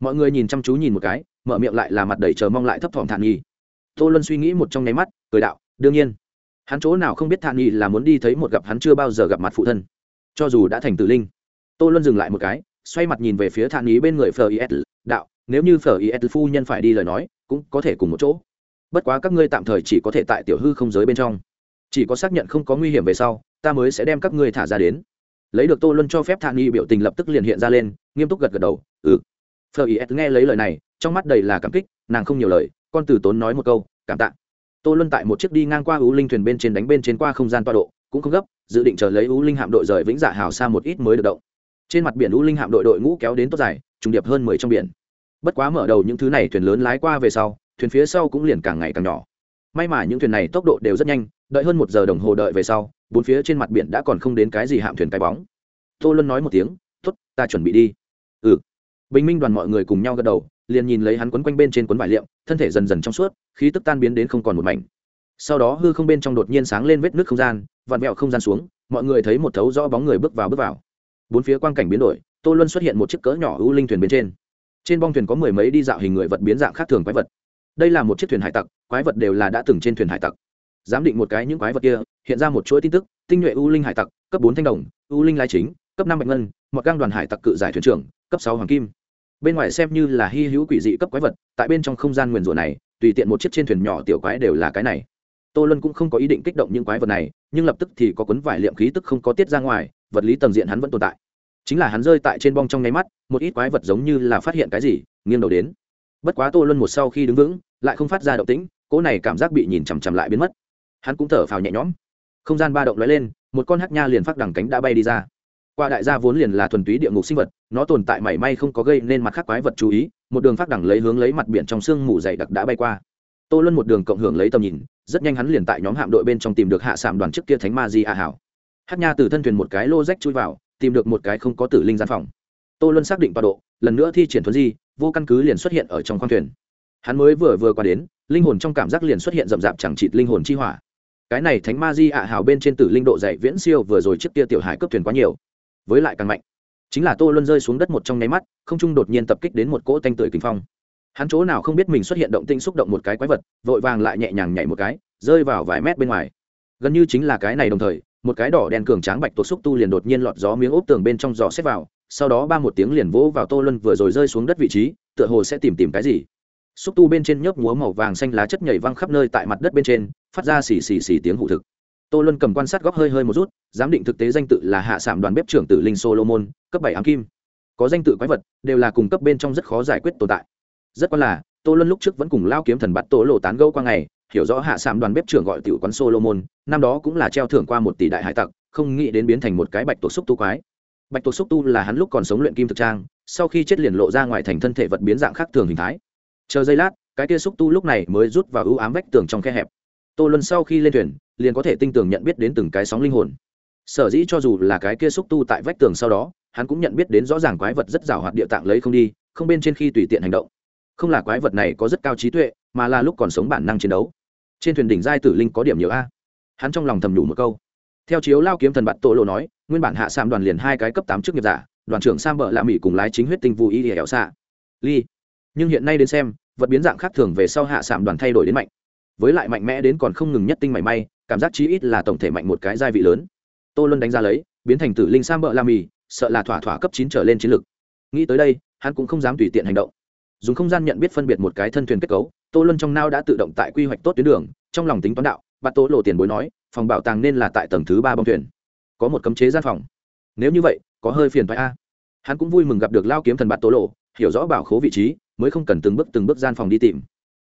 mọi người nhìn chăm chú nhìn một cái, mở miệng lại là mặt đầy chờ mong lại thấp thỏm thản nhi. Tô luân suy nghĩ một trong nháy mắt, cười đạo, đương nhiên. Hắn chỗ nào không biết thản nhi là muốn đi thấy một gặp hắn chưa bao giờ gặp mặt phụ thân. Cho dù đã thành tử linh. Tô luân dừng lại một cái, xoay mặt nhìn về phía thản nhi bên người phờ is đạo, nếu như phờ is phu nhân phải đi lời nói, cũng có thể cùng một chỗ. Bất quá các ngươi tạm thời chỉ có thể tại tiểu hư không giới bên trong. Chỉ có xác nhận không có nguy hiểm về sau, ta mới sẽ đem các ngươi thả ra đến. Lấy được tô luân cho phép thản nhi biểu tình lập tức liền hiện ra lên, nghiêm túc gật gật đầu ừ phờ nghe lấy lời này, trong mắt đầy là cảm kích, nàng không nhiều lời, con từ tốn nói một câu, cảm tạ. Tô luân tại một chiếc đi ngang qua u linh thuyền bên trên đánh bên trên qua không gian toa độ, cũng không gấp, dự định chờ lấy u linh hạm đội rời vĩnh dạ hào xa một ít mới được động. Trên mặt biển u linh hạm đội đội ngũ kéo đến tốt dài, trùng điệp hơn mười trong biển. Bất quá mở đầu những thứ này thuyền lớn lái qua về sau, thuyền phía sau cũng liền càng ngày càng nhỏ. May mà những thuyền này tốc độ đều rất nhanh, đợi hơn một giờ đồng hồ đợi về sau, bốn phía trên mặt biển đã còn không đến cái gì hạm thuyền cái bóng. Tô luân nói một tiếng t ố t ta chuẩn bị đi. Ừ bình minh đoàn mọi người cùng nhau gật đầu, liền nhìn lấy hắn quấn quanh bên trên quấn vải liệm, thân thể dần dần trong suốt, khí tức tan biến đến không còn một mảnh. Sau đó hư không bên trong đột nhiên sáng lên vết nước không gian, vặn vẹo không gian xuống, mọi người thấy một thấu rõ bóng người bước vào bước vào. Bốn phía quang cảnh biến đổi, tô luân xuất hiện một chiếc cỡ nhỏ ưu linh thuyền bên trên. Trên bong thuyền có mười mấy đi dạo hình người vật biến dạng khác thường quái vật. Đây là một chiếc thuyền hải tặc, quái vật đều là đã từng trên thuyền hải tặc. Giám định một cái những quái vật kia, hiện ra một chuỗi tin tức, tinh nhuệ u linh hải tặc, cấp bốn thanh đồng u linh lai chính, cấp năm bạch ngân, một gang đoàn hải tặc cự giải thuyền trưởng, cấp sáu hoàng kim bên ngoài xem như là hy hữu quỷ dị cấp quái vật, tại bên trong không gian nguyền rủa này, tùy tiện một chiếc trên thuyền nhỏ tiểu quái đều là cái này. Tô lân cũng không có ý định kích động những quái vật này, nhưng lập tức thì có cuốn vải liệm khí tức không có tiết ra ngoài, vật lý tầng diện hắn vẫn tồn tại. Chính là hắn rơi tại trên bong trong nháy mắt, một ít quái vật giống như là phát hiện cái gì, nghiêng đầu đến. Bất quá tô luân một sau khi đứng vững, lại không phát ra động tĩnh, cỗ này cảm giác bị nhìn chằm chằm lại biến mất. Hắn cũng thở phào nhẹ nhõm. Không gian ba động lóe lên, một con hắc nha liền phát đằng cánh đã bay đi ra qua đại gia vốn liền là thuần túy địa ngục sinh vật, nó tồn tại mảy may không có gây nên mặt khác quái vật chú ý, một đường phát đẳng lấy hướng lấy mặt biển trong sương mù dày đặc đã bay qua. Tô luân một đường cộng hưởng lấy tầm nhìn, rất nhanh hắn liền tại nhóm hạm đội bên trong tìm được hạ sạm đoàn trước kia thánh ma di a hảo. Hát nha từ thân thuyền một cái lô rách chui vào, tìm được một cái không có tử linh gian phòng. Tô luân xác định tọa độ, lần nữa thi triển thuần di, vô căn cứ liền xuất hiện ở trong khoang thuyền. Hắn mới vừa vừa qua đến, linh hồn trong cảm giác liền xuất hiện rậm rạp chẳng chịt linh hồn chi hỏa. Cái này thánh ma di ạ hảo bên trên tử linh độ dày viễn siêu vừa rồi trước kia tiểu hải cướp thuyền quá nhiều với lại càng mạnh. Chính là tô luân rơi xuống đất một trong nháy mắt, không trung đột nhiên tập kích đến một cỗ tanh tưởi kinh phong. Hắn chỗ nào không biết mình xuất hiện động tinh xúc động một cái quái vật, vội vàng lại nhẹ nhàng nhảy một cái, rơi vào vài mét bên ngoài. Gần như chính là cái này đồng thời, một cái đỏ đen cường tráng bạch tuộc xúc tu liền đột nhiên lọt gió miếng ốp tường bên trong giò xếp vào, sau đó ba một tiếng liền vỗ vào tô luân vừa rồi rơi xuống đất vị trí, tựa hồ sẽ tìm tìm cái gì. Xúc tu bên trên nhớp múa màu vàng xanh lá chất nhảy văng khắp nơi tại mặt đất bên trên, phát ra xì xì xì tiếng hụ thực tô luân cầm quan sát góc hơi hơi một rút, giám định thực tế danh tự là hạ sảm đoàn bếp trưởng tử linh solomon, cấp bảy ám kim. Có danh tự quái vật, đều là cùng cấp bên trong rất khó giải quyết tồn tại. Rất quan là, tô luân lúc trước vẫn cùng lao kiếm thần bắt tổ lộ tán gâu qua ngày, hiểu rõ hạ sảm đoàn bếp trưởng gọi tiểu quán solomon, năm đó cũng là treo thưởng qua một tỷ đại hải tặc, không nghĩ đến biến thành một cái bạch tổ xúc tu quái. Bạch tổ xúc tu là hắn lúc còn sống luyện kim thực trang, sau khi chết liền lộ ra ngoài thành thân thể vật biến dạng khác thường hình thái. Chờ giây lát, cái kia xúc tu lúc này mới rút vào ưu ám vách tường trong khe hẹp. Tô luân sau khi lên thuyền liền có thể tinh tường nhận biết đến từng cái sóng linh hồn. Sở dĩ cho dù là cái kia xúc tu tại vách tường sau đó, hắn cũng nhận biết đến rõ ràng quái vật rất rào hoạt địa tạng lấy không đi, không bên trên khi tùy tiện hành động. Không là quái vật này có rất cao trí tuệ, mà là lúc còn sống bản năng chiến đấu. Trên thuyền đỉnh giai tử linh có điểm nhiều a. Hắn trong lòng thầm đủ một câu. Theo chiếu lao kiếm thần bạt tổ lộ nói, nguyên bản hạ sam đoàn liền hai cái cấp tám chức nghiệp giả, đoàn trưởng sam bợ lạ mỹ cùng lái chính huyết tinh vui y ỉa xạ ly. Nhưng hiện nay đến xem, vật biến dạng khác thường về sau hạ sạm đoàn thay đổi đến mạnh. Với lại mạnh mẽ đến còn không ngừng nhất tinh mảy may cảm giác chí ít là tổng thể mạnh một cái gia vị lớn. Tô luân đánh ra lấy, biến thành tử linh sam bợ la mì, sợ là thỏa thỏa cấp chín trở lên chiến lực. Nghĩ tới đây, hắn cũng không dám tùy tiện hành động. Dùng không gian nhận biết phân biệt một cái thân thuyền kết cấu, tô luân trong nao đã tự động tại quy hoạch tốt tuyến đường, trong lòng tính toán đạo, bạt tố lộ tiền bối nói, phòng bảo tàng nên là tại tầng thứ ba bông thuyền. Có một cấm chế gian phòng. Nếu như vậy, có hơi phiền thoại a. Hắn cũng vui mừng gặp được lao kiếm thần bạt tố lộ, hiểu rõ bảo khố vị trí, mới không cần từng bước từng bước gian phòng đi tìm.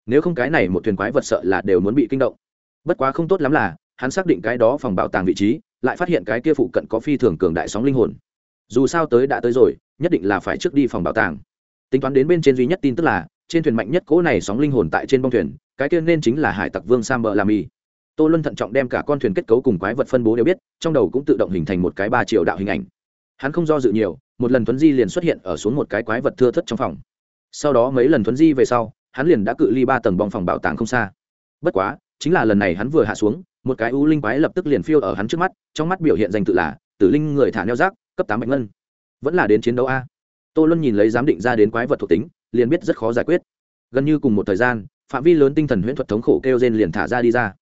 Nếu không cái này một thuyền quái vật sợ là đều muốn bị kinh động. Bất quá không tốt lắm là hắn xác định cái đó phòng bảo tàng vị trí, lại phát hiện cái kia phụ cận có phi thường cường đại sóng linh hồn. Dù sao tới đã tới rồi, nhất định là phải trước đi phòng bảo tàng. Tính toán đến bên trên duy nhất tin tức là, trên thuyền mạnh nhất cỗ này sóng linh hồn tại trên bông thuyền, cái kia nên chính là hải tặc vương sam bờ làm y tô luân thận trọng đem cả con thuyền kết cấu cùng quái vật phân bố đều biết, trong đầu cũng tự động hình thành một cái ba triệu đạo hình ảnh. Hắn không do dự nhiều, một lần tuấn di liền xuất hiện ở xuống một cái quái vật thưa thất trong phòng. Sau đó mấy lần tuấn di về sau, hắn liền đã cự ly ba tầng bong phòng bảo tàng không xa. Bất quá chính là lần này hắn vừa hạ xuống, một cái u linh quái lập tức liền phiêu ở hắn trước mắt, trong mắt biểu hiện danh tự là tử linh người thả neo rác cấp tám bạch ngân. Vẫn là đến chiến đấu a. Tô luân nhìn lấy giám định ra đến quái vật thuộc tính, liền biết rất khó giải quyết. Gần như cùng một thời gian, phạm vi lớn tinh thần huyễn thuật thống khổ kêu gen liền thả ra đi ra.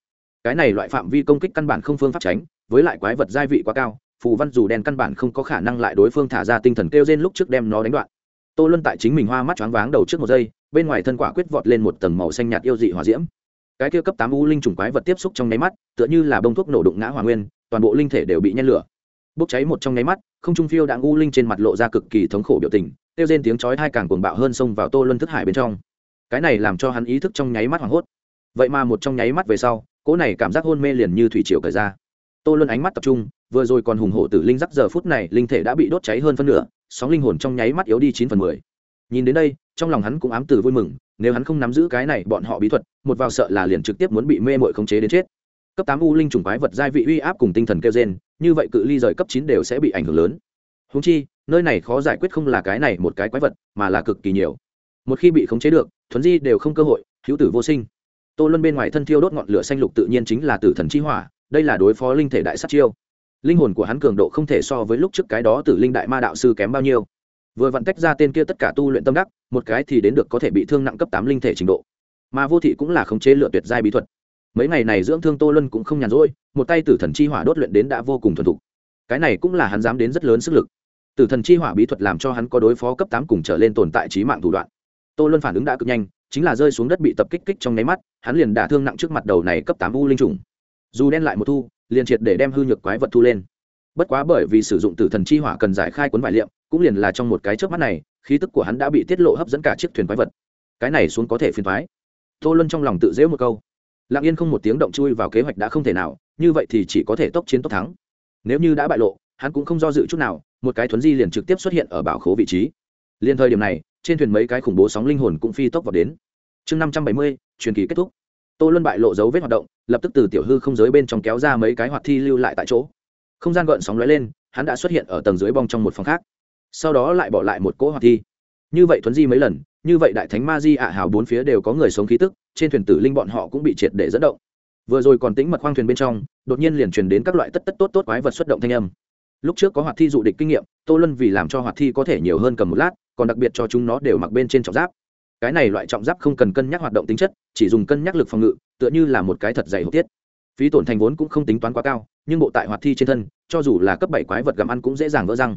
Cái này loại phạm vi công kích căn bản không phương pháp tránh, với lại quái vật gia vị quá cao, phù văn dù đen căn bản không có khả năng lại đối phương thả ra tinh thần kêu gen lúc trước đem nó đánh đoạn. Tô luân tại chính mình hoa mắt choáng váng đầu trước một giây, bên ngoài thân quả quyết vọt lên một tầng màu xanh nhạt yêu dị hỏa diễm cái kia cấp tám u linh trùng quái vật tiếp xúc trong nháy mắt, tựa như là bông thuốc nổ đụng ngã hòa nguyên, toàn bộ linh thể đều bị nhen lửa. Bốc cháy một trong nháy mắt, không trung phiêu đạn u linh trên mặt lộ ra cực kỳ thống khổ biểu tình tiêu rên tiếng chói hai càng cuồng bạo hơn xông vào tô luân thức hải bên trong. Cái này làm cho hắn ý thức trong nháy mắt hoảng hốt. Vậy mà một trong nháy mắt về sau, cỗ này cảm giác hôn mê liền như thủy triều cởi ra. Tô luân ánh mắt tập trung, vừa rồi còn hùng hổ tử linh giác giờ phút này linh thể đã bị đốt cháy hơn phân nửa, sóng linh hồn trong nháy mắt yếu đi chín phần mười. Nhìn đến đây, trong lòng hắn cũng ám từ vui mừng nếu hắn không nắm giữ cái này, bọn họ bí thuật, một vào sợ là liền trực tiếp muốn bị mê mội khống chế đến chết. Cấp tám u linh trùng quái vật giai vị uy áp cùng tinh thần kêu gen như vậy cự ly rời cấp chín đều sẽ bị ảnh hưởng lớn. Húng chi, nơi này khó giải quyết không là cái này một cái quái vật, mà là cực kỳ nhiều. Một khi bị khống chế được, thuấn di đều không cơ hội, hữu tử vô sinh. Tô luân bên ngoài thân thiêu đốt ngọn lửa xanh lục tự nhiên chính là tử thần chi hỏa, đây là đối phó linh thể đại sát chiêu. Linh hồn của hắn cường độ không thể so với lúc trước cái đó tử linh đại ma đạo sư kém bao nhiêu vừa vặn tách ra tên kia tất cả tu luyện tâm đắc, một cái thì đến được có thể bị thương nặng cấp tám linh thể trình độ. Mà vô thị cũng là khống chế lựa tuyệt giai bí thuật. Mấy ngày này dưỡng thương tô luân cũng không nhàn rỗi, một tay tử thần chi hỏa đốt luyện đến đã vô cùng thuần thục. Cái này cũng là hắn dám đến rất lớn sức lực. Tử thần chi hỏa bí thuật làm cho hắn có đối phó cấp tám cùng trở lên tồn tại trí mạng thủ đoạn. Tô luân phản ứng đã cực nhanh, chính là rơi xuống đất bị tập kích kích trong nháy mắt, hắn liền đả thương nặng trước mặt đầu này cấp tám u linh trùng. Dù đen lại một thu, liền triệt để đem hư nhược quái vật thu lên. Bất quá bởi vì sử dụng tử thần chi hỏa cần giải khai cuốn vải liệm cũng liền là trong một cái chớp mắt này, khí tức của hắn đã bị tiết lộ hấp dẫn cả chiếc thuyền quái vật. Cái này xuống có thể phiền thoái tô luân trong lòng tự dễu một câu. Lặng yên không một tiếng động chui vào kế hoạch đã không thể nào, như vậy thì chỉ có thể tốc chiến tốc thắng. Nếu như đã bại lộ, hắn cũng không do dự chút nào, một cái thuấn di liền trực tiếp xuất hiện ở bảo khố vị trí. Liền thời điểm này, trên thuyền mấy cái khủng bố sóng linh hồn cũng phi tốc vào đến. Chương năm trăm bảy mươi, truyền kỳ kết thúc. Tô luân bại lộ dấu vết hoạt động, lập tức từ tiểu hư không giới bên trong kéo ra mấy cái hoạt thi lưu lại tại chỗ. Không gian gợn sóng lóe lên, hắn đã xuất hiện ở tầng dưới bong trong một phòng khác sau đó lại bỏ lại một cỗ hoạt thi. Như vậy thuấn di mấy lần, như vậy đại thánh ma di ạ hào bốn phía đều có người sống khí tức, trên thuyền tử linh bọn họ cũng bị triệt để dẫn động. Vừa rồi còn tính mật khoang thuyền bên trong, đột nhiên liền truyền đến các loại tất tất tốt tốt quái vật xuất động thanh âm. Lúc trước có hoạt thi dụ địch kinh nghiệm, tô luân vì làm cho hoạt thi có thể nhiều hơn cầm một lát, còn đặc biệt cho chúng nó đều mặc bên trên trọng giáp. Cái này loại trọng giáp không cần cân nhắc hoạt động tính chất, chỉ dùng cân nhắc lực phòng ngự, tựa như là một cái thật dày hộp tiết. Phí tổn thành vốn cũng không tính toán quá cao, nhưng bộ tại hoạt thi trên thân, cho dù là cấp bảy quái vật gặm ăn cũng dễ dàng vỡ răng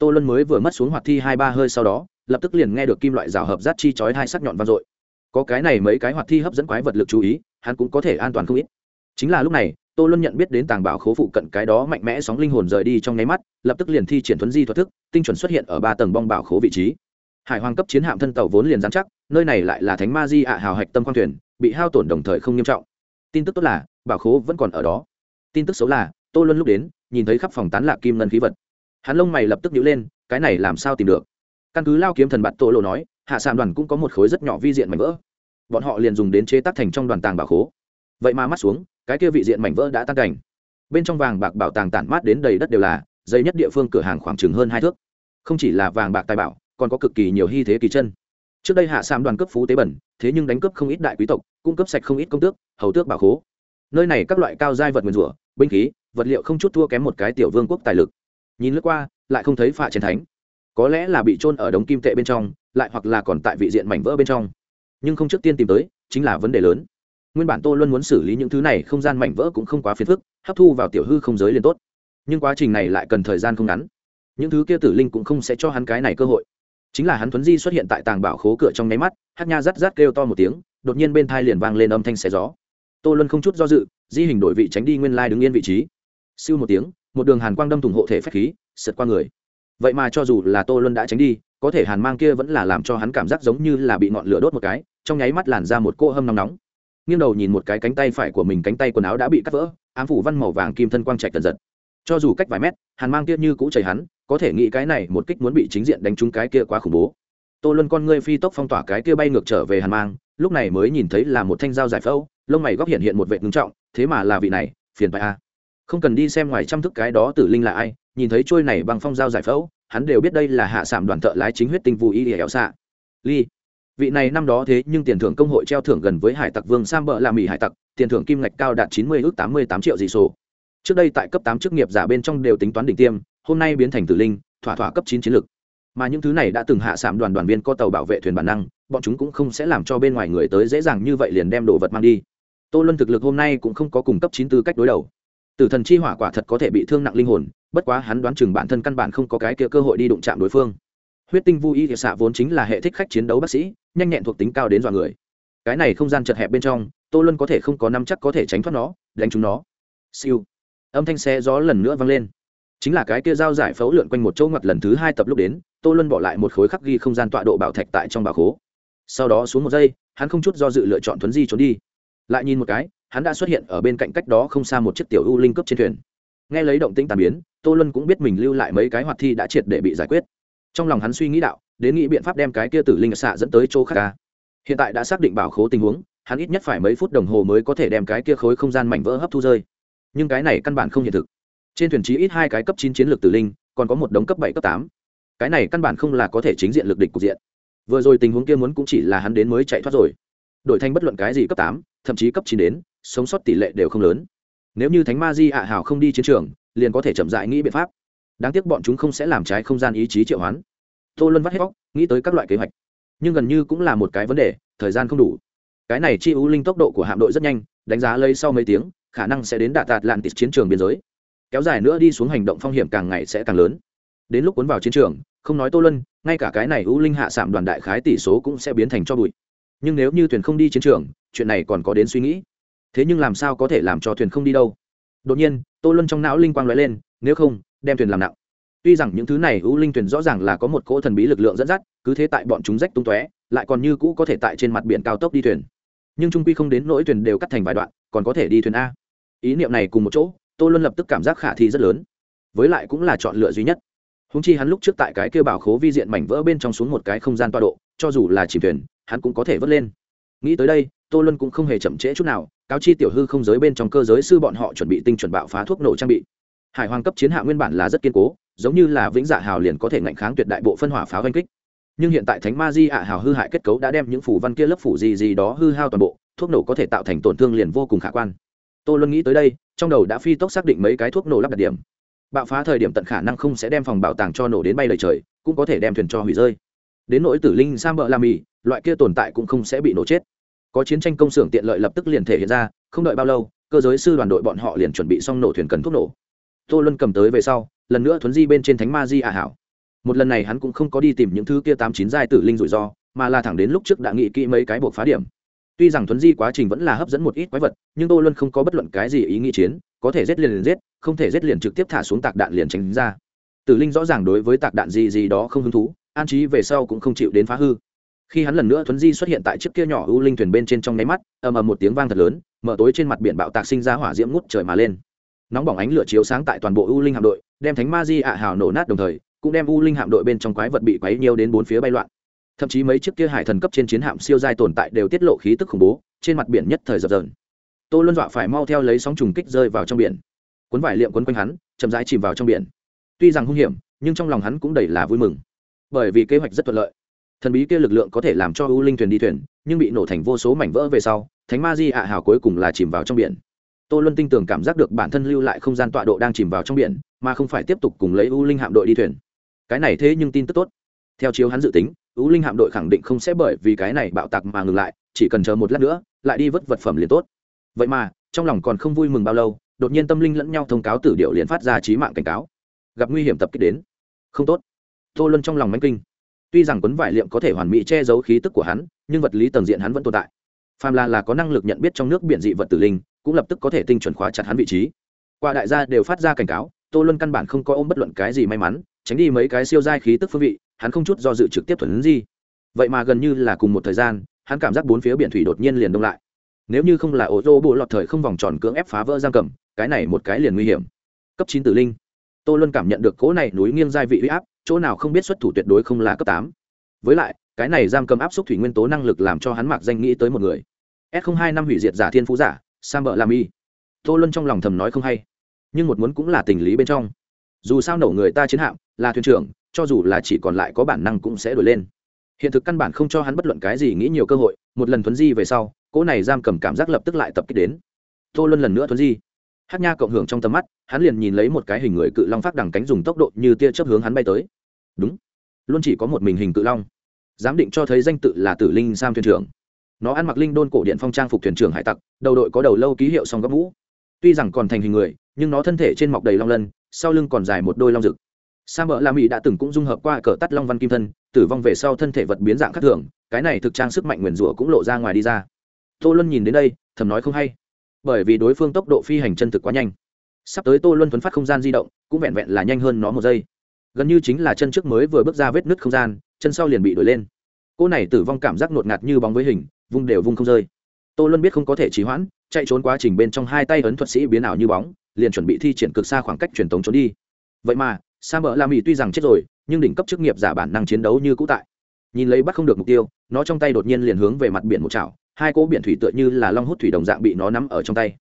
tô luân mới vừa mất xuống hoạt thi hai ba hơi sau đó, lập tức liền nghe được kim loại rào hợp rát chi chói hai sắc nhọn vang dội. Có cái này mấy cái hoạt thi hấp dẫn quái vật lực chú ý, hắn cũng có thể an toàn không ít. Chính là lúc này, tô luân nhận biết đến tàng bảo khố phụ cận cái đó mạnh mẽ sóng linh hồn rời đi trong nháy mắt, lập tức liền thi triển thuấn di thuật thức, tinh chuẩn xuất hiện ở ba tầng bong bảo khố vị trí. Hải hoàng cấp chiến hạm thân tàu vốn liền dán chắc, nơi này lại là thánh ma di ạ hào hạch tâm khoang thuyền, bị hao tổn đồng thời không nghiêm trọng. Tin tức tốt là, bảo khố vẫn còn ở đó. Tin tức xấu là, tô luân lúc đến, nhìn thấy khắp phòng tán lạc kim ngân khí vật hắn lông mày lập tức nhíu lên, cái này làm sao tìm được? Căn cứ lao kiếm thần bạn tô lộ nói, hạ sàn đoàn cũng có một khối rất nhỏ vi diện mảnh vỡ. Bọn họ liền dùng đến chế tác thành trong đoàn tàng bảo khố. Vậy mà mắt xuống, cái kia vị diện mảnh vỡ đã tan cảnh. Bên trong vàng bạc bảo tàng tản mát đến đầy đất đều là, dây nhất địa phương cửa hàng khoảng chừng hơn hai thước. Không chỉ là vàng bạc tài bảo, còn có cực kỳ nhiều hy thế kỳ chân. Trước đây hạ sam đoàn cấp phú tế bẩn, thế nhưng đánh cướp không ít đại quý tộc, cung cấp sạch không ít công tước, hầu tước bảo khố. Nơi này các loại cao giai vật nguyên rủa, binh khí, vật liệu không chút thua kém một cái tiểu vương quốc tài lực nhìn lướt qua, lại không thấy phạ chiến thánh. Có lẽ là bị trôn ở đống kim tệ bên trong, lại hoặc là còn tại vị diện mảnh vỡ bên trong. Nhưng không trước tiên tìm tới, chính là vấn đề lớn. Nguyên bản tô luôn muốn xử lý những thứ này, không gian mảnh vỡ cũng không quá phiền phức, hấp thu vào tiểu hư không giới liền tốt. Nhưng quá trình này lại cần thời gian không ngắn. Những thứ kia tử linh cũng không sẽ cho hắn cái này cơ hội. Chính là hắn thuấn di xuất hiện tại tàng bảo khố cửa trong nháy mắt, hát nha rắt rắt kêu to một tiếng, đột nhiên bên thai liền vang lên âm thanh xé gió. Tô luân không chút do dự, di hình đổi vị tránh đi nguyên lai đứng yên vị trí. Siêu một tiếng một đường hàn quang đâm thủng hộ thể phách khí, sượt qua người. Vậy mà cho dù là tô luân đã tránh đi, có thể hàn mang kia vẫn là làm cho hắn cảm giác giống như là bị ngọn lửa đốt một cái, trong nháy mắt làn ra một cỗ hâm nóng nóng. Nghiêng đầu nhìn một cái cánh tay phải của mình, cánh tay quần áo đã bị cắt vỡ, ám phủ văn màu vàng kim thân quang trạch tần giật. Cho dù cách vài mét, hàn mang kia như cũ chảy hắn, có thể nghĩ cái này một kích muốn bị chính diện đánh trúng cái kia quá khủng bố. Tô luân con ngươi phi tốc phong tỏa cái kia bay ngược trở về hàn mang, lúc này mới nhìn thấy là một thanh dao giải phẫu, lông mày góc hiện hiện một vệ ngưng trọng, thế mà là vị này, phiền phải a không cần đi xem ngoài trăm thức cái đó tử linh là ai, nhìn thấy trôi này bằng phong dao giải phẫu, hắn đều biết đây là hạ sảm đoàn thợ lái chính huyết tinh vụ y ỉa xạ. Ly, vị này năm đó thế nhưng tiền thưởng công hội treo thưởng gần với hải tặc vương sam bợ là mỹ hải tặc, tiền thưởng kim ngạch cao đạt chín mươi ước tám mươi tám triệu dị số trước đây tại cấp tám chức nghiệp giả bên trong đều tính toán đỉnh tiêm, hôm nay biến thành tử linh, thỏa thỏa cấp chín chiến lược. Mà những thứ này đã từng hạ sạm đoàn đoàn viên có tàu bảo vệ thuyền bản năng, bọn chúng cũng không sẽ làm cho bên ngoài người tới dễ dàng như vậy liền đem đồ vật mang đi. Tô luân thực lực hôm nay cũng không có cung cấp chín tư cách đối đầu tử thần chi hỏa quả thật có thể bị thương nặng linh hồn, bất quá hắn đoán chừng bản thân căn bản không có cái kia cơ hội đi đụng chạm đối phương. Huyết tinh vui y thì xạ vốn chính là hệ thích khách chiến đấu bác sĩ, nhanh nhẹn thuộc tính cao đến dọa người. Cái này không gian chật hẹp bên trong, tô luân có thể không có năm chắc có thể tránh thoát nó, đánh chúng nó. Siêu. Âm thanh xe gió lần nữa vang lên. Chính là cái kia dao giải phẫu lượn quanh một chỗ ngoặt lần thứ hai tập lúc đến, tô luân bỏ lại một khối khắc ghi không gian tọa độ bảo thạch tại trong bà khố. Sau đó xuống một giây, hắn không chút do dự lựa chọn thuấn di trốn đi. Lại nhìn một cái hắn đã xuất hiện ở bên cạnh cách đó không xa một chiếc tiểu u linh cấp trên thuyền. Nghe lấy động tĩnh tàn biến, tô luân cũng biết mình lưu lại mấy cái hoạt thi đã triệt để bị giải quyết. Trong lòng hắn suy nghĩ đạo, đến nghĩ biện pháp đem cái kia tử linh xạ dẫn tới chỗ khác ca hiện tại đã xác định bảo khố tình huống, hắn ít nhất phải mấy phút đồng hồ mới có thể đem cái kia khối không gian mảnh vỡ hấp thu rơi. Nhưng cái này căn bản không hiện thực. Trên thuyền chí ít hai cái cấp chín chiến lược tử linh, còn có một đống cấp bảy, cấp tám. Cái này căn bản không là có thể chính diện lực địch cục diện. Vừa rồi tình huống kia muốn cũng chỉ là hắn đến mới chạy thoát rồi. Đổi thành bất luận cái gì cấp tám, thậm chí cấp chín đến sống sót tỷ lệ đều không lớn. Nếu như thánh ma di ạ hào không đi chiến trường, liền có thể chậm dại nghĩ biện pháp. Đáng tiếc bọn chúng không sẽ làm trái không gian ý chí triệu hoán. Tô luân vắt hết bóc nghĩ tới các loại kế hoạch. Nhưng gần như cũng là một cái vấn đề, thời gian không đủ. Cái này chi ưu linh tốc độ của hạm đội rất nhanh, đánh giá lấy sau mấy tiếng, khả năng sẽ đến đạt đạt lạn tịt chiến trường biên giới. Kéo dài nữa đi xuống hành động phong hiểm càng ngày sẽ càng lớn. Đến lúc cuốn vào chiến trường, không nói tô lân ngay cả cái này ưu linh hạ sạm đoàn đại khái tỷ số cũng sẽ biến thành cho bụi. Nhưng nếu như thuyền không đi chiến trường, chuyện này còn có đến suy nghĩ thế nhưng làm sao có thể làm cho thuyền không đi đâu? Đột nhiên, tô luân trong não linh quang l ó e lên, nếu không, đem thuyền làm nặng. Tuy rằng những thứ này ưu linh thuyền rõ ràng là có một cỗ thần bí lực lượng dẫn dắt, cứ thế tại bọn chúng rách tung tóe, lại còn như cũ có thể tại trên mặt biển cao tốc đi thuyền. Nhưng trung quy không đến nỗi thuyền đều cắt thành vài đoạn, còn có thể đi thuyền a. Ý niệm này cùng một chỗ, tô luân lập tức cảm giác khả thi rất lớn. Với lại cũng là chọn lựa duy nhất. Húng chi hắn lúc trước tại cái kêu bảo khố vi diện mảnh vỡ bên trong xuống một cái không gian toa độ, cho dù là chìm thuyền, hắn cũng có thể vớt lên. Nghĩ tới đây tô luân cũng không hề chậm trễ chút nào, cáo chi tiểu hư không giới bên trong cơ giới sư bọn họ chuẩn bị tinh chuẩn bạo phá thuốc nổ trang bị. Hải hoàng cấp chiến hạ nguyên bản là rất kiên cố, giống như là vĩnh dạ hào liền có thể ngạnh kháng tuyệt đại bộ phân hỏa pháo oanh kích. Nhưng hiện tại thánh ma di ạ hào hư hại kết cấu đã đem những phủ văn kia lớp phủ gì gì đó hư hao toàn bộ, thuốc nổ có thể tạo thành tổn thương liền vô cùng khả quan. Tôi luôn nghĩ tới đây, trong đầu đã phi tốc xác định mấy cái thuốc nổ lắp đặt điểm. Bạo phá thời điểm tận khả năng không sẽ đem phòng bảo tàng cho nổ đến bay lời trời, cũng có thể đem thuyền cho hủy rơi. Đến nỗi tử linh sam bợ làm mì, loại kia tồn tại cũng không sẽ bị nổ chết có chiến tranh công xưởng tiện lợi lập tức liền thể hiện ra, không đợi bao lâu, cơ giới sư đoàn đội bọn họ liền chuẩn bị xong nổ thuyền cần thuốc nổ. Tô luân cầm tới về sau, lần nữa thuấn di bên trên thánh ma di ả hảo. Một lần này hắn cũng không có đi tìm những thứ kia tám chín giai tử linh rủi ro, mà là thẳng đến lúc trước đã nghĩ kỹ mấy cái buộc phá điểm. Tuy rằng thuấn di quá trình vẫn là hấp dẫn một ít quái vật, nhưng tô luân không có bất luận cái gì ý nghĩ chiến, có thể giết liền liền giết, không thể giết liền trực tiếp thả xuống tạc đạn liền tránh ra. Tử linh rõ ràng đối với tạc đạn gì gì đó không hứng thú, an trí về sau cũng không chịu đến phá hư khi hắn lần nữa thuấn di xuất hiện tại chiếc kia nhỏ u linh thuyền bên trên trong nháy mắt, ầm ầm một tiếng vang thật lớn, mở tối trên mặt biển bạo tạc sinh ra hỏa diễm ngút trời mà lên. Nóng bỏng ánh lửa chiếu sáng tại toàn bộ u linh hạm đội, đem thánh ma di ạ hào nổ nát đồng thời, cũng đem u linh hạm đội bên trong quái vật bị quấy nhiều đến bốn phía bay loạn. Thậm chí mấy chiếc kia hải thần cấp trên chiến hạm siêu giai tồn tại đều tiết lộ khí tức khủng bố, trên mặt biển nhất thời dập dờn. Tô luân dọa phải mau theo lấy sóng trùng kích rơi vào trong biển. Cuốn vải liệm quấn quanh hắn, chậm rãi chìm vào trong biển. Tuy rằng hung hiểm, nhưng trong lòng hắn cũng đầy là vui mừng. Bởi vì kế hoạch rất thuận lợi thần bí kia lực lượng có thể làm cho u linh thuyền đi thuyền, nhưng bị nổ thành vô số mảnh vỡ về sau, thánh ma di ạ hào cuối cùng là chìm vào trong biển. Tô luân tinh tường cảm giác được bản thân lưu lại không gian tọa độ đang chìm vào trong biển, mà không phải tiếp tục cùng lấy u linh hạm đội đi thuyền. Cái này thế nhưng tin tức tốt. Theo chiếu hắn dự tính, u linh hạm đội khẳng định không sẽ bởi vì cái này bạo tạc mà ngừng lại, chỉ cần chờ một lát nữa, lại đi vứt vật phẩm liền tốt. Vậy mà, trong lòng còn không vui mừng bao lâu, đột nhiên tâm linh lẫn nhau thông cáo tử điệu liền phát ra trí mạng cảnh cáo. Gặp nguy hiểm tập kích đến. Không tốt. Tô luân trong lòng mánh kinh tuy rằng quấn vải liệm có thể hoàn mỹ che giấu khí tức của hắn, nhưng vật lý tầng diện hắn vẫn tồn tại. Phàm là là có năng lực nhận biết trong nước biển dị vật tử linh, cũng lập tức có thể tinh chuẩn khóa chặt hắn vị trí. Qua đại gia đều phát ra cảnh cáo, tô luân căn bản không có ôm bất luận cái gì may mắn, tránh đi mấy cái siêu giai khí tức phương vị, hắn không chút do dự trực tiếp thuần gì vậy mà gần như là cùng một thời gian, hắn cảm giác bốn phía biển thủy đột nhiên liền đông lại. Nếu như không là ổ rô bộ lọt thời không vòng tròn cưỡng ép phá vỡ giam cầm, cái này một cái liền nguy hiểm. Cấp chín tử linh. Tô luân cảm nhận được cỗ này núi nghiêng giai vị huy áp chỗ nào không biết xuất thủ tuyệt đối không là cấp tám. Với lại, cái này giam cầm áp suất thủy nguyên tố năng lực làm cho hắn mặc danh nghĩ tới một người. S hai năm hủy diệt giả thiên phú giả, sam bợ làm y tô luân trong lòng thầm nói không hay, nhưng một muốn cũng là tình lý bên trong. Dù sao nổ người ta chiến hạm, là thuyền trưởng, cho dù là chỉ còn lại có bản năng cũng sẽ đổi lên. Hiện thực căn bản không cho hắn bất luận cái gì nghĩ nhiều cơ hội, một lần thuấn di về sau, cỗ này giam cầm cảm giác lập tức lại tập kích đến. Tô luân lần nữa thuấn di. Hát nha cộng hưởng trong tầm mắt, hắn liền nhìn lấy một cái hình người cự long phát đằng cánh dùng tốc độ như tia chớp hướng hắn bay tới đúng. Luôn chỉ có một mình hình cự long. Giám định cho thấy danh tự là tử linh sam thuyền trưởng. Nó ăn mặc linh đôn cổ điện phong trang phục thuyền trưởng hải tặc, đầu đội có đầu lâu ký hiệu song gấp mũ. Tuy rằng còn thành hình người, nhưng nó thân thể trên mọc đầy long lân, sau lưng còn dài một đôi long rực. Sa mỡ la mỹ đã từng cũng dung hợp qua cờ tắt long văn kim thân, tử vong về sau thân thể vật biến dạng khác thường, cái này thực trang sức mạnh nguyền rủa cũng lộ ra ngoài đi ra. Tô luân nhìn đến đây, thầm nói không hay. Bởi vì đối phương tốc độ phi hành chân thực quá nhanh. Sắp tới tô luân thuấn phát không gian di động, cũng vẹn vẹn là nhanh hơn nó một giây gần như chính là chân trước mới vừa bước ra vết nứt không gian, chân sau liền bị đổi lên. Cô này tử vong cảm giác ngột ngạt như bóng với hình, vung đều vung không rơi. Tô luân biết không có thể trì hoãn, chạy trốn quá trình bên trong hai tay ấn thuật sĩ biến ảo như bóng, liền chuẩn bị thi triển cực xa khoảng cách truyền thống trốn đi. Vậy mà sa mỡ la mỹ tuy rằng chết rồi, nhưng đỉnh cấp chức nghiệp giả bản năng chiến đấu như cũ tại. Nhìn lấy bắt không được mục tiêu, nó trong tay đột nhiên liền hướng về mặt biển một chảo, hai cỗ biển thủy tựa như là long hút thủy đồng dạng bị nó nắm ở trong tay.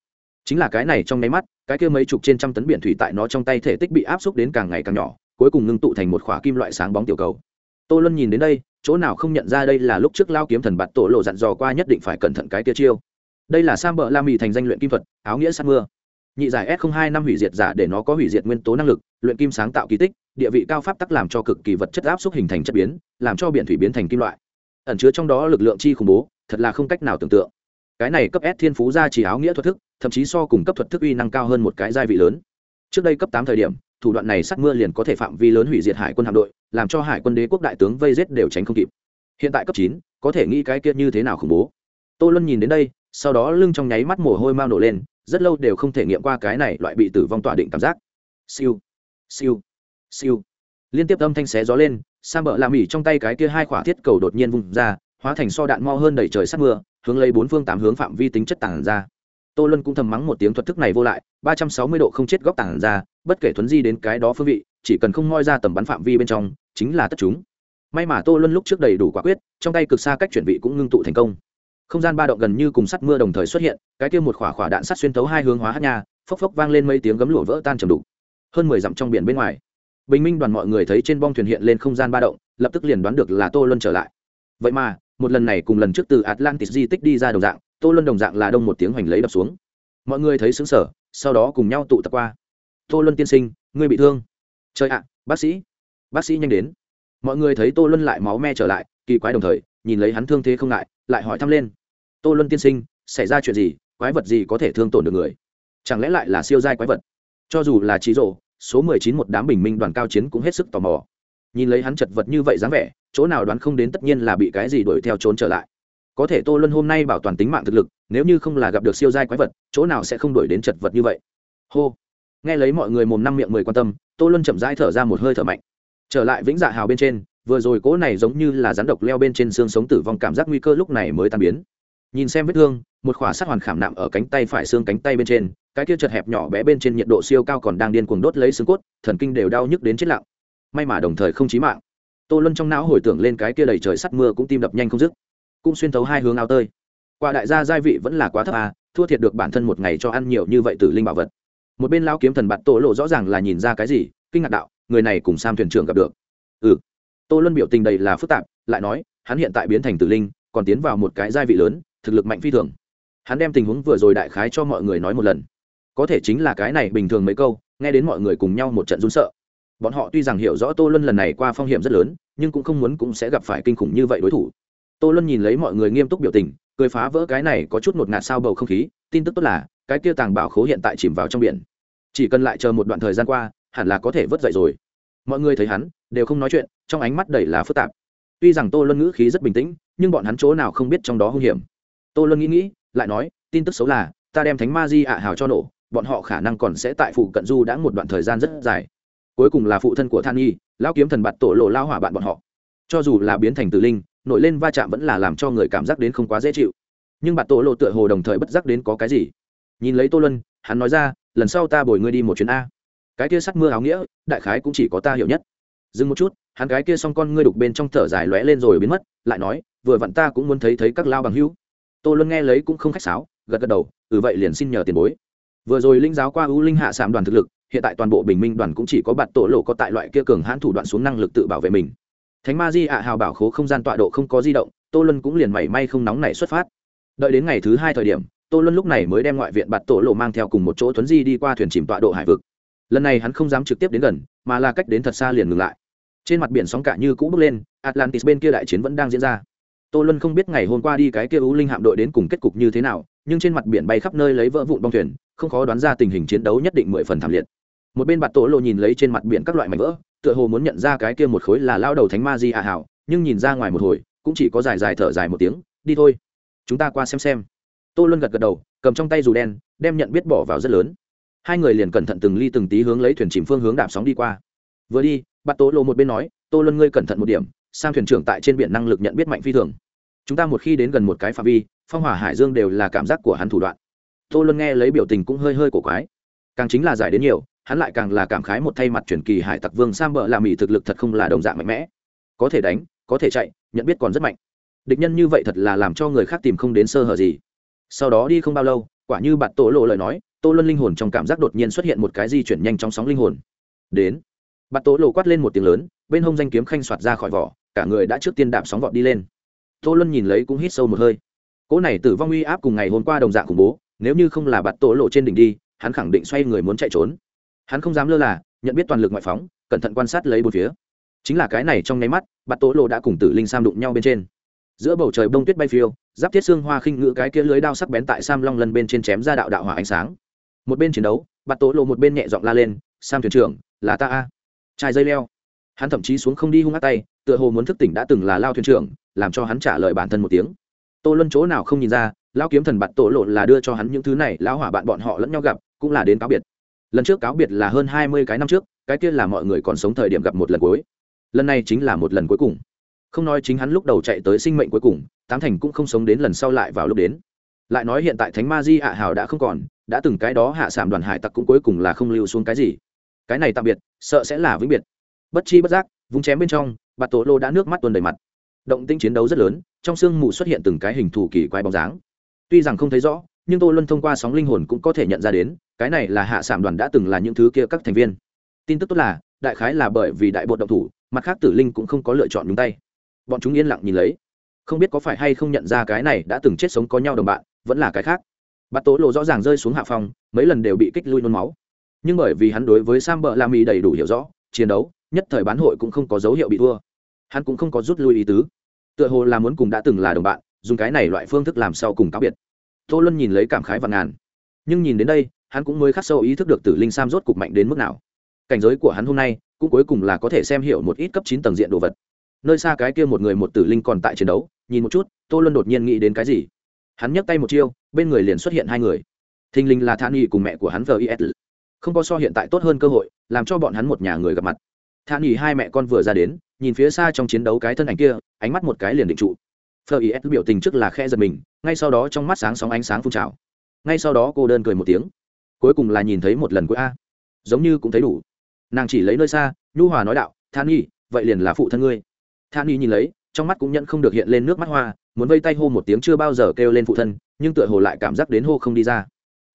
Chính là cái này trong nháy mắt, cái kia mấy chục trên trăm tấn biển thủy tại nó trong tay thể tích bị áp xúc đến càng ngày càng nhỏ cuối cùng ngưng tụ thành một khỏa kim loại sáng bóng tiểu cầu. Tô luân nhìn đến đây, chỗ nào không nhận ra đây là lúc trước lao kiếm thần bạt tổ lộ dặn dò qua nhất định phải cẩn thận cái kia chiêu. Đây là sam bờ la mì thành danh luyện kim thuật, áo nghĩa sát mưa. Nhị giải s hai năm hủy diệt giả để nó có hủy diệt nguyên tố năng lực, luyện kim sáng tạo kỳ tích, địa vị cao pháp tắc làm cho cực kỳ vật chất áp xúc hình thành chất biến, làm cho biển thủy biến thành kim loại. Ẩn chứa trong đó lực lượng chi khủng bố, thật là không cách nào tưởng tượng. Cái này cấp s thiên phú ra chỉ áo nghĩa thuật thức, thậm chí so cùng cấp thuật thức uy năng cao hơn một cái gia vị lớn trước đây cấp tám thời điểm, thủ đoạn này sát mưa liền có thể phạm vi lớn hủy diệt hải quân hạm đội, làm cho hải quân đế quốc đại tướng vây rết đều tránh không kịp. Hiện tại cấp chín, có thể nghĩ cái kia như thế nào khủng bố. Tô luân nhìn đến đây, sau đó lưng trong nháy mắt mồ hôi mau nổ lên, rất lâu đều không thể nghiệm qua cái này loại bị tử vong tỏa định cảm giác. Siêu siêu siêu. Liên tiếp âm thanh xé gió lên sa bờ làm ỉ trong tay cái kia hai khỏa thiết cầu đột nhiên vung ra, hóa thành so đạn mo hơn đầy trời sát mưa, hướng lấy bốn phương tám hướng phạm vi tính chất tàn ra tô luân cũng thầm mắng một tiếng thuật thức này vô lại, ba trăm sáu mươi độ không chết góc tảng ra, bất kể thuấn di đến cái đó phương vị, chỉ cần không moi ra tầm bắn phạm vi bên trong, chính là tất chúng. May mà tô luân lúc trước đầy đủ quả quyết, trong tay cực xa cách chuẩn bị cũng ngưng tụ thành công. Không gian ba động gần như cùng sắt mưa đồng thời xuất hiện, cái kia một khỏa khỏa đạn sắt xuyên tấu hai hướng hóa hát nha, phốc phốc vang lên mấy tiếng gấm lụa vỡ tan trầm đục. Hơn mười dặm trong biển bên ngoài, bình minh đoàn mọi người thấy trên bong thuyền hiện lên không gian ba động, lập tức liền đoán được là tô luân trở lại. Vậy mà, một lần này cùng lần trước từ atlantis di tích đi ra đồng dạng tô luân đồng dạng là đông một tiếng hoành lấy đập xuống. Mọi người thấy xứng sở sau đó cùng nhau tụ tập qua. Tô luân tiên sinh, ngươi bị thương. Trời ạ, bác sĩ. Bác sĩ nhanh đến. Mọi người thấy tô luân lại máu me trở lại, kỳ quái đồng thời, nhìn lấy hắn thương thế không ngại, lại hỏi thăm lên. Tô luân tiên sinh, xảy ra chuyện gì? Quái vật gì có thể thương tổn được người? Chẳng lẽ lại là siêu giai quái vật? Cho dù là trí rộ số mười chín một đám bình minh đoàn cao chiến cũng hết sức tò mò. Nhìn lấy hắn chật vật như vậy dáng vẻ, chỗ nào đoán không đến tất nhiên là bị cái gì đuổi theo trốn trở lại có thể tô luân hôm nay bảo toàn tính mạng thực lực, nếu như không là gặp được siêu giai quái vật, chỗ nào sẽ không đuổi đến chật vật như vậy? Hô. Nghe lấy mọi người mồm năm miệng mười quan tâm, tô luân chậm rãi thở ra một hơi thở mạnh. Trở lại vĩnh dạ hào bên trên, vừa rồi cỗ này giống như là rắn độc leo bên trên xương sống tử vong cảm giác nguy cơ lúc này mới tan biến. Nhìn xem vết thương, một khỏa sát hoàn khảm nạm ở cánh tay phải xương cánh tay bên trên, cái kia chật hẹp nhỏ bé bên trên nhiệt độ siêu cao còn đang điên cuồng đốt lấy xương cốt, thần kinh đều đau nhức đến chết lặng. May mà đồng thời không chí mạng. Tô luân trong não hồi tưởng lên cái kia đầy trời sắt mưa cũng tim đập nhanh không dứt cũng xuyên thấu hai hướng áo tơi. Qua đại gia gia vị vẫn là quá thấp à thua thiệt được bản thân một ngày cho ăn nhiều như vậy tử linh bảo vật. Một bên lao kiếm thần bạt tổ lộ rõ ràng là nhìn ra cái gì, kinh ngạc đạo, người này cùng sam thuyền trưởng gặp được. Ừ. Tô luân biểu tình đầy là phức tạp, lại nói, hắn hiện tại biến thành tử linh, còn tiến vào một cái gia vị lớn, thực lực mạnh phi thường. Hắn đem tình huống vừa rồi đại khái cho mọi người nói một lần. Có thể chính là cái này bình thường mấy câu, nghe đến mọi người cùng nhau một trận run sợ. Bọn họ tuy rằng hiểu rõ tô luân lần này qua phong hiểm rất lớn, nhưng cũng không muốn cũng sẽ gặp phải kinh khủng như vậy đối thủ tô luân nhìn lấy mọi người nghiêm túc biểu tình, cười phá vỡ cái này có chút một ngạt sao bầu không khí, tin tức tốt là, cái kia tàng bảo khố hiện tại chìm vào trong biển. Chỉ cần lại chờ một đoạn thời gian qua, hẳn là có thể vớt dậy rồi. Mọi người thấy hắn, đều không nói chuyện, trong ánh mắt đầy là phức tạp. Tuy rằng tô luân ngữ khí rất bình tĩnh, nhưng bọn hắn chỗ nào không biết trong đó hung hiểm. Tô luân nghĩ nghĩ, lại nói, tin tức xấu là, ta đem thánh ma di ạ hào cho nổ, bọn họ khả năng còn sẽ tại phụ cận du đã một đoạn thời gian rất dài. Cuối cùng là phụ thân của than nhi lao kiếm thần bạt tổ lộ lao hỏa bạn bọn họ. Cho dù là biến thành tử linh nổi lên va chạm vẫn là làm cho người cảm giác đến không quá dễ chịu. Nhưng bạn tổ lộ tựa hồ đồng thời bất giác đến có cái gì. Nhìn lấy tô luân, hắn nói ra, lần sau ta bồi ngươi đi một chuyến a. Cái kia sắt mưa áo nghĩa, đại khái cũng chỉ có ta hiểu nhất. Dừng một chút, hắn cái kia xong con ngươi đục bên trong thở dài lóe lên rồi biến mất, lại nói, vừa vặn ta cũng muốn thấy thấy các lao bằng hữu. Tô luân nghe lấy cũng không khách sáo, gật gật đầu ừ vậy liền xin nhờ tiền bối. Vừa rồi linh giáo qua ưu linh hạ sạm đoàn thực lực, hiện tại toàn bộ bình minh đoàn cũng chỉ có bạn tổ lộ có tại loại kia cường hãn thủ đoạn xuống năng lực tự bảo vệ mình thánh ma di ạ hào bảo khố không gian tọa độ không có di động, tô luân cũng liền mảy may không nóng này xuất phát. Đợi đến ngày thứ hai thời điểm, tô luân lúc này mới đem ngoại viện bạt tổ lộ mang theo cùng một chỗ thuấn di đi qua thuyền chìm tọa độ hải vực. Lần này hắn không dám trực tiếp đến gần, mà là cách đến thật xa liền ngừng lại. Trên mặt biển sóng cả như cũ bước lên, atlantis bên kia đại chiến vẫn đang diễn ra. Tô luân không biết ngày hôm qua đi cái kia ú linh hạm đội đến cùng kết cục như thế nào, nhưng trên mặt biển bay khắp nơi lấy vỡ vụn bong thuyền, không khó đoán ra tình hình chiến đấu nhất định mười phần thảm liệt. Một bên bạt tổ lộ nhìn lấy trên mặt biển các loại mảnh vỡ tựa hồ muốn nhận ra cái kia một khối là lao đầu thánh ma di ạ hảo, nhưng nhìn ra ngoài một hồi, cũng chỉ có dài dài thở dài một tiếng, đi thôi. Chúng ta qua xem xem. Tô luân gật gật đầu, cầm trong tay dù đen, đem nhận biết bỏ vào rất lớn. Hai người liền cẩn thận từng ly từng tí hướng lấy thuyền chìm phương hướng đạp sóng đi qua. Vừa đi, bắt tố lộ một bên nói, tô luân ngươi cẩn thận một điểm, sang thuyền trưởng tại trên biển năng lực nhận biết mạnh phi thường. Chúng ta một khi đến gần một cái phạm vi, phong hỏa hải dương đều là cảm giác của hắn thủ đoạn. Tô luân nghe lấy biểu tình cũng hơi hơi cổ quái. Càng chính là giải đến nhiều hắn lại càng là cảm khái một thay mặt truyền kỳ hải tặc vương sam bợ làm mỹ thực lực thật không là đồng dạng mạnh mẽ. Có thể đánh, có thể chạy, nhận biết còn rất mạnh. Địch nhân như vậy thật là làm cho người khác tìm không đến sơ hở gì. Sau đó đi không bao lâu, quả như bạn tổ lộ lời nói, tô luân linh hồn trong cảm giác đột nhiên xuất hiện một cái di chuyển nhanh trong sóng linh hồn. Đến, bạn tổ lộ quát lên một tiếng lớn, bên hông danh kiếm khanh soạt ra khỏi vỏ, cả người đã trước tiên đạp sóng vọt đi lên. Tô luân nhìn lấy cũng hít sâu một hơi. Cỗ này tử vong uy áp cùng ngày hôm qua đồng dạng khủng bố, nếu như không là bạn tổ lộ trên đỉnh đi, hắn khẳng định xoay người muốn chạy trốn hắn không dám lơ là, nhận biết toàn lực ngoại phóng, cẩn thận quan sát lấy bốn phía. Chính là cái này trong nháy mắt, bạt tố lộ đã cùng tử linh sam đụng nhau bên trên. Giữa bầu trời bông tuyết bay phiêu, giáp thiết xương hoa khinh ngữ cái kia lưới đao sắc bén tại sam long lần bên trên chém ra đạo đạo hỏa ánh sáng. Một bên chiến đấu, bạt tố lộ một bên nhẹ giọng la lên, sam thuyền trưởng, là ta a. Trai dây leo. Hắn thậm chí xuống không đi hung hát tay, tựa hồ muốn thức tỉnh đã từng là lao thuyền trưởng, làm cho hắn trả lời bản thân một tiếng. Tô luân chỗ nào không nhìn ra lao kiếm thần bạt tổ lộ là đưa cho hắn những thứ này, lão hỏa bạn bọn họ lẫn nhau gặp, cũng là đến cáo biệt lần trước cáo biệt là hơn hai mươi cái năm trước, cái kia là mọi người còn sống thời điểm gặp một lần cuối. Lần này chính là một lần cuối cùng. Không nói chính hắn lúc đầu chạy tới sinh mệnh cuối cùng, tám thành cũng không sống đến lần sau lại vào lúc đến. Lại nói hiện tại thánh ma di hạ hào đã không còn, đã từng cái đó hạ sảm đoàn hải tặc cũng cuối cùng là không lưu xuống cái gì. Cái này tạm biệt, sợ sẽ là vĩnh biệt. Bất chi bất giác, vùng chém bên trong bà tổ lô đã nước mắt tuần đầy mặt. Động tinh chiến đấu rất lớn, trong sương mù xuất hiện từng cái hình thù kỳ quái bóng dáng. Tuy rằng không thấy rõ nhưng tô luân thông qua sóng linh hồn cũng có thể nhận ra đến, cái này là hạ sảm đoàn đã từng là những thứ kia các thành viên. Tin tức tốt là, đại khái là bởi vì đại bộ động thủ, mặt khác tử linh cũng không có lựa chọn nhúng tay. Bọn chúng yên lặng nhìn lấy. Không biết có phải hay không nhận ra cái này đã từng chết sống có nhau đồng bạn, vẫn là cái khác. Bạt tố lộ rõ ràng rơi xuống hạ phòng, mấy lần đều bị kích lui nôn máu. Nhưng bởi vì hắn đối với sam bờ la mi đầy đủ hiểu rõ, chiến đấu, nhất thời bán hội cũng không có dấu hiệu bị thua. Hắn cũng không có rút lui ý tứ. Tựa hồ là muốn cùng đã từng là đồng bạn, dùng cái này loại phương thức làm sao cùng cáo biệt tô luân nhìn lấy cảm khái và ngàn. Nhưng nhìn đến đây, hắn cũng mới khắc sâu ý thức được tử linh sam rốt cục mạnh đến mức nào. Cảnh giới của hắn hôm nay, cũng cuối cùng là có thể xem hiểu một ít cấp chín tầng diện đồ vật. Nơi xa cái kia một người một tử linh còn tại chiến đấu, nhìn một chút, tô luân đột nhiên nghĩ đến cái gì? Hắn nhấc tay một chiêu, bên người liền xuất hiện hai người. Thình linh là thản y cùng mẹ của hắn vis không có so hiện tại tốt hơn cơ hội, làm cho bọn hắn một nhà người gặp mặt. Thản y hai mẹ con vừa ra đến, nhìn phía xa trong chiến đấu cái thân ảnh kia, ánh mắt một cái liền định trụ vis biểu tình trước là khe giật mình, ngay sau đó trong mắt sáng sóng ánh sáng phun trào. Ngay sau đó cô đơn cười một tiếng. Cuối cùng là nhìn thấy một lần cuối a. Giống như cũng thấy đủ. Nàng chỉ lấy nơi xa, nhu hòa nói đạo than vậy liền là phụ thân ngươi. Than nhìn lấy, trong mắt cũng nhận không được hiện lên nước mắt hoa, muốn vây tay hô một tiếng chưa bao giờ kêu lên phụ thân, nhưng tựa hồ lại cảm giác đến hô không đi ra.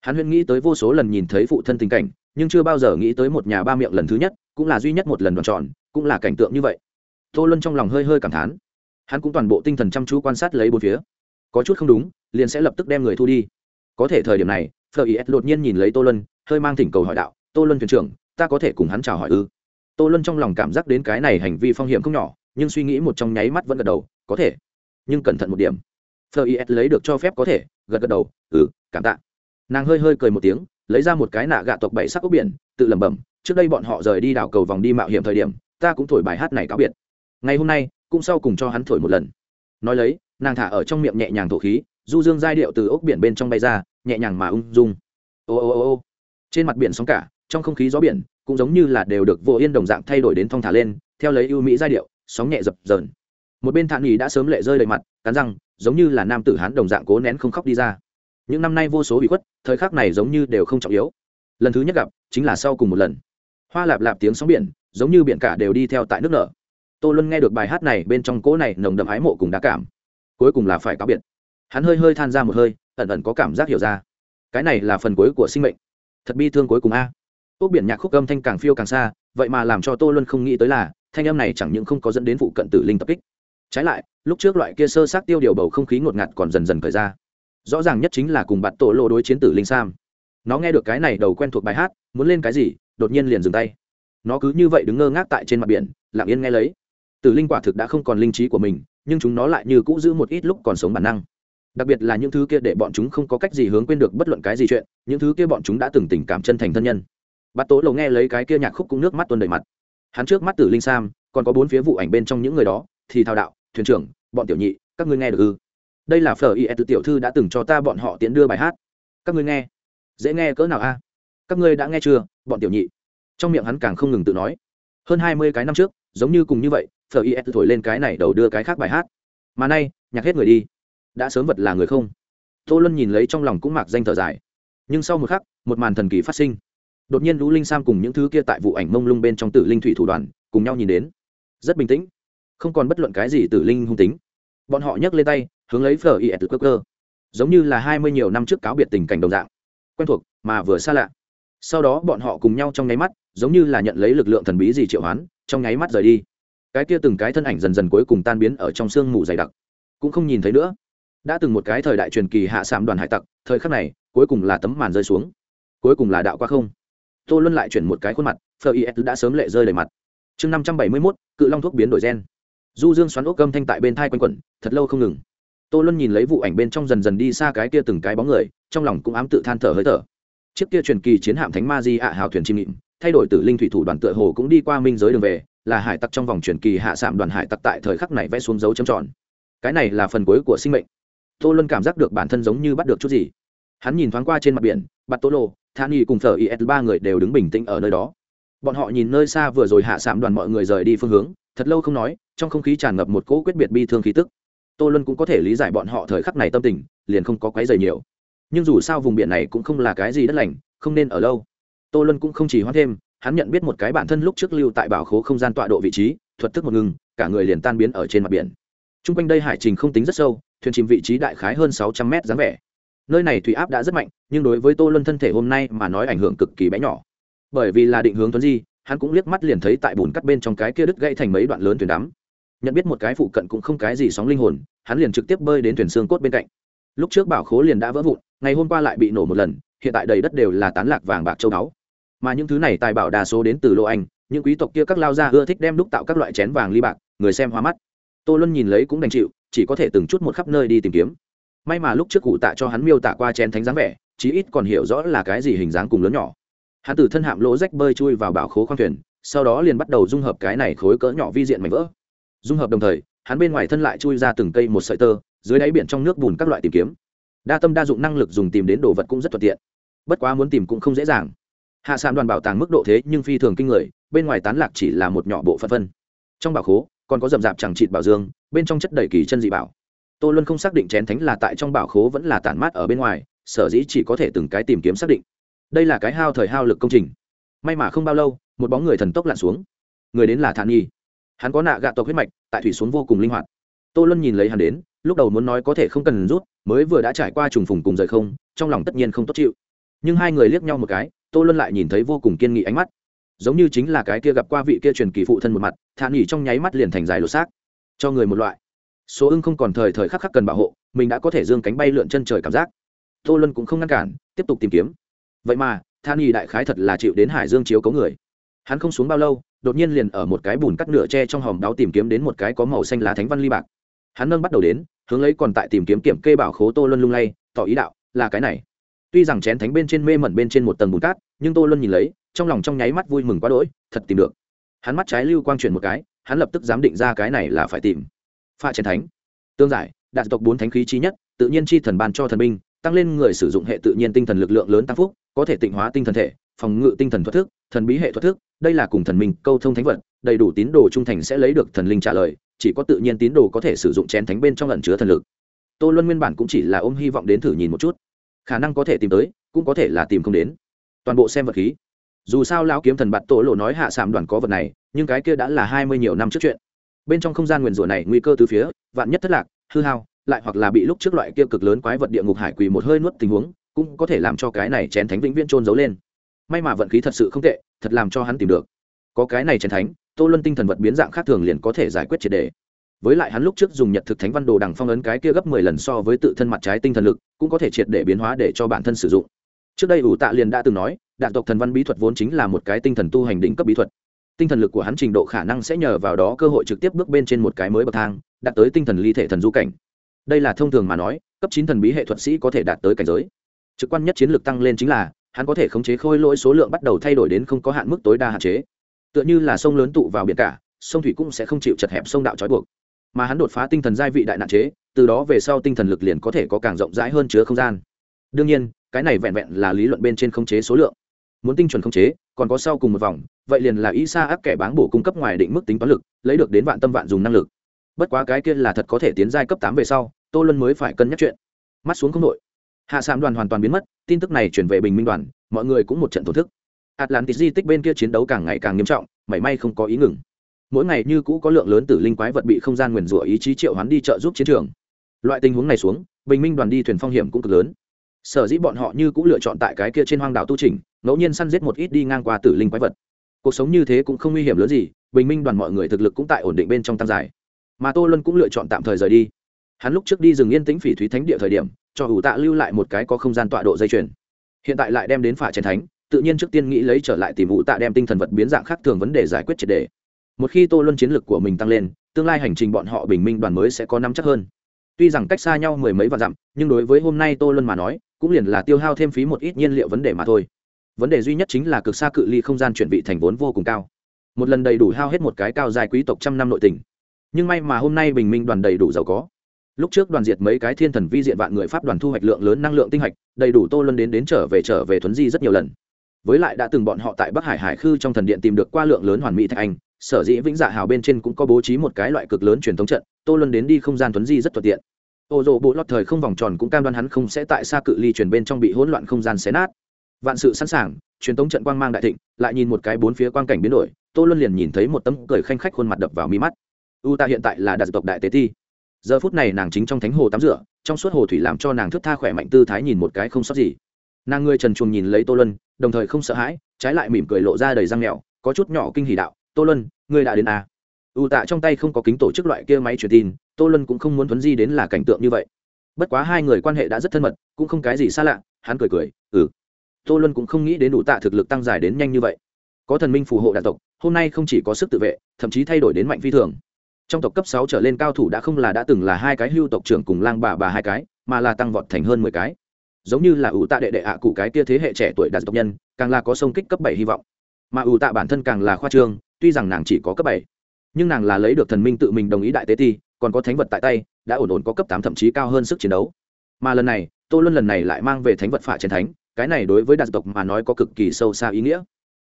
Hắn huyễn nghĩ tới vô số lần nhìn thấy phụ thân tình cảnh, nhưng chưa bao giờ nghĩ tới một nhà ba miệng lần thứ nhất, cũng là duy nhất một lần đoàn tròn, cũng là cảnh tượng như vậy. Tô luân trong lòng hơi hơi cảm thán hắn cũng toàn bộ tinh thần chăm chú quan sát lấy bốn phía. Có chút không đúng, liền sẽ lập tức đem người thu đi. Có thể thời điểm này phờ is đột nhiên nhìn lấy tô luân, hơi mang thỉnh cầu hỏi đạo, tô luân thuyền trưởng, ta có thể cùng hắn chào hỏi ư? Tô luân trong lòng cảm giác đến cái này hành vi phong hiểm không nhỏ, nhưng suy nghĩ một trong nháy mắt vẫn gật đầu, có thể. Nhưng cẩn thận một điểm phờ is lấy được cho phép có thể, gật gật đầu ừ cảm tạ. Nàng hơi hơi cười một tiếng, lấy ra một cái nạ gạ tộc bảy sắc ốc biển, tự lẩm bẩm, trước đây bọn họ rời đi đảo cầu vòng đi mạo hiểm thời điểm, ta cũng thổi bài hát này cáo biệt. Ngày hôm nay cũng sau cùng cho hắn thổi một lần. Nói lấy, nàng thả ở trong miệng nhẹ nhàng thổ khí, du dương giai điệu từ ốc biển bên trong bay ra, nhẹ nhàng mà ung dung. Ô ô ô ô. Trên mặt biển sóng cả, trong không khí gió biển, cũng giống như là đều được vô yên đồng dạng thay đổi đến thong thả lên, theo lấy ưu mỹ giai điệu, sóng nhẹ dập dờn. Một bên thản nghỉ đã sớm lệ rơi đầy mặt, cắn răng, giống như là nam tử hán đồng dạng cố nén không khóc đi ra. Những năm nay vô số bị khuất, thời khắc này giống như đều không trọng yếu. Lần thứ nhất gặp, chính là sau cùng một lần. Hoa lạp lạp tiếng sóng biển, giống như biển cả đều đi theo tại nước nở tô luân nghe được bài hát này, bên trong cỗ này nồng đậm ái mộ cùng đá cảm. Cuối cùng là phải cáo biệt. Hắn hơi hơi than ra một hơi, ẩn ẩn có cảm giác hiểu ra. Cái này là phần cuối của sinh mệnh. Thật bi thương cuối cùng a. Ốc biển nhạc khúc âm thanh càng phiêu càng xa, vậy mà làm cho tô luân không nghĩ tới là, thanh âm này chẳng những không có dẫn đến vụ cận tử linh tập kích. Trái lại, lúc trước loại kia sơ sát tiêu điều bầu không khí ngột ngạt còn dần dần khởi ra. Rõ ràng nhất chính là cùng bạn tổ lộ đối chiến tử linh sam. Nó nghe được cái này đầu quen thuộc bài hát, muốn lên cái gì, đột nhiên liền dừng tay. Nó cứ như vậy đứng ngơ ngác tại trên mặt biển, lặng yên nghe lấy tử linh quả thực đã không còn linh trí của mình, nhưng chúng nó lại như cũ giữ một ít lúc còn sống bản năng. Đặc biệt là những thứ kia để bọn chúng không có cách gì hướng quên được bất luận cái gì chuyện, những thứ kia bọn chúng đã từng tình cảm chân thành thân nhân. Bát tố lầu nghe lấy cái kia nhạc khúc cũng nước mắt tuôn đầy mặt. Hắn trước mắt tử linh sam, còn có bốn phía vụ ảnh bên trong những người đó, thì thao đạo, thuyền trưởng, bọn tiểu nhị, các ngươi nghe được ư? Đây là phở is tiểu thư đã từng cho ta bọn họ tiến đưa bài hát. Các ngươi nghe. Dễ nghe cỡ nào a? Các ngươi đã nghe chưa, bọn tiểu nhị? Trong miệng hắn càng không ngừng tự nói. Hơn hai mươi cái năm trước, giống như cùng như vậy phở is thổi lên cái này đầu đưa cái khác bài hát. Mà nay, nhạc hết người đi. Đã sớm vật là người không. Tô luân nhìn lấy trong lòng cũng mặc danh thở dài. Nhưng sau một khắc, một màn thần kỳ phát sinh. Đột nhiên lũ linh sam cùng những thứ kia tại vụ ảnh mông lung bên trong tử linh thủy thủ đoàn cùng nhau nhìn đến. Rất bình tĩnh. Không còn bất luận cái gì tử linh hung tính. Bọn họ nhấc lên tay, hướng lấy phở is cơ cơ. Giống như là hai mươi nhiều năm trước cáo biệt tình cảnh đồng dạng. Quen thuộc, mà vừa xa lạ. Sau đó bọn họ cùng nhau trong nháy mắt, giống như là nhận lấy lực lượng thần bí gì triệu hoán, trong nháy mắt rời đi cái kia từng cái thân ảnh dần dần cuối cùng tan biến ở trong sương mù dày đặc. Cũng không nhìn thấy nữa. Đã từng một cái thời đại truyền kỳ hạ sạm đoàn hải tặc, thời khắc này, cuối cùng là tấm màn rơi xuống. Cuối cùng là đạo qua không. Tô luân lại chuyển một cái khuôn mặt, phờ is đã sớm lệ rơi đầy mặt. Chương năm trăm bảy mươi mốt, cự long thuốc biến đổi gen. Du dương xoắn ốc cơm thanh tại bên thai quanh quẩn, thật lâu không ngừng. Tô luân nhìn lấy vụ ảnh bên trong dần dần đi xa cái kia từng cái bóng người, trong lòng cũng ám tự than thở hơi thở. Chiếc kia truyền kỳ chiến hạm thánh ma di ạ hào thuyền chim nghịm, thay đổi từ linh thủy thủ đoàn tựa hồ cũng đi qua minh giới đường về là hải tặc trong vòng truyền kỳ hạ sạm đoàn hải tặc tại thời khắc này vẽ xuống dấu chấm tròn. Cái này là phần cuối của sinh mệnh. Tô luân cảm giác được bản thân giống như bắt được chút gì. Hắn nhìn thoáng qua trên mặt biển, bạt tô lô than y cùng thờ is ba người đều đứng bình tĩnh ở nơi đó. Bọn họ nhìn nơi xa vừa rồi hạ sạm đoàn mọi người rời đi phương hướng, thật lâu không nói, trong không khí tràn ngập một cỗ quyết biệt bi thương khí tức. Tô luân cũng có thể lý giải bọn họ thời khắc này tâm tình, liền không có quấy dày nhiều. Nhưng dù sao vùng biển này cũng không là cái gì đất lành, không nên ở lâu. Tô luân cũng không chỉ hoãn thêm hắn nhận biết một cái bản thân lúc trước lưu tại bảo khố không gian tọa độ vị trí, thuật thức một ngừng, cả người liền tan biến ở trên mặt biển. T r u n g quanh đây hải trình không tính rất sâu, thuyền chìm vị trí đại khái hơn sáu trăm mét dáng vẻ. Nơi này thủy áp đã rất mạnh, nhưng đối với tô luân thân thể hôm nay mà nói ảnh hưởng cực kỳ bé nhỏ. Bởi vì là định hướng tuấn di, hắn cũng liếc mắt liền thấy tại bùn cắt bên trong cái kia đứt gãy thành mấy đoạn lớn thuyền đắm. Nhận biết một cái phụ cận cũng không cái gì sóng linh hồn, hắn liền trực tiếp bơi đến thuyền xương cốt bên cạnh. Lúc trước bảo khố liền đã vỡ vụn, ngày hôm qua lại bị nổ một lần, hiện tại đầy đất đều là tán lạc vàng bạc châu báu mà những thứ này tài bảo đa số đến từ lô anh, những quý tộc kia các lao gia ưa thích đem đúc tạo các loại chén vàng ly bạc, người xem hoa mắt. Tô luân nhìn lấy cũng đành chịu, chỉ có thể từng chút một khắp nơi đi tìm kiếm. May mà lúc trước cụ tạ cho hắn miêu tả qua chén thánh dáng vẻ, chí ít còn hiểu rõ là cái gì hình dáng cùng lớn nhỏ. Hắn từ thân hạm lỗ rách bơi chui vào bảo khố khoang thuyền, sau đó liền bắt đầu dung hợp cái này khối cỡ nhỏ vi diện mảnh vỡ. Dung hợp đồng thời, hắn bên ngoài thân lại chui ra từng cây một sợi tơ, dưới đáy biển trong nước bùn các loại tìm kiếm. Đa tâm đa dụng năng lực dùng tìm đến đồ vật cũng rất thuận tiện. Bất quá muốn tìm cũng không dễ dàng hạ sản đoàn bảo tàng mức độ thế nhưng phi thường kinh người, bên ngoài tán lạc chỉ là một nhỏ bộ phận phân. Trong bảo khố, còn có rậm rạp chẳng trịt bảo dương, bên trong chất đầy kỳ chân dị bảo. Tô luân không xác định chén thánh là tại trong bảo khố vẫn là tản mát ở bên ngoài, sở dĩ chỉ có thể từng cái tìm kiếm xác định. Đây là cái hao thời hao lực công trình. May mà không bao lâu, một bóng người thần tốc lặn xuống. Người đến là thản nhi. Hắn có nạ gạ tộc huyết mạch, tại thủy xuống vô cùng linh hoạt. Tô luân nhìn lấy hắn đến, lúc đầu muốn nói có thể không cần rút, mới vừa đã trải qua trùng phùng cùng rời không, trong lòng tất nhiên không tốt chịu. Nhưng hai người liếc nhau một cái tô luân lại nhìn thấy vô cùng kiên nghị ánh mắt. Giống như chính là cái kia gặp qua vị kia truyền kỳ phụ thân một mặt thản nghỉ trong nháy mắt liền thành dài lột xác. Cho người một loại. Số ưng không còn thời thời khắc khắc cần bảo hộ, mình đã có thể dương cánh bay lượn chân trời cảm giác. Tô luân cũng không ngăn cản, tiếp tục tìm kiếm. Vậy mà than nghỉ đại khái thật là chịu đến hải dương chiếu cấu người. Hắn không xuống bao lâu, đột nhiên liền ở một cái bùn cắt nửa tre trong hòm đáo tìm kiếm đến một cái có màu xanh lá thánh văn ly bạc. Hắn nâng bắt đầu đến, hướng lấy còn tại tìm kiếm kiểm kê bảo khố tô luân lung lay, tỏ ý đạo, là cái này tuy rằng chén thánh bên trên mê mẩn bên trên một tầng bùn cát, nhưng tô luân nhìn lấy, trong lòng trong nháy mắt vui mừng quá đỗi, thật tìm được. Hắn mắt trái lưu quang chuyển một cái, hắn lập tức dám định ra cái này là phải tìm. Pha chén thánh. Tương giải, đạt tộc bốn thánh khí chi nhất, tự nhiên chi thần ban cho thần binh, tăng lên người sử dụng hệ tự nhiên tinh thần lực lượng lớn tăng phúc, có thể tịnh hóa tinh thần thể, phòng ngự tinh thần thoát thức, thần bí hệ thoát thức, đây là cùng thần minh câu thông thánh vật, đầy đủ tín đồ trung thành sẽ lấy được thần linh trả lời, chỉ có tự nhiên tín đồ có thể sử dụng chén thánh bên trong ẩn chứa thần lực. Tô luân nguyên bản cũng chỉ là ôm hy vọng đến thử nhìn một chút khả năng có thể tìm tới, cũng có thể là tìm không đến. Toàn bộ xem vật khí. Dù sao lão kiếm thần bạt tổ lộ nói hạ sạm đoàn có vật này, nhưng cái kia đã là hai mươi nhiều năm trước chuyện. Bên trong không gian nguyền rủa này nguy cơ từ phía, vạn nhất thất lạc, hư hao, lại hoặc là bị lúc trước loại kia cực lớn quái vật địa ngục hải quỳ một hơi nuốt tình huống, cũng có thể làm cho cái này chén thánh vĩnh viễn trôn giấu lên. May mà vận khí thật sự không tệ, thật làm cho hắn tìm được. Có cái này chén thánh, tô luân tinh thần vật biến dạng khác thường liền có thể giải quyết triệt đề với lại hắn lúc trước dùng nhật thực thánh văn đồ đằng phong ấn cái kia gấp mười lần so với tự thân mặt trái tinh thần lực, cũng có thể triệt để biến hóa để cho bản thân sử dụng. Trước đây ủ tạ liền đã từng nói, đạn tộc thần văn bí thuật vốn chính là một cái tinh thần tu hành đỉnh cấp bí thuật. Tinh thần lực của hắn trình độ khả năng sẽ nhờ vào đó cơ hội trực tiếp bước bên trên một cái mới bậc thang, đạt tới tinh thần ly thể thần du cảnh. Đây là thông thường mà nói, cấp chín thần bí hệ thuật sĩ có thể đạt tới cảnh giới. Trực quan nhất chiến lược tăng lên chính là, hắn có thể khống chế khôi lỗi số lượng bắt đầu thay đổi đến không có hạn mức tối đa hạn chế. Tựa như là sông lớn tụ vào biển cả, sông thủy cũng sẽ không chịu chật hẹp sông đạo trói buộc mà hắn đột phá tinh thần giai vị đại nạn chế, từ đó về sau tinh thần lực liền có thể có càng rộng rãi hơn chứa không gian. Đương nhiên, cái này vẹn vẹn là lý luận bên trên khống chế số lượng. Muốn tinh chuẩn khống chế, còn có sau cùng một vòng, vậy liền là Isa áp kẻ báng bổ cung cấp ngoài định mức tính toán lực, lấy được đến vạn tâm vạn dùng năng lực. Bất quá cái kia là thật có thể tiến giai cấp tám về sau, tô luân mới phải cân nhắc chuyện. Mắt xuống không đội hạ sạm đoàn hoàn toàn biến mất, tin tức này chuyển về bình minh đoàn, mọi người cũng một trận thổ thức. Atlantis di tích bên kia chiến đấu càng ngày càng nghiêm trọng, mảy may không có ý ngừng mỗi ngày như cũ có lượng lớn tử linh quái vật bị không gian nguyền rủa ý chí triệu hoán đi trợ giúp chiến trường. Loại tình huống này xuống, bình minh đoàn đi thuyền phong hiểm cũng cực lớn. Sở dĩ bọn họ như cũ lựa chọn tại cái kia trên hoang đảo tu trình ngẫu nhiên săn giết một ít đi ngang qua tử linh quái vật. Cuộc sống như thế cũng không nguy hiểm lớn gì, bình minh đoàn mọi người thực lực cũng tại ổn định bên trong tăng dài. Mà tô luân cũng lựa chọn tạm thời rời đi. Hắn lúc trước đi rừng yên tĩnh phỉ thúy thánh địa thời điểm, cho ủ tạ lưu lại một cái có không gian tọa độ dây chuyền. Hiện tại lại đem đến phả trần thánh, tự nhiên trước tiên nghĩ lấy trở lại tìm ủ tạ đem tinh thần vật biến dạng khác thường vấn đề giải quyết triệt đề một khi tô luân chiến lược của mình tăng lên, tương lai hành trình bọn họ bình minh đoàn mới sẽ có năm chắc hơn. Tuy rằng cách xa nhau mười mấy vạn dặm, nhưng đối với hôm nay tô luân mà nói, cũng liền là tiêu hao thêm phí một ít nhiên liệu vấn đề mà thôi. Vấn đề duy nhất chính là cực xa cự ly không gian chuyển vị thành vốn vô cùng cao. Một lần đầy đủ hao hết một cái cao dài quý tộc trăm năm nội tình. Nhưng may mà hôm nay bình minh đoàn đầy đủ giàu có. Lúc trước đoàn diệt mấy cái thiên thần vi diện vạn người pháp đoàn thu hoạch lượng lớn năng lượng tinh hạch, đầy đủ tô luân đến đến trở về trở về thuấn di rất nhiều lần. Với lại đã từng bọn họ tại bắc hải hải khư trong thần điện tìm được qua lượng lớn hoàn mỹ thạch anh sở dĩ vĩnh dạ hào bên trên cũng có bố trí một cái loại cực lớn truyền thống trận tô luân đến đi không gian thuấn di rất thuận tiện. Ô dỗ bộ lót thời không vòng tròn cũng cam đoan hắn không sẽ tại xa cự ly truyền bên trong bị hỗn loạn không gian xé nát. Vạn sự sẵn sàng truyền thống trận quang mang đại thịnh lại nhìn một cái bốn phía quang cảnh biến đổi tô luân liền nhìn thấy một tấm cười khanh khách khuôn mặt đập vào mi mắt. U ta hiện tại là đặc tộc đại tế thi, giờ phút này nàng chính trong thánh hồ tắm rửa trong suốt hồ thủy làm cho nàng thức tha khỏe mạnh tư thái nhìn một cái không sót gì. Nàng ngươi trần chuồng nhìn lấy tô luân đồng thời không sợ hãi trái lại mỉm cười lộ ra đầy răng mèo có chút nhỏ kinh hỉ đạo tô luân, ngươi đã đến à. u tạ trong tay không có kính tổ chức loại kia máy truyền tin, tô luân cũng không muốn thuấn di đến là cảnh tượng như vậy. Bất quá hai người quan hệ đã rất thân mật, cũng không cái gì xa lạ, hắn cười cười ừ. Tô luân cũng không nghĩ đến đủ tạ thực lực tăng dài đến nhanh như vậy. Có thần minh phù hộ đạn tộc, hôm nay không chỉ có sức tự vệ, thậm chí thay đổi đến mạnh phi thường. Trong tộc cấp sáu trở lên cao thủ đã không là đã từng là hai cái hưu tộc trưởng cùng lang bà bà hai cái, mà là tăng vọt thành hơn mười cái. Giống như là ủ tạ đệ đệ ạ cụ cái kia thế hệ trẻ tuổi đạt tộc nhân, càng là có sông kích cấp bảy hy vọng. Mà ủ tạ bản thân càng là khoa trương tuy rằng nàng chỉ có cấp bảy, nhưng nàng là lấy được thần minh tự mình đồng ý đại tế ti, còn có thánh vật tại tay, đã ổn ổn có cấp tám thậm chí cao hơn sức chiến đấu. Mà lần này, tô luân lần này lại mang về thánh vật phả chiến thánh, cái này đối với đạt tộc mà nói có cực kỳ sâu xa ý nghĩa.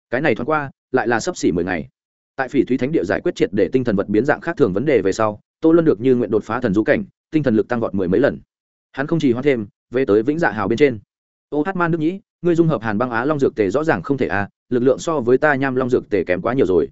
Cái này thoáng qua, lại là sấp xỉ mười ngày. Tại phỉ thúy thánh địa giải quyết triệt để tinh thần vật biến dạng khác thường vấn đề về sau, tô luân được như nguyện đột phá thần du cảnh, tinh thần lực tăng vọt mười mấy lần. Hắn không chỉ hoa thêm, về tới vĩnh dạ hào bên trên. Ô hát man nước nhĩ, ngươi dung hợp hàn băng á long dược tề rõ ràng không thể à lực lượng so với ta nham long dược tề kém quá nhiều rồi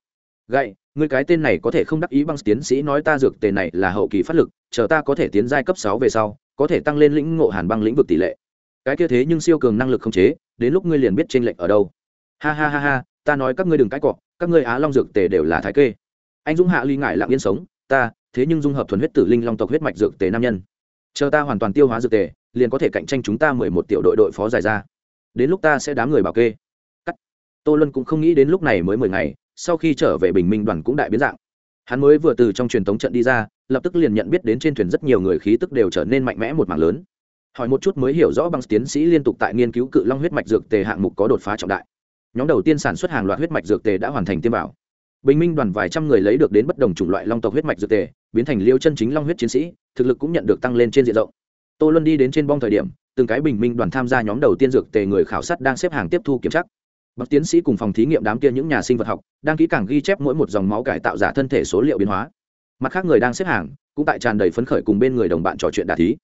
gậy người cái tên này có thể không đắc ý băng tiến sĩ nói ta dược tề này là hậu kỳ phát lực, chờ ta có thể tiến giai cấp sáu về sau, có thể tăng lên lĩnh ngộ hàn băng lĩnh vực tỷ lệ. Cái kia thế nhưng siêu cường năng lực không chế, đến lúc ngươi liền biết trên lệnh ở đâu. Ha ha ha ha, ta nói các ngươi đừng cãi cọ, các ngươi á long dược tề đều là thái kê. Anh dũng hạ ly ngại lặng yên sống, ta, thế nhưng dung hợp thuần huyết tử linh long tộc huyết mạch dược tề nam nhân. Chờ ta hoàn toàn tiêu hóa dược tề, liền có thể cạnh tranh chúng ta mười một tiểu đội đội phó dài ra. Đến lúc ta sẽ đám người bảo kê. Cắt. Tô lân cũng không nghĩ đến lúc này mới mười ngày sau khi trở về bình minh đoàn cũng đại biến dạng. Hắn mới vừa từ trong truyền thống trận đi ra, lập tức liền nhận biết đến trên thuyền rất nhiều người khí tức đều trở nên mạnh mẽ một mảng lớn. Hỏi một chút mới hiểu rõ bằng tiến sĩ liên tục tại nghiên cứu cự long huyết mạch dược tề hạng mục có đột phá trọng đại. Nhóm đầu tiên sản xuất hàng loạt huyết mạch dược tề đã hoàn thành tiêm bảo bình minh đoàn vài trăm người lấy được đến bất đồng chủng loại long tộc huyết mạch dược tề, biến thành liêu chân chính long huyết chiến sĩ, thực lực cũng nhận được tăng lên trên diện rộng. Tô luân đi đến trên bong thời điểm, từng cái bình minh đoàn tham gia nhóm đầu tiên dược tề người khảo sát đang xếp hàng tiếp thu kiểm tra bậc tiến sĩ cùng phòng thí nghiệm đám kia những nhà sinh vật học, đang kỹ càng ghi chép mỗi một dòng máu cải tạo giả thân thể số liệu biến hóa. Mặt khác người đang xếp hàng, cũng tại tràn đầy phấn khởi cùng bên người đồng bạn trò chuyện đà thí.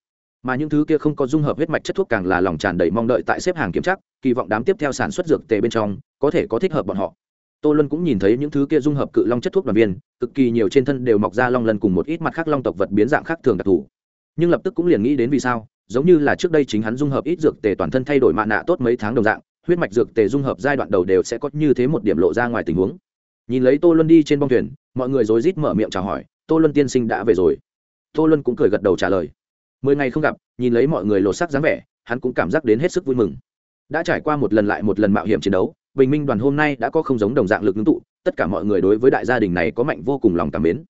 Mà những thứ kia không có dung hợp huyết mạch chất thuốc càng là lòng tràn đầy mong đợi tại xếp hàng kiểm tra, kỳ vọng đám tiếp theo sản xuất dược tề bên trong, có thể có thích hợp bọn họ. Tô luân cũng nhìn thấy những thứ kia dung hợp cự long chất thuốc đoàn viên, cực kỳ nhiều trên thân đều mọc ra long lần cùng một ít mặt khác long tộc vật biến dạng khác thường đặc thù. Nhưng lập tức cũng liền nghĩ đến vì sao, giống như là trước đây chính hắn dung hợp ít dược tề toàn thân thay đổi mạ nạ tốt mấy tháng đồng dạng huyết mạch dược tề dung hợp giai đoạn đầu đều sẽ có như thế một điểm lộ ra ngoài tình huống. Nhìn lấy tô luân đi trên bong thuyền, mọi người rối rít mở miệng chào hỏi, tô luân tiên sinh đã về rồi. Tô luân cũng cười gật đầu trả lời. Mười ngày không gặp, nhìn lấy mọi người lột sắc dáng vẻ, hắn cũng cảm giác đến hết sức vui mừng. Đã trải qua một lần lại một lần mạo hiểm chiến đấu, bình minh đoàn hôm nay đã có không giống đồng dạng lực ngưng tụ, tất cả mọi người đối với đại gia đình này có mạnh vô cùng lòng cảm mến.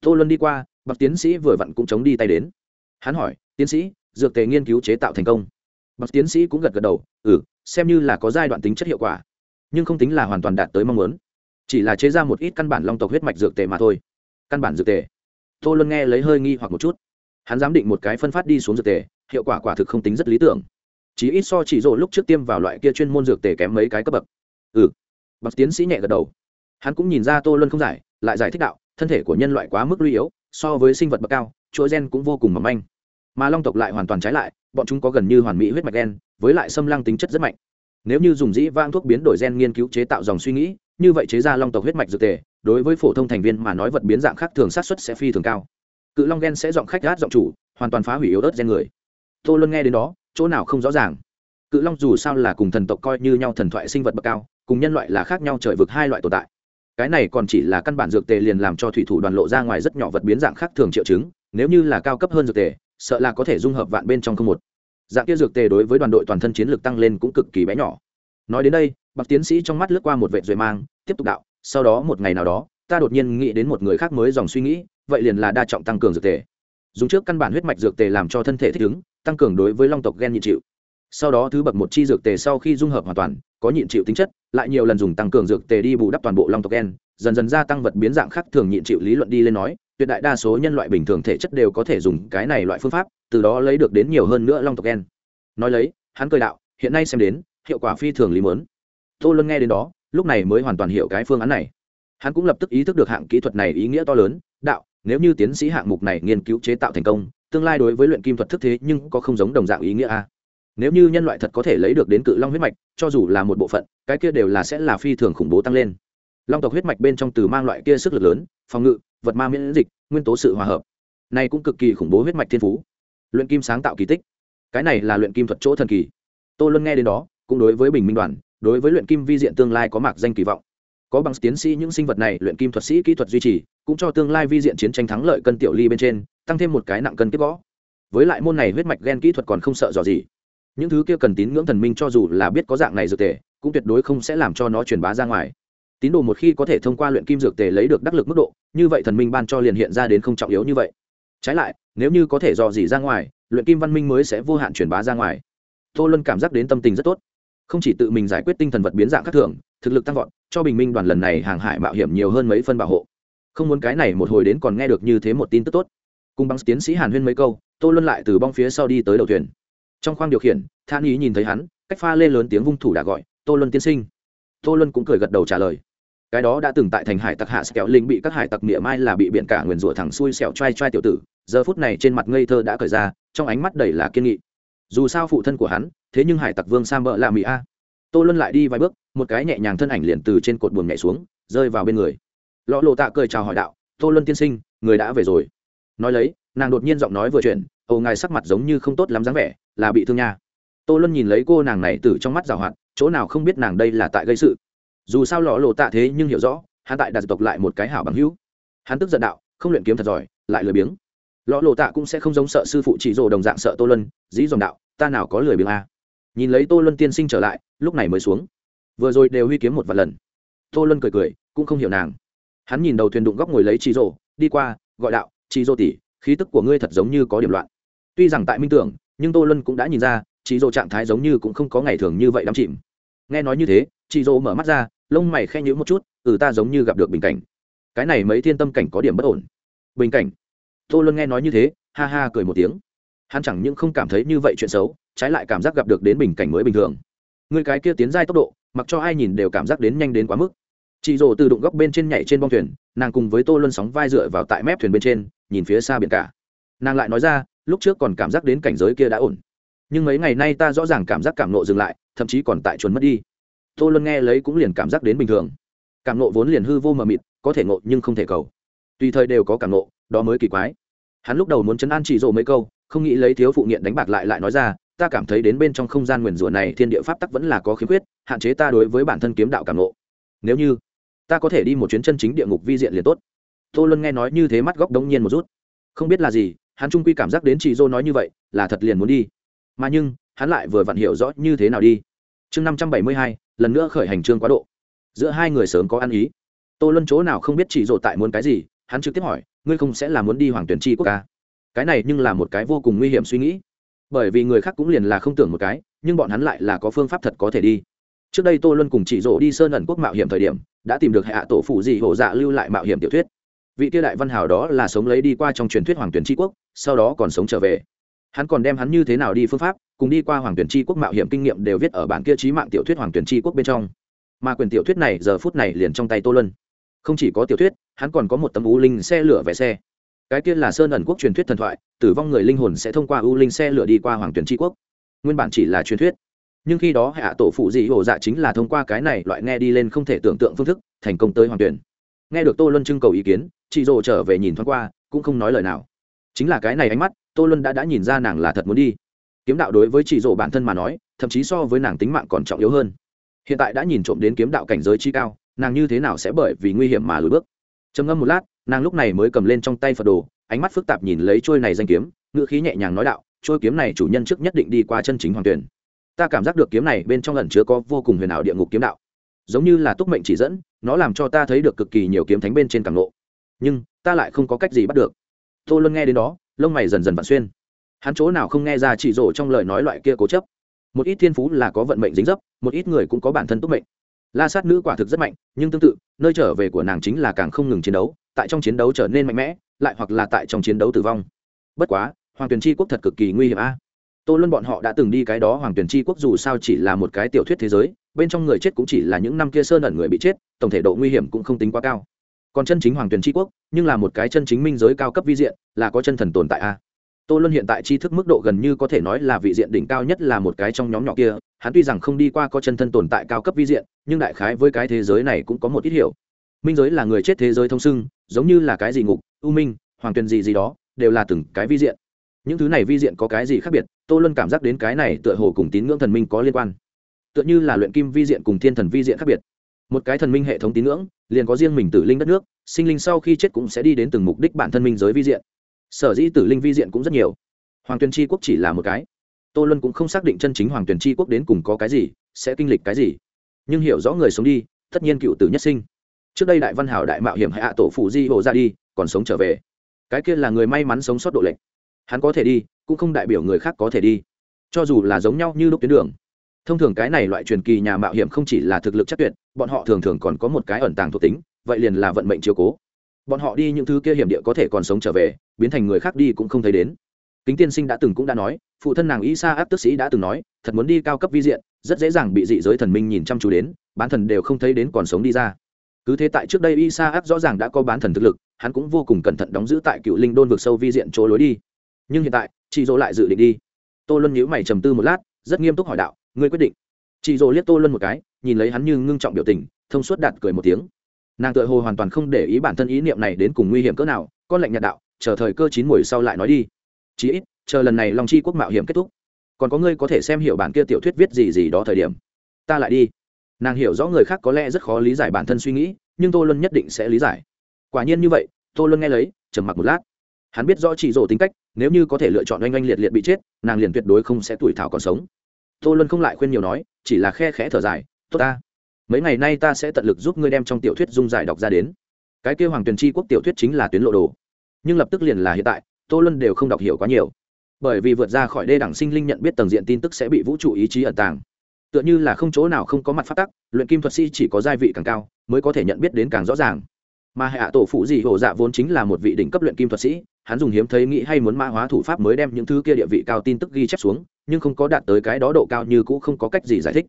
Tô luân đi qua bậc tiến sĩ vừa vặn cũng chống đi tay đến. Hắn hỏi, tiến sĩ, dược tề nghiên cứu chế tạo thành công? Bậc tiến sĩ cũng gật gật đầu ừ xem như là có giai đoạn tính chất hiệu quả, nhưng không tính là hoàn toàn đạt tới mong muốn. Chỉ là chế ra một ít căn bản long tộc huyết mạch dược tề mà thôi. Căn bản dược tề. Tô luân nghe lấy hơi nghi hoặc một chút. Hắn dám định một cái phân phát đi xuống dược tề, hiệu quả quả thực không tính rất lý tưởng. Chỉ ít so chỉ rộ lúc trước tiêm vào loại kia chuyên môn dược tề kém mấy cái cấp bậc. Ừ. Bậc tiến sĩ nhẹ gật đầu. Hắn cũng nhìn ra tô luân không giải, lại giải thích đạo, thân thể của nhân loại quá mức lưu yếu, so với sinh vật bậc cao, chuỗi gen cũng vô cùng mỏng manh. Mà long tộc lại hoàn toàn trái lại, bọn chúng có gần như hoàn mỹ huyết mạch gen với lại xâm lăng tính chất rất mạnh. Nếu như dùng dĩ vang thuốc biến đổi gen nghiên cứu chế tạo dòng suy nghĩ, như vậy chế ra long tộc huyết mạch dược tề, đối với phổ thông thành viên mà nói vật biến dạng khác thường sát xuất sẽ phi thường cao. Cự long gen sẽ giọng khách gát giọng chủ, hoàn toàn phá hủy yếu ớt gen người. Tô luân nghe đến đó, chỗ nào không rõ ràng. Cự long dù sao là cùng thần tộc coi như nhau thần thoại sinh vật bậc cao, cùng nhân loại là khác nhau trời vực hai loại tồn tại. Cái này còn chỉ là căn bản dược tề liền làm cho thủy thủ đoàn lộ ra ngoài rất nhỏ vật biến dạng khác thường triệu chứng, nếu như là cao cấp hơn dược tề, sợ là có thể dung hợp vạn bên trong không một dạng kia dược tề đối với đoàn đội toàn thân chiến lược tăng lên cũng cực kỳ bé nhỏ. Nói đến đây bậc tiến sĩ trong mắt lướt qua một vệ duệ mang, tiếp tục đạo, sau đó một ngày nào đó, ta đột nhiên nghĩ đến một người khác mới dòng suy nghĩ, vậy liền là đa trọng tăng cường dược tề. Dùng trước căn bản huyết mạch dược tề làm cho thân thể thích ứng, tăng cường đối với long tộc gen nhịn chịu. Sau đó thứ bậc một chi dược tề sau khi dung hợp hoàn toàn, có nhịn chịu tính chất, lại nhiều lần dùng tăng cường dược tề đi bù đắp toàn bộ long tộc gen, dần dần gia tăng vật biến dạng khác thường nhịn chịu lý luận đi lên nói, tuyệt đại đa số nhân loại bình thường thể chất đều có thể dùng cái này loại phương pháp từ đó lấy được đến nhiều hơn nữa long tộc gen. Nói lấy, hắn cười đạo, hiện nay xem đến, hiệu quả phi thường lý mớn tô luân nghe đến đó, lúc này mới hoàn toàn hiểu cái phương án này. Hắn cũng lập tức ý thức được hạng kỹ thuật này ý nghĩa to lớn, đạo, nếu như tiến sĩ hạng mục này nghiên cứu chế tạo thành công, tương lai đối với luyện kim thuật thức thế nhưng có không giống đồng dạng ý nghĩa a. Nếu như nhân loại thật có thể lấy được đến cự long huyết mạch, cho dù là một bộ phận, cái kia đều là sẽ là phi thường khủng bố tăng lên. Long tộc huyết mạch bên trong từ mang loại kia sức lực lớn, phòng ngự, vật ma miễn dịch, nguyên tố sự hòa hợp. Này cũng cực kỳ khủng bố huyết mạch thiên phú luyện kim sáng tạo kỳ tích. Cái này là luyện kim thuật chỗ thần kỳ. Tô luân nghe đến đó, cũng đối với bình minh đoàn, đối với luyện kim vi diện tương lai có mạc danh kỳ vọng. Có bằng tiến sĩ những sinh vật này luyện kim thuật sĩ kỹ thuật duy trì, cũng cho tương lai vi diện chiến tranh thắng lợi cân tiểu ly bên trên, tăng thêm một cái nặng cân tiếp gõ với lại môn này huyết mạch gen kỹ thuật còn không sợ dò gì những thứ kia cần tín ngưỡng thần minh cho dù là biết có dạng này dược tề, cũng tuyệt đối không sẽ làm cho nó truyền bá ra ngoài. Tín đồ một khi có thể thông qua luyện kim dược tề lấy được đắc lực mức độ, như vậy thần minh ban cho liền hiện ra đến không trọng yếu như vậy trái lại, nếu như có thể dò dỉ ra ngoài, luyện kim văn minh mới sẽ vô hạn truyền bá ra ngoài. Tô luân cảm giác đến tâm tình rất tốt. Không chỉ tự mình giải quyết tinh thần vật biến dạng khác thường, thực lực tăng vọt, cho bình minh đoàn lần này hàng hải mạo hiểm nhiều hơn mấy phân bảo hộ. Không muốn cái này một hồi đến còn nghe được như thế một tin tức tốt. Cùng bằng tiến sĩ hàn huyên mấy câu, tô luân lại từ bong phía sau đi tới đầu thuyền. Trong khoang điều khiển, than ý nhìn thấy hắn, cách pha lên lớn tiếng vung thủ đã gọi, tô luân tiên sinh. Tô luân cũng cười gật đầu trả lời cái đó đã từng tại thành hải tặc hạ sẹo linh bị các hải tặc miệng mai là bị biển cả nguyền rủa thẳng xuôi sẹo trai trai tiểu tử, giờ phút này trên mặt ngây thơ đã cởi ra, trong ánh mắt đầy là kiên nghị. Dù sao phụ thân của hắn, thế nhưng hải tặc vương sam bợ là mỹ a. Tô luân lại đi vài bước, một cái nhẹ nhàng thân ảnh liền từ trên cột buồng nhảy xuống, rơi vào bên người. Lọ lộ tạ cười chào hỏi đạo, tô luân tiên sinh, người đã về rồi. Nói lấy, nàng đột nhiên giọng nói vừa chuyện ầu ngài sắc mặt giống như không tốt lắm dáng vẻ, là bị thương nha. Tô luân nhìn lấy cô nàng này từ trong mắt rào hoạt, chỗ nào không biết nàng đây là tại gây sự dù sao lọ lộ tạ thế nhưng hiểu rõ, hắn tại đặt tộc lại một cái hảo bằng hữu. Hắn tức giận đạo, không luyện kiếm thật giỏi, lại lười biếng. Lọ lộ tạ cũng sẽ không giống sợ sư phụ chỉ rồ đồng dạng sợ tô luân dĩ dòng đạo, ta nào có lười biếng a. Nhìn lấy tô luân tiên sinh trở lại, lúc này mới xuống. Vừa rồi đều huy kiếm một vài lần. Tô luân cười cười, cũng không hiểu nàng. Hắn nhìn đầu thuyền đụng góc ngồi lấy chị rồ, đi qua, gọi đạo chị rồ tỉ khí tức của ngươi thật giống như có điểm loạn. Tuy rằng tại minh tưởng, nhưng tô luân cũng đã nhìn ra chị rồ trạng thái giống như cũng không có ngày thường như vậy đắm chìm. Nghe nói như thế chị rồ mở mắt ra lông mày khen nhữ một chút ừ ta giống như gặp được bình cảnh. Cái này mấy thiên tâm cảnh có điểm bất ổn. Bình cảnh? Tô luân nghe nói như thế, ha ha cười một tiếng. Hắn chẳng những không cảm thấy như vậy chuyện xấu, trái lại cảm giác gặp được đến bình cảnh mới bình thường. Người cái kia tiến giai tốc độ, mặc cho ai nhìn đều cảm giác đến nhanh đến quá mức. Chị rổ từ đụng góc bên trên nhảy trên bong thuyền, nàng cùng với tô luân sóng vai dựa vào tại mép thuyền bên trên, nhìn phía xa biển cả. Nàng lại nói ra, lúc trước còn cảm giác đến cảnh giới kia đã ổn. Nhưng mấy ngày nay ta rõ ràng cảm giác cảm nộ dừng lại, thậm chí còn tại chuồn mất đi tô luân nghe lấy cũng liền cảm giác đến bình thường. Cảm nộ vốn liền hư vô mờ mịt, có thể ngộ nhưng không thể cầu. Tùy thời đều có cảm nộ, đó mới kỳ quái. Hắn lúc đầu muốn chấn an chỉ rộ mấy câu, không nghĩ lấy thiếu phụ nghiện đánh bạc lại lại nói ra, ta cảm thấy đến bên trong không gian nguyền rủa này thiên địa pháp tắc vẫn là có khiếm khuyết, hạn chế ta đối với bản thân kiếm đạo cảm nộ. Nếu như ta có thể đi một chuyến chân chính địa ngục vi diện liền tốt. Tô luân nghe nói như thế mắt góc đống nhiên một rút. Không biết là gì, hắn trung quy cảm giác đến chị dô nói như vậy, là thật liền muốn đi. Mà nhưng, hắn lại vừa vặn hiểu rõ như thế nào đi. Chương năm trăm bảy mươi hai lần nữa khởi hành trương quá độ. Giữa hai người sớm có ăn ý. Tô luân chỗ nào không biết chỉ rộ tại muốn cái gì, hắn trực tiếp hỏi, ngươi không sẽ là muốn đi hoàng tuyển chi quốc ca cái này nhưng là một cái vô cùng nguy hiểm suy nghĩ. Bởi vì người khác cũng liền là không tưởng một cái, nhưng bọn hắn lại là có phương pháp thật có thể đi. Trước đây tô luân cùng chỉ rộ đi sơn ẩn quốc mạo hiểm thời điểm, đã tìm được hạ tổ phụ gì hổ dạ lưu lại mạo hiểm tiểu thuyết. Vị tiêu đại văn hào đó là sống lấy đi qua trong truyền thuyết hoàng tuyển tri quốc, sau đó còn sống trở về hắn còn đem hắn như thế nào đi phương pháp, cùng đi qua hoàng tuyển tri quốc mạo hiểm kinh nghiệm đều viết ở bản kia trí mạng tiểu thuyết hoàng tuyển tri quốc bên trong. Mà quyền tiểu thuyết này giờ phút này liền trong tay tô luân. Không chỉ có tiểu thuyết, hắn còn có một tấm u linh xe lửa vẽ xe. Cái kia là sơn ẩn quốc truyền thuyết thần thoại, tử vong người linh hồn sẽ thông qua u linh xe lửa đi qua hoàng tuyển tri quốc. Nguyên bản chỉ là truyền thuyết. Nhưng khi đó hạ tổ phụ dị hồ dạ chính là thông qua cái này loại nghe đi lên không thể tưởng tượng phương thức, thành công tới hoàng tuyển. Nghe được tô luân trưng cầu ý kiến, chị rồ trở về nhìn thoáng qua, cũng không nói lời nào. Chính là cái này ánh mắt tô luân đã đã nhìn ra nàng là thật muốn đi. Kiếm đạo đối với chị rồ bản thân mà nói, thậm chí so với nàng tính mạng còn trọng yếu hơn. Hiện tại đã nhìn trộm đến kiếm đạo cảnh giới chi cao, nàng như thế nào sẽ bởi vì nguy hiểm mà lùi bước? Trầm ngâm một lát, nàng lúc này mới cầm lên trong tay phật đồ, ánh mắt phức tạp nhìn lấy trôi này danh kiếm, ngữ khí nhẹ nhàng nói đạo, trôi kiếm này chủ nhân trước nhất định đi qua chân chính hoàng tuyển. Ta cảm giác được kiếm này bên trong lần chứa có vô cùng huyền ảo địa ngục kiếm đạo. Giống như là túc mệnh chỉ dẫn, nó làm cho ta thấy được cực kỳ nhiều kiếm thánh bên trên càng lộ. Nhưng, ta lại không có cách gì bắt được. Tô luân nghe đến đó lông mày dần dần vặn xuyên. Hắn chỗ nào không nghe ra chỉ rổ trong lời nói loại kia cố chấp. Một ít thiên phú là có vận mệnh dính dấp, một ít người cũng có bản thân túc mệnh. La sát nữ quả thực rất mạnh, nhưng tương tự, nơi trở về của nàng chính là càng không ngừng chiến đấu, tại trong chiến đấu trở nên mạnh mẽ, lại hoặc là tại trong chiến đấu tử vong. Bất quá, hoàng tuyền tri quốc thật cực kỳ nguy hiểm a. Tô luân bọn họ đã từng đi cái đó, hoàng tuyền tri quốc dù sao chỉ là một cái tiểu thuyết thế giới, bên trong người chết cũng chỉ là những năm kia sơn ẩn người bị chết, tổng thể độ nguy hiểm cũng không tính quá cao còn chân chính hoàng tuyền tri quốc, nhưng là một cái chân chính minh giới cao cấp vi diện, là có chân thần tồn tại a. Tô luân hiện tại tri thức mức độ gần như có thể nói là vị diện đỉnh cao nhất là một cái trong nhóm nhỏ kia, hắn tuy rằng không đi qua có chân thân tồn tại cao cấp vi diện, nhưng đại khái với cái thế giới này cũng có một ít hiểu. Minh giới là người chết thế giới thông sưng giống như là cái gì ngục, u minh, hoàng tuyền gì gì đó, đều là từng cái vi diện. Những thứ này vi diện có cái gì khác biệt, tô luân cảm giác đến cái này tựa hồ cùng tín ngưỡng thần minh có liên quan. Tựa như là luyện kim vi diện cùng thiên thần vi diện khác biệt một cái thần minh hệ thống tín ngưỡng, liền có riêng mình tử linh đất nước, sinh linh sau khi chết cũng sẽ đi đến từng mục đích bản thân minh giới vi diện. Sở dĩ tử linh vi diện cũng rất nhiều. Hoàng tuyền tri quốc chỉ là một cái. Tô luân cũng không xác định chân chính hoàng tuyền tri quốc đến cùng có cái gì, sẽ kinh lịch cái gì. Nhưng hiểu rõ người sống đi, tất nhiên cựu tử nhất sinh. Trước đây đại văn hảo, đại mạo hiểm hạ tổ phụ di hộ ra đi, còn sống trở về. Cái kia là người may mắn sống sót độ lệnh. Hắn có thể đi, cũng không đại biểu người khác có thể đi. Cho dù là giống nhau như lúc tuyến đường thông thường cái này loại truyền kỳ nhà mạo hiểm không chỉ là thực lực chắc tuyệt, bọn họ thường thường còn có một cái ẩn tàng thuộc tính, vậy liền là vận mệnh chiếu cố. Bọn họ đi những thứ kia hiểm địa có thể còn sống trở về, biến thành người khác đi cũng không thấy đến. Kính tiên sinh đã từng cũng đã nói, phụ thân nàng y sa áp tức sĩ đã từng nói, thật muốn đi cao cấp vi diện, rất dễ dàng bị dị giới thần minh nhìn chăm chú đến, bán thần đều không thấy đến còn sống đi ra. Cứ thế tại trước đây y sa áp rõ ràng đã có bán thần thực lực, hắn cũng vô cùng cẩn thận đóng giữ tại cựu linh đôn vực sâu vi diện chỗ lối đi. Nhưng hiện tại chị dỗ lại dự định đi. Tô luân nhíu mày trầm tư một lát, rất nghiêm túc hỏi đạo ngươi quyết định. Chị dỗ liếc tô luân một cái, nhìn lấy hắn như ngưng trọng biểu tình, thông suốt đạt cười một tiếng. Nàng tự hồ hoàn toàn không để ý bản thân ý niệm này đến cùng nguy hiểm cỡ nào, con lệnh nhạt đạo, chờ thời cơ chín mùi sau lại nói đi. Chí ít, chờ lần này long chi quốc mạo hiểm kết thúc. Còn có ngươi có thể xem hiểu bản kia tiểu thuyết viết gì gì đó thời điểm. Ta lại đi. Nàng hiểu rõ người khác có lẽ rất khó lý giải bản thân suy nghĩ, nhưng tô luân nhất định sẽ lý giải. Quả nhiên như vậy, tô luân nghe lấy, trầm mặc một lát. Hắn biết rõ chị rổ tính cách, nếu như có thể lựa chọn oanh oanh liệt liệt bị chết, nàng liền tuyệt đối không sẽ tuổi thảo còn sống tô luân không lại khuyên nhiều nói, chỉ là khe khẽ thở dài, tốt ta, mấy ngày nay ta sẽ tận lực giúp ngươi đem trong tiểu thuyết dung giải đọc ra đến. Cái kêu hoàng tuyền tri quốc tiểu thuyết chính là tuyến lộ đồ. Nhưng lập tức liền là hiện tại, tô luân đều không đọc hiểu quá nhiều. Bởi vì vượt ra khỏi đê đẳng sinh linh nhận biết tầng diện tin tức sẽ bị vũ trụ ý chí ẩn tàng. Tựa như là không chỗ nào không có mặt phát tắc, luyện kim thuật sĩ chỉ có gia vị càng cao, mới có thể nhận biết đến càng rõ ràng. Mà hạ tổ phụ gì hồ dạ vốn chính là một vị đỉnh cấp luyện kim thuật sĩ hắn dùng hiếm thấy nghĩ hay muốn mã hóa thủ pháp mới đem những thứ kia địa vị cao tin tức ghi chép xuống, nhưng không có đạt tới cái đó độ cao như cũ không có cách gì giải thích.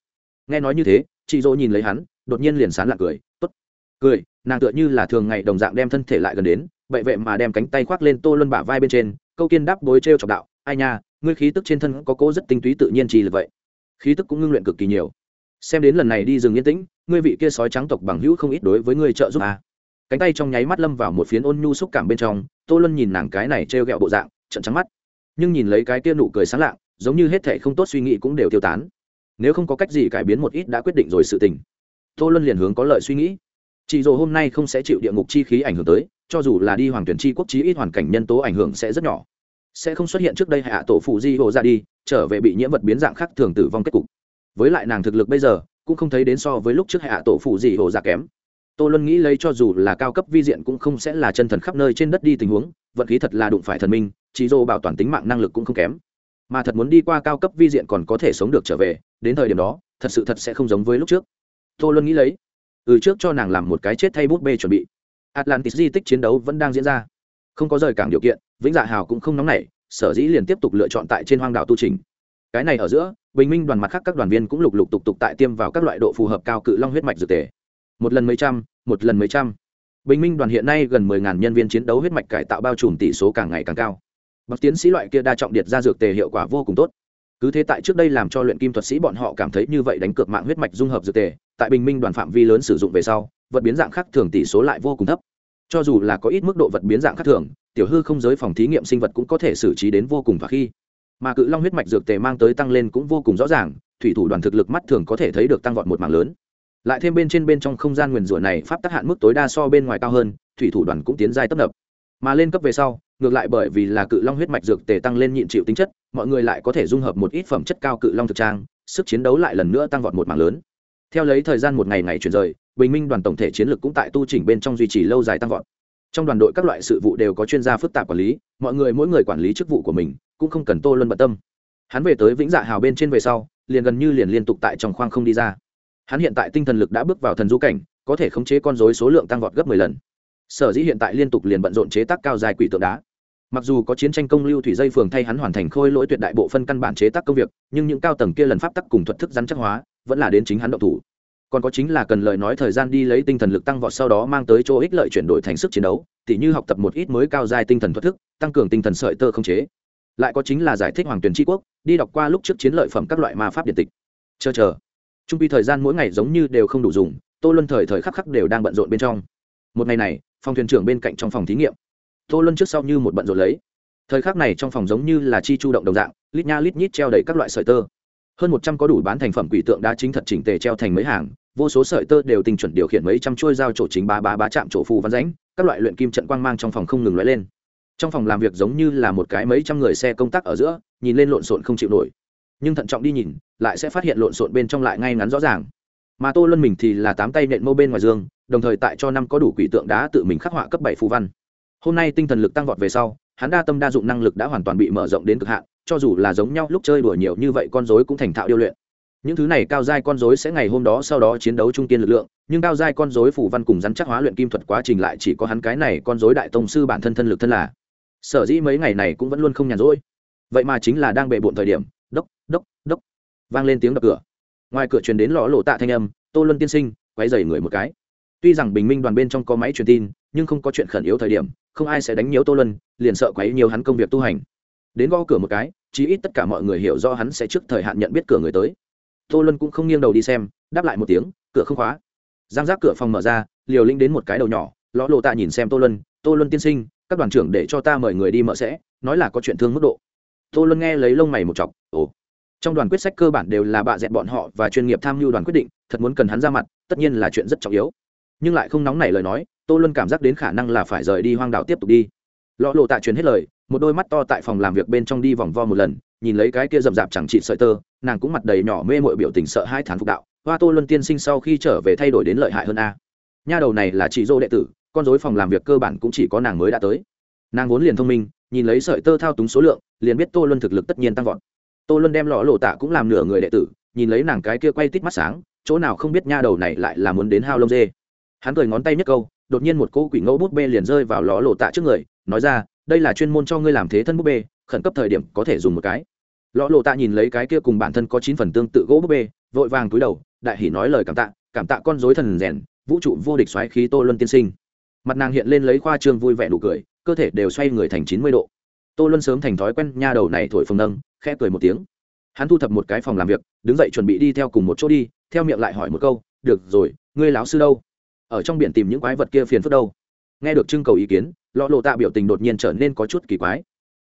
Nghe nói như thế, chị dỗ nhìn lấy hắn, đột nhiên liền sán lạc cười, tốt. Cười, nàng tựa như là thường ngày đồng dạng đem thân thể lại gần đến, vậy vậy mà đem cánh tay khoác lên tô luân bả vai bên trên, câu kiên đáp bối t r e o chọc đạo, ai nha, ngươi khí tức trên thân có cố rất tinh túy tự nhiên trì là vậy. Khí tức cũng ngưng luyện cực kỳ nhiều. Xem đến lần này đi rừng yên tĩnh, ngươi vị kia sói trắng tộc bằng hữu không ít đối với ngươi trợ giúp à cánh tay trong nháy mắt lâm vào một phiến ôn nhu xúc cảm bên trong, tô luân nhìn nàng cái này t r e o g ẹ o bộ dạng trận trắng mắt. Nhưng nhìn lấy cái kia nụ cười sáng lạng, giống như hết thể không tốt suy nghĩ cũng đều tiêu tán. Nếu không có cách gì cải biến một ít đã quyết định rồi sự tình. Tô luân liền hướng có lợi suy nghĩ. Chị dồ hôm nay không sẽ chịu địa ngục chi khí ảnh hưởng tới, cho dù là đi hoàng tuyển chi quốc chí ít hoàn cảnh nhân tố ảnh hưởng sẽ rất nhỏ. Sẽ không xuất hiện trước đây hạ tổ phụ di hồ ra đi, trở về bị nhiễm vật biến dạng khác thường tử vong kết cục. Với lại nàng thực lực bây giờ, cũng không thấy đến so với lúc trước hạ tổ phụ di hồ ra kém tô luân nghĩ lấy cho dù là cao cấp vi diện cũng không sẽ là chân thần khắp nơi trên đất đi tình huống, vận khí thật là đụng phải thần minh, chỉ dô bảo toàn tính mạng năng lực cũng không kém. Mà thật muốn đi qua cao cấp vi diện còn có thể sống được trở về, đến thời điểm đó, thật sự thật sẽ không giống với lúc trước. Tô luân nghĩ lấy. Ừ trước cho nàng làm một cái chết thay bút bê chuẩn bị. Atlantis di tích chiến đấu vẫn đang diễn ra. Không có rời cảng điều kiện, vĩnh dạ hào cũng không nóng nảy, sở dĩ liền tiếp tục lựa chọn tại trên hoang đảo tu trình. Cái này ở giữa, bình minh đoàn mặt khác các đoàn viên cũng lục lục tục tục tại tiêm vào các loại độ phù hợp cao cự long huyết mạch dược tề một lần mấy trăm, một lần mấy trăm. Bình minh đoàn hiện nay gần mười ngàn nhân viên chiến đấu huyết mạch cải tạo bao trùm tỷ số càng ngày càng cao. Bậc tiến sĩ loại kia đa trọng điệt ra dược tề hiệu quả vô cùng tốt. Cứ thế tại trước đây làm cho luyện kim thuật sĩ bọn họ cảm thấy như vậy đánh cược mạng huyết mạch dung hợp dược tề, tại bình minh đoàn phạm vi lớn sử dụng về sau, vật biến dạng khác thường tỷ số lại vô cùng thấp. Cho dù là có ít mức độ vật biến dạng khác thường, tiểu hư không giới phòng thí nghiệm sinh vật cũng có thể xử trí đến vô cùng và khi. Mà cự long huyết mạch dược tề mang tới tăng lên cũng vô cùng rõ ràng, thủy thủ đoàn thực lực mắt thường có thể thấy được tăng vọt một mảng lớn lại thêm bên trên bên trong không gian nguyền rủa này, pháp tắc hạn mức tối đa so bên ngoài cao hơn, thủy thủ đoàn cũng tiến giai tấp nập. Mà lên cấp về sau, ngược lại bởi vì là cự long huyết mạch dược tề tăng lên nhịn chịu tính chất, mọi người lại có thể dung hợp một ít phẩm chất cao cự long thực trang, sức chiến đấu lại lần nữa tăng vọt một mảng lớn. Theo lấy thời gian một ngày ngày chuyển rời, bình minh đoàn tổng thể chiến lược cũng tại tu chỉnh bên trong duy trì lâu dài tăng vọt. Trong đoàn đội các loại sự vụ đều có chuyên gia phức tạp quản lý, mọi người mỗi người quản lý chức vụ của mình, cũng không cần tô luân bận tâm. Hắn về tới vĩnh dạ hào bên trên về sau, liền gần như liền liên tục tại trong khoang không đi ra hắn hiện tại tinh thần lực đã bước vào thần du cảnh, có thể khống chế con dối số lượng tăng vọt gấp mười lần. Sở dĩ hiện tại liên tục liền bận rộn chế tác cao dài quỷ tượng đá. Mặc dù có chiến tranh công lưu thủy dây phường thay hắn hoàn thành khôi lỗi tuyệt đại bộ phân căn bản chế tác công việc, nhưng những cao tầng kia lần pháp tắc cùng thuật thức rắn chắc hóa, vẫn là đến chính hắn động thủ. Còn có chính là cần lời nói thời gian đi lấy tinh thần lực tăng vọt sau đó mang tới chỗ ích lợi chuyển đổi thành sức chiến đấu, tỉ như học tập một ít mới cao dài tinh thần thuật thức, tăng cường tinh thần sợi tơ không chế. Lại có chính là giải thích hoàng tuyển tri quốc, đi đọc qua lúc trước chiến lợi phẩm các loại ma pháp điện tịch. Chờ chờ trung pi thời gian mỗi ngày giống như đều không đủ dùng, tô luân thời thời khắc khắc đều đang bận rộn bên trong. Một ngày này, phòng thuyền trưởng bên cạnh trong phòng thí nghiệm. Tô luân trước sau như một bận rộn lấy. Thời khắc này trong phòng giống như là chi chu động đồng dạng, lít nha lít nhít treo đầy các loại sợi tơ. Hơn một trăm có đủ bán thành phẩm quỷ tượng đá chính thật chỉnh tề treo thành mấy hàng, vô số sợi tơ đều tình chuẩn điều khiển mấy trăm chuôi dao chỗ chính ba ba ba chạm chỗ phù văn rãnh, các loại luyện kim trận quang mang trong phòng không ngừng lóe lên. Trong phòng làm việc giống như là một cái mấy trăm người xe công tác ở giữa, nhìn lên lộn xộn không chịu nổi. Nhưng thận trọng đi nhìn lại sẽ phát hiện lộn xộn bên trong lại ngay ngắn rõ ràng. Mà tô luân mình thì là tám tay nện mâu bên ngoài dương, đồng thời tại cho năm có đủ quỷ tượng đá tự mình khắc họa cấp bảy phù văn. Hôm nay tinh thần lực tăng vọt về sau, hắn đa tâm đa dụng năng lực đã hoàn toàn bị mở rộng đến cực hạn, cho dù là giống nhau lúc chơi đùa nhiều như vậy con dối cũng thành thạo điêu luyện. Những thứ này cao giai con dối sẽ ngày hôm đó sau đó chiến đấu trung tiên lực lượng, nhưng cao giai con dối phủ văn cùng rắn chắc hóa luyện kim thuật quá trình lại chỉ có hắn cái này con dối đại tông sư bản thân thân lực thân là. Sở dĩ mấy ngày này cũng vẫn luôn không nhàn rỗi. Vậy mà chính là đang bệ bộn thời điểm vang lên tiếng đập cửa. Ngoài cửa truyền đến lõ lộ tạ thanh âm, tô luân tiên sinh quay dày người một cái. Tuy rằng bình minh đoàn bên trong có máy truyền tin, nhưng không có chuyện khẩn yếu thời điểm, không ai sẽ đánh nhiều tô luân, liền sợ quấy nhiều hắn công việc tu hành. Đến gõ cửa một cái, chí ít tất cả mọi người hiểu do hắn sẽ trước thời hạn nhận biết cửa người tới. Tô luân cũng không nghiêng đầu đi xem, đáp lại một tiếng, cửa không khóa. Giang giác cửa phòng mở ra, liều linh đến một cái đầu nhỏ lõ lộ tạ nhìn xem tô luân tô luân tiên sinh, các đoàn trưởng để cho ta mời người đi mở sẽ, nói là có chuyện thương mức độ. Tô luân nghe lấy lông mày một chọc, ồ trong đoàn quyết sách cơ bản đều là bạ dẹn bọn họ và chuyên nghiệp tham mưu đoàn quyết định, thật muốn cần hắn ra mặt, tất nhiên là chuyện rất trọng yếu. Nhưng lại không nóng nảy lời nói, tô luân cảm giác đến khả năng là phải rời đi hoang đảo tiếp tục đi. Lọ lộ tạ truyền hết lời, một đôi mắt to tại phòng làm việc bên trong đi vòng vo một lần, nhìn lấy cái kia rậm rạp chẳng trị sợi tơ, nàng cũng mặt đầy nhỏ mê mội biểu tình sợ hai thán phục đạo, hoa tô luân tiên sinh sau khi trở về thay đổi đến lợi hại hơn a. Nha đầu này là chị dô đệ tử, con dối phòng làm việc cơ bản cũng chỉ có nàng mới đã tới. Nàng vốn liền thông minh, nhìn lấy sợi tơ thao túng số lượng, liền biết tô luân thực lực tất nhiên tăng vọt tô luân đem lọ lộ tạ cũng làm nửa người đệ tử, nhìn lấy nàng cái kia quay tít mắt sáng, chỗ nào không biết nha đầu này lại là muốn đến hao lông dê. Hắn cười ngón tay nhất câu, đột nhiên một cô quỷ ngẫu bút bê liền rơi vào lọ lộ tạ trước người, nói ra, đây là chuyên môn cho ngươi làm thế thân bút bê, khẩn cấp thời điểm có thể dùng một cái. Lọ lộ tạ nhìn lấy cái kia cùng bản thân có chín phần tương tự gỗ bút bê, vội vàng túi đầu, đại hỉ nói lời cảm tạ cảm tạ con dối thần rèn, vũ trụ vô địch xoáy khí tô luân tiên sinh. Mặt nàng hiện lên lấy khoa trương vui vẻ đủ cười, cơ thể đều xoay người thành chín mươi độ. Tô luân sớm thành thói quen, nha đầu này thổi phồng nâng khẽ cười một tiếng. Hắn thu thập một cái phòng làm việc, đứng dậy chuẩn bị đi theo cùng một chỗ đi, theo miệng lại hỏi một câu, được rồi, ngươi láo sư đâu? Ở trong biển tìm những quái vật kia phiền phức đâu? Nghe được trưng cầu ý kiến, lọ lộ tạ biểu tình đột nhiên trở nên có chút kỳ quái.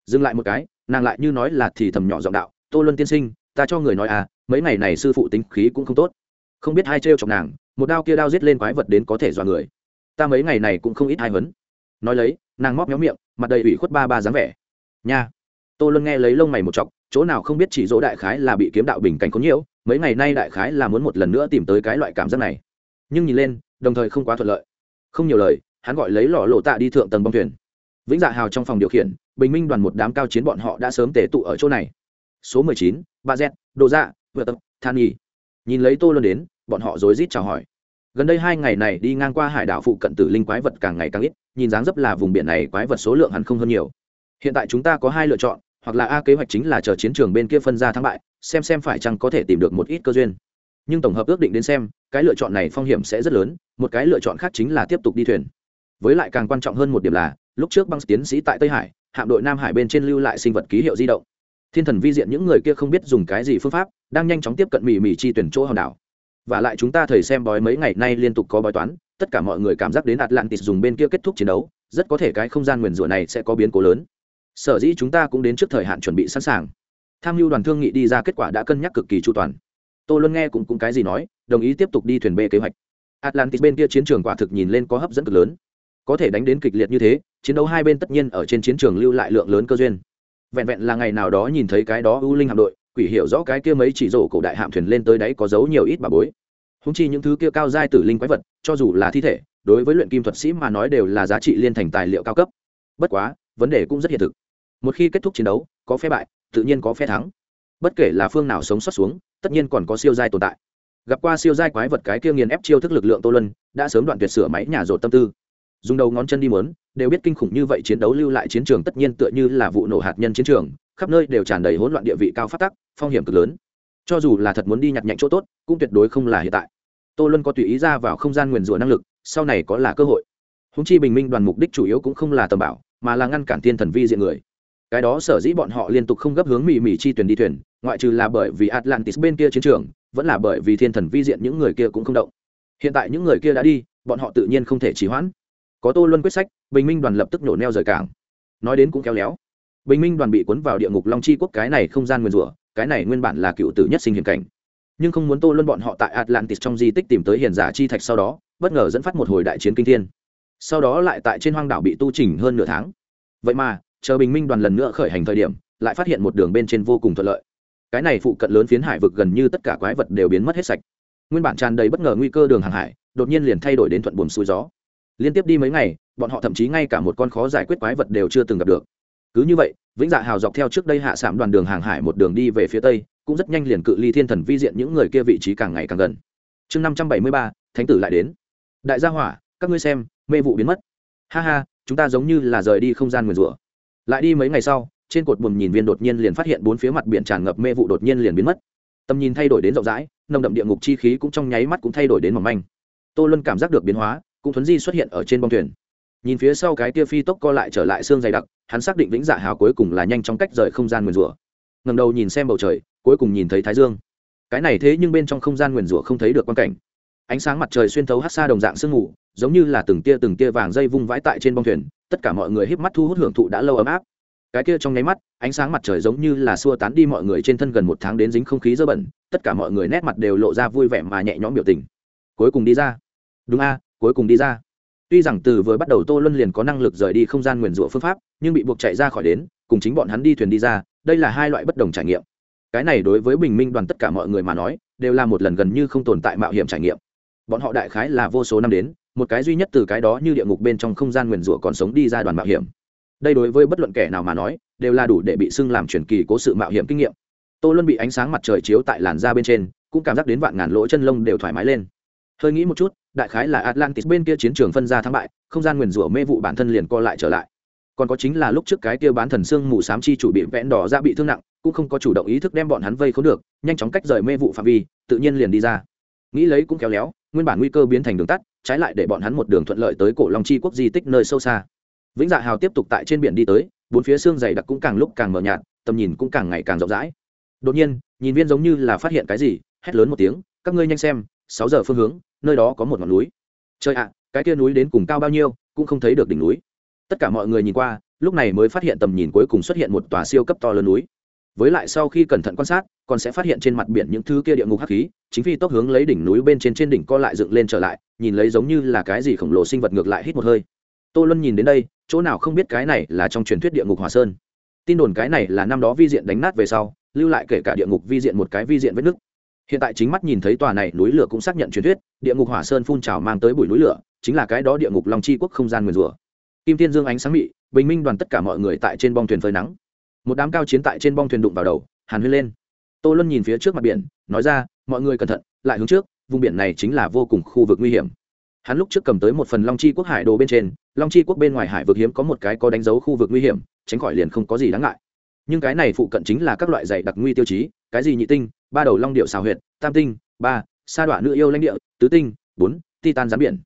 Dừng lại một cái, nàng lại như nói là thì thầm nhỏ giọng đạo, tô luân tiên sinh, ta cho người nói à mấy ngày này sư phụ tính khí cũng không tốt. Không biết hai trêu chọc nàng, một đao kia đao giết lên quái vật đến có thể dọa người. Ta mấy ngày này cũng không ít hai vấn nói lấy, nàng móc méo miệng, mặt đầy ủy khuất ba ba dáng vẻ. Nha. Tô luân nghe lấy lông mày một chọc chỗ nào không biết chỉ dỗ đại khái là bị kiếm đạo bình cảnh có nhiều mấy ngày nay đại khái là muốn một lần nữa tìm tới cái loại cảm giác này. Nhưng nhìn lên, đồng thời không quá thuận lợi. Không nhiều lời, hắn gọi lấy lò lộ tạ đi thượng tầng bông thuyền. Vĩnh dạ hào trong phòng điều khiển, bình minh đoàn một đám cao chiến bọn họ đã sớm tề tụ ở chỗ này. Số mười chín, ba z, đồ dạ vừa tập, than nhì nhìn lấy tô luân đến, bọn họ rối rít chào hỏi. Gần đây hai ngày này đi ngang qua hải đảo phụ cận tử linh quái vật càng ngày càng ít, nhìn dáng dấp là vùng biển này quái vật số lượng hẳn không hơn nhiều. Hiện tại chúng ta có hai lựa chọn hoặc là a kế hoạch chính là chờ chiến trường bên kia phân ra thắng bại, xem xem phải chăng có thể tìm được một ít cơ duyên. Nhưng tổng hợp ước định đến xem, cái lựa chọn này phong hiểm sẽ rất lớn, một cái lựa chọn khác chính là tiếp tục đi thuyền. Với lại càng quan trọng hơn một điểm là, lúc trước băng tiến sĩ tại tây hải, hạm đội nam hải bên trên lưu lại sinh vật ký hiệu di động. Thiên thần vi diện những người kia không biết dùng cái gì phương pháp, đang nhanh chóng tiếp cận mì mì chi tuyển chỗ hòn đảo. Và lại chúng ta thời xem bói mấy ngày nay liên tục có bói toán, tất cả mọi người cảm giác đến atlantis dùng bên kia kết thúc chiến đấu, rất có thể cái không gian nguyền rủa này sẽ có biến cố lớn sở dĩ chúng ta cũng đến trước thời hạn chuẩn bị sẵn sàng. Tham mưu đoàn thương nghị đi ra kết quả đã cân nhắc cực kỳ chu toàn. Tô luân nghe cũng cũng cái gì nói, đồng ý tiếp tục đi thuyền b kế hoạch. Atlantis bên kia chiến trường quả thực nhìn lên có hấp dẫn cực lớn. Có thể đánh đến kịch liệt như thế, chiến đấu hai bên tất nhiên ở trên chiến trường lưu lại lượng lớn cơ duyên. Vẹn vẹn là ngày nào đó nhìn thấy cái đó ưu linh hạm đội, quỷ hiểu rõ cái kia mấy chỉ rổ cổ đại hạm thuyền lên tới đáy có dấu nhiều ít bà bối. Húng chi những thứ kia cao giai tử linh quái vật, cho dù là thi thể, đối với luyện kim thuật sĩ mà nói đều là giá trị liên thành tài liệu cao cấp. Bất quá vấn đề cũng rất hiện thực. Một khi kết thúc chiến đấu, có phe bại, tự nhiên có phe thắng. Bất kể là phương nào sống sót xuống, tất nhiên còn có siêu giai tồn tại. Gặp qua siêu giai quái vật cái kia nghiền ép chiêu thức lực lượng tô lân đã sớm đoạn tuyệt sửa máy nhà rột tâm tư. Dùng đầu ngón chân đi mớn, đều biết kinh khủng như vậy chiến đấu lưu lại chiến trường tất nhiên tựa như là vụ nổ hạt nhân chiến trường, khắp nơi đều tràn đầy hỗn loạn địa vị cao phát tắc, phong hiểm cực lớn. Cho dù là thật muốn đi nhặt nhạnh chỗ tốt, cũng tuyệt đối không là hiện tại. Tô luân có tùy ý ra vào không gian nguyền rủa năng lực, sau này có là cơ hội. Húng chi bình minh đoàn mục đích chủ yếu cũng không là tầm bảo mà là ngăn cản tiên thần vi diện người. Cái đó sở dĩ bọn họ liên tục không gấp hướng mì mì chi tuyển đi thuyền, ngoại trừ là bởi vì atlantis bên kia chiến trường, vẫn là bởi vì thiên thần vi diện những người kia cũng không động. Hiện tại những người kia đã đi, bọn họ tự nhiên không thể trì hoãn. Có tô luân quyết sách, bình minh đoàn lập tức nổ neo rời cảng. Nói đến cũng kéo léo. Bình minh đoàn bị cuốn vào địa ngục long chi quốc, cái này không gian nguyên rủa, cái này nguyên bản là cựu tử nhất sinh hiền cảnh. Nhưng không muốn tô luân bọn họ tại atlantis trong di tích tìm tới hiền giả chi thạch sau đó, bất ngờ dẫn phát một hồi đại chiến kinh thiên sau đó lại tại trên hoang đảo bị tu trình hơn nửa tháng. Vậy mà, chờ bình minh đoàn lần nữa khởi hành thời điểm, lại phát hiện một đường bên trên vô cùng thuận lợi. Cái này phụ cận lớn phiến hải vực gần như tất cả quái vật đều biến mất hết sạch. Nguyên bản tràn đầy bất ngờ nguy cơ đường hàng hải, đột nhiên liền thay đổi đến thuận buồm xuôi gió. Liên tiếp đi mấy ngày, bọn họ thậm chí ngay cả một con khó giải quyết quái vật đều chưa từng gặp được. Cứ như vậy, vĩnh dạ hào dọc theo trước đây hạ sạm đoàn đường hàng hải một đường đi về phía tây, cũng rất nhanh liền cự ly thiên thần vi diện những người kia vị trí càng ngày càng gần. Chương năm trăm bảy mươi ba, thánh tử lại đến. Đại gia hỏa các ngươi xem, mê vụ biến mất. Ha ha, chúng ta giống như là rời đi không gian nguyền rủa. Lại đi mấy ngày sau, trên cột buồm nhìn viên đột nhiên liền phát hiện bốn phía mặt biển tràn ngập mê vụ đột nhiên liền biến mất. Tầm nhìn thay đổi đến rộng rãi, nồng đậm địa ngục chi khí cũng trong nháy mắt cũng thay đổi đến mỏng manh. Tô luân cảm giác được biến hóa, cũng thuấn di xuất hiện ở trên bông thuyền. Nhìn phía sau cái tia phi tốc co lại trở lại xương dày đặc, hắn xác định vĩnh dạ hào cuối cùng là nhanh trong cách rời không gian nguyền rủa. Ngầm đầu nhìn xem bầu trời, cuối cùng nhìn thấy thái dương. Cái này thế nhưng bên trong không gian nguyền rủa không thấy được quan cảnh. Ánh sáng mặt trời xuyên thấu hát xa đồng dạng sương mù giống như là từng tia từng tia vàng dây vung vãi tại trên bông thuyền, tất cả mọi người híp mắt thu hút hưởng thụ đã lâu ấm áp. Cái kia trong nháy mắt, ánh sáng mặt trời giống như là xua tán đi mọi người trên thân gần một tháng đến dính không khí dơ bẩn, tất cả mọi người nét mặt đều lộ ra vui vẻ mà nhẹ nhõm biểu tình. Cuối cùng đi ra. Đúng a, cuối cùng đi ra. Tuy rằng từ vừa bắt đầu tô luân liền có năng lực rời đi không gian nguyền rủa phương pháp, nhưng bị buộc chạy ra khỏi đến, cùng chính bọn hắn đi thuyền đi ra, đây là hai loại bất đồng trải nghiệm. Cái này đối với bình minh đoàn tất cả mọi người mà nói, đều là một lần gần như không tồn tại mạo hiểm trải nghiệm. Bọn họ đại khái là vô số năm đến một cái duy nhất từ cái đó như địa ngục bên trong không gian nguyền rủa còn sống đi ra đoàn mạo hiểm. Đây đối với bất luận kẻ nào mà nói, đều là đủ để bị xưng làm truyền kỳ cố sự mạo hiểm kinh nghiệm. Tô luân bị ánh sáng mặt trời chiếu tại làn da bên trên, cũng cảm giác đến vạn ngàn lỗ chân lông đều thoải mái lên. Hơi nghĩ một chút, đại khái là atlantis bên kia chiến trường phân ra thắng bại, không gian nguyền rủa mê vụ bản thân liền co lại trở lại. Còn có chính là lúc trước cái kia bán thần xương mù s á m chi chủ bị vẽn đỏ ra bị thương nặng, cũng không có chủ động ý thức đem bọn hắn vây khốn được, nhanh chóng cách rời mê vụ phạm vi, tự nhiên liền đi ra. Nghĩ lấy cũng kéo léo, nguyên bản nguy cơ biến thành đường tắt trái lại để bọn hắn một đường thuận lợi tới cổ long chi quốc di tích nơi sâu xa. Vĩnh dạ hào tiếp tục tại trên biển đi tới, bốn phía xương dày đặc cũng càng lúc càng mờ nhạt, tầm nhìn cũng càng ngày càng rộng rãi. Đột nhiên, nhìn viên giống như là phát hiện cái gì, hét lớn một tiếng, các ngươi nhanh xem, sáu giờ phương hướng, nơi đó có một ngọn núi. Trời ạ, cái kia núi đến cùng cao bao nhiêu, cũng không thấy được đỉnh núi. Tất cả mọi người nhìn qua, lúc này mới phát hiện tầm nhìn cuối cùng xuất hiện một tòa siêu cấp to lớn núi với lại sau khi cẩn thận quan sát, còn sẽ phát hiện trên mặt biển những thứ kia địa ngục hắc khí, chính phi tốc hướng lấy đỉnh núi bên trên trên đỉnh co lại dựng lên trở lại, nhìn lấy giống như là cái gì khổng lồ sinh vật ngược lại hít một hơi. Tô luân nhìn đến đây, chỗ nào không biết cái này là trong truyền thuyết địa ngục hòa sơn. Tin đồn cái này là năm đó vi diện đánh nát về sau, lưu lại kể cả địa ngục vi diện một cái vi diện vết nứt. Hiện tại chính mắt nhìn thấy tòa này núi lửa cũng xác nhận truyền thuyết, địa ngục hỏa sơn phun trào mang tới bụi núi lửa, chính là cái đó địa ngục long chi quốc không gian nguyền rủa. Kim thiên dương ánh sáng mị, bình minh đoàn tất cả mọi người tại trên bong thuyền phơi nắng một đám cao chiến tại trên bong thuyền đụng vào đầu, hàn huyên lên. Tô luân nhìn phía trước mặt biển, nói ra, mọi người cẩn thận, lại hướng trước, vùng biển này chính là vô cùng khu vực nguy hiểm. Hắn lúc trước cầm tới một phần long chi quốc hải đồ bên trên, long chi quốc bên ngoài hải vực hiếm có một cái có đánh dấu khu vực nguy hiểm, tránh khỏi liền không có gì đáng ngại. Nhưng cái này phụ cận chính là các loại dạy đặc nguy tiêu chí, cái gì nhị tinh, ba đầu long điệu xào huyệt, tam tinh, ba, sa đọa nữ yêu lãnh địa, tứ tinh, bốn, titan gián biển.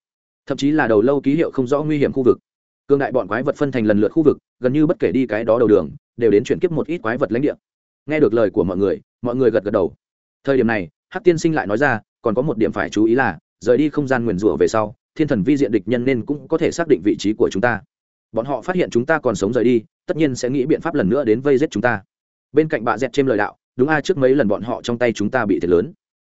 Thậm chí là đầu lâu ký hiệu không rõ nguy hiểm khu vực. Cương đại bọn quái vật phân thành lần lượt khu vực, gần như bất kể đi cái đó đầu đường đều đến chuyển kiếp một ít quái vật lãnh địa. Nghe được lời của mọi người mọi người gật gật đầu. Thời điểm này, hắc tiên sinh lại nói ra, còn có một điểm phải chú ý là, rời đi không gian nguyền rủa về sau, thiên thần vi diện địch nhân nên cũng có thể xác định vị trí của chúng ta. Bọn họ phát hiện chúng ta còn sống rời đi, tất nhiên sẽ nghĩ biện pháp lần nữa đến vây giết chúng ta. Bên cạnh bà dẹt trên lời đạo, đúng a, trước mấy lần bọn họ trong tay chúng ta bị thiệt lớn.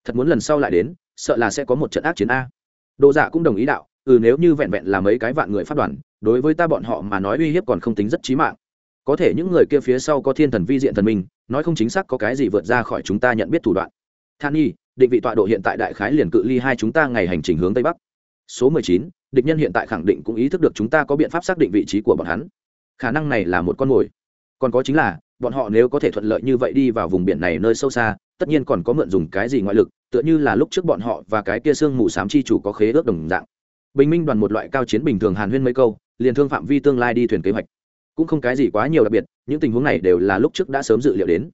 Thật muốn lần sau lại đến, sợ là sẽ có một trận ác chiến a. Đồ giả cũng đồng ý đạo ừ nếu như vẹn vẹn là mấy cái vạn người phát đoàn, đối với ta bọn họ mà nói uy hiếp còn không tính rất chí mạng có thể những người kia phía sau có thiên thần vi diện thần minh, nói không chính xác có cái gì vượt ra khỏi chúng ta nhận biết thủ đoạn. Than nhi, định vị tọa độ hiện tại đại khái liền cự ly hai chúng ta ngày hành trình hướng tây bắc. Số mười chín, địch nhân hiện tại khẳng định cũng ý thức được chúng ta có biện pháp xác định vị trí của bọn hắn. Khả năng này là một con mồi. Còn có chính là, bọn họ nếu có thể thuận lợi như vậy đi vào vùng biển này nơi sâu xa, tất nhiên còn có mượn dùng cái gì ngoại lực, tựa như là lúc trước bọn họ và cái kia xương mù sám chi chủ có khế ước đồng dạng. Bình minh đoàn một loại cao chiến bình thường hàn huyên mấy câu, liền thương phạm vi tương lai đi thuyền kế hoạch cũng không cái gì quá nhiều đặc biệt, những tình huống này đều là lúc trước đã sớm dự liệu đến.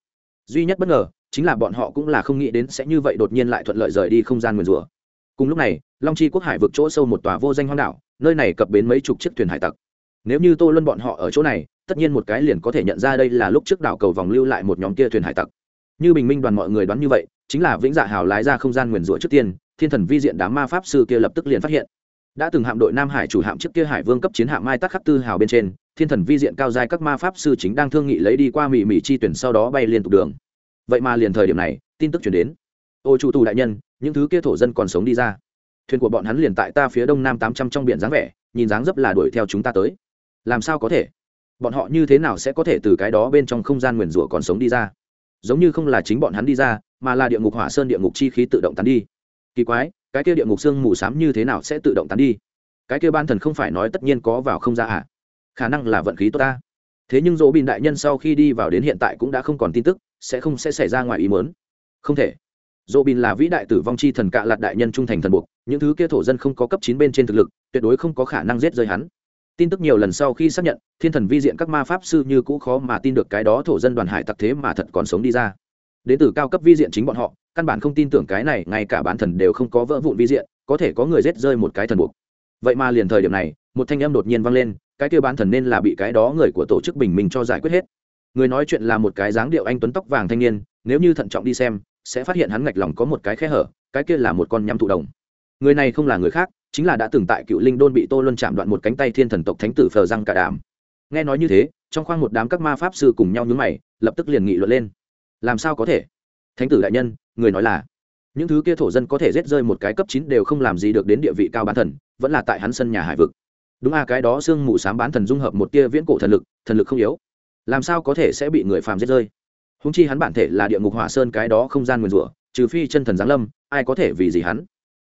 Duy nhất bất ngờ chính là bọn họ cũng là không nghĩ đến sẽ như vậy đột nhiên lại thuận lợi rời đi không gian nguyền rủa. Cùng lúc này, long chi quốc hải vượt chỗ sâu một tòa vô danh hoang đảo, nơi này cập bến mấy chục chiếc thuyền hải tặc. Nếu như tô luân bọn họ ở chỗ này, tất nhiên một cái liền có thể nhận ra đây là lúc trước đảo cầu vòng lưu lại một nhóm kia thuyền hải tặc. Như bình minh đoàn mọi người đoán như vậy, chính là vĩnh dạ hào lái ra không gian nguyền rủa trước tiên, thiên thần vi diện đám ma pháp sư kia lập tức liền phát hiện đã từng hạm đội nam hải chủ hạm trước kia hải vương cấp chiến hạm mai tắc khắc tư hào bên trên, thiên thần vi diện cao giai các ma pháp sư chính đang thương nghị lấy đi qua mỹ mỹ chi tuyển sau đó bay liên tục đường. Vậy mà liền thời điểm này, tin tức chuyển đến. Ô chủ tù đại nhân, những thứ kia thổ dân còn sống đi ra. Thuyền của bọn hắn liền tại ta phía đông nam tám trăm trong biển dáng vẻ, nhìn dáng dấp là đuổi theo chúng ta tới. Làm sao có thể? Bọn họ như thế nào sẽ có thể từ cái đó bên trong không gian nguyền rủa còn sống đi ra? Giống như không là chính bọn hắn đi ra, mà là địa ngục hỏa sơn địa ngục chi khí tự động tán đi. Kỳ quái cái kia địa ngục xương mù s á m như thế nào sẽ tự động tán đi? Cái kia ban thần không phải nói tất nhiên có vào không ra à? Khả năng là vận khí tốt ta. Thế nhưng dỗ bin đại nhân sau khi đi vào đến hiện tại cũng đã không còn tin tức, sẽ không sẽ xảy ra ngoài ý mớn không thể. Dỗ bin là vĩ đại tử vong chi thần cạ lạt đại nhân trung thành thần buộc, những thứ kia thổ dân không có cấp chín bên trên thực lực, tuyệt đối không có khả năng giết rơi hắn. Tin tức nhiều lần sau khi xác nhận, thiên thần vi diện các ma pháp sư như cũ khó mà tin được cái đó thổ dân đoàn hải tặc thế mà thật còn sống đi ra đến từ cao cấp vi diện chính bọn họ, căn bản không tin tưởng cái này, ngay cả bán thần đều không có vỡ vụn vi diện, có thể có người rết rơi một cái thần buộc. Vậy mà liền thời điểm này, một thanh âm đột nhiên vang lên, cái kêu bán thần nên là bị cái đó người của tổ chức bình minh cho giải quyết hết. Người nói chuyện là một cái dáng điệu anh tuấn tóc vàng thanh niên, nếu như thận trọng đi xem, sẽ phát hiện hắn ngạch lòng có một cái khe hở, cái kia là một con nhắm thụ đồng. Người này không là người khác, chính là đã từng tại cựu linh đôn bị tô luân chạm đoạn một cánh tay thiên thần tộc thánh tử phờ răng cả đàm. Nghe nói như thế, trong khoang một đám các ma pháp sư cùng nhau nhúng mày, lập tức liền nghị luận lên làm sao có thể? Thánh tử đại nhân, người nói là, những thứ kia thổ dân có thể rết rơi một cái cấp chín đều không làm gì được đến địa vị cao bán thần, vẫn là tại hắn sân nhà hải vực. Đúng à cái đó sương mù s á m bán thần dung hợp một tia viễn cổ thần lực thần lực không yếu. Làm sao có thể sẽ bị người phàm rết rơi? Húng chi hắn bản thể là địa ngục hỏa sơn, cái đó không gian nguyền rủa, trừ phi chân thần giáng lâm, ai có thể vì gì hắn?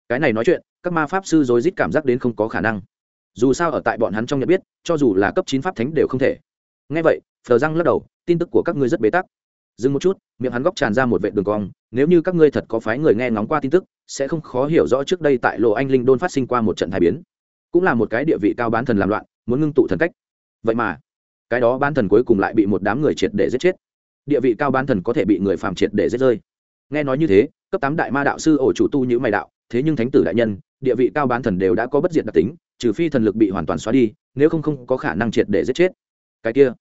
Cái này nói chuyện, các ma pháp sư dối rít cảm giác đến không có khả năng. Dù sao ở tại bọn hắn trong nhận biết, cho dù là cấp chín pháp thánh đều không thể. Ngay vậy, phờ răng lắc đầu, tin tức của các ngươi rất bế tắc dừng một chút, miệng hắn góc tràn ra một vệ đường cong, nếu như các ngươi thật có phái người nghe ngóng qua tin tức, sẽ không khó hiểu rõ trước đây tại lộ anh linh đôn phát sinh qua một trận thái biến. Cũng là một cái địa vị cao bán thần làm loạn, muốn ngưng tụ thần cách. Vậy mà, cái đó bán thần cuối cùng lại bị một đám người triệt để giết chết. Địa vị cao bán thần có thể bị người phàm triệt để giết rơi. Nghe nói như thế, cấp tám đại ma đạo sư ổ chủ tu như mày đạo, thế nhưng thánh tử đại nhân, địa vị cao bán thần đều đã có bất diệt đặc tính, trừ phi thần lực bị hoàn toàn xóa đi, nếu không không có khả năng triệt để giết chết. Cái kia,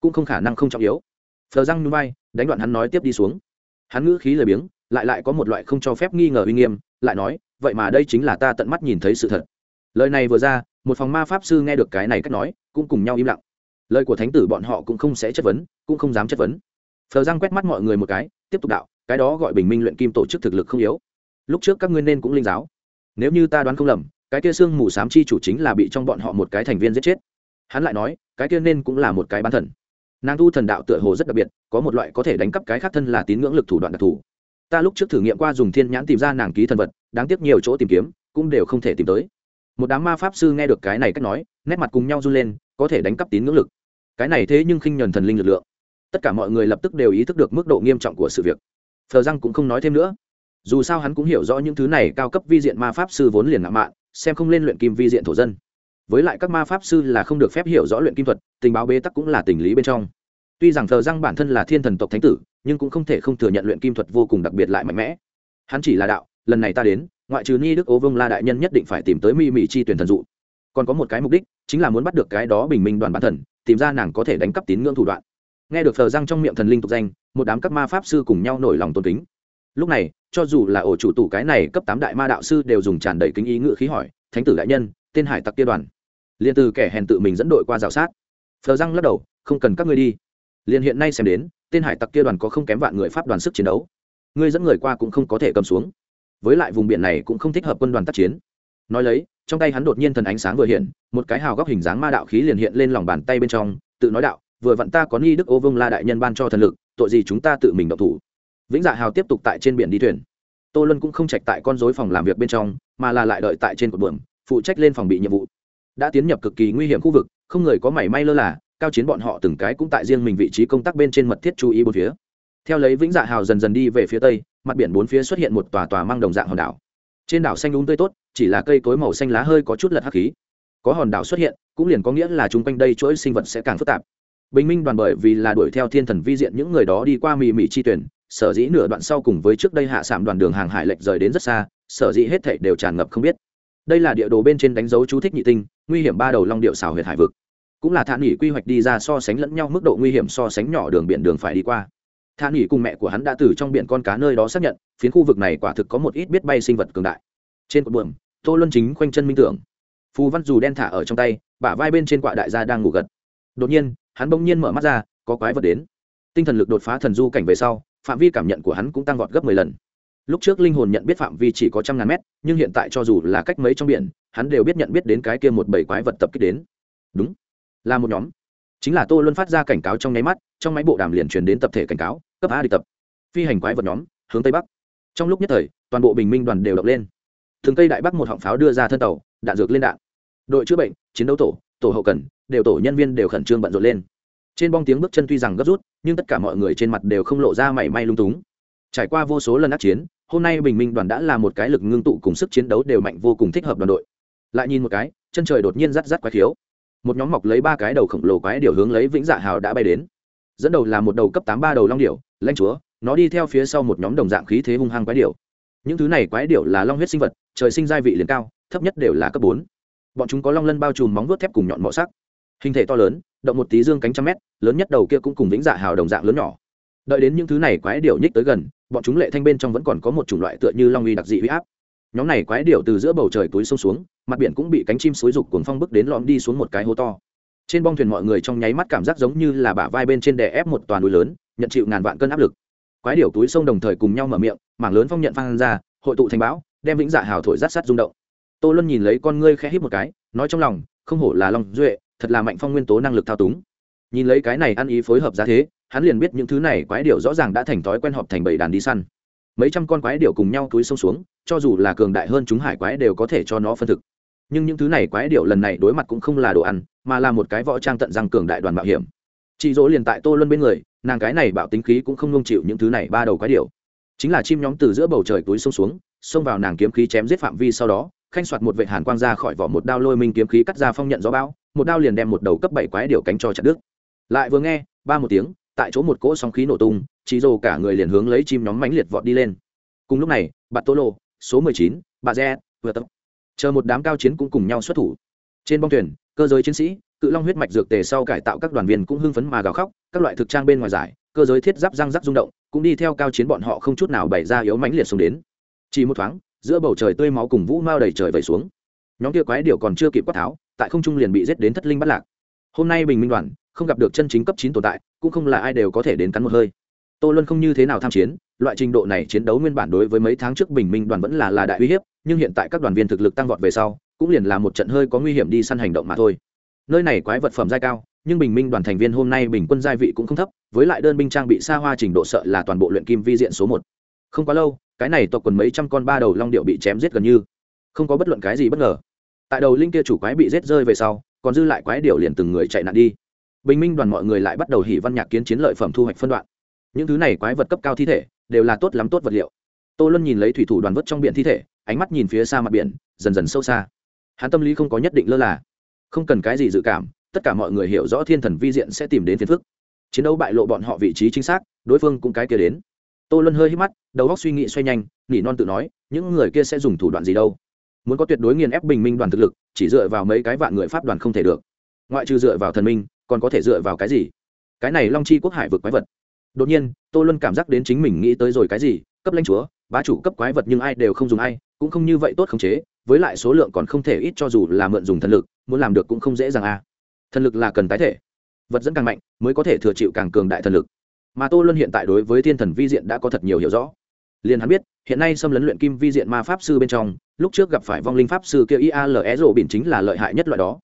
cũng không khả năng không trọng yếu phờ răng núi bay đánh đoạn hắn nói tiếp đi xuống. Hắn ngữ khí lời biếng, lại lại có một loại không cho phép nghi ngờ uy nghiêm, lại nói, vậy mà đây chính là ta tận mắt nhìn thấy sự thật. Lời này vừa ra, một phòng ma pháp sư nghe được cái này cách nói, cũng cùng nhau im lặng. Lời của thánh tử bọn họ cũng không sẽ chất vấn, cũng không dám chất vấn. Phờ răng quét mắt mọi người một cái, tiếp tục đạo, cái đó gọi bình minh luyện kim tổ chức thực lực không yếu. Lúc trước các ngươi nên cũng linh giáo. Nếu như ta đoán không lầm, cái kia xương mù s á m chi chủ chính là bị trong bọn họ một cái thành viên giết chết. Hắn lại nói, cái kia nên cũng là một cái bán thần nàng thu thần đạo tựa hồ rất đặc biệt, có một loại có thể đánh cắp cái khác thân là tín ngưỡng lực thủ đoạn đặc thù. Ta lúc trước thử nghiệm qua dùng thiên nhãn tìm ra nàng ký thần vật, đáng tiếc nhiều chỗ tìm kiếm, cũng đều không thể tìm tới. Một đám ma pháp sư nghe được cái này cách nói, nét mặt cùng nhau run lên, có thể đánh cắp tín ngưỡng lực. Cái này thế nhưng khinh nhuần thần linh lực lượng. Tất cả mọi người lập tức đều ý thức được mức độ nghiêm trọng của sự việc. Thờ răng cũng không nói thêm nữa. Dù sao hắn cũng hiểu rõ những thứ này cao cấp vi diện ma pháp sư vốn liền ngạo mạn, xem không lên luyện kim vi diện thổ dân với lại các ma pháp sư là không được phép hiểu rõ luyện kim thuật, tình báo bế tắc cũng là tình lý bên trong. Tuy rằng thờ răng bản thân là thiên thần tộc thánh tử, nhưng cũng không thể không thừa nhận luyện kim thuật vô cùng đặc biệt lại mạnh mẽ. Hắn chỉ là đạo, lần này ta đến, ngoại trừ ni đức ố vông la đại nhân nhất định phải tìm tới mi mỹ chi tuyển thần dụ. Còn có một cái mục đích, chính là muốn bắt được cái đó bình minh đoàn bản thần, tìm ra nàng có thể đánh cắp tín ngưỡng thủ đoạn. Nghe được thờ răng trong miệng thần linh tục danh, một đám các ma pháp sư cùng nhau nổi lòng tôn kính. Lúc này, cho dù là ổ chủ tủ cái này cấp tám đại ma đạo sư đều dùng tràn đầy kính ý ngự khí hỏi, thánh tử đại nhân, tên hải tặc kia đoàn liền từ kẻ hèn tự mình dẫn đội qua rào sát. Phờ răng lắc đầu, không cần các ngươi đi. Liền hiện nay xem đến, tên hải tặc kia đoàn có không kém vạn người pháp đoàn sức chiến đấu. Ngươi dẫn người qua cũng không có thể cầm xuống. Với lại vùng biển này cũng không thích hợp quân đoàn tác chiến. Nói lấy, trong tay hắn đột nhiên thần ánh sáng vừa hiện, một cái hào góc hình dáng ma đạo khí liền hiện lên lòng bàn tay bên trong, tự nói đạo, vừa vặn ta có nghi đức ô vương la đại nhân ban cho thần lực, tội gì chúng ta tự mình động thủ? Vĩnh dạ hào tiếp tục tại trên biển đi thuyền. Tô luân cũng không trạch tại con dối phòng làm việc bên trong, mà là lại đợi tại trên cột buồm, phụ trách lên phòng bị nhiệm vụ đã tiến nhập cực kỳ nguy hiểm khu vực, không người có mảy may lơ là, cao chiến bọn họ từng cái cũng tại riêng mình vị trí công tác bên trên mật thiết chú ý bốn phía. Theo lấy vĩnh dạ hào dần dần đi về phía tây, mặt biển bốn phía xuất hiện một tòa tòa mang đồng dạng hòn đảo. Trên đảo xanh đúng tươi tốt, chỉ là cây cối màu xanh lá hơi có chút lật hắc khí. Có hòn đảo xuất hiện, cũng liền có nghĩa là chung quanh đây chuỗi sinh vật sẽ càng phức tạp. Bình minh đoàn bởi vì là đuổi theo thiên thần vi diện những người đó đi qua mì mì chi tuyển, sở dĩ nửa đoạn sau cùng với trước đây hạ sạm đoàn đường hàng hải lệch rời đến rất xa, sở dĩ hết thảy đều tràn ngập không biết. Đây là địa đồ bên trên đánh dấu chú thích nhị tinh nguy hiểm ba đầu long điệu xào huyệt hải vực. Cũng là thản nghỉ quy hoạch đi ra so sánh lẫn nhau mức độ nguy hiểm so sánh nhỏ đường biển đường phải đi qua. Thản nghỉ cùng mẹ của hắn đã từ trong biển con cá nơi đó xác nhận, phiến khu vực này quả thực có một ít biết bay sinh vật cường đại. Trên cột buồm, tô luân chính khoanh chân minh tưởng. Phù văn dù đen thả ở trong tay, bả vai bên trên quạ đại gia đang ngủ gật. Đột nhiên, hắn bỗng nhiên mở mắt ra, có quái vật đến. Tinh thần lực đột phá thần du cảnh về sau, phạm vi cảm nhận của hắn cũng tăng vọt gấp mười lần. Lúc trước linh hồn nhận biết phạm vi chỉ có trăm ngàn mét, nhưng hiện tại cho dù là cách mấy trong biển hắn đều biết nhận biết đến cái kia một bảy quái vật tập kích đến. Đúng, là một nhóm. Chính là tô luân phát ra cảnh cáo trong nháy mắt, trong máy bộ đàm liền truyền đến tập thể cảnh cáo, cấp a đi tập. Phi hành quái vật nhóm, hướng tây bắc. Trong lúc nhất thời, toàn bộ bình minh đoàn đều động lên. Thường cây đại bắc một họng pháo đưa ra thân tàu, đạn dược lên đạn. Đội chữa bệnh, chiến đấu tổ tổ hậu cần, đều tổ nhân viên đều khẩn trương bận rộn lên. Trên bong tiếng bước chân tuy rằng gấp rút, nhưng tất cả mọi người trên mặt đều không lộ ra mảy may lung túng. Trải qua vô số lần ác chiến, hôm nay bình minh đoàn đã là một cái lực ngưng tụ cùng sức chiến đấu đều mạnh vô cùng thích hợp đoàn đội lại nhìn một cái, chân trời đột nhiên rắt rắt quái khiếu. Một nhóm mọc lấy ba cái đầu khổng lồ quái điều hướng lấy vĩnh dạ hào đã bay đến. Dẫn đầu là một đầu cấp tám ba đầu long điểu lanh chúa, nó đi theo phía sau một nhóm đồng dạng khí thế hung hăng quái điểu. Những thứ này quái điểu là long huyết sinh vật, trời sinh giai vị liền cao, thấp nhất đều là cấp bốn. Bọn chúng có long lân bao trùm móng vuốt thép cùng nhọn mọ sắc. Hình thể to lớn, động một tí dương cánh trăm mét, lớn nhất đầu kia cũng cùng vĩnh dạ hào đồng dạng lớn nhỏ. Đợi đến những thứ này quái điểu nhích tới gần, bọn chúng lệ thanh bên trong vẫn còn có một chủng loại tựa như long uy đặc dị huy áp. Nhóm này quái điểu từ giữa bầu trời túi sông xuống mặt biển cũng bị cánh chim xối rục cuồng phong bức đến lõm đi xuống một cái hố to. Trên bong thuyền mọi người trong nháy mắt cảm giác giống như là bả vai bên trên đè ép một toàn núi lớn, nhận chịu ngàn vạn cân áp lực. Quái điểu túi sông đồng thời cùng nhau mở miệng, mảng lớn phong nhận phan ra, hội tụ thành bão, đem vĩnh dạ hào thổi rát sắt rung động. Tô luân nhìn lấy con ngươi khẽ hít một cái, nói trong lòng, không hổ là long duệ, thật là mạnh phong nguyên tố năng lực thao túng. Nhìn lấy cái này ăn ý phối hợp giá thế, hắn liền biết những thứ này quái điểu rõ ràng đã thành thói quen họp thành bầy đàn đi săn. Mấy trăm con quái điểu cùng nhau túi sông xuống, cho dù là cường đại hơn chúng hải quái đều có thể cho nó phân thực nhưng những thứ này quái điểu lần này đối mặt cũng không là đồ ăn, mà là một cái võ trang tận răng cường đại đoàn mạo hiểm. Chị dỗ liền tại tô luân bên người, nàng cái này bạo tính khí cũng không nung chịu những thứ này ba đầu quái điểu. Chính là chim nhóm từ giữa bầu trời túi xông xuống, xông vào nàng kiếm khí chém giết phạm vi sau đó, khanh soạt một vệ hàn quang ra khỏi vỏ một đao lôi minh kiếm khí cắt ra phong nhận gió bão, một đao liền đem một đầu cấp bảy quái điểu cánh cho chặt đứt. Lại vừa nghe, ba một tiếng, tại chỗ một cỗ sóng khí nổ tung, chị dồ cả người liền hướng lấy chim nhóm mãnh liệt vọt đi lên. Cùng lúc này, bạn tô lô, số mười chín bà re vừa tập chờ một đám cao chiến cũng cùng nhau xuất thủ. Trên bong thuyền, cơ giới chiến sĩ, cự long huyết mạch dược tề sau cải tạo các đoàn viên cũng hưng phấn mà gào khóc, các loại thực trang bên ngoài giải, cơ giới thiết giáp răng rắc rung động, cũng đi theo cao chiến bọn họ không chút nào bày ra yếu mãnh liệt xuống đến. Chỉ một thoáng, giữa bầu trời tươi máu cùng vũ mao đầy trời vẩy xuống. Nhóm kia quái điều còn chưa kịp quát tháo, tại không trung liền bị giết đến thất linh bắt lạc. Hôm nay bình minh đoàn, không gặp được chân chính cấp chín tồn tại, cũng không là ai đều có thể đến cắn một hơi. Tô luân không như thế nào tham chiến, loại trình độ này chiến đấu nguyên bản đối với mấy tháng trước bình minh đoàn vẫn là là đại uy hiếp nhưng hiện tại các đoàn viên thực lực tăng vọt về sau, cũng liền là một trận hơi có nguy hiểm đi săn hành động mà thôi. Nơi này quái vật phẩm giai cao, nhưng bình minh đoàn thành viên hôm nay bình quân giai vị cũng không thấp, với lại đơn binh trang bị xa hoa trình độ sợ là toàn bộ luyện kim vi diện số một. Không quá lâu, cái này tộc quần mấy trăm con ba đầu long điệu bị chém giết gần như. Không có bất luận cái gì bất ngờ. Tại đầu linh kia chủ quái bị giết rơi về sau, còn dư lại quái điệu liền từng người chạy nạn đi. Bình minh đoàn mọi người lại bắt đầu hỉ văn nhạc kiến chiến lợi phẩm thu hoạch phân đoạn. Những thứ này quái vật cấp cao thi thể, đều là tốt lắm tốt vật liệu. Tô luân nhìn lấy thủy thủ đoàn vớt trong biển thi thể ánh mắt nhìn phía xa mặt biển, dần dần sâu xa. Hắn tâm lý không có nhất định lơ là. Không cần cái gì dự cảm, tất cả mọi người hiểu rõ thiên thần vi diện sẽ tìm đến phiền phức. Chiến đấu bại lộ bọn họ vị trí chính xác, đối phương cũng cái kia đến. Tô luân hơi hít mắt, đầu óc suy nghĩ xoay nhanh, nỉ non tự nói, những người kia sẽ dùng thủ đoạn gì đâu? Muốn có tuyệt đối nghiền ép bình minh đoàn thực lực, chỉ dựa vào mấy cái vạn người pháp đoàn không thể được. Ngoại trừ dựa vào thần minh, còn có thể dựa vào cái gì? Cái này long chi quốc hải vực quái vật. Đột nhiên, tô luân cảm giác đến chính mình nghĩ tới rồi cái gì, cấp lãnh chúa bá chủ cấp quái vật nhưng ai đều không dùng ai, cũng không như vậy tốt khống chế, với lại số lượng còn không thể ít cho dù là mượn dùng thần lực, muốn làm được cũng không dễ dàng a à. thần lực là cần tái thể, vật dẫn càng mạnh mới có thể thừa chịu càng cường đại thần lực. Mà tô luân hiện tại đối với thiên thần vi diện đã có thật nhiều hiểu rõ. Liền hắn biết, hiện nay xâm lấn luyện kim vi diện ma pháp sư bên trong, lúc trước gặp phải vong linh pháp sư kia iale rộ bỉn chính là lợi hại nhất loại đó.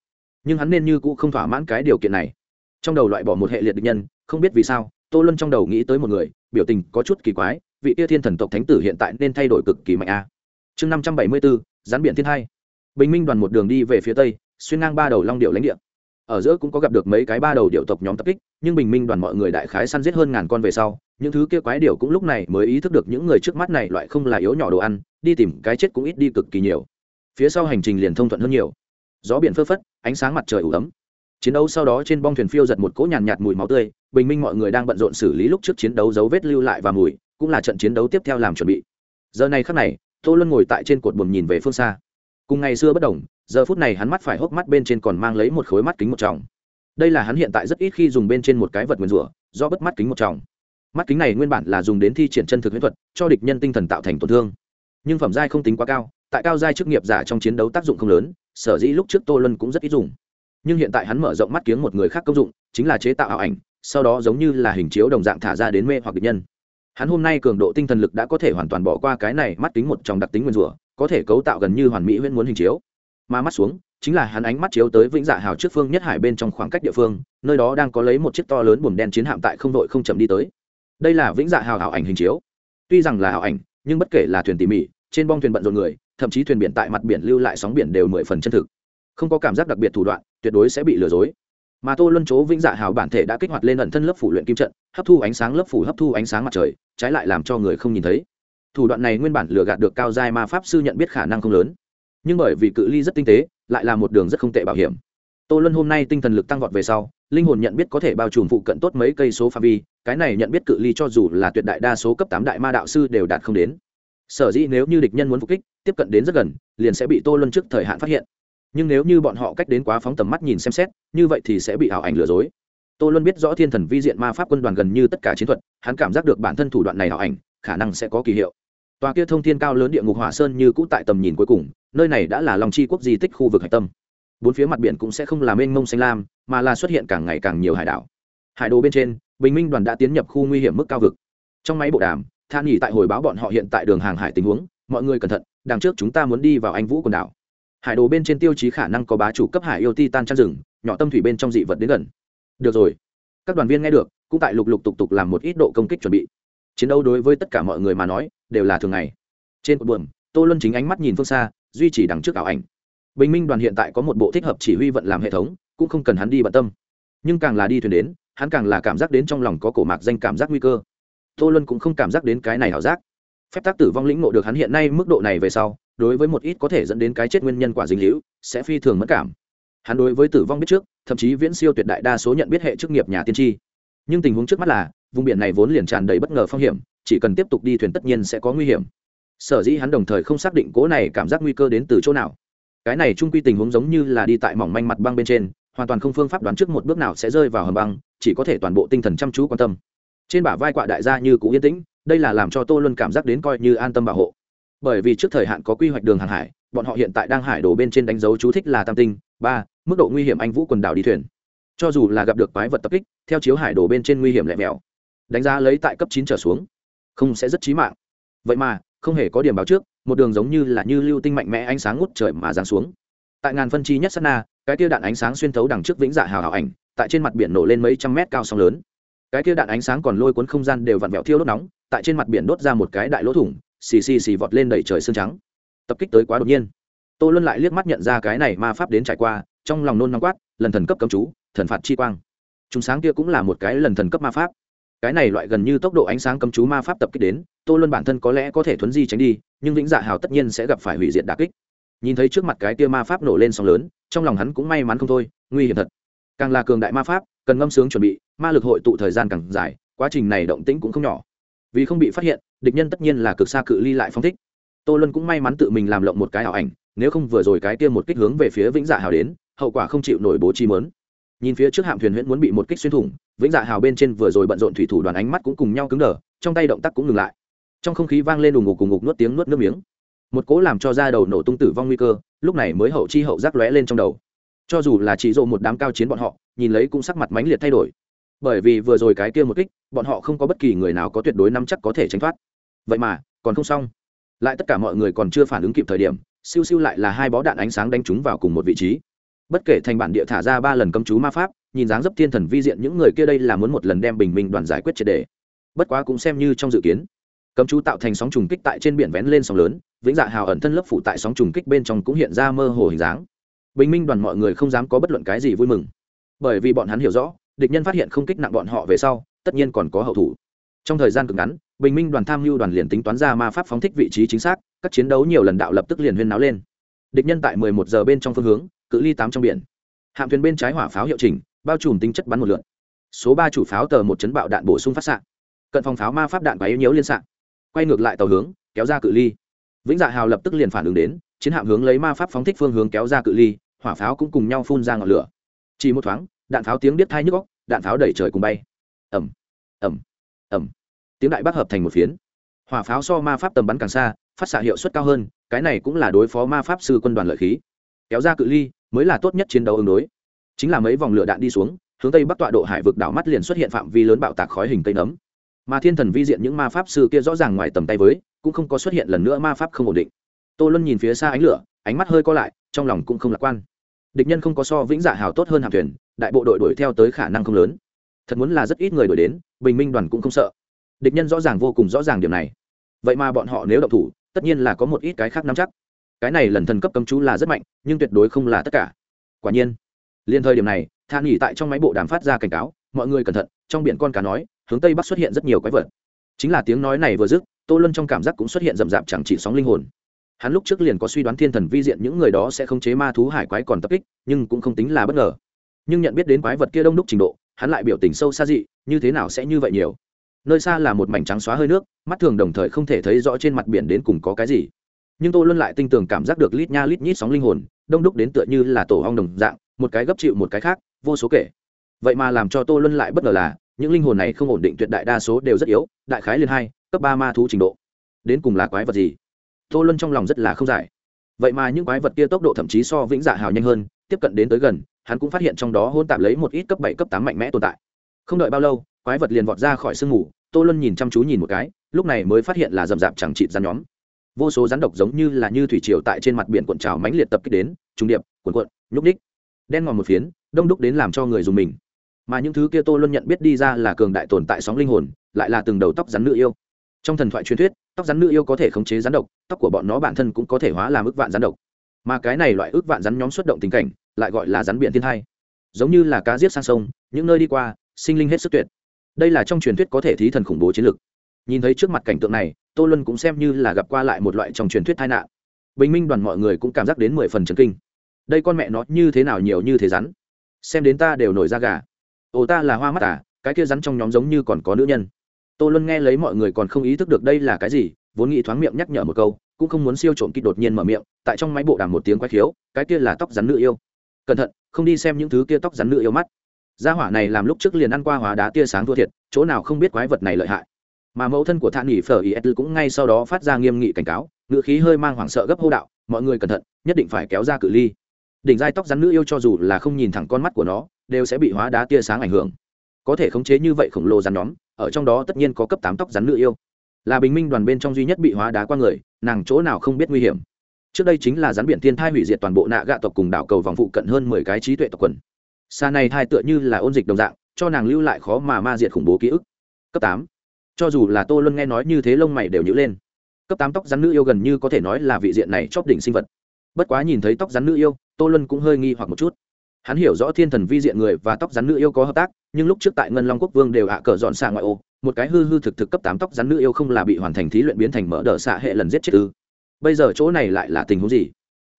Nhưng hắn nên như cũ không thỏa mãn cái điều kiện này. Trong đầu loại bỏ một hệ liệt địch nhân, không biết vì sao, tô luân trong đầu nghĩ tới một người, biểu tình có chút kỳ quái vị kia thiên thần tộc thánh tử hiện tại nên thay đổi cực kỳ mạnh a. Chương năm trăm bảy mươi bốn gián biển thiên hai. Bình minh đoàn một đường đi về phía tây xuyên ngang ba đầu long điệu lãnh địa. Ở giữa cũng có gặp được mấy cái ba đầu điệu tộc nhóm tập kích nhưng bình minh đoàn mọi người đại khái săn giết hơn ngàn con về sau những thứ kia quái điệu cũng lúc này mới ý thức được những người trước mắt này loại không là yếu nhỏ đồ ăn đi tìm cái chết cũng ít đi cực kỳ nhiều. Phía sau hành trình liền thông thuận hơn nhiều. Gió biển phơ phất ánh sáng mặt trời ủ ấm. Chiến đấu sau đó trên bong thuyền phiêu giật một cỗ nhàn nhạt, nhạt mùi máu tươi bình minh mọi người đang bận rộn xử lý lúc trước chiến đấu dấu vết lưu lại và mùi cũng là trận chiến đấu tiếp theo làm chuẩn bị. Giờ này khắc này, tô luân ngồi tại trên cột buồm nhìn về phương xa. Cùng ngày xưa bất đồng, giờ phút này hắn mắt phải hốc mắt bên trên còn mang lấy một khối mắt kính một tròng. Đây là hắn hiện tại rất ít khi dùng bên trên một cái vật nguyền rủa, do bất mắt kính một tròng. Mắt kính này nguyên bản là dùng đến thi triển chân thực huyễn thuật, cho địch nhân tinh thần tạo thành tổn thương. Nhưng phẩm giai không tính quá cao, tại cao giai chức nghiệp giả trong chiến đấu tác dụng không lớn, sở dĩ lúc trước tô luân cũng rất ít dùng. Nhưng hiện tại hắn mở rộng mắt kiếng một người khác công dụng, chính là chế tạo ảo ảnh, sau đó giống như là hình chiếu đồng dạng thả ra đến mê hoặc địch nhân hắn hôm nay cường độ tinh thần lực đã có thể hoàn toàn bỏ qua cái này mắt tính một trong đặc tính nguyên rủa, có thể cấu tạo gần như hoàn mỹ huyễn muốn hình chiếu. Mà mắt xuống, chính là hắn ánh mắt chiếu tới vĩnh dạ hào trước phương nhất hải bên trong khoảng cách địa phương, nơi đó đang có lấy một chiếc to lớn buồm đen chiến hạm tại không đội không chậm đi tới. Đây là vĩnh dạ hào hảo ảnh hình chiếu. Tuy rằng là hảo ảnh, nhưng bất kể là thuyền tỉ mỉ, trên bong thuyền bận rộn người, thậm chí thuyền biển tại mặt biển lưu lại sóng biển đều mười phần chân thực. Không có cảm giác đặc biệt thủ đoạn, tuyệt đối sẽ bị lừa dối mà tô luân chố vĩnh dạ hào bản thể đã kích hoạt lên ẩn thân lớp phủ luyện kim trận, hấp thu ánh sáng lớp phủ, hấp thu ánh sáng mặt trời, trái lại làm cho người không nhìn thấy. Thủ đoạn này nguyên bản lừa gạt được cao giai ma pháp sư nhận biết khả năng không lớn, nhưng bởi vì cự ly rất tinh tế, lại là một đường rất không tệ bảo hiểm. Tô luân hôm nay tinh thần lực tăng vọt về sau, linh hồn nhận biết có thể bao trùm phụ cận tốt mấy cây số pha vi, cái này nhận biết cự ly cho dù là tuyệt đại đa số cấp tám đại ma đạo sư đều đạt không đến. Sở dĩ nếu như địch nhân muốn phục kích, tiếp cận đến rất gần, liền sẽ bị tô luân trước thời hạn phát hiện nhưng nếu như bọn họ cách đến quá phóng tầm mắt nhìn xem xét, như vậy thì sẽ bị ảo ảnh lừa dối. Tô luân biết rõ thiên thần vi diện ma pháp quân đoàn gần như tất cả chiến thuật, hắn cảm giác được bản thân thủ đoạn này ảo ảnh, khả năng sẽ có kỳ hiệu. Tòa kia thông thiên cao lớn địa ngục hỏa sơn như cũ tại tầm nhìn cuối cùng, nơi này đã là lòng chi quốc di tích khu vực hạch tâm. Bốn phía mặt biển cũng sẽ không là mênh mông xanh lam, mà là xuất hiện càng ngày càng nhiều hải đảo. Hải đồ bên trên, bình minh đoàn đã tiến nhập khu nguy hiểm mức cao vực. Trong máy bộ đàm, than nghỉ tại hồi báo bọn họ hiện tại đường hàng hải tình huống, mọi người cẩn thận, đằng trước chúng ta muốn đi vào anh vũ quần đảo hải đồ bên trên tiêu chí khả năng có bá chủ cấp hải yêu ti tan trăng rừng, nhỏ tâm thủy bên trong dị vật đến gần. Được rồi. Các đoàn viên nghe được, cũng tại lục lục tục tục làm một ít độ công kích chuẩn bị. Chiến đấu đối với tất cả mọi người mà nói, đều là thường ngày. Trên cột buồm, tô luân chính ánh mắt nhìn phương xa, duy trì đằng trước ảo ảnh. Bình minh đoàn hiện tại có một bộ thích hợp chỉ huy vận làm hệ thống, cũng không cần hắn đi bận tâm. Nhưng càng là đi thuyền đến, hắn càng là cảm giác đến trong lòng có cổ mạc danh cảm giác nguy cơ. Tô luân cũng không cảm giác đến cái này ảo giác. Phép tác tử vong lĩnh ngộ được hắn hiện nay mức độ này về sau đối với một ít có thể dẫn đến cái chết nguyên nhân quả dính hữu sẽ phi thường mất cảm. Hắn đối với tử vong biết trước, thậm chí viễn siêu tuyệt đại đa số nhận biết hệ chức nghiệp nhà tiên tri. Nhưng tình huống trước mắt là, vùng biển này vốn liền tràn đầy bất ngờ phong hiểm, chỉ cần tiếp tục đi thuyền tất nhiên sẽ có nguy hiểm. Sở dĩ hắn đồng thời không xác định cố này cảm giác nguy cơ đến từ chỗ nào. Cái này trung quy tình huống giống như là đi tại mỏng manh mặt băng bên trên, hoàn toàn không phương pháp đoán trước một bước nào sẽ rơi vào hầm băng, chỉ có thể toàn bộ tinh thần chăm chú quan tâm. Trên bả vai quạ đại gia như cũ yên tĩnh, đây là làm cho tô luân cảm giác đến coi như an tâm bảo hộ bởi vì trước thời hạn có quy hoạch đường hàng hải, bọn họ hiện tại đang hải đồ bên trên đánh dấu chú thích là tam tinh, ba, mức độ nguy hiểm anh vũ quần đảo đi thuyền. Cho dù là gặp được quái vật tập kích, theo chiếu hải đồ bên trên nguy hiểm lẹ mèo đánh giá lấy tại cấp chín trở xuống, không sẽ rất chí mạng. Vậy mà, không hề có điểm báo trước, một đường giống như là như lưu tinh mạnh mẽ ánh sáng ngút trời mà giáng xuống. Tại ngàn phân chi nhất sát na, cái tia đạn ánh sáng xuyên thấu đằng trước vĩnh dạ hào hào ảnh, tại trên mặt biển nổ lên mấy trăm mét cao sóng lớn. Cái tia đạn ánh sáng còn lôi cuốn không gian đều vặn vẹo thiêu đốt nóng, tại trên mặt biển đốt ra một cái đại lỗ thủng xì xì xì vọt lên đầy trời sương trắng. Tập kích tới quá đột nhiên. Tô luân lại liếc mắt nhận ra cái này ma pháp đến trải qua, trong lòng nôn nóng quát, lần thần cấp cấm chú, thần phạt chi quang. Chúng sáng kia cũng là một cái lần thần cấp ma pháp. Cái này loại gần như tốc độ ánh sáng cấm chú ma pháp tập kích đến, tô luân bản thân có lẽ có thể thuấn di tránh đi, nhưng vĩnh dạ hào tất nhiên sẽ gặp phải hủy diệt đà kích. Nhìn thấy trước mặt cái tia ma pháp nổ lên sóng lớn, trong lòng hắn cũng may mắn không thôi, nguy hiểm thật. Càng là cường đại ma pháp, cần ngâm sướng chuẩn bị, ma lực hội tụ thời gian càng dài, quá trình này động tĩnh cũng không nhỏ. Vì không bị phát hiện địch nhân tất nhiên là cực xa cự ly lại phong thích. Tô luân cũng may mắn tự mình làm lộng một cái ảo ảnh, nếu không vừa rồi cái kia một kích hướng về phía vĩnh dạ hào đến, hậu quả không chịu nổi bố trí mớn. Nhìn phía trước hạm thuyền huyễn muốn bị một kích xuyên thủng, vĩnh dạ hào bên trên vừa rồi bận rộn thủy thủ đoàn ánh mắt cũng cùng nhau cứng đờ, trong tay động tác cũng ngừng lại. Trong không khí vang lên đùng ngục cùng ngục nuốt tiếng nuốt nước miếng. Một cố làm cho da đầu nổ tung tử vong nguy cơ, lúc này mới hậu chi hậu giác lóe lên trong đầu. Cho dù là chỉ dộ một đám cao chiến bọn họ, nhìn lấy cũng sắc mặt mãnh liệt thay đổi bởi vì vừa rồi cái kia một kích, bọn họ không có bất kỳ người nào có tuyệt đối nắm chắc có thể tránh thoát. Vậy mà, còn không xong. Lại tất cả mọi người còn chưa phản ứng kịp thời điểm, siêu siêu lại là hai bó đạn ánh sáng đánh chúng vào cùng một vị trí. Bất kể thành bản địa thả ra ba lần cấm chú ma pháp, nhìn dáng dấp thiên thần vi diện những người kia đây là muốn một lần đem bình minh đoàn giải quyết triệt đề. Bất quá cũng xem như trong dự kiến. Cấm chú tạo thành sóng trùng kích tại trên biển vén lên sóng lớn, vĩnh dạ hào ẩn thân lớp phủ tại sóng trùng kích bên trong cũng hiện ra mơ hồ hình dáng. Bình minh đoàn mọi người không dám có bất luận cái gì vui mừng. Bởi vì bọn hắn hiểu rõ địch nhân phát hiện không kích nặng bọn họ về sau, tất nhiên còn có hậu thủ. Trong thời gian cực ngắn, bình minh đoàn tham mưu đoàn liền tính toán ra ma pháp phóng thích vị trí chính xác, các chiến đấu nhiều lần đạo lập tức liền huyên náo lên. Địch nhân tại 11 giờ bên trong phương hướng, cự ly tám trong biển. Hạm thuyền bên trái hỏa pháo hiệu chỉnh, bao trùm tính chất bắn một lượt số ba chủ pháo tờ một chấn bạo đạn bổ sung phát xạ. Cận phòng pháo ma pháp đạn quấy nhiễu liên xạ. Quay ngược lại tàu hướng, kéo ra cự ly. Vĩnh dạ hào lập tức liền phản ứng đến, chiến hạm hướng lấy ma pháp phóng thích phương hướng kéo ra cự ly, hỏa pháo cũng cùng nhau phun ra ngọn lửa. Chỉ một thoáng đạn pháo tiếng biết thai nhức góc đạn pháo đẩy trời cùng bay. Ẩm ẩm ẩm tiếng đại bác hợp thành một phiến. Hỏa pháo so ma pháp tầm bắn càng xa, phát xạ hiệu suất cao hơn, cái này cũng là đối phó ma pháp sư quân đoàn lợi khí. Kéo ra cự ly, mới là tốt nhất chiến đấu ứng đối. Chính là mấy vòng lửa đạn đi xuống, hướng tây bắc tọa độ hải vực đảo mắt liền xuất hiện phạm vi lớn bạo tạc khói hình tây nấm. Mà thiên thần vi diện những ma pháp sư kia rõ ràng ngoài tầm tay với, cũng không có xuất hiện lần nữa ma pháp không ổn định. Tô luân nhìn phía xa ánh lửa, ánh mắt hơi co lại, trong lòng cũng không lạc quan. Địch nhân không có so vĩnh dạ hào tốt hơn hạm thuyền đại bộ đội đuổi theo tới khả năng không lớn. Thật muốn là rất ít người đuổi đến, bình minh đoàn cũng không sợ. Địch nhân rõ ràng vô cùng rõ ràng điểm này. Vậy mà bọn họ nếu đậu thủ, tất nhiên là có một ít cái khác nắm chắc. Cái này lần thần cấp cấm chú là rất mạnh, nhưng tuyệt đối không là tất cả. Quả nhiên liền thời điểm này than nghỉ tại trong máy bộ đàm phát ra cảnh cáo, mọi người cẩn thận, trong biển con cá nói, hướng tây bắc xuất hiện rất nhiều quái vật. Chính là tiếng nói này vừa dứt, tô luân trong cảm giác cũng xuất hiện rậm rạp chẳng chỉ sóng linh hồn. Hắn lúc trước liền có suy đoán thiên thần vi diện những người đó sẽ không chế ma thú hải quái còn tập kích, nhưng cũng không tính là bất ngờ nhưng nhận biết đến quái vật kia đông đúc trình độ, hắn lại biểu tình sâu xa dị, như thế nào sẽ như vậy nhiều? Nơi xa là một mảnh trắng xóa hơi nước, mắt thường đồng thời không thể thấy rõ trên mặt biển đến cùng có cái gì. Nhưng tôi luôn lại tinh tường cảm giác được lít nha lít nhít sóng linh hồn, đông đúc đến tựa như là tổ hong đồng dạng, một cái gấp chịu một cái khác, vô số kể. Vậy mà làm cho tôi luôn lại bất ngờ là, những linh hồn này không ổn định tuyệt đại đa số đều rất yếu, đại khái liên hai, cấp ba ma thú trình độ. Đến cùng là quái vật gì? Tôi luôn trong lòng rất là không giải. Vậy mà những quái vật kia tốc độ thậm chí so vĩnh dạ hào nhanh hơn, tiếp cận đến tới gần hắn cũng phát hiện trong đó hôn tạp lấy một ít cấp bảy, cấp tám mạnh mẽ tồn tại. Không đợi bao lâu, quái vật liền vọt ra khỏi sương mù, tô luân nhìn chăm chú nhìn một cái, lúc này mới phát hiện là rậm rạp chẳng chịt rắn nhóm. Vô số rắn độc giống như là như thủy triều tại trên mặt biển cuộn trào mãnh liệt tập kích đến trung điệp, cuộn cuộn, nhúc ních đen ngòm một phiến, đông đúc đến làm cho người dùng mình. Mà những thứ kia tô luân nhận biết đi ra là cường đại tồn tại sóng linh hồn, lại là từng đầu tóc rắn nữ yêu. Trong thần thoại truyền thuyết, tóc rắn nữ yêu có thể khống chế rắn độc, tóc của bọn nó bản thân cũng có thể hóa làm ức vạn rắn độc. Mà cái này loại ức vạn rắn nhóm xuất động tình cảnh lại gọi là rắn biển thiên thai. Giống như là cá giết sang sông, những nơi đi qua, sinh linh hết sức tuyệt. Đây là trong truyền thuyết có thể thí thần khủng bố chiến lược. Nhìn thấy trước mặt cảnh tượng này, tô luân cũng xem như là gặp qua lại một loại trong truyền thuyết tai nạn. Bình minh đoàn mọi người cũng cảm giác đến mười phần trần kinh. Đây con mẹ nó như thế nào nhiều như thế rắn? Xem đến ta đều nổi da gà. Ồ, ta là hoa mắt à cái kia rắn trong nhóm giống như còn có nữ nhân. Tô luân nghe lấy mọi người còn không ý thức được đây là cái gì, vốn nghĩ thoáng miệng nhắc nhở một câu, cũng không muốn siêu trộm kịp đột nhiên mở miệng, tại trong máy bộ đàm một tiếng quái khiếu, cái kia là tóc rắn nữ yêu cẩn thận, không đi xem những thứ kia tóc rắn nữ yêu mắt. Gia hỏa này làm lúc trước liền ăn qua hóa đá tia sáng thua thiệt, chỗ nào không biết quái vật này lợi hại. Mà mẫu thân của thản nghỉ phở is cũng ngay sau đó phát ra nghiêm nghị cảnh cáo ngựa khí hơi mang hoảng sợ gấp hô đạo, mọi người cẩn thận, nhất định phải kéo ra cự ly. Đỉnh dai tóc rắn nữ yêu cho dù là không nhìn thẳng con mắt của nó, đều sẽ bị hóa đá tia sáng ảnh hưởng. Có thể khống chế như vậy khổng lồ rắn nhóm, ở trong đó tất nhiên có cấp tám tóc rắn nữ yêu. Là bình minh đoàn bên trong duy nhất bị hóa đá qua người, nàng chỗ nào không biết nguy hiểm trước đây chính là rắn biển thiên thai hủy diệt toàn bộ nạ gạ tộc cùng đảo cầu vòng phụ cận hơn mười cái trí tuệ tộc quần. Xa này thai tựa như là ôn dịch đồng dạng, cho nàng lưu lại khó mà ma diệt khủng bố ký ức. Cấp tám. Cho dù là tô luân nghe nói như thế lông mày đều nhữ lên. Cấp tám tóc rắn nữ yêu gần như có thể nói là vị diện này chóp đỉnh sinh vật. Bất quá nhìn thấy tóc rắn nữ yêu, tô luân cũng hơi nghi hoặc một chút. Hắn hiểu rõ thiên thần vi diện người và tóc rắn nữ yêu có hợp tác, nhưng lúc trước tại ngân long quốc vương đều hạ à cờ dọn xạ ngoại ô, một cái hư hư thực thực cấp tám tóc rắn nữ yêu không là bị hoàn thành thí luyện biến thành mở đờ xạ hệ lần giết chết ư bây giờ chỗ này lại là tình huống gì?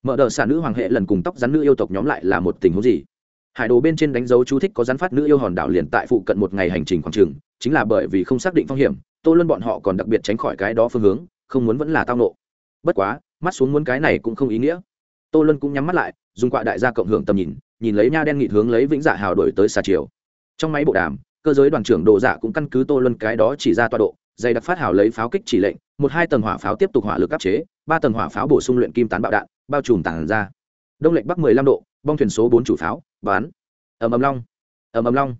Mở đợt xả nữ hoàng hệ lần cùng tóc rắn nữ yêu tộc nhóm lại là một tình huống gì? Hải đồ bên trên đánh dấu chú thích có rắn phát nữ yêu hòn đảo liền tại phụ cận một ngày hành trình khoảng trường, chính là bởi vì không xác định phong hiểm, tô luân bọn họ còn đặc biệt tránh khỏi cái đó phương hướng, không muốn vẫn là tao nộ bất quá, mắt xuống muốn cái này cũng không ý nghĩa. Tô luân cũng nhắm mắt lại, dùng quạ đại gia cộng hưởng tầm nhìn nhìn lấy nha đen nghị hướng lấy vĩnh dạ hào đổi tới xà chiều trong máy bộ đàm, cơ giới đoàn trưởng đồ giả cũng căn cứ tô luân cái đó chỉ ra tọa độ dày đặc phát hào lấy pháo kích chỉ lệnh, một hai tầng hỏa pháo tiếp tục hỏa lực áp chế, ba tầng hỏa pháo bổ sung luyện kim tán bạo đạn, bao trùm tàn ra. Đông lệnh bắc mười lăm độ, bong thuyền số bốn chủ pháo, bán. Ầm ầm long. Ầm ầm long.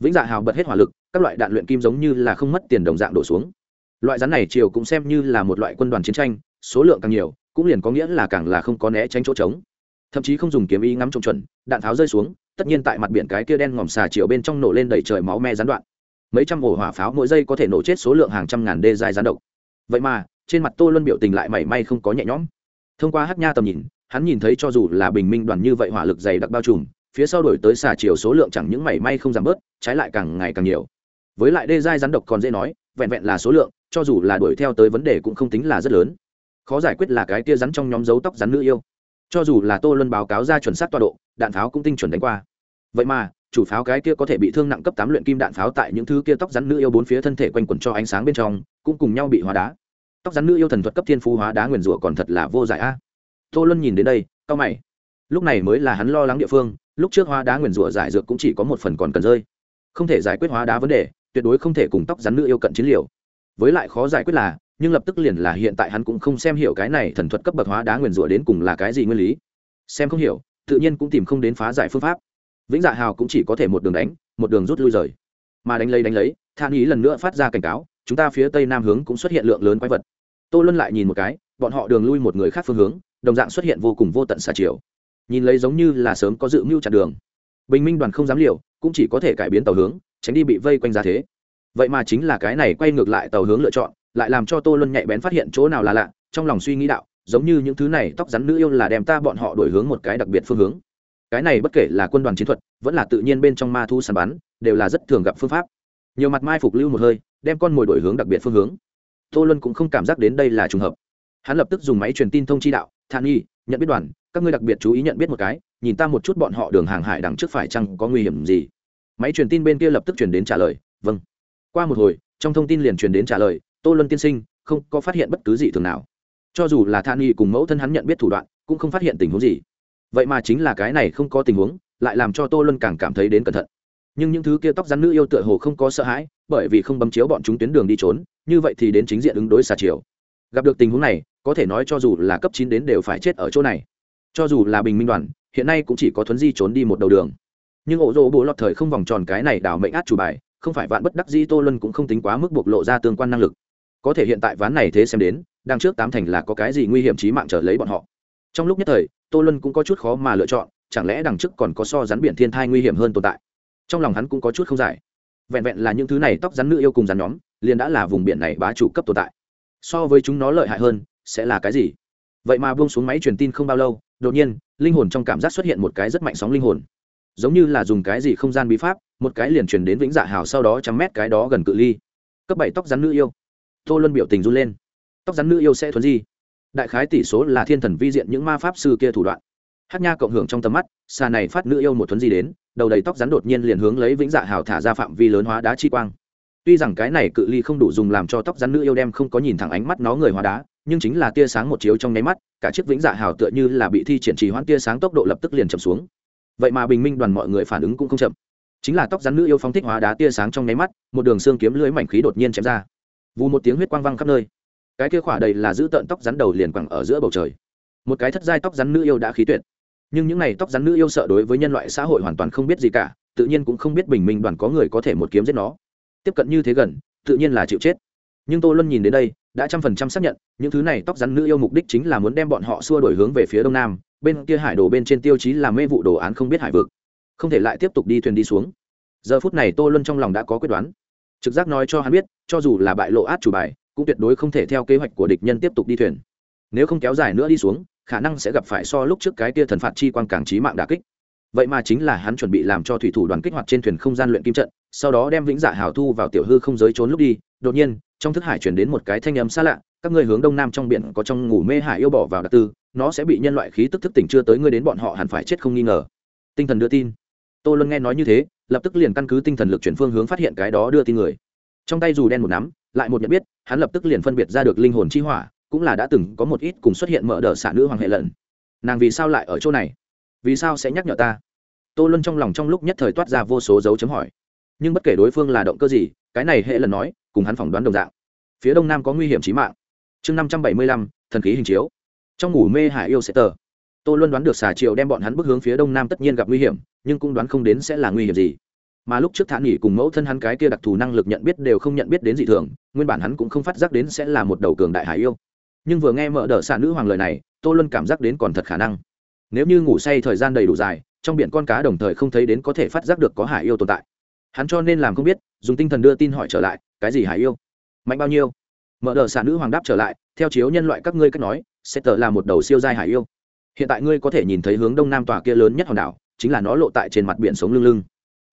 Vĩnh dạ hào bật hết hỏa lực, các loại đạn luyện kim giống như là không mất tiền đồng dạng đổ xuống. Loại rắn này chiều cũng xem như là một loại quân đoàn chiến tranh, số lượng càng nhiều, cũng liền có nghĩa là càng là không có né tránh chỗ trống. Thậm chí không dùng kiếm ý ngắm trông chuẩn, đạn pháo rơi xuống, tất nhiên tại mặt biển cái kia đen ngòm xà chiều bên trong nổ lên đầy trời máu me gián đoạn mấy trăm ổ hỏa pháo mỗi giây có thể nổ chết số lượng hàng trăm ngàn đê dài gián độc. Vậy mà, trên mặt tô luân biểu tình lại mảy may không có nhẹ nhõm. Thông qua hát nha tầm nhìn, hắn nhìn thấy cho dù là bình minh đoàn như vậy hỏa lực dày đặc bao trùm, phía sau đổi tới xà chiều số lượng chẳng những mảy may không giảm bớt, trái lại càng ngày càng nhiều. Với lại đê giai rắn độc còn dễ nói, vẹn vẹn là số lượng, cho dù là đuổi theo tới vấn đề cũng không tính là rất lớn. Khó giải quyết là cái kia rắn trong nhóm dấu tóc rắn nữ yêu. Cho dù là tô luân báo cáo ra chuẩn xác tọa độ, đạn pháo cũng tinh chuẩn đánh qua. Vậy mà chủ pháo cái kia có thể bị thương nặng cấp tám luyện kim đạn pháo tại những thứ kia tóc rắn nữ yêu bốn phía thân thể quanh quẩn cho ánh sáng bên trong, cũng cùng nhau bị hóa đá. Tóc rắn nữ yêu thần thuật cấp thiên phú hóa đá nguyền rủa còn thật là vô giải a. Tô luân nhìn đến đây cao mày. Lúc này mới là hắn lo lắng địa phương, lúc trước hóa đá nguyền rủa giải dược cũng chỉ có một phần còn cần rơi. Không thể giải quyết hóa đá vấn đề, tuyệt đối không thể cùng tóc rắn nữ yêu cận chiến liều. Với lại khó giải quyết là, nhưng lập tức liền là hiện tại hắn cũng không xem hiểu cái này thần thuật cấp bậc hóa đá nguyền rủa đến cùng là cái gì nguyên lý. Xem không hiểu, tự nhiên cũng tìm không đến phá giải phương pháp vĩnh dạ hào cũng chỉ có thể một đường đánh, một đường rút lui rời. Mà đánh lấy đánh lấy, than ý lần nữa phát ra cảnh cáo, chúng ta phía tây nam hướng cũng xuất hiện lượng lớn quái vật. Tô luân lại nhìn một cái, bọn họ đường lui một người khác phương hướng, đồng dạng xuất hiện vô cùng vô tận xà chiều. Nhìn lấy giống như là sớm có dự mưu chặn đường. Bình minh đoàn không dám liều, cũng chỉ có thể cải biến tàu hướng, tránh đi bị vây quanh ra thế. Vậy mà chính là cái này quay ngược lại tàu hướng lựa chọn, lại làm cho tô luân nhạy bén phát hiện chỗ nào là lạ, trong lòng suy nghĩ đạo, giống như những thứ này tóc rắn nữ yêu là đem ta bọn họ đổi hướng một cái đặc biệt phương hướng cái này bất kể là quân đoàn chiến thuật, vẫn là tự nhiên bên trong ma thu săn bắn, đều là rất thường gặp phương pháp. Nhiều mặt mai phục lưu một hơi, đem con mồi đổi hướng đặc biệt phương hướng. Tô luân cũng không cảm giác đến đây là trùng hợp. Hắn lập tức dùng máy truyền tin thông chi đạo than y nhận biết đoàn, các ngươi đặc biệt chú ý nhận biết một cái, nhìn ta một chút bọn họ đường hàng hải đằng trước phải chăng có nguy hiểm gì? Máy truyền tin bên kia lập tức truyền đến trả lời vâng. Qua một hồi, trong thông tin liền truyền đến trả lời, tô luân tiên sinh, không có phát hiện bất cứ gì thường nào. Cho dù là than y cùng mẫu thân hắn nhận biết thủ đoạn, cũng không phát hiện tình huống gì vậy mà chính là cái này không có tình huống, lại làm cho tô luân càng cảm thấy đến cẩn thận. Nhưng những thứ kia tóc rắn nữ yêu tựa hồ không có sợ hãi, bởi vì không bấm chiếu bọn chúng tuyến đường đi trốn, như vậy thì đến chính diện ứng đối xà chiều. Gặp được tình huống này, có thể nói cho dù là cấp chín đến đều phải chết ở chỗ này. Cho dù là bình minh đoàn, hiện nay cũng chỉ có thuấn di trốn đi một đầu đường. Nhưng ổ rỗ bố lọt thời không vòng tròn cái này đảo mệnh át chủ bài, không phải vạn bất đắc di tô luân cũng không tính quá mức bộc lộ ra tương quan năng lực. Có thể hiện tại ván này thế xem đến đang trước tám thành là có cái gì nguy hiểm trí mạng trở lấy bọn họ. Trong lúc nhất thời tô luân cũng có chút khó mà lựa chọn, chẳng lẽ đằng trước còn có so rắn biển thiên thai nguy hiểm hơn tồn tại? Trong lòng hắn cũng có chút không giải. Vẹn vẹn là những thứ này tóc rắn nữ yêu cùng rắn nhóm, liền đã là vùng biển này bá chủ cấp tồn tại. So với chúng nó lợi hại hơn, sẽ là cái gì? Vậy mà buông xuống máy truyền tin không bao lâu, đột nhiên, linh hồn trong cảm giác xuất hiện một cái rất mạnh sóng linh hồn. Giống như là dùng cái gì không gian bí pháp, một cái liền truyền đến vĩnh dạ hào sau đó trăm mét cái đó gần cự ly. Cấp bảy tóc rắn nữ yêu. Tô luân biểu tình run lên. Tóc rắn nữ yêu sẽ thuần di đại khái tỷ số là thiên thần vi diện những ma pháp sư kia thủ đoạn. Hát nha cộng hưởng trong tầm mắt, xà này phát nữ yêu một thuấn di đến, đầu đầy tóc rắn đột nhiên liền hướng lấy vĩnh dạ hào thả ra phạm vi lớn hóa đá chi quang. Tuy rằng cái này cự ly không đủ dùng làm cho tóc rắn nữ yêu đem không có nhìn thẳng ánh mắt nó người hóa đá, nhưng chính là tia sáng một chiếu trong nháy mắt, cả chiếc vĩnh dạ hào tựa như là bị thi triển trì hoãn tia sáng tốc độ lập tức liền chậm xuống. Vậy mà bình minh đoàn mọi người phản ứng cũng không chậm. Chính là tóc rắn nữ yêu phóng thích hóa đá tia sáng trong nháy mắt, một đường xương kiếm lưới mảnh khí đột nhiên chém ra. Vù một tiếng huyết quang văng khắp nơi cái kia khỏa đầy là giữ tợn tóc rắn đầu liền quẳng ở giữa bầu trời. Một cái thất giai tóc rắn nữ yêu đã khí tuyệt. Nhưng những n à y tóc rắn nữ yêu sợ đối với nhân loại xã hội hoàn toàn không biết gì cả, tự nhiên cũng không biết bình minh đoàn có người có thể một kiếm giết nó. Tiếp cận như thế gần, tự nhiên là chịu chết. Nhưng tô luân nhìn đến đây, đã trăm phần trăm xác nhận, những thứ này tóc rắn nữ yêu mục đích chính là muốn đem bọn họ xua đổi hướng về phía đông nam, bên kia hải đồ bên trên tiêu chí là mê vụ đồ án không biết hải vực. Không thể lại tiếp tục đi thuyền đi xuống. Giờ phút này tô luân trong lòng đã có quyết đoán. Trực giác nói cho hắn biết, cho dù là bại lộ át chủ bài cũng tuyệt đối không thể theo kế hoạch của địch nhân tiếp tục đi thuyền. Nếu không kéo dài nữa đi xuống, khả năng sẽ gặp phải so lúc trước cái tia thần phạt chi quang càng trí mạng đà kích. Vậy mà chính là hắn chuẩn bị làm cho thủy thủ đoàn kích hoạt trên thuyền không gian luyện kim trận, sau đó đem vĩnh dạ hào thu vào tiểu hư không giới trốn lúc đi. Đột nhiên, trong thức hải chuyển đến một cái thanh âm xa lạ, các ngươi hướng đông nam trong biển có trong ngủ mê hải yêu bỏ vào đặc tư, nó sẽ bị nhân loại khí tức thức tỉnh chưa tới ngươi đến bọn họ hẳn phải chết không nghi ngờ. Tinh thần đưa tin. Tôi luôn nghe nói như thế, lập tức liền căn cứ tinh thần lực chuyển phương hướng phát hiện cái đó đưa tin người. Trong tay dù đen một nắm lại một nhận biết, hắn lập tức liền phân biệt ra được linh hồn chi hỏa, cũng là đã từng có một ít cùng xuất hiện mở đờ xả nữ hoàng hệ lận nàng vì sao lại ở chỗ này? Vì sao sẽ nhắc nhở ta? Tô luân trong lòng trong lúc nhất thời toát ra vô số dấu chấm hỏi. Nhưng bất kể đối phương là động cơ gì, cái này hệ lần nói, cùng hắn phỏng đoán đồng dạng. Phía đông nam có nguy hiểm trí mạng. Chương năm trăm bảy mươi lăm, thần khí hình chiếu. Trong ngủ mê hải yêu sẽ tờ. Tô luân đoán được xà triều đem bọn hắn bước hướng phía đông nam tất nhiên gặp nguy hiểm, nhưng cũng đoán không đến sẽ là nguy hiểm gì mà lúc trước thản nghỉ cùng mẫu thân hắn cái kia đặc thù năng lực nhận biết đều không nhận biết đến dị thường, nguyên bản hắn cũng không phát giác đến sẽ là một đầu cường đại hải yêu. Nhưng vừa nghe mở đ ợ xạ nữ hoàng lời này, tô luân cảm giác đến còn thật khả năng. Nếu như ngủ say thời gian đầy đủ dài, trong biển con cá đồng thời không thấy đến có thể phát giác được có hải yêu tồn tại. Hắn cho nên làm không biết, dùng tinh thần đưa tin hỏi trở lại, cái gì hải yêu? Mạnh bao nhiêu? Mở đờ xạ nữ hoàng đáp trở lại, theo chiếu nhân loại các ngươi cách nói, sẽ tờ là một đầu siêu giai hải yêu. Hiện tại ngươi có thể nhìn thấy hướng đông nam tòa kia lớn nhất hòn đảo, chính là nó lộ tại trên mặt biển sống lưng lưng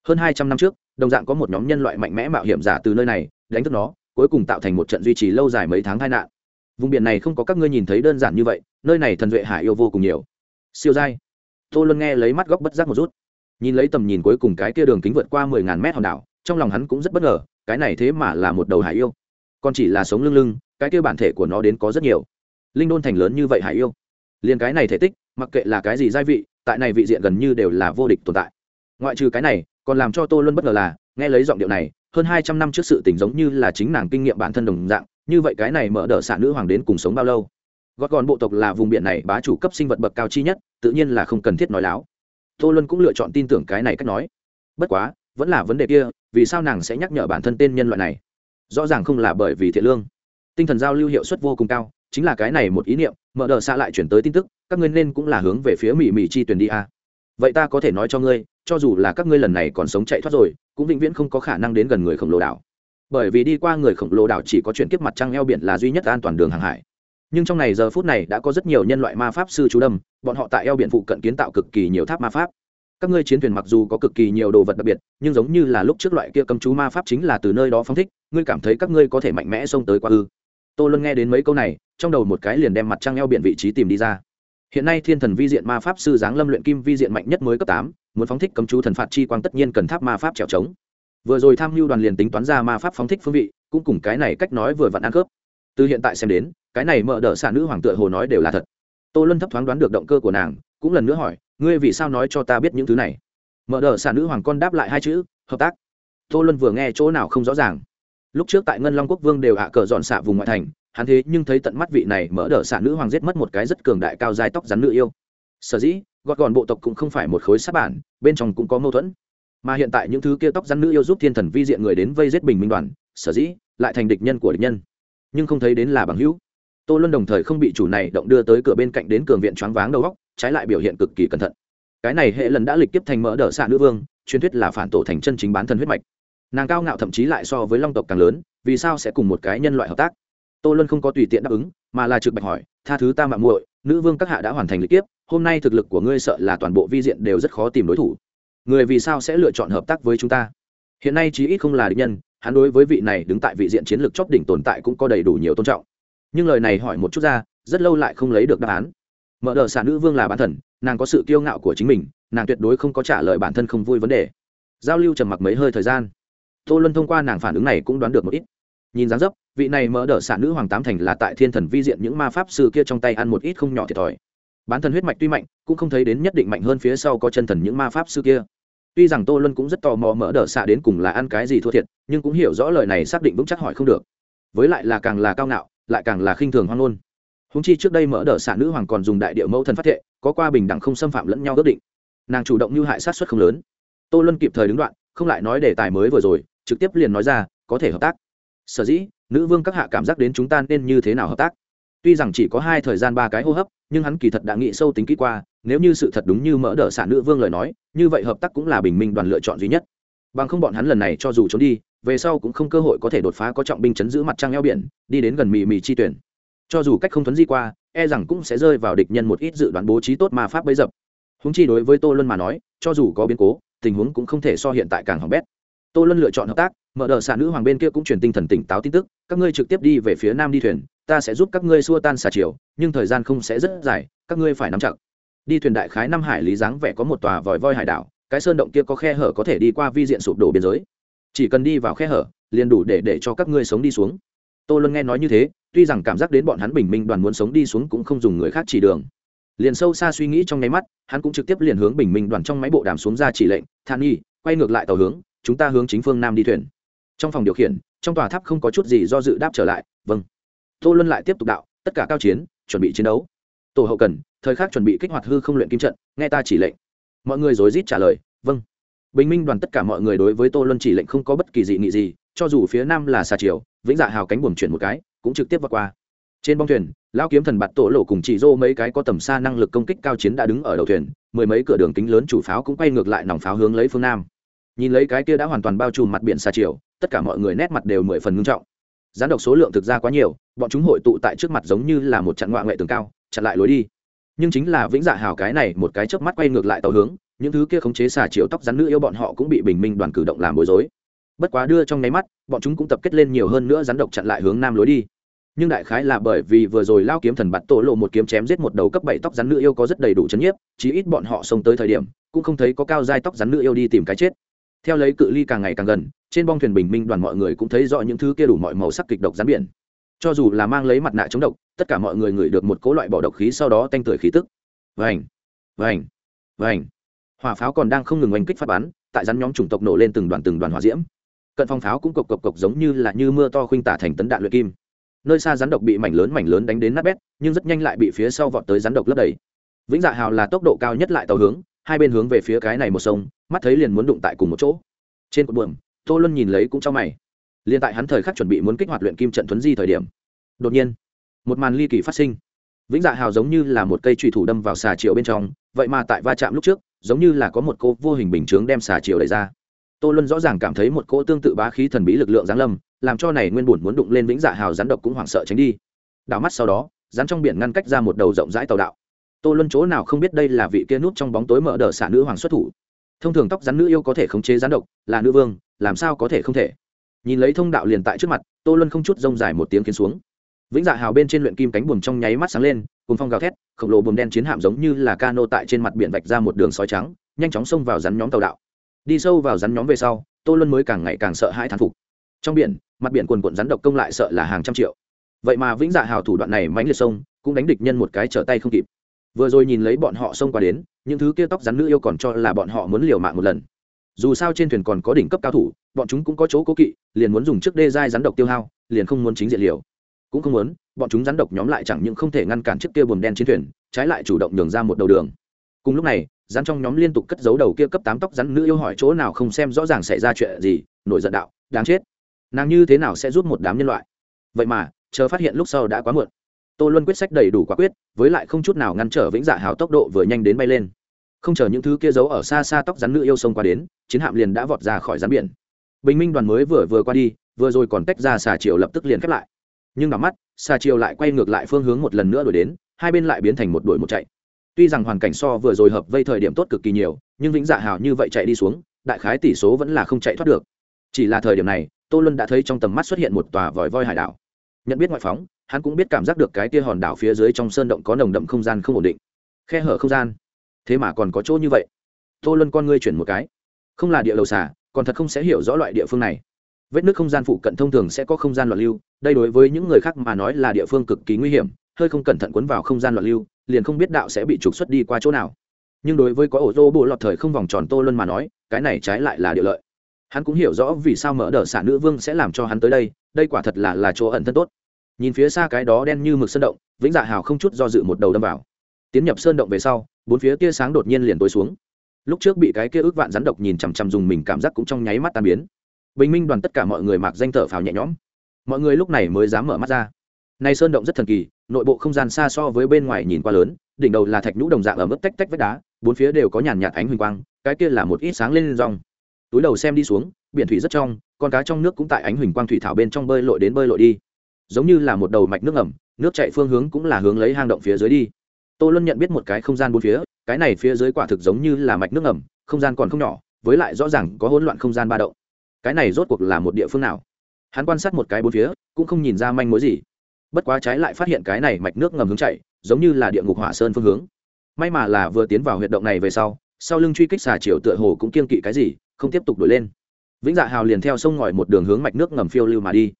hơn hai trăm năm trước, đồng dạng có một nhóm nhân loại mạnh mẽ mạo hiểm giả từ nơi này, đánh thức nó, cuối cùng tạo thành một trận duy trì lâu dài mấy tháng tai nạn. Vùng biển này không có các ngươi nhìn thấy đơn giản như vậy, nơi này thần duệ hải yêu vô cùng nhiều. Siêu giai. Tô luân nghe lấy mắt góc bất giác một rút. Nhìn lấy tầm nhìn cuối cùng cái kia đường kính vượt qua mười ngàn mét hòn đảo, trong lòng hắn cũng rất bất ngờ, cái này thế mà là một đầu hải yêu. Còn chỉ là sống lưng lưng, cái kia bản thể của nó đến có rất nhiều. Linh đôn thành lớn như vậy hải yêu. Liền cái này thể tích, mặc kệ là cái gì gia vị, tại này vị diện gần như đều là vô địch tồn tại. Ngoại trừ cái này còn làm cho tô luân bất ngờ là, nghe lấy giọng điệu này, hơn hai trăm năm trước sự tình giống như là chính nàng kinh nghiệm bản thân đồng dạng, như vậy cái này mở đ ợ xạ nữ hoàng đến cùng sống bao lâu? Gót gòn bộ tộc là vùng biển này bá chủ cấp sinh vật bậc cao chi nhất, tự nhiên là không cần thiết nói láo. Tô luân cũng lựa chọn tin tưởng cái này cách nói. Bất quá, vẫn là vấn đề kia, vì sao nàng sẽ nhắc nhở bản thân tên nhân loại này? Rõ ràng không là bởi vì thiện lương. Tinh thần giao lưu hiệu suất vô cùng cao, chính là cái này một ý niệm, mở đ ợ xạ lại chuyển tới tin tức, các ngươi nên cũng là hướng về phía mỹ mỹ chi tuyển đi a. À. vậy ta có thể nói cho ngươi cho dù là các ngươi lần này còn sống chạy thoát rồi, cũng vĩnh viễn không có khả năng đến gần người khổng lồ đảo. Bởi vì đi qua người khổng lồ đảo chỉ có chuyển kiếp mặt trăng eo biển là duy nhất an toàn đường hàng hải. Nhưng trong này giờ phút này đã có rất nhiều nhân loại ma pháp sư trú đâm, bọn họ tại eo biển phụ cận kiến tạo cực kỳ nhiều tháp ma pháp. Các ngươi chiến thuyền mặc dù có cực kỳ nhiều đồ vật đặc biệt, nhưng giống như là lúc trước loại kia cầm chú ma pháp chính là từ nơi đó phóng thích, ngươi cảm thấy các ngươi có thể mạnh mẽ xông tới qua ư? Tô luân nghe đến mấy câu này, trong đầu một cái liền đem mặt trăng eo biển vị trí tìm đi ra. Hiện nay thiên thần vi diện ma pháp sư giáng lâm luyện kim vi diện mạnh nhất mới cấp tám muốn phóng thích cấm chú thần phạt chi quang tất nhiên cần tháp ma pháp trèo trống. Vừa rồi tham mưu đoàn liền tính toán ra ma pháp phóng thích phương vị, cũng cùng cái này cách nói vừa vặn ăn khớp. Từ hiện tại xem đến, cái này mở đỡ xả nữ hoàng tựa hồ nói đều là thật. Tô luân thấp thoáng đoán được động cơ của nàng, cũng lần nữa hỏi, ngươi vì sao nói cho ta biết những thứ này? Mở đỡ xả nữ hoàng con đáp lại hai chữ, hợp tác. Tô luân vừa nghe chỗ nào không rõ ràng. Lúc trước tại ngân long quốc vương đều hạ cờ dọn xạ vùng ngoại thành, hắn thế nhưng thấy tận mắt vị này mở đỡ xả nữ hoàng giết mất một cái rất cường đại cao dài tóc rắn nữ yêu. Sở dĩ gọt gọn bộ tộc cũng không phải một khối sát bản, bên trong cũng có mâu thuẫn. Mà hiện tại những thứ kia tóc rắn nữ yêu giúp thiên thần vi diện người đến vây giết bình minh đoàn, sở dĩ lại thành địch nhân của địch nhân. Nhưng không thấy đến là bằng hữu. Tô luân đồng thời không bị chủ này động đưa tới cửa bên cạnh đến cường viện choáng váng đầu góc trái lại biểu hiện cực kỳ cẩn thận. Cái này hệ lần đã lịch tiếp thành mỡ đỡ xạ nữ vương, truyền thuyết là phản tổ thành chân chính bán thân huyết mạch. Nàng cao ngạo thậm chí lại so với long tộc càng lớn, vì sao sẽ cùng một cái nhân loại hợp tác? Tô luân không có tùy tiện đáp ứng, mà là trực bạch hỏi, tha thứ ta mạng muội nữ vương các hạ đã hoàn thành lịch tiếp hôm nay thực lực của ngươi sợ là toàn bộ vi diện đều rất khó tìm đối thủ. Người vì sao sẽ lựa chọn hợp tác với chúng ta? Hiện nay chí ít không là địch nhân, hắn đối với vị này đứng tại vị diện chiến lược chóp đỉnh tồn tại cũng có đầy đủ nhiều tôn trọng. Nhưng lời này hỏi một chút ra, rất lâu lại không lấy được đáp án. Mở đờ xả nữ vương là bản thần, nàng có sự kiêu ngạo của chính mình, nàng tuyệt đối không có trả lời bản thân không vui vấn đề. Giao lưu trầm mặc mấy hơi thời gian. Tô luân thông qua nàng phản ứng này cũng đoán được một ít nhìn dáng dấp, vị này mở đờ xả nữ hoàng tám thành là tại thiên thần vi diện những ma pháp sư kia trong tay ăn một ít không nhỏ thiệt thòi. Bán thần huyết mạch tuy mạnh, cũng không thấy đến nhất định mạnh hơn phía sau có chân thần những ma pháp sư kia. Tuy rằng tô luân cũng rất tò mò mở đờ xạ đến cùng là ăn cái gì thua thiệt, nhưng cũng hiểu rõ lời này xác định vững chắc hỏi không được. Với lại là càng là cao ngạo, lại càng là khinh thường hoang ngôn. Húng chi trước đây mở đờ xạ nữ hoàng còn dùng đại điệu mẫu thần phát thệ, có qua bình đẳng không xâm phạm lẫn nhau ước định. Nàng chủ động như hại sát xuất không lớn. Tô luân kịp thời đứng đoạn, không lại nói đề tài mới vừa rồi, trực tiếp liền nói ra, có thể hợp tác sở dĩ, nữ vương các hạ cảm giác đến chúng ta nên như thế nào hợp tác? Tuy rằng chỉ có hai thời gian ba cái hô hấp, nhưng hắn kỳ thật đã nghĩ sâu tính kỹ qua, nếu như sự thật đúng như mỡ đỡ xả nữ vương lời nói, như vậy hợp tác cũng là bình minh đoàn lựa chọn duy nhất. Bằng không bọn hắn lần này cho dù trốn đi, về sau cũng không cơ hội có thể đột phá có trọng binh chấn giữ mặt trăng eo biển, đi đến gần mì mì chi tuyển. Cho dù cách không thuấn di qua e rằng cũng sẽ rơi vào địch nhân một ít dự đoán bố trí tốt mà pháp bấy dập. Húng chi đối với tô luân mà nói, cho dù có biến cố, tình huống cũng không thể so hiện tại càng hỏng bét tô luân lựa chọn hợp tác, mở đợt xạ nữ hoàng bên kia cũng truyền tinh thần tỉnh táo tin tức, các ngươi trực tiếp đi về phía nam đi thuyền, ta sẽ giúp các ngươi xua tan xà chiều nhưng thời gian không sẽ rất dài, các ngươi phải nắm chặt. Đi thuyền đại khái năm hải lý dáng vẻ có một tòa vòi voi hải đảo, cái sơn động kia có khe hở có thể đi qua vi diện sụp đổ biên giới. Chỉ cần đi vào khe hở, liền đủ để để cho các ngươi sống đi xuống. Tô luân nghe nói như thế, tuy rằng cảm giác đến bọn hắn bình minh đoàn muốn sống đi xuống cũng không dùng người khác chỉ đường. Liền sâu xa suy nghĩ trong nháy mắt, hắn cũng trực tiếp liền hướng bình minh đoàn trong máy bộ đàm xuống ra chỉ lệnh, than y quay ngược lại tàu hướng chúng ta hướng chính phương nam đi thuyền. Trong phòng điều khiển, trong tòa tháp không có chút gì do dự đáp trở lại vâng. Tô luân lại tiếp tục đạo, tất cả cao chiến, chuẩn bị chiến đấu. Tổ hậu cần, thời khắc chuẩn bị kích hoạt hư không luyện kim trận, nghe ta chỉ lệnh. Mọi người rối rít trả lời vâng. Bình minh đoàn tất cả mọi người đối với tô luân chỉ lệnh không có bất kỳ dị nghị gì, cho dù phía nam là xà chiều vĩnh dạ hào cánh buồm chuyển một cái, cũng trực tiếp vượt qua. Trên bong thuyền, lão kiếm thần bạt tổ lộ cùng chỉ dô mấy cái có tầm xa năng lực công kích cao chiến đã đứng ở đầu thuyền, mười mấy cửa đường kính lớn chủ pháo cũng quay ngược lại nòng pháo hướng lấy phương nam nhìn lấy cái kia đã hoàn toàn bao trùm mặt biển xa chiều, tất cả mọi người nét mặt đều mười phần ngưng trọng. Gián độc số lượng thực ra quá nhiều, bọn chúng hội tụ tại trước mặt giống như là một trận ngoại ngoại tường cao, chặn lại lối đi. Nhưng chính là vĩnh dạ hào cái này một cái chớp mắt quay ngược lại tàu hướng, những thứ kia khống chế xà chiều tóc rắn nữ yêu bọn họ cũng bị bình minh đoàn cử động làm bối rối. Bất quá đưa trong nháy mắt, bọn chúng cũng tập kết lên nhiều hơn nữa rắn độc chặn lại hướng nam lối đi. Nhưng đại khái là bởi vì vừa rồi lao kiếm thần bạt tổ lộ một kiếm chém giết một đầu cấp bảy tóc rắn nữ yêu có rất đầy đủ chấn nhiếp, chí ít bọn họ xông tới thời điểm, cũng không thấy có cao dai tóc rắn nữ yêu đi tìm cái chết theo lấy cự ly càng ngày càng gần, trên bong thuyền bình minh đoàn mọi người cũng thấy rõ những thứ kia đủ mọi màu sắc kịch độc rắn biển. Cho dù là mang lấy mặt nạ chống độc, tất cả mọi người ngửi được một cỗ loại bỏ độc khí sau đó tanh tưởi khí tức. Vành vành vành. Hỏa pháo còn đang không ngừng oanh kích phát bắn, tại rắn nhóm chủng tộc nổ lên từng đoàn từng đoàn hỏa diễm. Cận phong pháo cũng cộc cộc cộc giống như là như mưa to khuynh tả thành tấn đạn luyện kim. Nơi xa rắn độc bị mảnh lớn mảnh lớn đánh đến nát bét, nhưng rất nhanh lại bị phía sau vọt tới rắn độc lấp đầy. Vĩnh dạ hào là tốc độ cao nhất lại tàu hướng hai bên hướng về phía cái này một sông, mắt thấy liền muốn đụng tại cùng một chỗ. Trên cột buồm, tô luân nhìn lấy cũng trong mày. Liền tại hắn thời khắc chuẩn bị muốn kích hoạt luyện kim trận thuấn di thời điểm, đột nhiên, một màn ly kỳ phát sinh. Vĩnh dạ hào giống như là một cây trùy thủ đâm vào xà triệu bên trong, vậy mà tại va chạm lúc trước, giống như là có một cô vô hình bình chướng đem xà triệu đẩy ra. Tô luân rõ ràng cảm thấy một cỗ tương tự bá khí thần bí lực lượng giáng lâm, làm cho này nguyên bùn muốn đụng lên vĩnh dạ hào rắn độc cũng hoảng sợ tránh đi. Đảo mắt sau đó, rắn trong biển ngăn cách ra một đầu rộng rãi tàu đạo tô luân chỗ nào không biết đây là vị kia nút trong bóng tối mở đờ xả nữ hoàng xuất thủ. Thông thường tóc rắn nữ yêu có thể khống chế rắn độc, là nữ vương, làm sao có thể không thể? Nhìn lấy thông đạo liền tại trước mặt, tô luân không chút rông dài một tiếng kiến xuống. Vĩnh dạ hào bên trên luyện kim cánh buồm trong nháy mắt sáng lên cùng phong gào thét, khổng lồ buồm đen chiến hạm giống như là cano tại trên mặt biển vạch ra một đường sói trắng, nhanh chóng xông vào rắn nhóm tàu đạo. Đi sâu vào rắn nhóm về sau, tô luân mới càng ngày càng sợ hãi thán phục. Trong biển, mặt biển quần quận rắn độc công lại sợ là hàng trăm triệu. Vậy mà vĩnh dạ hào thủ đoạn này mãnh liệt sông, cũng đánh địch nhân một cái trở tay không kịp vừa rồi nhìn lấy bọn họ xông qua đến, những thứ kia tóc rắn nữ yêu còn cho là bọn họ muốn liều mạng một lần. Dù sao trên thuyền còn có đỉnh cấp cao thủ, bọn chúng cũng có chỗ cố kỵ, liền muốn dùng trước đê dai rắn độc tiêu hao, liền không muốn chính diện liều. Cũng không muốn, bọn chúng rắn độc nhóm lại chẳng những không thể ngăn cản chiếc kia buồm đen trên thuyền, trái lại chủ động nhường ra một đầu đường. Cùng lúc này, rắn trong nhóm liên tục cất giấu đầu kia cấp tám tóc rắn nữ yêu hỏi chỗ nào không xem rõ ràng xảy ra chuyện gì, nổi giận đạo, đáng chết. Nàng như thế nào sẽ giúp một đám nhân loại? Vậy mà, chờ phát hiện lúc sau đã quá muộn tô luân quyết sách đầy đủ quả quyết, với lại không chút nào ngăn trở vĩnh dạ hào tốc độ vừa nhanh đến bay lên. Không chờ những thứ kia giấu ở xa xa tóc rắn nữ yêu sông qua đến, chiến hạm liền đã vọt ra khỏi rắn biển. Bình minh đoàn mới vừa vừa qua đi, vừa rồi còn tách ra xà chiều lập tức liền khép lại. Nhưng đắm mắt, xà chiều lại quay ngược lại phương hướng một lần nữa đổi đến, hai bên lại biến thành một đuổi một chạy. Tuy rằng hoàn cảnh so vừa rồi hợp vây thời điểm tốt cực kỳ nhiều, nhưng vĩnh dạ hào như vậy chạy đi xuống, đại khái tỷ số vẫn là không chạy thoát được. Chỉ là thời điểm này, tô luân đã thấy trong tầm mắt xuất hiện một tòa vòi voi hải đảo nhận biết ngoại phóng, hắn cũng biết cảm giác được cái tia hòn đảo phía dưới trong sơn động có nồng đậm không gian không ổn định. Khe hở không gian. Thế mà còn có chỗ như vậy. Tô luân con ngươi chuyển một cái. Không là địa lầu xả còn thật không sẽ hiểu rõ loại địa phương này. Vết nước không gian phụ cận thông thường sẽ có không gian loạn lưu, đây đối với những người khác mà nói là địa phương cực kỳ nguy hiểm, hơi không cẩn thận cuốn vào không gian loạn lưu, liền không biết đạo sẽ bị trục xuất đi qua chỗ nào. Nhưng đối với có ổ tô bộ lọt thời không vòng tròn tô luân mà nói, cái này trái lại là địa lợi. Hắn cũng hiểu rõ vì sao mở đờ xả nữ vương sẽ làm cho hắn tới đây đây quả thật là là chỗ ẩn thân tốt nhìn phía xa cái đó đen như mực sơn động, vĩnh dạ hào không chút do dự một đầu đâm vào. Tiến nhập sơn động về sau, bốn phía tia sáng đột nhiên liền tối xuống. Lúc trước bị cái kia ước vạn rắn độc nhìn chằm chằm dùng mình cảm giác cũng trong nháy mắt tan biến. Bình minh đoàn tất cả mọi người mặc danh thở phào nhẹ nhõm. Mọi người lúc này mới dám mở mắt ra. Này sơn động rất thần kỳ, nội bộ không gian xa so với bên ngoài nhìn qua lớn, đỉnh đầu là thạch nhũ đồng dạng ở mức tách tách vách đá, bốn phía đều có nhàn nhạt ánh huỳnh quang, cái kia là một ít sáng lên rong. Túi đầu xem đi xuống, biển thủy rất trong, con cá trong nước cũng tại ánh huỳnh quang thủy thảo bên trong bơi lội đến bơi lội đi giống như là một đầu mạch nước ẩm nước chạy phương hướng cũng là hướng lấy hang động phía dưới đi. Tô luân nhận biết một cái không gian bốn phía, cái này phía dưới quả thực giống như là mạch nước ẩm không gian còn không nhỏ, với lại rõ ràng có hỗn loạn không gian ba động. Cái này rốt cuộc là một địa phương nào? Hắn quan sát một cái bốn phía, cũng không nhìn ra manh mối gì. Bất quá trái lại phát hiện cái này mạch nước ngầm hướng chạy, giống như là địa ngục hỏa sơn phương hướng. May mà là vừa tiến vào huyệt động này về sau sau lưng truy kích xà chiều tựa hồ cũng kiên kỵ cái gì, không tiếp tục đổi lên. Vĩnh dạ hào liền theo sông ngòi một đường hướng mạch nước ngầm phiêu lưu mà đi.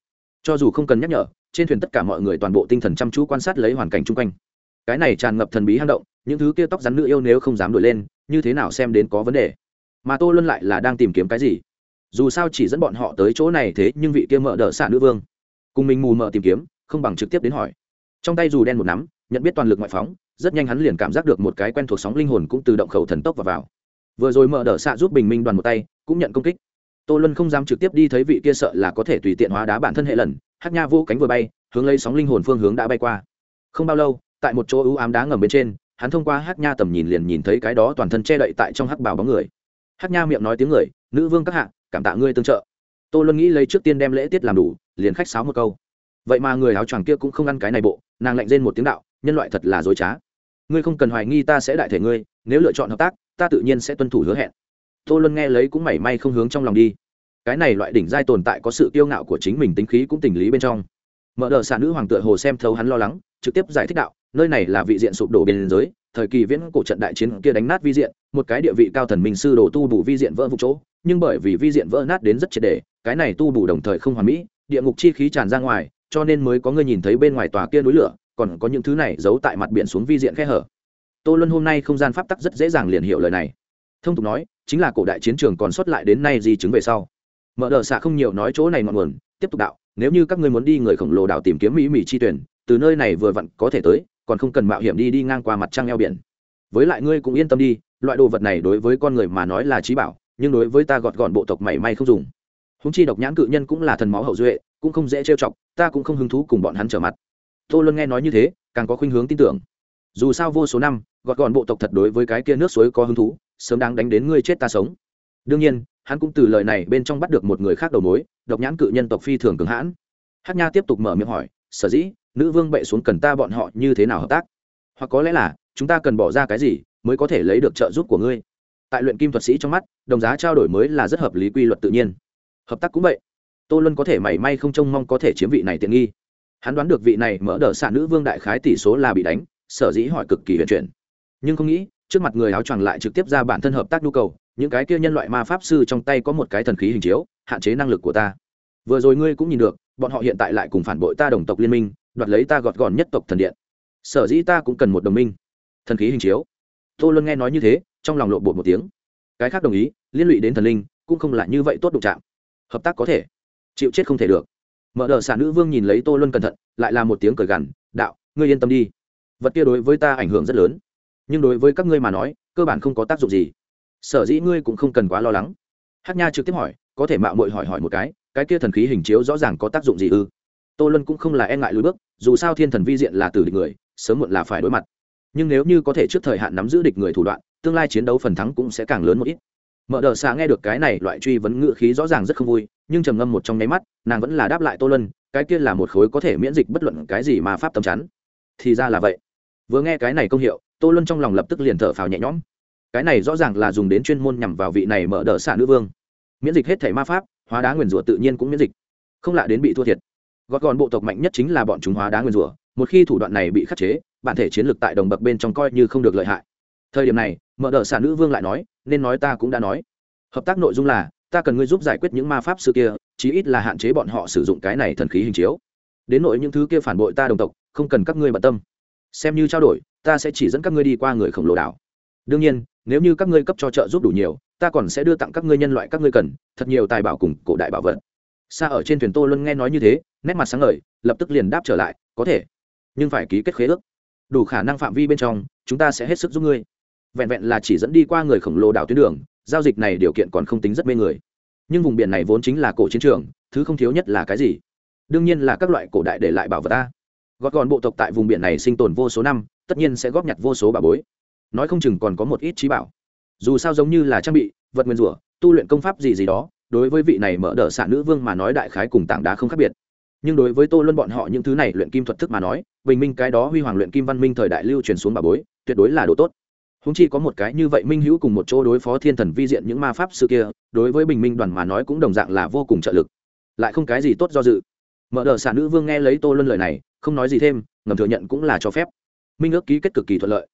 Cho dù không cần nhắc nhở trên thuyền tất cả mọi người toàn bộ tinh thần chăm chú quan sát lấy hoàn cảnh chung quanh. Cái này tràn ngập thần bí hang động những thứ kia tóc rắn nữ yêu nếu không dám đổi lên như thế nào xem đến có vấn đề? Mà tô luân lại là đang tìm kiếm cái gì? Dù sao chỉ dẫn bọn họ tới chỗ này thế nhưng vị kia mở đỡ xạ nữ vương. Cùng mình mù mờ tìm kiếm không bằng trực tiếp đến hỏi. Trong tay dù đen một nắm nhận biết toàn lực ngoại phóng rất nhanh hắn liền cảm giác được một cái quen thuộc sóng linh hồn cũng từ động khẩu thần tốc vào, vào. vừa rồi mở đỡ xạ giúp bình minh đoàn một tay cũng nhận công kích. Tô luân không dám trực tiếp đi thấy vị kia sợ là có thể tùy tiện hóa đá bản thân hệ lần hát nha vô cánh vừa bay, hướng lấy sóng linh hồn phương hướng đã bay qua. Không bao lâu, tại một chỗ ưu ám đá ngầm bên trên, hắn thông qua hát nha tầm nhìn liền nhìn thấy cái đó toàn thân che đậy tại trong hắc bảo bóng người. Hát nha miệng nói tiếng người, nữ vương các hạ, cảm tạ ngươi tương trợ. Tô luân nghĩ lấy trước tiên đem lễ tiết làm đủ, liền khách sáo một câu. Vậy mà người áo choàng kia cũng không ăn cái này bộ, nàng lạnh rên một tiếng đạo, nhân loại thật là dối trá. Ngươi không cần hoài nghi ta sẽ đại thể ngươi, nếu lựa chọn hợp tác, ta tự nhiên sẽ tuân thủ hứa hẹn. Tô luân nghe lấy cũng mảy may không hướng trong lòng đi cái này loại đỉnh giai tồn tại có sự kiêu ngạo của chính mình tính khí cũng tình lý bên trong. Mở đờ xạ nữ hoàng tựa hồ xem thấu hắn lo lắng, trực tiếp giải thích đạo, nơi này là vị diện sụp đổ biên giới, thời kỳ viễn cổ trận đại chiến kia đánh nát vi diện, một cái địa vị cao thần minh sư đồ tu bù vi diện vỡ vụ chỗ, nhưng bởi vì vi diện vỡ nát đến rất triệt đề cái này tu bù đồng thời không hoàn mỹ, địa ngục chi khí tràn ra ngoài, cho nên mới có người nhìn thấy bên ngoài tòa kia núi lửa, còn có những thứ này giấu tại mặt biển xuống vi diện khe hở. Tô luân hôm nay không gian pháp tắc rất dễ dàng liền hiểu lời này. Thông tục nói, chính là cổ đại chiến trường còn xuất lại đến nay di chứng về sau mở đờ xạ không nhiều nói chỗ này ngọn nguồn, tiếp tục đạo, nếu như các ngươi muốn đi người khổng lồ đảo tìm kiếm mỹ mỹ chi tuyển, từ nơi này vừa vặn có thể tới, còn không cần mạo hiểm đi đi ngang qua mặt trăng eo biển. Với lại ngươi cũng yên tâm đi, loại đồ vật này đối với con người mà nói là trí bảo, nhưng đối với ta gọt gọn bộ tộc mảy may không dùng. Húng chi độc nhãn cự nhân cũng là thần máu hậu duệ, cũng không dễ trêu chọc, ta cũng không hứng thú cùng bọn hắn trở mặt. Tô luân nghe nói như thế, càng có khuynh hướng tin tưởng. Dù sao vô số năm, gọt gọn bộ tộc thật đối với cái kia nước suối có hứng thú, sớm đang đánh đến ngươi chết ta sống. Đương nhiên hắn cũng từ lời này bên trong bắt được một người khác đầu mối, độc nhãn cự nhân tộc phi thường cường hãn. Hát nha tiếp tục mở miệng hỏi, sở dĩ nữ vương bệ xuống cần ta bọn họ như thế nào hợp tác? Hoặc có lẽ là chúng ta cần bỏ ra cái gì mới có thể lấy được trợ giúp của ngươi? Tại luyện kim thuật sĩ trong mắt, đồng giá trao đổi mới là rất hợp lý quy luật tự nhiên. Hợp tác cũng vậy. Tô luân có thể mảy may không trông mong có thể chiếm vị này tiện nghi. Hắn đoán được vị này mở đ ợ xạ nữ vương đại khái tỷ số là bị đánh, sở dĩ hỏi cực kỳ huyền chuyển. Nhưng không nghĩ, trước mặt người áo choàng lại trực tiếp ra bản thân hợp tác nhu cầu những cái kia nhân loại ma pháp sư trong tay có một cái thần khí hình chiếu, hạn chế năng lực của ta. Vừa rồi ngươi cũng nhìn được, bọn họ hiện tại lại cùng phản bội ta đồng tộc liên minh, đoạt lấy ta gọt gọn nhất tộc thần điện. Sở dĩ ta cũng cần một đồng minh. Thần khí hình chiếu. Tô luân nghe nói như thế, trong lòng lộ bột một tiếng. Cái khác đồng ý, liên lụy đến thần linh, cũng không là như vậy tốt đụng chạm. Hợp tác có thể, chịu chết không thể được. Mở đ ợ nữ vương nhìn lấy tô luân cẩn thận, lại là một tiếng cười gằn, đạo, ngươi yên tâm đi. Vật kia đối với ta ảnh hưởng rất lớn. Nhưng đối với các ngươi mà nói, cơ bản không có tác dụng gì sở dĩ ngươi cũng không cần quá lo lắng. Hát nha trực tiếp hỏi có thể mạo mội hỏi hỏi một cái cái kia thần khí hình chiếu rõ ràng có tác dụng gì ư? Tô Lân cũng không là e ngại lùi bước dù sao thiên thần vi diện là từ địch người sớm muộn là phải đối mặt. Nhưng nếu như có thể trước thời hạn nắm giữ địch người thủ đoạn tương lai chiến đấu phần thắng cũng sẽ càng lớn một ít. Mở đờ xạ nghe được cái này loại truy vấn ngự khí rõ ràng rất không vui nhưng trầm ngâm một trong nháy mắt nàng vẫn là đáp lại tô Lân, cái kia là một khối có thể miễn dịch bất luận cái gì mà pháp tầm chắn. Thì ra là vậy. Vừa nghe cái này công hiệu tô Lân trong lòng lập tức liền thở phào nhẹ nhõm cái này rõ ràng là dùng đến chuyên môn nhằm vào vị này mở đỡ xạ nữ vương. Miễn dịch hết thể ma pháp, hóa đá nguyền rủa tự nhiên cũng miễn dịch. Không lạ đến bị thua thiệt. Gọt gọn bộ tộc mạnh nhất chính là bọn chúng hóa đá nguyền rủa. Một khi thủ đoạn này bị khắc chế, bản thể chiến lược tại đồng bậc bên trong coi như không được lợi hại. Thời điểm này, mở đỡ xạ nữ vương lại nói, nên nói ta cũng đã nói. Hợp tác nội dung là, ta cần ngươi giúp giải quyết những ma pháp sư kia, chí ít là hạn chế bọn họ sử dụng cái này thần khí hình chiếu. Đến nội những thứ kia phản bội ta đồng tộc, không cần các ngươi bận tâm. Xem như trao đổi, ta sẽ chỉ dẫn các ngươi đi qua người khổng lồ đảo đương nhiên, nếu như các ngươi cấp cho trợ giúp đủ nhiều, ta còn sẽ đưa tặng các ngươi nhân loại các ngươi cần, thật nhiều tài bảo cùng cổ đại bảo vật. Xa ở trên thuyền tô luân nghe nói như thế, nét mặt sáng ngời, lập tức liền đáp trở lại, có thể, nhưng phải ký kết khế ước. Đủ khả năng phạm vi bên trong, chúng ta sẽ hết sức giúp ngươi. Vẹn vẹn là chỉ dẫn đi qua người khổng lồ đảo tuyến đường, giao dịch này điều kiện còn không tính rất mê người. Nhưng vùng biển này vốn chính là cổ chiến trường, thứ không thiếu nhất là cái gì? Đương nhiên là các loại cổ đại để lại bảo vật ta. Gọt gọn bộ tộc tại vùng biển này sinh tồn vô số năm, tất nhiên sẽ góp nhặt vô số bà bối nói không chừng còn có một ít trí bảo. Dù sao giống như là trang bị, vật nguyên rủa, tu luyện công pháp gì gì đó, đối với vị này mở đ ợ xạ nữ vương mà nói đại khái cùng tảng đá không khác biệt. Nhưng đối với tô luân bọn họ những thứ này luyện kim thuật thức mà nói, bình minh cái đó huy hoàng luyện kim văn minh thời đại lưu truyền xuống bà bối, tuyệt đối là đồ tốt. Húng chi có một cái như vậy minh hữu cùng một chỗ đối phó thiên thần vi diện những ma pháp sư kia, đối với bình minh đoàn mà nói cũng đồng dạng là vô cùng trợ lực. Lại không cái gì tốt do dự. Mở đờ xạ nữ vương nghe lấy tô luân lời này, không nói gì thêm, ngầm thừa nhận cũng là cho phép. Minh ước ký kết cực kỳ thuận lợi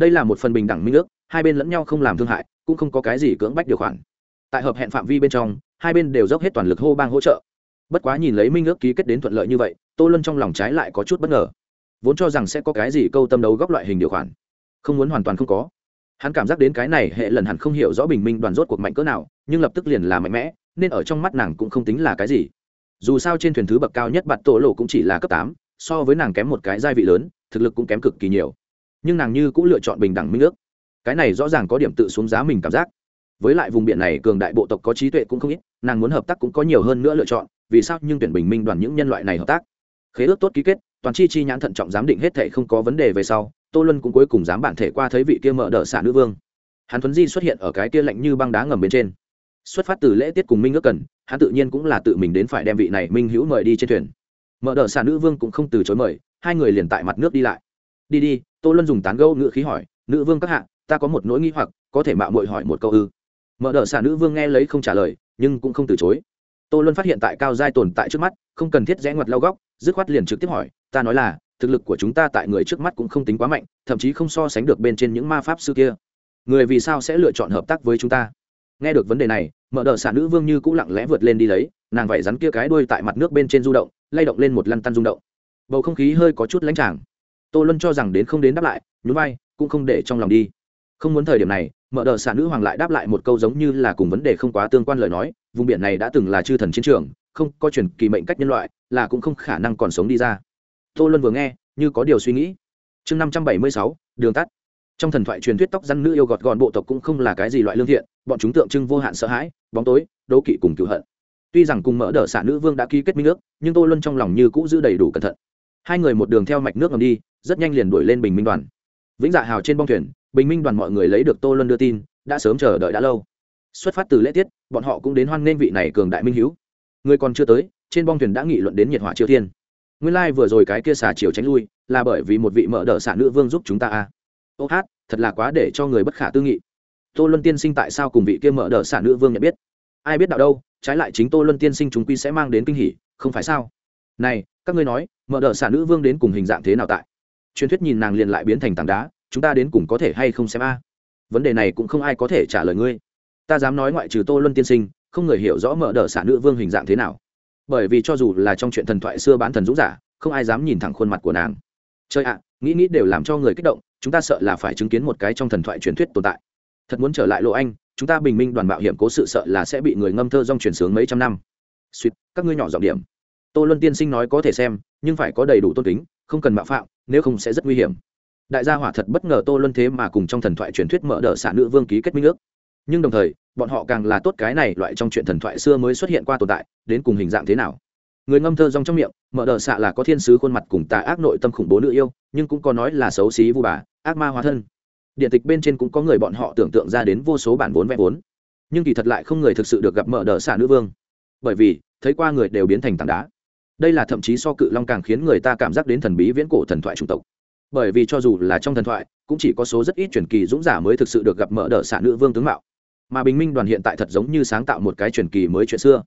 đây là một phần bình đẳng minh ước, hai bên lẫn nhau không làm thương hại, cũng không có cái gì cưỡng bách điều khoản. Tại hợp hẹn phạm vi bên trong, hai bên đều dốc hết toàn lực hô bang hỗ trợ. Bất quá nhìn lấy minh ước ký kết đến thuận lợi như vậy, tô luân trong lòng trái lại có chút bất ngờ. Vốn cho rằng sẽ có cái gì câu tâm đấu góc loại hình điều khoản, không muốn hoàn toàn không có. Hắn cảm giác đến cái này hệ lần hẳn không hiểu rõ bình minh đoàn rốt cuộc mạnh cỡ nào, nhưng lập tức liền là mạnh mẽ, nên ở trong mắt nàng cũng không tính là cái gì. Dù sao trên thuyền thứ bậc cao nhất bạt tổ lộ cũng chỉ là cấp tám, so với nàng kém một cái gia vị lớn, thực lực cũng kém cực kỳ nhiều nhưng nàng như cũng lựa chọn bình đẳng minh ước. Cái này rõ ràng có điểm tự xuống giá mình cảm giác. Với lại vùng biển này cường đại bộ tộc có trí tuệ cũng không ít, nàng muốn hợp tác cũng có nhiều hơn nữa lựa chọn, vì sao nhưng tuyển bình minh đoàn những nhân loại này hợp tác? Khế ước tốt ký kết, toàn chi chi nhãn thận trọng giám định hết thệ không có vấn đề về sau, tô luân cũng cuối cùng dám bản thể qua thấy vị kia mở đỡ xả nữ vương. Hắn thuấn di xuất hiện ở cái kia lạnh như băng đá ngầm bên trên. Xuất phát từ lễ tiết cùng minh ước cần, hắn tự nhiên cũng là tự mình đến phải đem vị này minh hữu mời đi trên thuyền. Mở đỡ xả nữ vương cũng không từ chối mời, hai người liền tại mặt nước đi lại đi đi, tô luân dùng tán gâu ngữ khí hỏi, nữ vương các hạ, ta có một nỗi nghi hoặc, có thể mạo muội hỏi một câu ư? Mở đờ xả nữ vương nghe lấy không trả lời, nhưng cũng không từ chối. Tô luân phát hiện tại cao giai tồn tại trước mắt, không cần thiết rẽ ngoặt lau góc, dứt khoát liền trực tiếp hỏi, ta nói là, thực lực của chúng ta tại người trước mắt cũng không tính quá mạnh, thậm chí không so sánh được bên trên những ma pháp sư kia. Người vì sao sẽ lựa chọn hợp tác với chúng ta? Nghe được vấn đề này, mở đờ xả nữ vương như cũng lặng lẽ vượt lên đi lấy, nàng vẩy rắn kia cái đuôi tại mặt nước bên trên du động, lay động lên một lăn tăn rung động. Bầu không khí hơi có chút lãnh tràng tô luân cho rằng đến không đến đáp lại, nhún vai, cũng không để trong lòng đi. Không muốn thời điểm này, mở đờ xạ nữ hoàng lại đáp lại một câu giống như là cùng vấn đề không quá tương quan lời nói, vùng biển này đã từng là chư thần chiến trường, không có truyền kỳ mệnh cách nhân loại, là cũng không khả năng còn sống đi ra. Tô luân vừa nghe, như có điều suy nghĩ. Chương năm trăm bảy mươi sáu, đường tắt. Trong thần thoại truyền thuyết tóc răn nữ yêu gọt gọn bộ tộc cũng không là cái gì loại lương thiện, bọn chúng tượng trưng vô hạn sợ hãi, bóng tối, đố kỵ cùng cựu hận. Tuy rằng cùng mở đờ xạ nữ vương đã ký kết minh nước nhưng tô luân trong lòng như cũ giữ đầy đủ cẩn thận. Hai người một đường theo mạch nước ngầm đi rất nhanh liền đuổi lên bình minh đoàn. Vĩnh dạ hào trên bong thuyền, bình minh đoàn mọi người lấy được tô luân đưa tin, đã sớm chờ đợi đã lâu. Xuất phát từ lễ tiết, bọn họ cũng đến hoan nghênh vị này cường đại minh hữu. Người còn chưa tới, trên bong thuyền đã nghị luận đến nhiệt hỏa triều thiên nguyên lai、like、vừa rồi cái kia xà chiều tránh lui, là bởi vì một vị mợ đỡ xả nữ vương giúp chúng ta a. À. ô hát, thật là quá để cho người bất khả tư nghị. Tô luân tiên sinh tại sao cùng vị kia mợ đỡ xả nữ vương nhận biết? Ai biết đạo đâu, trái lại chính tô luân tiên sinh chúng quy sẽ mang đến kinh hỉ, không phải sao? Này, các ngươi nói mợ đỡ xả nữ vương đến cùng hình dạng thế nào tại? Truyền thuyết nhìn nàng liền lại biến thành tảng đá, chúng ta đến cùng có thể hay không xem a? Vấn đề này cũng không ai có thể trả lời ngươi. Ta dám nói ngoại trừ tô luân tiên sinh, không người hiểu rõ mở đ ợ xả nữ vương hình dạng thế nào. Bởi vì cho dù là trong chuyện thần thoại xưa bán thần dũng giả, không ai dám nhìn thẳng khuôn mặt của nàng. Chơi ạ, nghĩ nghĩ đều làm cho người kích động, chúng ta sợ là phải chứng kiến một cái trong thần thoại truyền thuyết tồn tại. Thật muốn trở lại lộ anh, chúng ta bình minh đoàn mạo hiểm cố sự sợ là sẽ bị người ngâm thơ dong truyền sướng mấy trăm năm. Suýt, các ngươi nhỏ giọng điểm. Tô luân tiên sinh nói có thể xem, nhưng phải có đầy đủ tôn kính, không cần mạo phạm nếu không sẽ rất nguy hiểm. Đại gia hỏa thật bất ngờ tô luân thế mà cùng trong thần thoại truyền thuyết mở đờ xả nữ vương ký kết minh ước. Nhưng đồng thời, bọn họ càng là tốt cái này loại trong chuyện thần thoại xưa mới xuất hiện qua tồn tại, đến cùng hình dạng thế nào? Người ngâm thơ rong trong miệng, mở đờ xạ là có thiên sứ khuôn mặt cùng tà ác nội tâm khủng bố nữ yêu, nhưng cũng có nói là xấu xí vu bà, ác ma hóa thân. Điện tịch bên trên cũng có người bọn họ tưởng tượng ra đến vô số bản vốn vẽ vốn. Nhưng kỳ thật lại không người thực sự được gặp mở đờ xạ nữ vương. Bởi vì, thấy qua người đều biến thành tảng đá đây là thậm chí so cự long càng khiến người ta cảm giác đến thần bí viễn cổ thần thoại chủng tộc. Bởi vì cho dù là trong thần thoại, cũng chỉ có số rất ít truyền kỳ dũng giả mới thực sự được gặp mở đỡ xạ nữ vương tướng mạo. Mà bình minh đoàn hiện tại thật giống như sáng tạo một cái truyền kỳ mới chuyện xưa.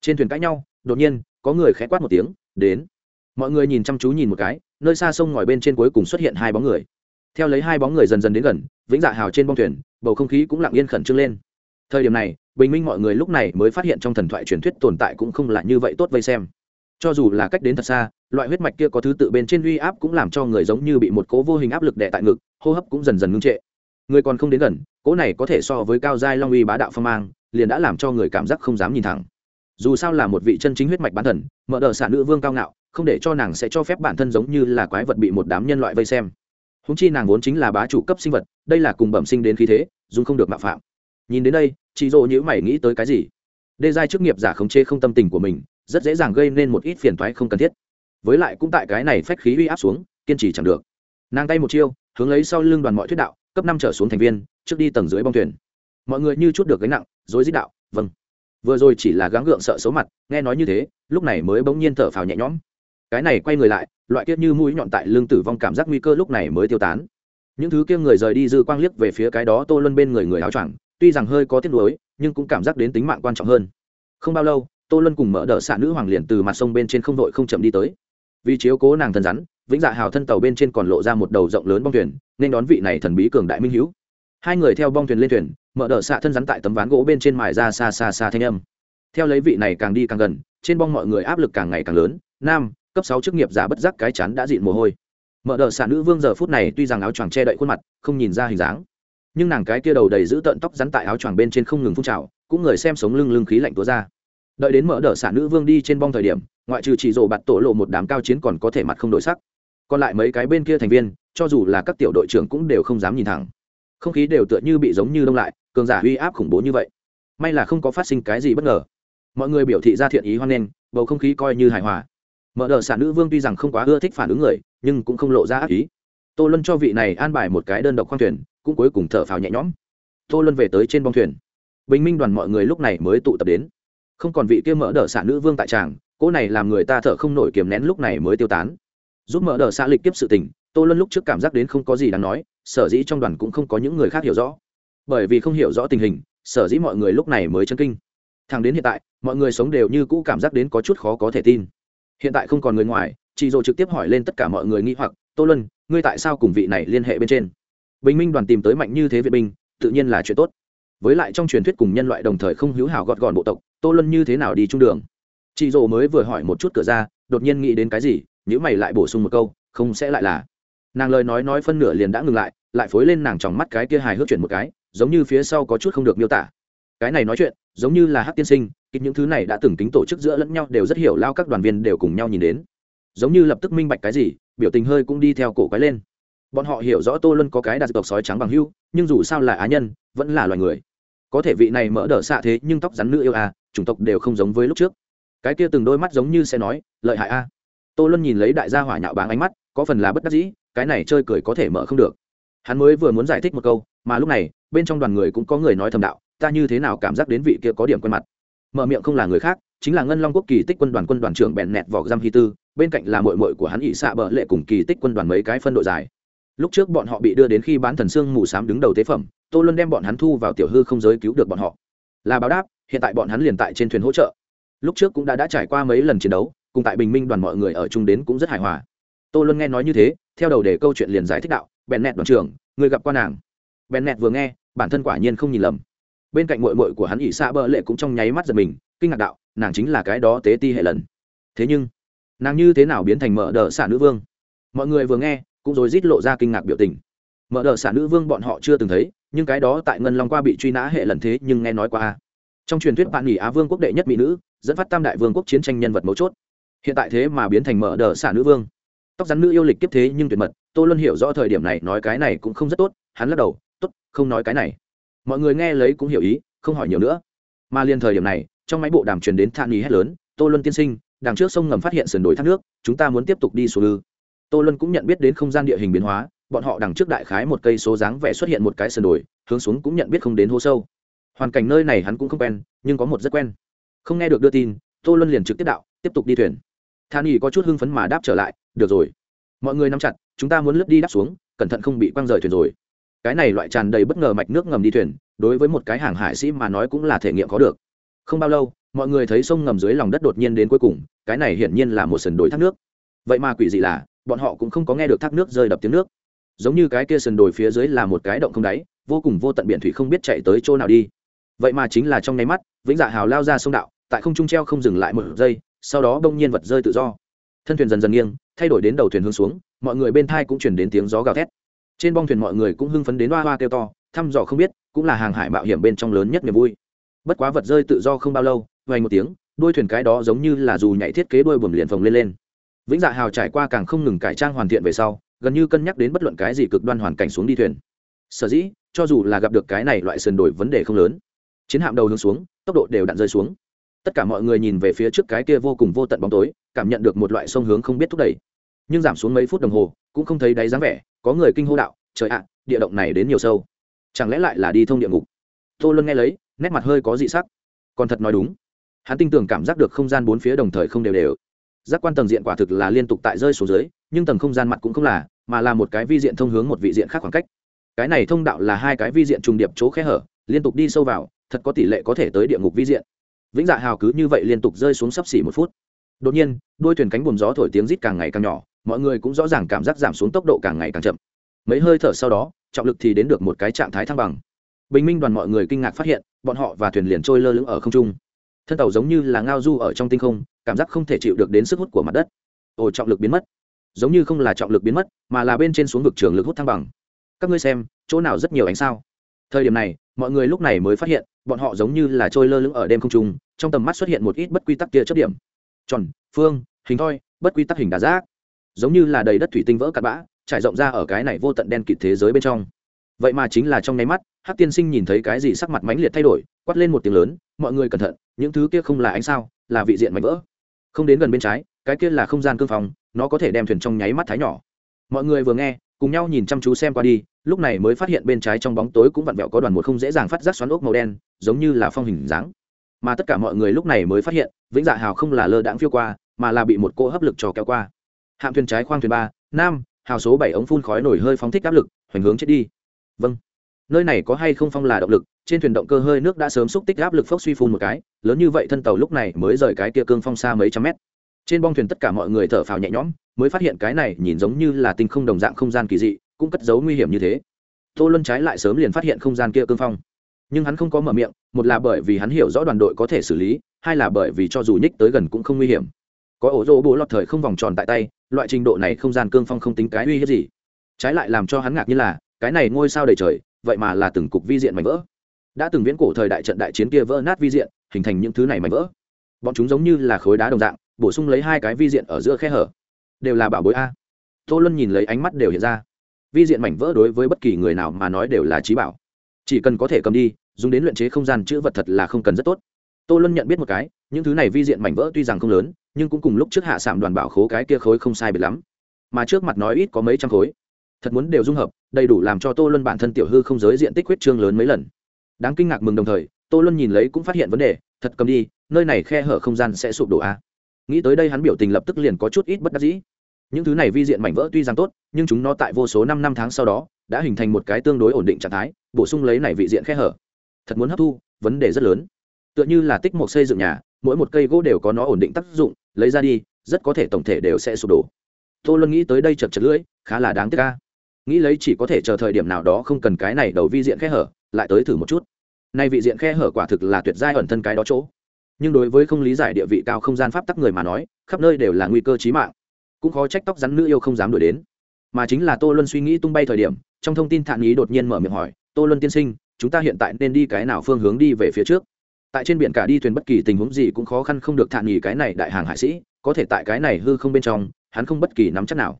Trên thuyền cãi nhau, đột nhiên, có người khẽ quát một tiếng, đến. Mọi người nhìn chăm chú nhìn một cái, nơi xa sông ngòi bên trên cuối cùng xuất hiện hai bóng người. Theo lấy hai bóng người dần dần đến gần, vĩnh dạ hào trên bong thuyền, bầu không khí cũng lặng yên khẩn trương lên. Thời điểm này, bình minh mọi người lúc này mới phát hiện trong thần thoại truyền thuyết tồn tại cũng không là như vậy tốt vây xem cho dù là cách đến thật xa, loại huyết mạch kia có thứ tự bên trên uy áp cũng làm cho người giống như bị một cố vô hình áp lực đè tại ngực, hô hấp cũng dần dần ngưng trệ. Người còn không đến gần, cố này có thể so với cao giai long uy bá đạo phong mang, liền đã làm cho người cảm giác không dám nhìn thẳng. Dù sao là một vị chân chính huyết mạch bán thần, mở đờ xả nữ vương cao ngạo, không để cho nàng sẽ cho phép bản thân giống như là quái vật bị một đám nhân loại vây xem. Húng chi nàng vốn chính là bá chủ cấp sinh vật, đây là cùng bẩm sinh đến khí thế, dùng không được mạo phạm. Nhìn đến đây chị dỗ nhữ mày nghĩ tới cái gì? Đê giai chức nghiệp giả khống chế không tâm tình của mình rất dễ dàng gây nên một ít phiền toái không cần thiết. Với lại cũng tại cái này phách khí uy áp xuống, kiên trì chẳng được. Nàng tay một chiêu, hướng lấy sau lưng đoàn mọi thuyết đạo, cấp năm trở xuống thành viên, trước đi tầng dưới bong thuyền. Mọi người như chút được gánh nặng dối dít đạo vâng. Vừa rồi chỉ là gắng gượng sợ xấu mặt, nghe nói như thế, lúc này mới bỗng nhiên thở phào nhẹ nhõm. Cái này quay người lại, loại kiết như mũi nhọn tại lưng tử vong cảm giác nguy cơ lúc này mới tiêu tán. Những thứ kia người rời đi dư quang liếc về phía cái đó tô luân bên người người áo choàng, tuy rằng hơi có tiếc nuối, nhưng cũng cảm giác đến tính mạng quan trọng hơn. Không bao lâu tô luân cùng mở đỡ xạ nữ hoàng liền từ mặt sông bên trên không đội không chậm đi tới. Vì chiếu cố nàng thần rắn, vĩnh dạ hào thân tàu bên trên còn lộ ra một đầu rộng lớn bong thuyền, nên đón vị này thần bí cường đại minh hữu. Hai người theo bong thuyền lên thuyền, mở đỡ xạ thân rắn tại tấm ván gỗ bên trên mài ra xa xa xa thanh âm. Theo lấy vị này càng đi càng gần, trên bong mọi người áp lực càng ngày càng lớn. Nam, cấp sáu chức nghiệp giả bất giác cái chắn đã dịn mồ hôi. Mở đỡ xạ nữ vương giờ phút này tuy rằng áo choàng che đậy khuôn mặt, không nhìn ra hình dáng. Nhưng nàng cái kia đầu đầy giữ tợn tóc rắn tại áo choàng bên trên không ngừng phun trào, cũng người xem sống lưng lưng khí lạnh túa ra đợi đến mở đ ợ xả nữ vương đi trên bong thời điểm, ngoại trừ chỉ rổ bạt tổ lộ một đám cao chiến còn có thể mặt không đổi sắc. Còn lại mấy cái bên kia thành viên, cho dù là các tiểu đội trưởng cũng đều không dám nhìn thẳng. Không khí đều tựa như bị giống như đông lại, cường giả uy áp khủng bố như vậy. May là không có phát sinh cái gì bất ngờ. Mọi người biểu thị ra thiện ý hoan nghênh, bầu không khí coi như hài hòa. Mở đợt xả nữ vương tuy rằng không quá ưa thích phản ứng người, nhưng cũng không lộ ra ác ý. Tô luân cho vị này an bài một cái đơn độc khoang thuyền, cũng cuối cùng thở phào nhẹ nhõm. Tô luân về tới trên bong thuyền. Bình minh đoàn mọi người lúc này mới tụ tập đến không còn vị kia mở đỡ xạ nữ vương tại tràng, cỗ này làm người ta thở không nổi kiềm nén lúc này mới tiêu tán. Giúp mở đợt xạ lịch tiếp sự tình, tô luân lúc trước cảm giác đến không có gì đáng nói, sở dĩ trong đoàn cũng không có những người khác hiểu rõ. Bởi vì không hiểu rõ tình hình, sở dĩ mọi người lúc này mới chân kinh. Thằng đến hiện tại, mọi người sống đều như cũ cảm giác đến có chút khó có thể tin. Hiện tại không còn người ngoài chị dồ trực tiếp hỏi lên tất cả mọi người nghi hoặc, tô luân, ngươi tại sao cùng vị này liên hệ bên trên? Bình minh đoàn tìm tới mạnh như thế vệ binh, tự nhiên là chuyện tốt. Với lại trong truyền thuyết cùng nhân loại đồng thời không hữu hảo gọt gọn bộ tộc tô luân như thế nào đi trung đường? Chị dỗ mới vừa hỏi một chút cửa ra, đột nhiên nghĩ đến cái gì nhữ mày lại bổ sung một câu, không sẽ lại là. Nàng lời nói nói phân nửa liền đã ngừng lại lại phối lên nàng tròng mắt cái kia hài hước chuyển một cái, giống như phía sau có chút không được miêu tả. Cái này nói chuyện, giống như là hát tiên sinh kịp những thứ này đã từng tính tổ chức giữa lẫn nhau đều rất hiểu lao các đoàn viên đều cùng nhau nhìn đến. Giống như lập tức minh bạch cái gì, biểu tình hơi cũng đi theo cổ cái lên. Bọn họ hiểu rõ tô luân có cái đạt tộc sói trắng bằng hưu, nhưng dù sao là á nhân, vẫn là loài người. Có thể vị này mỡ đỡ xạ thế, nhưng tóc rắn nữ yêu à chủng tộc đều không giống với lúc trước. Cái kia từng đôi mắt giống như sẽ nói, lợi hại a. Tô luân nhìn lấy đại gia hỏa nhạo báng ánh mắt, có phần là bất đắc dĩ, cái này chơi cười có thể mở không được. Hắn mới vừa muốn giải thích một câu, mà lúc này, bên trong đoàn người cũng có người nói thầm đạo, ta như thế nào cảm giác đến vị kia có điểm quen mặt? Mở miệng không là người khác, chính là ngân long quốc kỳ tích quân đoàn quân đoàn trưởng bèn nẹt vỏ giam hy tư, bên cạnh là mội mội của hắn ỵ xạ bợ lệ cùng kỳ tích quân đoàn mấy cái phân đội dài. Lúc trước bọn họ bị đưa đến khi bán thần xương mù s á m đứng đầu tế phẩm, tô luân đem bọn hắn thu vào tiểu hư không giới cứu được bọn họ. Là báo đáp hiện tại bọn hắn liền tại trên thuyền hỗ trợ. Lúc trước cũng đã đã trải qua mấy lần chiến đấu, cùng tại bình minh đoàn mọi người ở chung đến cũng rất hài hòa. Tô luân nghe nói như thế, theo đầu để câu chuyện liền giải thích đạo, bèn nẹt đoàn trưởng người gặp qua nàng. Bèn nẹt vừa nghe, bản thân quả nhiên không nhìn lầm. Bên cạnh mội mội của hắn ỷ xa bợ lệ cũng trong nháy mắt giật mình, kinh ngạc đạo, nàng chính là cái đó tế ti hệ lần. Thế nhưng, nàng như thế nào biến thành mở đờ xả nữ vương? Mọi người vừa nghe, cũng rồi rít lộ ra kinh ngạc biểu tình. Mở đờ xả nữ vương bọn họ chưa từng thấy, nhưng cái đó tại ngân long qua bị truy nã hệ lần thế nhưng nghe nói qua trong truyền thuyết bạn nghỉ á vương quốc đệ nhất mỹ nữ, dẫn phát tam đại vương quốc chiến tranh nhân vật mấu chốt. Hiện tại thế mà biến thành mở đờ xả nữ vương. Tóc rắn nữ yêu lịch kiếp thế nhưng tuyệt mật, tô luân hiểu rõ thời điểm này, nói cái này cũng không rất tốt, hắn lắc đầu t ố t không nói cái này. Mọi người nghe lấy cũng hiểu ý, không hỏi nhiều nữa. Mà liền thời điểm này, trong máy bộ đàm truyền đến than ý hét lớn, tô luân tiên sinh, đằng trước sông ngầm phát hiện sườn đồi thác nước, chúng ta muốn tiếp tục đi xuống ư. Tô luân cũng nhận biết đến không gian địa hình biến hóa, bọn họ đằng trước đại khái một cây số dáng vẻ xuất hiện một cái sườn đồi, hướng xuống cũng nhận biết không đến hố sâu hoàn cảnh nơi này hắn cũng không quen, nhưng có một rất quen. Không nghe được đưa tin, tô luân liền trực tiếp đạo, tiếp tục đi thuyền. Than y có chút hưng phấn mà đáp trở lại, được rồi. Mọi người nắm chặt, chúng ta muốn lướt đi đáp xuống, cẩn thận không bị quăng rời thuyền rồi. Cái này loại tràn đầy bất ngờ mạch nước ngầm đi thuyền, đối với một cái hàng hải sĩ mà nói cũng là thể nghiệm có được. Không bao lâu, mọi người thấy sông ngầm dưới lòng đất đột nhiên đến cuối cùng, cái này hiển nhiên là một sườn đồi thác nước. Vậy mà quỷ dị là, bọn họ cũng không có nghe được thác nước rơi đập tiếng nước. Giống như cái kia sườn đồi phía dưới là một cái động không đáy, vô cùng vô tận biển thủy không biết chạy tới chỗ nào đi vậy mà chính là trong nháy mắt, vĩnh dạ hào lao ra sông đạo, tại không trung treo không dừng lại một giây, sau đó bỗng nhiên vật rơi tự do. Thân thuyền dần dần nghiêng, thay đổi đến đầu thuyền hướng xuống, mọi người bên thai cũng chuyển đến tiếng gió gào thét. Trên bong thuyền mọi người cũng hưng phấn đến hoa hoa kêu to, thăm dò không biết, cũng là hàng hải mạo hiểm bên trong lớn nhất niềm vui. Bất quá vật rơi tự do không bao lâu vay một tiếng, đuôi thuyền cái đó giống như là dù nhảy thiết kế đuôi bùm liền phồng lên lên. Vĩnh dạ hào trải qua càng không ngừng cải trang hoàn thiện về sau, gần như cân nhắc đến bất luận cái gì cực đoan hoàn cảnh xuống đi thuyền. Sở dĩ, cho dù là gặp được cái này loại sườn đổi vấn đề không lớn chiến hạm đầu hướng xuống, tốc độ đều đạn rơi xuống. Tất cả mọi người nhìn về phía trước cái kia vô cùng vô tận bóng tối, cảm nhận được một loại sông hướng không biết thúc đẩy. Nhưng giảm xuống mấy phút đồng hồ, cũng không thấy đáy dáng vẻ, có người kinh hô đạo, trời ạ, địa động này đến nhiều sâu. Chẳng lẽ lại là đi thông địa ngục? Tô luân nghe lấy, nét mặt hơi có dị sắc. Còn thật nói đúng. Hắn tin tưởng cảm giác được không gian bốn phía đồng thời không đều đều. Giác quan tầng diện quả thực là liên tục tại rơi xuống dưới, nhưng tầng không gian mặt cũng không là, mà là một cái vi diện thông hướng một vị diện khác khoảng cách. Cái này thông đạo là hai cái vi diện trùng điệp chỗ khe hở, liên tục đi sâu vào thật có tỷ lệ có thể tới địa ngục vi diện. Vĩnh dạ hào cứ như vậy liên tục rơi xuống sấp xỉ một phút. Đột nhiên đôi thuyền cánh buồm gió thổi tiếng rít càng ngày càng nhỏ, mọi người cũng rõ ràng cảm giác giảm xuống tốc độ càng ngày càng chậm. Mấy hơi thở sau đó, trọng lực thì đến được một cái trạng thái thăng bằng. Bình minh đoàn mọi người kinh ngạc phát hiện, bọn họ và thuyền liền trôi lơ lửng ở không trung. Thân tàu giống như là ngao du ở trong tinh không, cảm giác không thể chịu được đến sức hút của mặt đất. Ồ, trọng lực biến mất. Giống như không là trọng lực biến mất, mà là bên trên xuống vực trường lực hút thăng bằng. Các ngươi xem, chỗ nào rất nhiều ánh sao? Thời điểm này, mọi người lúc này mới phát hiện bọn họ giống như là trôi lơ lửng ở đêm không trung, trong tầm mắt xuất hiện một ít bất quy tắc kia chất điểm. Tròn, phương, hình thoi, bất quy tắc hình đá giác. Giống như là đầy đất thủy tinh vỡ cặn bã, trải rộng ra ở cái này vô tận đen kịt thế giới bên trong. Vậy mà chính là trong nháy mắt hát tiên sinh nhìn thấy cái gì sắc mặt mãnh liệt thay đổi, quát lên một tiếng lớn, mọi người cẩn thận, những thứ kia không là ánh sao, là vị diện mảnh vỡ. Không đến gần bên trái, cái kia là không gian cương phòng, nó có thể đem thuyền trong nháy mắt thái nhỏ. Mọi người vừa nghe cùng nhau nhìn chăm chú xem qua đi, lúc này mới phát hiện bên trái trong bóng tối cũng vặn vẹo có đoàn một không dễ dàng phát giác xoắn ốc màu đen, giống như là phong hình dáng. Mà tất cả mọi người lúc này mới phát hiện, vĩnh dạ hào không là lơ đãng phiêu qua, mà là bị một cô hấp lực trò kéo qua. Hạm thuyền trái khoang thuyền ba, nam, hào số bảy ống phun khói nổi hơi phóng thích áp lực, hoành hướng chết đi. Vâng. Nơi này có hay không phong là động lực, trên thuyền động cơ hơi nước đã sớm xúc tích áp lực phốc suy phun một cái, lớn như vậy thân tàu lúc này mới rời cái kia cương phong xa mấy trăm mét trên bong thuyền tất cả mọi người thở phào nhẹ nhõm, mới phát hiện cái này nhìn giống như là tinh không đồng dạng không gian kỳ dị, cũng cất giấu nguy hiểm như thế. Tô luân trái lại sớm liền phát hiện không gian kia cương phong. Nhưng hắn không có mở miệng, một là bởi vì hắn hiểu rõ đoàn đội có thể xử lý, hai là bởi vì cho dù nhích tới gần cũng không nguy hiểm. Có ổ rỗ bố lọt thời không vòng tròn tại tay, loại trình độ này không gian cương phong không tính cái uy hiếp gì. Trái lại làm cho hắn ngạc như là, cái này ngôi sao đầy trời, vậy mà là từng cục vi diện mảnh vỡ. Đã từng viễn cổ thời đại trận đại chiến kia vỡ nát vi diện, hình thành những thứ này mảnh vỡ. Bọn chúng giống như là khối đá đồng dạng bổ sung lấy hai cái vi diện ở giữa khe hở. Đều là bảo bối a. Tô luân nhìn lấy ánh mắt đều hiện ra. Vi diện mảnh vỡ đối với bất kỳ người nào mà nói đều là trí bảo. Chỉ cần có thể cầm đi, dùng đến luyện chế không gian chữ vật thật là không cần rất tốt. Tô luân nhận biết một cái, những thứ này vi diện mảnh vỡ tuy rằng không lớn, nhưng cũng cùng lúc trước hạ sạm đoàn bảo khố cái kia khối không sai biệt lắm. Mà trước mặt nói ít có mấy trăm khối. Thật muốn đều dung hợp, đầy đủ làm cho tô luân bản thân tiểu hư không giới diện tích huyết trương lớn mấy lần. Đáng kinh ngạc mừng đồng thời, tô luân nhìn lấy cũng phát hiện vấn đề, thật cầm đi, nơi này khe hở không gian sẽ sụp đổ a nghĩ tới đây hắn biểu tình lập tức liền có chút ít bất đắc dĩ. Những thứ này vi diện mảnh vỡ tuy rằng tốt, nhưng chúng nó tại vô số năm năm tháng sau đó, đã hình thành một cái tương đối ổn định trạng thái, bổ sung lấy này vị diện khe hở. Thật muốn hấp thu, vấn đề rất lớn. Tựa như là tích một xây dựng nhà, mỗi một cây gỗ đều có nó ổn định tác dụng, lấy ra đi, rất có thể tổng thể đều sẽ sụp đổ. Tô luân nghĩ tới đây chật chật lưỡi, khá là đáng tiếc ca nghĩ lấy chỉ có thể chờ thời điểm nào đó không cần cái này đầu vi diện khe hở, lại tới thử một chút. Nay vị diện khe hở quả thực là tuyệt giai ẩn thân cái đó chỗ nhưng đối với không lý giải địa vị cao không gian pháp tắc người mà nói, khắp nơi đều là nguy cơ chí mạng. Cũng khó trách tóc rắn nữ yêu không dám đuổi đến. Mà chính là tô luân suy nghĩ tung bay thời điểm, trong thông tin thản ý đột nhiên mở miệng hỏi, tô luân tiên sinh, chúng ta hiện tại nên đi cái nào phương hướng đi về phía trước? Tại trên biển cả đi thuyền bất kỳ tình huống gì cũng khó khăn không được thản nghỉ cái này đại hàng hải sĩ, có thể tại cái này hư không bên trong, hắn không bất kỳ nắm chắc nào.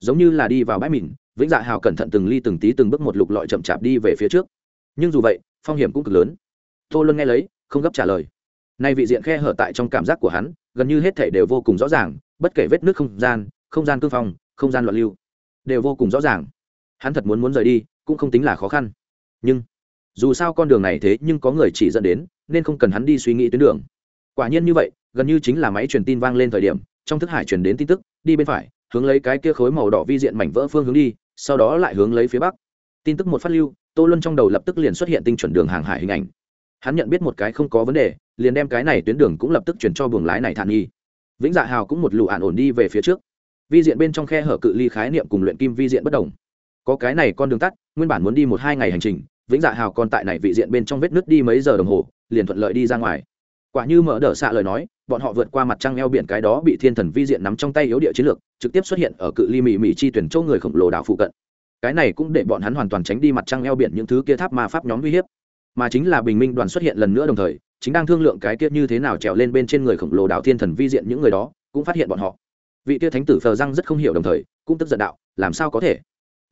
Giống như là đi vào bãi mìn, vĩnh dạ hào cẩn thận từng ly từng tí từng bước một lục lọi chậm chạp đi về phía trước. Nhưng dù vậy, phong hiểm cũng cực lớn. Tô luân nghe lấy, không gấp trả lời nay vị diện khe hở tại trong cảm giác của hắn, gần như hết thể đều vô cùng rõ ràng, bất kể vết nước không gian không gian cương phong, không gian loạn lưu, đều vô cùng rõ ràng. Hắn thật muốn muốn rời đi, cũng không tính là khó khăn. Nhưng, dù sao con đường này thế nhưng có người chỉ dẫn đến, nên không cần hắn đi suy nghĩ tuyến đường. Quả nhiên như vậy, gần như chính là máy truyền tin vang lên thời điểm, trong thức hải truyền đến tin tức, đi bên phải, hướng lấy cái kia khối màu đỏ vi diện mảnh vỡ phương hướng đi, sau đó lại hướng lấy phía bắc. Tin tức một phát lưu, tô luân trong đầu lập tức liền xuất hiện tinh chuẩn đường hàng hải hình ảnh hắn nhận biết một cái không có vấn đề, liền đem cái này tuyến đường cũng lập tức chuyển cho buồng lái này thản nghi. Vĩnh dạ hào cũng một lụ ạn ổn đi về phía trước. Vi diện bên trong khe hở cự ly khái niệm cùng luyện kim vi diện bất đồng. Có cái này con đường tắt, nguyên bản muốn đi một hai ngày hành trình, vĩnh dạ hào còn tại này vị diện bên trong vết nứt đi mấy giờ đồng hồ, liền thuận lợi đi ra ngoài. Quả như mở đỡ xạ lời nói, bọn họ vượt qua mặt trăng eo biển cái đó bị thiên thần vi diện nắm trong tay yếu địa chiến lược, trực tiếp xuất hiện ở cự ly mì mì chi tuyển châu người khổng lồ đảo phụ cận. Cái này cũng để bọn hắn hoàn toàn tránh đi mặt trăng eo biển những thứ kia tháp ma pháp nhóm uy hiếp mà chính là bình minh đoàn xuất hiện lần nữa đồng thời, chính đang thương lượng cái kia như thế nào trèo lên bên trên người khổng lồ đảo thiên thần vi diện những người đó, cũng phát hiện bọn họ. Vị kia thánh tử phờ răng rất không hiểu đồng thời, cũng tức giận đạo, làm sao có thể?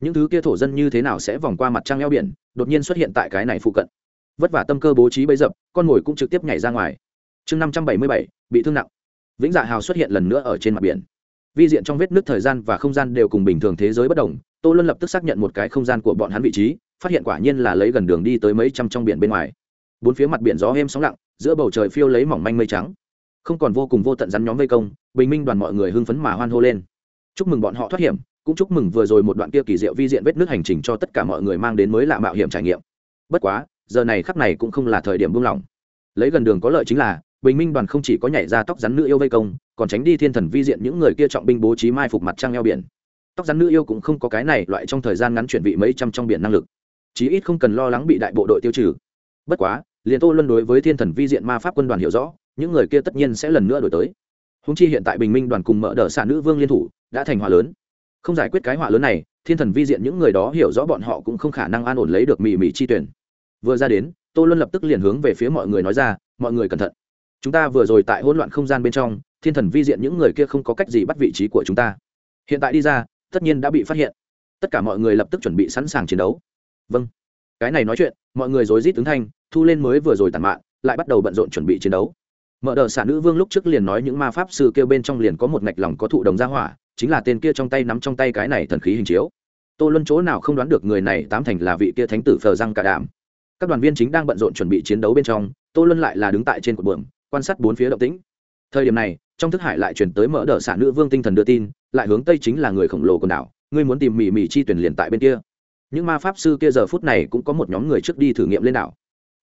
Những thứ kia thổ dân như thế nào sẽ vòng qua mặt trăng eo biển, đột nhiên xuất hiện tại cái này phụ cận? Vất vả tâm cơ bố trí bấy dập, con mồi cũng trực tiếp nhảy ra ngoài. Chương năm trăm bảy mươi bảy, bị thương nặng. Vĩnh dạ hào xuất hiện lần nữa ở trên mặt biển. Vi diện trong vết nước thời gian và không gian đều cùng bình thường thế giới bất đồng, tô luân lập tức xác nhận một cái không gian của bọn hắn vị trí phát hiện quả nhiên là lấy gần đường đi tới mấy trăm trong biển bên ngoài. Bốn phía mặt biển gió êm sóng lặng, giữa bầu trời phiêu lấy mỏng manh mây trắng. Không còn vô cùng vô tận rắn nhóm vây công, bình minh đoàn mọi người hưng phấn mà hoan hô lên. Chúc mừng bọn họ thoát hiểm, cũng chúc mừng vừa rồi một đoạn kia kỳ diệu vi diện vết nước hành trình cho tất cả mọi người mang đến mới lạ mạo hiểm trải nghiệm. Bất quá, giờ này khắc này cũng không là thời điểm buông lỏng. Lấy gần đường có lợi chính là, bình minh đoàn không chỉ có nhảy ra tóc rắn nữ yêu vây công, còn tránh đi thiên thần vi diện những người kia trọng binh bố trí mai phục mặt trăng eo biển. Tóc rắn nữ yêu cũng không có cái này, loại trong thời gian ngắn chuyển vị mấy trăm trong biển năng lực chí ít không cần lo lắng bị đại bộ đội tiêu trừ. Bất quá, liền tô luân đối với thiên thần vi diện ma pháp quân đoàn hiểu rõ, những người kia tất nhiên sẽ lần nữa đổi tới. Húng chi hiện tại bình minh đoàn cùng mở đờ xạ nữ vương liên thủ, đã thành họa lớn. Không giải quyết cái họa lớn này, thiên thần vi diện những người đó hiểu rõ bọn họ cũng không khả năng an ổn lấy được mì mì chi tuyển. Vừa ra đến, tô luân lập tức liền hướng về phía mọi người nói ra, mọi người cẩn thận. Chúng ta vừa rồi tại hỗn loạn không gian bên trong, thiên thần vi diện những người kia không có cách gì bắt vị trí của chúng ta. Hiện tại đi ra, tất nhiên đã bị phát hiện. Tất cả mọi người lập tức chuẩn bị sẵn sàng chiến đấu vâng. Cái này nói chuyện, mọi người rối rít ứng thanh, thu lên mới vừa rồi tàn mạn, lại bắt đầu bận rộn chuẩn bị chiến đấu. Mở đờ xả nữ vương lúc trước liền nói những ma pháp sư kêu bên trong liền có một ngạch lòng có thụ đồng gia hỏa, chính là tên kia trong tay nắm trong tay cái này thần khí hình chiếu. Tô luân chỗ nào không đoán được người này tám thành là vị kia thánh tử phờ răng cả đàm các đoàn viên chính đang bận rộn chuẩn bị chiến đấu bên trong, tô luân lại là đứng tại trên cột buồng quan sát bốn phía động tĩnh. Thời điểm này, trong thức hải lại chuyển tới mở đờ xả nữ vương tinh thần đưa tin, lại hướng tây chính là người khổng lồ quần đảo, ngươi muốn tìm mỉ mỉ chi tuyển liền tại bên kia những ma pháp sư kia giờ phút này cũng có một nhóm người trước đi thử nghiệm lên đảo.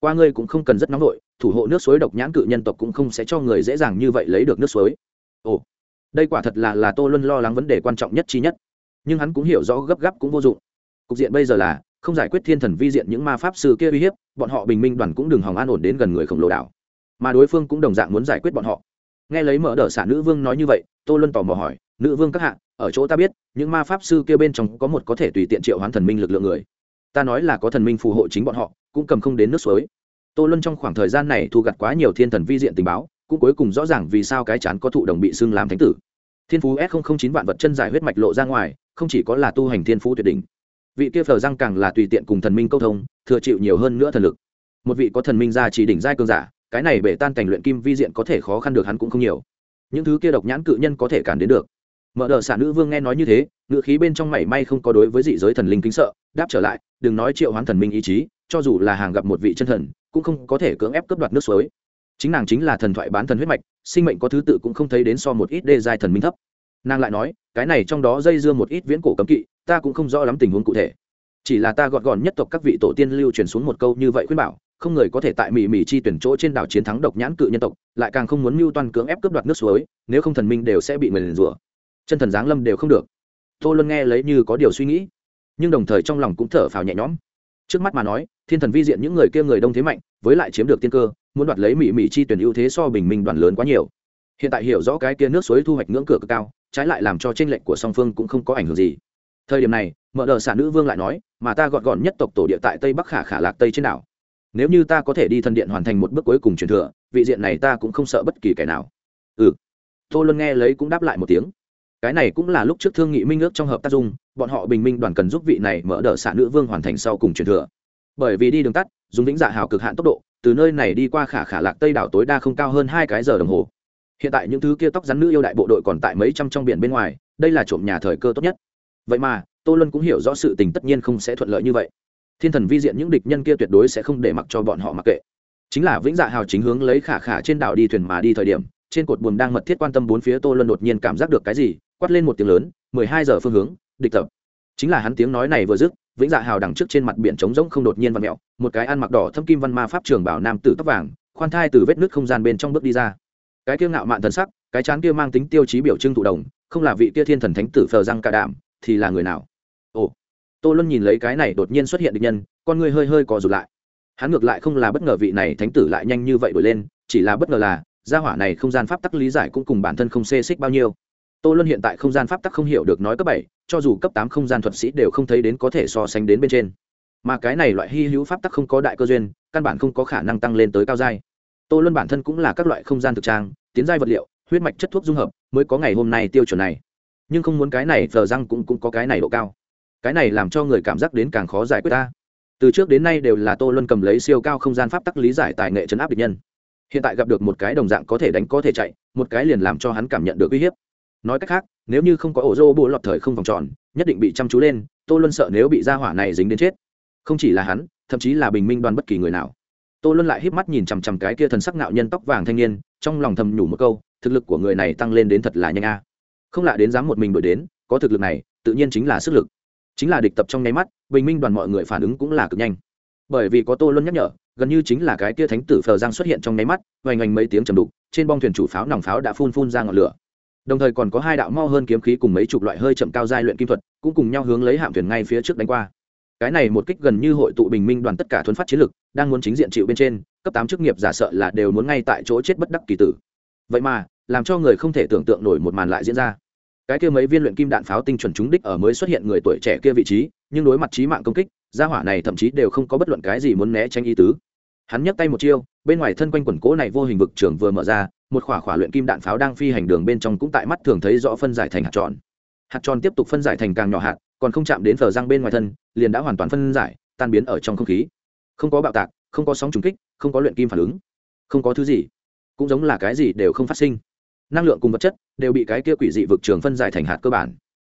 Qua ngươi cũng không cần rất nóng vội, thủ hộ nước suối độc nhãn cự nhân tộc cũng không sẽ cho người dễ dàng như vậy lấy được nước suối. Ồ, đây quả thật là là tô luân lo lắng vấn đề quan trọng nhất chi nhất. Nhưng hắn cũng hiểu rõ gấp gáp cũng vô dụng. Cục diện bây giờ là, không giải quyết thiên thần vi diện những ma pháp sư kia uy hiếp, bọn họ bình minh đoàn cũng đừng hòng an ổn đến gần người khổng lồ đảo. Mà đối phương cũng đồng dạng muốn giải quyết bọn họ. Nghe lấy mở đờ xả nữ vương nói như vậy, tô luân tò mò hỏi, nữ vương các hạ ở chỗ ta biết, những ma pháp sư kia bên trong có một có thể tùy tiện triệu hoán thần minh lực lượng người. Ta nói là có thần minh phù hộ chính bọn họ, cũng cầm không đến nước suối. Tô luân trong khoảng thời gian này thu gặt quá nhiều thiên thần vi diện tình báo, cũng cuối cùng rõ ràng vì sao cái chán có thụ đồng bị xưng làm thánh tử. Thiên phú s chín vạn vật chân giải huyết mạch lộ ra ngoài, không chỉ có là tu hành thiên phú tuyệt đỉnh. Vị kia phờ răng càng là tùy tiện cùng thần minh câu thông, thừa chịu nhiều hơn nữa thần lực. Một vị có thần minh ra chỉ đỉnh giai cương giả, cái này bể tan cảnh luyện kim vi diện có thể khó khăn được hắn cũng không nhiều. Những thứ kia độc nhãn cự nhân có thể cản đến được mở đờ xả nữ vương nghe nói như thế ngựa khí bên trong mảy may không có đối với dị giới thần linh kính sợ, đáp trở lại, đừng nói triệu hoán thần minh ý chí, cho dù là hàng gặp một vị chân thần, cũng không có thể cưỡng ép cướp đoạt nước suối. Chính nàng chính là thần thoại bán thần huyết mạch, sinh mệnh có thứ tự cũng không thấy đến so một ít đê giai thần minh thấp. Nàng lại nói, cái này trong đó dây dưa một ít viễn cổ cấm kỵ, ta cũng không rõ lắm tình huống cụ thể. Chỉ là ta gọn gọn nhất tộc các vị tổ tiên lưu truyền xuống một câu như vậy khuyên bảo, không người có thể tại mỹ mỹ chi tuyển chỗ trên đảo chiến thắng độc nhãn cự nhân tộc, lại càng không muốn mưu toan cưỡng ép cướp đoạt nước suối, nếu không thần minh đều sẽ bị người liền rủa chân thần giáng lâm đều không được. Tô luân nghe lấy như có điều suy nghĩ, nhưng đồng thời trong lòng cũng thở phào nhẹ nhõm. Trước mắt mà nói, thiên thần vi diện những người kia người đông thế mạnh, với lại chiếm được tiên cơ, muốn đoạt lấy mỹ mỹ chi tuyển ưu thế so bình minh đoàn lớn quá nhiều. Hiện tại hiểu rõ cái kia nước suối thu hoạch ngưỡng cửa cực cao, trái lại làm cho tranh lệch của song phương cũng không có ảnh hưởng gì. Thời điểm này, mở đờ xả nữ vương lại nói, mà ta gọn gọn nhất tộc tổ địa tại tây bắc khả khả lạc tây trên đảo. Nếu như ta có thể đi thần điện hoàn thành một bước cuối cùng truyền thừa, vị diện này ta cũng không sợ bất kỳ kẻ nào. Ừ. Tô luân nghe lấy cũng đáp lại một tiếng cái này cũng là lúc trước thương nghị minh ước trong hợp tác dung, bọn họ bình minh đoàn cần giúp vị này mở đờ xạ nữ vương hoàn thành sau cùng truyền thừa. Bởi vì đi đường tắt, dùng vĩnh dạ hào cực hạn tốc độ, từ nơi này đi qua khả khả lạc tây đảo tối đa không cao hơn hai cái giờ đồng hồ. Hiện tại những thứ kia tóc rắn nữ yêu đại bộ đội còn tại mấy trăm trong biển bên ngoài, đây là trộm nhà thời cơ tốt nhất. Vậy mà, tô lân cũng hiểu rõ sự tình tất nhiên không sẽ thuận lợi như vậy. Thiên thần vi diện những địch nhân kia tuyệt đối sẽ không để mặc cho bọn họ mặc kệ. Chính là vĩnh dạ hào chính hướng lấy khả khả trên đảo đi thuyền mà đi thời điểm, trên cột buồm đang mật thiết quan tâm bốn phía tô lân đột nhiên cảm giác được cái gì quát lên một tiếng lớn, mười hai giờ phương hướng, địch tập. Chính là hắn tiếng nói này vừa dứt, vĩnh dạ hào đằng trước trên mặt biển trống rỗng không đột nhiên vặn mẹo một cái ăn mặc đỏ thâm kim văn ma pháp trường bảo nam tử tóc vàng, khoan thai từ vết nước không gian bên trong bước đi ra. Cái kia ngạo mạn thần sắc, cái chán kia mang tính tiêu chí biểu trưng thụ đồng, không là vị kia thiên thần thánh tử phờ răng cả đảm thì là người nào? Ồ, tô luân nhìn lấy cái này đột nhiên xuất hiện địch nhân, con người hơi hơi cò rụt lại. Hắn ngược lại không là bất ngờ vị này thánh tử lại nhanh như vậy đổi lên, chỉ là bất ngờ là, gia hỏa này không gian pháp tắc lý giải cũng cùng bản thân không xê xích bao nhiêu tô luân hiện tại không gian pháp tắc không hiểu được nói cấp bảy, cho dù cấp tám không gian thuật sĩ đều không thấy đến có thể so sánh đến bên trên. Mà cái này loại hy hữu pháp tắc không có đại cơ duyên, căn bản không có khả năng tăng lên tới cao giai. Tô luân bản thân cũng là các loại không gian thực trang, tiến giai vật liệu, huyết mạch chất thuốc dung hợp mới có ngày hôm nay tiêu chuẩn này. Nhưng không muốn cái này, thờ răng cũng cũng có cái này độ cao. Cái này làm cho người cảm giác đến càng khó giải quyết ta. Từ trước đến nay đều là tô luân cầm lấy siêu cao không gian pháp tắc lý giải tài nghệ chấn áp địch nhân. Hiện tại gặp được một cái đồng dạng có thể đánh có thể chạy, một cái liền làm cho hắn cảm nhận được uy hiếp nói cách khác, nếu như không có ổ rô bộ lọt thời không vòng tròn, nhất định bị chăm chú lên, tô luân sợ nếu bị ra hỏa này dính đến chết. Không chỉ là hắn, thậm chí là bình minh đoàn bất kỳ người nào. Tô luân lại híp mắt nhìn chằm chằm cái kia thần sắc nạo nhân tóc vàng thanh niên, trong lòng thầm nhủ một câu, thực lực của người này tăng lên đến thật là nhanh a. Không lạ đến dám một mình đổi đến, có thực lực này, tự nhiên chính là sức lực. Chính là địch tập trong nháy mắt, bình minh đoàn mọi người phản ứng cũng là cực nhanh. Bởi vì có tô luân nhắc nhở, gần như chính là cái kia thánh tử phờ giang xuất hiện trong nháy mắt hoành hành mấy tiếng trầm đục, trên bong thuyền chủ pháo nòng pháo đã phun phun ra ngọn lửa đồng thời còn có hai đạo mau hơn kiếm khí cùng mấy chục loại hơi chậm cao giai luyện kim thuật, cũng cùng nhau hướng lấy hạm thuyền ngay phía trước đánh qua. Cái này một kích gần như hội tụ bình minh đoàn tất cả thuấn phát chiến lực, đang muốn chính diện chịu bên trên, cấp tám chức nghiệp giả sợ là đều muốn ngay tại chỗ chết bất đắc kỳ tử. Vậy mà, làm cho người không thể tưởng tượng nổi một màn lại diễn ra. Cái kia mấy viên luyện kim đạn pháo tinh chuẩn trúng đích ở mới xuất hiện người tuổi trẻ kia vị trí, nhưng đối mặt trí mạng công kích, gia hỏa này thậm chí đều không có bất luận cái gì muốn né tránh ý tứ. Hắn nhấc tay một chiêu, bên ngoài thân quanh quần cố này vô hình vực trường vừa mở ra một khỏa khỏa luyện kim đạn pháo đang phi hành đường bên trong cũng tại mắt thường thấy rõ phân giải thành hạt tròn. Hạt tròn tiếp tục phân giải thành càng nhỏ hạt, còn không chạm đến phở răng bên ngoài thân, liền đã hoàn toàn phân giải, tan biến ở trong không khí. Không có bạo tạc, không có sóng trùng kích, không có luyện kim phản ứng, không có thứ gì. Cũng giống là cái gì đều không phát sinh. Năng lượng cùng vật chất đều bị cái kia quỷ dị vực trường phân giải thành hạt cơ bản.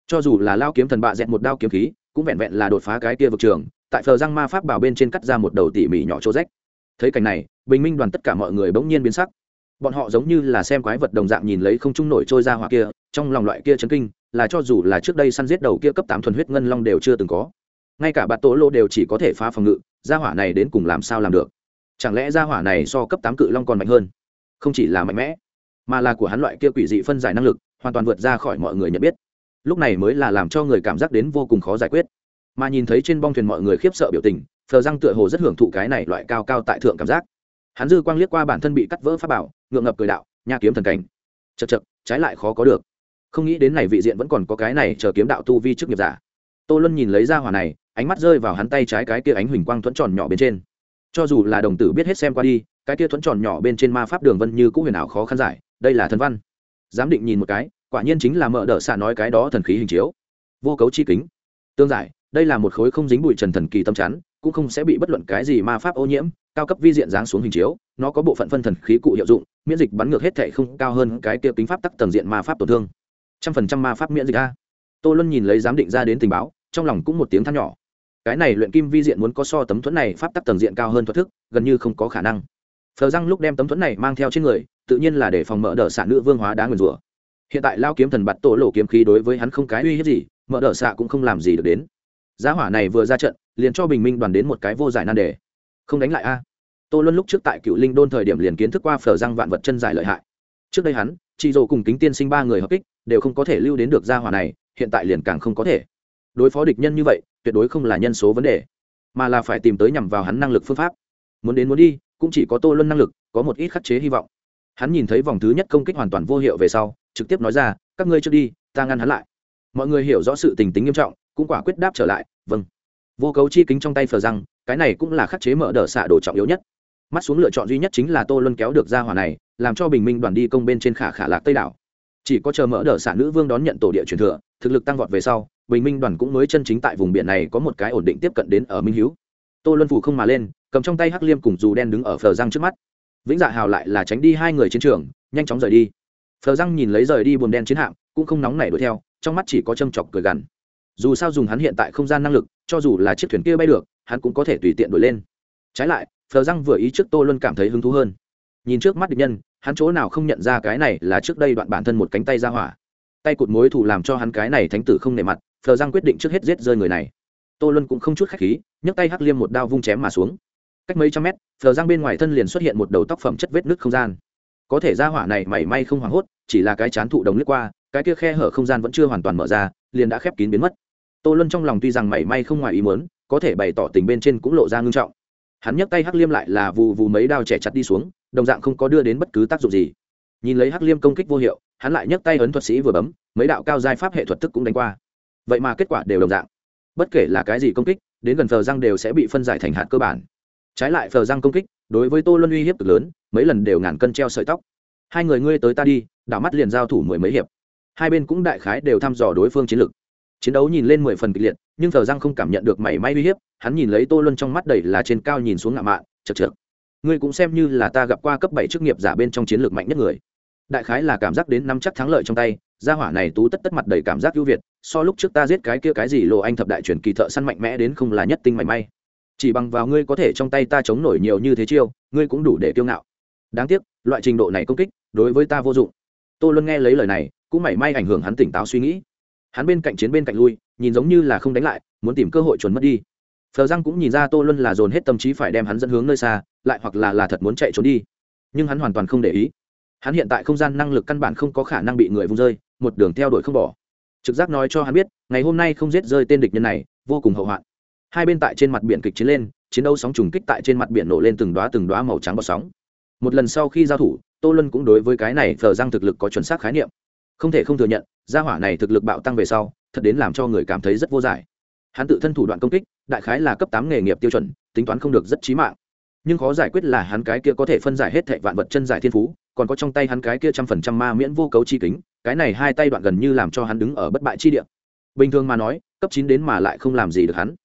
Cho dù là lao kiếm thần bạ dẹt một đao kiếm khí, cũng vẹn vẹn là đột phá cái kia vực trường, tại phờ răng ma pháp bảo bên trên cắt ra một đầu tỉ mỉ nhỏ chỗ rách. Thấy cảnh này, bình minh đoàn tất cả mọi người bỗng nhiên biến sắc bọn họ giống như là xem quái vật đồng dạng nhìn lấy không trung nổi trôi ra hỏa kia, trong lòng loại kia chấn kinh, là cho dù là trước đây săn giết đầu kia cấp tám thuần huyết ngân long đều chưa từng có. Ngay cả bạt tổ lô đều chỉ có thể phá phòng ngự, gia hỏa này đến cùng làm sao làm được? Chẳng lẽ gia hỏa này so cấp tám cự long còn mạnh hơn? Không chỉ là mạnh mẽ, mà là của hắn loại kia quỷ dị phân giải năng lực, hoàn toàn vượt ra khỏi mọi người nhận biết. Lúc này mới là làm cho người cảm giác đến vô cùng khó giải quyết. Mà nhìn thấy trên bong thuyền mọi người khiếp sợ biểu tình, phờ răng tựa hồ rất hưởng thụ cái này loại cao cao tại thượng cảm giác. Hắn dư quang liếc qua bản thân bị cắt vỡ pháp bảo ngượng ngập cười đạo, nha kiếm thần cảnh. Chật chật trái lại khó có được. Không nghĩ đến này vị diện vẫn còn có cái này chờ kiếm đạo tu vi trước nghiệp giả. Tô luân nhìn lấy ra hỏa này, ánh mắt rơi vào hắn tay trái cái kia ánh huỳnh quang thuẫn tròn nhỏ bên trên. Cho dù là đồng tử biết hết xem qua đi, cái kia thuẫn tròn nhỏ bên trên ma pháp đường vân như cũng huyền ảo khó khăn giải, đây là thần văn. Giám định nhìn một cái, quả nhiên chính là mợ đỡ xạ nói cái đó thần khí hình chiếu. Vô cấu chi kính. Tương giải, đây là một khối không dính bụi trần thần kỳ tâm chắn, cũng không sẽ bị bất luận cái gì ma pháp ô nhiễm cao cấp vi diện dáng xuống hình chiếu, nó có bộ phận phân thần khí cụ hiệu dụng, miễn dịch bắn ngược hết thể không cao hơn cái kia kính pháp tắc tầng diện ma pháp tổn thương. Trăm phần trăm ma pháp miễn dịch a. Tô luân nhìn lấy giám định ra đến tình báo, trong lòng cũng một tiếng than nhỏ. Cái này luyện kim vi diện muốn có so tấm thuẫn này pháp tắc tầng diện cao hơn thoát thức, gần như không có khả năng. Phờ răng lúc đem tấm thuẫn này mang theo trên người, tự nhiên là để phòng mở đờ xạ nữ vương hóa đá nguyền rủa. Hiện tại lao kiếm thần bạt tổ lộ kiếm khí đối với hắn không cái uy hiếp gì, mở đờ xạ cũng không làm gì được đến. Giá hỏa này vừa ra trận, liền cho bình minh đoàn đến một cái vô giải nan đề không đánh lại a. Tô luân lúc trước tại cựu linh đôn thời điểm liền kiến thức qua phở răng vạn vật chân giải lợi hại. Trước đây hắn chị dồ cùng kính tiên sinh ba người hợp kích, đều không có thể lưu đến được gia hỏa này, hiện tại liền càng không có thể. Đối phó địch nhân như vậy, tuyệt đối không là nhân số vấn đề, mà là phải tìm tới nhằm vào hắn năng lực phương pháp. Muốn đến muốn đi, cũng chỉ có tô luân năng lực, có một ít khắc chế hy vọng. Hắn nhìn thấy vòng thứ nhất công kích hoàn toàn vô hiệu về sau, trực tiếp nói ra, các ngươi trước đi, ta ngăn hắn lại. Mọi người hiểu rõ sự tình tính nghiêm trọng, cũng quả quyết đáp trở lại vâng. Vô cấu chi kính trong tay phờ răng cái này cũng là khắc chế mở đờ xạ đồ trọng yếu nhất. Mắt xuống lựa chọn duy nhất chính là tô luân kéo được ra hỏa này, làm cho bình minh đoàn đi công bên trên khả khả lạc tây đảo. Chỉ có chờ mở đờ xạ nữ vương đón nhận tổ địa truyền thừa, thực lực tăng vọt về sau, bình minh đoàn cũng mới chân chính tại vùng biển này có một cái ổn định tiếp cận đến ở minh hữu tô luân phủ không mà lên, cầm trong tay hắc liêm cùng dù đen đứng ở phờ răng trước mắt. Vĩnh dạ hào lại là tránh đi hai người chiến trường, nhanh chóng rời đi. Phờ răng nhìn lấy rời đi buồn đen chiến hạm, cũng không nóng nảy đuổi theo, trong mắt chỉ có châm chọc cười gằn. Dù sao dùng hắn hiện tại không gian năng lực cho dù là chiếc thuyền kia bay được, hắn cũng có thể tùy tiện đuổi lên. Trái lại, phờ răng vừa ý trước tô luân cảm thấy hứng thú hơn. Nhìn trước mắt địch nhân, hắn chỗ nào không nhận ra cái này là trước đây đoạn bản thân một cánh tay ra hỏa. Tay cụt mối thủ làm cho hắn cái này thánh tử không nề mặt, phờ răng quyết định trước hết giết rơi người này. Tô luân cũng không chút khách khí, nhấc tay hắc liêm một đao vung chém mà xuống. Cách mấy trăm mét, phờ răng bên ngoài thân liền xuất hiện một đầu tóc phẩm chất vết nứt không gian. Có thể ra hỏa này mảy may không hoảng hốt, chỉ là cái chán thụ đồng lướt qua, cái kia khe hở không gian vẫn chưa hoàn toàn mở ra, liền đã khép kín biến mất tô luân trong lòng tuy rằng mảy may không ngoài ý muốn, có thể bày tỏ tình bên trên cũng lộ ra ngưng trọng. Hắn nhấc tay hắc liêm lại là vù vù mấy đao trẻ chặt đi xuống, đồng dạng không có đưa đến bất cứ tác dụng gì. Nhìn lấy hắc liêm công kích vô hiệu, hắn lại nhấc tay ấn thuật sĩ vừa bấm, mấy đạo cao giai pháp hệ thuật thức cũng đánh qua. Vậy mà kết quả đều đồng dạng. Bất kể là cái gì công kích, đến gần phờ răng đều sẽ bị phân giải thành hạt cơ bản. Trái lại phờ răng công kích, đối với tô luân uy hiếp cực lớn, mấy lần đều ngàn cân treo sợi tóc. Hai người ngươi tới ta đi, đảo mắt liền giao thủ mười mấy hiệp. Hai bên cũng đại khái đều thăm dò đối phương chiến lược chiến đấu nhìn lên mười phần kịch liệt, nhưng thờ răng không cảm nhận được mảy may uy hiếp, hắn nhìn lấy tô luân trong mắt đầy là trên cao nhìn xuống ngạo mạn, chật chược. Ngươi cũng xem như là ta gặp qua cấp bảy chức nghiệp giả bên trong chiến lược mạnh nhất người. Đại khái là cảm giác đến nắm chắc thắng lợi trong tay, gia hỏa này tú tất tất mặt đầy cảm giác ưu việt, so lúc trước ta giết cái kia cái gì lộ anh thập đại truyền kỳ thợ săn mạnh mẽ đến không là nhất tinh mảy may. Chỉ bằng vào ngươi có thể trong tay ta chống nổi nhiều như thế chiêu, ngươi cũng đủ để kiêu ngạo. Đáng tiếc, loại trình độ này công kích, đối với ta vô dụng. Tô luân nghe lấy lời này, cũng mảy may ảnh hưởng hắn tỉnh táo suy nghĩ hắn bên cạnh chiến bên cạnh lui, nhìn giống như là không đánh lại, muốn tìm cơ hội chuẩn mất đi. Phờ răng cũng nhìn ra tô luân là dồn hết tâm trí phải đem hắn dẫn hướng nơi xa, lại hoặc là là thật muốn chạy trốn đi. Nhưng hắn hoàn toàn không để ý. Hắn hiện tại không gian năng lực căn bản không có khả năng bị người vung rơi, một đường theo đuổi không bỏ. Trực giác nói cho hắn biết, ngày hôm nay không giết rơi tên địch nhân này, vô cùng hậu hoạn. Hai bên tại trên mặt biển kịch chiến lên, chiến đấu sóng trùng kích tại trên mặt biển nổ lên từng đoá từng đoá màu trắng bọt sóng. Một lần sau khi giao thủ, tô luân cũng đối với cái này thờ răng thực lực có chuẩn xác khái niệm không thể không thừa nhận, gia hỏa này thực lực bạo tăng về sau, thật đến làm cho người cảm thấy rất vô giải. Hắn tự thân thủ đoạn công kích, đại khái là cấp tám nghề nghiệp tiêu chuẩn, tính toán không được rất trí mạng. Nhưng khó giải quyết là hắn cái kia có thể phân giải hết thệ vạn vật chân giải thiên phú, còn có trong tay hắn cái kia trăm phần trăm ma miễn vô cấu chi kính, cái này hai tay đoạn gần như làm cho hắn đứng ở bất bại chi địa. Bình thường mà nói, cấp chín đến mà lại không làm gì được hắn.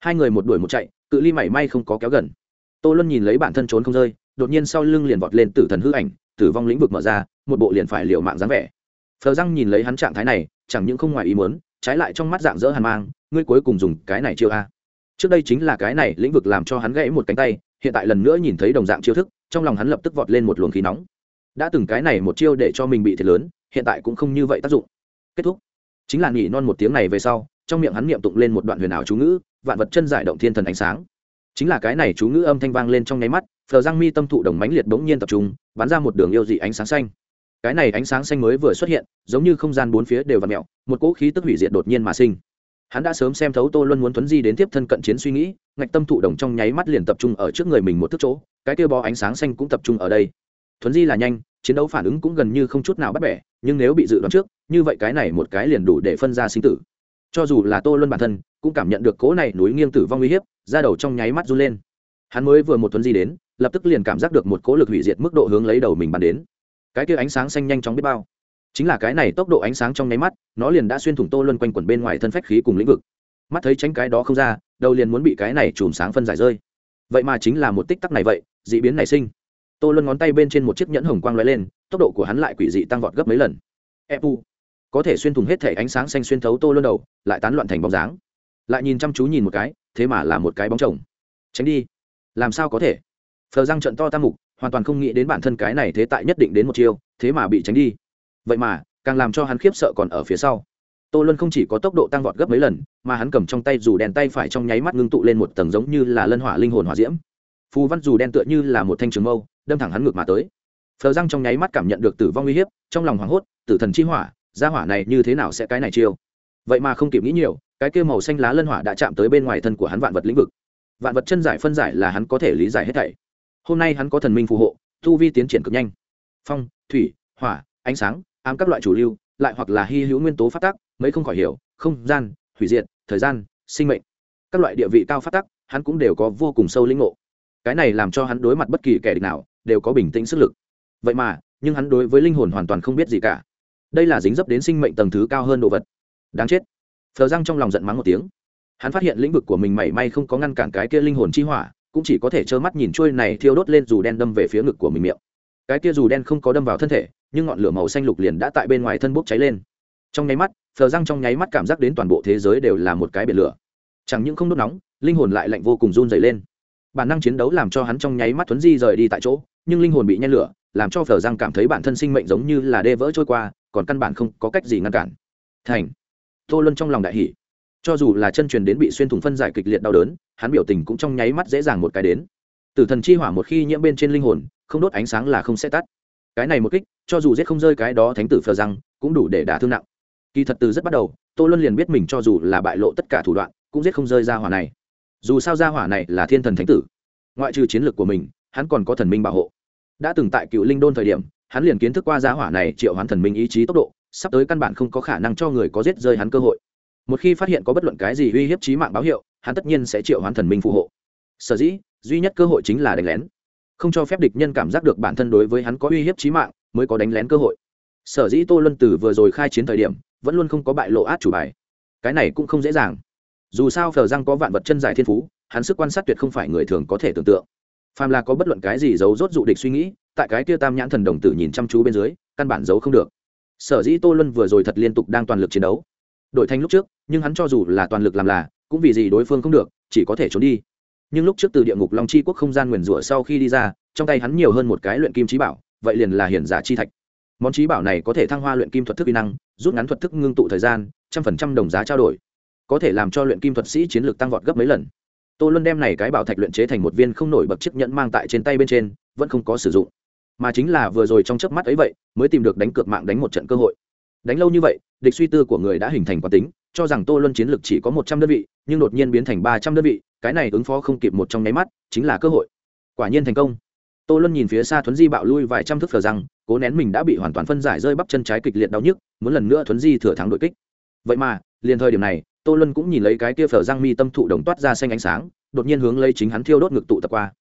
Hai người một đuổi một chạy, cự ly mảy may không có kéo gần. Tô luân nhìn lấy bản thân trốn không rơi, đột nhiên sau lưng liền vọt lên tử thần hư ảnh, tử vong lĩnh vực mở ra, một bộ liền phải liều mạng dáng vẻ phờ răng nhìn lấy hắn trạng thái này, chẳng những không ngoài ý muốn, trái lại trong mắt dạng dỡ hàn mang, ngươi cuối cùng dùng cái này chiêu a. Trước đây chính là cái này lĩnh vực làm cho hắn gãy một cánh tay, hiện tại lần nữa nhìn thấy đồng dạng chiêu thức, trong lòng hắn lập tức vọt lên một luồng khí nóng. Đã từng cái này một chiêu để cho mình bị thiệt lớn, hiện tại cũng không như vậy tác dụng. Kết thúc. Chính là nghỉ non một tiếng này về sau, trong miệng hắn niệm tụng lên một đoạn huyền ảo chú ngữ, vạn vật chân giải động thiên thần ánh sáng. Chính là cái này chú ngữ âm thanh vang lên trong nháy mắt, phờ giang mi tâm thụ đồng mãnh liệt bỗng nhiên tập trung, bắn ra một đường yêu dị ánh sáng xanh cái này ánh sáng xanh mới vừa xuất hiện, giống như không gian bốn phía đều v ặ mẹo một cỗ khí tức hủy diệt đột nhiên mà sinh. Hắn đã sớm xem thấu tô luân muốn thuấn di đến tiếp thân cận chiến suy nghĩ, ngạch tâm thụ đồng trong nháy mắt liền tập trung ở trước người mình một thức chỗ, cái kêu bó ánh sáng xanh cũng tập trung ở đây. Thuấn di là nhanh, chiến đấu phản ứng cũng gần như không chút nào bắt bẻ, nhưng nếu bị dự đoán trước, như vậy cái này một cái liền đủ để phân ra sinh tử. Cho dù là tô luân bản thân, cũng cảm nhận được cỗ này núi nghiêng tử vong uy hiếp ra đầu trong nháy mắt run lên. Hắn mới vừa một thuấn di đến, lập tức liền cảm giác được một cỗ lực hủy diệt mức độ hướng lấy đầu mình bắn đến cái kia ánh sáng xanh nhanh chóng biết bao. Chính là cái này tốc độ ánh sáng trong nháy mắt, nó liền đã xuyên thủng tô luân quanh quẩn bên ngoài thân phách khí cùng lĩnh vực. Mắt thấy tránh cái đó không ra, đầu liền muốn bị cái này chùm sáng phân giải rơi. Vậy mà chính là một tích tắc này vậy d ị biến nảy sinh. Tô luân ngón tay bên trên một chiếc nhẫn hồng quang lóe lên, tốc độ của hắn lại quỷ dị tăng vọt gấp mấy lần. Epu. Có thể xuyên thủng hết thể ánh sáng xanh xuyên thấu tô luân đầu, lại tán loạn thành bóng dáng. Lại nhìn chăm chú nhìn một cái, thế mà là một cái bóng chồng. Tránh đi. Làm sao có thể? Phờ răng trận to tam mục hoàn toàn không nghĩ đến bản thân cái này thế tại nhất định đến một chiêu, thế mà bị tránh đi. Vậy mà, càng làm cho hắn khiếp sợ còn ở phía sau. Tô luân không chỉ có tốc độ tăng vọt gấp mấy lần, mà hắn cầm trong tay dù đèn tay phải trong nháy mắt ngưng tụ lên một tầng giống như là lân hỏa linh hồn hỏa diễm. Phù văn dù đen tựa như là một thanh trường mâu, đâm thẳng hắn ngược mà tới. Phờ răng trong nháy mắt cảm nhận được tử vong uy hiếp, trong lòng hoảng hốt, tử thần chi hỏa ra hỏa này như thế nào sẽ cái này chiêu? Vậy mà không kịp nghĩ nhiều, cái kia màu xanh lá lân hỏa đã chạm tới bên ngoài thân của hắn vạn vật lĩnh vực. Vạn vật chân giải phân giải là hắn có thể lý giải hết thảy hôm nay hắn có thần minh phù hộ, tu vi tiến triển cực nhanh. Phong, thủy, hỏa, ánh sáng, ám các loại chủ lưu, lại hoặc là hy hữu nguyên tố phát tác mấy không khỏi hiểu, không gian, hủy diệt, thời gian, sinh mệnh. Các loại địa vị cao phát tác hắn cũng đều có vô cùng sâu lĩnh ngộ. Cái này làm cho hắn đối mặt bất kỳ kẻ địch nào, đều có bình tĩnh sức lực. Vậy mà, nhưng hắn đối với linh hồn hoàn toàn không biết gì cả. Đây là dính dấp đến sinh mệnh tầng thứ cao hơn đồ vật. Đáng chết. Phờ răng trong lòng giận mắng một tiếng. Hắn phát hiện lĩnh vực của mình mảy may không có ngăn cản cái kia linh hồn chi hỏa cũng chỉ có thể trơ mắt nhìn trôi này thiêu đốt lên dù đen đâm về phía ngực của mình miệng. Cái kia dù đen không có đâm vào thân thể, nhưng ngọn lửa màu xanh lục liền đã tại bên ngoài thân bốc cháy lên. Trong nháy mắt, phờ răng trong nháy mắt cảm giác đến toàn bộ thế giới đều là một cái biển lửa. Chẳng những không đốt nóng, linh hồn lại lạnh vô cùng run dày lên. Bản năng chiến đấu làm cho hắn trong nháy mắt thuấn di rời đi tại chỗ, nhưng linh hồn bị nhen lửa, làm cho phờ răng cảm thấy bản thân sinh mệnh giống như là đê vỡ trôi qua, còn căn bản không có cách gì ngăn cản. Thành. Tô luân trong lòng đại hỷ cho dù là chân truyền đến bị xuyên thủng phân giải kịch liệt đau đớn, hắn biểu tình cũng trong nháy mắt dễ dàng một cái đến. Tử thần chi hỏa một khi nhiễm bên trên linh hồn, không đốt ánh sáng là không sẽ tắt. Cái này một kích, cho dù giết không rơi cái đó thánh tử phờ răng, cũng đủ để đả thương nặng. Kỳ thật từ rất bắt đầu, tô luân liền biết mình cho dù là bại lộ tất cả thủ đoạn, cũng giết không rơi ra hỏa này. Dù sao ra hỏa này là thiên thần thánh tử. Ngoại trừ chiến lược của mình, hắn còn có thần minh bảo hộ. Đã từng tại cựu linh đôn thời điểm, hắn liền kiến thức qua ra hỏa này triệu hoán thần minh ý chí tốc độ, sắp tới căn bản không có khả năng cho người có giết rơi hắn cơ hội một khi phát hiện có bất luận cái gì uy hiếp trí mạng báo hiệu, hắn tất nhiên sẽ triệu hoán thần minh phù hộ. Sở dĩ, duy nhất cơ hội chính là đánh lén. Không cho phép địch nhân cảm giác được bản thân đối với hắn có uy hiếp trí mạng mới có đánh lén cơ hội. Sở dĩ tô luân tử vừa rồi khai chiến thời điểm, vẫn luôn không có bại lộ át chủ bài. Cái này cũng không dễ dàng. Dù sao phờ răng có vạn vật chân dài thiên phú, hắn sức quan sát tuyệt không phải người thường có thể tưởng tượng. Phàm là có bất luận cái gì giấu rốt dụ địch suy nghĩ, tại cái kia tam nhãn thần đồng tử nhìn chăm chú bên dưới, căn bản giấu không được. Sở dĩ tô luân vừa rồi thật liên tục đang toàn lực chiến đấu đội thành lúc trước, nhưng hắn cho dù là toàn lực làm là, cũng vì gì đối phương không được, chỉ có thể trốn đi. Nhưng lúc trước từ địa ngục long chi quốc không gian nguyền rủa sau khi đi ra, trong tay hắn nhiều hơn một cái luyện kim trí bảo, vậy liền là hiển giả chi thạch. Món trí bảo này có thể thăng hoa luyện kim thuật thức kỹ năng, rút ngắn thuật thức ngưng tụ thời gian, trăm phần trăm đồng giá trao đổi. Có thể làm cho luyện kim thuật sĩ chiến lược tăng vọt gấp mấy lần. Tô luân đem này cái bảo thạch luyện chế thành một viên không nổi bậc chiếc nhẫn mang tại trên tay bên trên, vẫn không có sử dụng. Mà chính là vừa rồi trong chớp mắt ấy vậy, mới tìm được đánh cược mạng đánh một trận cơ hội. Đánh lâu như vậy địch suy tư của người đã hình thành quán tính, cho rằng tô luân chiến lược chỉ có một trăm đơn vị, nhưng đột nhiên biến thành ba trăm đơn vị, cái này ứng phó không kịp một trong nháy mắt, chính là cơ hội. Quả nhiên thành công. Tô luân nhìn phía xa thuấn di bạo lui vài trăm thước phờ rằng, cố nén mình đã bị hoàn toàn phân giải rơi bắp chân trái kịch liệt đau nhức, muốn lần nữa thuấn di thừa thắng đội kích. Vậy mà, liền thời điểm này, tô luân cũng nhìn lấy cái kia phở răng mi tâm thụ đồng toát ra xanh ánh sáng, đột nhiên hướng lấy chính hắn thiêu đốt ngực tụ tập qua.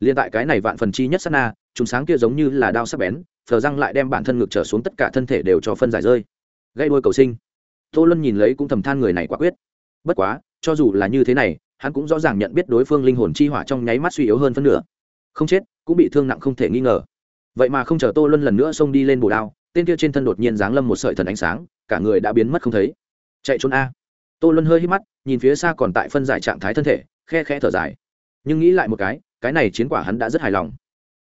Liền tại cái này vạn phần chi nhất sát na, chúng sáng kia giống như là đao sắc bén phở răng lại đem bản thân ngực trở xuống tất cả thân thể đều cho phân giải rơi gây đôi cầu sinh. Tô luân nhìn lấy cũng thầm than người này quả quyết. Bất quá, cho dù là như thế này, hắn cũng rõ ràng nhận biết đối phương linh hồn chi hỏa trong nháy mắt suy yếu hơn phân nửa. Không chết, cũng bị thương nặng không thể nghi ngờ. Vậy mà không chờ tô luân lần nữa xông đi lên bồ đao, tên kia trên thân đột nhiên giáng lâm một sợi thần ánh sáng, cả người đã biến mất không thấy. Chạy trốn a. Tô luân hơi hít mắt, nhìn phía xa còn tại phân giải trạng thái thân thể, khe khe thở dài. Nhưng nghĩ lại một cái cái này chiến quả hắn đã rất hài lòng.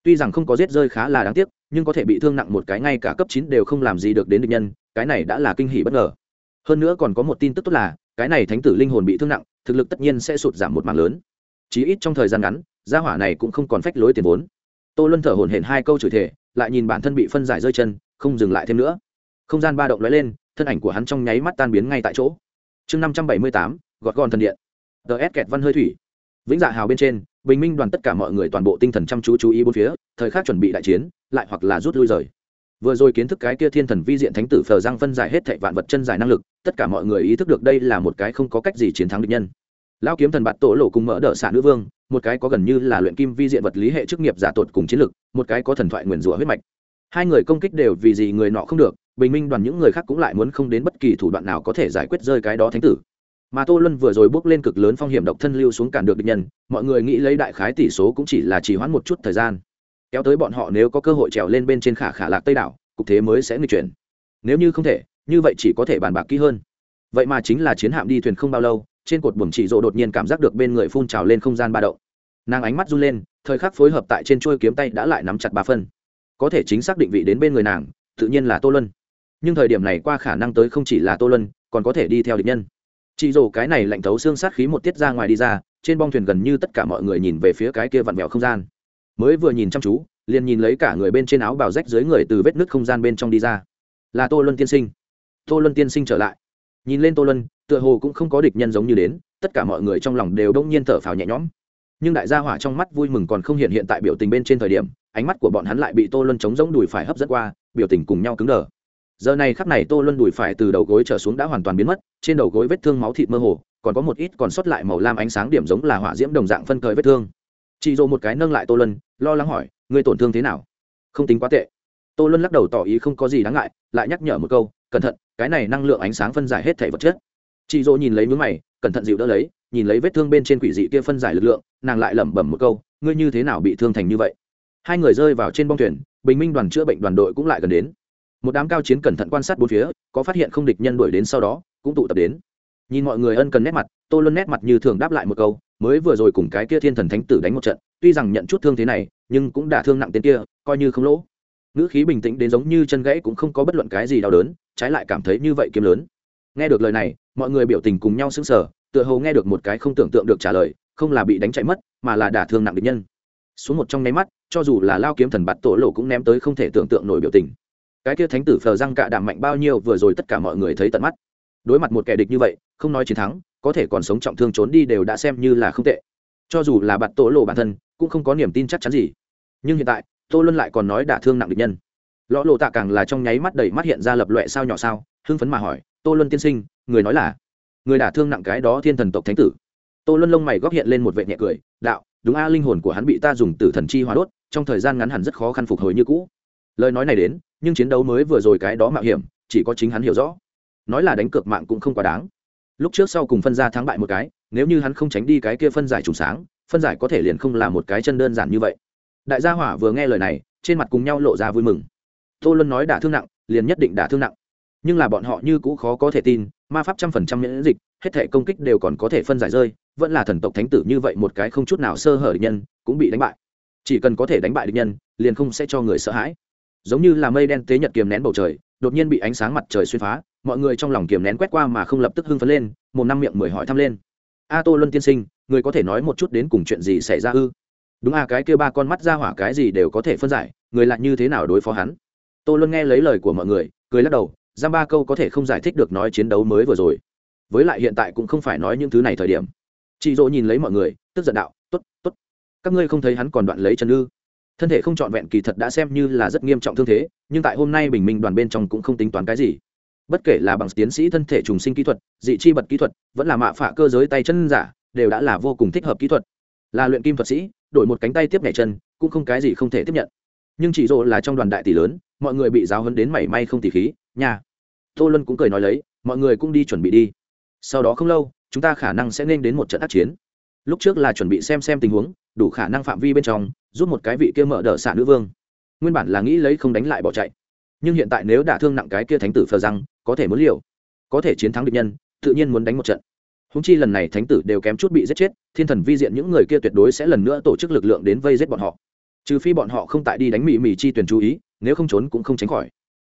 Tuy rằng không có giết rơi khá là đáng tiếc, nhưng có thể bị thương nặng một cái ngay cả cấp chín đều không làm gì được đến địch nhân cái này đã là kinh hỉ bất ngờ. Hơn nữa còn có một tin tức tốt là, cái này thánh tử linh hồn bị thương nặng, thực lực tất nhiên sẽ sụt giảm một mảng lớn. Chí ít trong thời gian ngắn, gia hỏa này cũng không còn phách lối tiền vốn. Tô luân thở hổn hển hai câu chửi thể lại nhìn bản thân bị phân giải rơi chân, không dừng lại thêm nữa. Không gian ba động lóe lên, thân ảnh của hắn trong nháy mắt tan biến ngay tại chỗ. Chương năm trăm bảy mươi tám, gọt gòn thần điện. Ts kẹt văn hơi thủy. Vĩnh dạ hào bên trên, bình minh đoàn tất cả mọi người toàn bộ tinh thần chăm chú chú ý bốn phía, thời khắc chuẩn bị đại chiến, lại hoặc là rút lui rời vừa rồi kiến thức cái kia thiên thần vi diện thánh tử phờ giang phân giải hết thệ vạn vật chân giải năng lực, tất cả mọi người ý thức được đây là một cái không có cách gì chiến thắng địch nhân. Lao kiếm thần bạt tổ lộ cùng mỡ đỡ xạ nữ vương, một cái có gần như là luyện kim vi diện vật lý hệ chức nghiệp giả tột cùng chiến lực, một cái có thần thoại nguyền rủa huyết mạch. Hai người công kích đều vì gì người nọ không được, bình minh đoàn những người khác cũng lại muốn không đến bất kỳ thủ đoạn nào có thể giải quyết rơi cái đó thánh tử. Mà tô luân vừa rồi bước lên cực lớn phong hiểm độc thân lưu xuống cản được địch nhân, mọi người nghĩ lấy đại khái tỷ số cũng chỉ là trì hoãn một chút thời gian kéo tới bọn họ nếu có cơ hội trèo lên bên trên khả khả lạc tây đảo, cục thế mới sẽ nghịch chuyển. Nếu như không thể, như vậy chỉ có thể bàn bạc kỹ hơn. Vậy mà chính là chiến hạm đi thuyền không bao lâu, trên cột buồng chỉ rộ đột nhiên cảm giác được bên người phun trào lên không gian ba động. Nàng ánh mắt run lên, thời khắc phối hợp tại trên trôi kiếm tay đã lại nắm chặt ba phân. Có thể chính xác định vị đến bên người nàng, tự nhiên là tô lân nhưng thời điểm này qua khả năng tới không chỉ là tô lân còn có thể đi theo địch nhân. Chị rổ cái này lạnh thấu xương sát khí một tiết ra ngoài đi ra, trên bong thuyền gần như tất cả mọi người nhìn về phía cái kia vặn vẹo không gian mới vừa nhìn chăm chú, liền nhìn lấy cả người bên trên áo bào rách dưới người từ vết nứt không gian bên trong đi ra. Là tô luân tiên sinh. Tô luân tiên sinh trở lại. Nhìn lên tô luân, tựa hồ cũng không có địch nhân giống như đến, tất cả mọi người trong lòng đều đông nhiên thở phào nhẹ nhõm. Nhưng đại gia hỏa trong mắt vui mừng còn không hiện hiện tại biểu tình bên trên thời điểm, ánh mắt của bọn hắn lại bị tô luân chống giống đùi phải hấp dẫn qua, biểu tình cùng nhau cứng đờ. Giờ này khắc này tô luân đùi phải từ đầu gối trở xuống đã hoàn toàn biến mất, trên đầu gối vết thương máu thịt mơ hồ, còn có một ít còn sót lại màu lam ánh sáng điểm giống là hỏa diễm đồng dạng phân cơi vết thương chị dỗ một cái nâng lại tô Lân, lo lắng hỏi người tổn thương thế nào? Không tính quá tệ. Tô Lân lắc đầu tỏ ý không có gì đáng ngại lại nhắc nhở một câu cẩn thận cái này năng lượng ánh sáng phân giải hết thể vật chất. Chị dỗ nhìn lấy mướn mày cẩn thận dịu đỡ lấy nhìn lấy vết thương bên trên quỷ dị kia phân giải lực lượng nàng lại lẩm bẩm một câu ngươi như thế nào bị thương thành như vậy? Hai người rơi vào trên bong thuyền bình minh đoàn chữa bệnh đoàn đội cũng lại gần đến. Một đám cao chiến cẩn thận quan sát bốn phía có phát hiện không địch nhân đuổi đến sau đó cũng tụ tập đến. Nhìn mọi người ân cần nét mặt tô luân nét mặt như thường đáp lại một câu mới vừa rồi cùng cái kia thiên thần thánh tử đánh một trận, tuy rằng nhận chút thương thế này, nhưng cũng đả thương nặng tên kia, coi như không lỗ. Ngữ khí bình tĩnh đến giống như chân gãy cũng không có bất luận cái gì đau đớn, trái lại cảm thấy như vậy kiếm lớn. Nghe được lời này, mọi người biểu tình cùng nhau sững sờ, tựa hồ nghe được một cái không tưởng tượng được trả lời, không là bị đánh chạy mất, mà là đả thương nặng địch nhân. Xuống một trong nháy mắt, cho dù là lao kiếm thần bạt tổ lộ cũng ném tới không thể tưởng tượng nổi biểu tình. Cái kia thánh tử phờ răng cạ đảm mạnh bao nhiêu, vừa rồi tất cả mọi người thấy tận mắt đối mặt một kẻ địch như vậy, không nói chiến thắng, có thể còn sống trọng thương trốn đi đều đã xem như là không tệ. Cho dù là bạt tổ lộ bản thân, cũng không có niềm tin chắc chắn gì. Nhưng hiện tại, tô luân lại còn nói đả thương nặng địch nhân. Lõ lộ tạ càng là trong nháy mắt đầy mắt hiện ra lập loẹ sao nhỏ sao, hưng phấn mà hỏi, tô luân tiên sinh, người nói là người đả thương nặng cái đó thiên thần tộc thánh tử? Tô luân lông mày góp hiện lên một vệ nhẹ cười, đạo, đúng a, linh hồn của hắn bị ta dùng tử thần chi hóa đốt, trong thời gian ngắn hẳn rất khó khăn phục hồi như cũ. Lời nói này đến, nhưng chiến đấu mới vừa rồi cái đó mạo hiểm, chỉ có chính hắn hiểu rõ nói là đánh cược mạng cũng không quá đáng. Lúc trước sau cùng phân ra thắng bại một cái, nếu như hắn không tránh đi cái kia phân giải trùng sáng, phân giải có thể liền không là một cái chân đơn giản như vậy. Đại gia hỏa vừa nghe lời này, trên mặt cùng nhau lộ ra vui mừng. Tô luân nói đả thương nặng, liền nhất định đả thương nặng. Nhưng là bọn họ như cũ khó có thể tin, ma pháp trăm phần trăm miễn dịch, hết thể công kích đều còn có thể phân giải rơi, vẫn là thần tộc thánh tử như vậy một cái không chút nào sơ hở địch nhân, cũng bị đánh bại. Chỉ cần có thể đánh bại địch nhân, liền không sẽ cho người sợ hãi. Giống như là mây đen tế nhật kiềm nén bầu trời, đột nhiên bị ánh sáng mặt trời xuyên phá mọi người trong lòng kiềm nén quét qua mà không lập tức hưng phấn lên, một năm miệng mười hỏi thăm lên. A tô luân tiên sinh, người có thể nói một chút đến cùng chuyện gì xảy ra ư? Đúng a cái kia ba con mắt ra hỏa cái gì đều có thể phân giải, người lại như thế nào đối phó hắn? Tô luân nghe lấy lời của mọi người, cười lắc đầu, giam ba câu có thể không giải thích được nói chiến đấu mới vừa rồi. Với lại hiện tại cũng không phải nói những thứ này thời điểm. Chị dỗ nhìn lấy mọi người, tức giận đạo t ố t t ố t các ngươi không thấy hắn còn đoạn lấy chân ư? Thân thể không trọn vẹn kỳ thật đã xem như là rất nghiêm trọng thương thế, nhưng tại hôm nay bình minh đoàn bên trong cũng không tính toán cái gì bất kể là bằng tiến sĩ thân thể trùng sinh kỹ thuật, dị chi bật kỹ thuật, vẫn là mạ phạ cơ giới tay chân giả, đều đã là vô cùng thích hợp kỹ thuật. Là luyện kim thuật sĩ, đổi một cánh tay tiếp nhảy chân, cũng không cái gì không thể tiếp nhận. Nhưng chỉ dỗ là trong đoàn đại tỷ lớn, mọi người bị giáo hấn đến mảy may không tỷ khí nhà tô luân cũng cười nói lấy, mọi người cũng đi chuẩn bị đi. Sau đó không lâu, chúng ta khả năng sẽ nên đến một trận ác chiến. Lúc trước là chuẩn bị xem xem tình huống, đủ khả năng phạm vi bên trong, giúp một cái vị kia mở đỡ xả nữ vương. Nguyên bản là nghĩ lấy không đánh lại bỏ chạy nhưng hiện tại nếu đả thương nặng cái kia thánh tử phờ răng, có thể muốn liều, có thể chiến thắng địch nhân, tự nhiên muốn đánh một trận. Húng chi lần này thánh tử đều kém chút bị giết chết, thiên thần vi diện những người kia tuyệt đối sẽ lần nữa tổ chức lực lượng đến vây giết bọn họ. Trừ phi bọn họ không tại đi đánh mị mị chi tuyển chú ý, nếu không trốn cũng không tránh khỏi.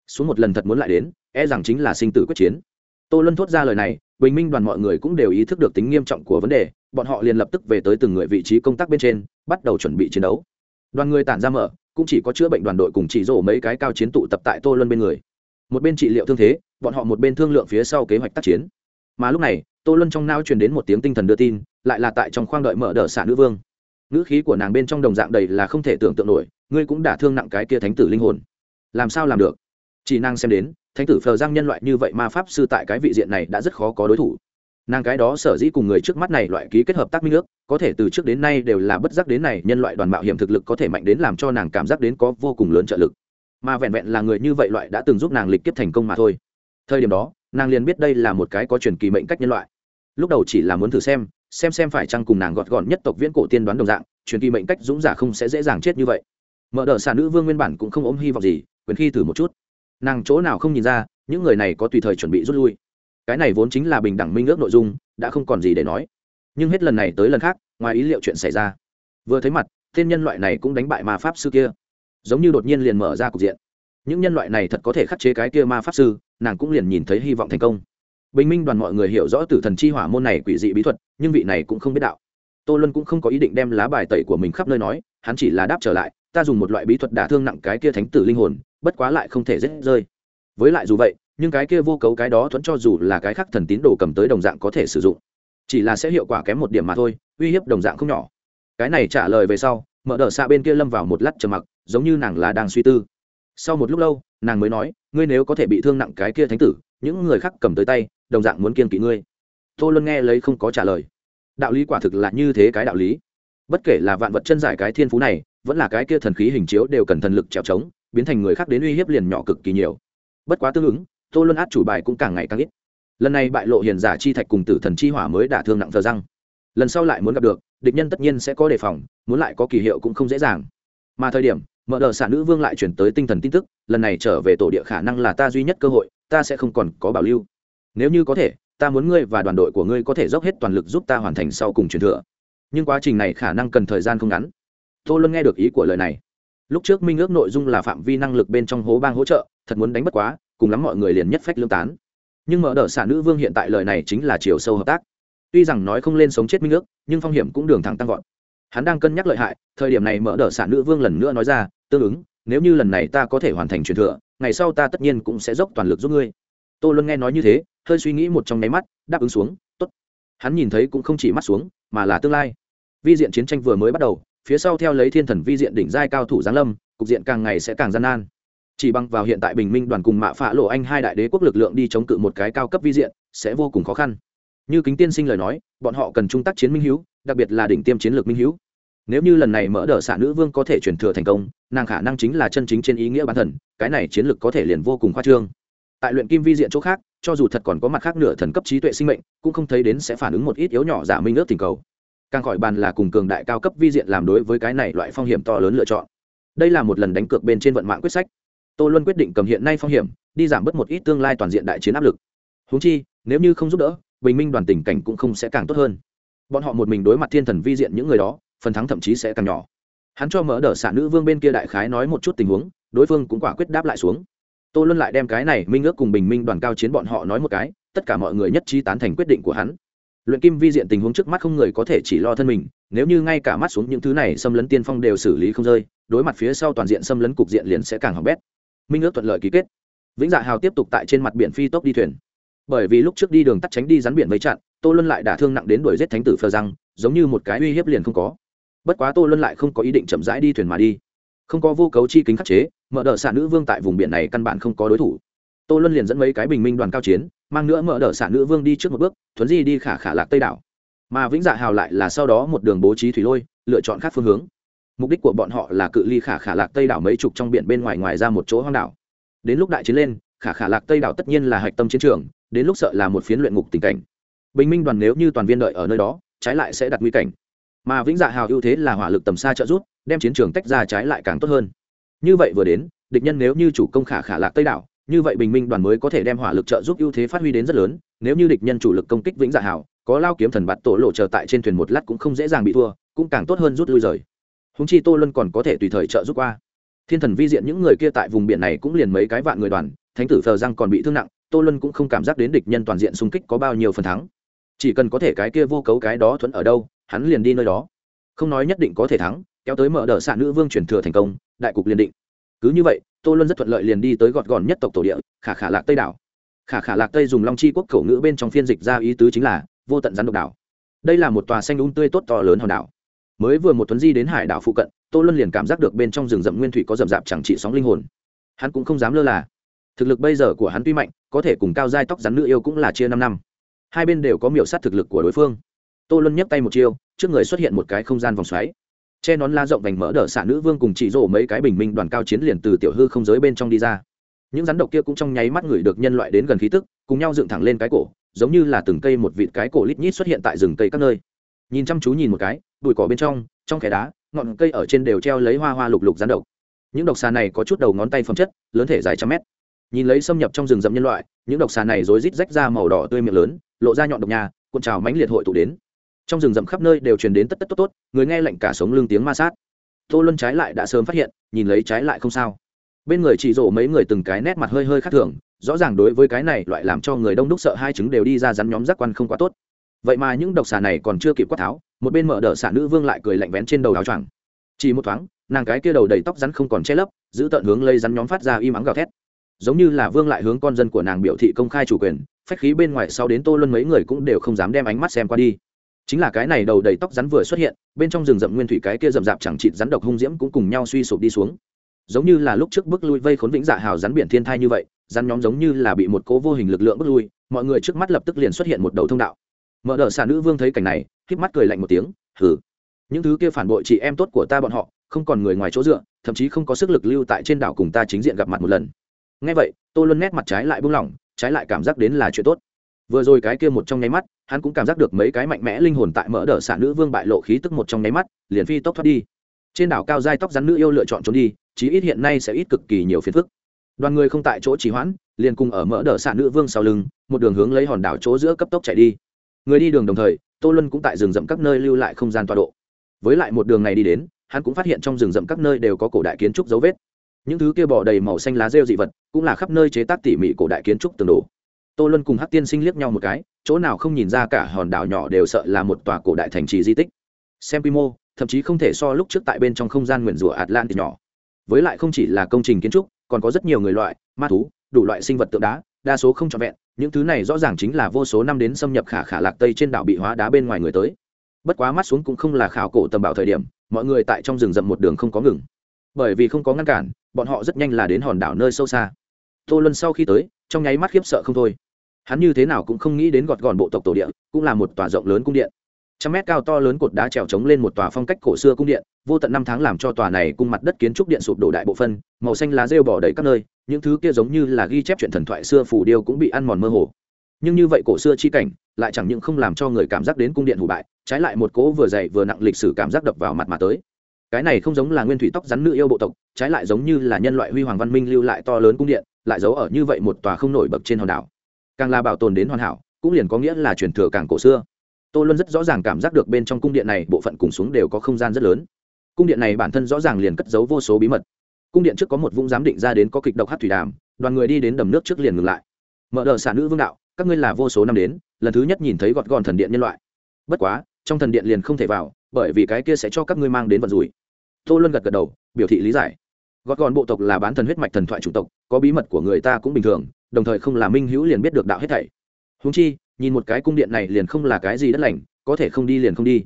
Xuống một lần thật muốn lại đến e rằng chính là sinh tử quyết chiến. Tô luân thốt ra lời này, bình minh đoàn mọi người cũng đều ý thức được tính nghiêm trọng của vấn đề, bọn họ liền lập tức về tới từng người vị trí công tác bên trên, bắt đầu chuẩn bị chiến đấu. Đoàn người tản ra mở cũng chỉ có chữa bệnh đoàn đội cùng chỉ rổ mấy cái cao chiến tụ tập tại tô luân bên người. Một bên trị liệu thương thế, bọn họ một bên thương lượng phía sau kế hoạch tác chiến. Mà lúc này, tô luân trong nao truyền đến một tiếng tinh thần đưa tin, lại là tại trong khoang đợi mở đỡ xả nữ vương. Ngữ khí của nàng bên trong đồng dạng đầy là không thể tưởng tượng nổi, ngươi cũng đả thương nặng cái kia thánh tử linh hồn. Làm sao làm được? Chỉ nàng xem đến, thánh tử phờ giang nhân loại như vậy ma pháp sư tại cái vị diện này đã rất khó có đối thủ. Nàng cái đó sở dĩ cùng người trước mắt này loại ký kết hợp tác minh nước có thể từ trước đến nay đều là bất giác đến này, nhân loại đoàn mạo hiểm thực lực có thể mạnh đến làm cho nàng cảm giác đến có vô cùng lớn trợ lực. Mà vẹn vẹn là người như vậy loại đã từng giúp nàng lịch kiếp thành công mà thôi. Thời điểm đó, nàng liền biết đây là một cái có truyền kỳ mệnh cách nhân loại. Lúc đầu chỉ là muốn thử xem xem xem phải chăng cùng nàng gọt gọn nhất tộc viễn cổ tiên đoán đồng dạng, truyền kỳ mệnh cách dũng giả không sẽ dễ dàng chết như vậy. Mở đ ợ xà nữ vương nguyên bản cũng không ôm hy vọng gì, quyền khi thử một chút. Nàng chỗ nào không nhìn ra, những người này có tùy thời chuẩn bị rút lui. Cái này vốn chính là bình đẳng minh ước nội dung, đã không còn gì để nói nhưng hết lần này tới lần khác, ngoài ý liệu chuyện xảy ra. Vừa thấy mặt, tên nhân loại này cũng đánh bại ma pháp sư kia. Giống như đột nhiên liền mở ra cục diện. Những nhân loại này thật có thể khắc chế cái kia ma pháp sư, nàng cũng liền nhìn thấy hy vọng thành công. Bình minh đoàn mọi người hiểu rõ tử thần chi hỏa môn này quỷ dị bí thuật, nhưng vị này cũng không biết đạo. Tô luân cũng không có ý định đem lá bài tẩy của mình khắp nơi nói, hắn chỉ là đáp trở lại, ta dùng một loại bí thuật đả thương nặng cái kia thánh tử linh hồn, bất quá lại không thể dễ rơi. Với lại dù vậy, nhưng cái kia vô cấu cái đó thuẫn cho dù là cái khác thần tín đồ cầm tới đồng dạng có thể sử dụng chỉ là sẽ hiệu quả kém một điểm mà thôi, uy hiếp đồng dạng không nhỏ. Cái này trả lời về sau, mở đờ xạ bên kia lâm vào một lát trầm mặc, giống như nàng là đang suy tư. Sau một lúc lâu, nàng mới nói, ngươi nếu có thể bị thương nặng cái kia thánh tử, những người khác cầm tới tay, đồng dạng muốn kiên kỵ ngươi. Tô luân nghe lấy không có trả lời. Đạo lý quả thực là như thế cái đạo lý. Bất kể là vạn vật chân giải cái thiên phú này, vẫn là cái kia thần khí hình chiếu đều cần thần lực trèo trống, biến thành người khác đến uy hiếp liền nhỏ cực kỳ nhiều. Bất quá tương ứng, tô luân át chủ bài cũng càng ngày càng ít lần này bại lộ hiền giả chi thạch cùng tử thần chi hỏa mới đả thương nặng thờ răng. Lần sau lại muốn gặp được, địch nhân tất nhiên sẽ có đề phòng, muốn lại có kỳ hiệu cũng không dễ dàng. Mà thời điểm, mở đờ xả nữ vương lại chuyển tới tinh thần tin tức, lần này trở về tổ địa khả năng là ta duy nhất cơ hội, ta sẽ không còn có bảo lưu. Nếu như có thể, ta muốn ngươi và đoàn đội của ngươi có thể dốc hết toàn lực giúp ta hoàn thành sau cùng truyền thừa. Nhưng quá trình này khả năng cần thời gian không ngắn. Tô luân nghe được ý của lời này. Lúc trước minh ước nội dung là phạm vi năng lực bên trong hố bang hỗ trợ, thật muốn đánh bất quá, cùng lắm mọi người liền nhất phách lương tán nhưng mở đ xả nữ vương hiện tại lời này chính là chiều sâu hợp tác. Tuy rằng nói không lên sống chết minh ước, nhưng phong hiểm cũng đường thẳng tăng vọt. Hắn đang cân nhắc lợi hại, thời điểm này mở đ xả nữ vương lần nữa nói ra, tương ứng, nếu như lần này ta có thể hoàn thành truyền thừa, ngày sau ta tất nhiên cũng sẽ dốc toàn lực giúp ngươi. Tô luân nghe nói như thế, hơi suy nghĩ một trong nháy mắt, đáp ứng xuống t ố t hắn nhìn thấy cũng không chỉ mắt xuống, mà là tương lai. Vi diện chiến tranh vừa mới bắt đầu, phía sau theo lấy thiên thần vi diện đỉnh giai cao thủ giáng lâm, cục diện càng ngày sẽ càng gian nan chỉ bằng vào hiện tại bình minh đoàn cùng mạ phạ lộ anh hai đại đế quốc lực lượng đi chống cự một cái cao cấp vi diện, sẽ vô cùng khó khăn. Như kính tiên sinh lời nói, bọn họ cần trung tác chiến minh hữu đặc biệt là đỉnh tiêm chiến lược minh hữu nếu như lần này mở đ ợ xạ nữ vương có thể chuyển thừa thành công, nàng khả năng chính là chân chính trên ý nghĩa bản thần, cái này chiến lược có thể liền vô cùng khoa trương. Tại luyện kim vi diện chỗ khác, cho dù thật còn có mặt khác nửa thần cấp trí tuệ sinh mệnh, cũng không thấy đến sẽ phản ứng một ít yếu nhỏ giả minh ước tình cầu. Càng khỏi bàn là cùng cường đại cao cấp vi diện làm đối với cái này loại phong hiểm to lớn lựa chọn. Đây là một lần đánh cược bên trên vận mạng quyết sách tô luân quyết định cầm hiện nay phong hiểm, đi giảm bớt một ít tương lai toàn diện đại chiến áp lực. Húng chi, nếu như không giúp đỡ, bình minh đoàn tình cảnh cũng không sẽ càng tốt hơn. Bọn họ một mình đối mặt thiên thần vi diện những người đó, phần thắng thậm chí sẽ càng nhỏ. Hắn cho mở đỡ xạ nữ vương bên kia đại khái nói một chút tình huống, đối phương cũng quả quyết đáp lại xuống. Tô luân lại đem cái này minh ước cùng bình minh đoàn cao chiến bọn họ nói một cái, tất cả mọi người nhất trí tán thành quyết định của hắn. Luyện kim vi diện tình huống trước mắt không người có thể chỉ lo thân mình, nếu như ngay cả mắt xuống những thứ này xâm lấn tiên phong đều xử lý không rơi, đối mặt phía sau toàn diện xâm lấn cục diện liền sẽ càng hỏng bét minh ước thuận lợi ký kết. Vĩnh dạ hào tiếp tục tại trên mặt biển phi tốc đi thuyền. Bởi vì lúc trước đi đường tắt tránh đi rắn biển vây chặn, tô luân lại đả thương nặng đến đuổi giết thánh tử phờ răng, giống như một cái uy hiếp liền không có. Bất quá tô luân lại không có ý định chậm rãi đi thuyền mà đi. Không có vô cấu chi kính khắc chế, mở đ ợ xạ nữ vương tại vùng biển này căn bản không có đối thủ. Tô luân liền dẫn mấy cái bình minh đoàn cao chiến, mang nữa mở đ ợ xạ nữ vương đi trước một bước, thuấn di đi khả khả lạc tây đảo. Mà vĩnh dạ hào lại là sau đó một đường bố trí thủy lôi, lựa chọn khác phương hướng mục đích của bọn họ là cự ly khả khả lạc tây đảo mấy chục trong biển bên ngoài ngoài ra một chỗ hoang đảo. Đến lúc đại chiến lên, khả khả lạc tây đảo tất nhiên là hạch tâm chiến trường, đến lúc sợ là một phiến luyện ngục tình cảnh. Bình minh đoàn nếu như toàn viên đợi ở nơi đó, trái lại sẽ đặt nguy cảnh. Mà vĩnh dạ hào ưu thế là hỏa lực tầm xa trợ rút đem chiến trường tách ra trái lại càng tốt hơn. Như vậy vừa đến, địch nhân nếu như chủ công khả khả lạc tây đảo, như vậy bình minh đoàn mới có thể đem hỏa lực trợ giúp ưu thế phát huy đến rất lớn, nếu như địch nhân chủ lực công kích vĩnh dạ hào, có lao kiếm thần bạt tổ lộ chờ tại trên thuyền một lát cũng không dễ dàng bị thua, cũng càng tốt hơn rút lui rời húng chi tô luân còn có thể tùy thời trợ giúp qua. Thiên thần vi diện những người kia tại vùng biển này cũng liền mấy cái vạn người đoàn, thánh tử phờ răng còn bị thương nặng, tô luân cũng không cảm giác đến địch nhân toàn diện xung kích có bao nhiêu phần thắng. Chỉ cần có thể cái kia vô cấu cái đó thuẫn ở đâu, hắn liền đi nơi đó. Không nói nhất định có thể thắng, kéo tới mở đ ợ xạ nữ vương chuyển thừa thành công, đại cục liền định. Cứ như vậy, tô luân rất thuận lợi liền đi tới gọt gòn nhất tộc tổ địa, khả khả lạc tây đảo. Khả khả lạc tây dùng long chi quốc khẩu ngữ bên trong phiên dịch ra ý tứ chính là vô tận rắn độc đảo. Đây là một tòa xanh đúng tươi tốt to lớn hòn đảo mới vừa một tuấn di đến hải đảo phụ cận, tô luân liền cảm giác được bên trong rừng rậm nguyên thủy có rậm rạp chẳng trị sóng linh hồn. Hắn cũng không dám lơ là. Thực lực bây giờ của hắn tuy mạnh, có thể cùng cao giai tóc rắn nữ yêu cũng là chia năm năm. Hai bên đều có miểu sát thực lực của đối phương. Tô luân nhấc tay một chiêu, trước người xuất hiện một cái không gian vòng xoáy. Che nón la rộng vành mỡ đỡ xả nữ vương cùng chỉ rổ mấy cái bình minh đoàn cao chiến liền từ tiểu hư không giới bên trong đi ra. Những rắn độc kia cũng trong nháy mắt người được nhân loại đến gần khí tức, cùng nhau dựng thẳng lên cái cổ, giống như là từng cây một vịt cái cổ lít nhít xuất hiện tại rừng cây các nơi nhìn chăm chú nhìn một cái, bụi cỏ bên trong trong khe đá, ngọn cây ở trên đều treo lấy hoa hoa lục lục rán độc. Những độc xà này có chút đầu ngón tay phẩm chất, lớn thể dài trăm mét. Nhìn lấy xâm nhập trong rừng rậm nhân loại, những độc xà này rối rít rách ra màu đỏ tươi miệng lớn, lộ ra nhọn độc nhà, cuộn trào mãnh liệt hội tụ đến. Trong rừng rậm khắp nơi đều truyền đến tất tất tốt tốt, người nghe lệnh cả sống lưng tiếng ma sát. Tô luân trái lại đã sớm phát hiện, nhìn lấy trái lại không sao. Bên người chỉ rộ mấy người từng cái nét mặt hơi hơi khác thường, rõ ràng đối với cái này loại làm cho người đông đúc sợ hai chứng đều đi ra rắn nhóm giác quan không quá tốt vậy mà những độc xà này còn chưa kịp quát tháo, một bên mở đ ợ xả nữ vương lại cười lạnh vén trên đầu áo choàng. Chỉ một thoáng, nàng cái kia đầu đầy tóc rắn không còn che lấp, giữ tận hướng lây rắn nhóm phát ra im ắng gào thét. Giống như là vương lại hướng con dân của nàng biểu thị công khai chủ quyền, phách khí bên ngoài sau đến tô luân mấy người cũng đều không dám đem ánh mắt xem qua đi. Chính là cái này đầu đầy tóc rắn vừa xuất hiện, bên trong rừng rậm nguyên thủy cái kia rậm rạp chẳng chịt rắn độc hung diễm cũng cùng nhau suy sụp đi xuống. Giống như là lúc trước bước lui vây khốn vĩnh dạ hào rắn biển thiên thai như vậy, rắn nhóm giống như là bị một cố vô hình lực lượng bước lui, mọi người trước mắt lập tức liền xuất hiện một đầu thông đạo mở đợt xà nữ vương thấy cảnh này, híp mắt cười lạnh một tiếng, hừ, những thứ kia phản bội chị em tốt của ta bọn họ, không còn người ngoài chỗ dựa, thậm chí không có sức lực lưu tại trên đảo cùng ta chính diện gặp mặt một lần. Ngay vậy, tô luân nét mặt trái lại buông lỏng, trái lại cảm giác đến là chuyện tốt. Vừa rồi cái kia một trong nháy mắt, hắn cũng cảm giác được mấy cái mạnh mẽ linh hồn tại mỡ đỡ xả nữ vương bại lộ khí tức một trong nháy mắt, liền phi tốc thoát đi. Trên đảo cao dai tóc rắn nữ yêu lựa chọn trốn đi, chí ít hiện nay sẽ ít cực kỳ nhiều phiền phức. Đoàn người không tại chỗ trì hoãn, liền cùng ở mỡ đỡ xả nữ vương sau lưng, một đường hướng lấy hòn đảo chỗ giữa cấp tốc chạy đi người đi đường đồng thời, tô luân cũng tại rừng rậm các nơi lưu lại không gian tọa độ. Với lại một đường này đi đến, hắn cũng phát hiện trong rừng rậm các nơi đều có cổ đại kiến trúc dấu vết. Những thứ kia bỏ đầy màu xanh lá rêu dị vật, cũng là khắp nơi chế tác tỉ mỉ cổ đại kiến trúc tường đồ tô luân cùng hắc tiên sinh liếc nhau một cái, chỗ nào không nhìn ra cả hòn đảo nhỏ đều sợ là một tòa cổ đại thành trì di tích. Xem quy mô, thậm chí không thể so lúc trước tại bên trong không gian nguyền rủa atlantis nhỏ. Với lại không chỉ là công trình kiến trúc, còn có rất nhiều người loại, ma thú, đủ loại sinh vật tượng đá, đa số không trọn vẹn những thứ này rõ ràng chính là vô số năm đến xâm nhập khả khả lạc tây trên đảo bị hóa đá bên ngoài người tới. Bất quá mắt xuống cũng không là khảo cổ tầm bảo thời điểm, mọi người tại trong rừng rậm một đường không có ngừng. Bởi vì không có ngăn cản, bọn họ rất nhanh là đến hòn đảo nơi sâu xa. Tô luân sau khi tới, trong nháy mắt khiếp sợ không thôi. Hắn như thế nào cũng không nghĩ đến gọt gòn bộ tộc tổ điện cũng là một tòa rộng lớn cung điện trăm mét cao to lớn cột đá trèo trống lên một tòa phong cách cổ xưa cung điện, vô tận năm tháng làm cho tòa này cung mặt đất kiến trúc điện sụp đổ đại bộ phân màu xanh lá rêu bỏ đầy các nơi, những thứ kia giống như là ghi chép chuyện thần thoại xưa phủ điêu cũng bị ăn mòn mơ hồ. Nhưng như vậy cổ xưa chi cảnh, lại chẳng những không làm cho người cảm giác đến cung điện hủ bại, trái lại một cố vừa dày vừa nặng lịch sử cảm giác đập vào mặt mà tới. Cái này không giống là nguyên thủy tóc rắn nữ yêu bộ tộc, trái lại giống như là nhân loại huy hoàng văn minh lưu lại to lớn cung điện, lại giấu ở như vậy một tòa không nổi bậc trên hòn đảo. Càng là bảo tồn đến hoàn hảo, cũng liền có nghĩa là truyền thừa càng cổ xưa tô luân rất rõ ràng cảm giác được bên trong cung điện này bộ phận cùng xuống đều có không gian rất lớn. Cung điện này bản thân rõ ràng liền cất giấu vô số bí mật. Cung điện trước có một vũng giám định ra đến có kịch độc hát thủy đàm, đoàn người đi đến đầm nước trước liền ngừng lại. Mở đờ xả nữ vương đạo, các ngươi là vô số năm đến, lần thứ nhất nhìn thấy gọt gọn thần điện nhân loại. Bất quá, trong thần điện liền không thể vào, bởi vì cái kia sẽ cho các ngươi mang đến vận rủi. Tô luân gật gật đầu, biểu thị lý giải. Gọt gọn bộ tộc là bán thần huyết mạch thần thoại chủ tộc, có bí mật của người ta cũng bình thường, đồng thời không là minh hữu liền biết được đạo hết thảy. Húng chi nhìn một cái cung điện này liền không là cái gì đất lành, có thể không đi liền không đi.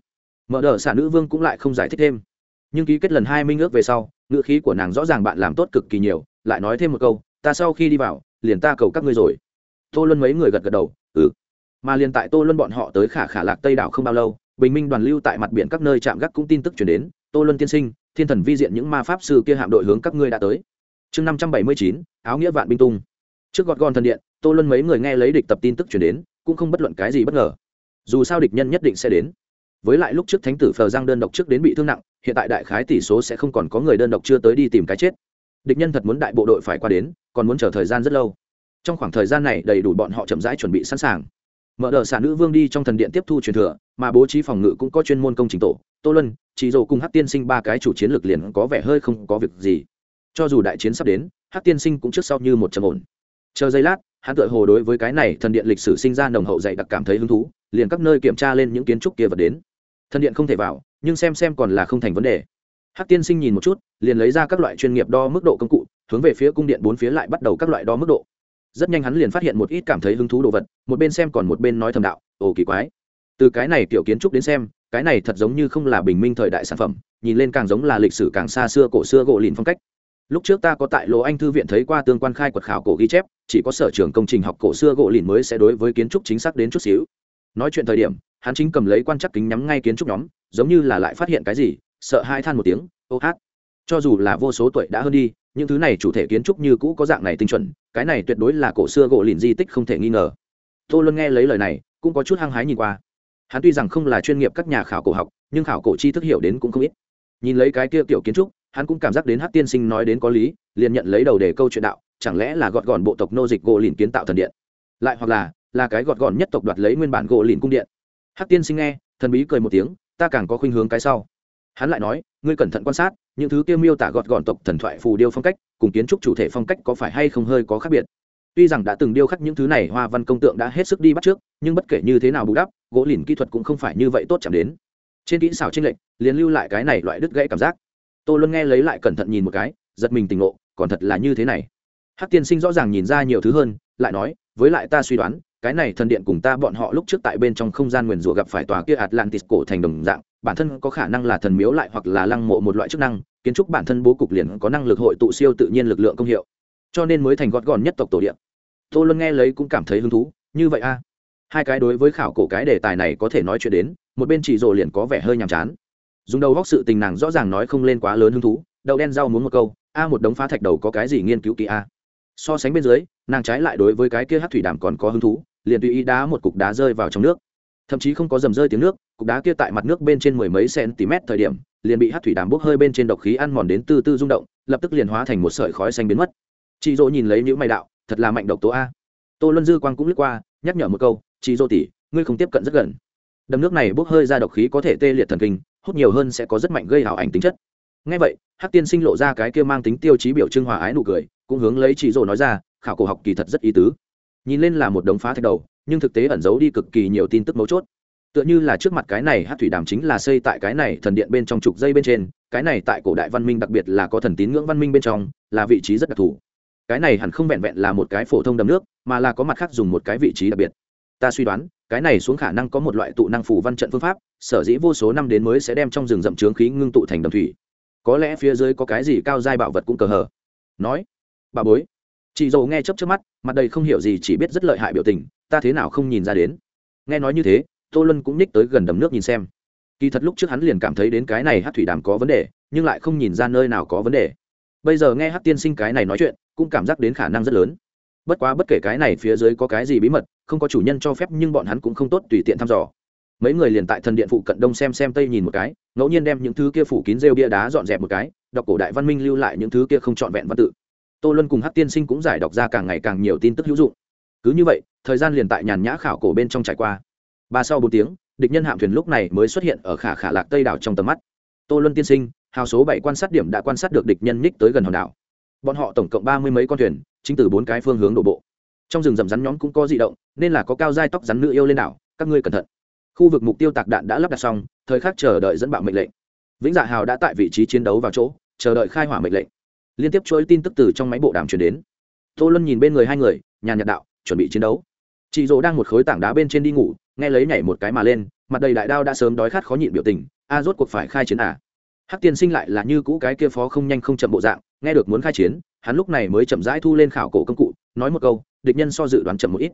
Mở đờ xả nữ vương cũng lại không giải thích thêm. Nhưng ký kết lần hai minh ước về sau, ngữ khí của nàng rõ ràng bạn làm tốt cực kỳ nhiều, lại nói thêm một câu, ta sau khi đi vào, liền ta cầu các ngươi rồi. Tô luân mấy người gật gật đầu ừ. Mà liền tại tô luân bọn họ tới khả khả lạc tây đảo không bao lâu, bình minh đoàn lưu tại mặt biển các nơi chạm gác cũng tin tức chuyển đến, tô luân tiên sinh, thiên thần vi diện những ma pháp sư kia hạm đội hướng các ngươi đã tới. Chương năm trăm bảy mươi chín, áo nghĩa vạn binh tung. Trước gọt gòn thần điện, tô luân mấy người nghe lấy địch tập tin tức chuyển đến cũng không bất luận cái gì bất ngờ. Dù sao địch nhân nhất định sẽ đến. Với lại lúc trước thánh tử phờ giang đơn độc trước đến bị thương nặng, hiện tại đại khái tỷ số sẽ không còn có người đơn độc chưa tới đi tìm cái chết. Địch nhân thật muốn đại bộ đội phải qua đến, còn muốn chờ thời gian rất lâu. Trong khoảng thời gian này đầy đủ bọn họ chậm rãi chuẩn bị sẵn sàng. Mở đờ xả nữ vương đi trong thần điện tiếp thu truyền thừa, mà bố trí phòng ngự cũng có chuyên môn công trình tổ. Tô lân chỉ dồ cùng hát tiên sinh ba cái chủ chiến lược liền có vẻ hơi không có việc gì. Cho dù đại chiến sắp đến hát tiên sinh cũng trước sau như một trầm ổn. Chờ giây lát hắn tự hồ đối với cái này thần điện lịch sử sinh ra nồng hậu dạy đặc cảm thấy hứng thú, liền các nơi kiểm tra lên những kiến trúc kia vật đến. Thần điện không thể vào, nhưng xem xem còn là không thành vấn đề. Hắc tiên sinh nhìn một chút, liền lấy ra các loại chuyên nghiệp đo mức độ công cụ, hướng về phía cung điện bốn phía lại bắt đầu các loại đo mức độ. Rất nhanh hắn liền phát hiện một ít cảm thấy hứng thú đồ vật, một bên xem còn một bên nói thầm đạo, ồ, kỳ quái. Từ cái này kiểu kiến trúc đến xem, cái này thật giống như không là bình minh thời đại sản phẩm, nhìn lên càng giống là lịch sử càng xa xưa cổ xưa gỗ lìn phong cách lúc trước ta có tại lỗ anh thư viện thấy qua tương quan khai quật khảo cổ ghi chép, chỉ có sở trường công trình học cổ xưa gỗ lìn mới sẽ đối với kiến trúc chính xác đến chút xíu. Nói chuyện thời điểm, hắn chính cầm lấy quan chắc kính nhắm ngay kiến trúc nhóm, giống như là lại phát hiện cái gì, sợ hai than một tiếng, ô hát. Cho dù là vô số tuổi đã hơn đi, những thứ này chủ thể kiến trúc như cũ có dạng này tinh chuẩn, cái này tuyệt đối là cổ xưa gỗ lìn di tích không thể nghi ngờ. Tô luân nghe lấy lời này, cũng có chút hăng hái nhìn qua. Hắn tuy rằng không là chuyên nghiệp các nhà khảo cổ học, nhưng khảo cổ chi thức hiểu đến cũng không ít. Nhìn lấy cái kia tiểu kiến trúc hắn cũng cảm giác đến hát tiên sinh nói đến có lý, liền nhận lấy đầu đề câu chuyện đạo, chẳng lẽ là gọt gọn bộ tộc nô dịch gỗ lìn kiến tạo thần điện? Lại hoặc là là cái gọt gọn nhất tộc đoạt lấy nguyên bản gỗ lìn cung điện? Hát tiên sinh nghe, thần bí cười một tiếng, ta càng có khuynh hướng cái sau. Hắn lại nói, ngươi cẩn thận quan sát, những thứ kia miêu tả gọt gọn tộc thần thoại phù điêu phong cách, cùng kiến trúc chủ thể phong cách có phải hay không hơi có khác biệt? Tuy rằng đã từng điêu khắc những thứ này, hoa văn công tượng đã hết sức đi bắt trước, nhưng bất kể như thế nào bù đắp, gỗ lìn kỹ thuật cũng không phải như vậy tốt chạm đến. Trên kỹ xảo tranh lệch, liền lưu lại cái này loại đứt gãy cảm giác tô luân nghe lấy lại cẩn thận nhìn một cái, giật mình tỉnh ngộ, còn thật là như thế này. Hắc tiên sinh rõ ràng nhìn ra nhiều thứ hơn, lại nói, với lại ta suy đoán, cái này thần điện cùng ta bọn họ lúc trước tại bên trong không gian nguyền rủa gặp phải tòa kia atlantis cổ thành đồng dạng, bản thân có khả năng là thần miếu lại hoặc là lăng mộ một loại chức năng, kiến trúc bản thân bố cục liền có năng lực hội tụ siêu tự nhiên lực lượng công hiệu, cho nên mới thành gót gòn nhất tộc tổ điện tô luân nghe lấy cũng cảm thấy hứng thú, như vậy a? Hai cái đối với khảo cổ cái đề tài này có thể nói chuyện đến, một bên chỉ rồ liền có vẻ hơi nhàm chán dùng đầu góc sự tình nàng rõ ràng nói không lên quá lớn hứng thú, đậu đen rau muốn một câu, a, một đống phá thạch đầu có cái gì nghiên cứu kỳ a? So sánh bên dưới, nàng trái lại đối với cái kia hát thủy đàm còn có hứng thú, liền tùy ý đá một cục đá rơi vào trong nước. Thậm chí không có dầm rơi tiếng nước, cục đá kia tại mặt nước bên trên mười mấy cm thời điểm, liền bị hát thủy đàm bốc hơi bên trên độc khí ăn mòn đến từ từ rung động, lập tức liền hóa thành một sợi khói xanh biến mất. Chị dỗ nhìn lấy những mày đạo, thật là mạnh độc tố a. Tô luân dư quang cũng lướt qua, nhắc nhở một câu chị dỗ tỉ ngươi không tiếp cận rất gần. Đầm nước này bốc hơi ra độc khí có thể tê liệt thần kinh hút nhiều hơn sẽ có rất mạnh gây hảo ảnh tính chất. Ngay vậy hát tiên sinh lộ ra cái kia mang tính tiêu chí biểu trưng hòa ái nụ cười, cũng hướng lấy chị dỗ nói ra, khảo cổ học kỳ thật rất ý tứ. Nhìn lên là một đống phá thạch đầu, nhưng thực tế ẩn giấu đi cực kỳ nhiều tin tức mấu chốt. Tựa như là trước mặt cái này hát thủy đàm chính là xây tại cái này thần điện bên trong trục dây bên trên, cái này tại cổ đại văn minh đặc biệt là có thần tín ngưỡng văn minh bên trong, là vị trí rất đặc thù. Cái này hẳn không vẹn vẹn là một cái phổ thông đầm nước, mà là có mặt khác dùng một cái vị trí đặc biệt ta suy đoán, cái này xuống khả năng có một loại tụ năng phủ văn trận phương pháp, sở dĩ vô số năm đến mới sẽ đem trong rừng rậm trướng khí ngưng tụ thành đầm thủy. Có lẽ phía dưới có cái gì cao dai bảo vật cũng cờ hờ. Nói, bà bối, chị dầu nghe chấp trước mắt, mặt đầy không hiểu gì chỉ biết rất lợi hại biểu tình, ta thế nào không nhìn ra đến. Nghe nói như thế, tô luân cũng ních tới gần đầm nước nhìn xem. Kỳ thật lúc trước hắn liền cảm thấy đến cái này hát thủy đàm có vấn đề, nhưng lại không nhìn ra nơi nào có vấn đề. Bây giờ nghe hát tiên sinh cái này nói chuyện, cũng cảm giác đến khả năng rất lớn bất quá bất kể cái này phía dưới có cái gì bí mật, không có chủ nhân cho phép nhưng bọn hắn cũng không tốt tùy tiện thăm dò. Mấy người liền tại thần điện phụ cận đông xem xem tây nhìn một cái, ngẫu nhiên đem những thứ kia phủ kín rêu bia đá dọn dẹp một cái, đọc cổ đại văn minh lưu lại những thứ kia không trọn vẹn văn tự. Tô luân cùng hát tiên sinh cũng giải đọc ra càng ngày càng nhiều tin tức hữu dụng. Cứ như vậy, thời gian liền tại nhàn nhã khảo cổ bên trong trải qua. Ba sau bốn tiếng, địch nhân hạm thuyền lúc này mới xuất hiện ở khả khả lạc tây đảo trong tầm mắt. Tô luân tiên sinh, hào số bảy quan sát điểm đã quan sát được địch nhân ních tới gần hòn đảo. Bọn họ tổng cộng ba mươi mấy con thuyền chính từ bốn cái phương hướng đổ bộ. Trong rừng rậm rắn nhóm cũng có di động, nên là có cao dai tóc rắn nữ yêu lên đảo, các ngươi cẩn thận. Khu vực mục tiêu tạc đạn đã lắp đặt xong, thời khắc chờ đợi dẫn bạo mệnh lệnh. Vĩnh dạ hào đã tại vị trí chiến đấu vào chỗ, chờ đợi khai hỏa mệnh lệnh. Liên tiếp chuỗi tin tức từ trong máy bộ đàm truyền đến. Tô luân nhìn bên người hai người nhà nhật đạo, chuẩn bị chiến đấu. Chị dỗ đang một khối tảng đá bên trên đi ngủ, nghe lấy nhảy một cái mà lên, mặt đầy đại đao đã sớm đói khát khó nhịn biểu tình, a rốt cuộc phải khai chiến à? Hắc tiên sinh lại là như cũ cái kia phó không nhanh không chậm bộ dạng, nghe được muốn khai chiến, hắn lúc này mới chậm rãi thu lên khảo cổ công cụ, nói một câu, địch nhân so dự đoán chậm một ít.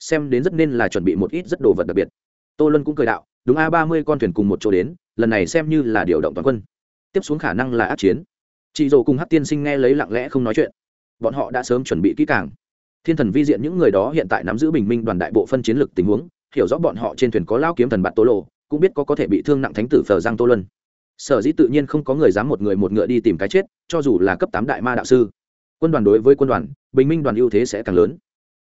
Xem đến rất nên là chuẩn bị một ít rất đồ vật đặc biệt. Tô Luân cũng cười đạo, đúng a, ba mươi con thuyền cùng một chỗ đến, lần này xem như là điều động toàn quân. Tiếp xuống khả năng là át chiến. Chị dỗ cùng hát tiên sinh nghe lấy lặng lẽ không nói chuyện, bọn họ đã sớm chuẩn bị kỹ càng. Thiên thần vi diện những người đó hiện tại nắm giữ bình minh đoàn đại bộ phân chiến lược tình huống, hiểu rõ bọn họ trên thuyền có lao kiếm thần bạt tô lộ cũng biết có có thể bị thương nặng thánh tử phờ giang tô Luân sở dĩ tự nhiên không có người dám một người một ngựa đi tìm cái chết, cho dù là cấp tám đại ma đạo sư. Quân đoàn đối với quân đoàn, bình minh đoàn ưu thế sẽ càng lớn.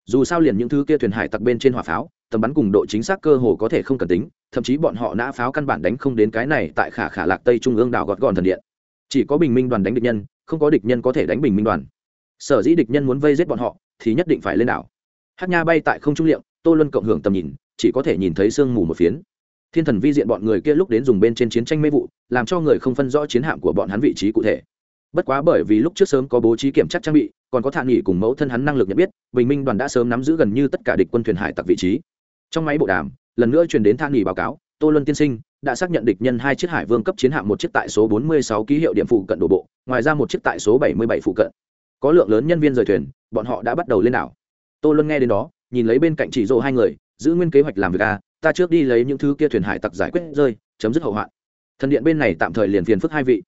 Dù sao liền những thứ kia thuyền hải tặc bên trên hỏa pháo, tầm bắn cùng độ chính xác cơ hồ có thể không cần tính, thậm chí bọn họ nã pháo căn bản đánh không đến cái này tại khả khả lạc tây trung ương đảo gọt gọn thần điện. Chỉ có bình minh đoàn đánh địch nhân, không có địch nhân có thể đánh bình minh đoàn. Sở dĩ địch nhân muốn vây giết bọn họ, thì nhất định phải lên đảo. Hát nha bay tại không trung liệm, tô luân cộng hưởng tầm nhìn, chỉ có thể nhìn thấy sương mù một phiến thiên thần vi diện bọn người kia lúc đến dùng bên trên chiến tranh mê vụ, làm cho người không phân rõ chiến hạm của bọn hắn vị trí cụ thể. Bất quá bởi vì lúc trước sớm có bố trí kiểm tra trang bị, còn có thản nghỉ cùng mẫu thân hắn năng lực nhận biết, bình minh đoàn đã sớm nắm giữ gần như tất cả địch quân thuyền hải tặc vị trí. Trong máy bộ đàm, lần nữa truyền đến thản nghỉ báo cáo, tô luân tiên sinh đã xác nhận địch nhân hai chiếc hải vương cấp chiến hạm một chiếc tại số 46 ký hiệu điểm phụ cận đổ bộ, ngoài ra một chiếc tại số 77 phụ cận. Có lượng lớn nhân viên rời thuyền, bọn họ đã bắt đầu lên đảo. Tô luân nghe đến đó, nhìn lấy bên cạnh chỉ rộ hai người giữ nguyên kế hoạch làm việc a ta trước đi lấy những thứ kia thuyền hải tặc giải quyết rơi chấm dứt hậu hoạn. Thần điện bên này tạm thời liền phiền phức hai vị.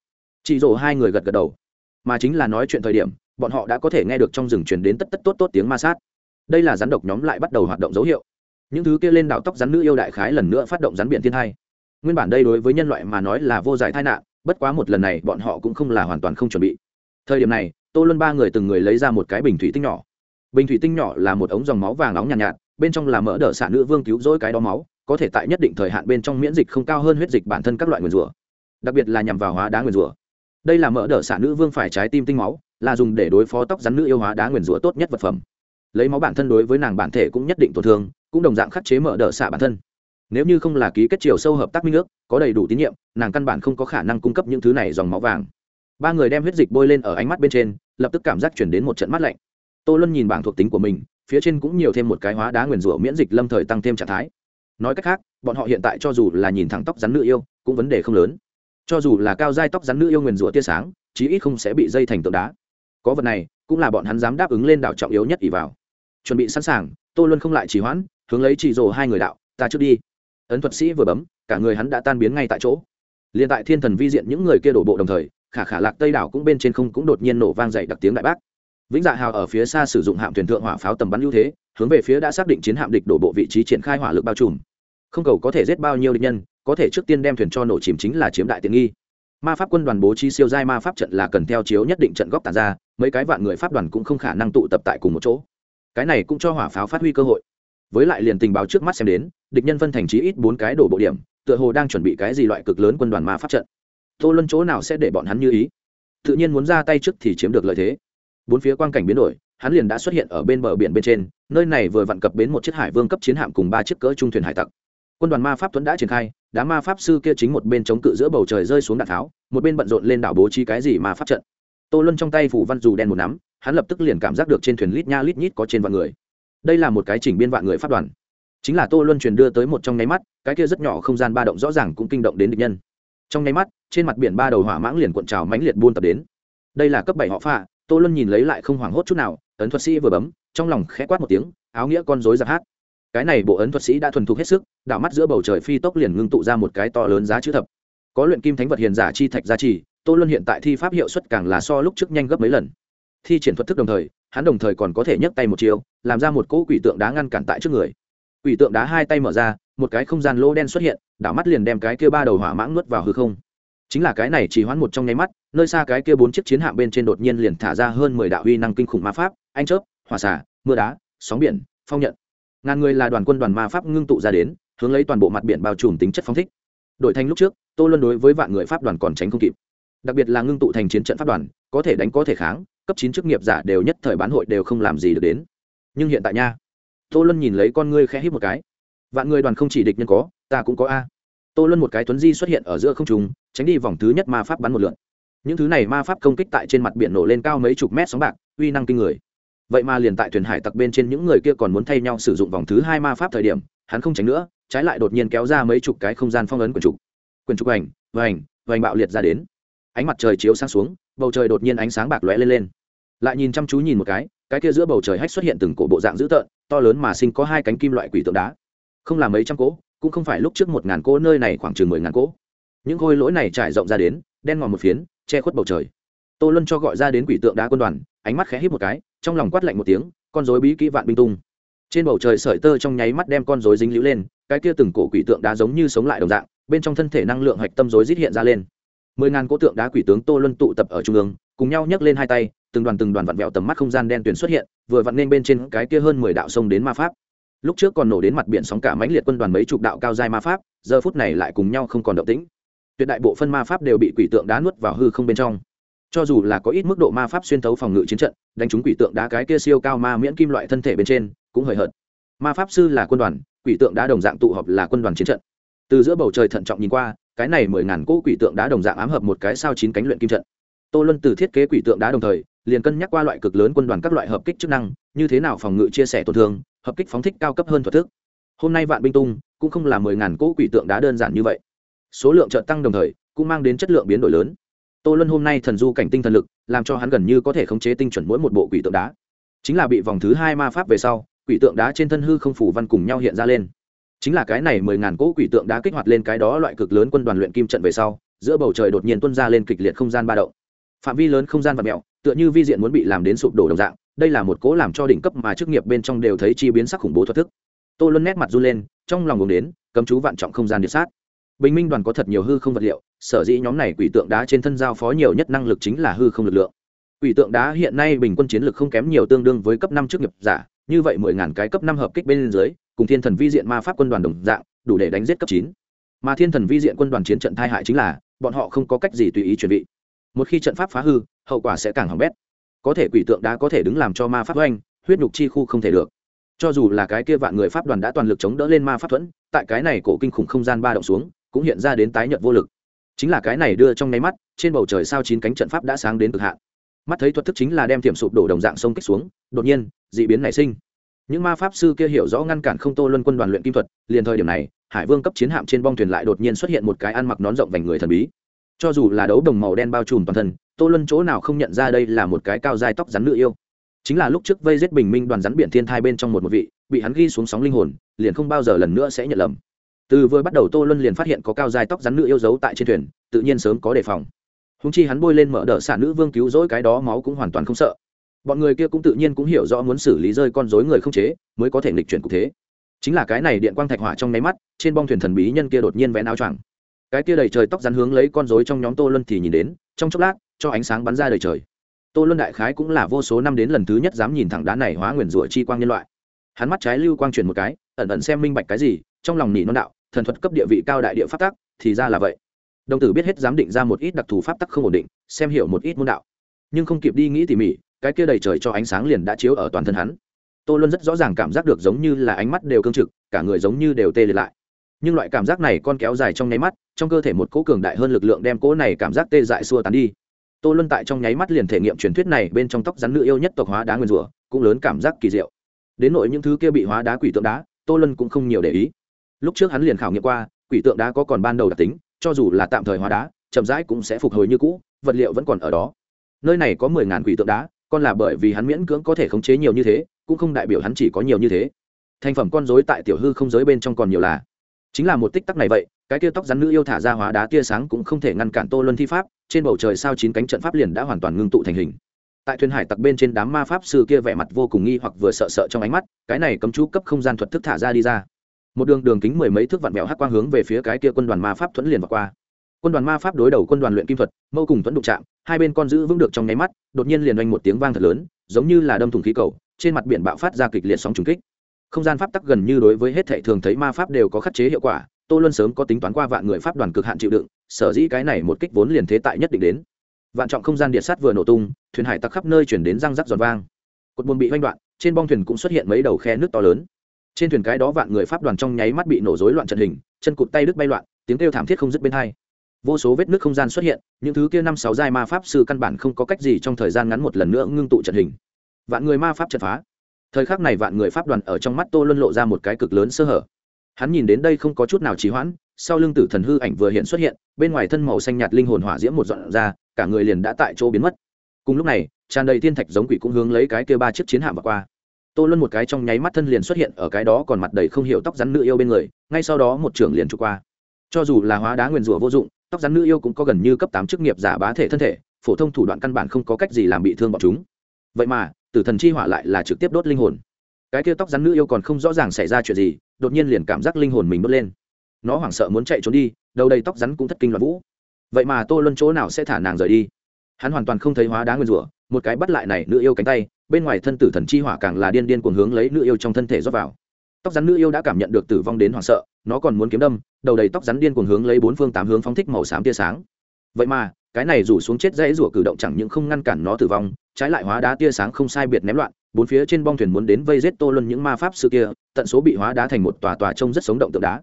Chị rổ hai người gật gật đầu. Mà chính là nói chuyện thời điểm bọn họ đã có thể nghe được trong rừng truyền đến tất tất tốt tốt tiếng ma sát. Đây là rắn độc nhóm lại bắt đầu hoạt động dấu hiệu. Những thứ kia lên đảo tóc rắn nữ yêu đại khái lần nữa phát động rắn biển thiên thai. Nguyên bản đây đối với nhân loại mà nói là vô giải tai nạn bất quá một lần này bọn họ cũng không là hoàn toàn không chuẩn bị. Thời điểm này tô luân ba người từng người lấy ra một cái bình thủy tinh nhỏ. Bình thủy tinh nhỏ là một ống dòng máu vàng nóng nhàn nhạt, nhạt bên trong là mỡ đỡ xạ nữ vương cứu rỗi cái đó máu, có thể tại nhất định thời hạn bên trong miễn dịch không cao hơn huyết dịch bản thân các loại nguyền rủa, đặc biệt là nhằm vào hóa đá nguyền rủa. Đây là mỡ đỡ xạ nữ vương phải trái tim tinh máu, là dùng để đối phó tóc rắn nữ yêu hóa đá nguyền rủa tốt nhất vật phẩm. Lấy máu bản thân đối với nàng bản thể cũng nhất định tổn thương, cũng đồng dạng khắc chế mỡ đỡ xạ bản thân. Nếu như không là ký kết chiều sâu hợp tác minh ước, có đầy đủ tín nhiệm, nàng căn bản không có khả năng cung cấp những thứ này dòng máu vàng. Ba người đem huyết dịch bôi lên ở ánh mắt bên trên, lập tức cảm giác chuyển đến một trận mắt lạnh. Tô luân nhìn bảng thuộc tính của mình phía trên cũng nhiều thêm một cái hóa đá nguyền rủa miễn dịch lâm thời tăng thêm trạng thái. Nói cách khác, bọn họ hiện tại cho dù là nhìn thẳng tóc rắn nữ yêu, cũng vấn đề không lớn. Cho dù là cao giai tóc rắn nữ yêu nguyền rủa tia sáng, chí ít không sẽ bị dây thành tượng đá. Có vật này, cũng là bọn hắn dám đáp ứng lên đạo trọng yếu nhất ỷ vào. Chuẩn bị sẵn sàng, tô luân không lại trì hoãn, hướng lấy chỉ rồ hai người đạo, ta trước đi. Ấn thuật sĩ vừa bấm, cả người hắn đã tan biến ngay tại chỗ. Liền tại thiên thần vi diện những người kia đổ bộ đồng thời, khả khả lạc tây đảo cũng bên trên không cũng đột nhiên nổ vang dậy đặc tiếng đại bác vĩnh dạ hào ở phía xa sử dụng hạm thuyền thượng hỏa pháo tầm bắn ưu thế, hướng về phía đã xác định chiến hạm địch đổ bộ vị trí triển khai hỏa lực bao trùm. Không cầu có thể giết bao nhiêu địch nhân, có thể trước tiên đem thuyền cho nổ chìm chính là chiếm đại tiện nghi. Ma pháp quân đoàn bố trí siêu giai ma pháp trận là cần theo chiếu nhất định trận góc tàn ra, mấy cái vạn người pháp đoàn cũng không khả năng tụ tập tại cùng một chỗ. Cái này cũng cho hỏa pháo phát huy cơ hội. Với lại liền tình báo trước mắt xem đến, địch nhân phân thành trí ít bốn cái đổ bộ điểm, tựa hồ đang chuẩn bị cái gì loại cực lớn quân đoàn ma pháp trận. Tô luân chỗ nào sẽ để bọn hắn như ý? Tự nhiên muốn ra tay trước thì chiếm được lợi thế bốn phía quang cảnh biến đổi, hắn liền đã xuất hiện ở bên bờ biển bên trên, nơi này vừa vặn cập bến một chiếc hải vương cấp chiến hạm cùng ba chiếc cỡ trung thuyền hải tặc. Quân đoàn ma pháp tuấn đã triển khai, đám ma pháp sư kia chính một bên chống cự giữa bầu trời rơi xuống đạn tháo, một bên bận rộn lên đảo bố trí cái gì mà pháp trận. Tô luân trong tay phủ văn dù đen một nắm, hắn lập tức liền cảm giác được trên thuyền lít nha lít nhít có trên vạn người. Đây là một cái chỉnh biên vạn người pháp đoàn. Chính là tô luân truyền đưa tới một trong nháy mắt, cái kia rất nhỏ không gian ba động rõ ràng cũng kinh động đến địch nhân. Trong nháy mắt, trên mặt biển ba đầu hỏa mãng liền cuộn trào mãnh liệt buôn tập đến. Đây là cấp bảy họ phạ tô luân nhìn lấy lại không hoảng hốt chút nào, ấn thuật sĩ vừa bấm, trong lòng khẽ quát một tiếng, áo nghĩa con dối giặc hát. Cái này bộ ấn thuật sĩ đã thuần thục hết sức, đảo mắt giữa bầu trời phi tốc liền ngưng tụ ra một cái to lớn giá chữ thập. Có luyện kim thánh vật hiền giả chi thạch gia trì, tô luân hiện tại thi pháp hiệu suất càng là so lúc trước nhanh gấp mấy lần. Thi triển thuật thức đồng thời, hắn đồng thời còn có thể nhấc tay một chiều, làm ra một cỗ quỷ tượng đá ngăn cản tại trước người. Quỷ tượng đá hai tay mở ra, một cái không gian lỗ đen xuất hiện, đảo mắt liền đem cái kia ba đầu hỏa mãng nuốt vào hư không chính là cái này chỉ hoãn một trong nháy mắt, nơi xa cái kia bốn chiếc chiến hạm bên trên đột nhiên liền thả ra hơn mười đạo uy năng kinh khủng ma pháp, anh chớp, hỏa xả mưa đá, sóng biển, phong nhận. Ngàn người là đoàn quân đoàn ma pháp ngưng tụ ra đến, hướng lấy toàn bộ mặt biển bao trùm tính chất phóng thích. Đổi thành lúc trước, tô luân đối với vạn người pháp đoàn còn tránh không kịp. Đặc biệt là ngưng tụ thành chiến trận pháp đoàn, có thể đánh có thể kháng, cấp chín chức nghiệp giả đều nhất thời bán hội đều không làm gì được đến. Nhưng hiện tại nha, tô luân nhìn lấy con ngươi khẽ hít một cái. Vạn người đoàn không chỉ địch nhân có, ta cũng có a. Tô luân một cái tuấn di xuất hiện ở giữa không trùng tránh đi vòng thứ nhất ma pháp bắn một lượn. Những thứ này ma pháp công kích tại trên mặt biển nổ lên cao mấy chục mét sóng bạc uy năng kinh người. Vậy mà liền tại thuyền hải tặc bên trên những người kia còn muốn thay nhau sử dụng vòng thứ hai ma pháp thời điểm hắn không tránh nữa trái lại đột nhiên kéo ra mấy chục cái không gian phong ấn của trục. Quyền trục ảnh, vành, vành bạo liệt ra đến. Ánh mặt trời chiếu sáng xuống bầu trời đột nhiên ánh sáng bạc lóe lên lên. Lại nhìn chăm chú nhìn một cái cái kia giữa bầu trời hách xuất hiện từng cổ bộ dạng dữ tợn to lớn mà sinh có hai cánh kim loại quỷ tượng đá. Không là mấy trăm cỗ cũng không phải lúc trước một ngàn cỗ nơi này khoảng chừng mười ngàn cỗ những khôi lỗi này trải rộng ra đến, đen ngòm một phiến, che khuất bầu trời. Tô luân cho gọi ra đến quỷ tượng đá quân đoàn, ánh mắt khẽ hít một cái, trong lòng quát lạnh một tiếng, con dối bí kỹ vạn binh tung. Trên bầu trời sợi tơ trong nháy mắt đem con dối dính lũ lên, cái kia từng cổ quỷ tượng đá giống như sống lại đồng dạng, bên trong thân thể năng lượng hạch tâm dối rít hiện ra lên. Mười ngàn cỗ tượng đá quỷ tướng tô luân tụ tập ở trung ương, cùng nhau nhấc lên hai tay, từng đoàn từng đoàn vặn vẹo tầm mắt không gian đen tuyển xuất hiện, vừa vặn nên bên trên cái kia hơn mười đạo sông đến ma pháp. Lúc trước còn nổ đến mặt biển sóng cả mãnh liệt quân đoàn mấy chục đạo cao dài ma pháp, giờ phút này lại cùng nhau không còn động tĩnh tuyệt đại bộ phân ma pháp đều bị quỷ tượng đá nuốt vào hư không bên trong. Cho dù là có ít mức độ ma pháp xuyên thấu phòng ngự chiến trận, đánh trúng quỷ tượng đá cái kia siêu cao ma miễn kim loại thân thể bên trên, cũng hời hợt. Ma pháp sư là quân đoàn, quỷ tượng đá đồng dạng tụ họp là quân đoàn chiến trận. Từ giữa bầu trời thận trọng nhìn qua, cái này mười ngàn cỗ quỷ tượng đá đồng dạng ám hợp một cái sao chín cánh luyện kim trận. Tô luân từ thiết kế quỷ tượng đá đồng thời, liền cân nhắc qua loại cực lớn quân đoàn các loại hợp kích chức năng, như thế nào phòng ngự chia sẻ tổn thương, hợp kích phóng thích cao cấp hơn thuật thức. Hôm nay vạn binh tung, cũng không là mười ngàn cỗ quỷ tượng đá đơn giản như vậy số lượng trợ tăng đồng thời, cũng mang đến chất lượng biến đổi lớn. Tô luân hôm nay thần du cảnh tinh thần lực, làm cho hắn gần như có thể khống chế tinh chuẩn mỗi một bộ quỷ tượng đá. Chính là bị vòng thứ hai ma pháp về sau, quỷ tượng đá trên thân hư không phủ văn cùng nhau hiện ra lên. Chính là cái này mười ngàn cỗ quỷ tượng đá kích hoạt lên cái đó loại cực lớn quân đoàn luyện kim trận về sau, giữa bầu trời đột nhiên tuân ra lên kịch liệt không gian ba động. Phạm vi lớn không gian và mẹo, tựa như vi diện muốn bị làm đến sụp đổ đồng dạng, đây là một cố làm cho đỉnh cấp mà chức nghiệp bên trong đều thấy chi biến sắc khủng bố thoát thức. Tô luân nét mặt run lên, trong lòng gồm đến, cấm chú vạn trọng không gian địa sát bình minh đoàn có thật nhiều hư không vật liệu, sở dĩ nhóm này quỷ tượng đá trên thân giao phó nhiều nhất năng lực chính là hư không lực lượng. Quỷ tượng đá hiện nay bình quân chiến lực không kém nhiều tương đương với cấp năm chức nghiệp giả, như vậy mười ngàn cái cấp năm hợp kích bên dưới, cùng thiên thần vi diện ma pháp quân đoàn đồng dạng, đủ để đánh giết cấp chín. Mà thiên thần vi diện quân đoàn chiến trận thai hại chính là, bọn họ không có cách gì tùy ý chuẩn bị. Một khi trận pháp phá hư, hậu quả sẽ càng hỏng bét. Có thể quỷ tượng đá có thể đứng làm cho ma pháp oanh, huyết nhục chi khu không thể được. Cho dù là cái kia vạn người pháp đoàn đã toàn lực chống đỡ lên ma pháp thuẫn, tại cái này cổ kinh khủng không gian ba động xuống cũng hiện ra đến tái nhận vô lực. Chính là cái này đưa trong nháy mắt, trên bầu trời sao chín cánh trận pháp đã sáng đến cực hạn. Mắt thấy thuật thức chính là đem tiềm sụp đổ đồng dạng sông kích xuống, đột nhiên d ị biến nảy sinh. Những ma pháp sư kia hiểu rõ ngăn cản không tô luân quân đoàn luyện kim thuật, liền thời điểm này, hải vương cấp chiến hạm trên bong thuyền lại đột nhiên xuất hiện một cái ăn mặc nón rộng vành người thần bí. Cho dù là đấu đồng màu đen bao trùm toàn thân, tô luân chỗ nào không nhận ra đây là một cái cao dài tóc rắn nữ yêu. Chính là lúc trước vây giết bình minh đoàn rắn biển thiên thai bên trong một một vị, bị hắn ghi xuống sóng linh hồn, liền không bao giờ lần nữa sẽ nhận lầm từ vừa bắt đầu tô luân liền phát hiện có cao dài tóc rắn nữ yêu dấu tại trên thuyền, tự nhiên sớm có đề phòng. Húng chi hắn bôi lên mở đỡ xả nữ vương cứu rỗi cái đó máu cũng hoàn toàn không sợ. Bọn người kia cũng tự nhiên cũng hiểu rõ muốn xử lý rơi con dối người không chế, mới có thể nghịch chuyển cục thế. Chính là cái này điện quang thạch hỏa trong nháy mắt, trên bong thuyền thần bí nhân kia đột nhiên vén áo choàng. Cái kia đầy trời tóc rắn hướng lấy con dối trong nhóm tô luân thì nhìn đến, trong chốc lát, cho ánh sáng bắn ra đầy trời. Tô luân đại khái cũng là vô số năm đến lần thứ nhất dám nhìn thẳng đá này hóa nguyền rủa chi quang nhân loại. Hắn mắt trái lưu quang chuyển một cái, ẩn ẩn xem minh bạch cái gì, trong lòng nỉ non đạo thần thuật cấp địa vị cao đại địa pháp tắc, thì ra là vậy. Đồng tử biết hết dám định ra một ít đặc thù pháp tắc không ổn định, xem hiểu một ít môn đạo. Nhưng không kịp đi nghĩ tỉ mỉ, cái kia đầy trời cho ánh sáng liền đã chiếu ở toàn thân hắn. Tô luân rất rõ ràng cảm giác được giống như là ánh mắt đều cương trực, cả người giống như đều tê liệt lại. Nhưng loại cảm giác này con kéo dài trong nháy mắt, trong cơ thể một cỗ cường đại hơn lực lượng đem cỗ này cảm giác tê dại xua tán đi. Tô luân tại trong nháy mắt liền thể nghiệm truyền thuyết này bên trong tóc rắn nữ yêu nhất tộc hóa đá nguyên rủa, cũng lớn cảm giác kỳ diệu. Đến nội những thứ kia bị hóa đá quỷ tượng đá, tô luân cũng không nhiều để ý lúc trước hắn liền khảo nghiệm qua, quỷ tượng đá có còn ban đầu đặc tính, cho dù là tạm thời hóa đá, chậm rãi cũng sẽ phục hồi như cũ, vật liệu vẫn còn ở đó. Nơi này có mười ngàn quỷ tượng đá còn là bởi vì hắn miễn cưỡng có thể khống chế nhiều như thế, cũng không đại biểu hắn chỉ có nhiều như thế. Thành phẩm con dối tại tiểu hư không giới bên trong còn nhiều là. Chính là một tích tắc này vậy, cái tia tóc rắn nữ yêu thả ra hóa đá tia sáng cũng không thể ngăn cản tô luân thi pháp, trên bầu trời sao chín cánh trận pháp liền đã hoàn toàn ngưng tụ thành hình. Tại thuyền hải tặc bên trên đám ma pháp sư kia vẻ mặt vô cùng nghi hoặc vừa sợ sợ trong ánh mắt, cái này cấm chú cấp không gian thuật thức thả ra đi ra một đường đường kính mười mấy thước vạn vẹo hắc quang hướng về phía cái kia quân đoàn ma pháp thuẫn liền vượt qua. Quân đoàn ma pháp đối đầu quân đoàn luyện kim thuật, mâu cùng thuẫn đụng chạm, hai bên con giữ vững được trong nháy mắt, đột nhiên liền oanh một tiếng vang thật lớn, giống như là đâm thùng khí cầu, trên mặt biển bạo phát ra kịch liệt sóng trùng kích. Không gian pháp tắc gần như đối với hết thệ thường thấy ma pháp đều có khắc chế hiệu quả, tô luân sớm có tính toán qua vạn người pháp đoàn cực hạn chịu đựng, sở dĩ cái này một kích vốn liền thế tại nhất định đến. Vạn trọng không gian điện sát vừa nổ tung, thuyền hải tặc khắp nơi chuyển đến răng rắc giòn vang. Cột buồn bị hoanh đoạn, trên bong thuyền cũng xuất hiện mấy đầu khe nước to lớn trên thuyền cái đó vạn người pháp đoàn trong nháy mắt bị nổ rối loạn trận hình, chân cụt tay đứt bay loạn, tiếng kêu thảm thiết không dứt bên hai. Vô số vết nước không gian xuất hiện, những thứ kia năm sáu giai ma pháp sư căn bản không có cách gì trong thời gian ngắn một lần nữa ngưng tụ trận hình. Vạn người ma pháp chật phá. Thời khắc này vạn người pháp đoàn ở trong mắt tô luân lộ ra một cái cực lớn sơ hở. Hắn nhìn đến đây không có chút nào trì hoãn, sau lưng tử thần hư ảnh vừa hiện xuất hiện, bên ngoài thân màu xanh nhạt linh hồn hỏa diễm một dọn ra, cả người liền đã tại chỗ biến mất. Cùng lúc này, tràn đầy thiên thạch giống quỷ cũng hướng lấy cái kia ba chiếc chiến hạm vào qua tô luân một cái trong nháy mắt thân liền xuất hiện ở cái đó còn mặt đầy không hiểu tóc rắn nữ yêu bên người, ngay sau đó một trưởng liền trục qua. Cho dù là hóa đá nguyền rủa vô dụng, tóc rắn nữ yêu cũng có gần như cấp tám chức nghiệp giả bá thể thân thể, phổ thông thủ đoạn căn bản không có cách gì làm bị thương bọn chúng. Vậy mà, tử thần chi hỏa lại là trực tiếp đốt linh hồn. Cái kia tóc rắn nữ yêu còn không rõ ràng xảy ra chuyện gì, đột nhiên liền cảm giác linh hồn mình đốt lên. Nó hoảng sợ muốn chạy trốn đi, đầu đầy tóc rắn cũng thất kinh loạn vũ. Vậy mà tô luân chỗ nào sẽ thả nàng rời đi? Hắn hoàn toàn không thấy hóa đá nguyên rủa một cái bắt lại này nữ yêu cánh tay bên ngoài thân tử thần chi hỏa càng là điên điên cuồng hướng lấy nữ yêu trong thân thể rót vào. Tóc rắn nữ yêu đã cảm nhận được tử vong đến hoảng sợ, nó còn muốn kiếm đâm, đầu đầy tóc rắn điên cuồng hướng lấy bốn phương tám hướng phóng thích màu xám tia sáng. Vậy mà, cái này rủ xuống chết dãy rủa cử động chẳng những không ngăn cản nó tử vong, trái lại hóa đá tia sáng không sai biệt ném loạn, bốn phía trên bong thuyền muốn đến vây giết tô luân những ma pháp sư kia, tận số bị hóa đá thành một tòa tòa trông rất sống động tượng đá.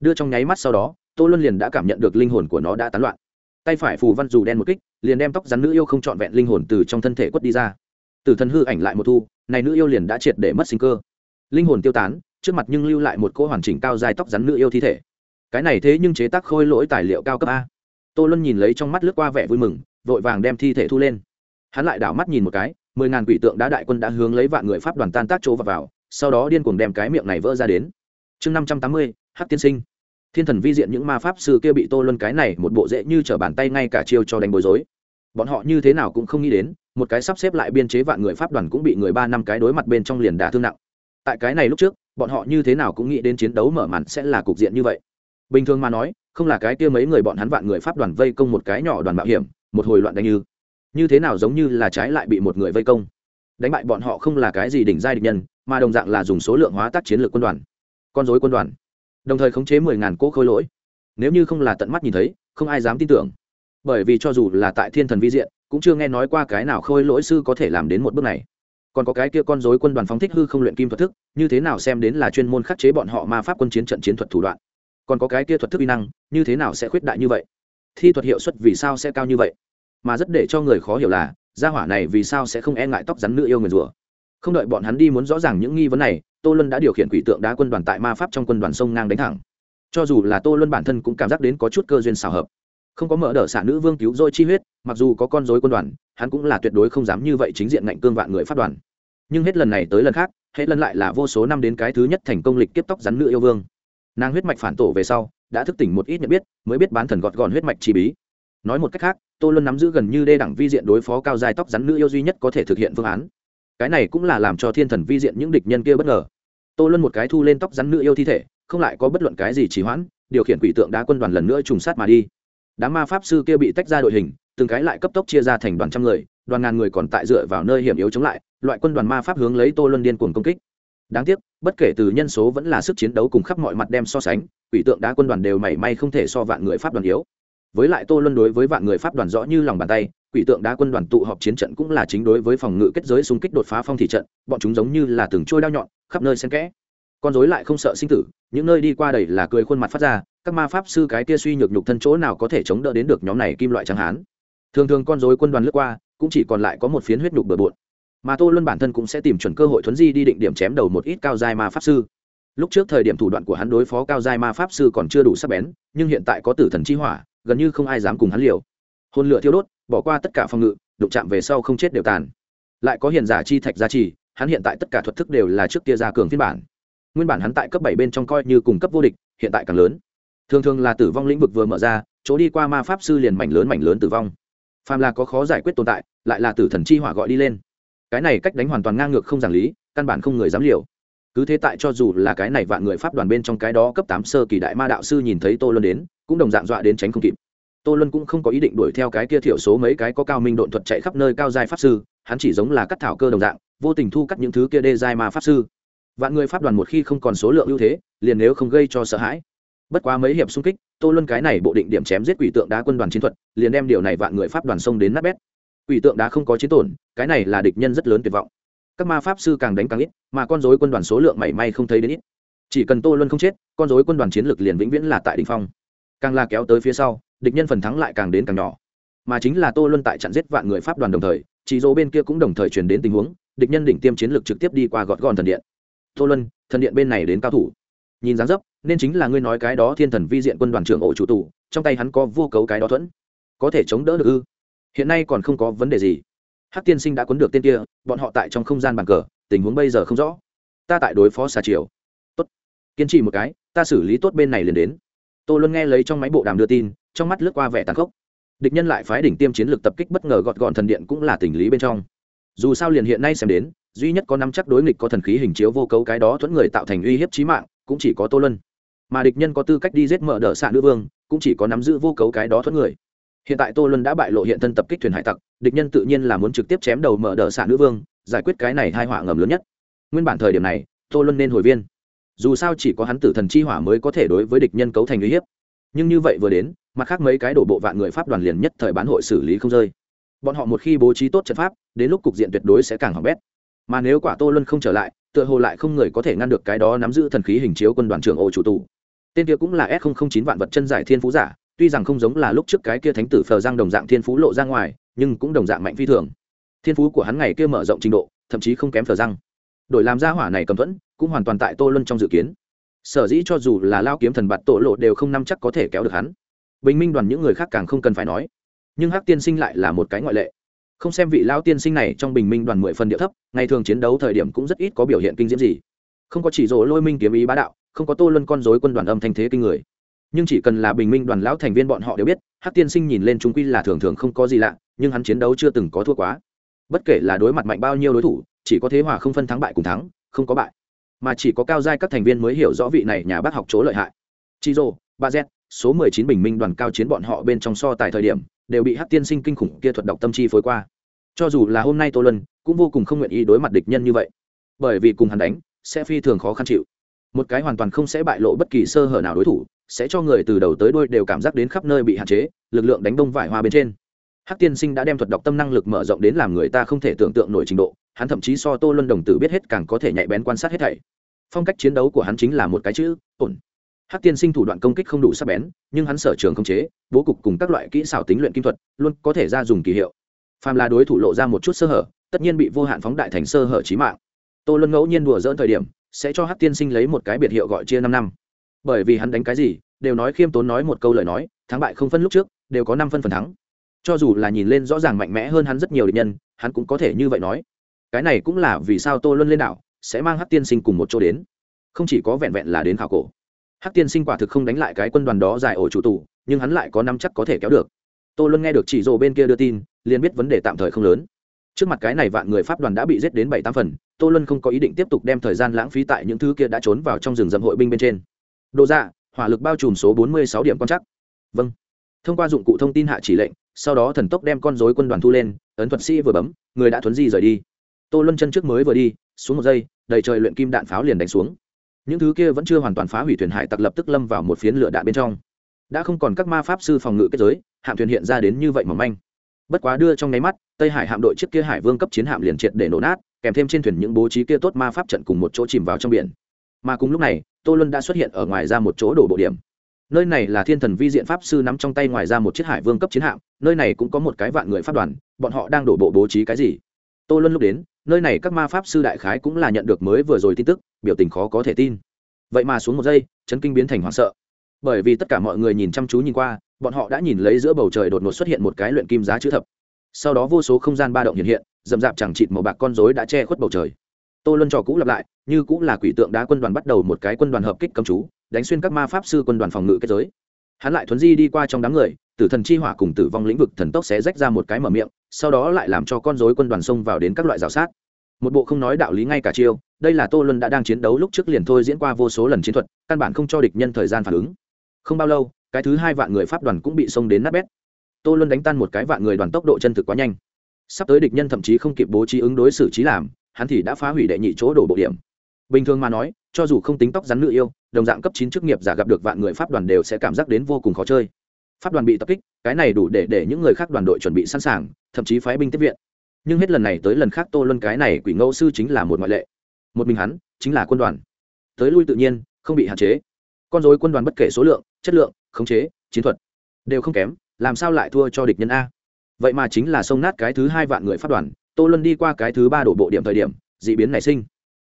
Đưa trong nháy mắt sau đó, tô luân liền đã cảm nhận được linh hồn của nó đã tán loạn. Tay phải phù văn dù đen một kích, liền đem tóc rắn nữ yêu không trọn vẹn linh hồn từ trong thân thể quất đi ra từ thân hư ảnh lại một thu này nữ yêu liền đã triệt để mất sinh cơ. Linh hồn tiêu tán trước mặt nhưng lưu lại một cô hoàn chỉnh cao dài tóc rắn nữ yêu thi thể. Cái này thế nhưng chế tác khôi lỗi tài liệu cao cấp a. Tô luân nhìn lấy trong mắt lướt qua vẻ vui mừng vội vàng đem thi thể thu lên. Hắn lại đảo mắt nhìn một cái mười ngàn quỷ tượng đã đại quân đã hướng lấy vạn người pháp đoàn tan tác chỗ vào, vào sau đó điên cuồng đem cái miệng này vỡ ra đến. Chương năm trăm tám mươi hắc tiên sinh. Thiên thần vi diện những ma pháp sư kia bị tô luân cái này một bộ dễ như t r ở bàn tay ngay cả chiêu cho đánh bối rối bọn họ như thế nào cũng không nghĩ đến, một cái sắp xếp lại biên chế vạn người pháp đoàn cũng bị người ba năm cái đối mặt bên trong liền đả thương nặng. Tại cái này lúc trước, bọn họ như thế nào cũng nghĩ đến chiến đấu mở màn sẽ là cục diện như vậy. Bình thường mà nói, không là cái kia mấy người bọn hắn vạn người pháp đoàn vây công một cái nhỏ đoàn mạo hiểm, một hồi loạn đánh như. Như thế nào giống như là trái lại bị một người vây công. Đánh bại bọn họ không là cái gì đỉnh giai địch nhân, mà đồng dạng là dùng số lượng hóa tác chiến lược quân đoàn. Con dối quân đoàn. Đồng thời khống chế mười ngàn cỗ khôi lỗi. Nếu như không là tận mắt nhìn thấy, không ai dám tin tưởng bởi vì cho dù là tại thiên thần vi diện, cũng chưa nghe nói qua cái nào khôi lỗi sư có thể làm đến một bước này. Còn có cái kia con dối quân đoàn phóng thích hư không luyện kim thuật thức, như thế nào xem đến là chuyên môn khắc chế bọn họ ma pháp quân chiến trận chiến thuật thủ đoạn. Còn có cái kia thuật thức uy năng, như thế nào sẽ khuyết đại như vậy? Thi thuật hiệu suất vì sao sẽ cao như vậy? Mà rất để cho người khó hiểu là, gia hỏa này vì sao sẽ không e ngại tóc rắn nữ yêu người rùa? Không đợi bọn hắn đi muốn rõ ràng những nghi vấn này, tô luân đã điều khiển quỷ tượng đá quân đoàn tại ma pháp trong quân đoàn sông ngang đánh thẳng. Cho dù là tô luân bản thân cũng cảm giác đến có chút cơ duyên xào hợp không có mở đ ợ xả nữ vương cứu dôi chi huyết, mặc dù có con dối quân đoàn, hắn cũng là tuyệt đối không dám như vậy chính diện ngạnh cương vạn người phát đoàn. Nhưng hết lần này tới lần khác, hết lần lại là vô số năm đến cái thứ nhất thành công lịch kiếp tóc rắn nữ yêu vương. Nàng huyết mạch phản tổ về sau, đã thức tỉnh một ít nhận biết, mới biết bán thần gọt gọn huyết mạch chi bí. Nói một cách khác, tô luân nắm giữ gần như đê đẳng vi diện đối phó cao dài tóc rắn nữ yêu duy nhất có thể thực hiện phương án. Cái này cũng là làm cho thiên thần vi diện những địch nhân kia bất ngờ. Tô luân một cái thu lên tóc rắn nữ yêu thi thể, không lại có bất luận cái gì trì hoãn, điều khiển quỷ tượng đá quân đoàn lần nữa trùng sát mà đi đám ma pháp sư kia bị tách ra đội hình, từng cái lại cấp tốc chia ra thành đoàn trăm người, đoàn ngàn người còn tại dựa vào nơi hiểm yếu chống lại, loại quân đoàn ma pháp hướng lấy tô luân điên cuồng công kích. Đáng tiếc, bất kể từ nhân số vẫn là sức chiến đấu cùng khắp mọi mặt đem so sánh, quỷ tượng đá quân đoàn đều mảy may không thể so vạn người pháp đoàn yếu. Với lại tô luân đối với vạn người pháp đoàn rõ như lòng bàn tay, quỷ tượng đá quân đoàn tụ họp chiến trận cũng là chính đối với phòng ngự kết giới xung kích đột phá phong thị trận, bọn chúng giống như là từng trôi đao nhọn, khắp nơi xen kẽ. Con dối lại không sợ sinh tử, những nơi đi qua đầy là cười khuôn mặt phát ra các ma pháp sư cái kia suy nhược nhục thân chỗ nào có thể chống đỡ đến được nhóm này kim loại trắng hán? Thường thường con dối quân đoàn lướt qua, cũng chỉ còn lại có một phiến huyết nhục bừa bộn. Mà tô luân bản thân cũng sẽ tìm chuẩn cơ hội thuấn di đi định điểm chém đầu một ít cao giai ma pháp sư. Lúc trước thời điểm thủ đoạn của hắn đối phó cao giai ma pháp sư còn chưa đủ sắc bén, nhưng hiện tại có tử thần chi hỏa, gần như không ai dám cùng hắn liều. Hôn lửa thiêu đốt, bỏ qua tất cả phòng ngự, đụng chạm về sau không chết đều tàn. Lại có hiền giả chi thạch gia trì, hắn hiện tại tất cả thuật thức đều là trước kia gia cường phiên bản. Nguyên bản hắn tại cấp bảy bên trong coi như cùng cấp vô địch, hiện tại càng lớn thường thường là tử vong lĩnh vực vừa mở ra, chỗ đi qua ma pháp sư liền mảnh lớn mảnh lớn tử vong. Phàm là có khó giải quyết tồn tại, lại là tử thần chi hỏa gọi đi lên. Cái này cách đánh hoàn toàn ngang ngược không giảng lý, căn bản không người dám liều. Cứ thế tại cho dù là cái này vạn người pháp đoàn bên trong cái đó cấp tám sơ kỳ đại ma đạo sư nhìn thấy tô luân đến, cũng đồng dạng dọa đến tránh không kịp. Tô luân cũng không có ý định đuổi theo cái kia thiểu số mấy cái có cao minh độn thuật chạy khắp nơi cao giai pháp sư, hắn chỉ giống là cắt thảo cơ đồng dạng, vô tình thu cắt những thứ kia đê giai ma pháp sư. Vạn người pháp đoàn một khi không còn số lượng ưu thế, liền nếu không gây cho sợ hãi bất quá mấy hiệp xung kích, tô luân cái này bộ định điểm chém giết quỷ tượng đá quân đoàn chiến thuật, liền đem điều này vạn người pháp đoàn xông đến nát bét. Quỷ tượng đá không có chiến tổn, cái này là địch nhân rất lớn tuyệt vọng. Các ma pháp sư càng đánh càng ít, mà con dối quân đoàn số lượng mảy may không thấy đến ít. Chỉ cần tô luân không chết, con dối quân đoàn chiến lược liền vĩnh viễn là tại đình phong. Càng là kéo tới phía sau, địch nhân phần thắng lại càng đến càng nhỏ. Mà chính là tô luân tại chặn giết vạn người pháp đoàn đồng thời, chỉ dỗ bên kia cũng đồng thời truyền đến tình huống, địch nhân đỉnh tiêm chiến lược trực tiếp đi qua gọt gòn thần điện. Tô luân, thần điện bên này đến cao thủ nhìn dáng dấp, nên chính là ngươi nói cái đó thiên thần vi diện quân đoàn trưởng ổ chủ tù, trong tay hắn có vô cấu cái đó thuẫn. Có thể chống đỡ được ư? Hiện nay còn không có vấn đề gì. Hát tiên sinh đã cuốn được tên kia, bọn họ tại trong không gian bàn cờ, tình huống bây giờ không rõ. Ta tại đối phó xà triều. Tốt. Kiên trì một cái, ta xử lý tốt bên này liền đến. Tôi luôn nghe lấy trong máy bộ đàm đưa tin, trong mắt lướt qua vẻ tàn khốc. Địch nhân lại phái đỉnh tiêm chiến lược tập kích bất ngờ gọt gọn thần điện cũng là tình lý bên trong. Dù sao liền hiện nay xem đến, duy nhất có năm chắc đối nghịch có thần khí hình chiếu vô cấu cái đó thuẫn người tạo thành uy hiếp trí mạng cũng chỉ có tô lân mà địch nhân có tư cách đi giết mở đỡ xạ nữ vương, cũng chỉ có nắm giữ vô cấu cái đó thuẫn người. Hiện tại tô lân đã bại lộ hiện thân tập kích thuyền hải tặc, địch nhân tự nhiên là muốn trực tiếp chém đầu mở đỡ xạ nữ vương, giải quyết cái này hai họa ngầm lớn nhất. Nguyên bản thời điểm này, tô lân nên hồi viên. Dù sao chỉ có hắn tử thần chi hỏa mới có thể đối với địch nhân cấu thành uy hiếp. Nhưng như vậy vừa đến, mặt khác mấy cái đổ bộ vạn người pháp đoàn liền nhất thời bán hội xử lý không rơi. Bọn họ một khi bố trí tốt trận pháp, đến lúc cục diện tuyệt đối sẽ càng hỏng bét. Mà nếu quả tô luân không trở lại tựa hồ lại không người có thể ngăn được cái đó nắm giữ thần khí hình chiếu quân đoàn trưởng ô chủ tù. Tên kia cũng là s chín vạn vật chân giải thiên phú giả, tuy rằng không giống là lúc trước cái kia thánh tử phờ giang đồng dạng thiên phú lộ ra ngoài, nhưng cũng đồng dạng mạnh phi thường. Thiên phú của hắn ngày kia mở rộng trình độ, thậm chí không kém phờ giang. Đổi làm ra hỏa này cầm thuẫn, cũng hoàn toàn tại tô luân trong dự kiến. Sở dĩ cho dù là lao kiếm thần bạt tổ lộ đều không nắm chắc có thể kéo được hắn. Bình minh đoàn những người khác càng không cần phải nói. Nhưng hắc tiên sinh lại là một cái ngoại lệ không xem vị lao tiên sinh này trong bình minh đoàn mười phần địa thấp, ngày thường chiến đấu thời điểm cũng rất ít có biểu hiện kinh diễm gì. Không có chỉ rỗ lôi minh kiếm ý bá đạo, không có tô luân con dối quân đoàn âm thanh thế kinh người. Nhưng chỉ cần là bình minh đoàn lão thành viên bọn họ đều biết, hắc tiên sinh nhìn lên chúng quy là thường thường không có gì lạ, nhưng hắn chiến đấu chưa từng có thua quá. Bất kể là đối mặt mạnh bao nhiêu đối thủ, chỉ có thế hòa không phân thắng bại cùng thắng, không có bại. Mà chỉ có cao giai các thành viên mới hiểu rõ vị này nhà bác học chỗ lợi hại. Chi rô ba z, số mười chín bình minh đoàn cao chiến bọn họ bên trong so tài thời điểm, đều bị hắc tiên sinh kinh khủng kia thuật độc tâm chi phối qua cho dù là hôm nay tô lân cũng vô cùng không nguyện ý đối mặt địch nhân như vậy. Bởi vì cùng hắn đánh, sẽ phi thường khó khăn chịu. Một cái hoàn toàn không sẽ bại lộ bất kỳ sơ hở nào đối thủ, sẽ cho người từ đầu tới đuôi đều cảm giác đến khắp nơi bị hạn chế, lực lượng đánh đông vải hoa bên trên. Hắc tiên sinh đã đem thuật đọc tâm năng lực mở rộng đến làm người ta không thể tưởng tượng nổi trình độ, hắn thậm chí so tô luân đồng tử biết hết càng có thể nhạy bén quan sát hết thảy. Phong cách chiến đấu của hắn chính là một cái chữ, ổn. Hắc tiên sinh thủ đoạn công kích không đủ sắc bén, nhưng hắn sở trường không chế, bố cục cùng các loại kỹ xảo tính luyện kim thuật, luôn có thể ra dùng kỳ hiệu phàm là đối thủ lộ ra một chút sơ hở, tất nhiên bị vô hạn phóng đại thành sơ hở trí mạng. Tô luân ngẫu nhiên đùa dỡn thời điểm, sẽ cho hắc tiên sinh lấy một cái biệt hiệu gọi chia năm năm. Bởi vì hắn đánh cái gì, đều nói khiêm tốn nói một câu lời nói, thắng bại không phân lúc trước, đều có năm phân phần thắng. Cho dù là nhìn lên rõ ràng mạnh mẽ hơn hắn rất nhiều địch nhân, hắn cũng có thể như vậy nói. Cái này cũng là vì sao tô luân lên đảo, sẽ mang hắc tiên sinh cùng một chỗ đến. Không chỉ có vẹn vẹn là đến khảo cổ. Hắc tiên sinh quả thực không đánh lại cái quân đoàn đó dài ổ chủ tù, nhưng hắn lại có năm chắc có thể kéo được tô luân nghe được chỉ rồ bên kia đưa tin, liền biết vấn đề tạm thời không lớn. Trước mặt cái này vạn người pháp đoàn đã bị giết đến bảy tám phần, tô luân không có ý định tiếp tục đem thời gian lãng phí tại những thứ kia đã trốn vào trong rừng rậm hội binh bên trên. Đồ dạ hỏa lực bao trùm số bốn mươi sáu điểm quan chắc vâng. Thông qua dụng cụ thông tin hạ chỉ lệnh, sau đó thần tốc đem con dối quân đoàn thu lên, ấn thuật sĩ vừa bấm, người đã thuấn di rời đi. Tô luân chân trước mới vừa đi, xuống một giây, đầy trời luyện kim đạn pháo liền đánh xuống. Những thứ kia vẫn chưa hoàn toàn phá hủy thuyền hải tặc lập tức lâm vào một phiến lửa đạn bên trong. Đã không còn các ma pháp sư phòng ngự kết giới hạm thuyền hiện ra đến như vậy mỏng manh. Bất quá đưa trong nháy mắt, tây hải hạm đội chiếc kia hải vương cấp chiến hạm liền triệt để nổ nát, kèm thêm trên thuyền những bố trí kia tốt ma pháp trận cùng một chỗ chìm vào trong biển. Mà cùng lúc này, tô luân đã xuất hiện ở ngoài ra một chỗ đổ bộ điểm. Nơi này là thiên thần vi diện pháp sư nắm trong tay ngoài ra một chiếc hải vương cấp chiến hạm, nơi này cũng có một cái vạn người pháp đoàn, bọn họ đang đổ bộ bố trí cái gì? Tô luân lúc đến, nơi này các ma pháp sư đại khái cũng là nhận được mới vừa rồi tin tức, biểu tình khó có thể tin. Vậy mà xuống một giây, chấn kinh biến thành hoảng sợ. Bởi vì tất cả mọi người nhìn chăm chú nhìn qua bọn họ đã nhìn lấy giữa bầu trời đột ngột xuất hiện một cái luyện kim giá chữ thập. Sau đó vô số không gian ba động hiện hiện, rậm rạp chẳng chịt màu bạc con rối đã che khuất bầu trời. Tô luân trò cũ lặp lại, như cũng là quỷ tượng đá quân đoàn bắt đầu một cái quân đoàn hợp kích cầm chú, đánh xuyên các ma pháp sư quân đoàn phòng ngự kết giới. Hắn lại thuấn di đi qua trong đám người, tử thần chi hỏa cùng tử vong lĩnh vực thần tốc sẽ rách ra một cái mở miệng, sau đó lại làm cho con rối quân đoàn xông vào đến các loại rào sát. Một bộ không nói đạo lý ngay cả chiêu, đây là tô luân đã đang chiến đấu lúc trước liền thôi diễn qua vô số lần chiến thuật, căn bản không cho địch nhân thời gian phản ứng. Không bao lâu cái thứ hai vạn người pháp đoàn cũng bị xông đến nát bét. Tô luân đánh tan một cái vạn người đoàn tốc độ chân thực quá nhanh. Sắp tới địch nhân thậm chí không kịp bố trí ứng đối xử trí làm, hắn thì đã phá hủy đệ nhị chỗ đổ bộ điểm. Bình thường mà nói, cho dù không tính tóc rắn nữ yêu, đồng dạng cấp chín chức nghiệp giả gặp được vạn người pháp đoàn đều sẽ cảm giác đến vô cùng khó chơi. Pháp đoàn bị tập kích, cái này đủ để để những người khác đoàn đội chuẩn bị sẵn sàng, thậm chí phái binh tiếp viện. Nhưng hết lần này tới lần khác tô luân cái này quỷ ngẫu sư chính là một ngoại lệ. Một mình hắn, chính là quân đoàn. Tới lui tự nhiên, không bị hạn chế. Con dối quân đoàn bất kể số lượng chất lượng, khống chế, chiến thuật đều không kém, làm sao lại thua cho địch nhân a? Vậy mà chính là sông nát cái thứ hai vạn người phát đoàn, tô luân đi qua cái thứ ba đổ bộ điểm thời điểm d ị biến nảy sinh.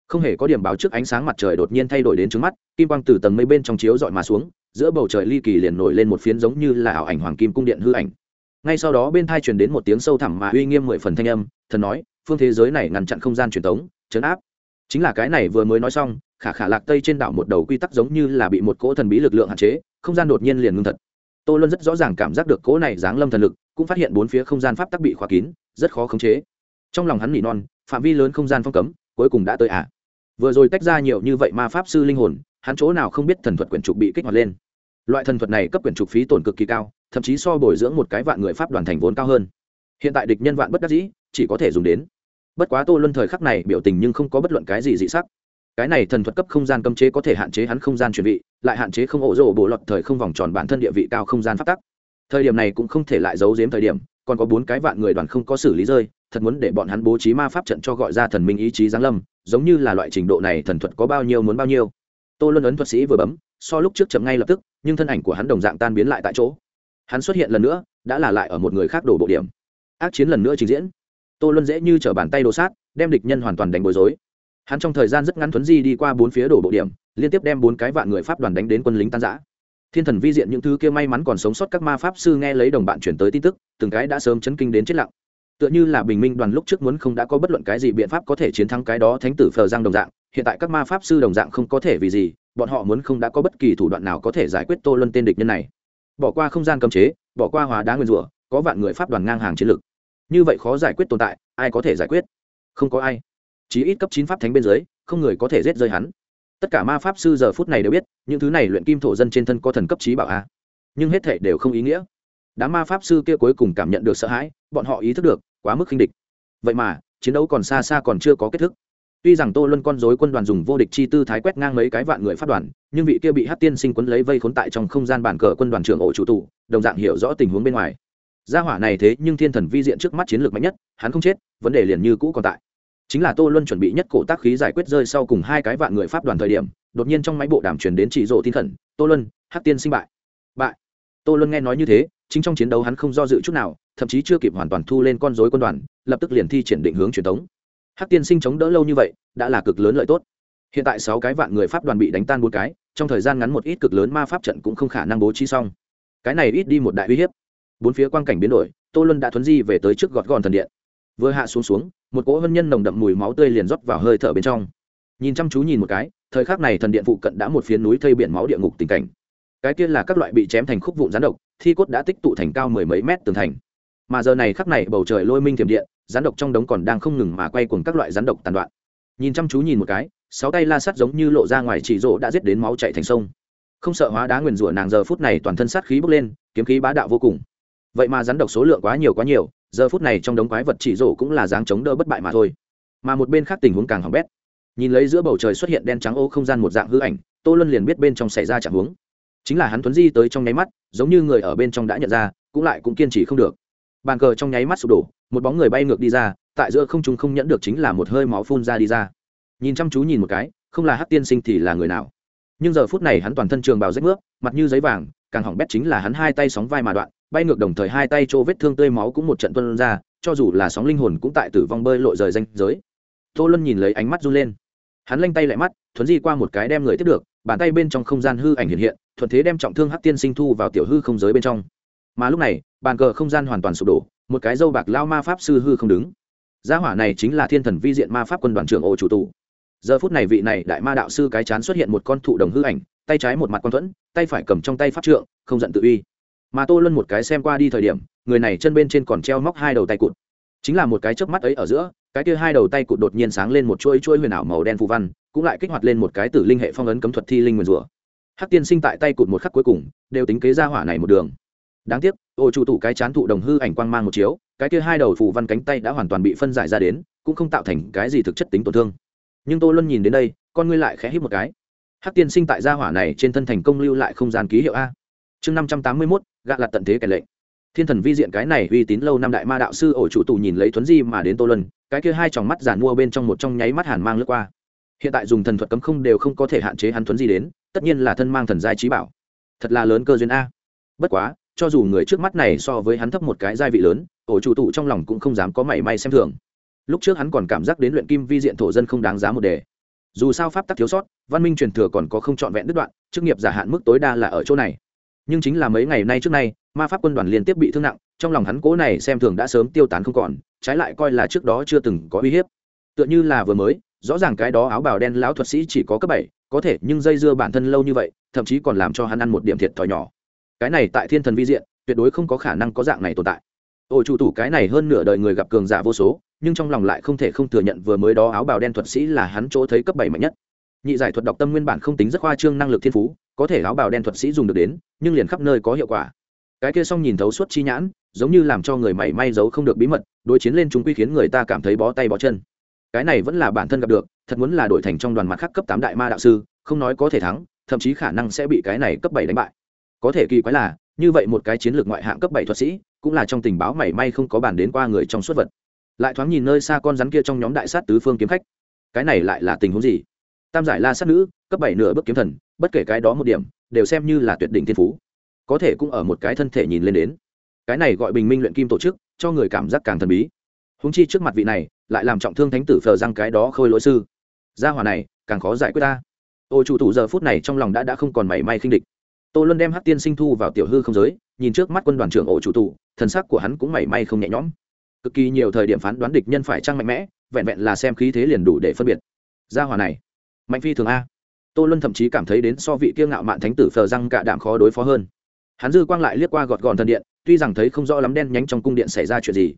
Không hề có điểm báo trước ánh sáng mặt trời đột nhiên thay đổi đến trước mắt, kim quang từ tầng mây bên trong chiếu dọi mà xuống, giữa bầu trời ly kỳ liền nổi lên một phiến giống như là ảo ảnh hoàng kim cung điện hư ảnh. Ngay sau đó bên thai truyền đến một tiếng sâu thẳm mà uy nghiêm mười phần thanh âm, thần nói, phương thế giới này ngăn chặn không gian truyền thống chấn áp. Chính là cái này vừa mới nói xong khả khả lạc tây trên đảo một đầu quy tắc giống như là bị một cỗ thần bí lực lượng hạn chế, không gian đột nhiên liền ngưng thật. Tô luân rất rõ ràng cảm giác được cỗ này giáng lâm thần lực, cũng phát hiện bốn phía không gian pháp tắc bị khóa kín, rất khó khống chế. Trong lòng hắn nỉ non, phạm vi lớn không gian phong cấm, cuối cùng đã tới ạ à. vừa rồi tách ra nhiều như vậy ma pháp sư linh hồn, hắn chỗ nào không biết thần thuật quyển trục bị kích hoạt lên. Loại thần thuật này cấp quyển trục phí tổn cực kỳ cao, thậm chí so bồi dưỡng một cái vạn người pháp đoàn thành vốn cao hơn. Hiện tại địch nhân vạn bất đắc dĩ, chỉ có thể dùng đến. Bất quá tô luân thời khắc này biểu tình nhưng không có bất luận cái gì dị sắc cái này thần thuật cấp không gian cấm chế có thể hạn chế hắn không gian chuyển vị, lại hạn chế không ổ rộ bộ lọt thời không vòng tròn bản thân địa vị cao không gian phát tắc. Thời điểm này cũng không thể lại giấu giếm thời điểm còn có bốn cái vạn người đoàn không có xử lý rơi thật muốn để bọn hắn bố trí ma pháp trận cho gọi ra thần minh ý chí giáng lâm giống như là loại trình độ này thần thuật có bao nhiêu muốn bao nhiêu. Tô luân ấn thuật sĩ vừa bấm so lúc trước chậm ngay lập tức nhưng thân ảnh của hắn đồng dạng tan biến lại tại chỗ. Hắn xuất hiện lần nữa đã là lại ở một người khác đổ bộ điểm. Ác chiến lần nữa trình diễn. Tô luân dễ như t r ở bàn tay đồ sát đem địch nhân hoàn toàn đánh bối rối hắn trong thời gian rất ngắn thuấn di đi qua bốn phía đổ bộ điểm, liên tiếp đem bốn cái vạn người pháp đoàn đánh đến quân lính tan giã thiên thần vi diện những thứ kia may mắn còn sống sót các ma pháp sư nghe lấy đồng bạn chuyển tới tin tức, từng cái đã sớm chấn kinh đến chết lặng. Tựa như là bình minh đoàn lúc trước muốn không đã có bất luận cái gì biện pháp có thể chiến thắng cái đó thánh tử phờ giang đồng dạng, hiện tại các ma pháp sư đồng dạng không có thể vì gì, bọn họ muốn không đã có bất kỳ thủ đoạn nào có thể giải quyết tô luân tên địch nhân này. Bỏ qua không gian cấm chế, bỏ qua hóa đá nguyên rủa, có vạn người pháp đoàn ngang hàng chiến lược. Như vậy khó giải quyết tồn tại, ai có thể giải quyết? Không có ai chí ít cấp chín pháp thánh bên dưới, không người có thể giết rơi hắn. Tất cả ma pháp sư giờ phút này đều biết, những thứ này luyện kim thổ dân trên thân có thần cấp trí bảo a. Nhưng hết thể đều không ý nghĩa. Đám ma pháp sư kia cuối cùng cảm nhận được sợ hãi, bọn họ ý thức được, quá mức khinh địch. Vậy mà, chiến đấu còn xa xa còn chưa có kết thúc. Tuy rằng tô luân con dối quân đoàn dùng vô địch chi tư thái quét ngang mấy cái vạn người phát đoàn, nhưng vị kia bị hát tiên sinh quấn lấy vây khốn tại trong không gian bản cờ quân đoàn trưởng ổ chủ tụ đồng dạng hiểu rõ tình huống bên ngoài. Gia hỏa này thế nhưng thiên thần vi diện trước mắt chiến lược mạnh nhất, hắn không chết, vấn đề liền như cũ còn tại chính là tô luân chuẩn bị nhất cổ tác khí giải quyết rơi sau cùng hai cái vạn người pháp đoàn thời điểm, đột nhiên trong máy bộ đàm truyền đến chỉ rộ tin khẩn, tô luân hát tiên sinh bại. Bại? Tô luân nghe nói như thế, chính trong chiến đấu hắn không do dự chút nào, thậm chí chưa kịp hoàn toàn thu lên con dối quân đoàn, lập tức liền thi triển định hướng truyền thống hát tiên sinh chống đỡ lâu như vậy, đã là cực lớn lợi tốt. Hiện tại sáu cái vạn người pháp đoàn bị đánh tan bốn cái, trong thời gian ngắn một ít cực lớn ma pháp trận cũng không khả năng bố trí xong. Cái này ít đi một đại uy hiếp. Bốn phía quang cảnh biến đổi, tô luân đã thuấn di về tới trước gọt gòn thần điện. Vừa hạ xuống xuống một cỗ hân nhân nồng đậm mùi máu tươi liền rót vào hơi thở bên trong. Nhìn chăm chú nhìn một cái, thời khắc này thần điện phụ cận đã một phiến núi thây biển máu địa ngục tình cảnh. Cái kia là các loại bị chém thành khúc vụn rắn độc, thi cốt đã tích tụ thành cao mười mấy mét tường thành. Mà giờ này khắc này bầu trời lôi minh thiểm điện, rắn độc trong đống còn đang không ngừng mà quay cùng các loại rắn độc tàn đoạn. Nhìn chăm chú nhìn một cái, sáu tay la sắt giống như lộ ra ngoài chỉ rộ đã giết đến máu chạy thành sông. Không sợ hóa đá nguyền rủa nàng giờ phút này toàn thân sát khí bốc lên, kiếm khí bá đạo vô cùng. Vậy mà rắn độc số lượng quá nhiều quá nhiều giờ phút này trong đống quái vật chỉ rổ cũng là dáng chống đỡ bất bại mà thôi. Mà một bên khác tình huống càng hỏng bét. Nhìn lấy giữa bầu trời xuất hiện đen trắng ô không gian một dạng hư ảnh, tô luân liền biết bên trong xảy ra trạng huống. Chính là hắn thuấn di tới trong nháy mắt, giống như người ở bên trong đã nhận ra, cũng lại cũng kiên trì không được. Bàn cờ trong nháy mắt sụp đổ, một bóng người bay ngược đi ra, tại giữa không chúng không nhẫn được chính là một hơi máu phun ra đi ra. Nhìn chăm chú nhìn một cái, không là hát tiên sinh thì là người nào? Nhưng giờ phút này hắn toàn thân trường bào rách nước, mặt như giấy vàng, càng hỏng bét chính là hắn hai tay sóng vai mà đoạn bay ngược đồng thời hai tay chỗ vết thương tươi máu cũng một trận tuân ra, cho dù là sóng linh hồn cũng tại tử vong bơi lội rời danh giới. Tô luân nhìn lấy ánh mắt run lên. Hắn lanh tay lại mắt, thuấn di qua một cái đem người tiếp được, bàn tay bên trong không gian hư ảnh hiện hiện, thuận thế đem trọng thương hắc tiên sinh thu vào tiểu hư không giới bên trong. Mà lúc này, bàn cờ không gian hoàn toàn sụp đổ, một cái dâu bạc lao ma pháp sư hư không đứng. Gia hỏa này chính là thiên thần vi diện ma pháp quân đoàn trưởng ô chủ tụ giờ phút này vị này đại ma đạo sư cái chán xuất hiện một con thụ đồng hư ảnh, tay trái một mặt con thuẫn, tay phải cầm trong tay pháp trượng, không giận tự uy mà tô luân một cái xem qua đi thời điểm, người này chân bên trên còn treo móc hai đầu tay cụt. Chính là một cái chớp mắt ấy ở giữa, cái kia hai đầu tay cụt đột nhiên sáng lên một chuỗi chuỗi huyền ảo màu đen phù văn, cũng lại kích hoạt lên một cái tử linh hệ phong ấn cấm thuật thi linh nguyền rủa. Hắc tiên sinh tại tay cụt một khắc cuối cùng, đều tính kế ra hỏa này một đường. Đáng tiếc, ô chủ tụ cái chán thụ đồng hư ảnh quang mang một chiếu, cái kia hai đầu phù văn cánh tay đã hoàn toàn bị phân giải ra đến, cũng không tạo thành cái gì thực chất tính tổn thương. Nhưng tô luân nhìn đến đây, con ngươi lại khẽ hít một cái. Hắc tiên sinh tại gia hỏa này trên thân thành công lưu lại không gian ký hiệu a chương năm trăm tám mươi mốt, gạ lặt tận thế kẻ lệnh. Thiên thần vi diện cái này uy tín lâu năm đại ma đạo sư ổ chủ tù nhìn lấy thuấn di mà đến tô lân cái kia hai tròng mắt giản mua bên trong một trong nháy mắt hàn mang lướt qua. Hiện tại dùng thần thuật cấm không đều không có thể hạn chế hắn thuấn di đến, tất nhiên là thân mang thần giai trí bảo. Thật là lớn cơ duyên a. Bất quá, cho dù người trước mắt này so với hắn thấp một cái giai vị lớn, ổ chủ tụ trong lòng cũng không dám có mảy may xem thường. Lúc trước hắn còn cảm giác đến luyện kim vi diện thổ dân không đáng giá một đề. Dù sao pháp tắc thiếu sót, văn minh truyền thừa còn có không trọn vẹn đứt đoạn, chức nghiệp giả hạn mức tối đa là ở chỗ này nhưng chính là mấy ngày nay trước nay, ma pháp quân đoàn liên tiếp bị thương nặng, trong lòng hắn cố này xem thường đã sớm tiêu tán không còn, trái lại coi là trước đó chưa từng có uy hiếp. Tựa như là vừa mới, rõ ràng cái đó áo bào đen lão thuật sĩ chỉ có cấp bảy, có thể nhưng dây dưa bản thân lâu như vậy, thậm chí còn làm cho hắn ăn một điểm thiệt thòi nhỏ. Cái này tại thiên thần vi diện, tuyệt đối không có khả năng có dạng này tồn tại. Ôi chủ tủ cái này hơn nửa đời người gặp cường giả vô số, nhưng trong lòng lại không thể không thừa nhận vừa mới đó áo bào đen thuật sĩ là hắn chỗ thấy cấp bảy mạnh nhất. Nhị giải thuật đọc tâm nguyên bản không tính rất khoa trương năng lực thiên phú có thể áo bào đen thuật sĩ dùng được đến, nhưng liền khắp nơi có hiệu quả. Cái kia xong nhìn thấu suốt chi nhãn, giống như làm cho người mảy may giấu không được bí mật, đối chiến lên chúng quy khiến người ta cảm thấy bó tay bó chân. Cái này vẫn là bản thân gặp được, thật muốn là đổi thành trong đoàn mặt khác cấp tám đại ma đạo sư, không nói có thể thắng, thậm chí khả năng sẽ bị cái này cấp bảy đánh bại. Có thể kỳ quái là, như vậy một cái chiến lược ngoại hạng cấp bảy thuật sĩ, cũng là trong tình báo mảy may không có bàn đến qua người trong suốt vật. Lại thoáng nhìn nơi xa con rắn kia trong nhóm đại sát tứ phương kiếm khách. Cái này lại là tình huống gì? Tam giải la sát nữ, cấp bảy nửa bước kiếm thần, bất kể cái đó một điểm, đều xem như là tuyệt đỉnh thiên phú. Có thể cũng ở một cái thân thể nhìn lên đến. Cái này gọi bình minh luyện kim tổ chức, cho người cảm giác càng thần bí. Húng chi trước mặt vị này, lại làm trọng thương thánh tử phờ răng cái đó khôi lỗi sư. Gia hòa này, càng khó giải quyết ta. Ô chủ thủ giờ phút này trong lòng đã đã không còn mảy may khinh địch. Tô luân đem hát tiên sinh thu vào tiểu hư không giới, nhìn trước mắt quân đoàn trưởng ổ chủ tụ thần sắc của hắn cũng mảy may không nhẹ nhõm. Cực kỳ nhiều thời điểm phán đoán địch nhân phải trăng mạnh mẽ, vẹn vẹn là xem khí thế liền đủ để phân biệt. Gia hòa này mạnh phi thường a. Tô luân thậm chí cảm thấy đến so vị kiêng ngạo mạn thánh tử phờ răng cả đạm khó đối phó hơn. Hắn dư quang lại liếc qua gọt gọn thần điện, tuy rằng thấy không rõ lắm đen nhánh trong cung điện xảy ra chuyện gì,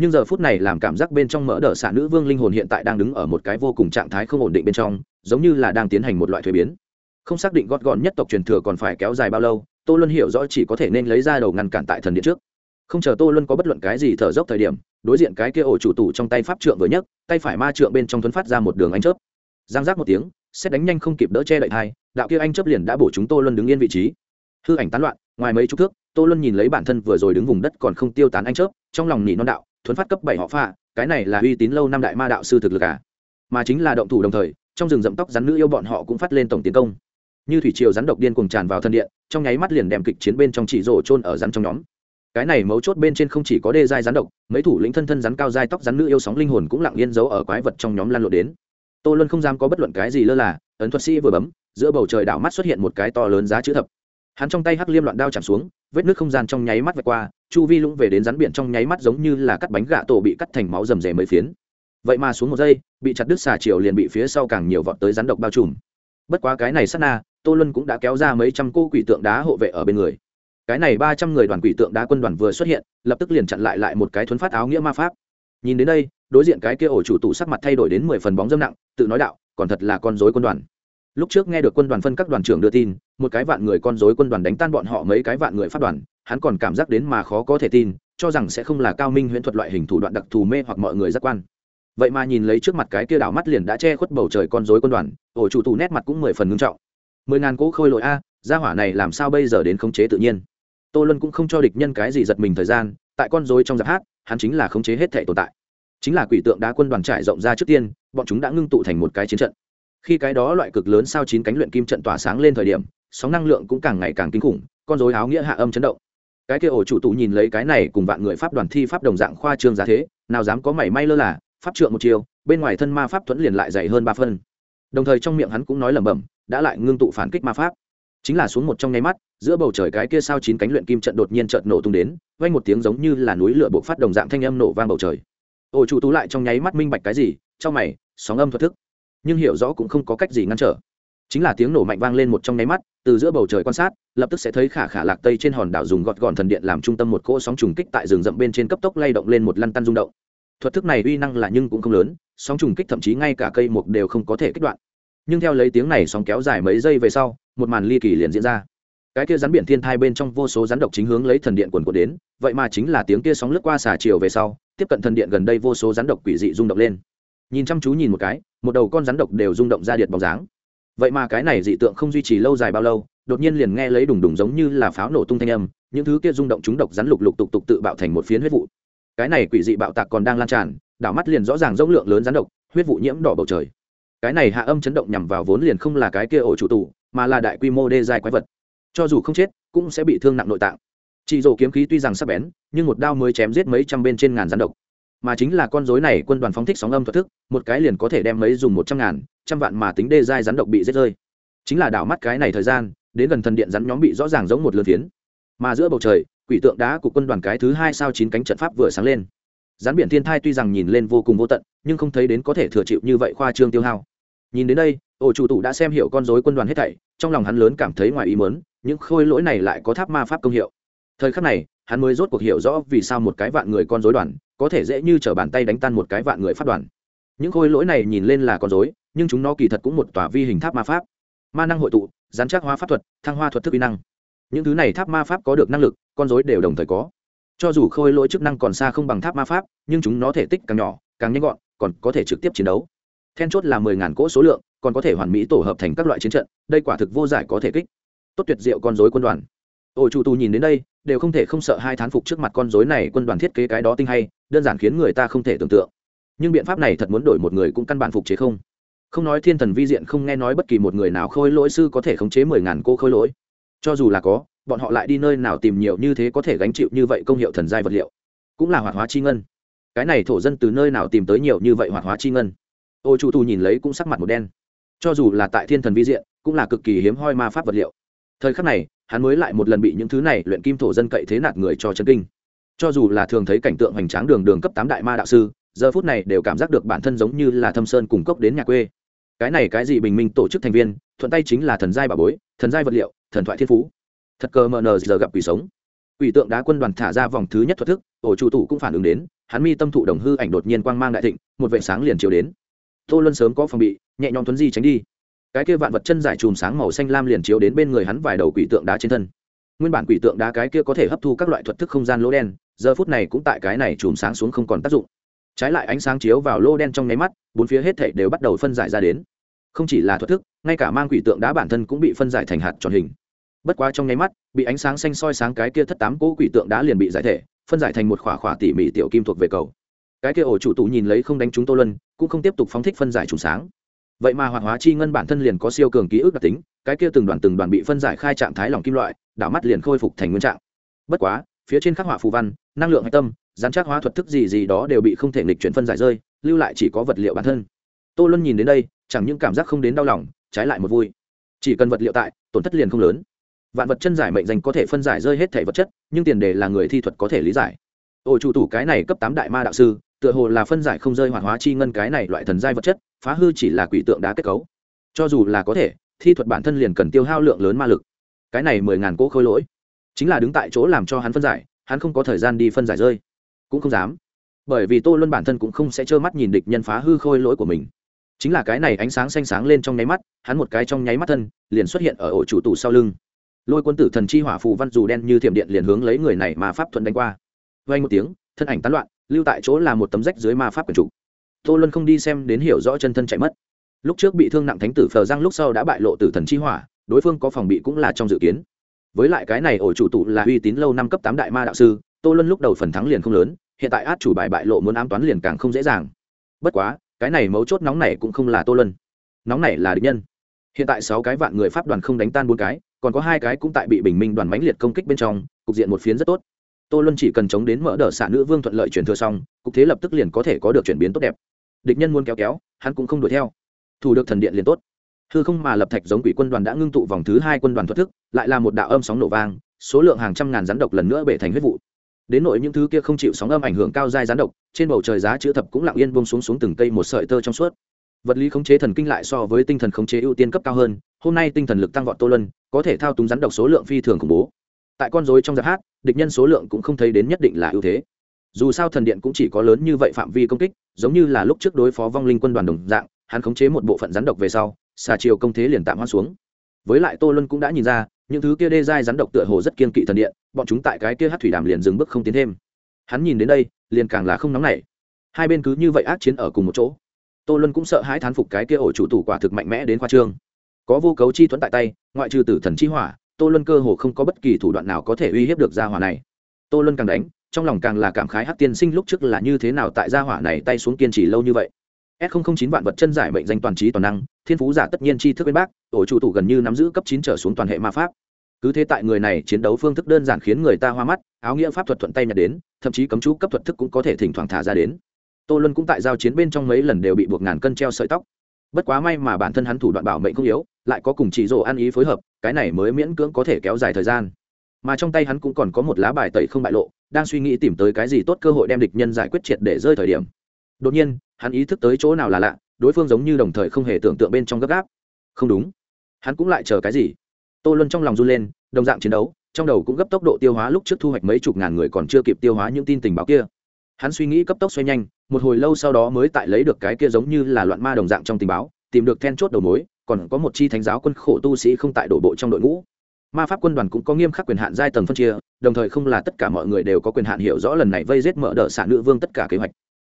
nhưng giờ phút này làm cảm giác bên trong mỡ đỡ xả nữ vương linh hồn hiện tại đang đứng ở một cái vô cùng trạng thái không ổn định bên trong, giống như là đang tiến hành một loại thuế biến. Không xác định gót gọn nhất tộc truyền thừa còn phải kéo dài bao lâu, tô luân hiểu rõ chỉ có thể nên lấy ra đầu ngăn cản tại thần điện trước. Không chờ tô luân có bất luận cái gì thở dốc thời điểm, đối diện cái kia ổ chủ tủ trong tay pháp trượng vừa nhấc, tay phải ma trượng bên trong thuấn phát ra một đường ánh chớp giang giác một tiếng, xét đánh nhanh không kịp đỡ che đậy hai đạo kia anh chấp liền đã bổ chúng tô luân đứng yên vị trí. Hư ảnh tán loạn, ngoài mấy chục thước, tô luân nhìn lấy bản thân vừa rồi đứng vùng đất còn không tiêu tán anh chớp, trong lòng nỉ non đạo, thuấn phát cấp bảy họ pha cái này là uy tín lâu năm đại ma đạo sư thực lực à? Mà chính là động thủ đồng thời, trong rừng rậm tóc rắn nữ yêu bọn họ cũng phát lên tổng tiến công. Như thủy triều rắn độc điên cùng tràn vào thân điện, trong nháy mắt liền đem kịch chiến bên trong chỉ rổ trôn ở rắn trong nhóm. Cái này mấu chốt bên trên không chỉ có đê dai rắn độc, mấy thủ lĩnh thân thân rắn cao dai tóc rắn nữ yêu sóng linh hồn cũng lặng yên giấu ở quái vật trong nhóm lan lộ đến tô luân không dám có bất luận cái gì lơ là, ấn thuật sĩ vừa bấm, giữa bầu trời đảo mắt xuất hiện một cái to lớn giá chữ thập. Hắn trong tay hắc liêm loạn đao chạm xuống, vết nước không gian trong nháy mắt vạch qua, chu vi lũng về đến rắn biển trong nháy mắt giống như là cắt bánh gạ tổ bị cắt thành máu rầm rề mấy phiến. Vậy mà xuống một giây, bị chặt đứt xà chiều liền bị phía sau càng nhiều vọt tới rắn độc bao trùm. Bất quá cái này sát na, tô luân cũng đã kéo ra mấy trăm cô quỷ tượng đá hộ vệ ở bên người. Cái này ba trăm người đoàn quỷ tượng đá quân đoàn vừa xuất hiện, lập tức liền chặn lại lại một cái thuấn phát áo nghĩa ma pháp nhìn đến đây, đối diện cái kia ổ chủ tụ sắc mặt thay đổi đến mười phần bóng dâm nặng, tự nói đạo, còn thật là con dối quân đoàn. Lúc trước nghe được quân đoàn phân các đoàn trưởng đưa tin, một cái vạn người con dối quân đoàn đánh tan bọn họ mấy cái vạn người phát đoàn, hắn còn cảm giác đến mà khó có thể tin, cho rằng sẽ không là cao minh huyễn thuật loại hình thủ đoạn đặc thù mê hoặc mọi người giác quan. Vậy mà nhìn lấy trước mặt cái kia đảo mắt liền đã che khuất bầu trời con dối quân đoàn, ổ chủ tù nét mặt cũng mười phần ngưng trọng. Mười ngàn cỗ khôi lội a, gia hỏa này làm sao bây giờ đến khống chế tự nhiên? Tô luân cũng không cho địch nhân cái gì giật mình thời gian, tại con dối trong giáp hát hắn chính là khống chế hết thể tồn tại. Chính là quỷ tượng đá quân đoàn trải rộng ra trước tiên, bọn chúng đã ngưng tụ thành một cái chiến trận. Khi cái đó loại cực lớn sao chín cánh luyện kim trận tỏa sáng lên thời điểm, sóng năng lượng cũng càng ngày càng kinh khủng, con dối áo nghĩa hạ âm chấn động. Cái kia ổ chủ tụ nhìn lấy cái này cùng vạn người pháp đoàn thi pháp đồng dạng khoa trương giá thế, nào dám có mảy may lơ là, pháp trượng một chiều, bên ngoài thân ma pháp thuẫn liền lại dày hơn ba phân. Đồng thời trong miệng hắn cũng nói lẩm bẩm, đã lại ngưng tụ phản kích ma pháp. Chính là xuống một trong nháy mắt giữa bầu trời cái kia sao chín cánh luyện kim trận đột nhiên chợt nổ tung đến, vang một tiếng giống như là núi lửa bộc phát đồng dạng thanh âm nổ vang bầu trời. Ổ chủ tú lại trong nháy mắt minh bạch cái gì, trong mày, sóng âm thuật thức. Nhưng hiểu rõ cũng không có cách gì ngăn trở. Chính là tiếng nổ mạnh vang lên một trong nháy mắt, từ giữa bầu trời quan sát, lập tức sẽ thấy khả khả lạc tây trên hòn đảo dùng gọt gọn thần điện làm trung tâm một cỗ sóng trùng kích tại rừng rậm bên trên cấp tốc lay động lên một lăn tăn rung động. Thuật thức này uy năng là nhưng cũng không lớn, sóng trùng kích thậm chí ngay cả cây mục đều không có thể kích đoạn. Nhưng theo lấy tiếng này sóng kéo dài mấy giây về sau, một màn ly kỳ liền diễn ra cái kia rắn biển thiên thai bên trong vô số rắn độc chính hướng lấy thần điện quần của đến, vậy mà chính là tiếng kia sóng lướt qua xà chiều về sau, tiếp cận thần điện gần đây vô số rắn độc quỷ dị rung động lên. Nhìn chăm chú nhìn một cái, một đầu con rắn độc đều rung động ra điện bóng dáng. Vậy mà cái này dị tượng không duy trì lâu dài bao lâu, đột nhiên liền nghe lấy đùng đùng giống như là pháo nổ tung thanh âm, những thứ kia rung động chúng độc rắn lục lục tục tục tự bạo thành một phiến huyết vụ. Cái này quỷ dị bạo tạc còn đang lan tràn, đảo mắt liền rõ ràng rỗng lượng lớn rắn độc, huyết vụ nhiễm đỏ bầu trời. Cái này hạ âm chấn động nhằm vào vốn liền không là cái kia ổ chủ tụ mà là đại quy mô đê dài quái vật cho dù không chết, cũng sẽ bị thương nặng nội tạng. Chị rổ kiếm khí tuy rằng sắc bén, nhưng một đao mới chém giết mấy trăm bên trên ngàn rắn độc. Mà chính là con dối này quân đoàn phóng thích sóng âm thuật thức, một cái liền có thể đem mấy dùng một trăm ngàn, trăm vạn mà tính đê dai rắn độc bị giết rơi. Chính là đảo mắt cái này thời gian, đến gần thần điện rắn nhóm bị rõ ràng giống một lượt phiến. Mà giữa bầu trời, quỷ tượng đá của quân đoàn cái thứ hai sao chín cánh trận pháp vừa sáng lên. Rắn biển thiên thai tuy rằng nhìn lên vô cùng vô tận, nhưng không thấy đến có thể thừa chịu như vậy khoa trương tiêu hao. Nhìn đến đây ổ chủ tủ đã xem hiểu con dối quân đoàn hết thảy, trong lòng hắn lớn cảm thấy ngoài ý mớn những khôi lỗi này lại có tháp ma pháp công hiệu. Thời khắc này, hắn mới rốt cuộc hiểu rõ vì sao một cái vạn người con dối đoàn có thể dễ như t r ở bàn tay đánh tan một cái vạn người phát đoàn. Những khôi lỗi này nhìn lên là con dối nhưng chúng nó kỳ thật cũng một tòa vi hình tháp ma pháp. Ma năng hội tụ, gián chắc hóa pháp thuật, thăng hoa thuật thức kỹ năng. Những thứ này tháp ma pháp có được năng lực, con dối đều đồng thời có. Cho dù khôi lỗi chức năng còn xa không bằng tháp ma pháp, nhưng chúng nó thể tích càng nhỏ, càng nhanh gọn, còn có thể trực tiếp chiến đấu. Then chốt là mười ngàn cỗ số lượng còn có thể hoàn mỹ tổ hợp thành các loại chiến trận, đây quả thực vô giải có thể kích. Tốt tuyệt diệu con dối quân đoàn. Ổ chủ tù nhìn đến đây, đều không thể không sợ hai thán phục trước mặt con dối này quân đoàn thiết kế cái đó tinh hay, đơn giản khiến người ta không thể tưởng tượng. Nhưng biện pháp này thật muốn đổi một người cũng căn bản phục chế không. Không nói thiên thần vi diện, không nghe nói bất kỳ một người nào khôi lỗi sư có thể khống chế mười ngàn cô khôi lỗi. Cho dù là có, bọn họ lại đi nơi nào tìm nhiều như thế có thể gánh chịu như vậy công hiệu thần giai vật liệu. Cũng là hoạt hóa chi ngân. Cái này thổ dân từ nơi nào tìm tới nhiều như vậy hoạt hóa chi ngân? Ô chủ tù nhìn lấy cũng sắc mặt một đen cho dù là tại thiên thần vi diện, cũng là cực kỳ hiếm hoi ma pháp vật liệu. Thời khắc này, hắn mới lại một lần bị những thứ này luyện kim thổ dân cậy thế nạt người cho chân kinh. Cho dù là thường thấy cảnh tượng hoành tráng đường đường cấp tám đại ma đạo sư, giờ phút này đều cảm giác được bản thân giống như là thâm sơn cung cấp đến nhà quê. Cái này cái gì bình minh tổ chức thành viên, thuận tay chính là thần giai bà bối, thần giai vật liệu, thần thoại thiên phú. Thật cờ mờ nờ giờ gặp quỷ sống. Quỷ tượng đá quân đoàn thả ra vòng thứ nhất thuật thức ổ chủ tủ cũng phản ứng đến, hắn mi tâm thụ đồng hư ảnh đột nhiên quang mang đại thịnh, một vệ sáng liền chiếu đến tô luân sớm có phòng bị, nhẹ nhõm tuấn di tránh đi. Cái kia vạn vật chân giải chùm sáng màu xanh lam liền chiếu đến bên người hắn vài đầu quỷ tượng đá trên thân. Nguyên bản quỷ tượng đá cái kia có thể hấp thu các loại thuật thức không gian lỗ đen, giờ phút này cũng tại cái này chùm sáng xuống không còn tác dụng. Trái lại ánh sáng chiếu vào lô đen trong nháy mắt, bốn phía hết thảy đều bắt đầu phân giải ra đến. Không chỉ là thuật thức, ngay cả mang quỷ tượng đá bản thân cũng bị phân giải thành hạt tròn hình. Bất quá trong nháy mắt, bị ánh sáng xanh soi sáng cái kia thất tám cỗ quỷ tượng đá liền bị giải thể, phân giải thành một khỏa khỏa tỉ mỉ tiểu kim thuộc về cầu. Cái kia ổ chủ tụ nhìn lấy không đánh chúng tô Luân cũng không tiếp tục phóng thích phân giải trùng sáng. Vậy mà hoạt hóa chi ngân bản thân liền có siêu cường ký ức đặc tính, cái kia từng đoàn từng đoàn bị phân giải khai trạng thái lỏng kim loại, đảo mắt liền khôi phục thành nguyên trạng. Bất quá, phía trên khắc họa phù văn, năng lượng hạch tâm, giám chắc hóa thuật thức gì gì đó đều bị không thể nghịch chuyển phân giải rơi, lưu lại chỉ có vật liệu bản thân. Tô luân nhìn đến đây, chẳng những cảm giác không đến đau lòng, trái lại một vui. Chỉ cần vật liệu tại, tổn thất liền không lớn. Vạn vật chân giải mệnh danh có thể phân giải rơi hết thể vật chất, nhưng tiền đề là người thi thuật có thể lý giải. Ôi chủ tủ cái này cấp tám đại ma đạo sư tựa hồ là phân giải không rơi hoạt hóa chi ngân cái này loại thần giai vật chất, phá hư chỉ là quỷ tượng đá kết cấu. Cho dù là có thể, thi thuật bản thân liền cần tiêu hao lượng lớn ma lực. Cái này mười ngàn cỗ khôi lỗi, chính là đứng tại chỗ làm cho hắn phân giải, hắn không có thời gian đi phân giải rơi. Cũng không dám. Bởi vì tô luân bản thân cũng không sẽ trơ mắt nhìn địch nhân phá hư khôi lỗi của mình. Chính là cái này ánh sáng xanh sáng lên trong nháy mắt, hắn một cái trong nháy mắt thân, liền xuất hiện ở ổ chủ tủ sau lưng. Lôi quân tử thần chi hỏa phù văn dù đen như thiểm điện liền hướng lấy người này mà pháp thuận đánh qua. Vay một tiếng, thân ảnh tán loạn lưu tại chỗ là một tấm rách dưới ma pháp quyển trục. Tô luân không đi xem đến hiểu rõ chân thân chạy mất. Lúc trước bị thương nặng thánh tử phờ giang lúc sau đã bại lộ tử thần chi hỏa, đối phương có phòng bị cũng là trong dự kiến. Với lại cái này ổ chủ tụ là uy tín lâu năm cấp tám đại ma đạo sư, tô luân lúc đầu phần thắng liền không lớn, hiện tại át chủ bài bại lộ muốn ám toán liền càng không dễ dàng. Bất quá, cái này mấu chốt nóng này cũng không là tô luân. Nóng này là địch nhân. Hiện tại sáu cái vạn người pháp đoàn không đánh tan bốn cái, còn có hai cái cũng tại bị bình minh đoàn mãnh liệt công kích bên trong, cục diện một phiến rất tốt tô luân chỉ cần chống đến mở đờ xạ nữ vương thuận lợi chuyển thừa xong, cục thế lập tức liền có thể có được chuyển biến tốt đẹp. Địch nhân muốn kéo kéo, hắn cũng không đuổi theo. Thủ được thần điện liền tốt. Hư không mà lập thạch giống quỷ quân đoàn đã ngưng tụ vòng thứ hai quân đoàn thoát thức, lại là một đạo âm sóng nổ vang, số lượng hàng trăm ngàn rắn độc lần nữa bể thành huyết vụ. Đến nội những thứ kia không chịu sóng âm ảnh hưởng cao dai rắn độc, trên bầu trời giá chữ thập cũng lặng yên bông xuống xuống từng cây một sợi tơ trong suốt. Vật lý khống chế thần kinh lại so với tinh thần khống chế ưu tiên cấp cao hơn, hôm nay tinh thần lực tăng vọt tô lân có thể thao túng rắn độc số lượng phi thường khủng bố tại con dối trong giáp hát, địch nhân số lượng cũng không thấy đến nhất định là ưu thế. Dù sao thần điện cũng chỉ có lớn như vậy phạm vi công kích, giống như là lúc trước đối phó vong linh quân đoàn đồng dạng, hắn khống chế một bộ phận rắn độc về sau, xà chiều công thế liền tạm hoan xuống. Với lại tô luân cũng đã nhìn ra, những thứ kia đê dai rắn độc tựa hồ rất kiên kỵ thần điện, bọn chúng tại cái kia hát thủy đàm liền dừng bước không tiến thêm. Hắn nhìn đến đây, liền càng là không nóng nảy. Hai bên cứ như vậy ác chiến ở cùng một chỗ. Tô luân cũng sợ hãi thán phục cái kia ổ chủ tủ quả thực mạnh mẽ đến khoa trương. Có vô cấu chi thuẫn tại tay, ngoại trừ tử thần chi hỏa tô luân cơ hồ không có bất kỳ thủ đoạn nào có thể uy hiếp được gia hỏa này. Tô luân càng đánh, trong lòng càng là cảm khái hát tiên sinh lúc trước là như thế nào tại gia hỏa này tay xuống kiên trì lâu như vậy. S chín vạn vật chân giải mệnh danh toàn trí toàn năng, thiên phú giả tất nhiên tri thức bên bác ổ chủ tủ gần như nắm giữ cấp chín trở xuống toàn hệ ma pháp. Cứ thế tại người này chiến đấu phương thức đơn giản khiến người ta hoa mắt, áo nghĩa pháp thuật thuận tay nhặt đến, thậm chí cấm chú cấp thuật thức cũng có thể thỉnh thoảng thả ra đến. Tô luân cũng tại giao chiến bên trong mấy lần đều bị buộc ngàn cân treo sợi tóc. Bất quá may mà bản thân hắn thủ đoạn bảo mệnh không yếu, lại có cùng chỉ rồ ăn ý phối hợp cái này mới miễn cưỡng có thể kéo dài thời gian. Mà trong tay hắn cũng còn có một lá bài tẩy không bại lộ, đang suy nghĩ tìm tới cái gì tốt cơ hội đem địch nhân giải quyết triệt để rơi thời điểm. Đột nhiên, hắn ý thức tới chỗ nào là lạ, đối phương giống như đồng thời không hề tưởng tượng bên trong gấp gáp. Không đúng. Hắn cũng lại chờ cái gì? Tô luân trong lòng run lên, đồng dạng chiến đấu, trong đầu cũng gấp tốc độ tiêu hóa lúc trước thu hoạch mấy chục ngàn người còn chưa kịp tiêu hóa những tin tình báo kia. Hắn suy nghĩ cấp tốc xoay nhanh, một hồi lâu sau đó mới tại lấy được cái kia giống như là loạn ma đồng dạng trong tình báo, tìm được then chốt đầu mối còn có một chi thánh giáo quân khổ tu sĩ không tại đổ bộ trong đội ngũ. Ma pháp quân đoàn cũng có nghiêm khắc quyền hạn giai tầng phân chia, đồng thời không là tất cả mọi người đều có quyền hạn hiểu rõ lần này vây giết mở đỡ xả nữ vương tất cả kế hoạch.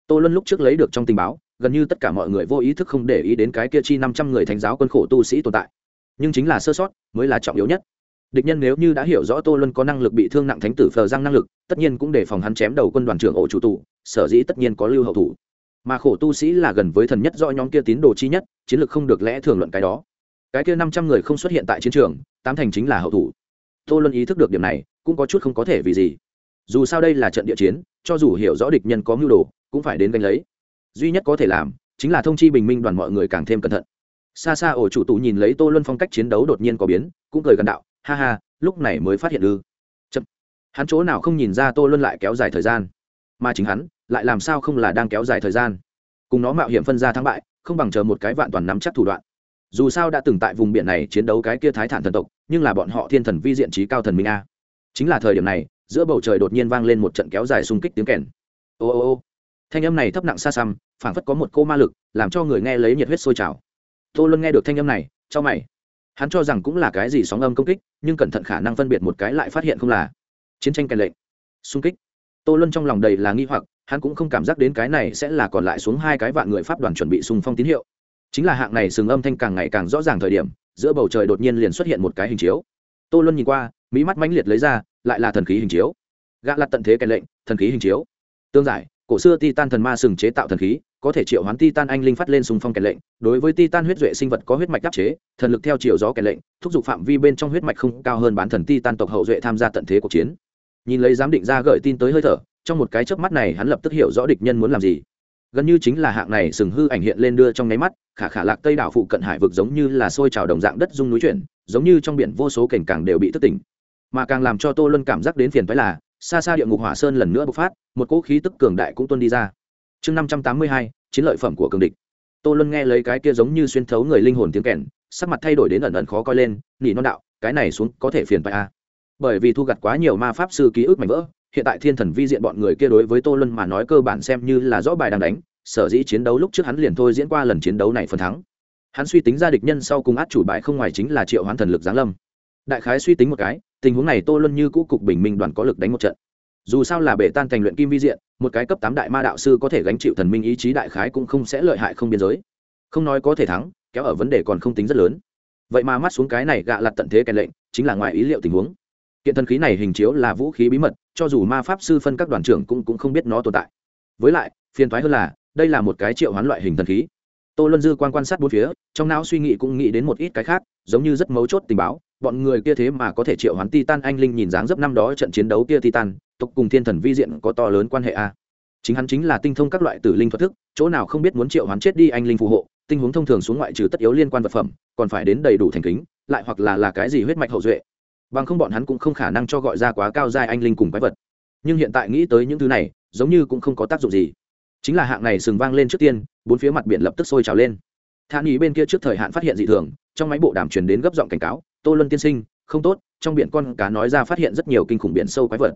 Tô luân lúc trước lấy được trong tình báo, gần như tất cả mọi người vô ý thức không để ý đến cái kia chi năm trăm người thánh giáo quân khổ tu sĩ tồn tại. Nhưng chính là sơ sót, mới là trọng yếu nhất. Địch nhân nếu như đã hiểu rõ tô luân có năng lực bị thương nặng thánh tử phờ giang năng lực, tất nhiên cũng để phòng hắn chém đầu quân đoàn trưởng ổ chủ tụ sở dĩ tất nhiên có lưu hậu thủ mà khổ tu sĩ là gần với thần nhất do nhóm kia tín đồ chi nhất, chiến lược không được lẽ thường luận cái đó. Cái kia năm trăm người không xuất hiện tại chiến trường, tám thành chính là hậu thủ. Tô luân ý thức được điểm này, cũng có chút không có thể vì gì. Dù sao đây là trận địa chiến, cho dù hiểu rõ địch nhân có mưu đồ, cũng phải đến gánh lấy. Duy nhất có thể làm, chính là thông chi bình minh đoàn mọi người càng thêm cẩn thận. Xa xa ổ chủ tụ nhìn lấy tô luân phong cách chiến đấu đột nhiên có biến, cũng cười gần đạo, ha ha, lúc này mới phát hiện ư. Chậm. Hắn chỗ nào không nhìn ra tô luân lại kéo dài thời gian, mà chính hắn lại làm sao không là đang kéo dài thời gian? Cùng nó mạo hiểm phân ra thắng bại, không bằng chờ một cái vạn toàn nắm chắc thủ đoạn. Dù sao đã từng tại vùng biển này chiến đấu cái kia thái thản thần tộc, nhưng là bọn họ thiên thần vi diện trí cao thần minh a. Chính là thời điểm này, giữa bầu trời đột nhiên vang lên một trận kéo dài xung kích tiếng kèn. Ô ô ô. Thanh âm này thấp nặng xa xăm, phảng phất có một cô ma lực, làm cho người nghe lấy nhiệt huyết sôi trào. Tô luân nghe được thanh âm này cho mày. Hắn cho rằng cũng là cái gì sóng âm công kích, nhưng cẩn thận khả năng phân biệt một cái lại phát hiện không là chiến tranh kèn lệnh. Xung kích. Tô luân trong lòng đầy là nghi hoặc hắn cũng không cảm giác đến cái này sẽ là còn lại xuống hai cái vạn người pháp đoàn chuẩn bị xung phong tín hiệu. Chính là hạng này sừng âm thanh càng ngày càng rõ ràng thời điểm, giữa bầu trời đột nhiên liền xuất hiện một cái hình chiếu. Tô luân nhìn qua, mỹ mắt mãnh liệt lấy ra, lại là thần khí hình chiếu. Gã lặt tận thế kèn lệnh, thần khí hình chiếu. Tương giải, cổ xưa titan thần ma sừng chế tạo thần khí, có thể triệu hoán titan anh linh phát lên xung phong kèn lệnh, đối với titan huyết duệ sinh vật có huyết mạch đáp chế, thần lực theo chiều gió kèn lệnh, thúc giục phạm vi bên trong huyết mạch không cao hơn bán thần titan tộc hậu duệ tham gia tận thế cuộc chiến. Nhìn lấy giám định ra gợi tin tới hơi thở trong một cái chớp mắt này hắn lập tức hiểu rõ địch nhân muốn làm gì. Gần như chính là hạng này sừng hư ảnh hiện lên đưa trong nháy mắt, khả khả lạc tây đảo phụ cận hải vực giống như là sôi trào đồng dạng đất dung núi chuyển, giống như trong biển vô số cảnh càng đều bị thất tỉnh. Mà càng làm cho tô luân cảm giác đến phiền phái là, xa xa địa ngục hỏa sơn lần nữa bộc phát, một cỗ khí tức cường đại cũng tuân đi ra. Chương năm trăm tám mươi hai, chiến lợi phẩm của cường địch. Tô luân nghe lấy cái kia giống như xuyên thấu người linh hồn tiếng kèn, sắc mặt thay đổi đến ẩn ẩn khó coi lên, nỉ non đạo, cái này xuống có thể phiền phải a à. bởi vì thu gặt quá nhiều ma pháp sư ký ức mảnh vỡ hiện tại thiên thần vi diện bọn người kia đối với tô luân mà nói cơ bản xem như là rõ bài đang đánh, sở dĩ chiến đấu lúc trước hắn liền thôi diễn qua lần chiến đấu này phần thắng. Hắn suy tính ra địch nhân sau cùng át chủ bài không ngoài chính là triệu hoán thần lực giáng lâm. Đại khái suy tính một cái, tình huống này tô luân như cũ cục bình minh đoàn có lực đánh một trận. Dù sao là bể tan thành luyện kim vi diện, một cái cấp tám đại ma đạo sư có thể gánh chịu thần minh ý chí đại khái cũng không sẽ lợi hại không biên giới. Không nói có thể thắng, kéo ở vấn đề còn không tính rất lớn. Vậy mà mắt xuống cái này gạ lặt tận thế kèn lệnh, chính là ngoài ý liệu tình huống kiện thần khí này hình chiếu là vũ khí bí mật cho dù ma pháp sư phân các đoàn trưởng cũng, cũng không biết nó tồn tại. Với lại phiền thoái hơn là đây là một cái triệu hoán loại hình thần khí. Tô luân dư quan quan sát bốn phía trong não suy nghĩ cũng nghĩ đến một ít cái khác giống như rất mấu chốt tình báo bọn người kia thế mà có thể triệu hoán titan anh linh nhìn dáng dấp năm đó trận chiến đấu kia titan tộc cùng thiên thần vi diện có to lớn quan hệ a. Chính hắn chính là tinh thông các loại tử linh thuật thức chỗ nào không biết muốn triệu hoán chết đi anh linh phù hộ tình huống thông thường xuống ngoại trừ tất yếu liên quan vật phẩm còn phải đến đầy đủ thành kính lại hoặc là là cái gì huyết mạch hậu duệ bằng không bọn hắn cũng không khả năng cho gọi ra quá cao giai anh linh cùng quái vật. Nhưng hiện tại nghĩ tới những thứ này, giống như cũng không có tác dụng gì. Chính là hạng này sừng vang lên trước tiên, bốn phía mặt biển lập tức sôi trào lên. Thản ý bên kia trước thời hạn phát hiện dị thường, trong máy bộ đàm truyền đến gấp giọng cảnh cáo, tô luân tiên sinh, không tốt, trong biển con cá nói ra phát hiện rất nhiều kinh khủng biển sâu quái vật.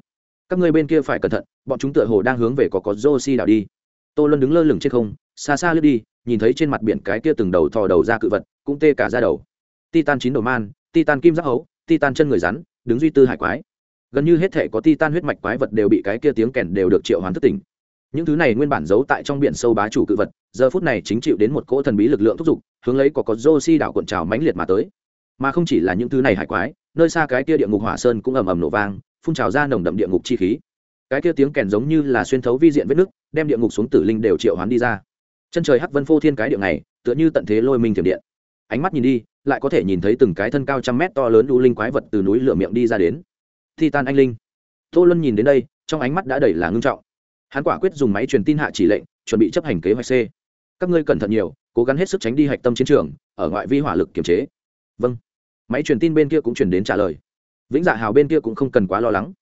Các người bên kia phải cẩn thận, bọn chúng tựa hồ đang hướng về có có rô đảo đi. Tô luân đứng lơ lửng trên không, xa xa lướt đi, nhìn thấy trên mặt biển cái kia từng đầu thò đầu ra cự vật, cũng tê cả ra đầu. Titan chín đầu man, titan kim giác hấu titan chân người rắn, đứng duy tư hải quái. Gần như hết thể có titan huyết mạch quái vật đều bị cái kia tiếng kèn đều được triệu hoán thất tỉnh. Những thứ này nguyên bản giấu tại trong biển sâu bá chủ cự vật, giờ phút này chính chịu đến một cỗ thần bí lực lượng thúc giục, hướng lấy có có Josi đảo cuộn trào mãnh liệt mà tới. Mà không chỉ là những thứ này hải quái, nơi xa cái kia địa ngục hỏa sơn cũng ầm ầm nổ vang, phun trào ra nồng đậm địa ngục chi khí. Cái kia tiếng kèn giống như là xuyên thấu vi diện vết nước đem địa ngục xuống tử linh đều triệu hoán đi ra. Chân trời hắc vân phô thiên cái địa này, tựa như tận thế lôi minh thiểm điện. Ánh mắt nhìn đi lại có thể nhìn thấy từng cái thân cao trăm mét to lớn u linh quái vật từ núi lửa miệng đi ra đến. Thi tan anh linh. Tô luân nhìn đến đây, trong ánh mắt đã đầy là ngưng trọng. Hắn quả quyết dùng máy truyền tin hạ chỉ lệnh, chuẩn bị chấp hành kế hoạch c. Các ngươi cẩn thận nhiều, cố gắng hết sức tránh đi hạch tâm chiến trường, ở ngoại vi hỏa lực kiểm chế. Vâng. Máy truyền tin bên kia cũng truyền đến trả lời. Vĩnh dạ hào bên kia cũng không cần quá lo lắng.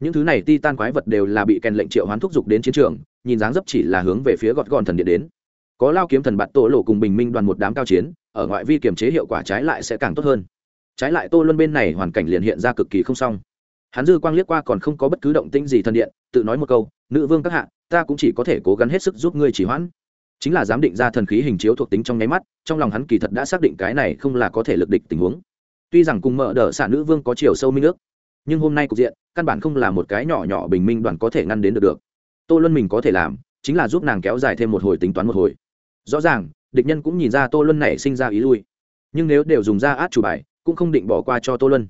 Những thứ này ti tan quái vật đều là bị kèn lệnh triệu hoán thúc giục đến chiến trường, nhìn dáng dấp chỉ là hướng về phía gọt gọn thần điện đến có lao kiếm thần bạt tổ lộ cùng bình minh đoàn một đám cao chiến, ở ngoại vi kiềm chế hiệu quả trái lại sẽ càng tốt hơn. Trái lại tô luân bên này hoàn cảnh liền hiện ra cực kỳ không xong. Hắn dư quang liếc qua còn không có bất cứ động tĩnh gì thần điện, tự nói một câu, nữ vương các hạ, ta cũng chỉ có thể cố gắng hết sức giúp ngươi chỉ hoãn. Chính là giám định ra thần khí hình chiếu thuộc tính trong nháy mắt, trong lòng hắn kỳ thật đã xác định cái này không là có thể lực địch tình huống. Tuy rằng cùng mở đỡ xả nữ vương có chiều sâu minh ước, nhưng hôm nay cục diện, căn bản không là một cái nhỏ nhỏ bình minh đoàn có thể ngăn đến được được. Tô luân mình có thể làm, chính là giúp nàng kéo dài thêm một hồi tính toán một hồi rõ ràng, địch nhân cũng nhìn ra tô luân này sinh ra ý lui. Nhưng nếu đều dùng ra át chủ bài, cũng không định bỏ qua cho tô luân.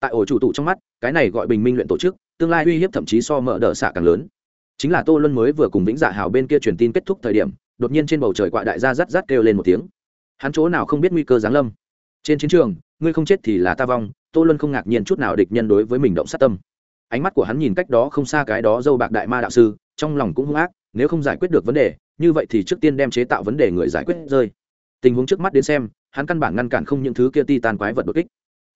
Tại ổ chủ tụ trong mắt, cái này gọi bình minh luyện tổ chức, tương lai uy hiếp thậm chí so mở đỡ xạ càng lớn. Chính là tô luân mới vừa cùng vĩnh dạ hào bên kia truyền tin kết thúc thời điểm, đột nhiên trên bầu trời quạ đại gia rắt rắt kêu lên một tiếng. Hắn chỗ nào không biết nguy cơ giáng lâm. Trên chiến trường, ngươi không chết thì là ta vong, tô luân không ngạc nhiên chút nào địch nhân đối với mình động sát tâm. Ánh mắt của hắn nhìn cách đó không xa cái đó dâu bạc đại ma đạo sư, trong lòng cũng hung ác, nếu không giải quyết được vấn đề như vậy thì trước tiên đem chế tạo vấn đề người giải quyết rơi. Tình huống trước mắt đến xem, hắn căn bản ngăn cản không những thứ kia ti tan quái vật đột kích.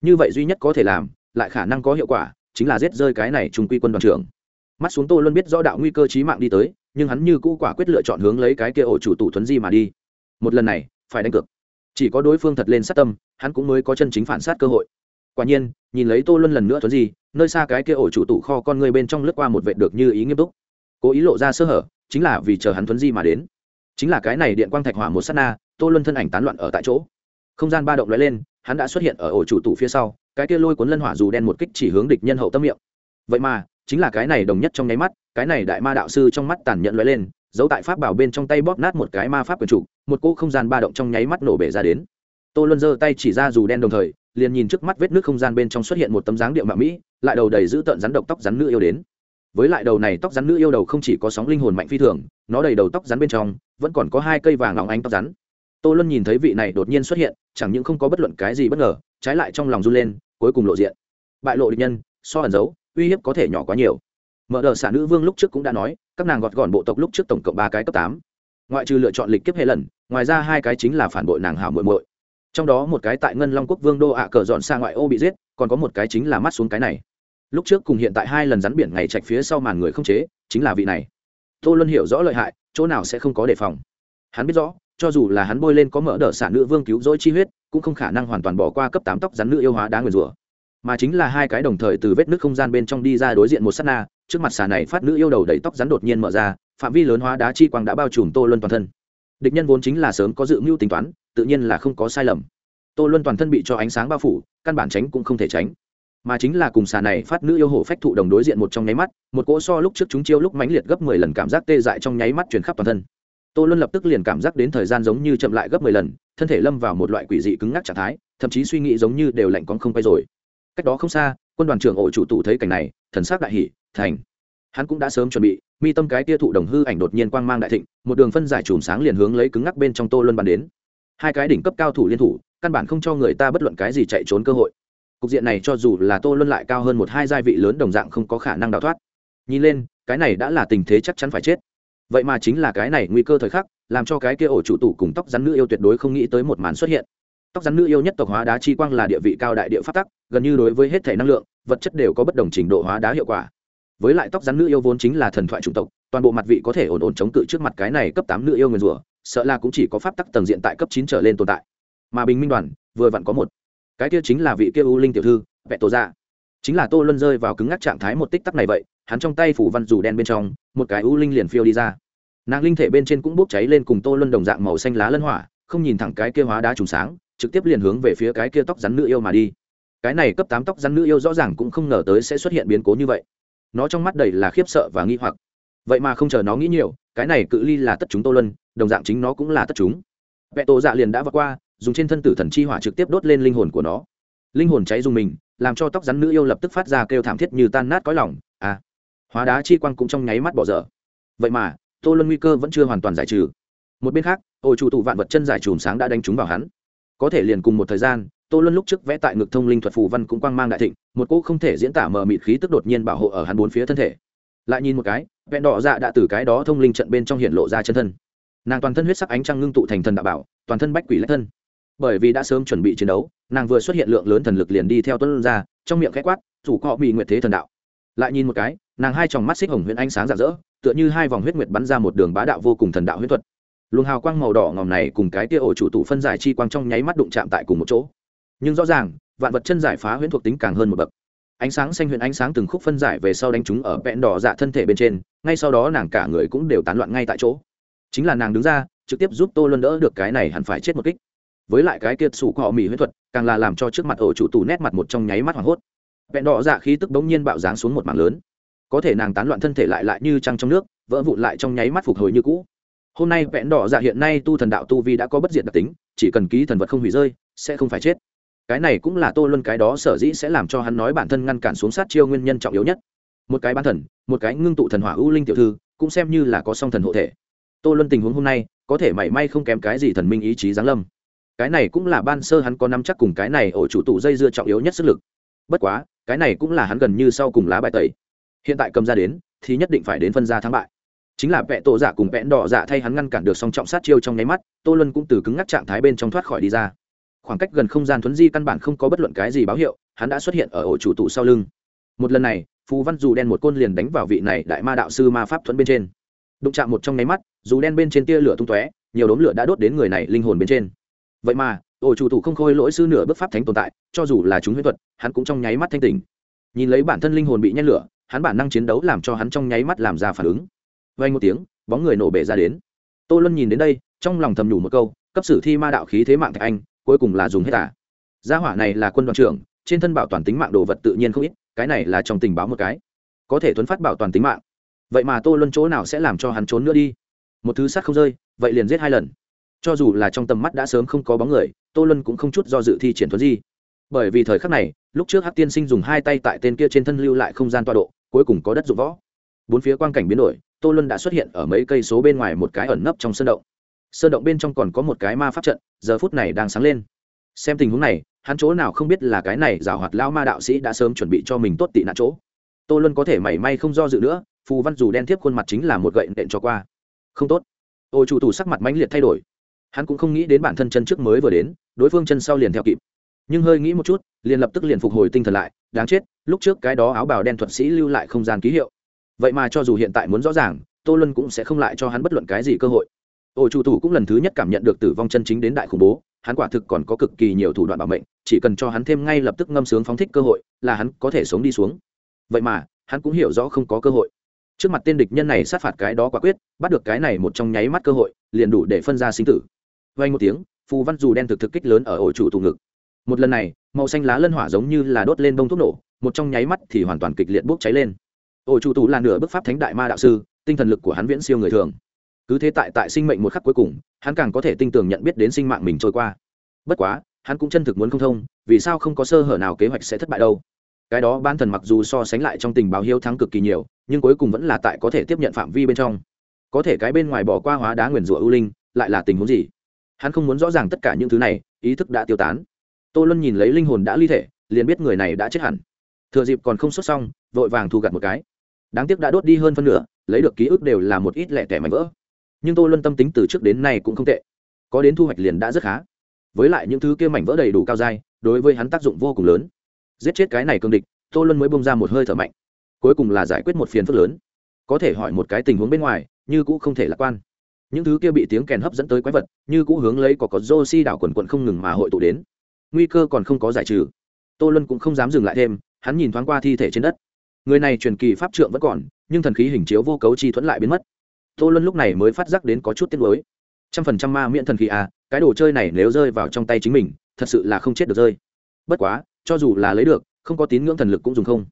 Như vậy duy nhất có thể làm, lại khả năng có hiệu quả, chính là giết rơi cái này trung quy quân đoàn trưởng. Mắt xuống tô luôn biết rõ đạo nguy cơ chí mạng đi tới, nhưng hắn như cũ quả quyết lựa chọn hướng lấy cái kia ổ chủ tụ thuấn di mà đi. Một lần này, phải đánh cược. Chỉ có đối phương thật lên sát tâm, hắn cũng mới có chân chính phản sát cơ hội. Quả nhiên, nhìn lấy tô luân lần nữa thuấn di, nơi xa cái kia ổ chủ tụ kho con người bên trong lướt qua một vệ được như ý nghiêm túc. Cố ý lộ ra sơ hở chính là vì chờ hắn thuấn di mà đến. Chính là cái này điện quang thạch hỏa một sát na, tô luân thân ảnh tán loạn ở tại chỗ. Không gian ba động lóe lên, hắn đã xuất hiện ở ổ chủ tủ phía sau, cái kia lôi cuốn lân hỏa dù đen một kích chỉ hướng địch nhân hậu tâm miệng. Vậy mà, chính là cái này đồng nhất trong nháy mắt, cái này đại ma đạo sư trong mắt tàn nhẫn lóe lên, giấu tại pháp bảo bên trong tay bóp nát một cái ma pháp quyền trụ một cỗ không gian ba động trong nháy mắt nổ bể ra đến. Tô luân giơ tay chỉ ra dù đen đồng thời, liền nhìn trước mắt vết nước không gian bên trong xuất hiện một tấm dáng điệu mạ mỹ, lại đầu đầy giữ tợn rắn độc tóc rắn nữ yêu đến với lại đầu này tóc rắn nữ yêu đầu không chỉ có sóng linh hồn mạnh phi thường, nó đầy đầu tóc rắn bên trong, vẫn còn có hai cây vàng óng ánh tóc rắn. Tô luân nhìn thấy vị này đột nhiên xuất hiện, chẳng những không có bất luận cái gì bất ngờ, trái lại trong lòng run lên, cuối cùng lộ diện. Bại lộ địch nhân, so ẩn giấu, uy hiếp có thể nhỏ quá nhiều. Mở đợt xả nữ vương lúc trước cũng đã nói, các nàng gọt gọn bộ tộc lúc trước tổng cộng ba cái cấp tám. Ngoại trừ lựa chọn lịch kiếp hệ lần, ngoài ra hai cái chính là phản bội nàng hảo muội muội. Trong đó một cái tại ngân long quốc vương đô ạ cờ dọn xa ngoại ô bị giết, còn có một cái chính là mắt xuống cái này lúc trước cùng hiện tại hai lần rắn biển ngày chạch phía sau màn người không chế, chính là vị này. Tô luân hiểu rõ lợi hại, chỗ nào sẽ không có đề phòng. Hắn biết rõ, cho dù là hắn bôi lên có mở đỡ xả nữ vương cứu rỗi chi huyết, cũng không khả năng hoàn toàn bỏ qua cấp tám tóc rắn nữ yêu hóa đá nguyền rủa. Mà chính là hai cái đồng thời từ vết nước không gian bên trong đi ra đối diện một sát na, trước mặt xà này phát nữ yêu đầu đầy tóc rắn đột nhiên mở ra, phạm vi lớn hóa đá chi quang đã bao trùm tô luân toàn thân. Địch nhân vốn chính là sớm có dự mưu tính toán, tự nhiên là không có sai lầm. Tô luân toàn thân bị cho ánh sáng bao phủ, căn bản tránh cũng không thể tránh mà chính là cùng xà này phát nữ yêu hổ phách thụ đồng đối diện một trong nháy mắt, một cỗ so lúc trước chúng chiêu lúc mãnh liệt gấp mười lần cảm giác tê dại trong nháy mắt truyền khắp toàn thân. Tô luân lập tức liền cảm giác đến thời gian giống như chậm lại gấp mười lần, thân thể lâm vào một loại quỷ dị cứng ngắc trạng thái, thậm chí suy nghĩ giống như đều lạnh con không quay rồi. Cách đó không xa, quân đoàn trưởng ổ chủ tụ thấy cảnh này, thần sắc đại hỷ thành. Hắn cũng đã sớm chuẩn bị, mi tâm cái tia thụ đồng hư ảnh đột nhiên quang mang đại thịnh, một đường phân giải chùm sáng liền hướng lấy cứng ngắc bên trong tô luân bàn đến. Hai cái đỉnh cấp cao thủ liên thủ, căn bản không cho người ta bất luận cái gì chạy trốn cơ hội cục diện này cho dù là tô luân lại cao hơn một hai gia vị lớn đồng dạng không có khả năng đào thoát. Nhìn lên, cái này đã là tình thế chắc chắn phải chết. Vậy mà chính là cái này nguy cơ thời khắc, làm cho cái kia ổ chủ tủ cùng tóc rắn nữ yêu tuyệt đối không nghĩ tới một màn xuất hiện. Tóc rắn nữ yêu nhất tộc hóa đá chi quang là địa vị cao đại địa phát tắc, gần như đối với hết thể năng lượng, vật chất đều có bất đồng trình độ hóa đá hiệu quả. Với lại tóc rắn nữ yêu vốn chính là thần thoại chủng tộc, toàn bộ mặt vị có thể ổn ổn chống cự trước mặt cái này cấp tám nữ yêu người rùa sợ là cũng chỉ có pháp tắc tầng diện tại cấp chín trở lên tồn tại. Mà bình minh đoàn, vừa vặn có một cái kia chính là vị kia u linh tiểu thư vẹn tổ ra chính là tô luân rơi vào cứng ngắc trạng thái một tích tắc này vậy hắn trong tay phủ văn dù đen bên trong một cái u linh liền phiêu đi ra. Nàng linh thể bên trên cũng bốc cháy lên cùng tô luân đồng dạng màu xanh lá lân hỏa không nhìn thẳng cái kia hóa đá trùng sáng trực tiếp liền hướng về phía cái kia tóc rắn nữ yêu mà đi. Cái này cấp tám tóc rắn nữ yêu rõ ràng cũng không ngờ tới sẽ xuất hiện biến cố như vậy. Nó trong mắt đầy là khiếp sợ và nghi hoặc. Vậy mà không chờ nó nghĩ nhiều cái này cự ly là tất chúng tô Luân, đồng dạng chính nó cũng là tất chúng. Vẹn tổ dạ liền đã vượt qua dùng trên thân tử thần chi hỏa trực tiếp đốt lên linh hồn của nó. Linh hồn cháy dùng mình, làm cho tóc rắn nữ yêu lập tức phát ra kêu thảm thiết như tan nát cõi lòng. À hóa đá chi quang cũng trong nháy mắt bỏ dở. Vậy mà, tô luân nguy cơ vẫn chưa hoàn toàn giải trừ. Một bên khác ổ chủ tụ vạn vật chân giải chùm sáng đã đánh trúng vào hắn. Có thể liền cùng một thời gian, tô luân lúc trước vẽ tại ngực thông linh thuật phù văn cũng quang mang đại thịnh, một cô không thể diễn tả mờ mịt khí tức đột nhiên bảo hộ ở hắn bốn phía thân thể. Lại nhìn một cái vẹn đỏ dạ đã từ cái đó thông linh trận bên trong hiện lộ ra chân thân. Nàng toàn thân huyết sắc ánh trăng ngưng tụ thành thần đạo bảo, toàn thân bách quỷ lách thân bởi vì đã sớm chuẩn bị chiến đấu, nàng vừa xuất hiện lượng lớn thần lực liền đi theo tuân ra, trong miệng khẽ quát, chủ cọ bị nguyệt thế thần đạo. Lại nhìn một cái, nàng hai tròng mắt xích hồng huyễn ánh sáng rạng rỡ, tựa như hai vòng huyết nguyệt bắn ra một đường bá đạo vô cùng thần đạo huyết thuật. Luồng hào quang màu đỏ ngòm này cùng cái tia ổ chủ tụ phân giải chi quang trong nháy mắt đụng chạm tại cùng một chỗ. Nhưng rõ ràng, vạn vật chân giải phá huyễn thuộc tính càng hơn một bậc. Ánh sáng xanh huyền ánh sáng từng khúc phân giải về sau đánh chúng ở vẹn đỏ dạ thân thể bên trên, ngay sau đó nàng cả người cũng đều tán loạn ngay tại chỗ. Chính là nàng đứng ra, trực tiếp giúp tô luân đỡ được cái này hẳn phải chết một kích với lại cái kiệt sủ cọ mỹ huyết thuật, càng là làm cho trước mặt ổ chủ tù nét mặt một trong nháy mắt hoảng hốt. Vẹn đỏ dạ khí tức bỗng nhiên bạo dáng xuống một mảng lớn. Có thể nàng tán loạn thân thể lại lại như trăng trong nước, vỡ vụn lại trong nháy mắt phục hồi như cũ. Hôm nay vẹn đỏ dạ hiện nay tu thần đạo tu vi đã có bất diệt đặc tính, chỉ cần ký thần vật không hủy rơi, sẽ không phải chết. Cái này cũng là tô luân cái đó sở dĩ sẽ làm cho hắn nói bản thân ngăn cản xuống sát chiêu nguyên nhân trọng yếu nhất. Một cái bán thần, một cái ngưng tụ thần hỏa ưu linh tiểu thư, cũng xem như là có song thần hộ thể. Tô luân tình huống hôm nay, có thể mảy may không kém cái gì thần minh ý chí giáng lâm cái này cũng là ban sơ hắn có nắm chắc cùng cái này ổ chủ tụ dây dưa trọng yếu nhất sức lực. Bất quá, cái này cũng là hắn gần như sau cùng lá bài tẩy. Hiện tại cầm ra đến, thì nhất định phải đến phân ra thắng bại. Chính là vẽ tổ giả cùng vẽ đỏ giả thay hắn ngăn cản được song trọng sát chiêu trong nháy mắt, tô luân cũng từ cứng ngắc trạng thái bên trong thoát khỏi đi ra. Khoảng cách gần không gian thuấn di căn bản không có bất luận cái gì báo hiệu, hắn đã xuất hiện ở ổ chủ tụ sau lưng. Một lần này, phù văn dù đen một côn liền đánh vào vị này đại ma đạo sư ma pháp thuẫn bên trên. Đụng chạm một trong nháy mắt, dù đen bên trên tia lửa tung tóe, nhiều đốm lửa đã đốt đến người này linh hồn bên trên vậy mà, ổ chủ thủ không khôi lỗi sư nửa bước pháp thánh tồn tại, cho dù là chúng huyễn thuật, hắn cũng trong nháy mắt thanh tỉnh. Nhìn lấy bản thân linh hồn bị nhét lửa, hắn bản năng chiến đấu làm cho hắn trong nháy mắt làm ra phản ứng. Vây một tiếng, bóng người nổ bể ra đến. Tô luân nhìn đến đây, trong lòng thầm nhủ một câu, cấp sử thi ma đạo khí thế mạng thạch anh, cuối cùng là dùng hết cả gia hỏa này là quân đoàn trưởng, trên thân bảo toàn tính mạng đồ vật tự nhiên không ít, cái này là trong tình báo một cái. Có thể thuấn phát bảo toàn tính mạng. Vậy mà tô luân chỗ nào sẽ làm cho hắn trốn nữa đi? Một thứ sát không rơi, vậy liền giết hai lần cho dù là trong tầm mắt đã sớm không có bóng người, tô luân cũng không chút do dự thi triển thuấn di. Bởi vì thời khắc này, lúc trước hát tiên sinh dùng hai tay tại tên kia trên thân lưu lại không gian toa độ, cuối cùng có đất dụng võ. Bốn phía quang cảnh biến đổi, tô luân đã xuất hiện ở mấy cây số bên ngoài một cái ẩn nấp trong sân động. Sơn động bên trong còn có một cái ma pháp trận, giờ phút này đang sáng lên. Xem tình huống này, hắn chỗ nào không biết là cái này giảo hoạt lao ma đạo sĩ đã sớm chuẩn bị cho mình tốt tị nạn chỗ. Tô luân có thể mảy may không do dự nữa, phù văn dù đen tiếp khuôn mặt chính là một gậy nện cho qua. Không tốt. Ô chủ tù sắc mặt mãnh liệt thay đổi hắn cũng không nghĩ đến bản thân chân trước mới vừa đến, đối phương chân sau liền theo kịp. Nhưng hơi nghĩ một chút, liền lập tức liền phục hồi tinh thần lại, đáng chết, lúc trước cái đó áo bào đen thuật sĩ lưu lại không gian ký hiệu. Vậy mà cho dù hiện tại muốn rõ ràng, tô luân cũng sẽ không lại cho hắn bất luận cái gì cơ hội. Ổ chủ thủ cũng lần thứ nhất cảm nhận được tử vong chân chính đến đại khủng bố, hắn quả thực còn có cực kỳ nhiều thủ đoạn bảo mệnh, chỉ cần cho hắn thêm ngay lập tức ngâm sướng phóng thích cơ hội, là hắn có thể sống đi xuống. Vậy mà, hắn cũng hiểu rõ không có cơ hội. Trước mặt tên địch nhân này sát phạt cái đó quả quyết, bắt được cái này một trong nháy mắt cơ hội, liền đủ để phân ra sinh tử vay một tiếng, phù văn dù đen thực thực kích lớn ở ổ chủ tù ngực. Một lần này, màu xanh lá lân hỏa giống như là đốt lên bông thuốc nổ, một trong nháy mắt thì hoàn toàn kịch liệt bốc cháy lên. Ổ chủ tù là nửa bức pháp thánh đại ma đạo sư, tinh thần lực của hắn viễn siêu người thường. Cứ thế tại tại sinh mệnh một khắc cuối cùng, hắn càng có thể tinh tường nhận biết đến sinh mạng mình trôi qua. Bất quá, hắn cũng chân thực muốn không thông, vì sao không có sơ hở nào kế hoạch sẽ thất bại đâu? Cái đó ban thần mặc dù so sánh lại trong tình báo hiếu thắng cực kỳ nhiều, nhưng cuối cùng vẫn là tại có thể tiếp nhận phạm vi bên trong. Có thể cái bên ngoài bỏ qua hóa đá nguyền rủa ưu linh, lại là tình huống gì? Hắn không muốn rõ ràng tất cả những thứ này, ý thức đã tiêu tán. Tô luân nhìn lấy linh hồn đã ly thể, liền biết người này đã chết hẳn. Thừa dịp còn không xuất xong, vội vàng thu gặt một cái. Đáng tiếc đã đốt đi hơn phân nửa, lấy được ký ức đều là một ít lẻ tẻ mảnh vỡ. Nhưng tô luân tâm tính từ trước đến nay cũng không tệ. Có đến thu hoạch liền đã rất khá. Với lại những thứ kia mảnh vỡ đầy đủ cao dai, đối với hắn tác dụng vô cùng lớn. Giết chết cái này cương địch, tô luân mới bông ra một hơi thở mạnh. Cuối cùng là giải quyết một phiền phức lớn. Có thể hỏi một cái tình huống bên ngoài, như cũng không thể lạc quan những thứ kia bị tiếng kèn hấp dẫn tới quái vật, như cũ hướng lấy có có rô si đảo quần quận không ngừng mà hội tụ đến. Nguy cơ còn không có giải trừ. Tô luân cũng không dám dừng lại thêm, hắn nhìn thoáng qua thi thể trên đất. Người này truyền kỳ pháp trượng vẫn còn, nhưng thần khí hình chiếu vô cấu chi thuẫn lại biến mất. Tô luân lúc này mới phát giác đến có chút tiếc nuối. Trăm phần trăm ma miễn thần khí à cái đồ chơi này nếu rơi vào trong tay chính mình, thật sự là không chết được rơi. Bất quá, cho dù là lấy được, không có tín ngưỡng thần lực cũng dùng không.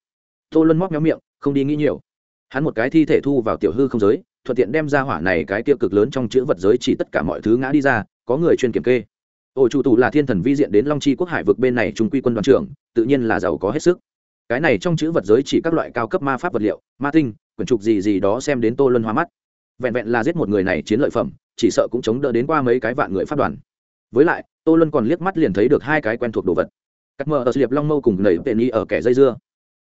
Tô luân móc méo miệng, không đi nghĩ nhiều. Hắn một cái thi thể thu vào tiểu hư không giới thuận tiện đem ra hỏa này cái tiêu cực lớn trong chữ vật giới chỉ tất cả mọi thứ ngã đi ra, có người chuyên kiểm kê. Ổ chủ tù là thiên thần vi diện đến long chi quốc hải vực bên này trung quy quân đoàn trưởng, tự nhiên là giàu có hết sức. Cái này trong chữ vật giới chỉ các loại cao cấp ma pháp vật liệu, ma tinh, quyển trục gì gì đó xem đến tô luân hoa mắt. Vẹn vẹn là giết một người này chiến lợi phẩm, chỉ sợ cũng chống đỡ đến qua mấy cái vạn người phát đoàn. Với lại, tô luân còn liếc mắt liền thấy được hai cái quen thuộc đồ vật. Cắt mờ ở liệp long mâu cùng nầy tệ ni ở kẻ dây dưa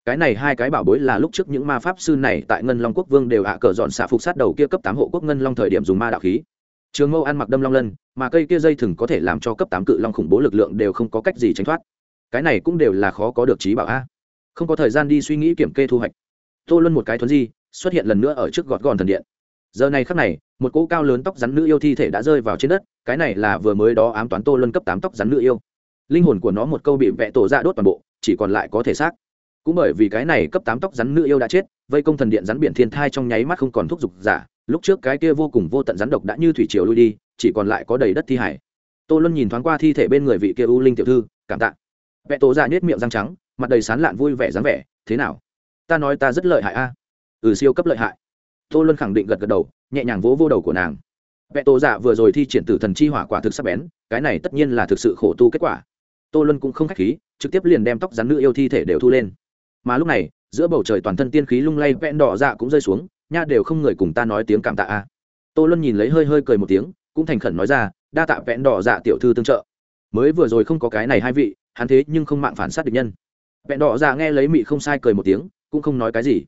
cái này hai cái bảo bối là lúc trước những ma pháp sư này tại ngân long quốc vương đều hạ cờ dọn xạ phục sát đầu kia cấp tám hộ quốc ngân long thời điểm dùng ma đạo khí. Trường mâu ăn mặc đâm long lân, mà cây kia dây thừng có thể làm cho cấp tám cự long khủng bố lực lượng đều không có cách gì tránh thoát. Cái này cũng đều là khó có được trí bảo a. Không có thời gian đi suy nghĩ kiểm kê thu hoạch. Tô luân một cái thuấn di, xuất hiện lần nữa ở trước gọt gòn thần điện. Giờ này khắc này, một cỗ cao lớn tóc rắn nữ yêu thi thể đã rơi vào trên đất, cái này là vừa mới đó ám toán tô luân cấp tám tóc rắn nữ yêu. Linh hồn của nó một câu bị vẽ tổ ra đốt toàn bộ, chỉ còn lại có thể xác cũng bởi vì cái này cấp tám tóc rắn nữ yêu đã chết, vây công thần điện rắn biển thiên thai trong nháy mắt không còn thúc giục giả. Lúc trước cái kia vô cùng vô tận rắn độc đã như thủy triều lui đi, chỉ còn lại có đầy đất thi hải. Tô luân nhìn thoáng qua thi thể bên người vị kia u linh tiểu thư, cảm tạ. Vẽ tô dạ ra nhét miệng răng trắng, mặt đầy sán lạn vui vẻ dáng vẻ, thế nào? Ta nói ta rất lợi hại a. Ừ siêu cấp lợi hại. Tô luân khẳng định gật gật đầu, nhẹ nhàng vỗ vô đầu của nàng. Vẽ tô dạ vừa rồi thi triển tử thần chi hỏa quả thực sắc bén, cái này tất nhiên là thực sự khổ tu kết quả. Tô luân cũng không k h á c h khí, trực tiếp liền đem tóc rắn nữ yêu thi thể đều thu lên mà lúc này, giữa bầu trời toàn thân tiên khí lung lay, vẹn đỏ dạ cũng rơi xuống, nha đều không người cùng ta nói tiếng cảm tạ a. Tô luân nhìn lấy hơi hơi cười một tiếng, cũng thành khẩn nói ra, đa tạ vẹn đỏ dạ tiểu thư tương trợ. Mới vừa rồi không có cái này hai vị, hắn thế nhưng không mạng phản sát địch nhân. Vẹn đỏ dạ nghe lấy mị không sai cười một tiếng, cũng không nói cái gì.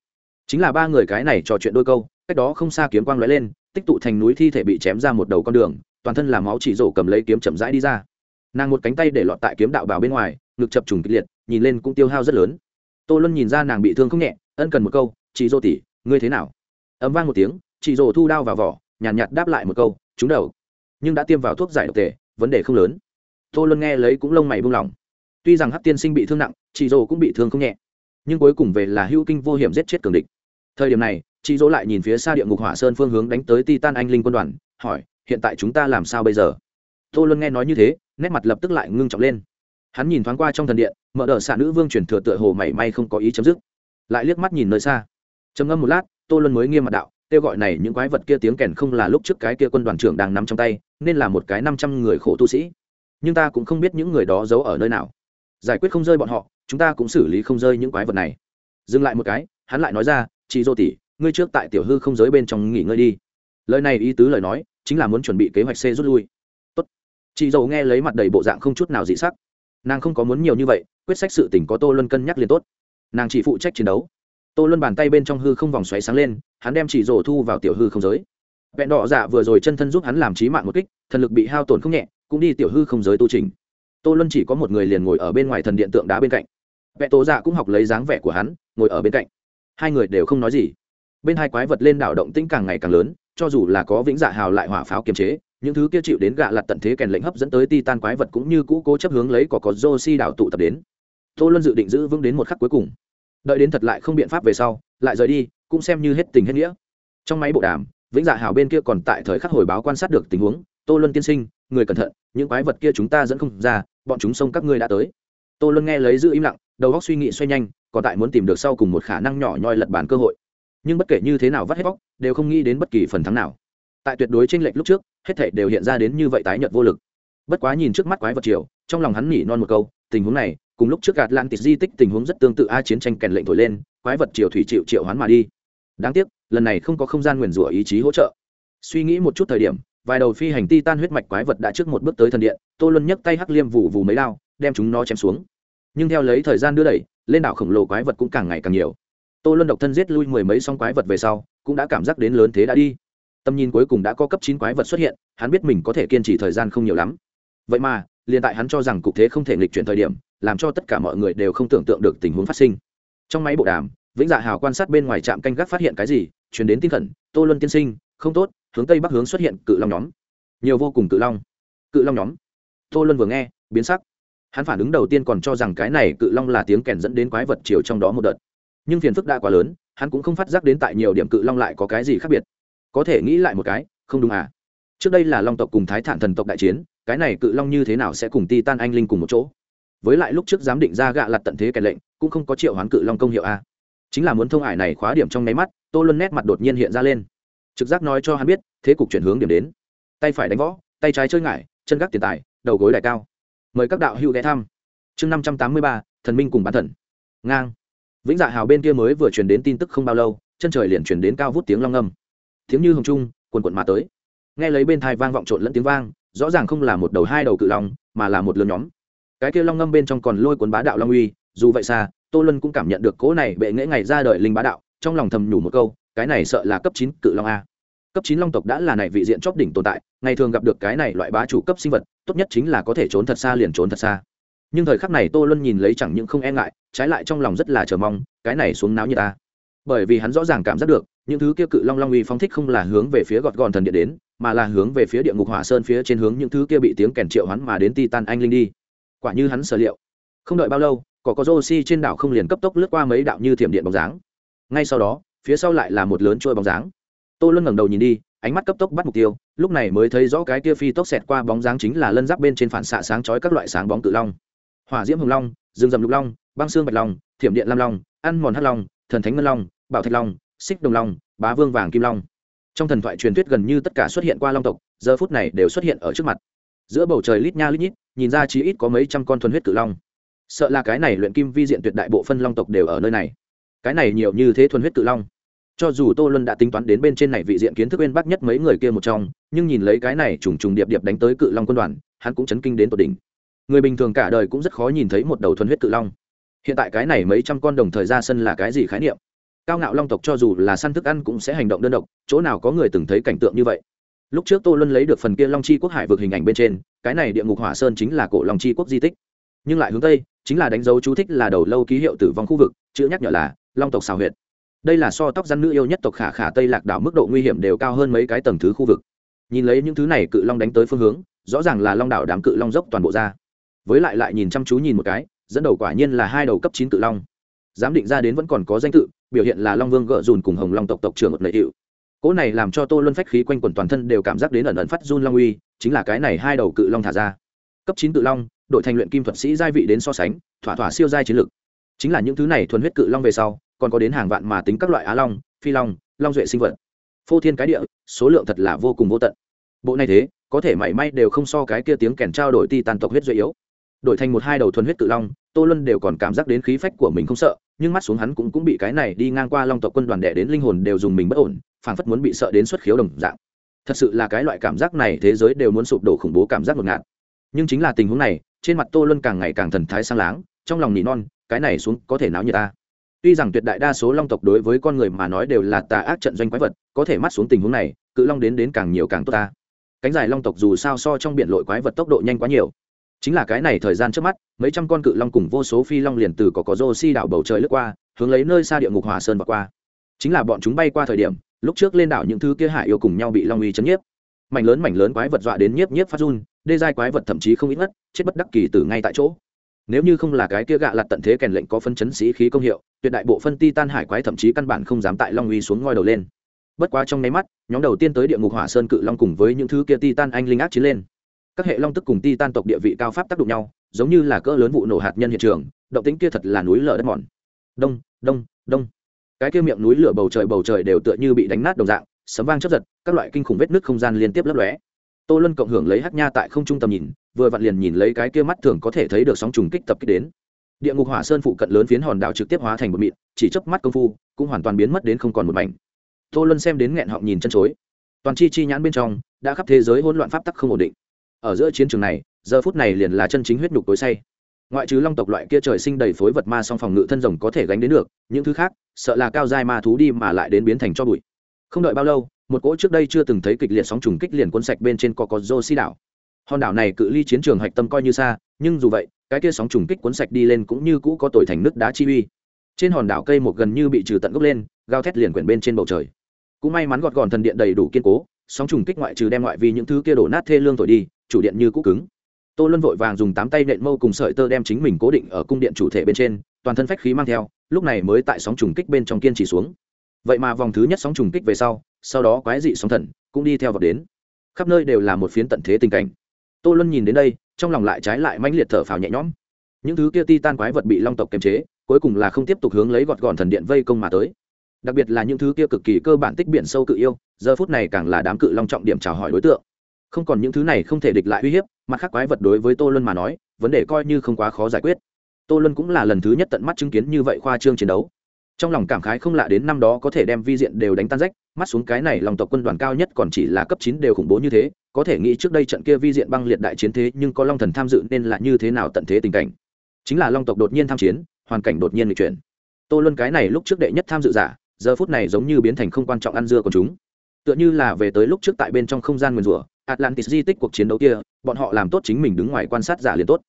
Chính là ba người cái này trò chuyện đôi câu, cách đó không xa kiếm quang lóe lên, tích tụ thành núi thi thể bị chém ra một đầu con đường, toàn thân làm máu chỉ rổ cầm lấy kiếm chậm rãi đi ra. Nàng một cánh tay để lọt tại kiếm đạo bào bên ngoài, ngực chập trùng kịch liệt, nhìn lên cũng tiêu hao rất lớn tô luân nhìn ra nàng bị thương không nhẹ ân cần một câu chị dô tỉ ngươi thế nào? Ấm vang một tiếng chị dô thu đao vào vỏ nhàn nhạt, nhạt đáp lại một câu trúng đầu. Nhưng đã tiêm vào thuốc giải độc tề vấn đề không lớn. Tô luân nghe lấy cũng lông mày buông lỏng. Tuy rằng hát tiên sinh bị thương nặng chị dô cũng bị thương không nhẹ. Nhưng cuối cùng về là hữu kinh vô hiểm giết chết cường địch. Thời điểm này chị dỗ lại nhìn phía xa địa ngục hỏa sơn phương hướng đánh tới titan anh linh quân đoàn hỏi hiện tại chúng ta làm sao bây giờ? Tô luân nghe nói như thế nét mặt lập tức lại ngưng trọng lên hắn nhìn thoáng qua trong thần điện, mở đ ợ xạ nữ vương chuyển thừa tựa hồ mảy may không có ý chấm dứt. Lại liếc mắt nhìn nơi xa. Trầm ngâm một lát, tô luân mới nghiêm mặt đạo, kêu gọi này những quái vật kia tiếng kèn không là lúc trước cái kia quân đoàn trưởng đang nắm trong tay, nên là một cái năm trăm người khổ tu sĩ. Nhưng ta cũng không biết những người đó giấu ở nơi nào. Giải quyết không rơi bọn họ, chúng ta cũng xử lý không rơi những quái vật này. Dừng lại một cái, hắn lại nói ra, chị dô tỷ, ngươi trước tại tiểu hư không giới bên trong nghỉ ngơi đi. Lời này ý tứ lời nói, chính là muốn chuẩn bị kế hoạch c rút lui. Tốt. chị dâu nghe lấy mặt đầy bộ dạng không chút nào dị sắc nàng không có muốn nhiều như vậy, quyết sách sự tỉnh có tô luân cân nhắc liền tốt. Nàng chỉ phụ trách chiến đấu. Tô luân bàn tay bên trong hư không vòng xoáy sáng lên, hắn đem chỉ rổ thu vào tiểu hư không giới. Vẹn đỏ dạ vừa rồi chân thân giúp hắn làm trí mạng một kích, thần lực bị hao tổn không nhẹ, cũng đi tiểu hư không giới tu trình. Tô luân chỉ có một người liền ngồi ở bên ngoài thần điện tượng đá bên cạnh. Vẹn tổ dạ cũng học lấy dáng vẻ của hắn, ngồi ở bên cạnh. Hai người đều không nói gì. Bên hai quái vật lên đảo động tĩnh càng ngày càng lớn, cho dù là có vĩnh dạ hào lại hỏa pháo kiềm chế những thứ kia chịu đến gạ lặt tận thế kèn lệnh hấp dẫn tới ti tan quái vật cũng như cũ cố chấp hướng lấy có có josi đảo tụ tập đến. Tô luân dự định giữ vững đến một khắc cuối cùng. Đợi đến thật lại không biện pháp về sau, lại rời đi, cũng xem như hết tình hết nghĩa. Trong máy bộ đàm, vĩnh dạ hào bên kia còn tại thời khắc hồi báo quan sát được tình huống. Tô luân tiên sinh, người cẩn thận, những quái vật kia chúng ta dẫn không ra, bọn chúng xông các ngươi đã tới. Tô luân nghe lấy giữ im lặng, đầu góc suy nghĩ xoay nhanh, còn tại muốn tìm được sau cùng một khả năng nhỏ nhoi lật bàn cơ hội. Nhưng bất kể như thế nào vắt hết bóc, đều không nghĩ đến bất kỳ phần thắng nào tại tuyệt đối tranh lệch lúc trước hết thảy đều hiện ra đến như vậy tái nhợt vô lực. Bất quá nhìn trước mắt quái vật triều trong lòng hắn nhỉ non một câu tình huống này cùng lúc trước gạt lan tịt di tích tình huống rất tương tự a chiến tranh kèn lệnh thổi lên quái vật triều thủy triệu triệu hoán mà đi. Đáng tiếc lần này không có không gian nguyền rủa ý chí hỗ trợ. Suy nghĩ một chút thời điểm vài đầu phi hành ti tan huyết mạch quái vật đã trước một bước tới thần điện tô luân nhấc tay hắc liêm vù vù mấy lao, đem chúng nó chém xuống. Nhưng theo lấy thời gian đưa đẩy lên đảo khổng lồ quái vật cũng càng ngày càng nhiều. Tô luân độc thân giết lui mười mấy song quái vật về sau cũng đã cảm giác đến lớn thế đã đi tầm nhìn cuối cùng đã có cấp chín quái vật xuất hiện, hắn biết mình có thể kiên trì thời gian không nhiều lắm. Vậy mà, liền tại hắn cho rằng cục thế không thể nghịch chuyển thời điểm, làm cho tất cả mọi người đều không tưởng tượng được tình huống phát sinh. Trong máy bộ đàm, vĩnh dạ hào quan sát bên ngoài trạm canh gác phát hiện cái gì chuyển đến tinh thần tô luân tiên sinh, không tốt, hướng tây bắc hướng xuất hiện cự long nhóm. Nhiều vô cùng cự long. Cự long nhóm. Tô luân vừa nghe, biến sắc. Hắn phản ứng đầu tiên còn cho rằng cái này cự long là tiếng kèn dẫn đến quái vật chiều trong đó một đợt. Nhưng phiền phức đã quá lớn, hắn cũng không phát giác đến tại nhiều điểm cự long lại có cái gì khác biệt có thể nghĩ lại một cái không đúng à? Trước đây là long tộc cùng thái thản thần tộc đại chiến cái này cự long như thế nào sẽ cùng ti tan anh linh cùng một chỗ? Với lại lúc trước giám định ra gạ lặt tận thế kèn lệnh cũng không có triệu hoán cự long công hiệu a chính là muốn thông ải này khóa điểm trong nháy mắt tô luân nét mặt đột nhiên hiện ra lên. Trực giác nói cho hắn biết thế cục chuyển hướng điểm đến. Tay phải đánh võ tay trái chơi ngải, chân gác tiền tài đầu gối đại cao. Mời các đạo hữu ghé thăm. Chương năm trăm tám mươi ba thần minh cùng bán thần. Ngang. Vĩnh dạ hào bên kia mới vừa truyền đến tin tức không bao lâu chân trời liền truyền đến cao vút tiếng long âm tiếng như hồng trung quần quần mà tới. Nghe lấy bên thai vang vọng trộn lẫn tiếng vang, rõ ràng không là một đầu hai đầu cự long, mà là một lượn nhóm. Cái kia long ngâm bên trong còn lôi cuốn bá đạo long uy, dù vậy xa, tô lân cũng cảm nhận được cố này bệ nghễ ngày ra đời linh bá đạo, trong lòng thầm nhủ một câu, cái này sợ là cấp chín cự long a. Cấp chín long tộc đã là này vị diện chóp đỉnh tồn tại, ngày thường gặp được cái này loại bá chủ cấp sinh vật, tốt nhất chính là có thể trốn thật xa liền trốn thật xa. Nhưng thời khắc này tô luân nhìn lấy chẳng những không e ngại, trái lại trong lòng rất là chờ mong, cái này xuống náo như ta bởi vì hắn rõ ràng cảm giác được những thứ kia cự long long uy phong thích không là hướng về phía gọt gòn thần điện đến, mà là hướng về phía địa ngục hỏa sơn phía trên hướng những thứ kia bị tiếng kèn triệu hắn mà đến titan anh linh đi. Quả như hắn sở liệu. Không đợi bao lâu có có Joshi trên đảo không liền cấp tốc lướt qua mấy đạo như thiểm điện bóng dáng. Ngay sau đó, phía sau lại là một lớn trôi bóng dáng. Tô luân ngẩng đầu nhìn đi, ánh mắt cấp tốc bắt mục tiêu, lúc này mới thấy rõ cái kia phi tốc xẹt qua bóng dáng chính là lân giáp bên trên phản xạ sáng chói các loại sáng bóng cự long. Hỏa diễm hồng long dương dầm lục long, băng xương bạch long, thiểm điện lam long, ăn mòn hắc long, thần thánh ngân long, bảo thạch long xích đồng long, bá vương vàng kim long. Trong thần thoại truyền thuyết gần như tất cả xuất hiện qua long tộc, giờ phút này đều xuất hiện ở trước mặt. Giữa bầu trời lít nha lít nhít, nhìn ra chí ít có mấy trăm con thuần huyết cự long. Sợ là cái này luyện kim vi diện tuyệt đại bộ phân long tộc đều ở nơi này. Cái này nhiều như thế thuần huyết cự long. Cho dù tô luân đã tính toán đến bên trên này vị diện kiến thức bên bắc nhất mấy người kia một trong, nhưng nhìn lấy cái này trùng trùng điệp điệp đánh tới cự long quân đoàn, hắn cũng chấn kinh đến tột đỉnh. Người bình thường cả đời cũng rất khó nhìn thấy một đầu thuần huyết cự long. Hiện tại cái này mấy trăm con đồng thời ra sân là cái gì khái niệm? Cao ngạo long tộc cho dù là săn thức ăn cũng sẽ hành động đơn độc, chỗ nào có người từng thấy cảnh tượng như vậy? Lúc trước tô luân lấy được phần kia long chi quốc hải vượt hình ảnh bên trên, cái này địa ngục hỏa sơn chính là cổ long chi quốc di tích. Nhưng lại hướng tây, chính là đánh dấu chú thích là đầu lâu ký hiệu tử vong khu vực, chữ nhắc nhở là long tộc xào huyệt. Đây là so tóc răn nữ yêu nhất tộc khả khả tây lạc đảo mức độ nguy hiểm đều cao hơn mấy cái tầng thứ khu vực. Nhìn lấy những thứ này cự long đánh tới phương hướng, rõ ràng là long đảo đám cự long dốc toàn bộ ra. Với lại lại nhìn chăm chú nhìn một cái, dẫn đầu quả nhiên là hai đầu cấp chín cự long giám định ra đến vẫn còn có danh tự, biểu hiện là long vương gợ dùn cùng hồng long tộc tộc trưởng một lợi hiệu. Cỗ này làm cho tô luân phách khí quanh quẩn toàn thân đều cảm giác đến ẩn ẩn phát run long uy, chính là cái này hai đầu cự long thả ra. Cấp chín cự long, đội thành luyện kim thuật sĩ giai vị đến so sánh, thỏa thỏa siêu giai chiến lực. Chính là những thứ này thuần huyết cự long về sau, còn có đến hàng vạn mà tính các loại á long, phi long long duệ sinh vật. Phô thiên cái địa, số lượng thật là vô cùng vô tận. Bộ này thế, có thể mảy may đều không so cái kia tiếng kèn trao đổi ti tàn tộc huyết duệ yếu đổi thành một hai đầu thuần huyết cự long, tô luân đều còn cảm giác đến khí phách của mình không sợ, nhưng mắt xuống hắn cũng cũng bị cái này đi ngang qua long tộc quân đoàn đẻ đến linh hồn đều dùng mình bất ổn, phảng phất muốn bị sợ đến xuất khiếu đồng dạng. Thật sự là cái loại cảm giác này thế giới đều muốn sụp đổ khủng bố cảm giác ngột ngạt. Nhưng chính là tình huống này, trên mặt tô luân càng ngày càng thần thái sang láng, trong lòng nỉ non, cái này xuống có thể náo như ta. Tuy rằng tuyệt đại đa số long tộc đối với con người mà nói đều là tà ác trận doanh quái vật, có thể mắt xuống tình huống này, cự long đến đến càng nhiều càng tốt ta. Cánh dài long tộc dù sao so trong biển lội quái vật tốc độ nhanh quá nhiều chính là cái này thời gian trước mắt, mấy trăm con cự long cùng vô số phi long liền từ có có rô si đảo bầu trời lướt qua, hướng lấy nơi xa địa ngục hòa sơn và qua. Chính là bọn chúng bay qua thời điểm, lúc trước lên đảo những thứ kia hại yêu cùng nhau bị long uy chấn nhiếp. Mảnh lớn mảnh lớn quái vật dọa đến nhiếp nhiếp phát run, đê giai quái vật thậm chí không ít ngất chết bất đắc kỳ từ ngay tại chỗ. Nếu như không là cái kia gạ lặt tận thế kèn lệnh có phân chấn sĩ khí công hiệu, tuyệt đại bộ phân ti tan hải quái thậm chí căn bản không dám tại long uy xuống ngoi đầu lên. Bất quá trong nháy mắt, nhóm đầu tiên tới địa ngục hỏa sơn cự long cùng với những thứ kia ti tan anh linh ác chiến lên các hệ long tức cùng ti tan tộc địa vị cao pháp tác động nhau, giống như là cỡ lớn vụ nổ hạt nhân hiện trường, động tính kia thật là núi lở đất mòn. Đông đông đông. Cái kia miệng núi lửa bầu trời bầu trời đều tựa như bị đánh nát đồng dạng, sấm vang chấp giật, các loại kinh khủng vết nước không gian liên tiếp lấp lóe. Tô luân cộng hưởng lấy hát nha tại không trung tầm nhìn, vừa vặn liền nhìn lấy cái kia mắt thường có thể thấy được sóng trùng kích tập kích đến. Địa ngục hỏa sơn phụ cận lớn phiến hòn đảo trực tiếp hóa thành một mịn, chỉ chớp mắt công phu, cũng hoàn toàn biến mất đến không còn một mảnh. Tô luân xem đến nghẹn họng nhìn chân chối. Toàn chi chi nhãn bên trong, đã khắp thế giới hỗn loạn pháp tắc không ổn định ở giữa chiến trường này, giờ phút này liền là chân chính huyết nhục tối say. Ngoại trừ long tộc loại kia trời sinh đầy phối vật ma song phòng ngự thân rồng có thể gánh đến được, những thứ khác, sợ là cao dai ma thú đi mà lại đến biến thành cho bụi. Không đợi bao lâu, một cỗ trước đây chưa từng thấy kịch liệt sóng trùng kích liền cuốn sạch bên trên có có dô xi đảo. Hòn đảo này cự ly chiến trường hạch tâm coi như xa, nhưng dù vậy, cái kia sóng trùng kích cuốn sạch đi lên cũng như cũ có tuổi thành nước đá chi uy. Trên hòn đảo cây một gần như bị trừ tận gốc lên gao thét liền quyển bên trên bầu trời. Cũng may mắn gọt gọn thần điện đầy đủ kiên cố, sóng trùng kích ngoại trừ đem ngoại vì những thứ kia đổ nát thê lương thổi đi chủ điện như cũ cứng. Tô luân vội vàng dùng tám tay nện mâu cùng sợi tơ đem chính mình cố định ở cung điện chủ thể bên trên, toàn thân phách khí mang theo, lúc này mới tại sóng trùng kích bên trong kiên trì xuống. Vậy mà vòng thứ nhất sóng trùng kích về sau sau đó quái dị sóng thần, cũng đi theo vào đến. Khắp nơi đều là một phiến tận thế tình cảnh. Tô luân nhìn đến đây, trong lòng lại trái lại mãnh liệt thở phào nhẹ nhõm. Những thứ kia ti tan quái vật bị long tộc kiềm chế, cuối cùng là không tiếp tục hướng lấy gọt gọn thần điện vây công mà tới. Đặc biệt là những thứ kia cực kỳ cơ bản tích biển sâu cự yêu, giờ phút này càng là đám cự long trọng điểm chào hỏi đối tượng không còn những thứ này không thể địch lại uy hiếp mặt khác quái vật đối với tô luân mà nói, vấn đề coi như không quá khó giải quyết. Tô luân cũng là lần thứ nhất tận mắt chứng kiến như vậy khoa trương chiến đấu. Trong lòng cảm khái không lạ đến năm đó có thể đem vi diện đều đánh tan rách, mắt xuống cái này lòng tộc quân đoàn cao nhất còn chỉ là cấp chín đều khủng bố như thế, có thể nghĩ trước đây trận kia vi diện băng liệt đại chiến thế nhưng có long thần tham dự nên là như thế nào tận thế tình cảnh. Chính là long tộc đột nhiên tham chiến, hoàn cảnh đột nhiên bị chuyển. Tô luân cái này lúc trước đệ nhất tham dự giả, giờ phút này giống như biến thành không quan trọng ăn dưa của chúng. Tựa như là về tới lúc trước tại bên trong không gian nguyền rủa atlantis di tích cuộc chiến đấu kia, bọn họ làm tốt chính mình đứng ngoài quan sát giả liền tốt.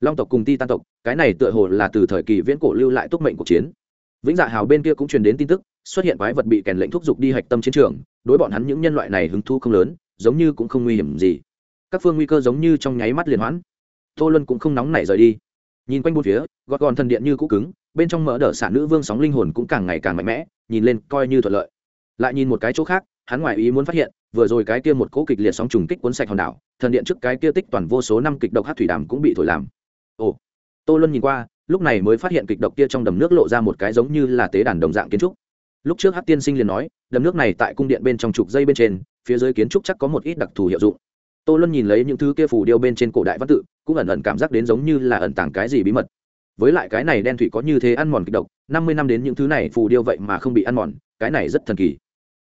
Long tộc cùng ti tan tộc, cái này tựa hồ là từ thời kỳ viễn cổ lưu lại túc mệnh cuộc chiến. Vĩnh dạ hào bên kia cũng truyền đến tin tức, xuất hiện quái vật bị kèn lệnh thúc giục đi hạch tâm chiến trường, đối bọn hắn những nhân loại này hứng thu không lớn, giống như cũng không nguy hiểm gì. Các phương nguy cơ giống như trong nháy mắt liền hoãn. Tô luân cũng không nóng nảy rời đi. Nhìn quanh bốn phía, gọt gòn thần điện như cũ cứng, bên trong mỡ đỡ xả nữ vương sóng linh hồn cũng càng ngày càng mạnh mẽ, nhìn lên coi như thuận lợi. Lại nhìn một cái chỗ khác, hắn ngoài ý muốn phát hiện vừa rồi cái kia một cỗ kịch liệt sóng trùng kích cuốn sạch hòn đảo, thần điện trước cái kia tích toàn vô số năm kịch độc hát thủy đàm cũng bị thổi làm. Ồ. Tô luân nhìn qua, lúc này mới phát hiện kịch độc kia trong đầm nước lộ ra một cái giống như là tế đàn đồng dạng kiến trúc. Lúc trước hát tiên sinh liền nói, đầm nước này tại cung điện bên trong trục dây bên trên, phía dưới kiến trúc chắc có một ít đặc thù hiệu dụng. Tô luân nhìn lấy những thứ kia phù điêu bên trên cổ đại văn tự, cũng ẩn ẩn cảm giác đến giống như là ẩn tàng cái gì bí mật. Với lại cái này đen thủy có như thế ăn mòn kịch độc, năm mươi năm đến những thứ này phù điêu vậy mà không bị ăn mòn, cái này rất thần kỳ.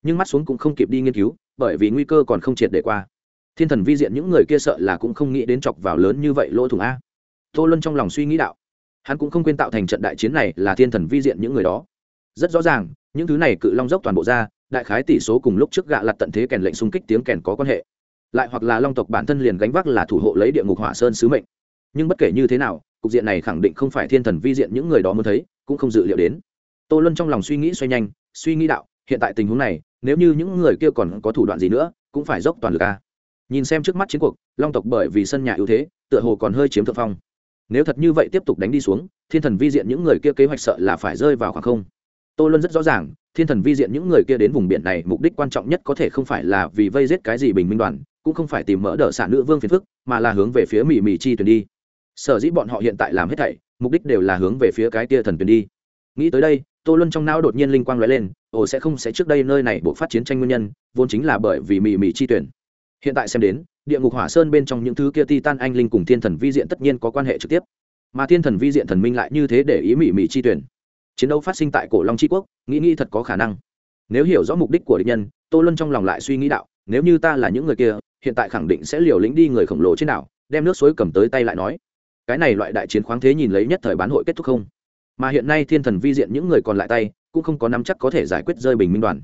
Nhưng mắt xuống cũng không kịp đi nghiên cứu bởi vì nguy cơ còn không triệt để qua. Thiên thần vi diện những người kia sợ là cũng không nghĩ đến chọc vào lớn như vậy lỗ thủng a. Tô luân trong lòng suy nghĩ đạo. Hắn cũng không quên tạo thành trận đại chiến này là thiên thần vi diện những người đó. Rất rõ ràng, những thứ này cự long dốc toàn bộ ra, đại khái tỷ số cùng lúc trước gạ lặt tận thế kèn lệnh xung kích tiếng kèn có quan hệ. Lại hoặc là long tộc bản thân liền gánh vác là thủ hộ lấy địa ngục hỏa sơn sứ mệnh. Nhưng bất kể như thế nào, cục diện này khẳng định không phải thiên thần vi diện những người đó muốn thấy, cũng không dự liệu đến. Tô luân trong lòng suy nghĩ xoay nhanh, suy nghĩ đạo, hiện tại tình huống này nếu như những người kia còn có thủ đoạn gì nữa, cũng phải dốc toàn lực a nhìn xem trước mắt chiến cuộc, long tộc bởi vì sân nhà ưu thế, tựa hồ còn hơi chiếm thượng phong. Nếu thật như vậy tiếp tục đánh đi xuống, thiên thần vi diện những người kia kế hoạch sợ là phải rơi vào khoảng không. Tô luân rất rõ ràng, thiên thần vi diện những người kia đến vùng biển này mục đích quan trọng nhất có thể không phải là vì vây giết cái gì bình minh đoàn, cũng không phải tìm mỡ đỡ xả nữ vương phiền phức, mà là hướng về phía mỹ mỹ chi tuyển đi. Sở dĩ bọn họ hiện tại làm hết thảy, mục đích đều là hướng về phía cái tia thần tuyển đi. Nghĩ tới đây tô luân trong não đột nhiên linh quang lóe lên, ồ, sẽ không sẽ trước đây nơi này buộc phát chiến tranh nguyên nhân, vốn chính là bởi vì mì mì chi tuyển. Hiện tại xem đến, địa ngục hỏa sơn bên trong những thứ kia ti tan anh linh cùng thiên thần vi diện tất nhiên có quan hệ trực tiếp. Mà thiên thần vi diện thần minh lại như thế để ý mỹ mỹ chi tuyển. Chiến đấu phát sinh tại cổ long tri quốc, nghĩ nghĩ thật có khả năng. Nếu hiểu rõ mục đích của địch nhân, tô luân trong lòng lại suy nghĩ đạo, nếu như ta là những người kia, hiện tại khẳng định sẽ liều lĩnh đi người khổng lồ trên đảo, đem nước suối cầm tới tay lại nói. Cái này loại đại chiến khoáng thế nhìn lấy nhất thời bán hội kết thúc không? Mà hiện nay thiên thần vi diện những người còn lại tay cũng không có nắm chắc có thể giải quyết rơi bình minh đoàn.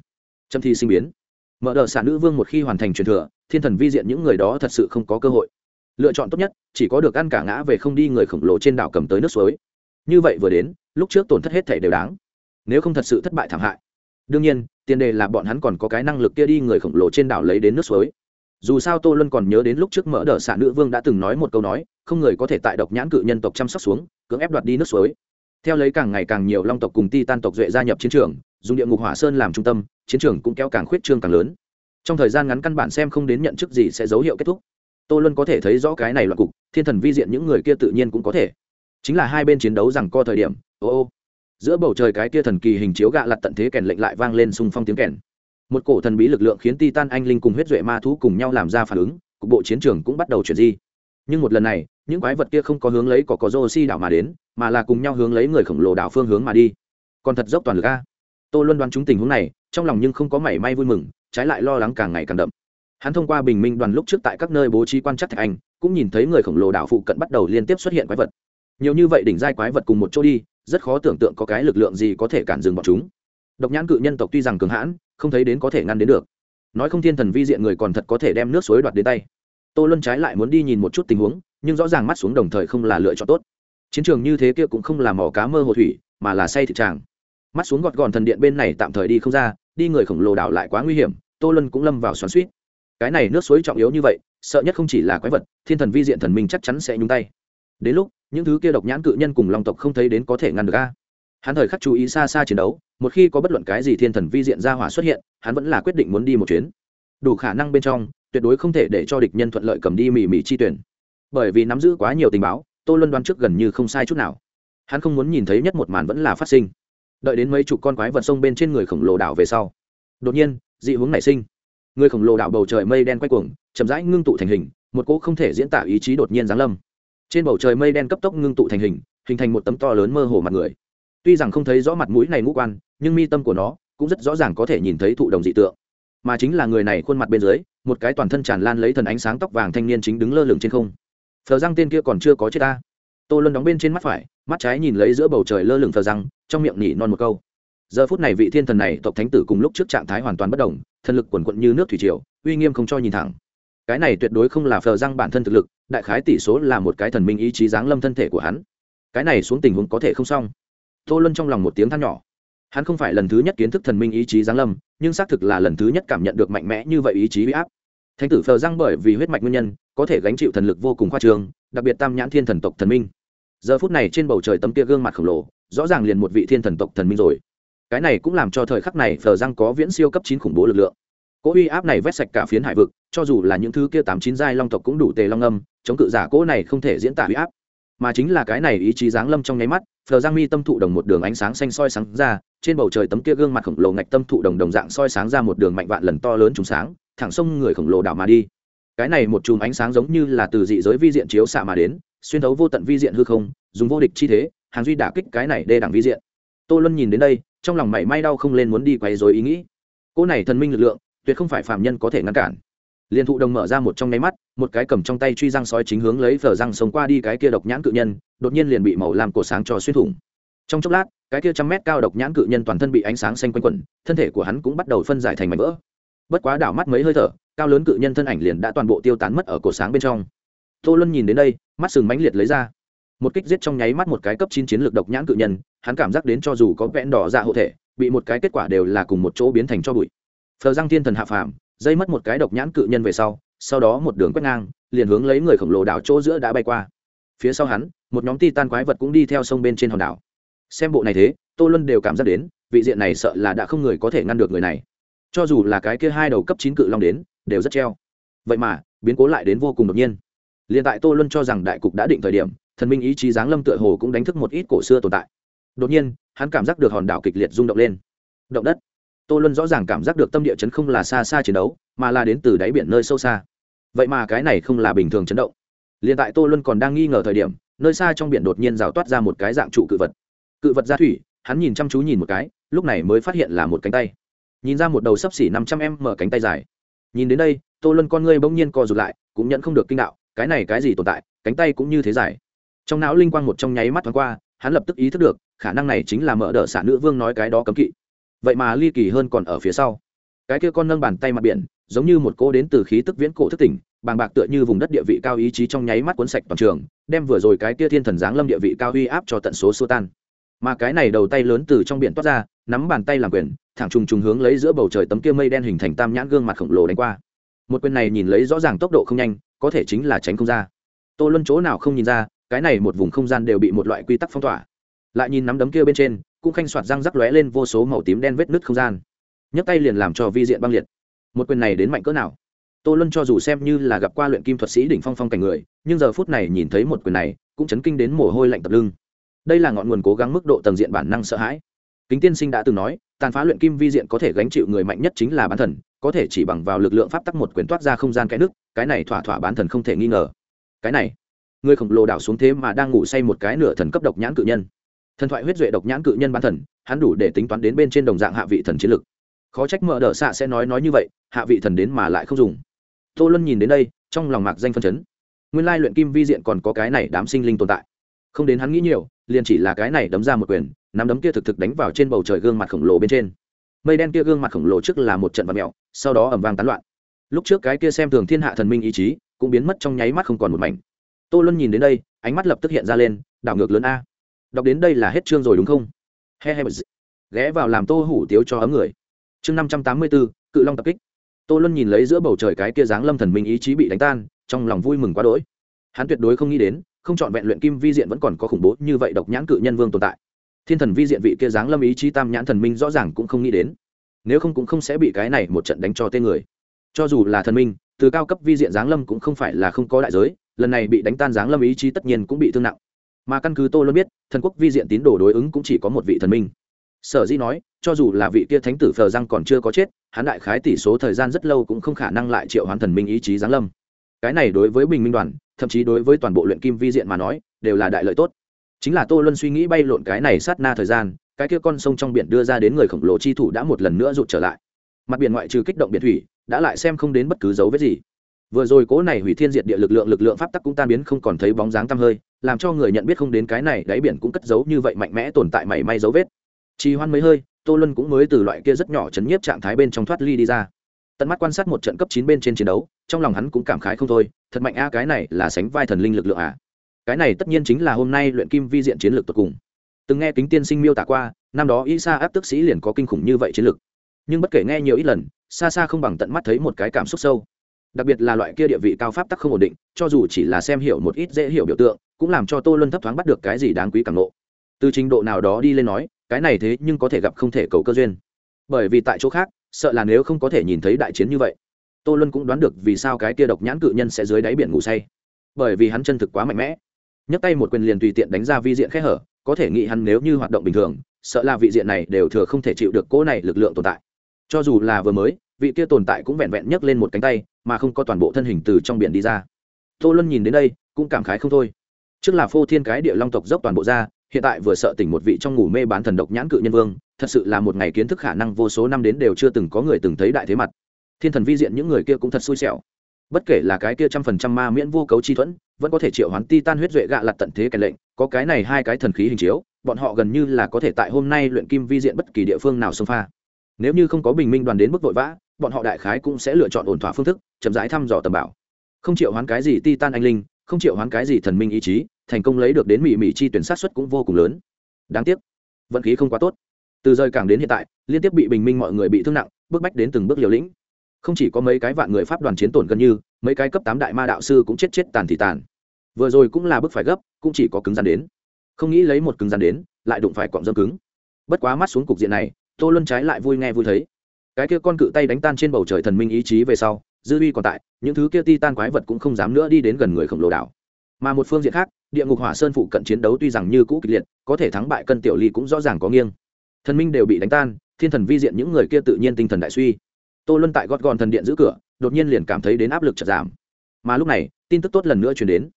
Trâm thi sinh biến. Mở đợt xả nữ vương một khi hoàn thành truyền thừa, thiên thần vi diện những người đó thật sự không có cơ hội. Lựa chọn tốt nhất, chỉ có được ăn cả ngã về không đi người khổng lồ trên đảo cầm tới nước suối. Như vậy vừa đến, lúc trước tổn thất hết thể đều đáng. Nếu không thật sự thất bại thảm hại. Đương nhiên, tiền đề là bọn hắn còn có cái năng lực kia đi người khổng lồ trên đảo lấy đến nước suối. Dù sao tô luân còn nhớ đến lúc trước mở đờ xạ nữ vương đã từng nói một câu nói, không người có thể tại độc nhãn cự nhân tộc chăm sóc xuống, cưỡng ép đoạt đi nước suối theo lấy càng ngày càng nhiều long tộc cùng ti tan tộc duệ gia nhập chiến trường, dùng địa ngục hỏa sơn làm trung tâm, chiến trường cũng kéo càng khuyết trương càng lớn. Trong thời gian ngắn căn bản xem không đến nhận chức gì sẽ dấu hiệu kết thúc. Tô luân có thể thấy rõ cái này loạn cục, thiên thần vi diện những người kia tự nhiên cũng có thể. Chính là hai bên chiến đấu rằng co thời điểm, ô ô, giữa bầu trời cái kia thần kỳ hình chiếu gạ lặt tận thế kèn lệnh lại vang lên xung phong tiếng kèn. Một cổ thần bí lực lượng khiến titan, anh linh cùng huyết duệ ma thú cùng nhau làm ra phản ứng, cục bộ chiến trường cũng bắt đầu chuyển di nhưng một lần này, những quái vật kia không có hướng lấy có có rô si đảo mà đến, mà là cùng nhau hướng lấy người khổng lồ đảo phương hướng mà đi. Còn thật dốc toàn lực a. Tô luân đoán chúng tình huống này, trong lòng nhưng không có mảy may vui mừng, trái lại lo lắng càng ngày càng đậm. Hắn thông qua bình minh đoàn lúc trước tại các nơi bố trí quan chắc thạch anh, cũng nhìn thấy người khổng lồ đảo phụ cận bắt đầu liên tiếp xuất hiện quái vật. Nhiều như vậy đỉnh giai quái vật cùng một chỗ đi, rất khó tưởng tượng có cái lực lượng gì có thể cản dừng bọn chúng. Độc nhãn cự nhân tộc tuy rằng cường hãn, không thấy đến có thể ngăn đến được. Nói không thiên thần vi diện người còn thật có thể đem nước suối đoạt đến tay tô luân trái lại muốn đi nhìn một chút tình huống, nhưng rõ ràng mắt xuống đồng thời không là lựa chọn tốt. Chiến trường như thế kia cũng không là mỏ cá mơ hồ thủy, mà là say thịt tràng. Mắt xuống gọt gòn thần điện bên này tạm thời đi không ra, đi người khổng lồ đảo lại quá nguy hiểm, tô luân cũng lâm vào xoắn suýt cái này nước suối trọng yếu như vậy, sợ nhất không chỉ là quái vật, thiên thần vi diện thần minh chắc chắn sẽ nhung tay. Đến lúc, những thứ kia độc nhãn cự nhân cùng long tộc không thấy đến có thể ngăn được a. Hắn thời khắc chú ý xa xa chiến đấu, một khi có bất luận cái gì thiên thần vi diện ra hỏa xuất hiện, hắn vẫn là quyết định muốn đi một chuyến đủ khả năng bên trong, tuyệt đối không thể để cho địch nhân thuận lợi cầm đi mỉ mỉ chi tuyển. Bởi vì nắm giữ quá nhiều tình báo, tô luân đoán trước gần như không sai chút nào. Hắn không muốn nhìn thấy nhất một màn vẫn là phát sinh. Đợi đến mấy chục con quái vật sông bên trên người khổng lồ đảo về sau. Đột nhiên, dị hướng nảy sinh. Người khổng lồ đảo bầu trời mây đen quay cuồng, chậm rãi ngưng tụ thành hình, một cỗ không thể diễn tả ý chí đột nhiên giáng lâm. Trên bầu trời mây đen cấp tốc ngưng tụ thành hình hình thành một tấm to lớn mơ hồ mặt người. Tuy rằng không thấy rõ mặt mũi này ngũ quan, nhưng mi tâm của nó cũng rất rõ ràng có thể nhìn thấy thụ đồng dị tượng mà chính là người này khuôn mặt bên dưới, một cái toàn thân tràn lan lấy thần ánh sáng tóc vàng thanh niên chính đứng lơ lửng trên không. Phờ răng tên kia còn chưa có chết ta. Tô luân đóng bên trên mắt phải, mắt trái nhìn lấy giữa bầu trời lơ lửng phờ răng, trong miệng nỉ non một câu. Giờ phút này vị thiên thần này tộc thánh tử cùng lúc trước trạng thái hoàn toàn bất đồng thần lực quần quận như nước thủy triều, uy nghiêm không cho nhìn thẳng. Cái này tuyệt đối không là phờ răng bản thân thực lực, đại khái tỷ số là một cái thần minh ý chí giáng lâm thân thể của hắn. Cái này xuống tình huống có thể không xong. Tô luân trong lòng một tiếng than nhỏ hắn không phải lần thứ nhất kiến thức thần minh ý chí giáng lâm, nhưng xác thực là lần thứ nhất cảm nhận được mạnh mẽ như vậy ý chí huy áp. Thánh tử phờ răng bởi vì huyết mạch nguyên nhân, có thể gánh chịu thần lực vô cùng khoa trương, đặc biệt tam nhãn thiên thần tộc thần minh. Giờ phút này trên bầu trời tấm kia gương mặt khổng lồ, rõ ràng liền một vị thiên thần tộc thần minh rồi. Cái này cũng làm cho thời khắc này phờ răng có viễn siêu cấp chín khủng bố lực lượng. Cỗ uy áp này vét sạch cả phiến hải vực, cho dù là những thứ kia tám chín giai long tộc cũng đủ tề long âm, chống cự giả cỗ này không thể diễn tả uy áp. Mà chính là cái này ý chí giáng lâm trong nháy mắt phờ giang mi tâm thụ đồng một đường ánh sáng xanh soi sáng ra, trên bầu trời tấm kia gương mặt khổng lồ ngạch tâm thụ đồng đồng dạng soi sáng ra một đường mạnh vạn lần to lớn trùng sáng, thẳng sông người khổng lồ đảo mà đi. Cái này một chùm ánh sáng giống như là từ dị giới vi diện chiếu xạ mà đến, xuyên thấu vô tận vi diện hư không, dùng vô địch chi thế, hàng duy đả kích cái này đê đẳng vi diện. Tô luân nhìn đến đây, trong lòng mảy may đau không lên muốn đi quay dối ý nghĩ. Cô này thần minh lực lượng, tuyệt không phải phạm nhân có thể ngăn cản liền thụ đồng mở ra một trong nháy mắt, một cái cầm trong tay truy răng sói chính hướng lấy phở răng sống qua đi cái kia độc nhãn cự nhân, đột nhiên liền bị màu làm cổ sáng cho xuyên thủng. Trong chốc lát, cái kia trăm mét cao độc nhãn cự nhân toàn thân bị ánh sáng xanh quanh quẩn, thân thể của hắn cũng bắt đầu phân giải thành mảnh vỡ. Bất quá đảo mắt mấy hơi thở, cao lớn cự nhân thân ảnh liền đã toàn bộ tiêu tán mất ở cổ sáng bên trong. Tô luân nhìn đến đây, mắt sừng mãnh liệt lấy ra. Một kích giết trong nháy mắt một cái cấp chín chiến lược độc nhãn cự nhân, hắn cảm giác đến cho dù có vẽn đỏ ra hộ thể, bị một cái kết quả đều là cùng một chỗ biến thành cho bụi. Phờ giang thiên thần hạ phàm dây mất một cái độc nhãn cự nhân về sau sau đó một đường quét ngang, liền hướng lấy người khổng lồ đảo chỗ giữa đã bay qua. Phía sau hắn, một nhóm ti tan quái vật cũng đi theo sông bên trên hòn đảo. Xem bộ này thế, tô luân đều cảm giác đến, vị diện này sợ là đã không người có thể ngăn được người này. Cho dù là cái kia hai đầu cấp chín cự long đến, đều rất treo. Vậy mà, biến cố lại đến vô cùng đột nhiên. Liền tại tô luân cho rằng đại cục đã định thời điểm, thần minh ý chí giáng lâm tựa hồ cũng đánh thức một ít cổ xưa tồn tại. Đột nhiên, hắn cảm giác được hòn đảo kịch liệt rung động lên. Động đất tô luân rõ ràng cảm giác được tâm địa chấn không là xa xa chiến đấu, mà là đến từ đáy biển nơi sâu xa. Vậy mà cái này không là bình thường chấn động. Liền tại tô luân còn đang nghi ngờ thời điểm, nơi xa trong biển đột nhiên rào toát ra một cái dạng trụ cự vật. Cự vật ra thủy, hắn nhìn chăm chú nhìn một cái, lúc này mới phát hiện là một cánh tay. Nhìn ra một đầu sấp xỉ năm trăm em mở cánh tay dài. Nhìn đến đây, tô luân con ngươi bỗng nhiên co rụt lại, cũng nhận không được kinh đạo, cái này cái gì tồn tại, cánh tay cũng như thế dài. Trong não linh quang một trong nháy mắt thoáng qua, hắn lập tức ý thức được, khả năng này chính là mở đỡ xả nữ vương nói cái đó cấm kỵ vậy mà ly kỳ hơn còn ở phía sau. Cái kia con nâng bàn tay mặt biển, giống như một cô đến từ khí tức viễn cổ thức tỉnh, bàng bạc tựa như vùng đất địa vị cao ý chí trong nháy mắt cuốn sạch toàn trường, đem vừa rồi cái kia thiên thần giáng lâm địa vị cao uy áp cho tận số xua tan. Mà cái này đầu tay lớn từ trong biển toát ra, nắm bàn tay làm quyền, thẳng trùng trùng hướng lấy giữa bầu trời tấm kia mây đen hình thành tam nhãn gương mặt khổng lồ đánh qua. Một quyền này nhìn lấy rõ ràng tốc độ không nhanh, có thể chính là tránh không ra. Tô luân chỗ nào không nhìn ra, cái này một vùng không gian đều bị một loại quy tắc phong tỏa. Lại nhìn nắm đấm kia bên trên cũng khanh soạt răng rắc lóe lên vô số màu tím đen vết nứt không gian. Nhấc tay liền làm cho vi diện băng liệt. Một quyền này đến mạnh cỡ nào? Tô luân cho dù xem như là gặp qua luyện kim thuật sĩ đỉnh phong phong cảnh người, nhưng giờ phút này nhìn thấy một quyền này, cũng chấn kinh đến mồ hôi lạnh tập lưng. Đây là ngọn nguồn cố gắng mức độ tầng diện bản năng sợ hãi. Kính tiên sinh đã từng nói, tàn phá luyện kim vi diện có thể gánh chịu người mạnh nhất chính là bán thần, có thể chỉ bằng vào lực lượng pháp tắc một quyền toát ra không gian cái nước cái này thỏa thỏa bán thần không thể nghi ngờ. Cái này, người khổng lồ đảo xuống thế mà đang ngủ say một cái nửa thần cấp độc nhãn cự nhân thần thoại huyết duệ độc nhãn cự nhân bán thần, hắn đủ để tính toán đến bên trên đồng dạng hạ vị thần chiến lực. Khó trách mở đỡ xạ sẽ nói nói như vậy, hạ vị thần đến mà lại không dùng. Tô luân nhìn đến đây, trong lòng mạc danh phân chấn. Nguyên lai luyện kim vi diện còn có cái này đám sinh linh tồn tại. Không đến hắn nghĩ nhiều, liền chỉ là cái này đấm ra một quyền, nắm đấm kia thực thực đánh vào trên bầu trời gương mặt khổng lồ bên trên. Mây đen kia gương mặt khổng lồ trước là một trận vật mèo, sau đó ẩm vang tán loạn. Lúc trước cái kia xem thường thiên hạ thần minh ý chí, cũng biến mất trong nháy mắt không còn một mảnh. Tô luân nhìn đến đây, ánh mắt lập tức hiện ra lên, đảo ngược lớn a đọc đến đây là hết chương rồi đúng không? He he ghé vào làm tô hủ tiếu cho ấm người. Chương năm trăm tám mươi bốn cự long tập kích. Tô luân nhìn lấy giữa bầu trời cái kia dáng lâm thần minh ý chí bị đánh tan, trong lòng vui mừng quá đỗi. Hắn tuyệt đối không nghĩ đến, không chọn vẹn luyện kim vi diện vẫn còn có khủng bố như vậy độc nhãn cự nhân vương tồn tại. Thiên thần vi diện vị kia dáng lâm ý chí tam nhãn thần minh rõ ràng cũng không nghĩ đến. Nếu không cũng không sẽ bị cái này một trận đánh cho tên người. Cho dù là thần minh, từ cao cấp vi diện giáng lâm cũng không phải là không có đại giới, lần này bị đánh tan giáng lâm ý chí tất nhiên cũng bị thương nặng mà căn cứ tô luôn biết, thần quốc vi diện tín đồ đối ứng cũng chỉ có một vị thần minh. Sở dĩ nói, cho dù là vị kia thánh tử phờ răng còn chưa có chết, hắn đại khái tỷ số thời gian rất lâu cũng không khả năng lại triệu hoán thần minh ý chí giáng lâm. Cái này đối với bình minh đoàn, thậm chí đối với toàn bộ luyện kim vi diện mà nói, đều là đại lợi tốt. Chính là tô luân suy nghĩ bay lộn cái này sát na thời gian, cái kia con sông trong biển đưa ra đến người khổng lồ chi thủ đã một lần nữa rụt trở lại. Mặt biển ngoại trừ kích động biển thủy, đã lại xem không đến bất cứ dấu vết gì. Vừa rồi cố này hủy thiên diệt địa lực lượng lực lượng pháp tắc cũng tan biến không còn thấy bóng dáng tăm hơi làm cho người nhận biết không đến cái này, đáy biển cũng cất giấu như vậy mạnh mẽ tồn tại mảy may dấu vết. Trì hoan mấy hơi, tô luân cũng mới từ loại kia rất nhỏ chấn nhiếp trạng thái bên trong thoát ly đi ra. Tận mắt quan sát một trận cấp chín bên trên chiến đấu, trong lòng hắn cũng cảm khái không thôi, thật mạnh a, cái này là sánh vai thần linh lực lượng à. Cái này tất nhiên chính là hôm nay luyện kim vi diện chiến lược tột cùng. Từng nghe kính tiên sinh miêu tả qua, năm đó y sa áp tức sĩ liền có kinh khủng như vậy chiến lược. Nhưng bất kể nghe nhiều ít lần, xa xa không bằng tận mắt thấy một cái cảm xúc sâu đặc biệt là loại kia địa vị cao pháp tắc không ổn định, cho dù chỉ là xem hiểu một ít dễ hiểu biểu tượng, cũng làm cho tô luân thấp thoáng bắt được cái gì đáng quý cảm nộ từ trình độ nào đó đi lên nói, cái này thế nhưng có thể gặp không thể cầu cơ duyên. Bởi vì tại chỗ khác, sợ là nếu không có thể nhìn thấy đại chiến như vậy, tô luân cũng đoán được vì sao cái kia độc nhãn cự nhân sẽ dưới đáy biển ngủ say. Bởi vì hắn chân thực quá mạnh mẽ. Nhấc tay một quyền liền tùy tiện đánh ra vi diện khẽ hở, có thể nghĩ hắn nếu như hoạt động bình thường, sợ là vị diện này đều thừa không thể chịu được cỗ này lực lượng tồn tại. Cho dù là vừa mới, vị kia tồn tại cũng vẹn vẹn nhấc lên một cánh tay mà không có toàn bộ thân hình từ trong biển đi ra. Tô luân nhìn đến đây, cũng cảm khái không thôi. Trước là phô thiên cái địa long tộc dốc toàn bộ ra, hiện tại vừa sợ tỉnh một vị trong ngủ mê bán thần độc nhãn cự nhân vương, thật sự là một ngày kiến thức khả năng vô số năm đến đều chưa từng có người từng thấy đại thế mặt. Thiên thần vi diện những người kia cũng thật xui xẻo. Bất kể là cái kia trăm phần trăm ma miễn vô cấu chi thuẫn, vẫn có thể triệu hoán ti tan huyết duệ gạ lặt tận thế kèn lệnh, có cái này hai cái thần khí hình chiếu, bọn họ gần như là có thể tại hôm nay luyện kim vi diện bất kỳ địa phương nào xông pha. Nếu như không có bình minh đoàn đến mức vội vã bọn họ đại khái cũng sẽ lựa chọn ổn thỏa phương thức, chậm rãi thăm dò tầm bảo. Không chịu hoán cái gì ti tan anh linh, không chịu hoán cái gì thần minh ý chí, thành công lấy được đến mỹ mỹ chi tuyển sát xuất cũng vô cùng lớn. Đáng tiếc, vận khí không quá tốt. Từ rời cảng đến hiện tại, liên tiếp bị bình minh mọi người bị thương nặng, bước bách đến từng bước liều lĩnh. Không chỉ có mấy cái vạn người pháp đoàn chiến tổn gần như, mấy cái cấp tám đại ma đạo sư cũng chết chết tàn thì tàn. Vừa rồi cũng là bước phải gấp, cũng chỉ có cứng rắn đến. Không nghĩ lấy một cứng rắn đến, lại đụng phải cọng dâm cứng. Bất quá mắt xuống cục diện này, tô luân trái lại vui nghe vui thấy cái kia con cự tay đánh tan trên bầu trời thần minh ý chí về sau, dư uy còn tại, những thứ kia ti tan quái vật cũng không dám nữa đi đến gần người khổng lồ đảo. Mà một phương diện khác, địa ngục hỏa sơn phụ cận chiến đấu tuy rằng như cũ kịch liệt, có thể thắng bại cân tiểu ly cũng rõ ràng có nghiêng. Thần minh đều bị đánh tan, thiên thần vi diện những người kia tự nhiên tinh thần đại suy. Tô luân tại gót gòn thần điện giữ cửa, đột nhiên liền cảm thấy đến áp lực chật giảm. Mà lúc này, tin tức tốt lần nữa chuyển đến.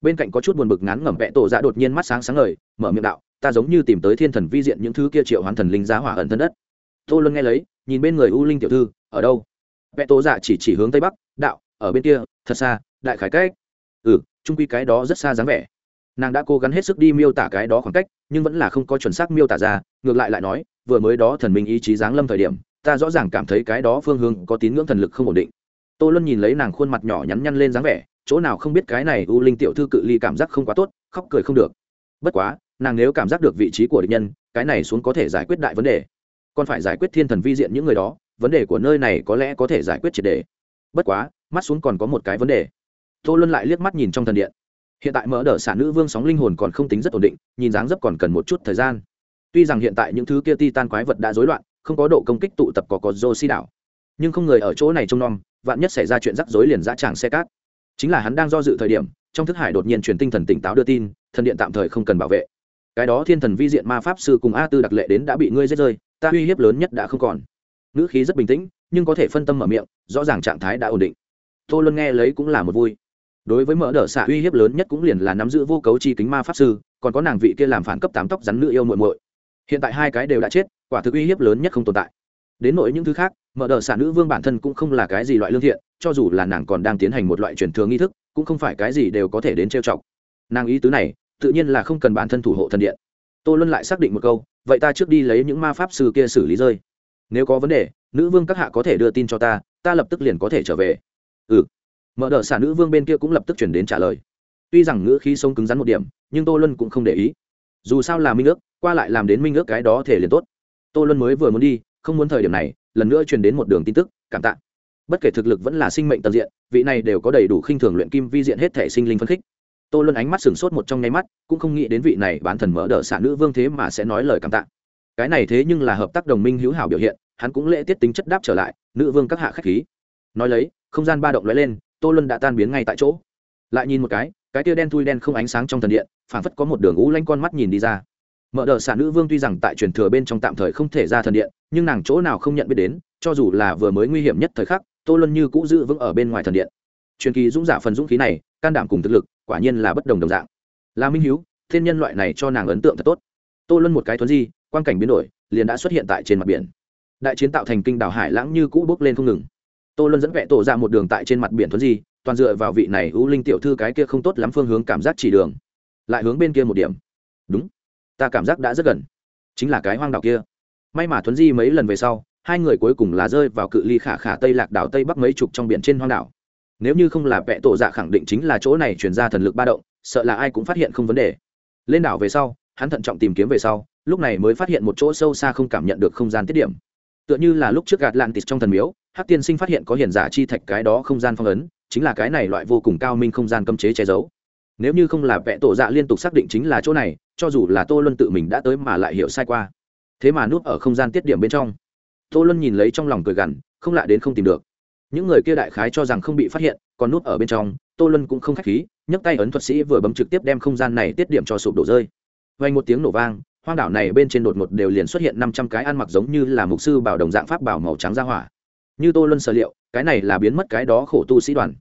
Bên cạnh có chút buồn bực ngắn ngẩm vẽ tổ dạ đột nhiên mắt sáng sáng ngời, mở miệng đạo, ta giống như tìm tới thiên thần vi diện những thứ kia triệu hoán thần linh giá hỏa ẩn thân đất. Tô luân nghe lấy nhìn bên người u linh tiểu thư, ở đâu? Vẽ tố dạ chỉ chỉ hướng tây bắc, đạo, ở bên kia, thật xa, đại khải cách. Ừ trung quy cái đó rất xa dáng vẻ. Nàng đã cố gắng hết sức đi miêu tả cái đó khoảng cách, nhưng vẫn là không có chuẩn xác miêu tả ra, ngược lại lại nói, vừa mới đó thần minh ý chí giáng lâm thời điểm, ta rõ ràng cảm thấy cái đó phương hướng có tín ngưỡng thần lực không ổn định. Tô luân nhìn lấy nàng khuôn mặt nhỏ nhắn nhăn lên dáng vẻ, chỗ nào không biết cái này u linh tiểu thư cự ly cảm giác không quá tốt, khóc cười không được. Bất quá, nàng nếu cảm giác được vị trí của địch nhân, cái này xuống có thể giải quyết đại vấn đề còn phải giải quyết thiên thần vi diện những người đó, vấn đề của nơi này có lẽ có thể giải quyết triệt đề. Bất quá, mắt xuống còn có một cái vấn đề. Tô luân lại liếc mắt nhìn trong thần điện. Hiện tại mở đ ợ xả nữ vương sóng linh hồn còn không tính rất ổn định, nhìn dáng dấp còn cần một chút thời gian. Tuy rằng hiện tại những thứ kia ti tan quái vật đã dối loạn, không có độ công kích tụ tập có có dô si đảo. Nhưng không người ở chỗ này trông nom, vạn nhất xảy ra chuyện rắc rối liền dã tràng xe cát. Chính là hắn đang do dự thời điểm, trong thức hải đột nhiên truyền tinh thần tỉnh táo đưa tin, thần điện tạm thời không cần bảo vệ. Cái đó thiên thần vi diện ma pháp sư cùng a tư đặc lệ đến đã bị ngươi giết rơi ta uy hiếp lớn nhất đã không còn. Ngữ khí rất bình tĩnh, nhưng có thể phân tâm mở miệng, rõ ràng trạng thái đã ổn định. Tô luân nghe lấy cũng là một vui. Đối với mở đ ợ xạ uy hiếp lớn nhất cũng liền là nắm giữ vô cấu chi kính ma pháp sư, còn có nàng vị kia làm phản cấp tám tóc rắn nữ yêu muội muội. Hiện tại hai cái đều đã chết, quả thực uy hiếp lớn nhất không tồn tại. Đến nỗi những thứ khác, mở đ ợ xạ nữ vương bản thân cũng không là cái gì loại lương thiện, cho dù là nàng còn đang tiến hành một loại truyền thường nghi thức, cũng không phải cái gì đều có thể đến trêu chọc. Nàng ý tứ này, tự nhiên là không cần bản thân thủ hộ thần điện. Tô luân lại xác định một câu vậy ta trước đi lấy những ma pháp sư kia xử lý rơi. Nếu có vấn đề, nữ vương các hạ có thể đưa tin cho ta ta lập tức liền có thể trở về. Ừ. Mở đ ợ xả nữ vương bên kia cũng lập tức chuyển đến trả lời. Tuy rằng ngữ khí sông cứng rắn một điểm, nhưng tô luân cũng không để ý. Dù sao là minh ước, qua lại làm đến minh ước cái đó thể liền tốt. Tô luân mới vừa muốn đi, không muốn thời điểm này, lần nữa truyền đến một đường tin tức, cảm tạ. Bất kể thực lực vẫn là sinh mệnh tận diện, vị này đều có đầy đủ khinh thường luyện kim vi diện hết thể sinh linh phân khích tô luân ánh mắt sửng sốt một trong nháy mắt, cũng không nghĩ đến vị này bán thần mở đ ợ xả nữ vương thế mà sẽ nói lời cảm tạ. Cái này thế nhưng là hợp tác đồng minh hữu hảo biểu hiện, hắn cũng lễ tiết tính chất đáp trở lại, nữ vương các hạ khách khí. Nói lấy, không gian ba động lóe lên, tô luân đã tan biến ngay tại chỗ. Lại nhìn một cái cái tia đen thui đen không ánh sáng trong thần điện, phảng phất có một đường ú lanh con mắt nhìn đi ra. Mở đờ xạ nữ vương tuy rằng tại truyền thừa bên trong tạm thời không thể ra thần điện, nhưng nàng chỗ nào không nhận biết đến, cho dù là vừa mới nguy hiểm nhất thời khắc, tô luân như cũ giữ vững ở bên ngoài thần điện. Truyền kỳ dũng giả phần dũng khí này, can đảm cùng thực lực quả nhiên là bất đồng đồng dạng. Là minh hiếu, thiên nhân loại này cho nàng ấn tượng thật tốt. Tô luân một cái thuấn di quan cảnh biến đổi, liền đã xuất hiện tại trên mặt biển. Đại chiến tạo thành kinh đảo hải lãng như cũ bước lên không ngừng. Tô luân dẫn vẽ tổ ra một đường tại trên mặt biển thuấn di, toàn dựa vào vị này u linh tiểu thư cái kia không tốt lắm phương hướng cảm giác chỉ đường. Lại hướng bên kia một điểm. Đúng, ta cảm giác đã rất gần. Chính là cái hoang đảo kia. May mà thuấn di mấy lần về sau, hai người cuối cùng là rơi vào cự ly khả khả tây lạc đảo tây bắc mấy chục trong biển trên hoang đảo nếu như không là vẽ tổ dạ khẳng định chính là chỗ này chuyển ra thần lực ba động, sợ là ai cũng phát hiện không vấn đề. Lên đảo về sau, hắn thận trọng tìm kiếm về sau, lúc này mới phát hiện một chỗ sâu xa không cảm nhận được không gian tiết điểm. Tựa như là lúc trước gạt lạn tịt trong thần miếu hát tiên sinh phát hiện có hiền giả chi thạch cái đó không gian phong ấn, chính là cái này loại vô cùng cao minh không gian cấm chế che giấu. Nếu như không là vẽ tổ dạ liên tục xác định chính là chỗ này, cho dù là tô luân tự mình đã tới mà lại hiểu sai qua. Thế mà núp ở không gian tiết điểm bên trong. Tô luân nhìn lấy trong lòng cười gằn, không lạ đến không tìm được những người kia đại khái cho rằng không bị phát hiện, còn núp ở bên trong, tô luân cũng không k h á c h khí, nhấc tay ấn thuật sĩ vừa bấm trực tiếp đem không gian này tiết điểm cho sụp đổ rơi. Vay một tiếng nổ vang, hoang đảo này bên trên đột ngột đều liền xuất hiện năm trăm cái ăn mặc giống như là mục sư bảo đồng dạng pháp bảo màu trắng ra hỏa. Như tô luân sở liệu, cái này là biến mất cái đó khổ tu sĩ đoàn.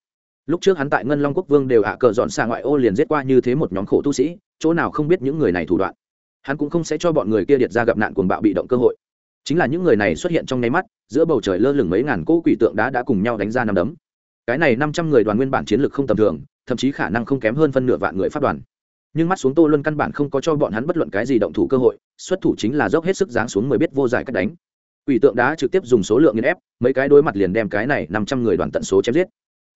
Lúc trước hắn tại ngân long quốc vương đều ạ cờ dọn xa ngoại ô liền giết qua như thế một nhóm khổ tu sĩ, chỗ nào không biết những người này thủ đoạn. Hắn cũng không sẽ cho bọn người kia điệt ra gặp nạn cuồng bạo bị động cơ hội chính là những người này xuất hiện trong nháy mắt, giữa bầu trời lơ lửng mấy ngàn cỗ quỷ tượng đá đã cùng nhau đánh ra năm đấm. Cái này năm trăm người đoàn nguyên bản chiến lược không tầm thường, thậm chí khả năng không kém hơn phân nửa vạn người phát đoàn. Nhưng mắt xuống tô luân căn bản không có cho bọn hắn bất luận cái gì động thủ cơ hội, xuất thủ chính là dốc hết sức giáng xuống mới biết vô giải cách đánh. Quỷ tượng đá trực tiếp dùng số lượng nghiên ép, mấy cái đối mặt liền đem cái này năm trăm người đoàn tận số chém giết.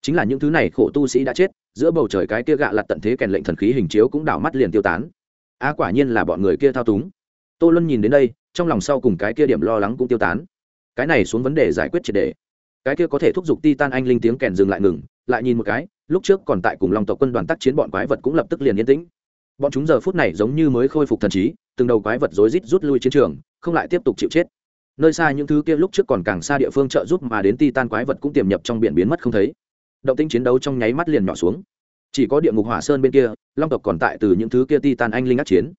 Chính là những thứ này khổ tu sĩ đã chết, giữa bầu trời cái kia gạ lặt tận thế kèn lệnh thần khí hình chiếu cũng đảo mắt liền tiêu tán. A quả nhiên là bọn người kia thao túng tô luân nhìn đến đây, trong lòng sau cùng cái kia điểm lo lắng cũng tiêu tán. Cái này xuống vấn đề giải quyết triệt đề cái kia có thể thúc giục titan anh linh tiếng kèn dừng lại ngừng, lại nhìn một cái, lúc trước còn tại cùng lòng tộc quân đoàn tác chiến bọn quái vật cũng lập tức liền yên tĩnh. Bọn chúng giờ phút này giống như mới khôi phục thần trí, từng đầu quái vật rối rít rút lui chiến trường, không lại tiếp tục chịu chết. Nơi xa những thứ kia lúc trước còn càng xa địa phương trợ giúp mà đến titan quái vật cũng tiềm nhập trong biển biến mất không thấy. Động tĩnh chiến đấu trong nháy mắt liền nhỏ xuống. Chỉ có địa ngục hỏa sơn bên kia, long tộc còn tại từ những thứ kia titan anh linh ác chiến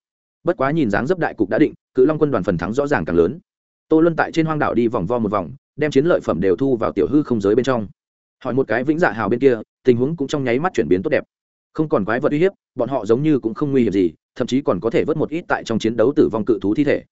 bất quá nhìn dáng dấp đại cục đã định, cự long quân đoàn phần thắng rõ ràng càng lớn. Tô luân tại trên hoang đảo đi vòng vo một vòng, đem chiến lợi phẩm đều thu vào tiểu hư không giới bên trong. Hỏi một cái vĩnh dạ hào bên kia, tình huống cũng trong nháy mắt chuyển biến tốt đẹp. Không còn quái vật uy hiếp, bọn họ giống như cũng không nguy hiểm gì, thậm chí còn có thể vớt một ít tại trong chiến đấu tử vong cự thú thi thể.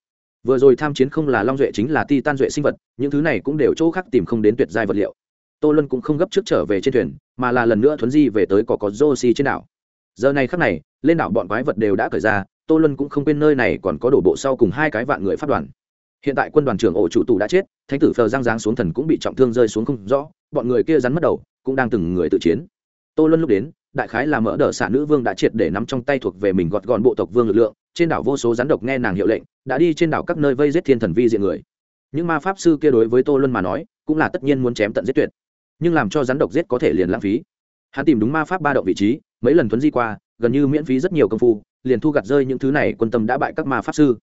Vừa rồi tham chiến không là long duệ chính là ti tan duệ sinh vật, những thứ này cũng đều chỗ khác tìm không đến tuyệt giai vật liệu. Tô luân cũng không gấp trước trở về trên thuyền, mà là lần nữa thuấn di về tới có có josi trên đảo. Giờ này khắc này, lên đảo bọn quái vật đều đã cởi ra tô luân cũng không quên nơi này còn có đổ bộ sau cùng hai cái vạn người phát đoàn. Hiện tại quân đoàn trưởng ổ chủ tù đã chết, thánh tử phờ giang giáng xuống thần cũng bị trọng thương rơi xuống không rõ, bọn người kia rắn mất đầu, cũng đang từng người tự chiến. Tô luân lúc đến, đại khái là mỡ đỡ xả nữ vương đã triệt để nắm trong tay thuộc về mình gọt gọn bộ tộc vương lực lượng, trên đảo vô số rắn độc nghe nàng hiệu lệnh, đã đi trên đảo các nơi vây giết thiên thần vi diện người. Những ma pháp sư kia đối với tô luân mà nói, cũng là tất nhiên muốn chém tận giết tuyệt. Nhưng làm cho rắn độc giết có thể liền lãng phí. Hắn tìm đúng ma pháp ba động vị trí, mấy lần thuấn di qua, gần như miễn phí rất nhiều công phu liền thu gặt rơi những thứ này quân tâm đã bại các ma pháp sư.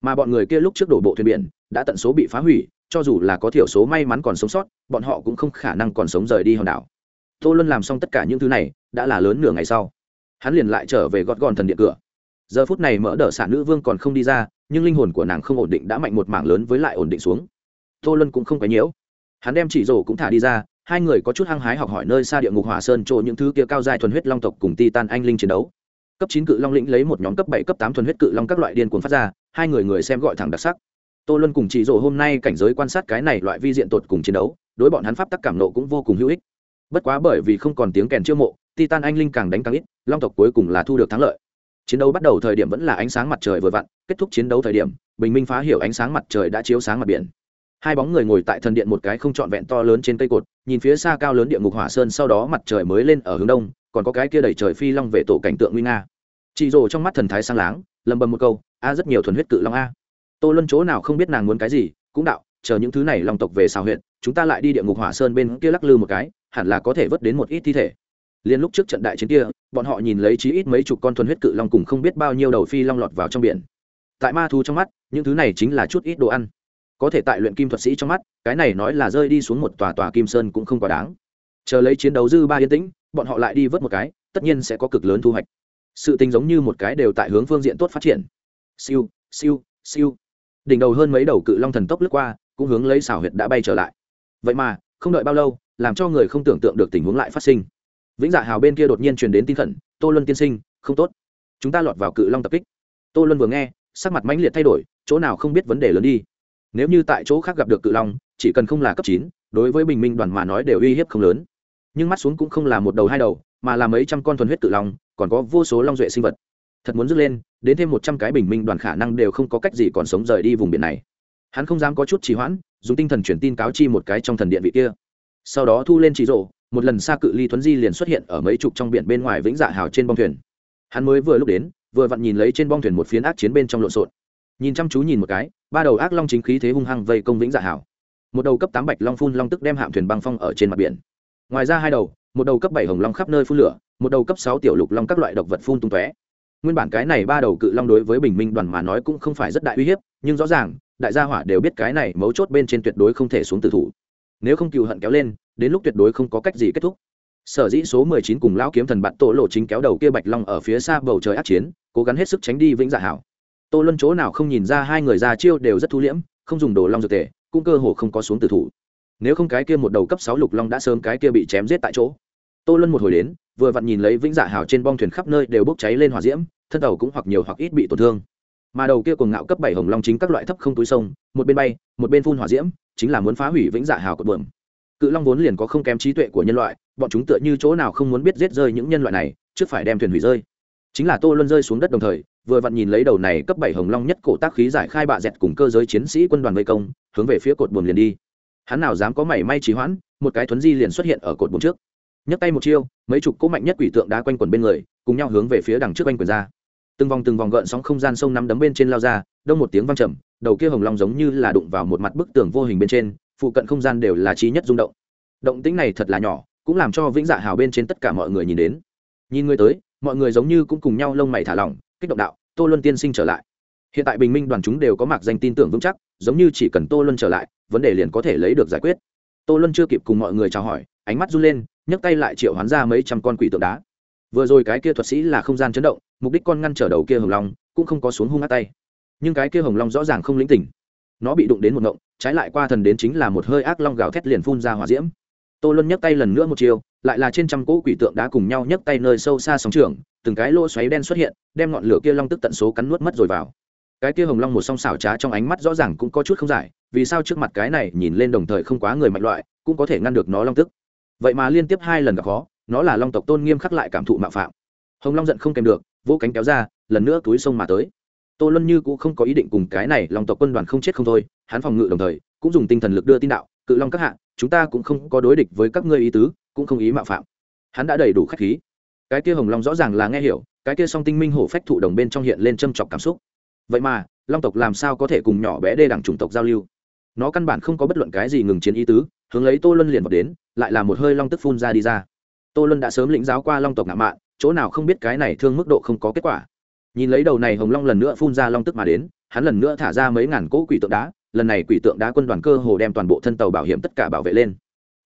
Mà bọn người kia lúc trước đổ bộ thuyền biển, đã tận số bị phá hủy, cho dù là có thiểu số may mắn còn sống sót, bọn họ cũng không khả năng còn sống rời đi hòn đảo. Tô luân làm xong tất cả những thứ này, đã là lớn nửa ngày sau. Hắn liền lại trở về gọt gòn thần điện cửa. Giờ phút này mỡ đỡ xả nữ vương còn không đi ra, nhưng linh hồn của nàng không ổn định đã mạnh một mảng lớn với lại ổn định xuống. Tô luân cũng không quấy nhiễu. Hắn đem chỉ rổ cũng thả đi ra, hai người có chút hăng hái học hỏi nơi xa địa ngục hỏa sơn chỗ những thứ kia cao dài thuần huyết long tộc cùng ti tan anh linh chiến đấu cấp chín cự long lĩnh lấy một nhóm cấp bảy, cấp tám thuần huyết cự long các loại điên cuồng phát ra, hai người người xem gọi thẳng đặc sắc. Tô luân cùng chị rổ hôm nay cảnh giới quan sát cái này loại vi diện tột cùng chiến đấu, đối bọn hắn pháp tắc cảm nộ cũng vô cùng hữu ích. Bất quá bởi vì không còn tiếng kèn chiêu mộ, titan anh linh càng đánh càng ít, long tộc cuối cùng là thu được thắng lợi. Chiến đấu bắt đầu thời điểm vẫn là ánh sáng mặt trời vừa vặn, kết thúc chiến đấu thời điểm, bình minh phá hiểu ánh sáng mặt trời đã chiếu sáng mặt biển. Hai bóng người ngồi tại thần điện một cái không trọn vẹn to lớn trên cây cột, nhìn phía xa cao lớn địa ngục hỏa sơn, sau đó mặt trời mới lên ở hướng đông còn có cái kia đẩy trời phi long về tổ cảnh tượng nguy nga. Chị rồ trong mắt thần thái sang láng, lầm bầm một câu, a, rất nhiều thuần huyết cự long a. Tô luân chỗ nào không biết nàng muốn cái gì, cũng đạo, chờ những thứ này long tộc về xào huyện chúng ta lại đi địa ngục hỏa sơn bên kia lắc lư một cái, hẳn là có thể vớt đến một ít thi thể. Liên lúc trước trận đại chiến kia, bọn họ nhìn lấy chí ít mấy chục con thuần huyết cự long cùng không biết bao nhiêu đầu phi long lọt vào trong biển. Tại ma thu trong mắt, những thứ này chính là chút ít đồ ăn. Có thể tại luyện kim thuật sĩ trong mắt, cái này nói là rơi đi xuống một tòa tòa kim sơn cũng không quá đáng. Chờ lấy chiến đấu dư ba yên tĩnh bọn họ lại đi vớt một cái, tất nhiên sẽ có cực lớn thu hoạch. Sự tình giống như một cái đều tại hướng phương diện tốt phát triển. Siêu siêu siêu. Đỉnh đầu hơn mấy đầu cự long thần tốc lướt qua, cũng hướng lấy xảo huyệt đã bay trở lại. Vậy mà, không đợi bao lâu, làm cho người không tưởng tượng được tình huống lại phát sinh. Vĩnh dạ hào bên kia đột nhiên truyền đến tin khẩn, tô luân tiên sinh, không tốt. Chúng ta lọt vào cự long tập kích. Tô luân vừa nghe, sắc mặt mãnh liệt thay đổi, chỗ nào không biết vấn đề lớn đi. Nếu như tại chỗ khác gặp được cự long, chỉ cần không là cấp chín, đối với bình minh đoàn mà nói đều uy hiếp không lớn nhưng mắt xuống cũng không là một đầu hai đầu, mà là mấy trăm con thuần huyết tự long, còn có vô số long duệ sinh vật. Thật muốn dứt lên, đến thêm một trăm cái bình minh đoàn khả năng đều không có cách gì còn sống rời đi vùng biển này. Hắn không dám có chút trì hoãn, dùng tinh thần truyền tin cáo chi một cái trong thần điện vị kia. Sau đó thu lên chỉ rộ, một lần xa cự ly thuấn di liền xuất hiện ở mấy chục trong biển bên ngoài vĩnh dạ hào trên bong thuyền. Hắn mới vừa lúc đến, vừa vặn nhìn lấy trên bong thuyền một phiến ác chiến bên trong lộn xộn. Nhìn chăm chú nhìn một cái, ba đầu ác long chính khí thế hung hăng vây công vĩnh dạ hào. một đầu cấp tám bạch long phun long tức đem hạm thuyền băng phong ở trên mặt biển ngoài ra hai đầu, một đầu cấp bảy hồng long khắp nơi phun lửa, một đầu cấp sáu tiểu lục long các loại độc vật phun tung tóe. Nguyên bản cái này ba đầu cự long đối với bình minh đoàn mà nói cũng không phải rất đại uy hiếp, nhưng rõ ràng, đại gia hỏa đều biết cái này mấu chốt bên trên tuyệt đối không thể xuống tử thủ. Nếu không cựu hận kéo lên, đến lúc tuyệt đối không có cách gì kết thúc. Sở dĩ số mười chín cùng lão kiếm thần bạn tổ lộ chính kéo đầu kia bạch long ở phía xa bầu trời ác chiến, cố gắng hết sức tránh đi vĩnh dạ hảo. Tô luân chỗ nào không nhìn ra hai người ra chiêu đều rất thu liễm, không dùng đồ long dược tề, cũng cơ hồ không có xuống tử thủ nếu không cái kia một đầu cấp sáu lục long đã sớm cái kia bị chém giết tại chỗ. Tô luân một hồi đến, vừa vặn nhìn lấy vĩnh dạ hào trên bong thuyền khắp nơi đều bốc cháy lên hỏa diễm, thân tàu cũng hoặc nhiều hoặc ít bị tổn thương. Mà đầu kia cùng ngạo cấp bảy hồng long chính các loại thấp không túi sông, một bên bay, một bên phun hỏa diễm, chính là muốn phá hủy vĩnh dạ hào cột bờm cự long vốn liền có không kém trí tuệ của nhân loại, bọn chúng tựa như chỗ nào không muốn biết giết rơi những nhân loại này, trước phải đem thuyền hủy rơi. Chính là tô luân rơi xuống đất đồng thời, vừa vặn nhìn lấy đầu này cấp bảy hồng long nhất cổ tác khí giải khai bạ dẹt cùng cơ giới chiến sĩ quân đoàn vây công, hướng về phía cột buồm liền đi hắn nào dám có mảy may trì hoãn, một cái thuấn di liền xuất hiện ở cột bốn trước. Nhấc tay một chiêu, mấy chục cỗ mạnh nhất quỷ tượng đá quanh quần bên người, cùng nhau hướng về phía đằng trước quanh quần ra. Từng vòng từng vòng gợn sóng không gian sông nắm đấm bên trên lao ra, đông một tiếng văng trầm, đầu kia hồng long giống như là đụng vào một mặt bức tường vô hình bên trên, phụ cận không gian đều là trí nhất rung động. Động tĩnh này thật là nhỏ, cũng làm cho vĩnh dạ hào bên trên tất cả mọi người nhìn đến. Nhìn người tới, mọi người giống như cũng cùng nhau lông mày thả lỏng, kích động đạo, tô luân tiên sinh trở lại. Hiện tại bình minh đoàn chúng đều có mặc danh tin tưởng vững chắc, giống như chỉ cần tô luân trở lại vấn đề liền có thể lấy được giải quyết. Tô luân chưa kịp cùng mọi người chào hỏi, ánh mắt run lên, nhấc tay lại triệu hoán ra mấy trăm con quỷ tượng đá. Vừa rồi cái kia thuật sĩ là không gian chấn động, mục đích con ngăn trở đầu kia hồng long, cũng không có xuống hung ác tay. Nhưng cái kia hồng long rõ ràng không lĩnh tỉnh. Nó bị đụng đến một ngộng, trái lại qua thần đến chính là một hơi ác long gào thét liền phun ra hỏa diễm. Tô luân nhấc tay lần nữa một chiều, lại là trên trăm cỗ quỷ tượng đá cùng nhau nhấc tay nơi sâu xa sóng trường, từng cái lỗ xoáy đen xuất hiện, đem ngọn lửa kia long tức tận số cắn nuốt mất rồi vào. Cái kia hồng long một song xảo trá trong ánh mắt rõ ràng cũng có chút không giải vì sao trước mặt cái này nhìn lên đồng thời không quá người mạnh loại, cũng có thể ngăn được nó long tức. Vậy mà liên tiếp hai lần gặp khó, nó là long tộc tôn nghiêm khắc lại cảm thụ mạo phạm. Hồng long giận không kèm được vỗ cánh kéo ra, lần nữa túi sông mà tới. Tô luân như cũng không có ý định cùng cái này long tộc quân đoàn không chết không thôi, hắn phòng ngự đồng thời, cũng dùng tinh thần lực đưa tin đạo, cự long các hạ, chúng ta cũng không có đối địch với các ngươi ý tứ, cũng không ý mạo phạm. Hắn đã đầy đủ khách khí. Cái kia hồng long rõ ràng là nghe hiểu, cái kia song tinh minh hổ phách thụ đồng bên trong hiện lên châm chọc cảm xúc. Vậy mà, long tộc làm sao có thể cùng nhỏ bé đê đẳng chủng tộc giao lưu? Nó căn bản không có bất luận cái gì ngừng chiến ý tứ, hướng lấy tô luân liền vào đến, lại là một hơi long tức phun ra đi ra. Tô luân đã sớm lĩnh giáo qua long tộc ngạo mạn, chỗ nào không biết cái này thương mức độ không có kết quả. Nhìn lấy đầu này hồng long lần nữa phun ra long tức mà đến, hắn lần nữa thả ra mấy ngàn cỗ quỷ tượng đá, lần này quỷ tượng đá quân đoàn cơ hồ đem toàn bộ thân tàu bảo hiểm tất cả bảo vệ lên.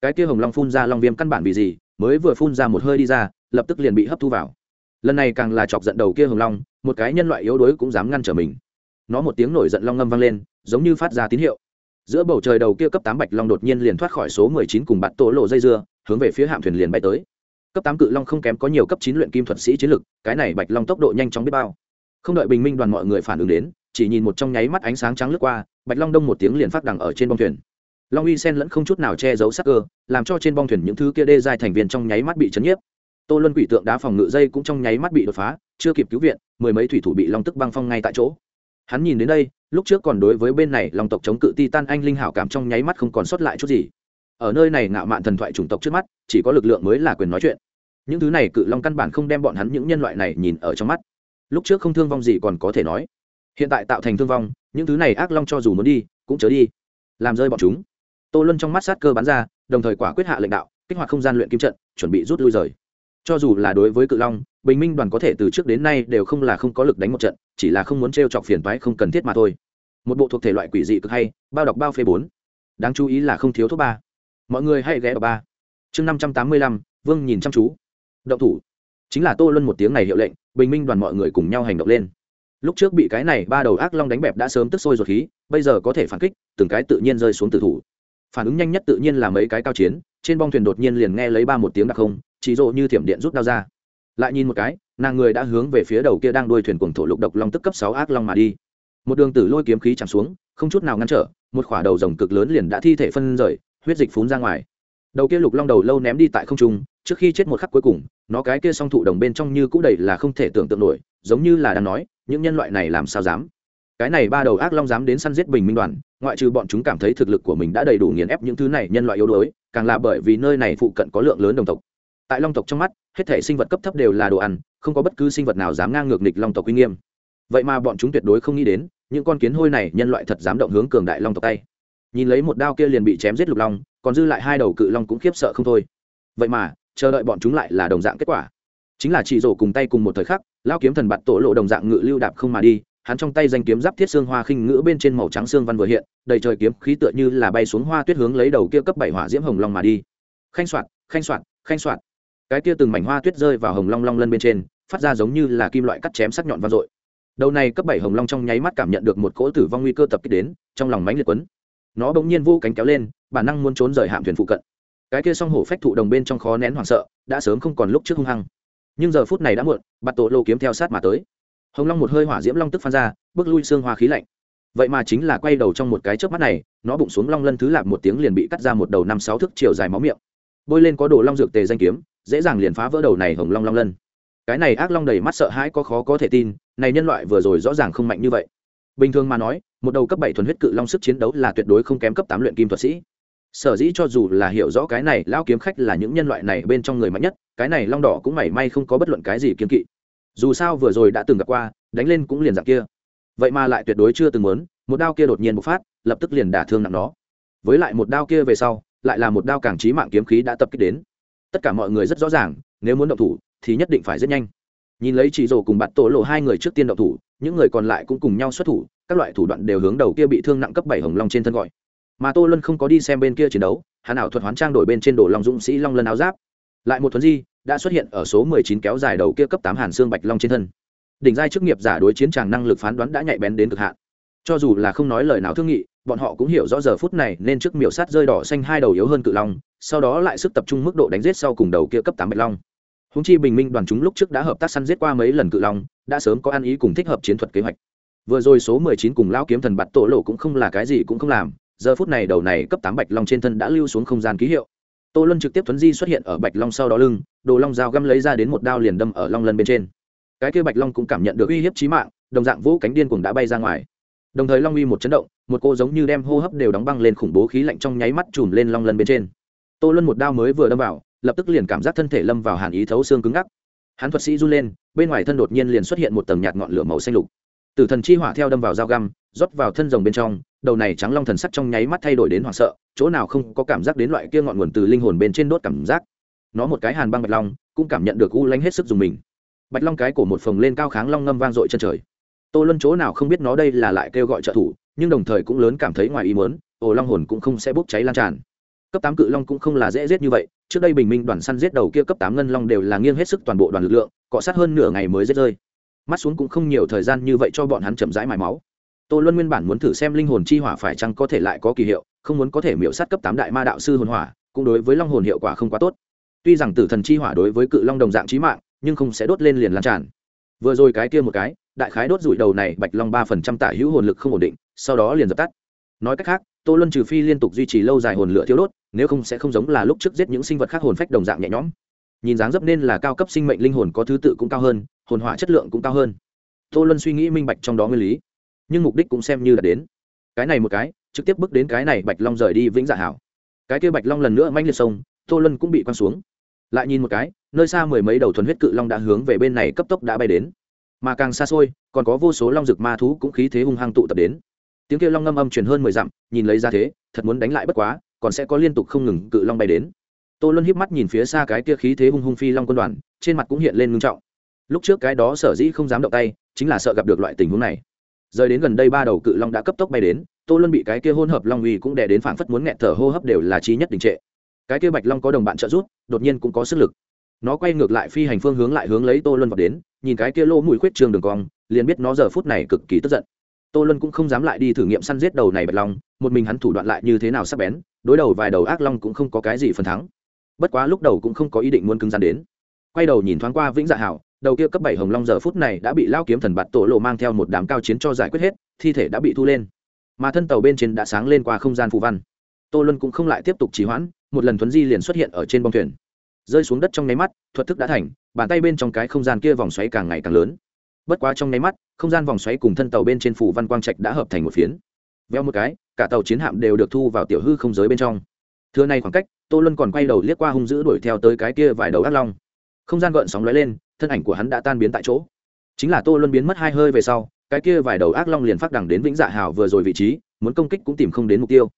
Cái kia hồng long phun ra long viêm căn bản vì gì, mới vừa phun ra một hơi đi ra, lập tức liền bị hấp thu vào. Lần này càng là chọc giận đầu kia hồng long, một cái nhân loại yếu đuối cũng dám ngăn trở mình. Nó một tiếng nổi giận long ngâm vang lên, giống như phát ra tín hiệu giữa bầu trời đầu kia cấp tám bạch long đột nhiên liền thoát khỏi số mười chín cùng bạn tổ lộ dây dưa, hướng về phía hạm thuyền liền bay tới. Cấp tám cự long không kém có nhiều cấp chín luyện kim thuật sĩ chiến lực, cái này bạch long tốc độ nhanh chóng biết bao. Không đợi bình minh đoàn mọi người phản ứng đến, chỉ nhìn một trong nháy mắt ánh sáng trắng lướt qua, bạch long đông một tiếng liền phát đằng ở trên bông thuyền. Long uy sen lẫn không chút nào che giấu sắc cơ, làm cho trên bong thuyền những thứ kia đê dài thành viên trong nháy mắt bị chấn nhiếp. Tô luân quỷ tượng đá phòng ngự dây cũng trong nháy mắt bị đột phá, chưa kịp cứu viện, mười mấy thủy thủ bị long tức băng phong ngay tại chỗ hắn nhìn đến đây, lúc trước còn đối với bên này long tộc chống cự ti tan anh linh hảo cảm trong nháy mắt không còn sót lại chút gì. Ở nơi này ngạo mạn thần thoại chủng tộc trước mắt, chỉ có lực lượng mới là quyền nói chuyện. Những thứ này cự long căn bản không đem bọn hắn những nhân loại này nhìn ở trong mắt. Lúc trước không thương vong gì còn có thể nói. Hiện tại tạo thành thương vong, những thứ này ác long cho dù muốn đi, cũng chớ đi. Làm rơi bọn chúng. Tô luân trong mắt sát cơ bắn ra, đồng thời quả quyết hạ lệnh đạo, kích hoạt không gian luyện kim trận, chuẩn bị rút lui rời. Cho dù là đối với cự long bình minh đoàn có thể từ trước đến nay đều không là không có lực đánh một trận, chỉ là không muốn t r e o chọc phiền toái không cần thiết mà thôi. Một bộ thuộc thể loại quỷ dị cực hay, bao đọc bao phê bốn. Đáng chú ý là không thiếu thuốc ba. Mọi người hãy ghé vào ba. Chương năm trăm tám mươi lăm, vương nhìn chăm chú. Động thủ. Chính là tô luân một tiếng này hiệu lệnh, bình minh đoàn mọi người cùng nhau hành động lên. Lúc trước bị cái này ba đầu ác long đánh bẹp đã sớm tức sôi ruột khí, bây giờ có thể phản kích, từng cái tự nhiên rơi xuống tử thủ. Phản ứng nhanh nhất tự nhiên là mấy cái cao chiến, trên bong thuyền đột nhiên liền nghe lấy ba một tiếng đặc không, chỉ rộ như thiểm điện rút đao ra lại nhìn một cái, nàng người đã hướng về phía đầu kia đang đuôi thuyền cuồng thổ lục độc long tức cấp sáu ác long mà đi. Một đường tử lôi kiếm khí chạm xuống, không chút nào ngăn trở, một khỏa đầu rồng cực lớn liền đã thi thể phân rời, huyết dịch phún ra ngoài. Đầu kia lục long đầu lâu ném đi tại không trung, trước khi chết một khắc cuối cùng, nó cái kia song thụ đồng bên trong như cũng đầy là không thể tưởng tượng nổi, giống như là đang nói, những nhân loại này làm sao dám? Cái này ba đầu ác long dám đến săn giết bình minh đoàn, ngoại trừ bọn chúng cảm thấy thực lực của mình đã đầy đủ nghiền ép những thứ này nhân loại yếu đuối, càng là bởi vì nơi này phụ cận có lượng lớn đồng tộc. Tại long tộc trong mắt hết thể sinh vật cấp thấp đều là đồ ăn, không có bất cứ sinh vật nào dám ngang ngược nghịch long tộc uy nghiêm. Vậy mà bọn chúng tuyệt đối không nghĩ đến, những con kiến hôi này nhân loại thật dám động hướng cường đại long tộc tay. Nhìn lấy một đao kia liền bị chém giết lục long, còn dư lại hai đầu cự long cũng khiếp sợ không thôi. Vậy mà, chờ đợi bọn chúng lại là đồng dạng kết quả. Chính là chỉ rổ cùng tay cùng một thời khắc, lao kiếm thần bạt tổ lộ đồng dạng ngự lưu đạp không mà đi, hắn trong tay danh kiếm giáp thiết xương hoa khinh ngữ bên trên màu trắng xương văn vừa hiện, đầy trời kiếm khí tựa như là bay xuống hoa tuyết hướng lấy đầu kia cấp bảy hỏa diễm hồng long mà đi. Khanh soạn khanh soạn khanh soạn cái kia từng mảnh hoa tuyết rơi vào hồng long long lân bên trên, phát ra giống như là kim loại cắt chém sắc nhọn vang dội. Đầu này cấp bảy hồng long trong nháy mắt cảm nhận được một cỗ tử vong nguy cơ tập kích đến, trong lòng mánh liệt quấn. Nó bỗng nhiên vô cánh kéo lên, bản năng muốn trốn rời hạm thuyền phụ cận. Cái kia song hổ phách thụ đồng bên trong khó nén hoảng sợ, đã sớm không còn lúc trước hung hăng. Nhưng giờ phút này đã muộn, bạt tổ lô kiếm theo sát mà tới. Hồng long một hơi hỏa diễm long tức phan ra, bước lui xương hoa khí lạnh. Vậy mà chính là quay đầu trong một cái chớp mắt này, nó bụng xuống long lân thứ lạp một tiếng liền bị cắt ra một đầu năm sáu thước chiều dài máu miệng. Bôi lên có đồ long dược tề danh kiếm dễ dàng liền phá vỡ đầu này hồng long long lân. Cái này ác long đầy mắt sợ hãi có khó có thể tin, này nhân loại vừa rồi rõ ràng không mạnh như vậy. Bình thường mà nói, một đầu cấp bảy thuần huyết cự long sức chiến đấu là tuyệt đối không kém cấp tám luyện kim thuật sĩ. Sở dĩ cho dù là hiểu rõ cái này, lão kiếm khách là những nhân loại này bên trong người mạnh nhất, cái này long đỏ cũng mảy may không có bất luận cái gì kiên kỵ. Dù sao vừa rồi đã từng gặp qua, đánh lên cũng liền dạng kia. Vậy mà lại tuyệt đối chưa từng muốn, một đao kia đột nhiên bộc phát, lập tức liền đả thương nặng nó. Với lại một đao kia về sau, lại là một đao càng trí mạng kiếm khí đã tập kích đến tất cả mọi người rất rõ ràng, nếu muốn động thủ, thì nhất định phải rất nhanh. Nhìn lấy chỉ rồ cùng bạn tổ lộ hai người trước tiên động thủ, những người còn lại cũng cùng nhau xuất thủ, các loại thủ đoạn đều hướng đầu kia bị thương nặng cấp bảy hồng long trên thân gọi. Mà tô luân không có đi xem bên kia chiến đấu, hắn ảo thuật hoán trang đổi bên trên đồ long dũng sĩ long lân áo giáp. Lại một thuấn di, đã xuất hiện ở số mười chín kéo dài đầu kia cấp tám hàn xương bạch long trên thân. Đỉnh giai chức nghiệp giả đối chiến tràng năng lực phán đoán đã nhạy bén đến cực hạn cho dù là không nói lời nào thương nghị, bọn họ cũng hiểu rõ giờ phút này nên trước miểu sát rơi đỏ xanh hai đầu yếu hơn cự long, sau đó lại sức tập trung mức độ đánh giết sau cùng đầu kia cấp tám bạch long. Húng chi bình minh đoàn chúng lúc trước đã hợp tác săn giết qua mấy lần cự long, đã sớm có ăn ý cùng thích hợp chiến thuật kế hoạch. Vừa rồi số mười chín cùng lao kiếm thần bạt tổ lộ cũng không là cái gì cũng không làm, giờ phút này đầu này cấp tám bạch long trên thân đã lưu xuống không gian ký hiệu. Tô luân trực tiếp thuấn di xuất hiện ở bạch long sau đó lưng, đồ long dao găm lấy ra đến một đao liền đâm ở long lân bên trên. Cái kia bạch long cũng cảm nhận được uy hiếp trí mạng, đồng dạng vũ cánh điên cùng đã bay ra ngoài đồng thời long uy một chấn động, một cô giống như đem hô hấp đều đóng băng lên khủng bố khí lạnh trong nháy mắt chùm lên long lân bên trên. Tô luân một đao mới vừa đâm vào, lập tức liền cảm giác thân thể lâm vào hàn ý thấu xương cứng ngắc. Hắn thuật sĩ run lên, bên ngoài thân đột nhiên liền xuất hiện một tầng nhạt ngọn lửa màu xanh lục. Tử thần chi hỏa theo đâm vào dao găm, rót vào thân rồng bên trong, đầu này trắng long thần sắc trong nháy mắt thay đổi đến hoảng sợ, chỗ nào không có cảm giác đến loại kia ngọn nguồn từ linh hồn bên trên đốt cảm giác. Nó một cái hàn băng bạch long, cũng cảm nhận được u lánh hết sức dùng mình. Bạch long cái cổ một phồng lên cao kháng long ngâm vang dội chân trời tô luân chỗ nào không biết nó đây là lại kêu gọi trợ thủ, nhưng đồng thời cũng lớn cảm thấy ngoài ý mớn ồ, long hồn cũng không sẽ bốc cháy lan tràn. Cấp tám cự long cũng không là dễ giết như vậy, trước đây bình minh đoàn săn giết đầu kia cấp tám ngân long đều là nghiêng hết sức toàn bộ đoàn lực lượng, cọ sát hơn nửa ngày mới giết rơi. Mắt xuống cũng không nhiều thời gian như vậy cho bọn hắn chậm rãi mài máu. Tô luân nguyên bản muốn thử xem linh hồn chi hỏa phải chăng có thể lại có kỳ hiệu, không muốn có thể miễu sát cấp tám đại ma đạo sư hồn hỏa, cũng đối với long hồn hiệu quả không quá tốt. Tuy rằng tử thần chi hỏa đối với cự long đồng dạng trí mạng, nhưng không sẽ đốt lên liền lan tràn. Vừa rồi cái kia một cái đại khái đốt rủi đầu này bạch long ba phần trăm tả hữu hồn lực không ổn định, sau đó liền dập tắt. Nói cách khác, tô luân trừ phi liên tục duy trì lâu dài hồn lửa thiếu đốt, nếu không sẽ không giống là lúc trước giết những sinh vật khác hồn phách đồng dạng nhẹ nhõm. Nhìn dáng dấp nên là cao cấp sinh mệnh linh hồn có thứ tự cũng cao hơn, hồn hỏa chất lượng cũng cao hơn. Tô luân suy nghĩ minh bạch trong đó nguyên lý, nhưng mục đích cũng xem như là đến. Cái này một cái, trực tiếp bước đến cái này bạch long rời đi vĩnh dạ hảo. Cái kia bạch long lần nữa manh liệt sông, tô luân cũng bị quăng xuống. Lại nhìn một cái, nơi xa mười mấy đầu thuần huyết cự long đã hướng về bên này cấp tốc đã bay đến mà càng xa xôi, còn có vô số long rực ma thú cũng khí thế hung hăng tụ tập đến. Tiếng kêu long ngâm âm truyền hơn mười dặm, nhìn lấy ra thế, thật muốn đánh lại bất quá, còn sẽ có liên tục không ngừng cự long bay đến. Tô luân híp mắt nhìn phía xa cái kia khí thế hung hung phi long quân đoàn, trên mặt cũng hiện lên ngưng trọng. Lúc trước cái đó sở dĩ không dám động tay, chính là sợ gặp được loại tình huống này. Rời đến gần đây ba đầu cự long đã cấp tốc bay đến, tô luân bị cái kia hôn hợp long uy cũng đè đến phảng phất muốn nghẹn thở hô hấp đều là trí nhất đình trệ. Cái kia bạch long có đồng bạn trợ giúp, đột nhiên cũng có sức lực nó quay ngược lại phi hành phương hướng lại hướng lấy tô luân vào đến, nhìn cái kia lỗ mũi khuyết trường đường cong, liền biết nó giờ phút này cực kỳ tức giận. Tô luân cũng không dám lại đi thử nghiệm săn giết đầu này bạch long, một mình hắn thủ đoạn lại như thế nào sắp bén, đối đầu vài đầu ác long cũng không có cái gì phần thắng. Bất quá lúc đầu cũng không có ý định muốn cứng rắn đến. Quay đầu nhìn thoáng qua vĩnh dạ hảo, đầu kia cấp bảy hồng long giờ phút này đã bị lao kiếm thần bạt tổ lộ mang theo một đám cao chiến cho giải quyết hết, thi thể đã bị thu lên. Mà thân tàu bên trên đã sáng lên qua không gian phù văn. Tô luân cũng không lại tiếp tục trì hoãn, một lần thuấn di liền xuất hiện ở trên bông thuyền rơi xuống đất trong nháy mắt, thuật thức đã thành, bàn tay bên trong cái không gian kia vòng xoáy càng ngày càng lớn. Bất quá trong nháy mắt, không gian vòng xoáy cùng thân tàu bên trên phủ văn quang trạch đã hợp thành một phiến. Veo một cái, cả tàu chiến hạm đều được thu vào tiểu hư không giới bên trong. Thưa này khoảng cách, tô luân còn quay đầu liếc qua hung dữ đuổi theo tới cái kia vài đầu ác long. Không gian gợn sóng lóe lên, thân ảnh của hắn đã tan biến tại chỗ. Chính là tô luân biến mất hai hơi về sau, cái kia vài đầu ác long liền phát đẳng đến vĩnh dạ hào vừa rồi vị trí, muốn công kích cũng tìm không đến mục tiêu.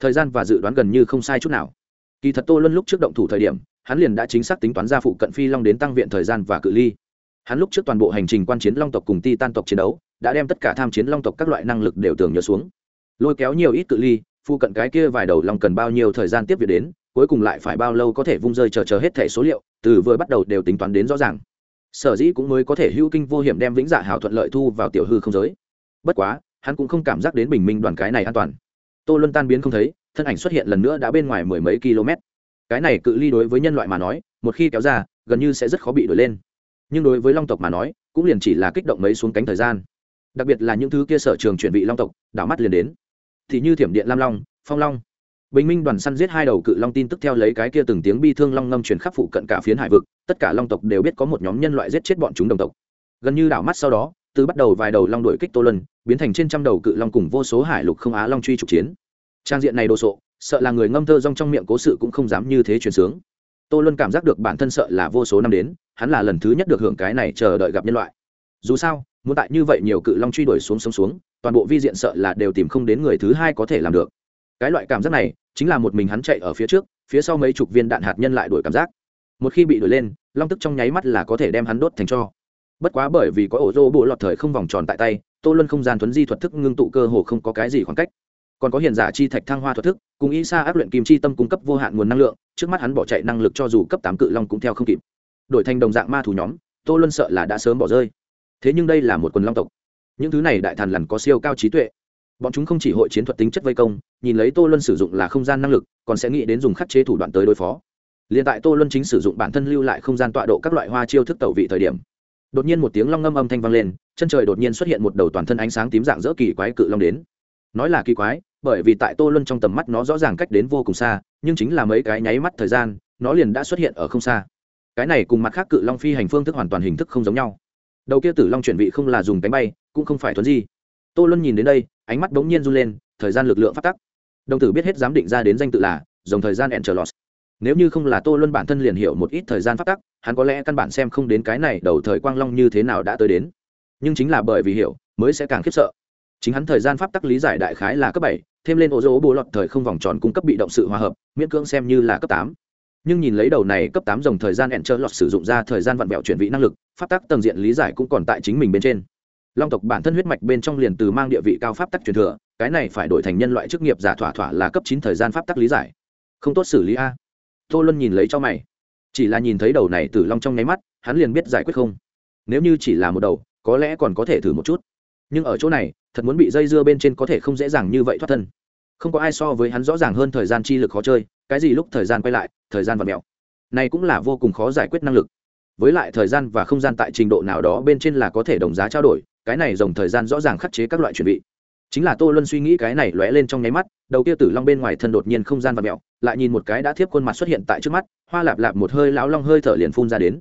Thời gian và dự đoán gần như không sai chút nào kỳ thật tô luân lúc trước động thủ thời điểm, hắn liền đã chính xác tính toán ra phụ cận phi long đến tăng viện thời gian và cự ly. Hắn lúc trước toàn bộ hành trình quan chiến long tộc cùng ti tan tộc chiến đấu, đã đem tất cả tham chiến long tộc các loại năng lực đều tưởng nhớ xuống. Lôi kéo nhiều ít cự ly, phụ cận cái kia vài đầu long cần bao nhiêu thời gian tiếp việc đến, cuối cùng lại phải bao lâu có thể vung rơi chờ chờ hết thẻ số liệu, từ vừa bắt đầu đều tính toán đến rõ ràng. Sở dĩ cũng mới có thể hữu kinh vô hiểm đem vĩnh dạ hào thuận lợi thu vào tiểu hư không giới. Bất quá, hắn cũng không cảm giác đến bình minh đoàn cái này an toàn. Tô luân tan biến không thấy thân ảnh xuất hiện lần nữa đã bên ngoài mười mấy km. Cái này cự ly đối với nhân loại mà nói, một khi kéo ra, gần như sẽ rất khó bị đổi lên. Nhưng đối với long tộc mà nói, cũng liền chỉ là kích động mấy xuống cánh thời gian. Đặc biệt là những thứ kia sở trường chuyển vị long tộc, đảo mắt liền đến. Thì như thiểm điện lam long, phong long. Bình minh đoàn săn giết hai đầu cự long tin tức theo lấy cái kia từng tiếng bi thương long ngâm truyền khắp phụ cận cả phiến hải vực, tất cả long tộc đều biết có một nhóm nhân loại giết chết bọn chúng đồng tộc. Gần như đảo mắt sau đó, từ bắt đầu vài đầu long đuổi kích tô lân biến thành trên trăm đầu cự long cùng vô số hải lục không á long truy trục chiến trang diện này đồ sộ, sợ là người ngâm thơ rong trong miệng cố sự cũng không dám như thế truyền sướng. Tô luân cảm giác được bản thân sợ là vô số năm đến, hắn là lần thứ nhất được hưởng cái này chờ đợi gặp nhân loại. Dù sao, muốn tại như vậy nhiều cự long truy đuổi xuống sống xuống, toàn bộ vi diện sợ là đều tìm không đến người thứ hai có thể làm được. Cái loại cảm giác này, chính là một mình hắn chạy ở phía trước, phía sau mấy chục viên đạn hạt nhân lại đuổi cảm giác. Một khi bị đuổi lên, long tức trong nháy mắt là có thể đem hắn đốt thành cho. Bất quá bởi vì có ổ rô bộ lọt thời không vòng tròn tại tay, tô luân không gian thuấn di thuật thức ngưng tụ cơ hồ không có cái gì khoảng cách còn có hiện giả chi thạch thăng hoa thuật thức, cùng y sa áp luyện kim chi tâm cung cấp vô hạn nguồn năng lượng, trước mắt hắn bỏ chạy năng lực cho dù cấp tám cự long cũng theo không kịp. Đổi thành đồng dạng ma thủ nhóm, tô luân sợ là đã sớm bỏ rơi. Thế nhưng đây là một quần long tộc. Những thứ này đại thần lằn có siêu cao trí tuệ. Bọn chúng không chỉ hội chiến thuật tính chất vây công, nhìn lấy tô luân sử dụng là không gian năng lực, còn sẽ nghĩ đến dùng khắc chế thủ đoạn tới đối phó. Liền tại tô luân chính sử dụng bản thân lưu lại không gian tọa độ các loại hoa chiêu thức tẩu vị thời điểm, đột nhiên một tiếng long ngâm âm thanh vang lên, chân trời đột nhiên xuất hiện một đầu toàn thân ánh sáng tím dạng dỡ kỳ quái cự long đến. Nói là kỳ quái bởi vì tại tô luân trong tầm mắt nó rõ ràng cách đến vô cùng xa, nhưng chính là mấy cái nháy mắt thời gian, nó liền đã xuất hiện ở không xa. Cái này cùng mặt khác cự long phi hành phương thức hoàn toàn hình thức không giống nhau. Đầu kia tử long chuyển vị không là dùng cánh bay, cũng không phải thuấn di. Tô luân nhìn đến đây, ánh mắt bỗng nhiên run lên, thời gian lực lượng phát tắc. Đồng tử biết hết dám định ra đến danh tự là dòng thời gian enterlos nếu như không là tô luân bản thân liền hiểu một ít thời gian phát tắc, hắn có lẽ căn bản xem không đến cái này đầu thời quang long như thế nào đã tới đến. Nhưng chính là bởi vì hiểu, mới sẽ càng khiếp sợ. Chính hắn thời gian pháp tắc lý giải đại khái là cấp bảy thêm lên ô dỗ bố lọt thời không vòng tròn cung cấp bị động sự hòa hợp, miễn cưỡng xem như là cấp tám. Nhưng nhìn lấy đầu này cấp tám dòng thời gian hẹn trơ lọt sử dụng ra thời gian vặn vẹo chuyển vị năng lực, pháp tắc tầng diện lý giải cũng còn tại chính mình bên trên. Long tộc bản thân huyết mạch bên trong liền từ mang địa vị cao pháp tắc truyền thừa, cái này phải đổi thành nhân loại chức nghiệp giả thỏa thỏa là cấp chín thời gian pháp tắc lý giải. Không tốt xử lý a. Tô luân nhìn lấy cho mày. Chỉ là nhìn thấy đầu này từ long trong nháy mắt, hắn liền biết giải quyết không. Nếu như chỉ là một đầu, có lẽ còn có thể thử một chút nhưng ở chỗ này, thật muốn bị dây dưa bên trên có thể không dễ dàng như vậy thoát thân. Không có ai so với hắn rõ ràng hơn thời gian chi lực khó chơi, cái gì lúc thời gian quay lại, thời gian và mẹo này cũng là vô cùng khó giải quyết năng lực. Với lại thời gian và không gian tại trình độ nào đó bên trên là có thể đồng giá trao đổi, cái này dòng thời gian rõ ràng khắc chế các loại chuẩn bị. Chính là tô luân suy nghĩ cái này lóe lên trong nháy mắt, đầu kia tử long bên ngoài thân đột nhiên không gian và mẹo lại nhìn một cái đã thiếp khuôn mặt xuất hiện tại trước mắt, hoa lạp lạp một hơi lão long hơi thở liền phun ra đến.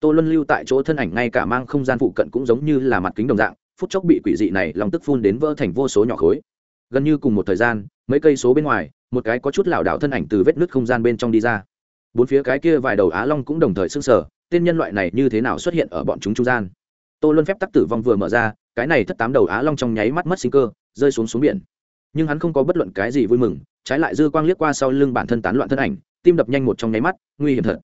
Tô luân lưu tại chỗ thân ảnh ngay cả mang không gian phụ cận cũng giống như là mặt kính đồng dạng phút chốc bị quỷ dị này long tức phun đến vỡ thành vô số nhỏ khối. Gần như cùng một thời gian, mấy cây số bên ngoài, một cái có chút lảo đảo thân ảnh từ vết nứt không gian bên trong đi ra. Bốn phía cái kia vài đầu á long cũng đồng thời s ư n g sở tên nhân loại này như thế nào xuất hiện ở bọn chúng trung gian? Tô luân phép tắc tử vong vừa mở ra, cái này thất tám đầu á long trong nháy mắt mất sinh cơ, rơi xuống xuống biển. Nhưng hắn không có bất luận cái gì vui mừng, trái lại dư quang liếc qua sau lưng bản thân tán loạn thân ảnh, tim đập nhanh một trong nháy mắt, nguy hiểm thật.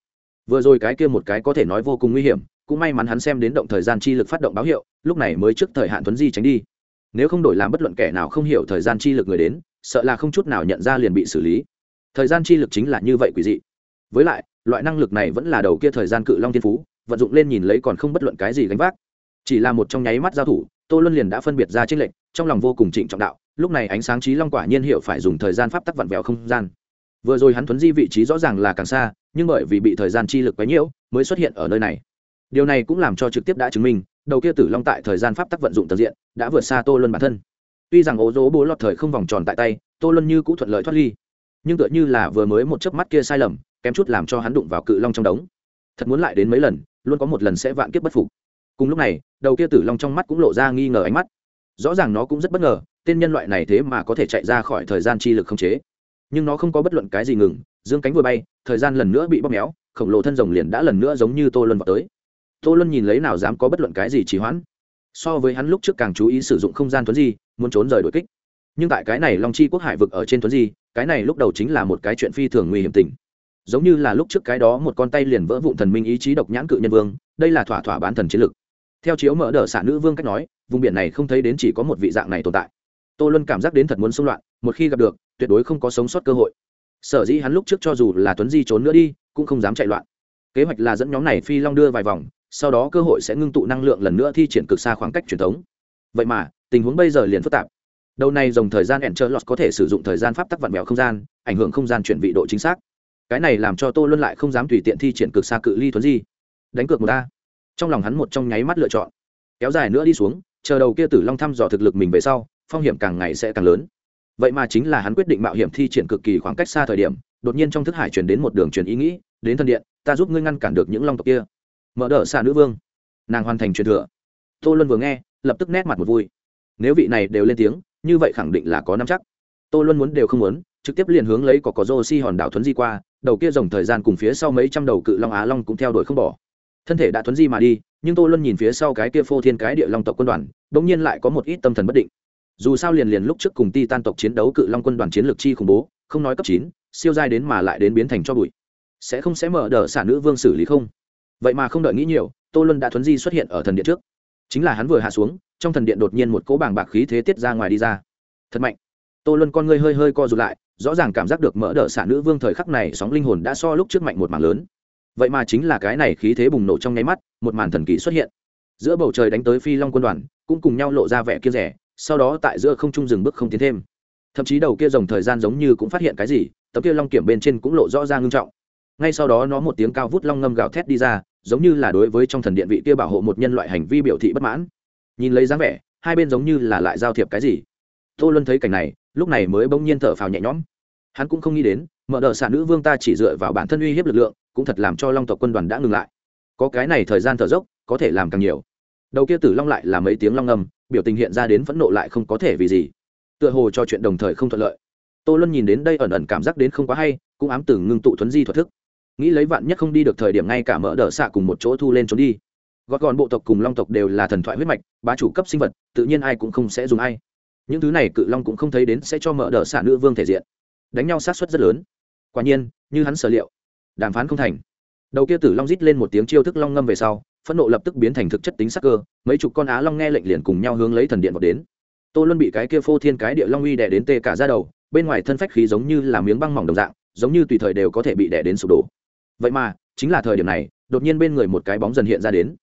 Vừa rồi cái kia một cái có thể nói vô cùng nguy hiểm cũng may mắn hắn xem đến động thời gian chi lực phát động báo hiệu, lúc này mới trước thời hạn tuấn di tránh đi. Nếu không đổi làm bất luận kẻ nào không hiểu thời gian chi lực người đến, sợ là không chút nào nhận ra liền bị xử lý. Thời gian chi lực chính là như vậy quỷ dị. Với lại, loại năng lực này vẫn là đầu kia thời gian cự long thiên phú, vận dụng lên nhìn lấy còn không bất luận cái gì gánh vác. Chỉ là một trong nháy mắt giao thủ, tô luân liền đã phân biệt ra trích lệnh trong lòng vô cùng trịnh trọng đạo, lúc này ánh sáng trí long quả nhiên hiệu phải dùng thời gian pháp tắc vặn vẹo không gian. Vừa rồi hắn thuấn di vị trí rõ ràng là càng xa, nhưng bởi vì bị thời gian chi lực quấy nhiễu, mới xuất hiện ở nơi này điều này cũng làm cho trực tiếp đã chứng minh, đầu kia tử long tại thời gian pháp tắc vận dụng tận diện đã vượt xa tô luân bản thân. Tuy rằng ố dỗ bố lọt thời không vòng tròn tại tay, tô luân như cũng thuận lợi thoát ly, nhưng tựa như là vừa mới một chớp mắt kia sai lầm, kém chút làm cho hắn đụng vào cự long trong đống. Thật muốn lại đến mấy lần, luôn có một lần sẽ vạn kiếp bất phục. Cùng lúc này, đầu kia tử long trong mắt cũng lộ ra nghi ngờ ánh mắt. Rõ ràng nó cũng rất bất ngờ, tên nhân loại này thế mà có thể chạy ra khỏi thời gian chi lực không chế. Nhưng nó không có bất luận cái gì ngừng, dương cánh vừa bay, thời gian lần nữa bị bóp méo, khổng lồ thân rồng liền đã lần nữa giống như tô luân vào tới tô luân nhìn lấy nào dám có bất luận cái gì trì hoãn. So với hắn lúc trước càng chú ý sử dụng không gian tuấn di, muốn trốn rời đuổi kích. Nhưng tại cái này long chi quốc hải vực ở trên tuấn di, cái này lúc đầu chính là một cái chuyện phi thường nguy hiểm tình. Giống như là lúc trước cái đó một con tay liền vỡ vụn thần minh ý chí độc nhãn cự nhân vương, đây là thỏa thỏa bán thần chiến lực. Theo chiếu mở đờ xả nữ vương cách nói, vùng biển này không thấy đến chỉ có một vị dạng này tồn tại. Tô luân cảm giác đến thật muốn xung loạn, một khi gặp được, tuyệt đối không có sống sót cơ hội. Sở dĩ hắn lúc trước cho dù là tuấn di trốn nữa đi, cũng không dám chạy loạn. Kế hoạch là dẫn nhóm này phi long đưa vài vòng sau đó cơ hội sẽ ngưng tụ năng lượng lần nữa thi triển cực xa khoảng cách truyền thống. Vậy mà, tình huống bây giờ liền phức tạp. Đầu này dòng thời gian ẩn trơ lọt có thể sử dụng thời gian pháp tắc vặn vẹo không gian, ảnh hưởng không gian chuyển vị độ chính xác. Cái này làm cho tô luân lại không dám tùy tiện thi triển cực xa cự ly thuấn di. Đánh cược một ta trong lòng hắn một trong nháy mắt lựa chọn. Kéo dài nữa đi xuống, chờ đầu kia tử long thăm dò thực lực mình về sau, phong hiểm càng ngày sẽ càng lớn. Vậy mà chính là hắn quyết định mạo hiểm thi triển cực kỳ khoảng cách xa thời điểm, đột nhiên trong thức hải chuyển đến một đường truyền ý nghĩ, đến thân điện, ta giúp ngươi ngăn cản được những long tộc kia mở đỡ xa nữ vương. Nàng hoàn thành truyền thừa. Tô luân vừa nghe, lập tức nét mặt một vui. Nếu vị này đều lên tiếng, như vậy khẳng định là có năm chắc. Tô luân muốn đều không muốn, trực tiếp liền hướng lấy có có rô si hòn đảo thuấn di qua, đầu kia dòng thời gian cùng phía sau mấy trăm đầu cự long á long cũng theo đuổi không bỏ. Thân thể đã thuấn di mà đi, nhưng tô luân nhìn phía sau cái kia phô thiên cái địa long tộc quân đoàn đ ỗ n g nhiên lại có một ít tâm thần bất định. Dù sao liền liền lúc trước cùng ti tan tộc chiến đấu cự long quân đoàn chiến lược chi khủng bố, không nói cấp chín, siêu giai đến mà lại đến biến thành cho bụi. Sẽ không sẽ mở đờ xả nữ vương xử lý không? Vậy mà không đợi nghĩ nhiều, tô luân đã thuấn di xuất hiện ở thần điện trước. Chính là hắn vừa hạ xuống, trong thần điện đột nhiên một cỗ bảng bạc khí thế tiết ra ngoài đi ra. Thật mạnh. Tô luân con ngươi hơi hơi co rụt lại, rõ ràng cảm giác được mỡ đỡ xả nữ vương thời khắc này sóng linh hồn đã so lúc trước mạnh một màn lớn. Vậy mà chính là cái này khí thế bùng nổ trong nháy mắt, một màn thần kỳ xuất hiện. Giữa bầu trời đánh tới phi long quân đoàn, cũng cùng nhau lộ ra vẻ kia rẻ, sau đó tại giữa không trung dừng bước không tiến thêm. Thậm chí đầu kia dòng thời gian giống như cũng phát hiện cái gì, tấm kia long kiểm bên trên cũng lộ rõ ra ngưng trọng. Ngay sau đó nó một tiếng cao vút long ngâm gào thét đi ra giống như là đối với trong thần điện vị kia bảo hộ một nhân loại hành vi biểu thị bất mãn. Nhìn lấy dáng vẻ, hai bên giống như là lại giao thiệp cái gì. Tô luân thấy cảnh này, lúc này mới bỗng nhiên thở phào nhẹ nhõm. Hắn cũng không nghĩ đến, mở đ ợ xạ nữ vương ta chỉ dựa vào bản thân uy hiếp lực lượng, cũng thật làm cho long tộc quân đoàn đã ngừng lại. Có cái này thời gian thở dốc, có thể làm càng nhiều. Đầu kia tử long lại là mấy tiếng long ngầm biểu tình hiện ra đến phẫn nộ lại không có thể vì gì. Tựa hồ cho chuyện đồng thời không thuận lợi. Tô luân nhìn đến đây ẩn ẩn cảm giác đến không quá hay, cũng ám tử ngưng tụ thuấn di thuật thức nghĩ lấy vạn nhất không đi được thời điểm ngay cả mở đỡ xạ cùng một chỗ thu lên trốn đi. Gót gòn bộ tộc cùng long tộc đều là thần thoại huyết mạch, bá chủ cấp sinh vật, tự nhiên ai cũng không sẽ dùng ai. Những thứ này cự long cũng không thấy đến sẽ cho mở đỡ xạ nữ vương thể diện. Đánh nhau sát xuất rất lớn. Quả nhiên, như hắn sở liệu, đàm phán không thành. Đầu kia tử long rít lên một tiếng chiêu thức long ngâm về sau, phẫn nộ lập tức biến thành thực chất tính sắc cơ, mấy chục con á long nghe lệnh liền cùng nhau hướng lấy thần điện vào đến. Tô luân bị cái kia phô thiên cái địa long uy đẻ đến tê cả ra đầu, bên ngoài thân phách khí giống như là miếng băng mỏng đồng dạng, giống như tùy thời đều có thể bị đẻ đến sụp đổ vậy mà, chính là thời điểm này, đột nhiên bên người một cái bóng dần hiện ra đến.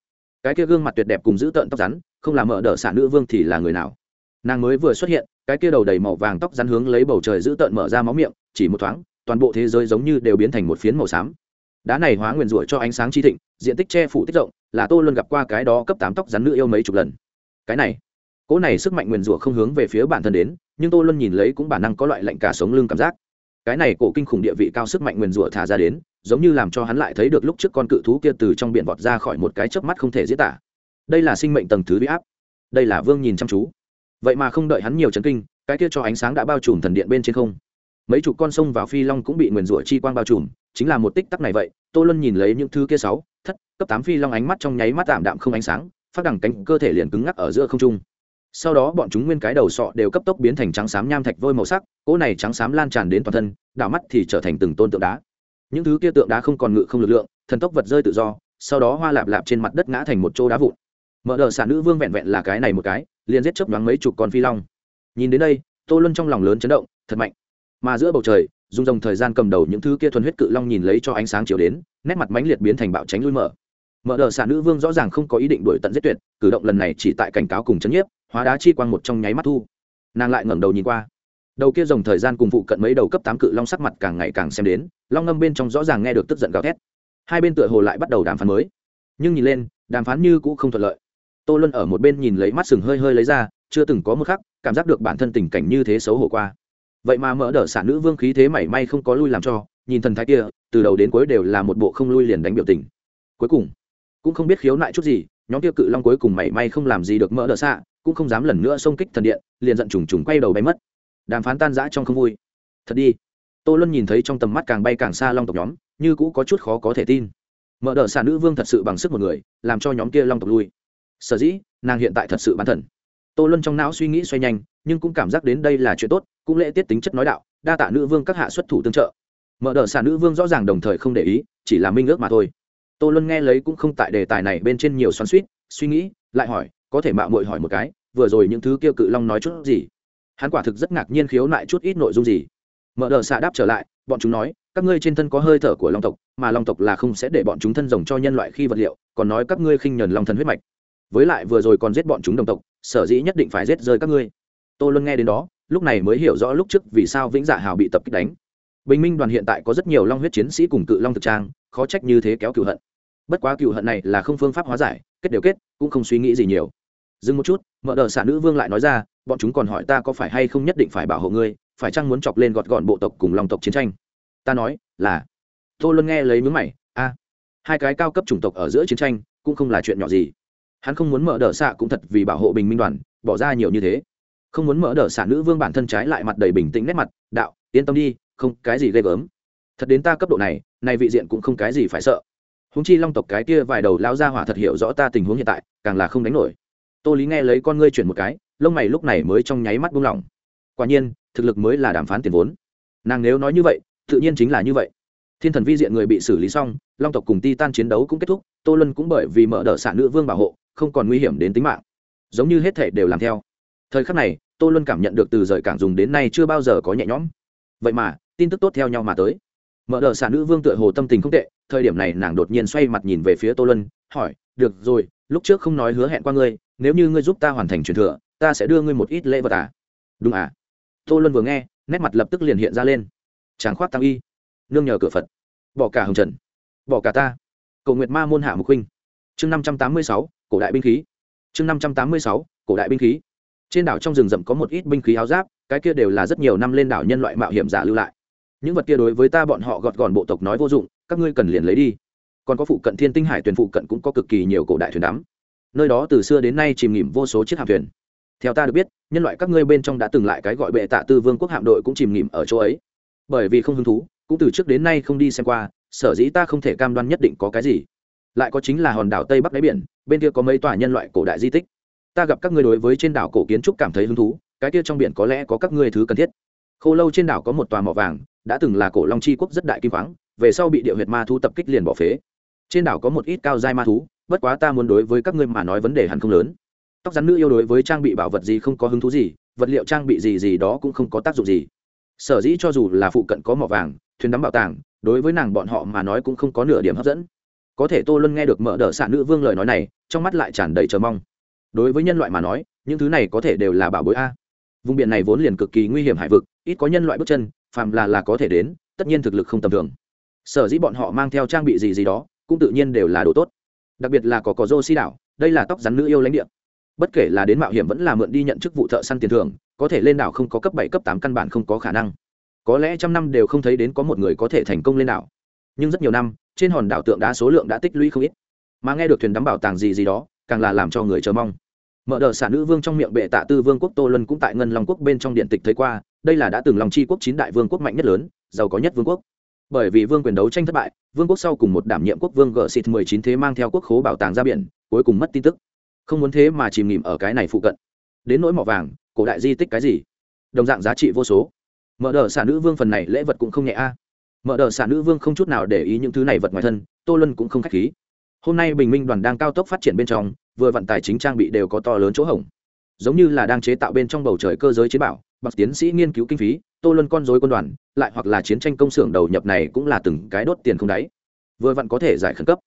Cái kia gương mặt tuyệt đẹp cùng giữ tợn tóc rắn, không là mở đỡ xả nữ vương thì là người nào? Nàng mới vừa xuất hiện, cái kia đầu đầy màu vàng tóc rắn hướng lấy bầu trời giữ tợn mở ra máu miệng, chỉ một thoáng, toàn bộ thế giới giống như đều biến thành một phiến màu xám. Đá này hóa nguyền rủa cho ánh sáng chi thịnh, diện tích che phủ tích rộng, là tôi luôn gặp qua cái đó cấp tám tóc rắn nữ yêu mấy chục lần. Cái này, cỗ này sức mạnh nguyền rủa không hướng về phía bản thân đến, nhưng tôi luôn nhìn lấy cũng bản năng có loại lạnh cả sống lưng cảm giác. Cái này cổ kinh khủng địa vị cao sức mạnh nguyền rủa thả ra đến giống như làm cho hắn lại thấy được lúc trước con cự thú kia từ trong biển vọt ra khỏi một cái chớp mắt không thể diễn tả. Đây là sinh mệnh tầng thứ bị áp. Đây là vương nhìn chăm chú. Vậy mà không đợi hắn nhiều chấn kinh, cái kia cho ánh sáng đã bao trùm thần điện bên trên không. Mấy chục con sông vào phi long cũng bị nguyền rủa chi quang bao trùm, chính là một tích tắc này vậy, tô luân nhìn lấy những thứ kia sáu, thất, cấp tám phi long ánh mắt trong nháy mắt tạm đạm không ánh sáng, phát đẳng cánh cơ thể liền cứng ngắc ở giữa không trung. Sau đó bọn chúng nguyên cái đầu sọ đều cấp tốc biến thành trắng xám nham thạch vôi màu sắc, cỗ này trắng xám lan tràn đến toàn thân, đảo mắt thì trở thành từng tôn tượng đá những thứ kia tượng đá không còn ngự không lực lượng, thần tốc vật rơi tự do, sau đó hoa lạp lạp trên mặt đất ngã thành một chỗ đá vụn. Mở đ xả nữ vương vẹn vẹn là cái này một cái, liền giết chớp đoán mấy chục con phi long. Nhìn đến đây, tô luân trong lòng lớn chấn động, thật mạnh. Mà giữa bầu trời, dùng dòng thời gian cầm đầu những thứ kia thuần huyết cự long nhìn lấy cho ánh sáng chiều đến, nét mặt mãnh liệt biến thành bạo tránh lui mở. Mở đờ xả nữ vương rõ ràng không có ý định đuổi tận giết tuyệt, cử động lần này chỉ tại cảnh cáo cùng chấn nhiếp, hóa đá chi quang một trong nháy mắt thu. Nàng lại ngẩng đầu nhìn qua đầu kia dòng thời gian cùng phụ cận mấy đầu cấp tám cự long sắc mặt càng ngày càng xem đến, long ngâm bên trong rõ ràng nghe được tức giận gào thét. Hai bên tựa hồ lại bắt đầu đàm phán mới. Nhưng nhìn lên, đàm phán như cũng không thuận lợi. Tô luân ở một bên nhìn lấy mắt sừng hơi hơi lấy ra, chưa từng có một khắc cảm giác được bản thân tình cảnh như thế xấu hổ qua. Vậy mà mỡ đỡ xả nữ vương khí thế mảy may không có lui làm cho, nhìn thần thái kia, từ đầu đến cuối đều là một bộ không lui liền đánh biểu tình. Cuối cùng, cũng không biết khiếu nại chút gì, nhóm kia cự long cuối cùng mảy may không làm gì được mỡ đỡ xạ, cũng không dám lần nữa xông kích thần điện, liền giận trùng trùng quay đầu bay mất đàm phán tan rã trong không vui. Thật đi. Tô luân nhìn thấy trong tầm mắt càng bay càng xa long tộc nhóm, như cũ có chút khó có thể tin. Mở đ ợ xạ nữ vương thật sự bằng sức một người, làm cho nhóm kia long tộc lui. Sở dĩ, nàng hiện tại thật sự bán thần. Tô luân trong não suy nghĩ xoay nhanh, nhưng cũng cảm giác đến đây là chuyện tốt, cũng lễ tiết tính chất nói đạo, đa tạ nữ vương các hạ xuất thủ tương trợ. Mở đ ợ xạ nữ vương rõ ràng đồng thời không để ý, chỉ là minh ước mà thôi. Tô luân nghe lấy cũng không tại đề tài này bên trên nhiều xoắn suýt suy nghĩ, lại hỏi, có thể mạo mội hỏi một cái, vừa rồi những thứ kia cự long nói chút gì? Hắn quả thực rất ngạc nhiên khiếu nại chút ít nội dung gì. Mở đờ xạ đáp trở lại, bọn chúng nói, các ngươi trên thân có hơi thở của long tộc, mà long tộc là không sẽ để bọn chúng thân rồng cho nhân loại khi vật liệu, còn nói các ngươi khinh nhờn long thần huyết mạch. Với lại vừa rồi còn giết bọn chúng đồng tộc, sở dĩ nhất định phải giết rơi các ngươi. Tô luôn nghe đến đó, lúc này mới hiểu rõ lúc trước vì sao vĩnh dạ hào bị tập kích đánh. Bình minh đoàn hiện tại có rất nhiều long huyết chiến sĩ cùng cự long thực trang, khó trách như thế kéo cựu hận. Bất quá cựu hận này là không phương pháp hóa giải, kết đều kết, cũng không suy nghĩ gì nhiều dừng một chút, mở đờ xả nữ vương lại nói ra, bọn chúng còn hỏi ta có phải hay không nhất định phải bảo hộ ngươi, phải chăng muốn chọc lên gọt gọn bộ tộc cùng lòng tộc chiến tranh? Ta nói, là. Tô luân nghe lấy mướn mày, a, hai cái cao cấp chủng tộc ở giữa chiến tranh cũng không là chuyện nhỏ gì. Hắn không muốn mở đờ xạ cũng thật vì bảo hộ bình minh đoàn, bỏ ra nhiều như thế. Không muốn mở đờ xạ nữ vương bản thân trái lại mặt đầy bình tĩnh nét mặt, đạo, yên tâm đi, không, cái gì ghê gớm. Thật đến ta cấp độ này này vị diện cũng không cái gì phải sợ. Húng chi long tộc cái kia vài đầu lao ra hỏa thật hiểu rõ ta tình huống hiện tại, càng là không đánh nổi tô lý nghe lấy con ngươi chuyển một cái, lông mày lúc này mới trong nháy mắt buông lỏng. Quả nhiên, thực lực mới là đàm phán tiền vốn. Nàng nếu nói như vậy, tự nhiên chính là như vậy. Thiên thần vi diện người bị xử lý xong, long tộc cùng ti tan chiến đấu cũng kết thúc, tô lân cũng bởi vì mở đ ợ xạ nữ vương bảo hộ, không còn nguy hiểm đến tính mạng. Giống như hết thể đều làm theo. Thời khắc này, tô lân cảm nhận được từ rời cảng dùng đến nay chưa bao giờ có nhẹ nhõm. Vậy mà, tin tức tốt theo nhau mà tới. Mở đ ợ xạ nữ vương tựa hồ tâm tình không tệ, thời điểm này nàng đột nhiên xoay mặt nhìn về phía tô lân hỏi, được rồi, lúc trước không nói hứa hẹn qua ngươi nếu như ngươi giúp ta hoàn thành truyền thừa, ta sẽ đưa ngươi một ít lễ vật à? Đúng à? Tô luân vừa nghe, nét mặt lập tức liền hiện ra lên. Tráng khoát tăng y. Nương nhờ cửa phật. Bỏ cả hồng trần. Bỏ cả ta. Cầu nguyệt ma môn hạ mục huynh. Chương năm trăm tám mươi sáu, cổ đại binh khí. Chương năm trăm tám mươi sáu, cổ đại binh khí. Trên đảo trong rừng rậm có một ít binh khí áo giáp, cái kia đều là rất nhiều năm lên đảo nhân loại mạo hiểm giả lưu lại. Những vật kia đối với ta bọn họ gọt gòn bộ tộc nói vô dụng, các ngươi cần liền lấy đi. Còn có phụ cận thiên tinh hải tuyển phụ cận cũng có cực kỳ nhiều cổ đại thuyền đắm nơi đó từ xưa đến nay chìm nghỉm vô số chiếc hạm thuyền. Theo ta được biết, nhân loại các ngươi bên trong đã từng lại cái gọi bệ tạ tư vương quốc hạm đội cũng chìm nghỉm ở chỗ ấy. Bởi vì không hứng thú, cũng từ trước đến nay không đi xem qua, sở dĩ ta không thể cam đoan nhất định có cái gì. Lại có chính là hòn đảo tây bắc đáy biển, bên kia có mấy tòa nhân loại cổ đại di tích. Ta gặp các ngươi đối với trên đảo cổ kiến trúc cảm thấy hứng thú, cái kia trong biển có lẽ có các ngươi thứ cần thiết. Khô lâu trên đảo có một tòa mỏ vàng, đã từng là cổ long chi quốc rất đại kim khoáng, về sau bị địa huyệt ma thu tập kích liền bỏ phế. Trên đảo có một ít cao dai ma thú bất quá ta muốn đối với các ngươi mà nói vấn đề hẳn không lớn. Tóc rắn nữ yêu đối với trang bị bảo vật gì không có hứng thú gì, vật liệu trang bị gì gì đó cũng không có tác dụng gì. Sở dĩ cho dù là phụ cận có mỏ vàng, thuyền đắm bảo tàng, đối với nàng bọn họ mà nói cũng không có nửa điểm hấp dẫn. Có thể tô luân nghe được mở đ ợ xạ nữ vương lời nói này, trong mắt lại tràn đầy chờ mong. Đối với nhân loại mà nói, những thứ này có thể đều là bảo bối a. Vùng biển này vốn liền cực kỳ nguy hiểm hải vực, ít có nhân loại bước chân, phàm là là có thể đến, tất nhiên thực lực không tầm thường. Sở dĩ bọn họ mang theo trang bị gì gì đó, cũng tự nhiên đều là đồ tốt đặc biệt là có có dô si đảo, đây là tóc rắn nữ yêu lãnh địa. Bất kể là đến mạo hiểm vẫn là mượn đi nhận chức vụ thợ săn tiền thưởng, có thể lên đảo không có cấp bảy, cấp tám căn bản không có khả năng. Có lẽ trăm năm đều không thấy đến có một người có thể thành công lên đảo. Nhưng rất nhiều năm, trên hòn đảo tượng đá số lượng đã tích lũy không ít. Mà nghe được thuyền đắm bảo tàng gì gì đó, càng là làm cho người chờ mong. Mở đờ xả nữ vương trong miệng bệ tạ tư vương quốc tô luân cũng tại ngân long quốc bên trong điện tịch thấy qua, đây là đã từng lòng chi quốc chín đại vương quốc mạnh nhất lớn, giàu có nhất vương quốc bởi vì vương quyền đấu tranh thất bại, vương quốc sau cùng một đảm nhiệm quốc vương gợ xịt mười chín thế mang theo quốc khố bảo tàng ra biển, cuối cùng mất tin tức. Không muốn thế mà chìm nghỉm ở cái này phụ cận. Đến nỗi mỏ vàng, cổ đại di tích cái gì? Đồng dạng giá trị vô số. Mở đờ xả nữ vương phần này lễ vật cũng không nhẹ a. Mở đờ xả nữ vương không chút nào để ý những thứ này vật ngoài thân, tô lân cũng không k h á c h khí. Hôm nay bình minh đoàn đang cao tốc phát triển bên trong, vừa vận tài chính trang bị đều có to lớn chỗ hỏng giống như là đang chế tạo bên trong bầu trời cơ giới chế bảo bằng tiến sĩ nghiên cứu kinh phí, tô luân con dối quân đoàn, lại hoặc là chiến tranh công xưởng đầu nhập này cũng là từng cái đốt tiền không đáy. Vừa vặn có thể giải khẩn cấp.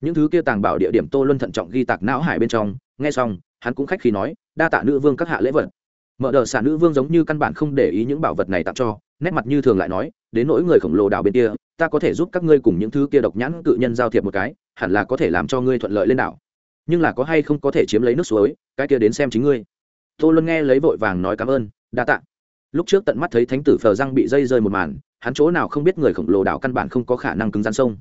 Những thứ kia tàng bảo địa điểm tô luân thận trọng ghi tạc não hải bên trong, nghe xong, hắn cũng khách khi nói, đa tạ nữ vương các hạ lễ vật. Mở đờ xả nữ vương giống như căn bản không để ý những bảo vật này tặng cho, nét mặt như thường lại nói, đến nỗi người khổng lồ đảo bên kia, ta có thể giúp các ngươi cùng những thứ kia độc nhãn cự nhân giao thiệp một cái, hẳn là có thể làm cho ngươi thuận lợi lên đảo. Nhưng là có hay không có thể chiếm lấy nước suối, cái kia đến xem chính ngươi. Tô luân nghe lấy vội vàng nói cảm ơn đa tạ. Lúc trước tận mắt thấy thánh tử phờ răng bị dây rơi một màn, hắn chỗ nào không biết người khổng lồ đảo căn bản không có khả năng cứng rắn sông.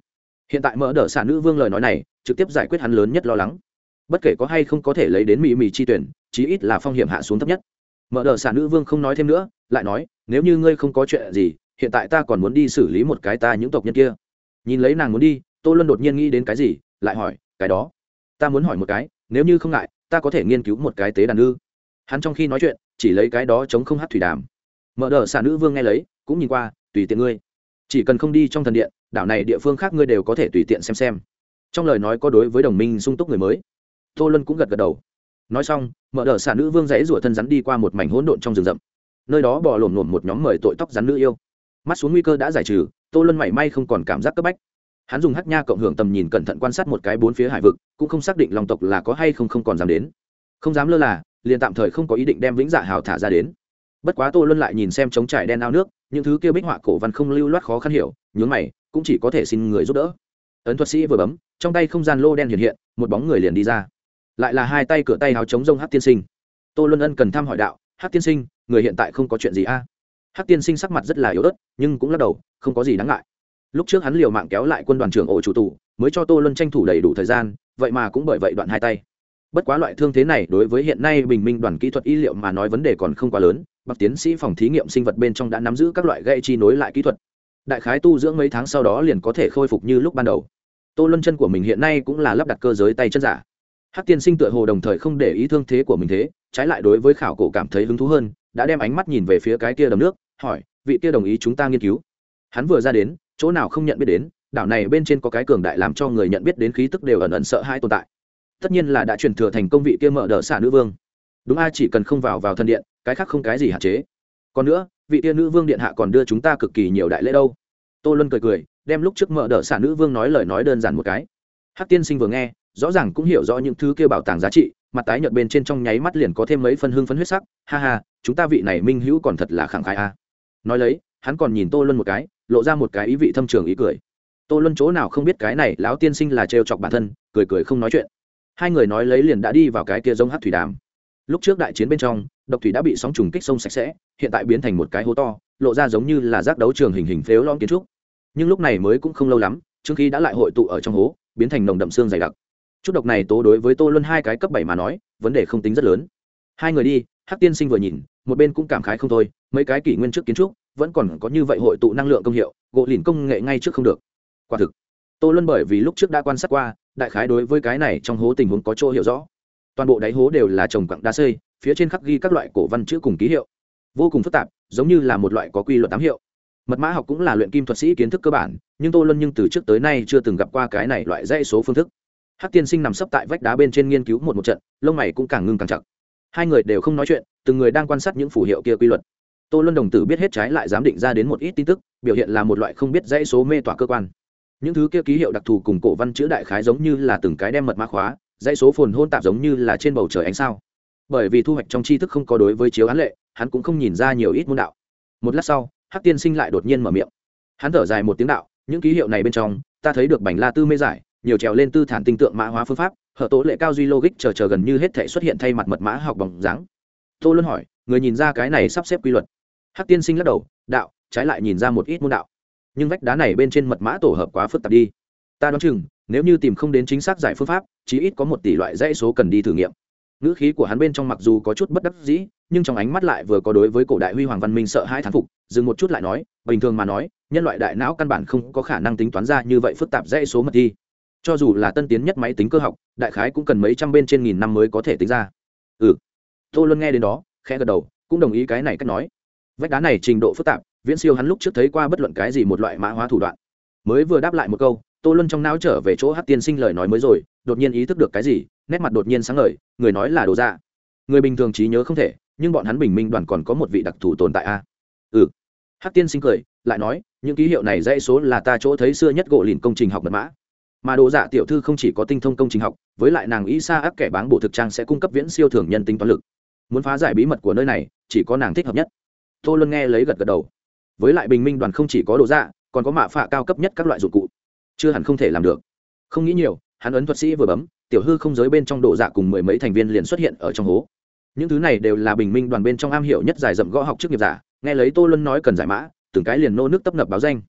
Hiện tại mỡ đỡ xả nữ vương lời nói này, trực tiếp giải quyết hắn lớn nhất lo lắng. Bất kể có hay không có thể lấy đến mỹ mì chi tuyển, chí ít là phong hiểm hạ xuống thấp nhất. Mở đờ xả nữ vương không nói thêm nữa, lại nói, nếu như ngươi không có chuyện gì, hiện tại ta còn muốn đi xử lý một cái ta những tộc nhân kia. Nhìn lấy nàng muốn đi, tô luân đột nhiên nghĩ đến cái gì, lại hỏi, cái đó, ta muốn hỏi một cái, nếu như không ngại, ta có thể nghiên cứu một cái tế đàn ư? Hắn trong khi nói chuyện, chỉ lấy cái đó chống không hát thủy đàm. Mở đờ xả nữ vương nghe lấy, cũng nhìn qua, tùy tiện ngươi. Chỉ cần không đi trong thần điện, đảo này địa phương khác ngươi đều có thể tùy tiện xem xem. Trong lời nói có đối với đồng minh sung túc người mới. Tô luân cũng gật gật đầu. Nói xong, mở đờ xả nữ vương dãy rủa thân rắn đi qua một mảnh hỗn độn trong rừng rậm. Nơi đó bỏ lổm lổm một nhóm mời tội tóc rắn nữ yêu. Mắt xuống nguy cơ đã giải trừ, tô luân mảy may không còn cảm giác cấp bách. Hắn dùng hắc nha cộng hưởng tầm nhìn cẩn thận quan sát một cái bốn phía hải vực, cũng không xác định lòng tộc là có hay không không còn dám đến. Không dám lơ là liền tạm thời không có ý định đem vĩnh dạ hào thả ra đến. Bất quá tô luân lại nhìn xem trống trải đen ao nước, những thứ kia bích họa cổ văn không lưu loát khó khăn hiểu, nhướng mày, cũng chỉ có thể xin người giúp đỡ. Ấn thuật sĩ vừa bấm, trong tay không gian lô đen hiện hiện, một bóng người liền đi ra. Lại là hai tay cửa tay áo chống rông hát tiên sinh. Tô luân ân cần thăm hỏi đạo hát tiên sinh, người hiện tại không có chuyện gì a? À? hát tiên sinh sắc mặt rất là yếu ớt, nhưng cũng lắc đầu, không có gì đáng ngại. Lúc trước hắn liều mạng kéo lại quân đoàn trưởng ổ chủ tù, mới cho tô luân tranh thủ đầy đủ thời gian, vậy mà cũng bởi vậy đoạn hai tay bất quá loại thương thế này đối với hiện nay bình minh đoàn kỹ thuật y liệu mà nói vấn đề còn không quá lớn bậc tiến sĩ phòng thí nghiệm sinh vật bên trong đã nắm giữ các loại gây chi nối lại kỹ thuật. Đại khái tu dưỡng mấy tháng sau đó liền có thể khôi phục như lúc ban đầu. Tô luân chân của mình hiện nay cũng là lắp đặt cơ giới tay chân giả. Hắc tiên sinh tựa hồ đồng thời không để ý thương thế của mình thế, trái lại đối với khảo cổ cảm thấy hứng thú hơn, đã đem ánh mắt nhìn về phía cái kia đầm nước, hỏi, vị kia đồng ý chúng ta nghiên cứu? Hắn vừa ra đến, chỗ nào không nhận biết đến, đảo này bên trên có cái cường đại làm cho người nhận biết đến khí tức đều ẩn ẩn sợ hai tồn tại tất nhiên là đã chuyển thừa thành công vị kia mở đỡ xả nữ vương. Đúng a, chỉ cần không vào vào thân điện, cái khác không cái gì hạn chế. Còn nữa, vị kia nữ vương điện hạ còn đưa chúng ta cực kỳ nhiều đại lễ đâu. Tô luân cười cười, đem lúc trước mở đỡ xả nữ vương nói lời nói đơn giản một cái. Hắc tiên sinh vừa nghe, rõ ràng cũng hiểu rõ những thứ kia bảo tàng giá trị, mặt tái nhợt bên trên trong nháy mắt liền có thêm mấy phân hương phấn huyết sắc. Ha ha, chúng ta vị này minh hữu còn thật là khẳng khái a. Nói lấy, hắn còn nhìn tô luân một cái, lộ ra một cái ý vị thâm trường ý cười. Tô luân chỗ nào không biết cái này, lão tiên sinh là trêu chọc bản thân, cười cười không nói chuyện hai người nói lấy liền đã đi vào cái kia giống hát thủy đàm. Lúc trước đại chiến bên trong, độc thủy đã bị sóng trùng kích sông sạch sẽ, hiện tại biến thành một cái hố to, lộ ra giống như là giác đấu trường hình hình phếu lon kiến trúc. Nhưng lúc này mới cũng không lâu lắm, trước khi đã lại hội tụ ở trong hố, biến thành nồng đậm xương dày đặc. Chút độc này tố đối với tô luân hai cái cấp bảy mà nói, vấn đề không tính rất lớn. Hai người đi, hắc tiên sinh vừa nhìn, một bên cũng cảm khái không thôi, mấy cái kỷ nguyên trước kiến trúc, vẫn còn có như vậy hội tụ năng lượng công hiệu, gỗ lìn công nghệ ngay trước không được. Quả thực tô luân bởi vì lúc trước đã quan sát qua, đại khái đối với cái này trong hố tình huống có chỗ hiểu rõ. Toàn bộ đáy hố đều là trồng quặng đá xây phía trên khắc ghi các loại cổ văn chữ cùng ký hiệu. Vô cùng phức tạp, giống như là một loại có quy luật tám hiệu. Mật mã học cũng là luyện kim thuật sĩ kiến thức cơ bản, nhưng tô luân nhưng từ trước tới nay chưa từng gặp qua cái này loại dãy số phương thức. Hát tiên sinh nằm sấp tại vách đá bên trên nghiên cứu một một trận, lông mày cũng càng ngưng càng chặt. Hai người đều không nói chuyện, từng người đang quan sát những phủ hiệu kia quy luật. Tô luân đồng tử biết hết trái lại dám định ra đến một ít tin tức, biểu hiện là một loại không biết dãy số mê tỏa cơ quan những thứ kia ký hiệu đặc thù cùng cổ văn chữ đại khái giống như là từng cái đem mật mã khóa, dãy số phồn hôn tạp giống như là trên bầu trời ánh sao. Bởi vì thu hoạch trong tri thức không có đối với chiếu án lệ, hắn cũng không nhìn ra nhiều ít môn đạo. Một lát sau, hắc tiên sinh lại đột nhiên mở miệng. Hắn thở dài một tiếng đạo, những ký hiệu này bên trong, ta thấy được bành la tư mê giải, nhiều trèo lên tư thản tinh tượng mã hóa phương pháp, hở tố lệ cao duy logic chờ chờ gần như hết thể xuất hiện thay mặt mật mã học bằng dáng. Tô luân hỏi, người nhìn ra cái này sắp xếp quy luật? Hắc tiên sinh lắc đầu, đạo, trái lại nhìn ra một ít môn đạo nhưng vách đá này bên trên mật mã tổ hợp quá phức tạp đi. Ta đoán chừng, nếu như tìm không đến chính xác giải phương pháp, chí ít có một tỷ loại dãy số cần đi thử nghiệm. Ngữ khí của hắn bên trong mặc dù có chút bất đắc dĩ, nhưng trong ánh mắt lại vừa có đối với cổ đại huy hoàng văn minh sợ hai thán phục, dừng một chút lại nói, bình thường mà nói, nhân loại đại não căn bản không có khả năng tính toán ra như vậy phức tạp dãy số mật thi. Cho dù là tân tiến nhất máy tính cơ học, đại khái cũng cần mấy trăm bên trên nghìn năm mới có thể tính ra. Ừ. Tôi luôn nghe đến đó, khẽ gật đầu, cũng đồng ý cái này cách nói. Vách đá này trình độ phức tạp viễn siêu hắn lúc trước thấy qua bất luận cái gì một loại mã hóa thủ đoạn. Mới vừa đáp lại một câu, tô luân trong não trở về chỗ hát tiên sinh lời nói mới rồi, đột nhiên ý thức được cái gì, nét mặt đột nhiên sáng ngời, người nói là đồ ra người bình thường trí nhớ không thể, nhưng bọn hắn bình minh đoàn còn có một vị đặc thù tồn tại a. À? ừ. Hắc tiên sinh cười, lại nói, những ký hiệu này dãy số là ta chỗ thấy xưa nhất gỗ lìn công trình học mật mã. Mà đồ dạ tiểu thư không chỉ có tinh thông công trình học, với lại nàng ý xa áp kẻ bán bộ thực trang sẽ cung cấp viễn siêu thường nhân tính toán lực. Muốn phá giải bí mật của nơi này, chỉ có nàng thích hợp nhất. Tô luân nghe lấy gật gật đầu với lại bình minh đoàn không chỉ có đồ dạ còn có mạ phạ cao cấp nhất các loại dụng cụ. Chưa hẳn không thể làm được. Không nghĩ nhiều, hắn ấn thuật sĩ vừa bấm, tiểu hư không giới bên trong đồ dạ cùng mười mấy thành viên liền xuất hiện ở trong hố. Những thứ này đều là bình minh đoàn bên trong am hiểu nhất giải dậm gõ học chức nghiệp giả, nghe lấy tô luân nói cần giải mã, từng cái liền nô nước tấp nập báo danh.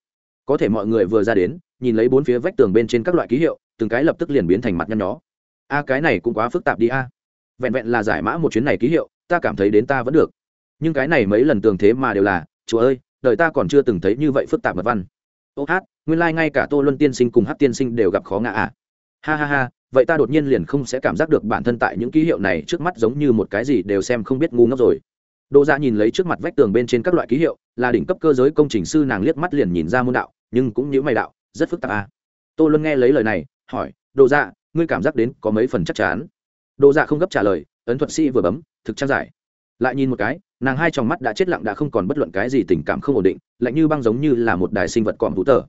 Có thể mọi người vừa ra đến, nhìn lấy bốn phía vách tường bên trên các loại ký hiệu, từng cái lập tức liền biến thành mặt nhăn nhó. A, cái này cũng quá phức tạp đi a. Vẹn vẹn là giải mã một chuyến này ký hiệu, ta cảm thấy đến ta vẫn được. Nhưng cái này mấy lần tường thế mà đều là, chúa ơi đời ta còn chưa từng thấy như vậy phức tạp mật văn ô hát nguyên lai、like、ngay cả tô luân tiên sinh cùng hát tiên sinh đều gặp khó ngã à ha ha ha vậy ta đột nhiên liền không sẽ cảm giác được bản thân tại những ký hiệu này trước mắt giống như một cái gì đều xem không biết ngu ngốc rồi Đỗ Dạ nhìn lấy trước mặt vách tường bên trên các loại ký hiệu, là đỉnh cấp cơ giới công trình sư nàng liếc mắt liền nhìn ra môn đạo, nhưng cũng như mày đạo, rất phức tạp à. Tô Luân nghe lấy lời này, hỏi, "Đỗ Dạ, ngươi cảm giác đến có mấy phần chắc chắn?" Đỗ Dạ không gấp trả lời, ấn thuật sĩ vừa bấm, thực trang giải. Lại nhìn một cái, nàng hai tròng mắt đã chết lặng đã không còn bất luận cái gì tình cảm không ổn định, lạnh như băng giống như là một đài sinh vật còm vũ tờ.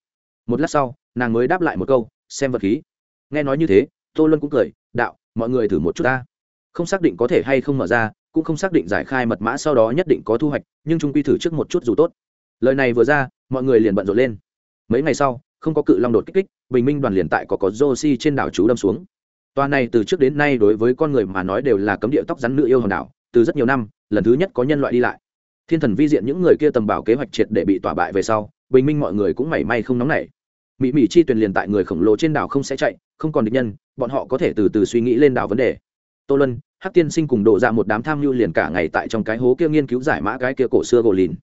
Một lát sau, nàng mới đáp lại một câu, "Xem vật khí." Nghe nói như thế, Tô Luân cũng cười, "Đạo, mọi người thử một chút ta." Không xác định có thể hay không mở ra, cũng không xác định giải khai mật mã sau đó nhất định có thu hoạch nhưng trung quy thử trước một chút dù tốt lời này vừa ra mọi người liền bận rộn lên mấy ngày sau không có cự long đột kích kích bình minh đoàn liền tại có có josi trên đảo chú đâm xuống toa này từ trước đến nay đối với con người mà nói đều là cấm địa tóc rắn nữ yêu hòn đảo từ rất nhiều năm, lần thứ nhất có nhân loại đi lại. Thiên thần vi diện những người kia tầm bảo kế hoạch triệt để bị tỏa bại về sau, bình minh mọi người cũng mảy may không nóng nảy. Mỹ mỹ chi tuyền liền tại người khổng lồ trên đảo không sẽ chạy, không còn địch nhân, bọn họ có thể từ từ suy nghĩ lên đảo vấn đề. Tô lân hắc tiên sinh cùng đổ ra dạ một đám tham mưu liền cả ngày tại trong cái hố kia nghiên cứu giải mã cái kia cổ xưa gỗ lìn.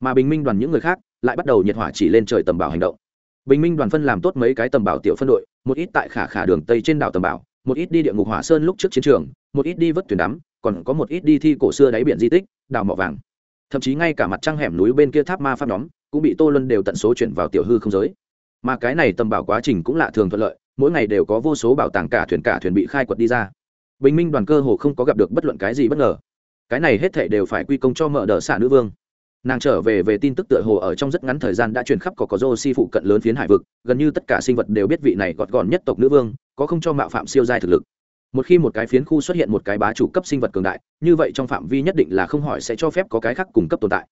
Mà bình minh đoàn những người khác lại bắt đầu nhiệt hỏa chỉ lên trời tầm bảo hành động. Bình minh đoàn phân làm tốt mấy cái tầm bảo tiểu phân đội, một ít tại khả khả đường tây trên đảo tầm bảo, một ít đi địa ngục hỏa sơn lúc trước chiến trường, một ít đi vớt thuyền đắm còn có một ít đi thi cổ xưa đáy biển di tích, đào mỏ vàng. Thậm chí ngay cả mặt trăng hẻm núi bên kia tháp ma pháp nhóm, cũng bị tô luân đều tận số chuyển vào tiểu hư không giới. Mà cái này tầm bảo quá trình cũng lạ thường thuận lợi, mỗi ngày đều có vô số bảo tàng cả thuyền cả thuyền bị khai quật đi ra. Bình minh đoàn cơ hồ không có gặp được bất luận cái gì bất ngờ. Cái này hết thể đều phải quy công cho mở đờ xả nữ vương. Nàng trở về về tin tức tựa hồ ở trong rất ngắn thời gian đã truyền khắp có có dô si phụ cận lớn phiến hải vực, gần như tất cả sinh vật đều biết vị này gọt gọn nhất tộc nữ vương, có không cho mạo phạm siêu giai thực lực một khi một cái phiến khu xuất hiện một cái bá chủ cấp sinh vật cường đại, như vậy trong phạm vi nhất định là không hỏi sẽ cho phép có cái khác cung cấp tồn tại.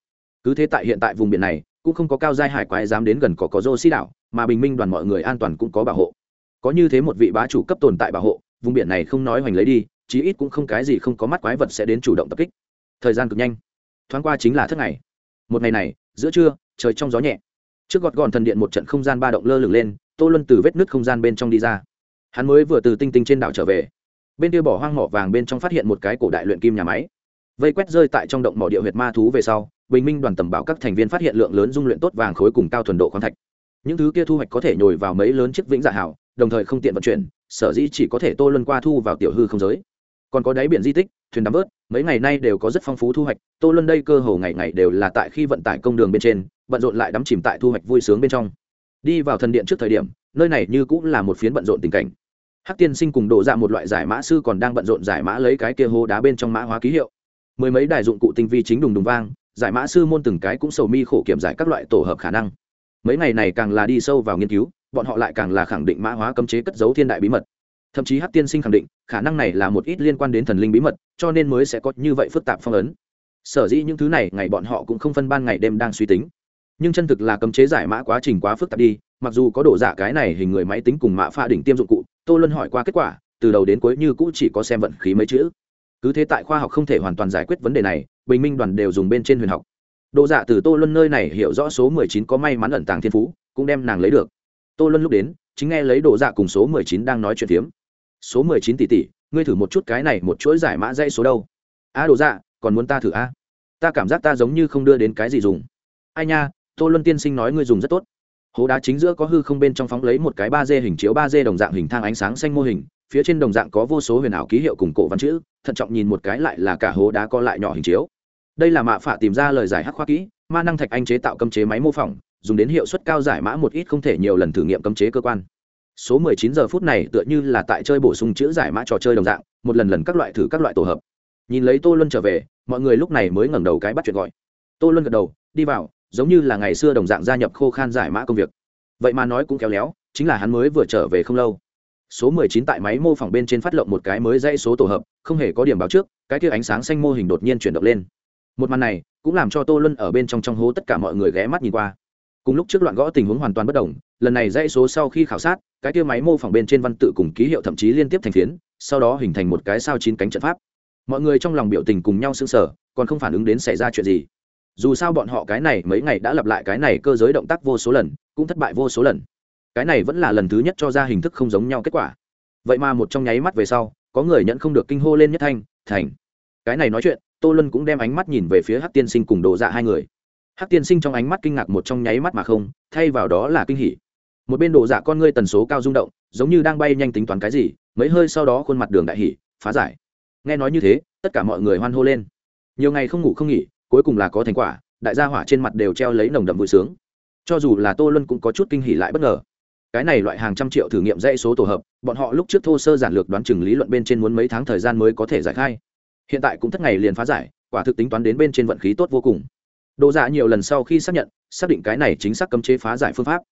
Cứ thế tại hiện tại vùng biển này, cũng không có cao giai hải quái dám đến gần có có dô xi đảo, mà bình minh đoàn mọi người an toàn cũng có bảo hộ. Có như thế một vị bá chủ cấp tồn tại bảo hộ, vùng biển này không nói hoành lấy đi, chí ít cũng không cái gì không có mắt quái vật sẽ đến chủ động tập kích. Thời gian cực nhanh. Thoáng qua chính là thất ngày. Một ngày này, giữa trưa, trời trong gió nhẹ. Trước gọt gọn thần điện một trận không gian ba động lơ lửng lên, tô luân từ vết nứt không gian bên trong đi ra. Hắn mới vừa từ tinh tinh trên đảo trở về bên kia bỏ hoang mỏ vàng bên trong phát hiện một cái cổ đại luyện kim nhà máy. Vây quét rơi tại trong động mỏ địa huyệt ma thú về sau, bình minh đoàn tầm bảo các thành viên phát hiện lượng lớn dung luyện tốt vàng khối cùng cao thuần độ khoáng thạch. Những thứ kia thu hoạch có thể nhồi vào mấy lớn chiếc vĩnh dạ hảo đồng thời không tiện vận chuyển, sở dĩ chỉ có thể tô luân qua thu vào tiểu hư không giới. Còn có đáy biển di tích, thuyền đắm vớt, mấy ngày nay đều có rất phong phú thu hoạch, tô luân đây cơ hồ ngày ngày đều là tại khi vận tải công đường bên trên, bận rộn lại đắm chìm tại thu hoạch vui sướng bên trong. Đi vào thần điện trước thời điểm, nơi này như cũng là một phiến bận rộn tình cảnh hắc tiên sinh cùng đổ ra dạ một loại giải mã sư còn đang bận rộn giải mã lấy cái kia hô đá bên trong mã hóa ký hiệu. Mười mấy đài dụng cụ tinh vi chính đùng đùng vang, giải mã sư môn từng cái cũng sầu mi khổ kiểm giải các loại tổ hợp khả năng. Mấy ngày này càng là đi sâu vào nghiên cứu, bọn họ lại càng là khẳng định mã hóa cấm chế cất giấu thiên đại bí mật. Thậm chí hát tiên sinh khẳng định, khả năng này là một ít liên quan đến thần linh bí mật, cho nên mới sẽ có như vậy phức tạp phong ấn. Sở dĩ những thứ này, ngày bọn họ cũng không phân ban ngày đêm đang suy tính. Nhưng chân thực là cấm chế giải mã quá trình quá phức tạp đi, mặc dù có độ giả dạ cái này hình người máy tính cùng mã pha đỉnh tiêm dụng cụ tô luân hỏi qua kết quả từ đầu đến cuối như cũ chỉ có xem vận khí mấy chữ. Cứ thế tại khoa học không thể hoàn toàn giải quyết vấn đề này bình minh đoàn đều dùng bên trên huyền học. Độ dạ từ tô luân nơi này hiểu rõ số mười chín có may mắn ẩn tàng thiên phú cũng đem nàng lấy được. Tô luân lúc đến chính nghe lấy độ dạ cùng số mười chín đang nói chuyện phiếm. Số mười chín tỷ tỷ ngươi thử một chút cái này một chuỗi giải mã dây số đâu. A à, đồ dạ còn muốn ta thử a? Ta cảm giác ta giống như không đưa đến cái gì dùng. Ai nha tô luân tiên sinh nói ngươi dùng rất tốt hố đá chính giữa có hư không bên trong phóng lấy một cái ba d hình chiếu ba d đồng dạng hình thang ánh sáng xanh mô hình, phía trên đồng dạng có vô số huyền ảo ký hiệu cùng cổ văn chữ, thận trọng nhìn một cái lại là cả hố đá co lại nhỏ hình chiếu. Đây là mạ phạ tìm ra lời giải hắc khoa kỹ, ma năng thạch anh chế tạo cấm chế máy mô phỏng, dùng đến hiệu suất cao giải mã một ít không thể nhiều lần thử nghiệm cấm chế cơ quan. Số 19 giờ phút này tựa như là tại chơi bổ sung chữ giải mã trò chơi đồng dạng, một lần lần các loại thử các loại tổ hợp. Nhìn lấy tô luân trở về, mọi người lúc này mới ngẩng đầu cái bắt chuyện gọi. Tô luân gật đầu, đi vào giống như là ngày xưa đồng dạng gia nhập khô khan giải mã công việc. Vậy mà nói cũng khéo léo, chính là hắn mới vừa trở về không lâu. Số 19 tại máy mô phỏng bên trên phát lộng một cái mới dãy số tổ hợp, không hề có điểm báo trước, cái kia ánh sáng xanh mô hình đột nhiên chuyển động lên. Một màn này, cũng làm cho tô luân ở bên trong trong hố tất cả mọi người ghé mắt nhìn qua. Cùng lúc trước loạn gõ tình huống hoàn toàn bất đồng, lần này dãy số sau khi khảo sát, cái kia máy mô phỏng bên trên văn tự cùng ký hiệu thậm chí liên tiếp thành phiến, sau đó hình thành một cái sao chín cánh trận pháp. Mọi người trong lòng biểu tình cùng nhau sững sờ, còn không phản ứng đến xảy ra chuyện gì dù sao bọn họ cái này mấy ngày đã lặp lại cái này cơ giới động tác vô số lần, cũng thất bại vô số lần. Cái này vẫn là lần thứ nhất cho ra hình thức không giống nhau kết quả. Vậy mà một trong nháy mắt về sau, có người nhận không được kinh hô lên nhất thanh, thành. Cái này nói chuyện, tô luân cũng đem ánh mắt nhìn về phía hát tiên sinh cùng đồ dạ hai người. Hát tiên sinh trong ánh mắt kinh ngạc một trong nháy mắt mà không, thay vào đó là kinh hỉ. Một bên đồ dạ con ngươi tần số cao rung động, giống như đang bay nhanh tính toán cái gì, mấy hơi sau đó khuôn mặt đường đại hỉ, phá giải. Nghe nói như thế, tất cả mọi người hoan hô lên. Nhiều ngày không ngủ không nghỉ cuối cùng là có thành quả, đại gia hỏa trên mặt đều treo lấy nồng đậm vui sướng. Cho dù là tô luân cũng có chút kinh hỉ lại bất ngờ. Cái này loại hàng trăm triệu thử nghiệm dãy số tổ hợp, bọn họ lúc trước thô sơ giản lược đoán chừng lý luận bên trên muốn mấy tháng thời gian mới có thể giải khai. Hiện tại cũng thất ngày liền phá giải, quả thực tính toán đến bên trên vận khí tốt vô cùng. Đồ giả dạ nhiều lần sau khi xác nhận, xác định cái này chính xác cấm chế phá giải phương pháp.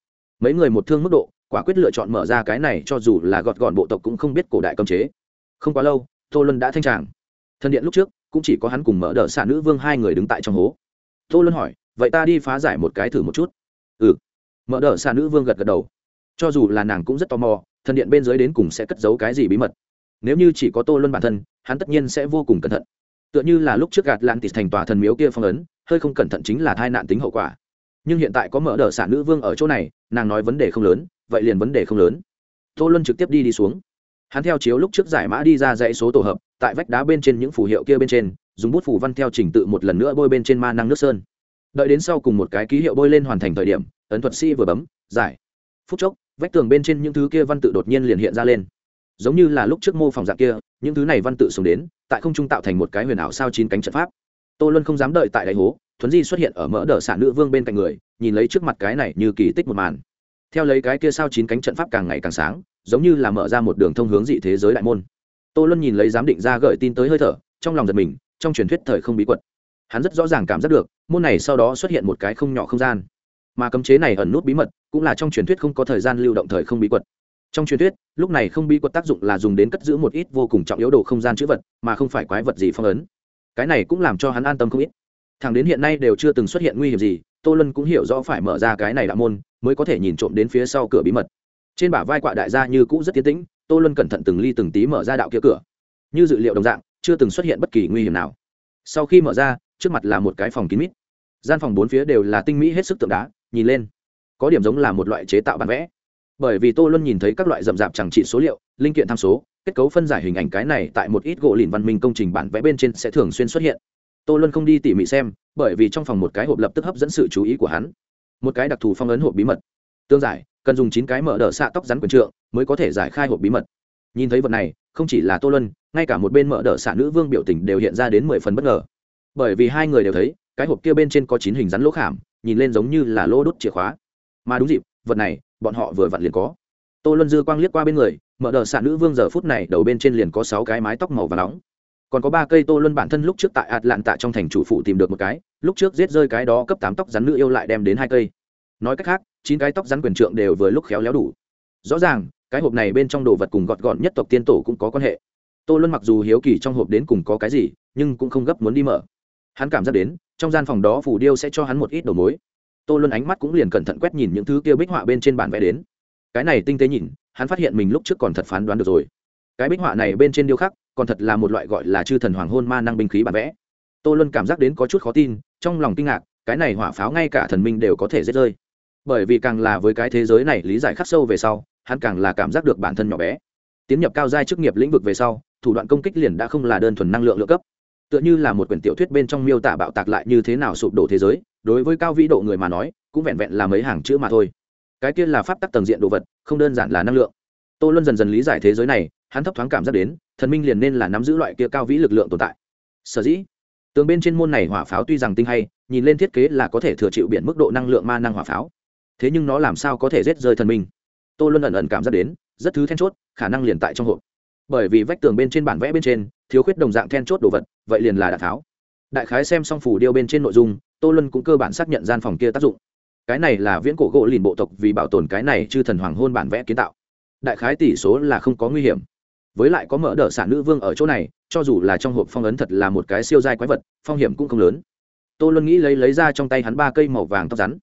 Mấy người một thương mức độ, quả quyết lựa chọn mở ra cái này cho dù là gọt gọn bộ tộc cũng không biết cổ đại cấm chế. Không quá lâu, tô luân đã thanh tràng. Thân điện lúc trước cũng chỉ có hắn cùng mở đỡ xạ nữ vương hai người đứng tại trong hố. Tô luân hỏi, vậy ta đi phá giải một cái thử một chút. Ừ. Mở đỡ xạ nữ vương gật gật đầu. Cho dù là nàng cũng rất tò mò, thần điện bên dưới đến cùng sẽ cất giấu cái gì bí mật. Nếu như chỉ có tô luân bản thân, hắn tất nhiên sẽ vô cùng cẩn thận. Tựa như là lúc trước gạt lan tịt thành tòa thần miếu kia phong ấn, hơi không cẩn thận chính là tai nạn tính hậu quả. Nhưng hiện tại có mở đỡ xả nữ vương ở chỗ này, nàng nói vấn đề không lớn, vậy liền vấn đề không lớn. Tô luân trực tiếp đi đi xuống hắn theo chiếu lúc trước giải mã đi ra dãy số tổ hợp, tại vách đá bên trên những phù hiệu kia bên trên, dùng bút phù văn theo trình tự một lần nữa bôi bên trên ma năng nước sơn. Đợi đến sau cùng một cái ký hiệu bôi lên hoàn thành thời điểm, ấn thuật sĩ vừa bấm, giải. Phút chốc, vách tường bên trên những thứ kia văn tự đột nhiên liền hiện ra lên. Giống như là lúc trước mô phỏng dạng kia, những thứ này văn tự sống đến, tại không trung tạo thành một cái huyền ảo sao chín cánh trận pháp. Tô luân không dám đợi tại đại hố, thuấn di xuất hiện ở mỡ đờ xả nữ vương bên cạnh người, nhìn lấy trước mặt cái này như kỳ tích một màn. Theo lấy cái kia sao chín cánh trận pháp càng ngày càng sáng giống như là mở ra một đường thông hướng dị thế giới đại môn. Tô luân nhìn lấy giám định ra gợi tin tới hơi thở, trong lòng giật mình, trong truyền thuyết thời không bí quật. Hắn rất rõ ràng cảm giác được, môn này sau đó xuất hiện một cái không nhỏ không gian. Mà cấm chế này ẩn nút bí mật, cũng là trong truyền thuyết không có thời gian lưu động thời không bí quật. Trong truyền thuyết, lúc này không bí quật tác dụng là dùng đến cất giữ một ít vô cùng trọng yếu đồ không gian chữ vật, mà không phải quái vật gì phong ấn. Cái này cũng làm cho hắn an tâm không ít. Thằng đến hiện nay đều chưa từng xuất hiện nguy hiểm gì, tô lân cũng hiểu rõ phải mở ra cái này đạo môn, mới có thể nhìn trộm đến phía sau cửa bí mật trên bả vai quạ đại gia như cũ rất tiến tĩnh, tô luân cẩn thận từng ly từng tí mở ra đạo kia cửa. Như dự liệu đồng dạng, chưa từng xuất hiện bất kỳ nguy hiểm nào. Sau khi mở ra, trước mặt là một cái phòng kín mít. Gian phòng bốn phía đều là tinh mỹ hết sức tượng đá, nhìn lên, có điểm giống là một loại chế tạo bản vẽ. Bởi vì tô luân nhìn thấy các loại rậm rạp chẳng trị số liệu, linh kiện tham số, kết cấu phân giải hình ảnh cái này tại một ít gỗ lìn văn minh công trình bản vẽ bên trên sẽ thường xuyên xuất hiện. Tô luân không đi tỉ mỉ xem, bởi vì trong phòng một cái hộp lập tức hấp dẫn sự chú ý của hắn. Một cái đặc thù phong ấn hộp bí mật. Tương giải cần dùng chín cái mở đỡ xạ tóc rắn quần trượng mới có thể giải khai hộp bí mật. Nhìn thấy vật này, không chỉ là tô luân, ngay cả một bên mở đỡ xạ nữ vương biểu tình đều hiện ra đến mười phần bất ngờ. Bởi vì hai người đều thấy, cái hộp kia bên trên có chín hình rắn lỗ khảm, nhìn lên giống như là lỗ đốt chìa khóa. Mà đúng dịp, vật này, bọn họ vừa vặn liền có. Tô luân dư quang liếc qua bên người, mở đờ xạ nữ vương giờ phút này đầu bên trên liền có sáu cái mái tóc màu và nóng. Còn có ba cây tô luân bản thân lúc trước tại ạt lạn tạ trong thành chủ phụ tìm được một cái, lúc trước giết rơi cái đó cấp tám tóc rắn nữ yêu lại đem đến hai cây. Nói cách khác chín cái tóc rắn quyền trượng đều vừa lúc khéo léo đủ. Rõ ràng, cái hộp này bên trong đồ vật cùng gọt gọn nhất tộc tiên tổ cũng có quan hệ. Tô luân mặc dù hiếu kỳ trong hộp đến cùng có cái gì, nhưng cũng không gấp muốn đi mở. Hắn cảm giác đến, trong gian phòng đó phủ điêu sẽ cho hắn một ít đầu mối. Tô luân ánh mắt cũng liền cẩn thận quét nhìn những thứ kia bích họa bên trên bản vẽ đến. Cái này tinh tế nhìn, hắn phát hiện mình lúc trước còn thật phán đoán được rồi. Cái bích họa này bên trên điêu khắc, còn thật là một loại gọi là chư thần hoàng hôn ma năng binh khí bản vẽ. Tô luân cảm giác đến có chút khó tin, trong lòng kinh ngạc, cái này hỏa pháo ngay cả thần minh đều có thể giết rơi bởi vì càng là với cái thế giới này lý giải khắc sâu về sau, hắn càng là cảm giác được bản thân nhỏ bé. Tiến nhập cao giai chức nghiệp lĩnh vực về sau, thủ đoạn công kích liền đã không là đơn thuần năng lượng lượng cấp. Tựa như là một quyển tiểu thuyết bên trong miêu tả bạo tạc lại như thế nào sụp đổ thế giới, đối với cao vĩ độ người mà nói, cũng vẹn vẹn là mấy hàng chữ mà thôi. Cái kia là pháp tắc tầng diện đồ vật, không đơn giản là năng lượng. Tô luân dần dần lý giải thế giới này, hắn thấp thoáng cảm giác đến, thần minh liền nên là nắm giữ loại kia cao vĩ lực lượng tồn tại. Sở dĩ, tường bên trên môn này hỏa pháo tuy rằng tinh hay, nhìn lên thiết kế là có thể thừa chịu biển mức độ năng lượng ma năng hỏa pháo thế nhưng nó làm sao có thể rết rơi thần minh? Tô luân ẩn ẩn cảm giác đến, rất thứ then chốt, khả năng liền tại trong hộp. Bởi vì vách tường bên trên bản vẽ bên trên, thiếu khuyết đồng dạng then chốt đồ vật, vậy liền là đạn tháo. đại khái xem xong phủ điêu bên trên nội dung, tô luân cũng cơ bản xác nhận gian phòng kia tác dụng. Cái này là viễn cổ gỗ lìn bộ tộc vì bảo tồn cái này chư thần hoàng hôn bản vẽ kiến tạo. Đại khái tỷ số là không có nguy hiểm. Với lại có mỡ đỡ xả nữ vương ở chỗ này, cho dù là trong hộp phong ấn thật là một cái siêu dai quái vật, phong hiểm cũng không lớn. Tô luân nghĩ lấy lấy ra trong tay hắn ba cây màu vàng tóc rắn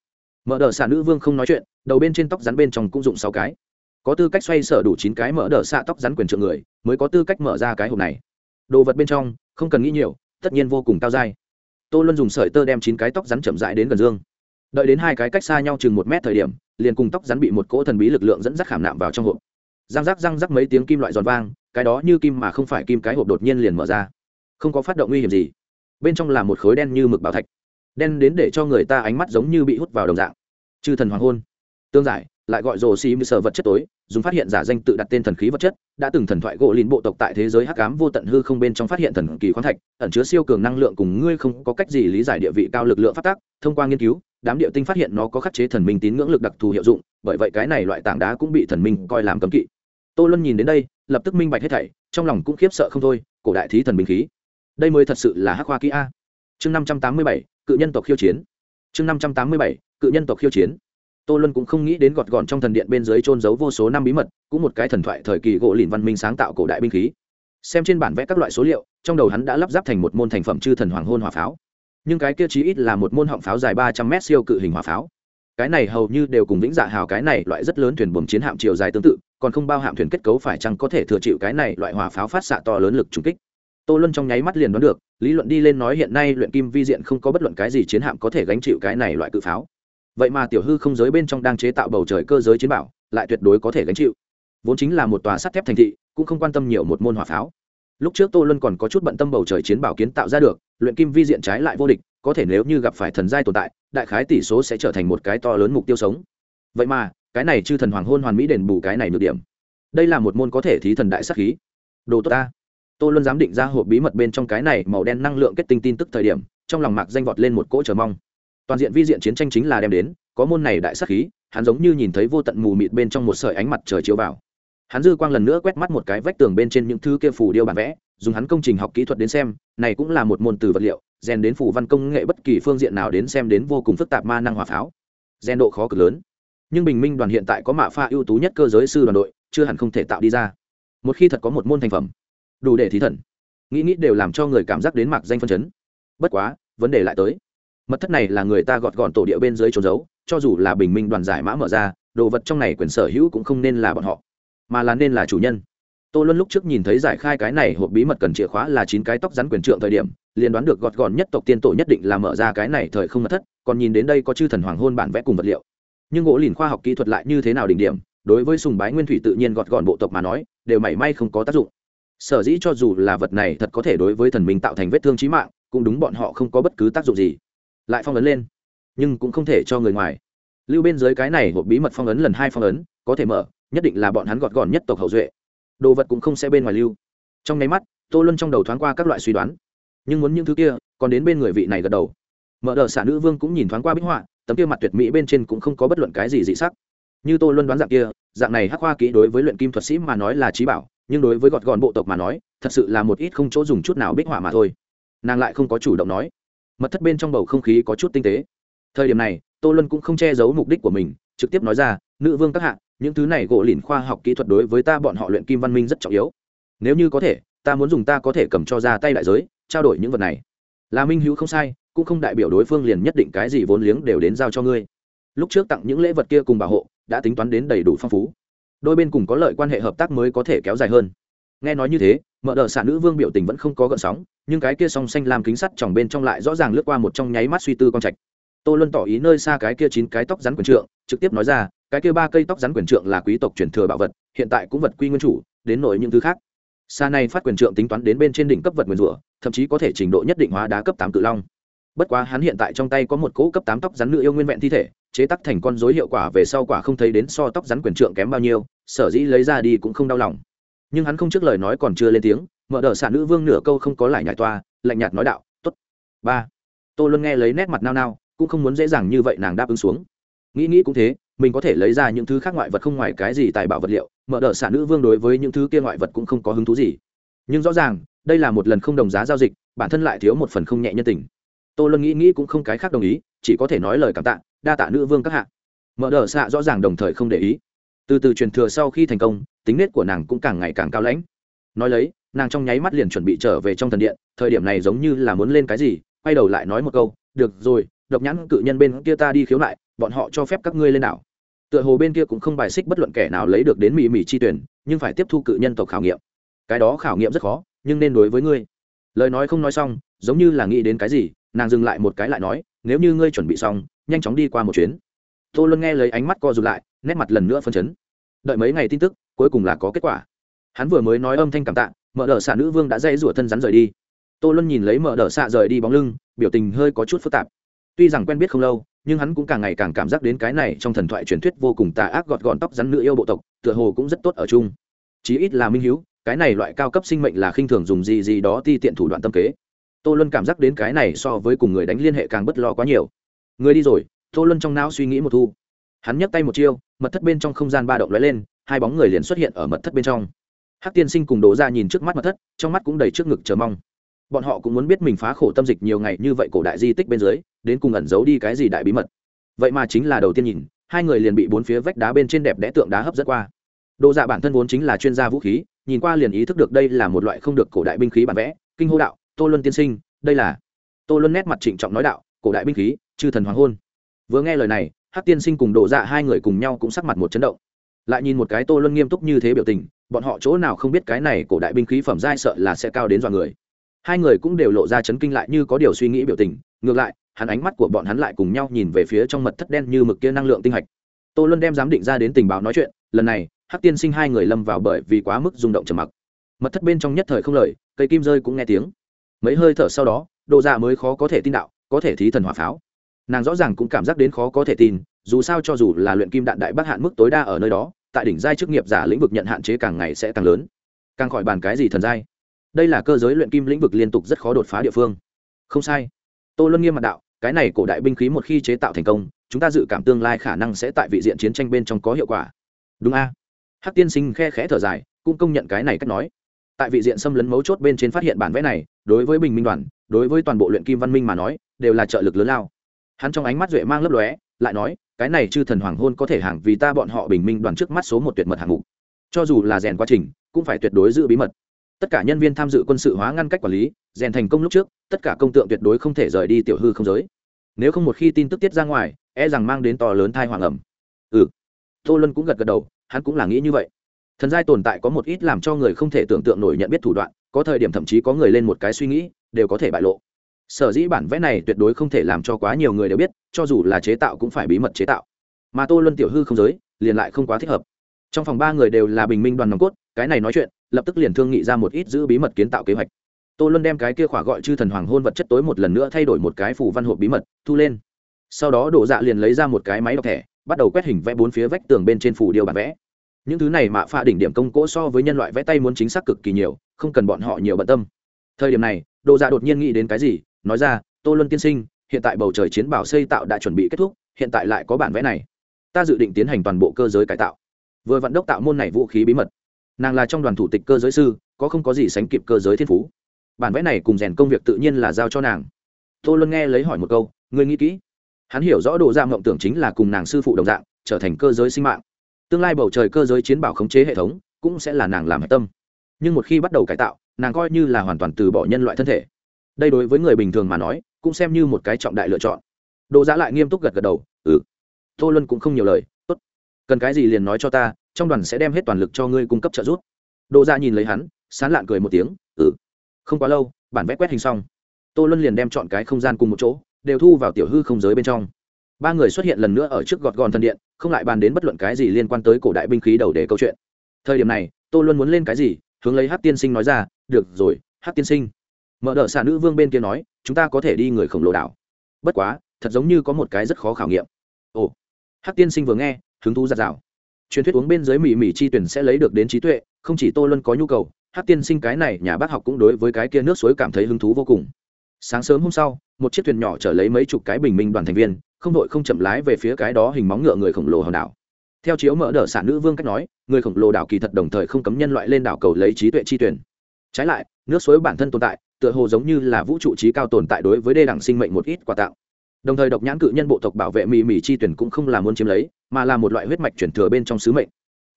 mở đờ xả nữ vương không nói chuyện, đầu bên trên tóc rắn bên trong cũng dụng sáu cái. Có tư cách xoay sở đủ chín cái mở đờ xạ tóc rắn quyền trượng người, mới có tư cách mở ra cái hộp này. Đồ vật bên trong, không cần nghĩ nhiều, tất nhiên vô cùng cao dai. Tô luân dùng sợi tơ đem chín cái tóc rắn chậm rãi đến gần dương. Đợi đến hai cái cách xa nhau chừng một mét thời điểm, liền cùng tóc rắn bị một cỗ thần bí lực lượng dẫn dắt khảm nạm vào trong hộp. Răng rắc răng rắc mấy tiếng kim loại giòn vang, cái đó như kim mà không phải kim cái hộp đột nhiên liền mở ra. Không có phát động nguy hiểm gì. Bên trong là một khối đen như mực bảo thạch đen đến để cho người ta ánh mắt giống như bị hút vào đồng dạng. Chư thần hoàng hôn. Tương giải, lại gọi rồ xì mười sở vật chất tối, dùng phát hiện giả danh tự đặt tên thần khí vật chất, đã từng thần thoại gỗ lìn bộ tộc tại thế giới hắc ám vô tận hư không bên trong phát hiện thần kỳ khoáng thạch, ẩn chứa siêu cường năng lượng cùng ngươi không có cách gì lý giải địa vị cao lực lượng phát tác, thông qua nghiên cứu, đám địa tinh phát hiện nó có khắc chế thần minh tín ngưỡng lực đặc thù hiệu dụng, bởi vậy cái này loại tảng đá cũng bị thần minh coi làm cấm kỵ. Tô luân nhìn đến đây, lập tức minh bạch hết thảy, trong lòng cũng khiếp sợ không thôi, cổ đại thí thần binh khí. Đây mới thật sự là hắc hoa kỹ a. Chương năm trăm tám mươi bảy cự nhân tộc khiêu chiến. Chương năm trăm tám mươi bảy, cự nhân tộc khiêu chiến. Tô luân cũng không nghĩ đến gọt gọn trong thần điện bên dưới trôn giấu vô số năm bí mật, cũng một cái thần thoại thời kỳ gỗ lìn văn minh sáng tạo cổ đại binh khí. Xem trên bản vẽ các loại số liệu, trong đầu hắn đã lắp ráp thành một môn thành phẩm chư thần hoàng hôn hỏa pháo. Nhưng cái kia chí ít là một môn họng pháo dài ba trăm mét siêu cự hình hỏa pháo. Cái này hầu như đều cùng vĩnh dạ hào cái này loại rất lớn thuyền buồm chiến hạm chiều dài tương tự, còn không bao hạm thuyền kết cấu phải chăng có thể thừa chịu cái này loại hỏa pháo phát xạ to lớn lực trùng kích tô luân trong nháy mắt liền đoán được, lý luận đi lên nói hiện nay luyện kim vi diện không có bất luận cái gì chiến hạm có thể gánh chịu cái này loại cự pháo. Vậy mà tiểu hư không giới bên trong đang chế tạo bầu trời cơ giới chiến bảo, lại tuyệt đối có thể gánh chịu. Vốn chính là một tòa sắt thép thành thị, cũng không quan tâm nhiều một môn hỏa pháo. Lúc trước tô luân còn có chút bận tâm bầu trời chiến bảo kiến tạo ra được, luyện kim vi diện trái lại vô địch, có thể nếu như gặp phải thần giai tồn tại, đại khái tỷ số sẽ trở thành một cái to lớn mục tiêu sống. Vậy mà, cái này chư thần hoàng hôn hoàn mỹ đền bù cái này được điểm. Đây là một môn có thể thí thần đại sắc khí. Đồ tốt ta tô luân dám định ra hộp bí mật bên trong cái này màu đen năng lượng kết tinh tin tức thời điểm, trong lòng mạc danh vọt lên một cỗ chờ mong. Toàn diện vi diện chiến tranh chính là đem đến, có môn này đại sắc khí, hắn giống như nhìn thấy vô tận mù mịt bên trong một sợi ánh mặt trời chiếu vào. Hắn dư quang lần nữa quét mắt một cái vách tường bên trên những thứ kia phủ điêu bản vẽ, dùng hắn công trình học kỹ thuật đến xem, này cũng là một môn từ vật liệu, rèn đến phủ văn công nghệ bất kỳ phương diện nào đến xem đến vô cùng phức tạp ma năng hỏa pháo. Rèn độ khó cực lớn. Nhưng bình minh đoàn hiện tại có mạ pha ưu tú nhất cơ giới sư đoàn đội, chưa hẳn không thể tạo đi ra. Một khi thật có một môn thành phẩm đủ để thí thần. Nghĩ nghĩ đều làm cho người cảm giác đến mạc danh phân chấn. Bất quá, vấn đề lại tới. Mật thất này là người ta gọt gọn tổ địa bên dưới trốn giấu, cho dù là bình minh đoàn giải mã mở ra, đồ vật trong này quyền sở hữu cũng không nên là bọn họ, mà là nên là chủ nhân. Tô luân lúc trước nhìn thấy giải khai cái này hộp bí mật cần chìa khóa là chín cái tóc rắn quyền trượng thời điểm, liền đoán được gọt gọn nhất tộc tiên tổ nhất định là mở ra cái này thời không mật thất, còn nhìn đến đây có chư thần hoàng hôn bản vẽ cùng vật liệu. Nhưng gỗ lìn khoa học kỹ thuật lại như thế nào đỉnh điểm, đối với sùng bái nguyên thủy tự nhiên gọt gọn bộ tộc mà nói, đều mảy may không có tác dụng sở dĩ cho dù là vật này thật có thể đối với thần minh tạo thành vết thương trí mạng, cũng đúng bọn họ không có bất cứ tác dụng gì. Lại phong ấn lên, nhưng cũng không thể cho người ngoài. Lưu bên dưới cái này hộp bí mật phong ấn lần hai phong ấn, có thể mở, nhất định là bọn hắn gọt gọn nhất tộc hậu duệ. Đồ vật cũng không sẽ bên ngoài lưu. Trong nháy mắt, tô luân trong đầu thoáng qua các loại suy đoán. Nhưng muốn những thứ kia, còn đến bên người vị này gật đầu. Mở đờ xả nữ vương cũng nhìn thoáng qua bích họa, tấm kia mặt tuyệt mỹ bên trên cũng không có bất luận cái gì dị sắc. Như tô luân đoán dạng kia, dạng này hắc hoa kỹ đối với luyện kim thuật sĩ mà nói là trí bảo nhưng đối với gọt gọn bộ tộc mà nói, thật sự là một ít không chỗ dùng chút nào bích họa mà thôi. Nàng lại không có chủ động nói. Mật thất bên trong bầu không khí có chút tinh tế. Thời điểm này, tô luân cũng không che giấu mục đích của mình, trực tiếp nói ra, nữ vương các hạ, những thứ này gỗ lìn khoa học kỹ thuật đối với ta bọn họ luyện kim văn minh rất trọng yếu. Nếu như có thể, ta muốn dùng ta có thể cầm cho ra tay đại giới, trao đổi những vật này. Là minh hữu không sai, cũng không đại biểu đối phương liền nhất định cái gì vốn liếng đều đến giao cho ngươi. Lúc trước tặng những lễ vật kia cùng bảo hộ, đã tính toán đến đầy đủ phong phú đôi bên cùng có lợi quan hệ hợp tác mới có thể kéo dài hơn. Nghe nói như thế mở đờ xạ nữ vương biểu tình vẫn không có gợn sóng, nhưng cái kia song xanh làm kính sắt tròng bên trong lại rõ ràng lướt qua một trong nháy mắt suy tư con trạch. Tô luân tỏ ý nơi xa cái kia chín cái tóc rắn quyền trượng, trực tiếp nói ra, cái kia ba cây tóc rắn quyền trượng là quý tộc truyền thừa bảo vật, hiện tại cũng vật quy nguyên chủ, đến nội những thứ khác. Xa này phát quyền trượng tính toán đến bên trên đỉnh cấp vật nguyên rủa, thậm chí có thể trình độ nhất định hóa đá cấp tám cự long. Bất quá hắn hiện tại trong tay có một cỗ cấp tám tóc rắn nữ yêu nguyên vẹn thi thể, chế tắc thành con dối hiệu quả về sau quả không thấy đến so tóc rắn quyền trượng kém bao nhiêu sở dĩ lấy ra đi cũng không đau lòng. Nhưng hắn không trước lời nói còn chưa lên tiếng, mở đờ xạ nữ vương nửa câu không có lại nhải toa, lạnh nhạt nói đạo t ố t ba. Tô luân nghe lấy nét mặt nao nao, cũng không muốn dễ dàng như vậy nàng đáp ứng xuống. Nghĩ nghĩ cũng thế, mình có thể lấy ra những thứ khác ngoại vật không ngoài cái gì tài bảo vật liệu, mở đờ xạ nữ vương đối với những thứ kia ngoại vật cũng không có hứng thú gì. Nhưng rõ ràng, đây là một lần không đồng giá giao dịch, bản thân lại thiếu một phần không nhẹ nhân tình. Tô luân nghĩ nghĩ cũng không cái khác đồng ý, chỉ có thể nói lời cảm tạ, đa tạ nữ vương các hạ. Mở đờ xạ rõ ràng đồng thời không để ý từ từ truyền thừa sau khi thành công, tính nết của nàng cũng càng ngày càng cao lãnh. Nói lấy, nàng trong nháy mắt liền chuẩn bị trở về trong thần điện, thời điểm này giống như là muốn lên cái gì, quay đầu lại nói một câu, được rồi, độc nhãn cự nhân bên kia ta đi khiếu nại, bọn họ cho phép các ngươi lên đảo. Tựa hồ bên kia cũng không bài xích bất luận kẻ nào lấy được đến mỹ mỹ chi tuyển, nhưng phải tiếp thu cự nhân tộc khảo nghiệm. Cái đó khảo nghiệm rất khó, nhưng nên đối với ngươi. Lời nói không nói xong, giống như là nghĩ đến cái gì, nàng dừng lại một cái lại nói, nếu như ngươi chuẩn bị xong, nhanh chóng đi qua một chuyến. Tô luân nghe lấy ánh mắt co rụt lại nét mặt lần nữa phân chấn. Đợi mấy ngày tin tức, cuối cùng là có kết quả. Hắn vừa mới nói âm thanh cảm tạ, mở đờ xạ nữ vương đã dây rủa thân rắn rời đi. Tô luân nhìn lấy mở đờ xạ rời đi bóng lưng, biểu tình hơi có chút phức tạp. Tuy rằng quen biết không lâu, nhưng hắn cũng càng ngày càng cảm giác đến cái này trong thần thoại truyền thuyết vô cùng tà ác gọt gọn tóc rắn nữ yêu bộ tộc, tựa hồ cũng rất tốt ở chung. Chí ít là minh hiếu, cái này loại cao cấp sinh mệnh là khinh thường dùng gì gì đó ti tiện thủ đoạn tâm kế. Tô luân cảm giác đến cái này so với cùng người đánh liên hệ càng bất lo quá nhiều. Người đi rồi, tô luân trong não suy nghĩ một thu hắn nhấc tay một chiêu, mật thất bên trong không gian ba động lóe lên, hai bóng người liền xuất hiện ở mật thất bên trong. Hắc tiên sinh cùng đổ ra nhìn trước mắt mật thất, trong mắt cũng đầy trước ngực chờ mong. Bọn họ cũng muốn biết mình phá khổ tâm dịch nhiều ngày như vậy cổ đại di tích bên dưới, đến cùng ẩn giấu đi cái gì đại bí mật. Vậy mà chính là đầu tiên nhìn, hai người liền bị bốn phía vách đá bên trên đẹp đẽ tượng đá hấp dẫn qua. Đồ dạ bản thân vốn chính là chuyên gia vũ khí, nhìn qua liền ý thức được đây là một loại không được cổ đại binh khí bản vẽ, kinh hô đạo, tô luân tiên sinh, đây là tô luân nét mặt trịnh trọng nói đạo, cổ đại binh khí, chư thần hoàng hôn. Vừa nghe lời này hát tiên sinh cùng đồ dạ hai người cùng nhau cũng sắc mặt một chấn động. Lại nhìn một cái tô luân nghiêm túc như thế biểu tình, bọn họ chỗ nào không biết cái này cổ đại binh khí phẩm giai sợ là sẽ cao đến dọa người. Hai người cũng đều lộ ra chấn kinh lại như có điều suy nghĩ biểu tình, ngược lại, hắn ánh mắt của bọn hắn lại cùng nhau nhìn về phía trong mật thất đen như mực kia năng lượng tinh hạch. Tô luân đem giám định ra đến tình báo nói chuyện, lần này hắc tiên sinh hai người lâm vào bởi vì quá mức rung động trầm mặc. Mật thất bên trong nhất thời không lời, cây kim rơi cũng nghe tiếng. Mấy hơi thở sau đó độ dạ mới khó có thể tin đạo, có thể thí thần hỏa pháo nàng rõ ràng cũng cảm giác đến khó có thể tin, dù sao cho dù là luyện kim đạn đại bác hạn mức tối đa ở nơi đó, tại đỉnh giai chức nghiệp giả lĩnh vực nhận hạn chế càng ngày sẽ càng lớn. Càng khỏi bàn cái gì thần giai. Đây là cơ giới luyện kim lĩnh vực liên tục rất khó đột phá địa phương. Không sai. Tô luân nghiêm mặt đạo, cái này cổ đại binh khí một khi chế tạo thành công, chúng ta dự cảm tương lai khả năng sẽ tại vị diện chiến tranh bên trong có hiệu quả. Đúng a? Hắc tiên sinh khe khẽ thở dài, cũng công nhận cái này cách nói. Tại vị diện xâm lấn mấu chốt bên trên phát hiện bản vẽ này, đối với bình minh đoàn, đối với toàn bộ luyện kim văn minh mà nói, đều là trợ lực lớn lao hắn trong ánh mắt duệ mang lấp lóe, lại nói, cái này chư thần hoàng hôn có thể hàng vì ta bọn họ bình minh đoàn trước mắt số một tuyệt mật hạng mục. Cho dù là rèn quá trình, cũng phải tuyệt đối giữ bí mật. Tất cả nhân viên tham dự quân sự hóa ngăn cách quản lý, rèn thành công lúc trước, tất cả công tượng tuyệt đối không thể rời đi tiểu hư không giới. Nếu không một khi tin tức tiết ra ngoài e rằng mang đến to lớn thai hoàng ẩm ừ. Tô luân cũng gật gật đầu, hắn cũng là nghĩ như vậy. Thần giai tồn tại có một ít làm cho người không thể tưởng tượng nổi nhận biết thủ đoạn, có thời điểm thậm chí có người lên một cái suy nghĩ, đều có thể bại lộ sở dĩ bản vẽ này tuyệt đối không thể làm cho quá nhiều người đều biết, cho dù là chế tạo cũng phải bí mật chế tạo. Mà tô luân tiểu hư không giới, liền lại không quá thích hợp. Trong phòng ba người đều là bình minh đoàn nòng cốt, cái này nói chuyện, lập tức liền thương nghị ra một ít giữ bí mật kiến tạo kế hoạch. Tô luân đem cái kia khỏa gọi chư thần hoàng hôn vật chất tối một lần nữa thay đổi một cái phủ văn hộp bí mật, thu lên. Sau đó đổ dạ liền lấy ra một cái máy đọc thẻ, bắt đầu quét hình vẽ bốn phía vách tường bên trên phủ điêu bản vẽ. Những thứ này mạ pha đỉnh điểm công cỗ so với nhân loại vẽ tay muốn chính xác cực kỳ nhiều, không cần bọn họ nhiều bận tâm. Thời điểm này đồ dạ đột nhiên nghĩ đến cái gì nói ra, tô luân tiên sinh, hiện tại bầu trời chiến bảo xây tạo đã chuẩn bị kết thúc, hiện tại lại có bản vẽ này. Ta dự định tiến hành toàn bộ cơ giới cải tạo. Vừa vận đốc tạo môn này vũ khí bí mật. Nàng là trong đoàn thủ tịch cơ giới sư, có không có gì sánh kịp cơ giới thiên phú. Bản vẽ này cùng rèn công việc tự nhiên là giao cho nàng. Tô luân nghe lấy hỏi một câu, ngươi nghĩ kỹ. Hắn hiểu rõ đồ ra mộng tưởng chính là cùng nàng sư phụ đồng dạng, trở thành cơ giới sinh mạng. Tương lai bầu trời cơ giới chiến bảo khống chế hệ thống, cũng sẽ là nàng làm hạch tâm. Nhưng một khi bắt đầu cải tạo, nàng coi như là hoàn toàn từ bỏ nhân loại thân thể đây đối với người bình thường mà nói, cũng xem như một cái trọng đại lựa chọn. Đồ giã lại nghiêm túc gật gật đầu ừ tô luân cũng không nhiều lời, tốt. Cần cái gì liền nói cho ta, trong đoàn sẽ đem hết toàn lực cho ngươi cung cấp trợ giúp. Đồ giã nhìn lấy hắn, sán lạn cười một tiếng ừ không quá lâu, bản vẽ quét hình xong. Tô luân liền đem chọn cái không gian cùng một chỗ, đều thu vào tiểu hư không giới bên trong. Ba người xuất hiện lần nữa ở trước gọt gòn thần điện, không lại bàn đến bất luận cái gì liên quan tới cổ đại binh khí đầu để câu chuyện. Thời điểm này, tô luân muốn lên cái gì, hướng lấy hát tiên sinh nói ra, được rồi hát tiên sinh mở đ ợ xạ nữ vương bên kia nói, chúng ta có thể đi người khổng lồ đảo. Bất quá, thật giống như có một cái rất khó khảo nghiệm. Ồ. Hắc tiên sinh vừa nghe, hứng thú giặt rào truyền thuyết uống bên dưới mỹ mỹ chi tuyển sẽ lấy được đến trí tuệ, không chỉ tô luân có nhu cầu hát tiên sinh cái này nhà bác học cũng đối với cái kia nước suối cảm thấy hứng thú vô cùng. Sáng sớm hôm sau, một chiếc thuyền nhỏ chở lấy mấy chục cái bình minh đoàn thành viên, không đội không chậm lái về phía cái đó hình móng ngựa người khổng lồ hòn đảo. Theo chiếu mở đợt sản nữ vương cách nói, người khổng lồ đảo kỳ thật đồng thời không cấm nhân loại lên đảo cầu lấy trí tuệ chi tuyển. Trái lại, nước suối bản thân tồn tại tựa hồ giống như là vũ trụ trí cao tồn tại đối với đê đẳng sinh mệnh một ít quà tặng. Đồng thời độc nhãn cự nhân bộ tộc bảo vệ mì mì chi tuyển cũng không là muốn chiếm lấy, mà là một loại huyết mạch chuyển thừa bên trong sứ mệnh.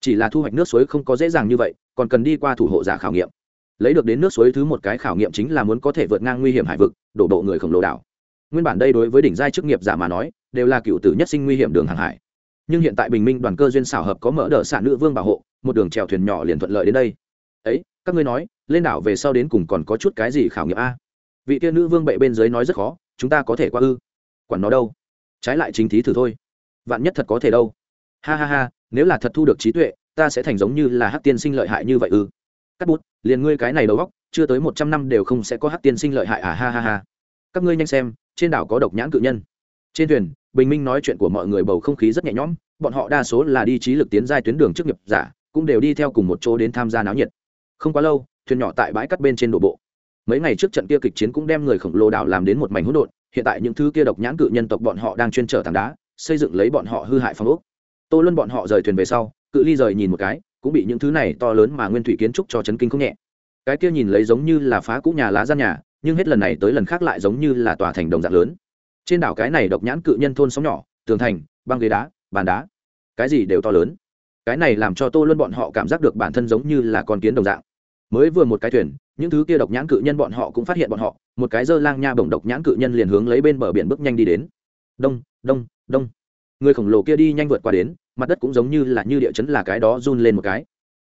Chỉ là thu hoạch nước suối không có dễ dàng như vậy, còn cần đi qua thủ hộ giả khảo nghiệm. Lấy được đến nước suối thứ một cái khảo nghiệm chính là muốn có thể vượt ngang nguy hiểm hải vực, đổ bộ người khổng lồ đảo. Nguyên bản đây đối với đỉnh giai chức nghiệp giả mà nói, đều là cựu tử nhất sinh nguy hiểm đường hàng hải. Nhưng hiện tại bình minh đoàn cơ duyên xảo hợp có mở đờ ợ xạ nữ vương bảo hộ, một đường trèo thuyền nhỏ liền thuận lợi đến đây. Ấy, các ngươi nói lên đảo về sau đến cùng còn có chút cái gì khảo nghiệm a? Vị kia nữ vương bệ bên dưới nói rất khó, chúng ta có thể qua ư? Quản nó đâu? Trái lại chính thí thử thôi. Vạn nhất thật có thể đâu. Ha ha ha, nếu là thật thu được trí tuệ, ta sẽ thành giống như là hát tiên sinh lợi hại như vậy ư? Cắt bút, liền ngươi cái này đầu góc chưa tới một trăm năm đều không sẽ có hát tiên sinh lợi hại à ha ha ha. Các ngươi nhanh xem, trên đảo có độc nhãn cự nhân. Trên thuyền, bình minh nói chuyện của mọi người bầu không khí rất nhẹ nhõm, bọn họ đa số là đi trí lực tiến giai tuyến đường chức nghiệp giả, cũng đều đi theo cùng một chỗ đến tham gia náo nhiệt. Không quá lâu thuyền nhỏ tại bãi cắt bên trên đổ bộ. Mấy ngày trước trận kia kịch chiến cũng đem người khổng lồ đảo làm đến một mảnh hỗn độn, hiện tại những thứ kia độc nhãn cự nhân tộc bọn họ đang chuyên trở tảng đá, xây dựng lấy bọn họ hư hại phong ốc. Tô luân bọn họ rời thuyền về sau, cự ly rời nhìn một cái, cũng bị những thứ này to lớn mà nguyên thủy kiến trúc cho chấn kinh không nhẹ. Cái kia nhìn lấy giống như là phá cũ nhà lá gian nhà, nhưng hết lần này tới lần khác lại giống như là tòa thành đồng dạng lớn. Trên đảo cái này độc nhãn cự nhân thôn sóng nhỏ, tường thành, băng ghế đá, bàn đá, cái gì đều to lớn. Cái này làm cho tô luân bọn họ cảm giác được bản thân giống như là con kiến đồng dạng mới vừa một cái thuyền, những thứ kia độc nhãn cự nhân bọn họ cũng phát hiện bọn họ, một cái dơ lang nha bổng độc nhãn cự nhân liền hướng lấy bên bờ biển bước nhanh đi đến. Đông đông đông. Người khổng lồ kia đi nhanh vượt qua đến, mặt đất cũng giống như là như địa chấn là cái đó run lên một cái.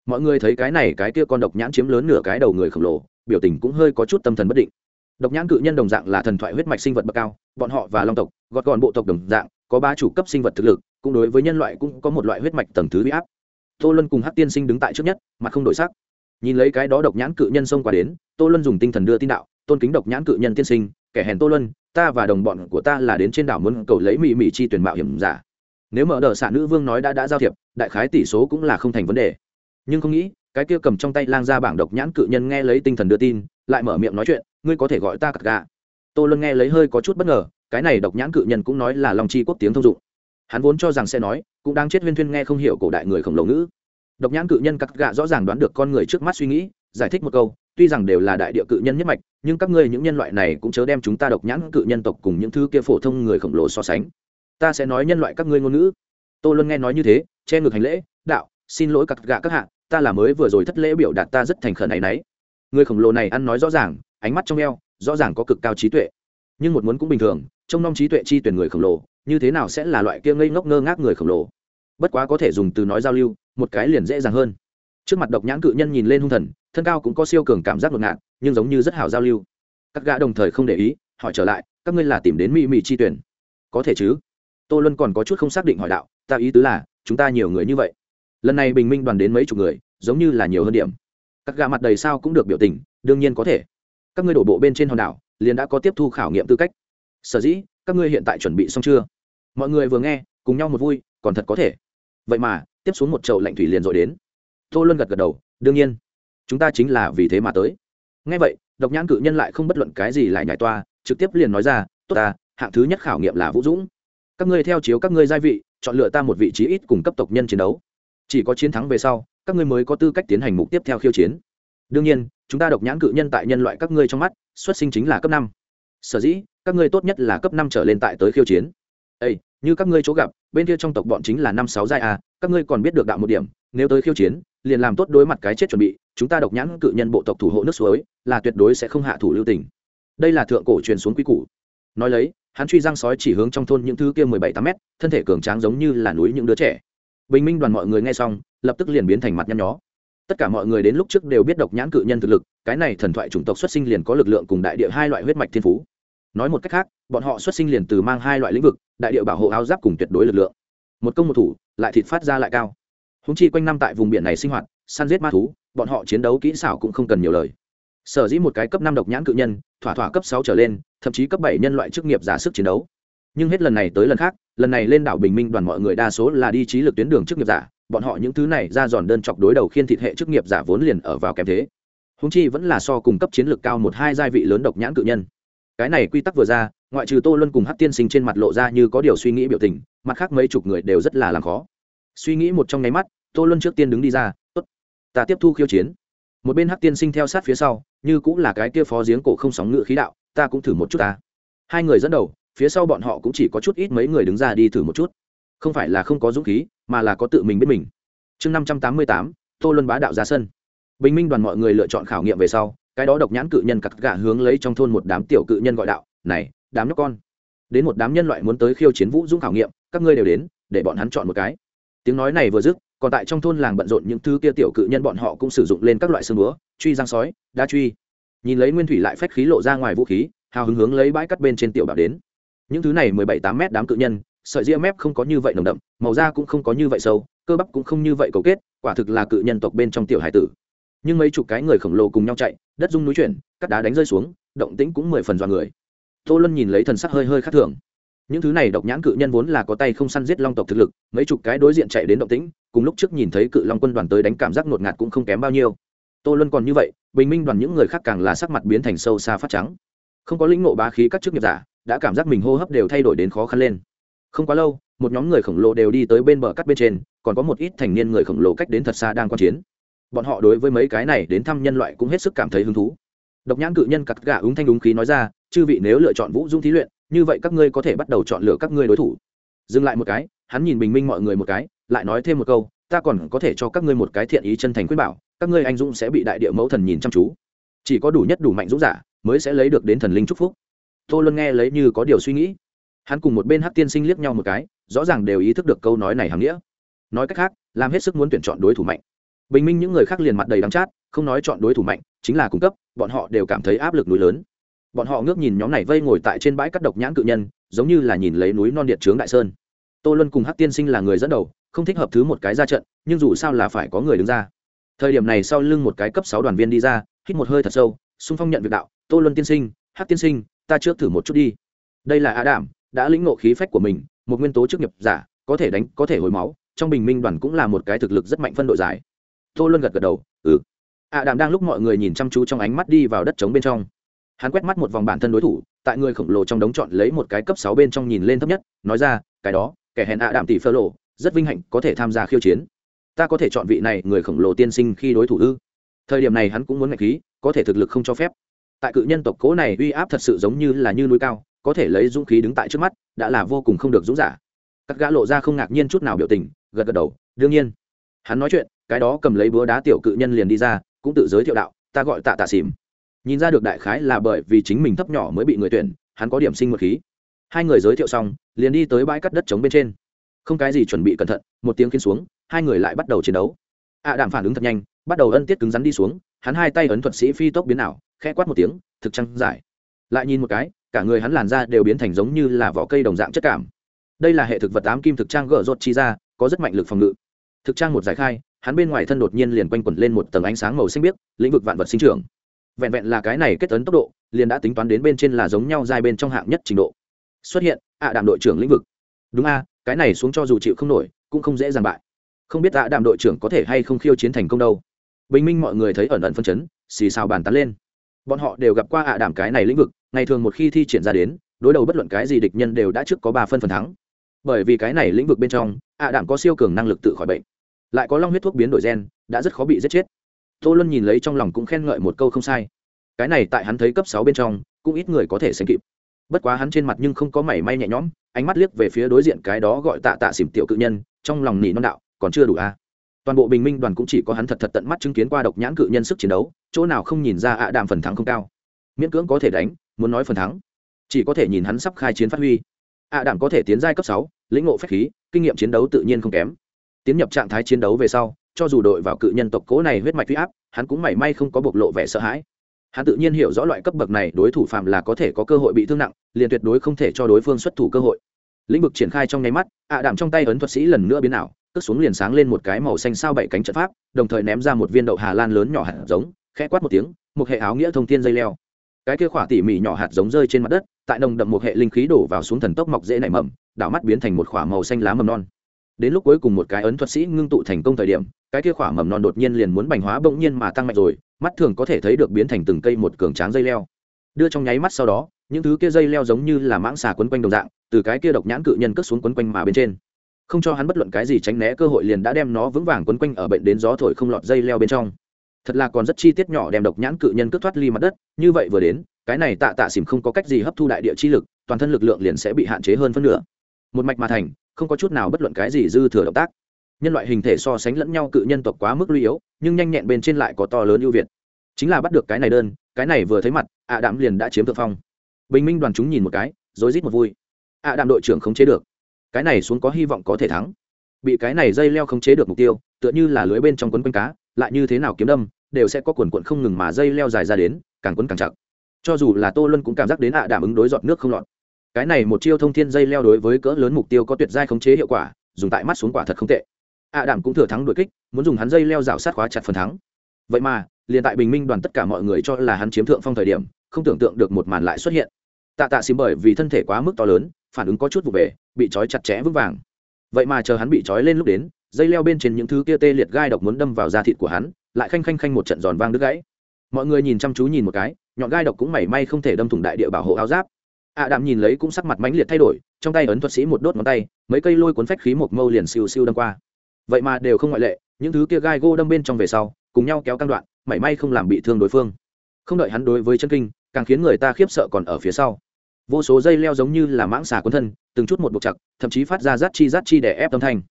Mọi người thấy cái này, cái kia con độc nhãn chiếm lớn nửa cái đầu người khổng lồ, biểu tình cũng hơi có chút tâm thần bất định. Độc nhãn cự nhân đồng dạng là thần thoại huyết mạch sinh vật bậc cao, bọn họ và long tộc, gọt gọn bộ tộc đồng dạng, có ba chủ cấp sinh vật thực lực, cũng đối với nhân loại cũng có một loại huyết mạch tầng thứ huy áp. Tô luân cùng hát tiên sinh đứng tại trước nhất mà không đổi sắc nhìn lấy cái đó độc nhãn cự nhân xông qua đến, tô luân dùng tinh thần đưa tin đạo, tôn kính độc nhãn cự nhân tiên sinh, kẻ hèn tô luân, ta và đồng bọn của ta là đến trên đảo muốn cầu lấy mỹ mỹ chi tuyển mạo hiểm giả. Nếu mở đờ xạ nữ vương nói đã đã giao thiệp, đại khái tỷ số cũng là không thành vấn đề. Nhưng không nghĩ, cái kia cầm trong tay lang ra bảng độc nhãn cự nhân nghe lấy tinh thần đưa tin, lại mở miệng nói chuyện, ngươi có thể gọi ta cật gà. Tô luân nghe lấy hơi có chút bất ngờ, cái này độc nhãn cự nhân cũng nói là lòng chi quốc tiếng thông dụng. Hắn vốn cho rằng sẽ nói, cũng đang chết huyên thuyên nghe không hiểu cổ đại người khổng lồ ngữ độc nhãn cự nhân cắt gạ rõ ràng đoán được con người trước mắt suy nghĩ, giải thích một câu, tuy rằng đều là đại địa cự nhân nhất mạch, nhưng các ngươi những nhân loại này cũng chớ đem chúng ta độc nhãn cự nhân tộc cùng những thứ kia phổ thông người khổng lồ so sánh. Ta sẽ nói nhân loại các ngươi ngôn ngữ. Tô luân nghe nói như thế, che ngược hành lễ, đạo, xin lỗi cắt gạ các hạ, ta là mới vừa rồi thất lễ biểu đạt ta rất thành khẩn này nấy. Người khổng lồ này ăn nói rõ ràng, ánh mắt trong eo, rõ ràng có cực cao trí tuệ. Nhưng một muốn cũng bình thường trong nom trí tuệ chi tuyển người khổng lồ, như thế nào sẽ là loại kia ngây ngốc ngơ ngác người khổng lồ? Bất quá có thể dùng từ nói giao lưu một cái liền dễ dàng hơn. Trước mặt độc nhãn cự nhân nhìn lên hung thần, thân cao cũng có siêu cường cảm giác ngột ngạt, nhưng giống như rất hảo giao lưu. Các gã đồng thời không để ý, hỏi trở lại, các ngươi là tìm đến mỹ mỹ chi tuyển? Có thể chứ. Tô luân còn có chút không xác định hỏi đạo, ta ý tứ là, chúng ta nhiều người như vậy. Lần này bình minh đoàn đến mấy chục người, giống như là nhiều hơn điểm. Các gã mặt đầy sao cũng được biểu tình, đương nhiên có thể. Các ngươi đổ bộ bên trên hòn đảo, liền đã có tiếp thu khảo nghiệm tư cách. Sở dĩ, các ngươi hiện tại chuẩn bị xong chưa? Mọi người vừa nghe, cùng nhau một vui, còn thật có thể. Vậy mà tiếp xuống một chậu lạnh thủy liền rồi đến. Tô luân gật gật đầu, đương nhiên, chúng ta chính là vì thế mà tới. Ngay vậy, độc nhãn cự nhân lại không bất luận cái gì lại nhảy toa, trực tiếp liền nói ra, tốt ta, hạng thứ nhất khảo nghiệm là vũ dũng. Các ngươi theo chiếu các ngươi gia vị, chọn lựa ta một vị trí ít cùng cấp tộc nhân chiến đấu. Chỉ có chiến thắng về sau, các ngươi mới có tư cách tiến hành mục tiếp theo khiêu chiến. Đương nhiên, chúng ta độc nhãn cự nhân tại nhân loại các ngươi trong mắt, xuất sinh chính là cấp năm. Sở dĩ, các ngươi tốt nhất là cấp năm trở lên tại tới khiêu chiến. Ây như các ngươi chỗ gặp, bên kia trong tộc bọn chính là năm sáu giai a các ngươi còn biết được đạo một điểm, nếu tới khiêu chiến, liền làm tốt đối mặt cái chết chuẩn bị, chúng ta độc nhãn cự nhân bộ tộc thủ hộ nước suối, là tuyệt đối sẽ không hạ thủ lưu tình. Đây là thượng cổ truyền xuống quy củ. Nói lấy, hắn truy răng sói chỉ hướng trong thôn những thứ kia mười bảy tám mét, thân thể cường tráng giống như là núi những đứa trẻ. Bình minh đoàn mọi người nghe xong, lập tức liền biến thành mặt nhăn nhó. Tất cả mọi người đến lúc trước đều biết độc nhãn cự nhân thực lực, cái này thần thoại chủng tộc xuất sinh liền có lực lượng cùng đại địa hai loại huyết mạch thiên phú nói một cách khác, bọn họ xuất sinh liền từ mang hai loại lĩnh vực, đại điệu bảo hộ áo giáp cùng tuyệt đối lực lượng. Một công một thủ, lại thịt phát ra lại cao. Húng chi quanh năm tại vùng biển này sinh hoạt, săn giết ma thú, bọn họ chiến đấu kỹ xảo cũng không cần nhiều lời. Sở dĩ một cái cấp năm độc nhãn cự nhân, thỏa thỏa cấp sáu trở lên, thậm chí cấp bảy nhân loại chức nghiệp giả sức chiến đấu. Nhưng hết lần này tới lần khác, lần này lên đảo bình minh đoàn mọi người đa số là đi trí lực tuyến đường chức nghiệp giả, bọn họ những thứ này ra giòn đơn chọc đối đầu khiên thịt hệ chức nghiệp giả vốn liền ở vào kém thế. Húng chi vẫn là so cùng cấp chiến lược cao một hai gia vị lớn độc nhãn cự nhân cái này quy tắc vừa ra, ngoại trừ tô luân cùng hát tiên sinh trên mặt lộ ra như có điều suy nghĩ biểu tình, mặt khác mấy chục người đều rất là làm khó. Suy nghĩ một trong nháy mắt, tô luân trước tiên đứng đi ra, tốt, ta tiếp thu khiêu chiến. Một bên hắc tiên sinh theo sát phía sau, như cũng là cái kia phó giếng cổ không sóng ngựa khí đạo, ta cũng thử một chút ta. Hai người dẫn đầu, phía sau bọn họ cũng chỉ có chút ít mấy người đứng ra đi thử một chút. Không phải là không có dũng khí, mà là có tự mình biết mình. Chương năm trăm tám mươi tám, tô luân bá đạo ra sân. Bình minh đoàn mọi người lựa chọn khảo nghiệm về sau cái đó độc nhãn cự nhân cắt gà hướng lấy trong thôn một đám tiểu cự nhân gọi đạo, này, đám nhóc con, đến một đám nhân loại muốn tới khiêu chiến vũ dũng khảo nghiệm, các ngươi đều đến, để bọn hắn chọn một cái. Tiếng nói này vừa dứt, còn tại trong thôn làng bận rộn những thứ kia tiểu cự nhân bọn họ cũng sử dụng lên các loại xương búa, truy giang sói đa truy. Nhìn lấy nguyên thủy lại phách khí lộ ra ngoài vũ khí, hào hứng hướng lấy bãi cắt bên trên tiểu bảo đến. Những thứ này mười bảy tám mét đám cự nhân, sợi ria mép không có như vậy nồng đậm, màu da cũng không có như vậy sâu, cơ bắp cũng không như vậy cầu kết, quả thực là cự nhân tộc bên trong tiểu hải tử nhưng mấy chục cái người khổng lồ cùng nhau chạy, đất rung núi chuyển cắt đá đánh rơi xuống, động tĩnh cũng mười phần dọa người. Tô luân nhìn lấy thần sắc hơi hơi khác thường. Những thứ này độc nhãn cự nhân vốn là có tay không săn giết long tộc thực lực, mấy chục cái đối diện chạy đến động tĩnh, cùng lúc trước nhìn thấy cự long quân đoàn tới đánh cảm giác ngột ngạt cũng không kém bao nhiêu. Tô luân còn như vậy, bình minh đoàn những người khác càng là sắc mặt biến thành sâu xa phát trắng. Không có lĩnh ngộ bá khí các chức nghiệp giả, đã cảm giác mình hô hấp đều thay đổi đến khó khăn lên. Không quá lâu, một nhóm người khổng lồ đều đi tới bên bờ cắt bên trên, còn có một ít thành niên người khổng lồ cách đến thật xa đang quan chiến bọn họ đối với mấy cái này đến thăm nhân loại cũng hết sức cảm thấy hứng thú. Độc nhãn cự nhân cắt gà ứng thanh đúng khí nói ra, chư vị nếu lựa chọn vũ dung thí luyện, như vậy các ngươi có thể bắt đầu chọn lựa các ngươi đối thủ. Dừng lại một cái, hắn nhìn bình minh mọi người một cái, lại nói thêm một câu, ta còn có thể cho các ngươi một cái thiện ý chân thành khuyên bảo, các ngươi anh dũng sẽ bị đại địa mẫu thần nhìn chăm chú. Chỉ có đủ nhất đủ mạnh dũng giả mới sẽ lấy được đến thần linh chúc phúc. Tô luân nghe lấy như có điều suy nghĩ. Hắn cùng một bên hát tiên sinh liếc nhau một cái, rõ ràng đều ý thức được câu nói này hàm nghĩa. Nói cách khác, làm hết sức muốn tuyển chọn đối thủ mạnh bình minh những người khác liền mặt đầy đắng chát, không nói chọn đối thủ mạnh, chính là cung cấp, bọn họ đều cảm thấy áp lực núi lớn. Bọn họ ngước nhìn nhóm này vây ngồi tại trên bãi cắt độc nhãn cự nhân, giống như là nhìn lấy núi non điện trướng đại sơn. Tô luân cùng hắc tiên sinh là người dẫn đầu, không thích hợp thứ một cái ra trận, nhưng dù sao là phải có người đứng ra. Thời điểm này sau lưng một cái cấp sáu đoàn viên đi ra, hít một hơi thật sâu, xung phong nhận việc đạo, tô luân tiên sinh, hắc tiên sinh, ta trước thử một chút đi. Đây là á đảm đã lĩnh ngộ khí phách của mình, một nguyên tố chức nghiệp giả, có thể đánh, có thể hồi máu, trong bình minh đoàn cũng là một cái thực lực rất mạnh phân đội giải tô luân gật gật đầu ừ. Ạ đạm đang lúc mọi người nhìn chăm chú trong ánh mắt đi vào đất trống bên trong. Hắn quét mắt một vòng bản thân đối thủ, tại người khổng lồ trong đống chọn lấy một cái cấp sáu bên trong nhìn lên thấp nhất, nói ra, cái đó, kẻ hèn ạ đạm tỷ phơ lộ, rất vinh hạnh có thể tham gia khiêu chiến. Ta có thể chọn vị này người khổng lồ tiên sinh khi đối thủ ư? Thời điểm này hắn cũng muốn ngạch khí, có thể thực lực không cho phép. Tại cự nhân tộc cố này uy áp thật sự giống như là như núi cao, có thể lấy dũng khí đứng tại trước mắt, đã là vô cùng không được dũng giả. Các gã lộ ra không ngạc nhiên chút nào biểu tình, gật gật đầu, đương nhiên. Hắn nói chuyện cái đó cầm lấy búa đá tiểu cự nhân liền đi ra, cũng tự giới thiệu đạo, ta gọi tạ tạ xìm nhìn ra được đại khái là bởi vì chính mình thấp nhỏ mới bị người tuyển, hắn có điểm sinh một khí. Hai người giới thiệu xong, liền đi tới bãi cắt đất trống bên trên. Không cái gì chuẩn bị cẩn thận, một tiếng khiến xuống, hai người lại bắt đầu chiến đấu. Ạ à đạm phản ứng thật nhanh, bắt đầu ân tiết cứng rắn đi xuống, hắn hai tay ấn thuật sĩ phi tốc biến ảo, khẽ quát một tiếng, thực trăng giải. Lại nhìn một cái, cả người hắn làn ra đều biến thành giống như là vỏ cây đồng dạng chất cảm. Đây là hệ thực vật tám kim thực trang gỡ rột chi ra, có rất mạnh lực phòng ngự. Thực trang một giải khai hắn bên ngoài thân đột nhiên liền quanh quẩn lên một tầng ánh sáng màu xanh biếc, lĩnh vực vạn vật sinh trưởng. Vẹn vẹn là cái này kết ấn tốc độ, liền đã tính toán đến bên trên là giống nhau giai bên trong hạng nhất trình độ. Xuất hiện, ạ à đạm đội trưởng lĩnh vực. Đúng a, cái này xuống cho dù chịu không nổi, cũng không dễ dàng bại. Không biết ạ à đạm đội trưởng có thể hay không khiêu chiến thành công đâu. Bình minh mọi người thấy ẩn ẩn phân chấn, xì xào bàn tán lên. Bọn họ đều gặp qua ạ đảm đạm cái này lĩnh vực, ngày thường một khi thi triển ra đến, đối đầu bất luận cái gì địch nhân đều đã trước có ba phân phần thắng. Bởi vì cái này lĩnh vực bên trong, ạ đạm có siêu cường năng lực tự khỏi bệnh lại có long huyết thuốc biến đổi gen, đã rất khó bị giết chết. Tô luân nhìn lấy trong lòng cũng khen ngợi một câu không sai. Cái này tại hắn thấy cấp sáu bên trong, cũng ít người có thể sánh kịp. Bất quá hắn trên mặt nhưng không có mảy may nhẹ nhõm, ánh mắt liếc về phía đối diện cái đó gọi tạ tạ xỉm tiểu cự nhân, trong lòng nỉ non đạo, còn chưa đủ a à. toàn bộ bình minh đoàn cũng chỉ có hắn thật thật tận mắt chứng kiến qua độc nhãn cự nhân sức chiến đấu, chỗ nào không nhìn ra ạ đạm phần thắng không cao. Miễn cưỡng có thể đánh, muốn nói phần thắng, chỉ có thể nhìn hắn sắp khai chiến phát huy. Ạ đạm có thể tiến giai cấp sáu, lĩnh ngộ phép khí, kinh nghiệm chiến đấu tự nhiên không kém tiến nhập trạng thái chiến đấu về sau, cho dù đội vào cự nhân tộc cố này huyết mạch huy áp, hắn cũng mảy may không có bộc lộ vẻ sợ hãi. Hắn tự nhiên hiểu rõ loại cấp bậc này đối thủ phạm là có thể có cơ hội bị thương nặng, liền tuyệt đối không thể cho đối phương xuất thủ cơ hội. Lĩnh vực triển khai trong nháy mắt, ạ à đảm trong tay ấn thuật sĩ lần nữa biến ảo, cất xuống liền sáng lên một cái màu xanh sao bảy cánh trận pháp, đồng thời ném ra một viên đậu hà lan lớn nhỏ hạt giống, khẽ quát một tiếng, một hệ áo nghĩa thông thiên dây leo. Cái kia khỏa tỉ mỉ nhỏ hạt giống rơi trên mặt đất, tại nồng đậm một hệ linh khí đổ vào xuống thần tốc mọc dễ nảy mầm, đảo mắt biến thành một khỏa màu xanh lá mầm non đến lúc cuối cùng một cái ấn thuật sĩ ngưng tụ thành công thời điểm, cái kia khỏa mầm non đột nhiên liền muốn bành hóa bỗng nhiên mà tăng mạnh rồi, mắt thường có thể thấy được biến thành từng cây một cường tráng dây leo. Đưa trong nháy mắt sau đó, những thứ kia dây leo giống như là mãng xà quấn quanh đồng dạng, từ cái kia độc nhãn cự nhân cất xuống quấn quanh mà bên trên. Không cho hắn bất luận cái gì tránh né cơ hội liền đã đem nó vững vàng quấn quanh ở bệnh đến gió thổi không lọt dây leo bên trong. Thật là còn rất chi tiết nhỏ đem độc nhãn cự nhân cất thoát ly mặt đất, như vậy vừa đến, cái này tạ tạ xỉm không có cách gì hấp thu đại địa chi lực, toàn thân lực lượng liền sẽ bị hạn chế hơn phân nửa. Một mạch mà thành không có chút nào bất luận cái gì dư thừa động tác. Nhân loại hình thể so sánh lẫn nhau cự nhân tộc quá mức lưu yếu, nhưng nhanh nhẹn bên trên lại có to lớn ưu việt. Chính là bắt được cái này đơn, cái này vừa thấy mặt, ạ à đạm liền đã chiếm thượng phong. Bình minh đoàn chúng nhìn một cái, rối rít một vui. Ạ à đạm đội trưởng không chế được. Cái này xuống có hy vọng có thể thắng. Bị cái này dây leo không chế được mục tiêu, tựa như là lưới bên trong quấn quanh cá, lại như thế nào kiếm đâm, đều sẽ có quần quận không ngừng mà dây leo dài ra đến, càng quấn càng chặt. Cho dù là tô luân cũng cảm giác đến ạ à đạm ứng đối giọt nước không lọt cái này một chiêu thông thiên dây leo đối với cỡ lớn mục tiêu có tuyệt giai khống chế hiệu quả, dùng tại mắt xuống quả thật không tệ. Ạ đảm cũng thừa thắng đuổi kích, muốn dùng hắn dây leo rào sát khóa chặt phần thắng. Vậy mà, liền tại bình minh đoàn tất cả mọi người cho là hắn chiếm thượng phong thời điểm, không tưởng tượng được một màn lại xuất hiện. Tạ tạ xìm bởi vì thân thể quá mức to lớn, phản ứng có chút vụ về, bị trói chặt chẽ vững vàng. Vậy mà chờ hắn bị trói lên lúc đến, dây leo bên trên những thứ kia tê liệt gai độc muốn đâm vào da thịt của hắn, lại khanh khanh khanh một trận giòn vang đứt gãy. Mọi người nhìn chăm chú nhìn một cái, nhọn gai độc cũng mảy may không thể đâm thủng đại địa bảo hộ áo giáp ạ đạm nhìn lấy cũng sắc mặt mãnh liệt thay đổi, trong tay ấn thuật sĩ một đốt ngón tay, mấy cây lôi cuốn phách khí một mâu liền siêu siêu đâm qua. Vậy mà đều không ngoại lệ, những thứ kia gai gô đâm bên trong về sau, cùng nhau kéo căng đoạn, mảy may không làm bị thương đối phương. Không đợi hắn đối với chân kinh, càng khiến người ta khiếp sợ còn ở phía sau. Vô số dây leo giống như là mãng xà cuốn thân, từng chút một buộc chặt, thậm chí phát ra rát chi rát chi để ép tâm thanh.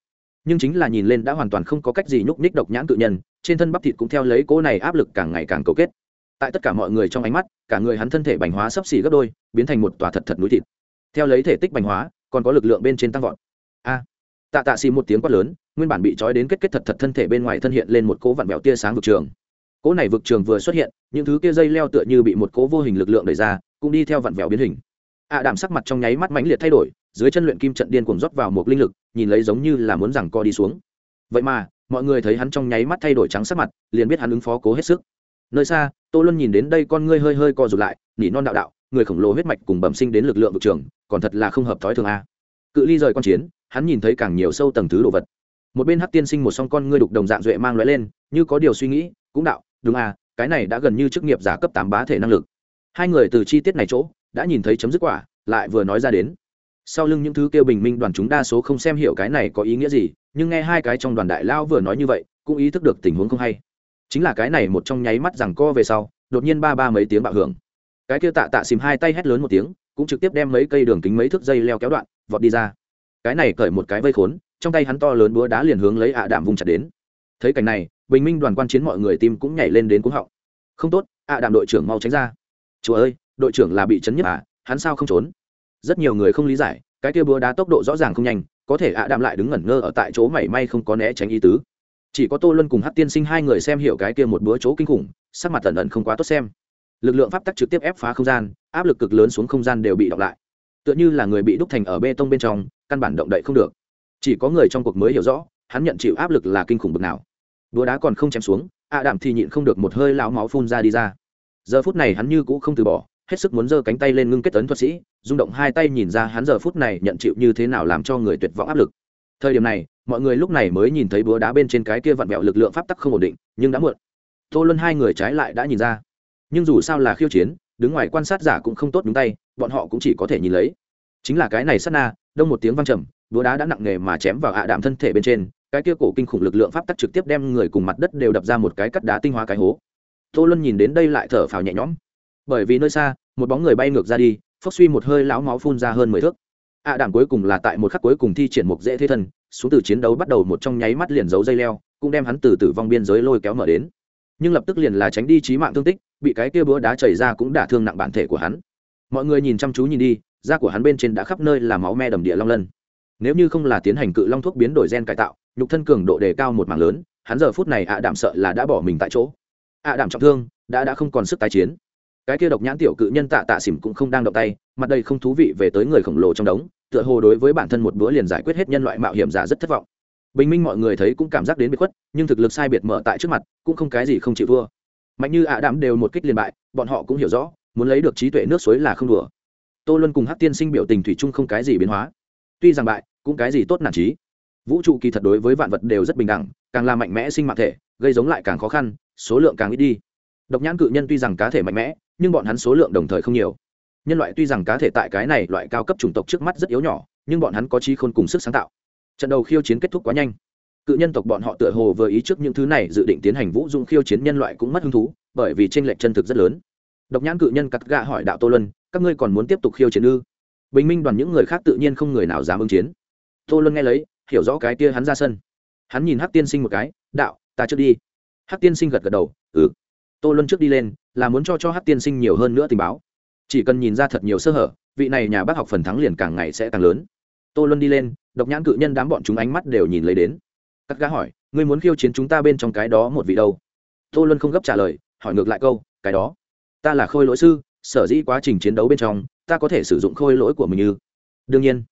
Nhưng chính là nhìn lên đã hoàn toàn không có cách gì nhúc nhích độc nhãn tự nhân, trên thân bắp thịt cũng theo lấy cỗ này áp lực càng ngày càng cầu kết. Tại tất cả mọi người trong ánh mắt, cả người hắn thân thể bành hóa sấp xỉ gấp đôi biến thành một tòa thật thật núi thịt. Theo lấy thể tích bành hóa còn có lực lượng bên trên tăng vọt. A. Tạ tạ xì một tiếng quát lớn nguyên bản bị trói đến kết kết thật thật thân thể bên ngoài thân hiện lên một cỗ vặn vẹo tia sáng vực trường. Cỗ này vực trường vừa xuất hiện những thứ kia dây leo tựa như bị một cỗ vô hình lực lượng đẩy ra cũng đi theo vặn vẹo biến hình. Ạ à, đảm sắc mặt trong nháy mắt mãnh liệt thay đổi dưới chân luyện kim trận điên cuồng rót vào một linh lực nhìn lấy giống như là muốn rằng co đi xuống. Vậy mà mọi người thấy hắn trong nháy mắt thay đổi trắng sắc mặt liền biết hắn ứng phó cố hết sức. Nơi xa tô luân nhìn đến đây con ngươi hơi hơi co rụt lại nỉ non đạo đạo người khổng lồ huyết mạch cùng bẩm sinh đến lực lượng vực trường, còn thật là không hợp thói thường a. Cự ly rời con chiến, hắn nhìn thấy càng nhiều sâu tầng thứ đồ vật. Một bên hắc tiên sinh một song con ngươi đục đồng dạng duệ mang loại lên, như có điều suy nghĩ, cũng đạo, đúng à cái này đã gần như chức nghiệp giả cấp tám bá thể năng lực. Hai người từ chi tiết này chỗ, đã nhìn thấy chấm dứt quả, lại vừa nói ra đến. Sau lưng những thứ kêu bình minh đoàn chúng đa số không xem hiểu cái này có ý nghĩa gì, nhưng nghe hai cái trong đoàn đại lao vừa nói như vậy, cũng ý thức được tình huống không hay. Chính là cái này một trong nháy mắt rằng co về sau, đột nhiên ba ba mấy tiếng bạo hưởng cái kia tạ tạ xìm hai tay hét lớn một tiếng, cũng trực tiếp đem mấy cây đường kính mấy thước dây leo kéo đoạn, vọt đi ra. Cái này cởi một cái vây khốn, trong tay hắn to lớn búa đá liền hướng lấy ạ đạm vùng chặt đến. Thấy cảnh này, bình minh đoàn quan chiến mọi người tim cũng nhảy lên đến cúng họng. Không tốt, ạ đạm đội trưởng mau tránh ra. Chúa ơi, đội trưởng là bị chấn nhất à hắn sao không trốn? Rất nhiều người không lý giải, cái kia búa đá tốc độ rõ ràng không nhanh, có thể ạ đạm lại đứng ngẩn ngơ ở tại chỗ mảy may không có né tránh ý tứ. Chỉ có tô luân cùng hát tiên sinh hai người xem hiểu cái kia một búa chỗ kinh khủng, sắc mặt tần ẩn không quá tốt xem lực lượng pháp tắc trực tiếp ép phá không gian, áp lực cực lớn xuống không gian đều bị đọc lại. Tựa như là người bị đúc thành ở bê tông bên trong, căn bản động đậy không được. Chỉ có người trong cuộc mới hiểu rõ, hắn nhận chịu áp lực là kinh khủng bực nào. Đúa đá còn không chém xuống, ạ đạm thì nhịn không được một hơi lão máu phun ra đi ra. Giờ phút này hắn như cũ không từ bỏ, hết sức muốn giơ cánh tay lên ngưng kết tấn thuật sĩ, rung động hai tay nhìn ra hắn giờ phút này nhận chịu như thế nào làm cho người tuyệt vọng áp lực. Thời điểm này, mọi người lúc này mới nhìn thấy búa đá bên trên cái kia vặn vẹo lực lượng pháp tắc không ổn định, nhưng đã muộn. Tô luân hai người trái lại đã nhìn ra nhưng dù sao là khiêu chiến, đứng ngoài quan sát giả cũng không tốt đúng tay, bọn họ cũng chỉ có thể nhìn lấy. Chính là cái này sát na, đông một tiếng vang trầm đũa đá đã nặng nề mà chém vào ạ đạm thân thể bên trên, cái kia cổ kinh khủng lực lượng pháp tắc trực tiếp đem người cùng mặt đất đều đập ra một cái cắt đá tinh hoa cái hố. Tô luân nhìn đến đây lại thở phào nhẹ nhõm. Bởi vì nơi xa, một bóng người bay ngược ra đi, phốc suy một hơi lão máu phun ra hơn mười thước. Ạ đạm cuối cùng là tại một khắc cuối cùng thi triển một dễ thế thân, xuống từ chiến đấu bắt đầu một trong nháy mắt liền giấu dây leo, cũng đem hắn từ tử vong biên giới lôi kéo mở đến. Nhưng lập tức liền là tránh đi trí mạng thương tích bị cái kia búa đá chảy ra cũng đả thương nặng bản thể của hắn. Mọi người nhìn chăm chú nhìn đi, da của hắn bên trên đã khắp nơi là máu me đầm địa long lân. Nếu như không là tiến hành cự long thuốc biến đổi gen cải tạo, nhục thân cường độ đề cao một mảng lớn, hắn giờ phút này ạ đạm sợ là đã bỏ mình tại chỗ. Ạ đạm trọng thương, đã đã không còn sức tái chiến. Cái kia độc nhãn tiểu cự nhân tạ tạ xỉm cũng không đang động tay, mặt đây không thú vị về tới người khổng lồ trong đống, tựa hồ đối với bản thân một bữa liền giải quyết hết nhân loại mạo hiểm giả rất thất vọng. Bình minh mọi người thấy cũng cảm giác đến bị khuất, nhưng thực lực sai biệt mở tại trước mặt, cũng không cái gì không chịu thua mạnh như ạ đạm đều một kích liền bại, bọn họ cũng hiểu rõ, muốn lấy được trí tuệ nước suối là không đùa. Tô luân cùng hát tiên sinh biểu tình thủy chung không cái gì biến hóa. Tuy rằng bại, cũng cái gì tốt nản trí vũ trụ kỳ thật đối với vạn vật đều rất bình đẳng, càng là mạnh mẽ sinh mạng thể, gây giống lại càng khó khăn, số lượng càng ít đi. Độc nhãn cự nhân tuy rằng cá thể mạnh mẽ, nhưng bọn hắn số lượng đồng thời không nhiều. Nhân loại tuy rằng cá thể tại cái này loại cao cấp chủng tộc trước mắt rất yếu nhỏ, nhưng bọn hắn có trí khôn cùng sức sáng tạo. Trận đầu khiêu chiến kết thúc quá nhanh cự nhân tộc bọn họ tựa hồ vừa ý trước những thứ này, dự định tiến hành vũ dung khiêu chiến nhân loại cũng mất hứng thú, bởi vì tranh lệch chân thực rất lớn. Độc nhãn cự nhân cắt gạ hỏi đạo tô luân, các ngươi còn muốn tiếp tục khiêu chiến ư? Bình minh đoàn những người khác tự nhiên không người nào dám ứng chiến. Tô luân nghe lấy, hiểu rõ cái kia hắn ra sân. Hắn nhìn hắc tiên sinh một cái, đạo, ta trước đi. Hắc tiên sinh gật gật đầu ừ. Tô luân trước đi lên, là muốn cho cho hắc tiên sinh nhiều hơn nữa tình báo. Chỉ cần nhìn ra thật nhiều sơ hở, vị này nhà bác học phần thắng liền càng ngày sẽ càng lớn. Tô luân đi lên, độc nhãn cự nhân đám bọn chúng ánh mắt đều nhìn lấy đến cắt gã hỏi, ngươi muốn khiêu chiến chúng ta bên trong cái đó một vị đâu? Tô luân không gấp trả lời, hỏi ngược lại câu, cái đó? Ta là khôi lỗi sư, sở dĩ quá trình chiến đấu bên trong, ta có thể sử dụng khôi lỗi của mình như? Đương nhiên.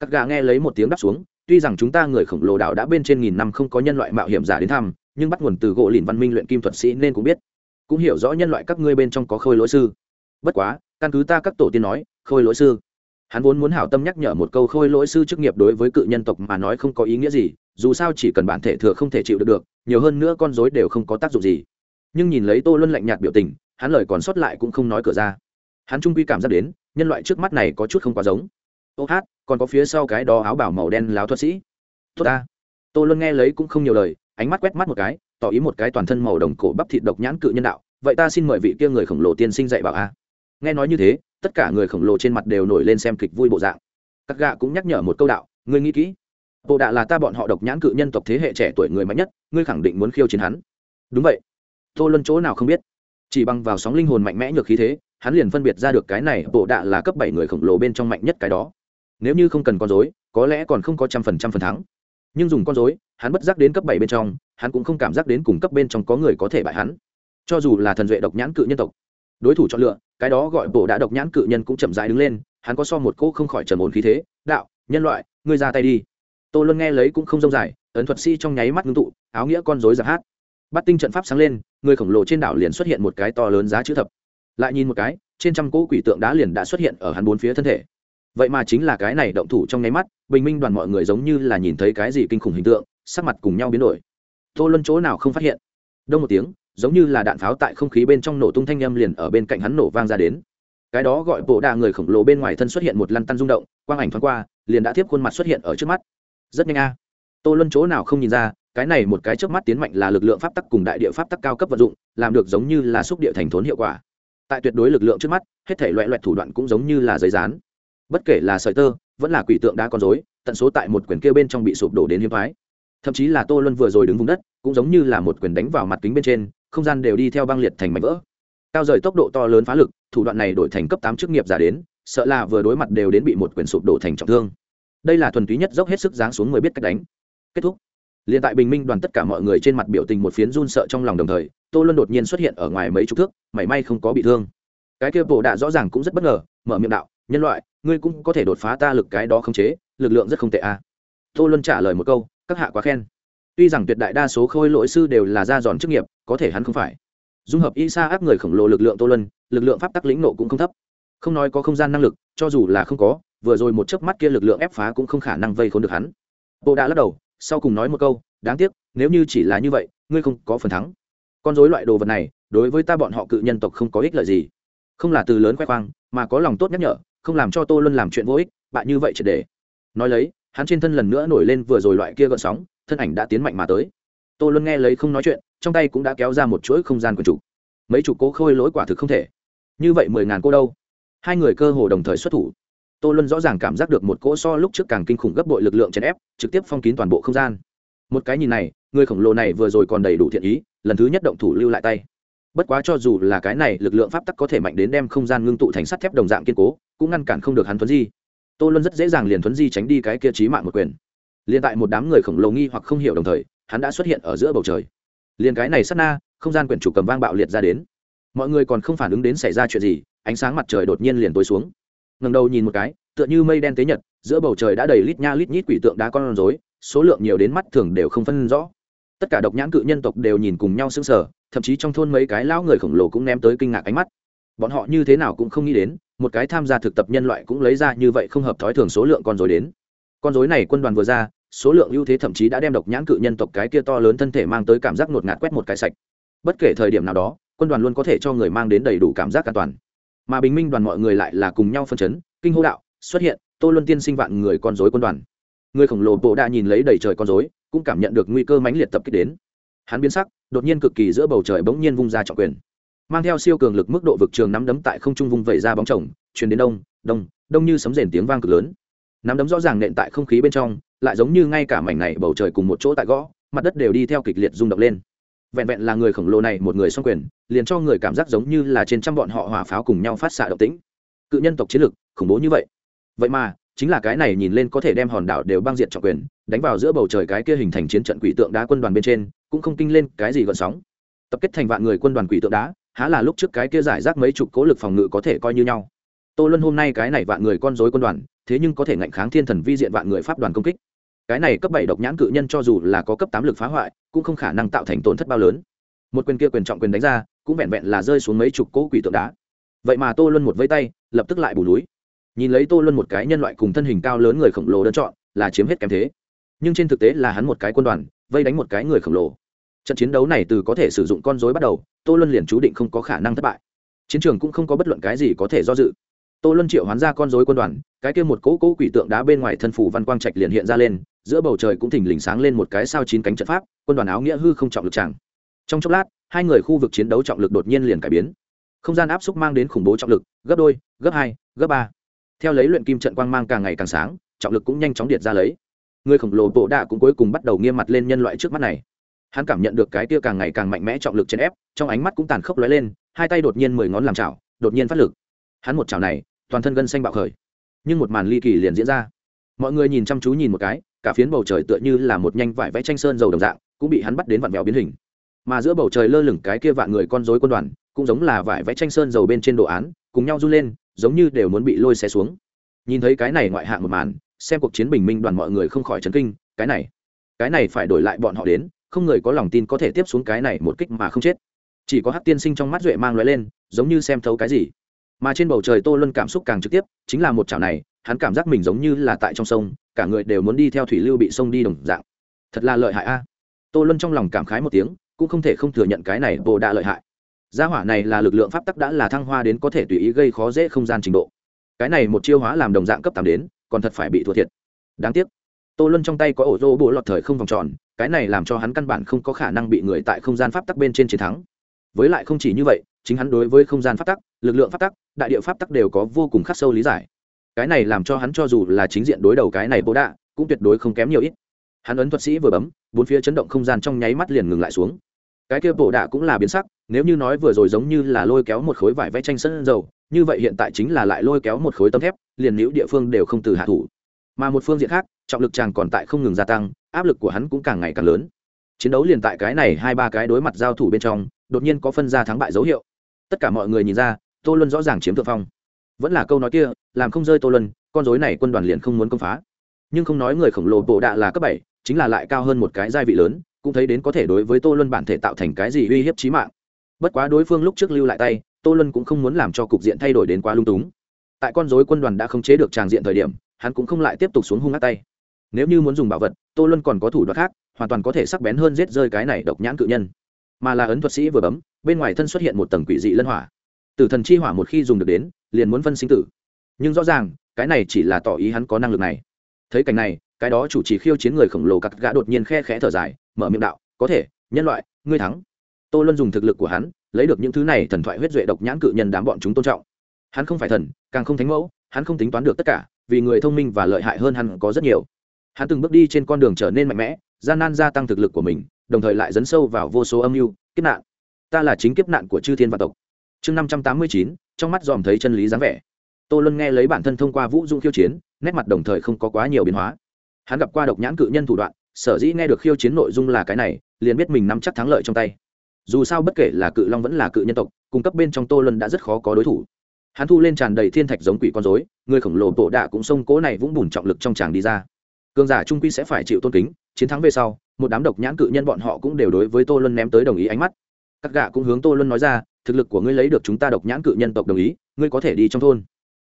Cắt gã nghe lấy một tiếng đáp xuống, tuy rằng chúng ta người khổng lồ đảo đã bên trên nghìn năm không có nhân loại mạo hiểm giả đến thăm, nhưng bắt nguồn từ gỗ lìn văn minh luyện kim thuật sĩ nên cũng biết. Cũng hiểu rõ nhân loại các ngươi bên trong có khôi lỗi sư. Bất quá, căn cứ ta các tổ tiên nói, khôi lỗi sư hắn vốn muốn hảo tâm nhắc nhở một câu khôi lỗi sư chức nghiệp đối với cự nhân tộc mà nói không có ý nghĩa gì, dù sao chỉ cần bản thể thừa không thể chịu được được, nhiều hơn nữa con dối đều không có tác dụng gì. Nhưng nhìn lấy tô luân lạnh nhạt biểu tình, hắn lời còn sót lại cũng không nói cửa ra. Hắn trung quy cảm giác đến, nhân loại trước mắt này có chút không quá giống. Ô hát, còn có phía sau cái đó áo bảo màu đen láo thuật sĩ. Tốt ta. Tô luân nghe lấy cũng không nhiều lời, ánh mắt quét mắt một cái, tỏ ý một cái toàn thân màu đồng cổ bắp thịt độc nhãn cự nhân đạo, vậy ta xin mời vị kia người khổng lồ tiên sinh dạy bảo a. Nghe nói như thế tất cả người khổng lồ trên mặt đều nổi lên xem kịch vui bộ dạng. Các gạ cũng nhắc nhở một câu đạo, ngươi nghĩ kỹ. Bộ đạ là ta bọn họ độc nhãn cự nhân tộc thế hệ trẻ tuổi người mạnh nhất, ngươi khẳng định muốn khiêu chiến hắn. Đúng vậy. Tô luân chỗ nào không biết. Chỉ bằng vào sóng linh hồn mạnh mẽ nhược khí thế, hắn liền phân biệt ra được cái này, bộ đạ là cấp bảy người khổng lồ bên trong mạnh nhất cái đó. Nếu như không cần con dối có lẽ còn không có trăm phần trăm phần thắng. Nhưng dùng con dối hắn bất giác đến cấp bảy bên trong, hắn cũng không cảm giác đến cùng cấp bên trong có người có thể bại hắn. Cho dù là thần duệ độc nhãn cự nhân tộc đối thủ chọn lựa, cái đó gọi bộ đã độc nhãn cự nhân cũng chậm rãi đứng lên, hắn có so một cỗ không khỏi trầm ổn khí thế, đạo, nhân loại, ngươi ra tay đi. Tô luân nghe lấy cũng không rông dài, ấn thuật sĩ trong nháy mắt ngưng tụ, áo nghĩa con dối giặc hát. Bắt tinh trận pháp sáng lên, người khổng lồ trên đảo liền xuất hiện một cái to lớn giá chữ thập. Lại nhìn một cái, trên trăm cỗ quỷ tượng đá liền đã xuất hiện ở hắn bốn phía thân thể. Vậy mà chính là cái này động thủ trong nháy mắt, bình minh đoàn mọi người giống như là nhìn thấy cái gì kinh khủng hình tượng, sắc mặt cùng nhau biến đổi. Tô luân chỗ nào không phát hiện. Đông một tiếng giống như là đạn pháo tại không khí bên trong nổ tung thanh â m liền ở bên cạnh hắn nổ vang ra đến. Cái đó gọi bộ đà người khổng lồ bên ngoài thân xuất hiện một lăn tăn rung động, quang ảnh thoáng qua, liền đã tiếp khuôn mặt xuất hiện ở trước mắt. Rất nhanh a. Tô luân chỗ nào không nhìn ra, cái này một cái trước mắt tiến mạnh là lực lượng pháp tắc cùng đại địa pháp tắc cao cấp vận dụng, làm được giống như là xúc địa thành thốn hiệu quả. Tại tuyệt đối lực lượng trước mắt, hết thể loại loại thủ đoạn cũng giống như là giấy rán bất kể là sợi tơ, vẫn là quỷ tượng đá con dối tận số tại một quyển kia bên trong bị sụp đổ đến hiếm thoái thậm chí là tô luân vừa rồi đứng vùng đất, cũng giống như là một quyền đánh vào mặt kính bên trên không gian đều đi theo băng liệt thành mảnh vỡ. Cao rời tốc độ to lớn phá lực, thủ đoạn này đổi thành cấp tám chức nghiệp giả đến, sợ là vừa đối mặt đều đến bị một quyền sụp đổ thành trọng thương. Đây là thuần túy nhất dốc hết sức giáng xuống mới biết cách đánh. Kết thúc. Liền tại bình minh đoàn tất cả mọi người trên mặt biểu tình một phiến run sợ trong lòng đồng thời, tô luân đột nhiên xuất hiện ở ngoài mấy chục thước, mảy may không có bị thương. Cái kia bộ đạ rõ ràng cũng rất bất ngờ, mở miệng đạo, nhân loại, ngươi cũng có thể đột phá ta lực cái đó không chế, lực lượng rất không tệ a à. tô luân trả lời một câu, các hạ quá khen tuy rằng tuyệt đại đa số khôi lỗi sư đều là ra giòn chức nghiệp, có thể hắn không phải. Dung hợp y sa áp người khổng lồ lực lượng tô luân, lực lượng pháp tắc lĩnh nộ cũng không thấp. Không nói có không gian năng lực, cho dù là không có, vừa rồi một chớp mắt kia lực lượng ép phá cũng không khả năng vây khốn được hắn. Bộ đã lắc đầu, sau cùng nói một câu, đáng tiếc, nếu như chỉ là như vậy, ngươi không có phần thắng. Con dối loại đồ vật này, đối với ta bọn họ cự nhân tộc không có ích lợi gì. Không là từ lớn khoe khoang, mà có lòng tốt nhắc nhở, không làm cho tô luân làm chuyện vô ích bạn như vậy triệt để. Nói lấy, hắn trên thân lần nữa nổi lên vừa rồi loại kia gợn sóng thân ảnh đã tiến mạnh mà tới. Tô luân nghe lấy không nói chuyện, trong tay cũng đã kéo ra một chuỗi không gian quần chủ. Mấy chục cố khôi lỗi quả thực không thể. Như vậy mười ngàn cô đâu? Hai người cơ hồ đồng thời xuất thủ. Tô luân rõ ràng cảm giác được một cỗ so lúc trước càng kinh khủng gấp bội lực lượng chèn ép, trực tiếp phong kín toàn bộ không gian. Một cái nhìn này, người khổng lồ này vừa rồi còn đầy đủ thiện ý, lần thứ nhất động thủ lưu lại tay. Bất quá cho dù là cái này, lực lượng pháp tắc có thể mạnh đến đem không gian ngưng tụ thành sắt thép đồng dạng kiên cố, cũng ngăn cản không được hắn thuấn di. Tô luân rất dễ dàng liền thuấn di tránh đi cái kia trí mạng một quyền liền tại một đám người khổng lồ nghi hoặc không hiểu đồng thời, hắn đã xuất hiện ở giữa bầu trời. Liền cái này sát na, không gian quyển chủ cầm vang bạo liệt ra đến. Mọi người còn không phản ứng đến xảy ra chuyện gì, ánh sáng mặt trời đột nhiên liền tối xuống. Ngần đầu nhìn một cái, tựa như mây đen tế nhật, giữa bầu trời đã đầy lít nha lít nhít quỷ tượng đá con rối, số lượng nhiều đến mắt thường đều không phân rõ. Tất cả độc nhãn cự nhân tộc đều nhìn cùng nhau sững sờ, thậm chí trong thôn mấy cái lão người khổng lồ cũng ném tới kinh ngạc ánh mắt. Bọn họ như thế nào cũng không nghĩ đến, một cái tham gia thực tập nhân loại cũng lấy ra như vậy không hợp thói thường số lượng con rối đến con rối này quân đoàn vừa ra, số lượng ưu thế thậm chí đã đem độc nhãn cự nhân tộc cái kia to lớn thân thể mang tới cảm giác ngột ngạt quét một cái sạch. Bất kể thời điểm nào đó, quân đoàn luôn có thể cho người mang đến đầy đủ cảm giác an toàn. Mà bình minh đoàn mọi người lại là cùng nhau phân chấn, kinh hô đạo, xuất hiện, tô luân tiên sinh vạn người con dối quân đoàn. Người khổng lồ bộ đã nhìn lấy đầy trời con dối cũng cảm nhận được nguy cơ mãnh liệt tập kích đến. Hắn biến sắc, đột nhiên cực kỳ giữa bầu trời bỗng nhiên vung ra trọng quyền. Mang theo siêu cường lực mức độ vực trường nắm đấm tại không trung vung vẩy ra bóng chồng, truyền đến đông đông đông như sấm rền tiếng vang cực lớn nắm đấm rõ ràng nện tại không khí bên trong, lại giống như ngay cả mảnh này bầu trời cùng một chỗ tại gõ, mặt đất đều đi theo kịch liệt rung động lên. Vẹn vẹn là người khổng lồ này một người song quyền, liền cho người cảm giác giống như là trên trăm bọn họ hỏa pháo cùng nhau phát xạ động tĩnh. Cự nhân tộc chiến lực, khủng bố như vậy. Vậy mà, chính là cái này nhìn lên có thể đem hòn đảo đều băng diện trọng quyền, đánh vào giữa bầu trời cái kia hình thành chiến trận quỷ tượng đá quân đoàn bên trên, cũng không kinh lên cái gì gợn sóng. Tập kết thành vạn người quân đoàn quỷ tượng đá, há là lúc trước cái kia giải rác mấy chục cố lực phòng ngự có thể coi như nhau. Tô luân hôm nay cái này vạn người con dối quân đoàn thế nhưng có thể ngạnh kháng thiên thần vi diện vạn người pháp đoàn công kích. Cái này cấp bảy độc nhãn cự nhân cho dù là có cấp tám lực phá hoại, cũng không khả năng tạo thành tổn thất bao lớn. Một quyền kia quyền trọng quyền đánh ra, cũng vẹn vẹn là rơi xuống mấy chục cỗ quỷ tượng đá. Vậy mà tô luân một vây tay, lập tức lại bù núi. Nhìn lấy tô luân một cái nhân loại cùng thân hình cao lớn người khổng lồ đơn chọn, là chiếm hết kém thế. Nhưng trên thực tế là hắn một cái quân đoàn, vây đánh một cái người khổng lồ. Trận chiến đấu này từ có thể sử dụng con dối bắt đầu, tô luân liền chú định không có khả năng thất bại. Chiến trường cũng không có bất luận cái gì có thể do dự tô luân triệu hoán ra con rối quân đoàn, cái kia một cỗ cỗ quỷ tượng đá bên ngoài thân phủ văn quang trạch liền hiện ra lên, giữa bầu trời cũng thỉnh lình sáng lên một cái sao chín cánh trận pháp, quân đoàn áo nghĩa hư không trọng lực tràng. Trong chốc lát, hai người khu vực chiến đấu trọng lực đột nhiên liền cải biến. Không gian áp xúc mang đến khủng bố trọng lực, gấp đôi, gấp hai, gấp ba. Theo lấy luyện kim trận quang mang càng ngày càng sáng, trọng lực cũng nhanh chóng điệt ra lấy. Người khổng lồ bộ đạ cũng cuối cùng bắt đầu nghiêm mặt lên nhân loại trước mắt này. Hắn cảm nhận được cái tia càng ngày càng mạnh mẽ trọng lực chèn ép, trong ánh mắt cũng tàn khốc lóe lên, hai tay đột nhiên mười ngón làm chảo, đột nhiên phát lực. Hắn một chảo này toàn thân gân xanh bạo khởi. Nhưng một màn ly kỳ liền diễn ra. Mọi người nhìn chăm chú nhìn một cái, cả phiến bầu trời tựa như là một nhanh vải vẽ tranh sơn dầu đồng dạng, cũng bị hắn bắt đến vặn vẹo biến hình. Mà giữa bầu trời lơ lửng cái kia vạn người con rối quân đoàn, cũng giống là vải vẽ tranh sơn dầu bên trên đồ án, cùng nhau run lên, giống như đều muốn bị lôi xe xuống. Nhìn thấy cái này ngoại hạng một màn, xem cuộc chiến bình minh đoàn mọi người không khỏi chấn kinh, cái này cái này phải đổi lại bọn họ đến, không người có lòng tin có thể tiếp xuống cái này một kích mà không chết. Chỉ có hát tiên sinh trong mắt duệ mang loại lên, giống như xem thấu cái gì mà trên bầu trời tô luân cảm xúc càng trực tiếp, chính là một chảo này, hắn cảm giác mình giống như là tại trong sông, cả người đều muốn đi theo thủy lưu bị sông đi đồng dạng. Thật là lợi hại a. Tô luân trong lòng cảm khái một tiếng, cũng không thể không thừa nhận cái này bồ đạ lợi hại. Gia hỏa này là lực lượng pháp tắc đã là thăng hoa đến có thể tùy ý gây khó dễ không gian trình độ. Cái này một chiêu hóa làm đồng dạng cấp tám đến, còn thật phải bị thua thiệt. Đáng tiếc, tô luân trong tay có ổ rô bộ lọt thời không vòng tròn, cái này làm cho hắn căn bản không có khả năng bị người tại không gian pháp tắc bên trên chiến thắng với lại không chỉ như vậy, chính hắn đối với không gian pháp tắc, lực lượng pháp tắc, đại địa pháp tắc đều có vô cùng khắc sâu lý giải. Cái này làm cho hắn cho dù là chính diện đối đầu cái này bố đạ cũng tuyệt đối không kém nhiều ít. Hắn ấn thuật sĩ vừa bấm, bốn phía chấn động không gian trong nháy mắt liền ngừng lại xuống. Cái kia bổ đạ cũng là biến sắc, nếu như nói vừa rồi giống như là lôi kéo một khối vải vẽ tranh sân dầu, như vậy hiện tại chính là lại lôi kéo một khối tấm thép, liền nữ địa phương đều không từ hạ thủ. Mà một phương diện khác, trọng lực chàng còn tại không ngừng gia tăng, áp lực của hắn cũng càng ngày càng lớn. Chiến đấu liền tại cái này hai ba cái đối mặt giao thủ bên trong đột nhiên có phân ra thắng bại dấu hiệu. Tất cả mọi người nhìn ra, tô luân rõ ràng chiếm thượng phong. Vẫn là câu nói kia, làm không rơi tô luân, con dối này quân đoàn liền không muốn công phá. Nhưng không nói người khổng lồ bộ đạ là cấp bảy, chính là lại cao hơn một cái gia vị lớn, cũng thấy đến có thể đối với tô luân bản thể tạo thành cái gì uy hiếp trí mạng. Bất quá đối phương lúc trước lưu lại tay, tô luân cũng không muốn làm cho cục diện thay đổi đến quá lung túng. Tại con dối quân đoàn đã không chế được tràng diện thời điểm, hắn cũng không lại tiếp tục xuống hung ác tay. Nếu như muốn dùng bảo vật, tô luân còn có thủ đoạn khác, hoàn toàn có thể sắc bén hơn giết rơi cái này độc nhãn cự nhân mà là ấn thuật sĩ vừa bấm, bên ngoài thân xuất hiện một tầng quỷ dị lân hỏa. Tử thần chi hỏa một khi dùng được đến, liền muốn phân sinh tử. Nhưng rõ ràng, cái này chỉ là tỏ ý hắn có năng lực này. Thấy cảnh này, cái đó chủ trì khiêu chiến người khổng lồ cặp gã đột nhiên khe khẽ thở dài, mở miệng đạo, có thể, nhân loại, ngươi thắng. Tô luân dùng thực lực của hắn, lấy được những thứ này thần thoại huyết duệ độc nhãn cự nhân đám bọn chúng tôn trọng. Hắn không phải thần, càng không thánh mẫu, hắn không tính toán được tất cả, vì người thông minh và lợi hại hơn hắn có rất nhiều. Hắn từng bước đi trên con đường trở nên mạnh mẽ, gian nan gia tăng thực lực của mình đồng thời lại dấn sâu vào vô số âm mưu, kiếp nạn. Ta là chính kiếp nạn của chư thiên và tộc. Chương năm trăm tám mươi chín, trong mắt dòm thấy chân lý dáng vẻ. Tô luân nghe lấy bản thân thông qua vũ dung khiêu chiến, nét mặt đồng thời không có quá nhiều biến hóa. Hắn gặp qua độc nhãn cự nhân thủ đoạn, sở dĩ nghe được khiêu chiến nội dung là cái này, liền biết mình nắm chắc thắng lợi trong tay. Dù sao bất kể là cự long vẫn là cự nhân tộc, cung cấp bên trong tô luân đã rất khó có đối thủ. Hắn thu lên tràn đầy thiên thạch giống quỷ con dối người khổng lồ tổ đạ cũng xông cố này vũng bùn trọng lực trong tràng đi ra. Cường giả trung quy sẽ phải chịu tôn kính, chiến thắng về sau một đám độc nhãn cự nhân bọn họ cũng đều đối với tô luân ném tới đồng ý ánh mắt. Các gạ cũng hướng tô luân nói ra, thực lực của ngươi lấy được chúng ta độc nhãn cự nhân tộc đồng ý, ngươi có thể đi trong thôn.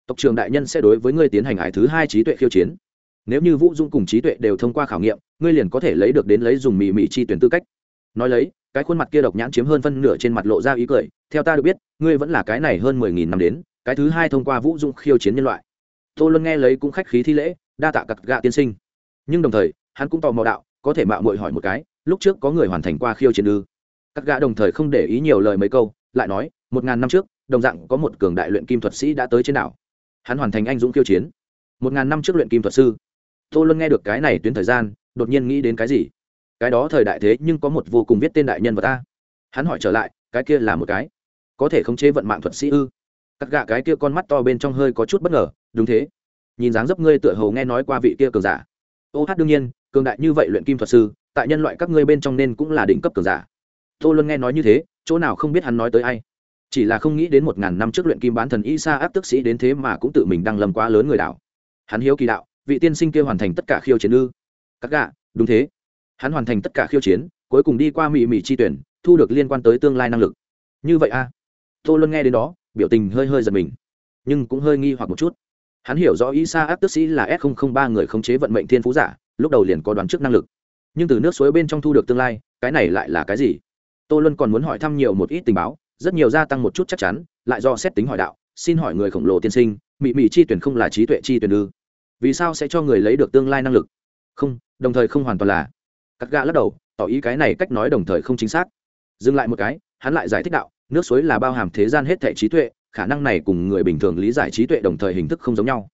Tộc trưởng đại nhân sẽ đối với ngươi tiến hành hải thứ hai trí tuệ khiêu chiến. Nếu như vũ dung cùng trí tuệ đều thông qua khảo nghiệm, ngươi liền có thể lấy được đến lấy dùng mì mì chi tuyển tư cách. Nói lấy, cái khuôn mặt kia độc nhãn chiếm hơn phân nửa trên mặt lộ ra ý cười, theo ta được biết, ngươi vẫn là cái này hơn mười nghìn năm đến, cái thứ hai thông qua vũ dung khiêu chiến nhân loại. Tô luân nghe lấy cũng khách khí thi lễ, đa tạ cặp gạ tiên sinh. Nhưng đồng thời, hắn cũng tò mò đạo có thể mạo muội hỏi một cái, lúc trước có người hoàn thành qua khiêu chiến ư? Các gã đồng thời không để ý nhiều lời mấy câu, lại nói, một ngàn năm trước, đồng dạng có một cường đại luyện kim thuật sĩ đã tới trên đảo. Hắn hoàn thành anh dũng khiêu chiến. Một ngàn năm trước luyện kim thuật sư. Tô luân nghe được cái này tuyến thời gian, đột nhiên nghĩ đến cái gì? Cái đó thời đại thế nhưng có một vô cùng viết tên đại nhân vật ta. Hắn hỏi trở lại, cái kia là một cái. Có thể khống chế vận mạng thuật sĩ ư? Các gã cái kia con mắt to bên trong hơi có chút bất ngờ, đúng thế. Nhìn dáng dấp ngươi tựa hồ nghe nói qua vị kia cường giả. Ô hát đương nhiên cường đại như vậy luyện kim thuật sư, tại nhân loại các ngươi bên trong nên cũng là đỉnh cấp cường giả. Tô luân nghe nói như thế, chỗ nào không biết hắn nói tới ai. Chỉ là không nghĩ đến một ngàn năm trước luyện kim bán thần y sa áp tức sĩ đến thế mà cũng tự mình đang lầm quá lớn người đạo. Hắn hiếu kỳ đạo, vị tiên sinh kia hoàn thành tất cả khiêu chiến ư? Các gạ, đúng thế. Hắn hoàn thành tất cả khiêu chiến, cuối cùng đi qua mị mị chi tuyển, thu được liên quan tới tương lai năng lực. Như vậy a à? tô luân nghe đến đó, biểu tình hơi hơi giật mình, nhưng cũng hơi nghi hoặc một chút. Hắn hiểu rõ isa áp tức sĩ là s ba người khống chế vận mệnh thiên phú giả lúc đầu liền có đoán trước năng lực. Nhưng từ nước suối bên trong thu được tương lai, cái này lại là cái gì? Tô luân còn muốn hỏi thăm nhiều một ít tình báo, rất nhiều gia tăng một chút chắc chắn, lại do xét tính hỏi đạo, xin hỏi người khổng lồ tiên sinh, mị mị chi tuyển không là trí tuệ chi tuyển ư? Vì sao sẽ cho người lấy được tương lai năng lực? Không, đồng thời không hoàn toàn là. Cắt gã lắc đầu, tỏ ý cái này cách nói đồng thời không chính xác. Dừng lại một cái, hắn lại giải thích đạo, nước suối là bao hàm thế gian hết thể trí tuệ, khả năng này cùng người bình thường lý giải trí tuệ đồng thời hình thức không giống nhau.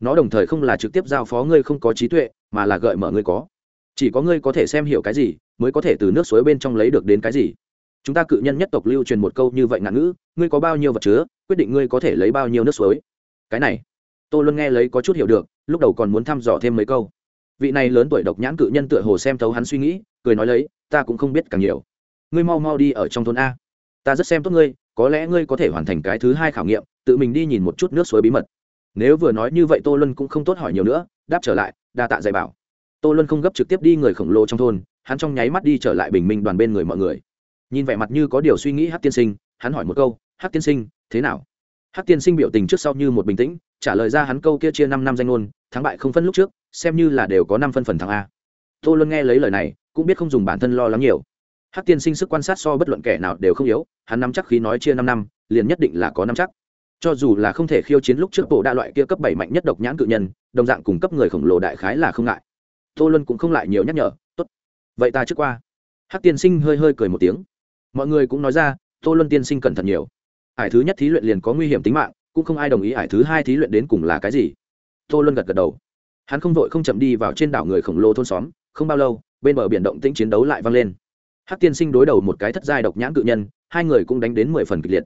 Nó đồng thời không là trực tiếp giao phó ngươi không có trí tuệ mà là gợi mở ngươi có. Chỉ có ngươi có thể xem hiểu cái gì, mới có thể từ nước suối bên trong lấy được đến cái gì. Chúng ta cự nhân nhất tộc lưu truyền một câu như vậy ngạn ngữ, ngươi có bao nhiêu vật chứa, quyết định ngươi có thể lấy bao nhiêu nước suối. Cái này tôi luôn nghe lấy có chút hiểu được, lúc đầu còn muốn thăm dò thêm mấy câu. Vị này lớn tuổi độc nhãn cự nhân tựa hồ xem thấu hắn suy nghĩ, cười nói lấy, ta cũng không biết càng nhiều. Ngươi mau mau đi ở trong thôn a. Ta rất xem tốt ngươi, có lẽ ngươi có thể hoàn thành cái thứ hai khảo nghiệm, tự mình đi nhìn một chút nước suối bí mật. Nếu vừa nói như vậy tô luân cũng không tốt hỏi nhiều nữa, đáp trở lại đa tạ dạy bảo. Tô luân không gấp trực tiếp đi người khổng lồ trong thôn, hắn trong nháy mắt đi trở lại bình minh đoàn bên người mọi người. Nhìn vẻ mặt như có điều suy nghĩ hát tiên sinh, hắn hỏi một câu hát tiên sinh, thế nào? Hát tiên sinh biểu tình trước sau như một bình tĩnh, trả lời ra hắn câu kia chia năm năm danh ngôn, thắng bại không phân lúc trước, xem như là đều có năm phân phần thắng a. Tô luân nghe lấy lời này, cũng biết không dùng bản thân lo lắng nhiều. Hát tiên sinh sức quan sát so bất luận kẻ nào đều không yếu, hắn nắm chắc khi nói chia năm năm, liền nhất định là có năm chắc cho dù là không thể khiêu chiến lúc trước bộ đa loại kia cấp bảy mạnh nhất độc nhãn cự nhân, đồng dạng cùng cấp người khổng lồ đại khái là không ngại. Tô luân cũng không lại nhiều nhắc nhở, tốt, vậy ta trước qua. Hắc tiên sinh hơi hơi cười một tiếng. Mọi người cũng nói ra, tô luân tiên sinh cẩn thận nhiều. Ải thứ nhất thí luyện liền có nguy hiểm tính mạng, cũng không ai đồng ý ải thứ hai thí luyện đến cùng là cái gì. Tô luân gật gật đầu. Hắn không vội không chậm đi vào trên đảo người khổng lồ thôn xóm, không bao lâu, bên bờ biển động tĩnh chiến đấu lại vang lên. Hắc tiên sinh đối đầu một cái thất giai độc nhãn cự nhân, hai người cũng đánh đến mười phần kịch liệt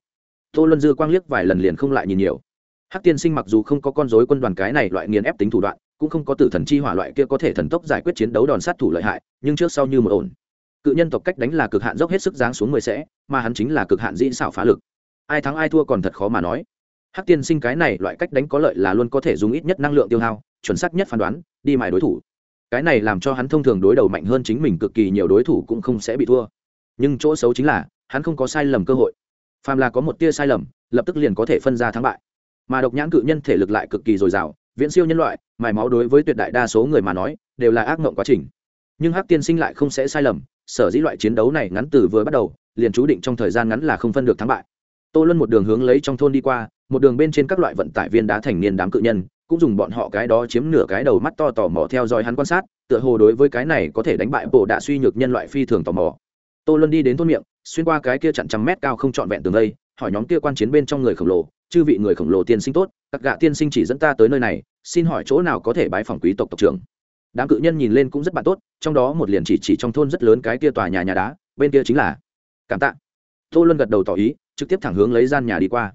tô luân dư quang liếc vài lần liền không lại nhìn nhiều. Hắc tiên sinh mặc dù không có con dối quân đoàn cái này loại nghiền ép tính thủ đoạn, cũng không có tử thần chi hỏa loại kia có thể thần tốc giải quyết chiến đấu đòn sát thủ lợi hại, nhưng trước sau như một ổn. Cự nhân tộc cách đánh là cực hạn dốc hết sức giáng xuống mười sẽ, mà hắn chính là cực hạn dĩ xảo phá lực. Ai thắng ai thua còn thật khó mà nói. Hắc tiên sinh cái này loại cách đánh có lợi là luôn có thể dùng ít nhất năng lượng tiêu hao, chuẩn xác nhất phán đoán, đi mài đối thủ. Cái này làm cho hắn thông thường đối đầu mạnh hơn chính mình cực kỳ nhiều đối thủ cũng không sẽ bị thua. Nhưng chỗ xấu chính là, hắn không có sai lầm cơ hội phàm là có một tia sai lầm, lập tức liền có thể phân ra thắng bại. Mà độc nhãn cự nhân thể lực lại cực kỳ dồi dào, viễn siêu nhân loại, mài máu đối với tuyệt đại đa số người mà nói, đều là ác mộng quá trình. Nhưng hắc tiên sinh lại không sẽ sai lầm, sở dĩ loại chiến đấu này ngắn từ vừa bắt đầu, liền chú định trong thời gian ngắn là không phân được thắng bại. Tô luân một đường hướng lấy trong thôn đi qua, một đường bên trên các loại vận tải viên đá thành niên đám cự nhân, cũng dùng bọn họ cái đó chiếm nửa cái đầu mắt to tò mò theo dõi hắn quan sát, tựa hồ đối với cái này có thể đánh bại bộ đạ suy nhược nhân loại phi thường tò mò. Tô luân đi đến thôn miệng xuyên qua cái kia chặn trăm mét cao không trọn vẹn tường đây, hỏi nhóm kia quan chiến bên trong người khổng lồ, chư vị người khổng lồ tiên sinh tốt, các gạ tiên sinh chỉ dẫn ta tới nơi này, xin hỏi chỗ nào có thể bái phòng quý tộc tộc trưởng? Đám cự nhân nhìn lên cũng rất bạn tốt, trong đó một liền chỉ chỉ trong thôn rất lớn cái kia tòa nhà nhà đá, bên kia chính là cảm tạ. Tô luân gật đầu tỏ ý, trực tiếp thẳng hướng lấy gian nhà đi qua.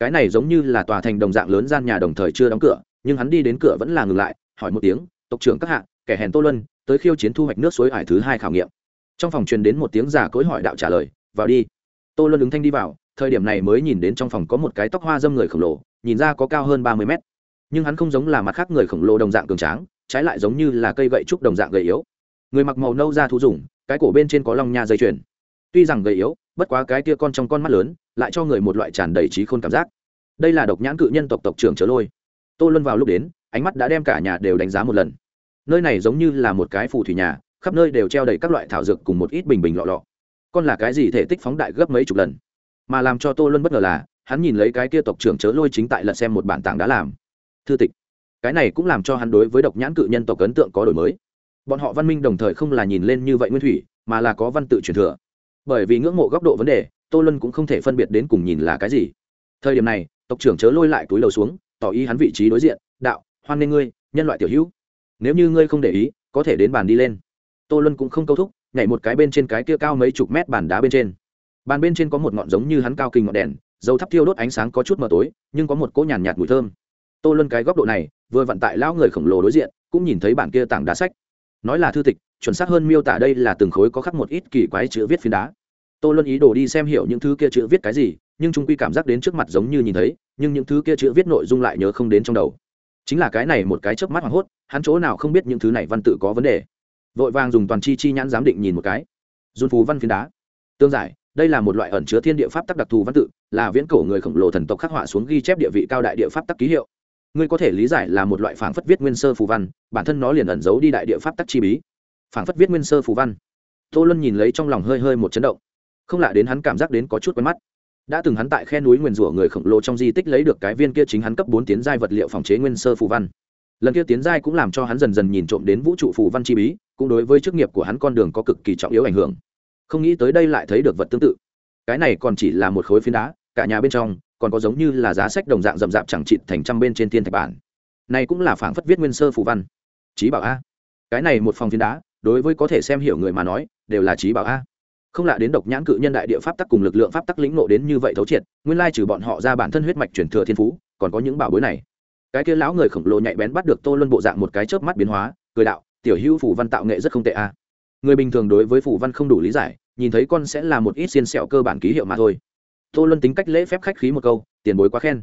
Cái này giống như là tòa thành đồng dạng lớn gian nhà đồng thời chưa đóng cửa, nhưng hắn đi đến cửa vẫn là ngừng lại, hỏi một tiếng, tộc trưởng các hạ, kẻ hèn tô luân, tới khiêu chiến thu hoạch nước suối ải thứ hai khảo nghiệm trong phòng truyền đến một tiếng giả cối hỏi đạo trả lời, vào đi. Tô luân ứng thanh đi vào, thời điểm này mới nhìn đến trong phòng có một cái tóc hoa dâm người khổng lồ, nhìn ra có cao hơn ba mươi mét. Nhưng hắn không giống là mặt khác người khổng lồ đồng dạng cường tráng, trái lại giống như là cây gậy trúc đồng dạng gầy yếu. Người mặc màu nâu da thú dùng, cái cổ bên trên có long nha dây chuyền. Tuy rằng gầy yếu, bất quá cái tia con trong con mắt lớn, lại cho người một loại tràn đầy trí khôn cảm giác. Đây là độc nhãn cự nhân tộc tộc trưởng trở lôi. Tô luân vào lúc đến, ánh mắt đã đem cả nhà đều đánh giá một lần. Nơi này giống như là một cái phù thủy nhà khắp nơi đều treo đầy các loại thảo dược cùng một ít bình bình lọ lọ. Con là cái gì thể tích phóng đại gấp mấy chục lần? Mà làm cho tô luân bất ngờ là, hắn nhìn lấy cái kia tộc trưởng chớ lôi chính tại lật xem một bản tảng đã làm. Thư tịch. Cái này cũng làm cho hắn đối với độc nhãn cự nhân tộc ấn tượng có đổi mới. Bọn họ văn minh đồng thời không là nhìn lên như vậy nguyên thủy, mà là có văn tự truyền thừa. Bởi vì ngưỡng mộ góc độ vấn đề, tô lân cũng không thể phân biệt đến cùng nhìn là cái gì. Thời điểm này, tộc trưởng chớ lôi lại túi đầu xuống, tỏ ý hắn vị trí đối diện, đạo, hoan nghê ngươi, nhân loại tiểu hữu. Nếu như ngươi không để ý, có thể đến bàn đi lên tô luân cũng không câu thúc, nhảy một cái bên trên cái kia cao mấy chục mét bàn đá bên trên. Bàn bên trên có một ngọn giống như hắn cao kinh ngọn đèn, dầu thắp thiêu đốt ánh sáng có chút mờ tối, nhưng có một cỗ nhàn nhạt mùi thơm. Tô luân cái góc độ này, vừa vận tại lão người khổng lồ đối diện, cũng nhìn thấy bản kia tảng đá sách. Nói là thư tịch, chuẩn xác hơn miêu tả đây là từng khối có khắc một ít kỳ quái chữ viết phiến đá. Tô luân ý đồ đi xem hiểu những thứ kia chữ viết cái gì, nhưng trung quy cảm giác đến trước mặt giống như nhìn thấy, nhưng những thứ kia chữ viết nội dung lại nhớ không đến trong đầu. Chính là cái này một cái chớp mắt hoảng hốt, hắn chỗ nào không biết những thứ này văn tự có vấn đề vội vàng dùng toàn chi chi nhãn giám định nhìn một cái. Dùn phù văn phiến đá. Tương giải, đây là một loại ẩn chứa thiên địa pháp tắc đặc thù văn tự, là viễn cổ người khổng lồ thần tộc khắc họa xuống ghi chép địa vị cao đại địa pháp tắc ký hiệu. Ngươi có thể lý giải là một loại phảng phất viết nguyên sơ phù văn, bản thân nó liền ẩn giấu đi đại địa pháp tắc chi bí. Phảng phất viết nguyên sơ phù văn. Tô luân nhìn lấy trong lòng hơi hơi một chấn động. Không lạ đến hắn cảm giác đến có chút quen mắt. Đã từng hắn tại khe núi nguyền rủa người khổng lồ trong di tích lấy được cái viên kia chính hắn cấp bốn tiến giai vật liệu phòng chế nguyên sơ phù văn lần kia tiến giai cũng làm cho hắn dần dần nhìn trộm đến vũ trụ phù văn chi bí, cũng đối với chức nghiệp của hắn con đường có cực kỳ trọng yếu ảnh hưởng. Không nghĩ tới đây lại thấy được vật tương tự. Cái này còn chỉ là một khối phiến đá, cả nhà bên trong, còn có giống như là giá sách đồng dạng rậm rạp chẳng chịt thành trăm bên trên thiên thạch bản. Này cũng là phảng phất viết nguyên sơ phù văn. Trí bảo a. Cái này một phòng phiến đá, đối với có thể xem hiểu người mà nói, đều là trí bảo a. Không lạ đến độc nhãn cự nhân đại địa pháp tắc cùng lực lượng pháp tắc lĩnh nộ đến như vậy thấu triệt, nguyên lai trừ bọn họ ra bản thân huyết mạch truyền thừa thiên phú, còn có những bảo bối này cái kia lão người khổng lồ nhạy bén bắt được tô luân bộ dạng một cái chớp mắt biến hóa, cười đạo, tiểu hữu phủ văn tạo nghệ rất không tệ a người bình thường đối với phủ văn không đủ lý giải, nhìn thấy con sẽ là một ít xiên sẹo cơ bản ký hiệu mà thôi. Tô luân tính cách lễ phép khách khí một câu, tiền bối quá khen.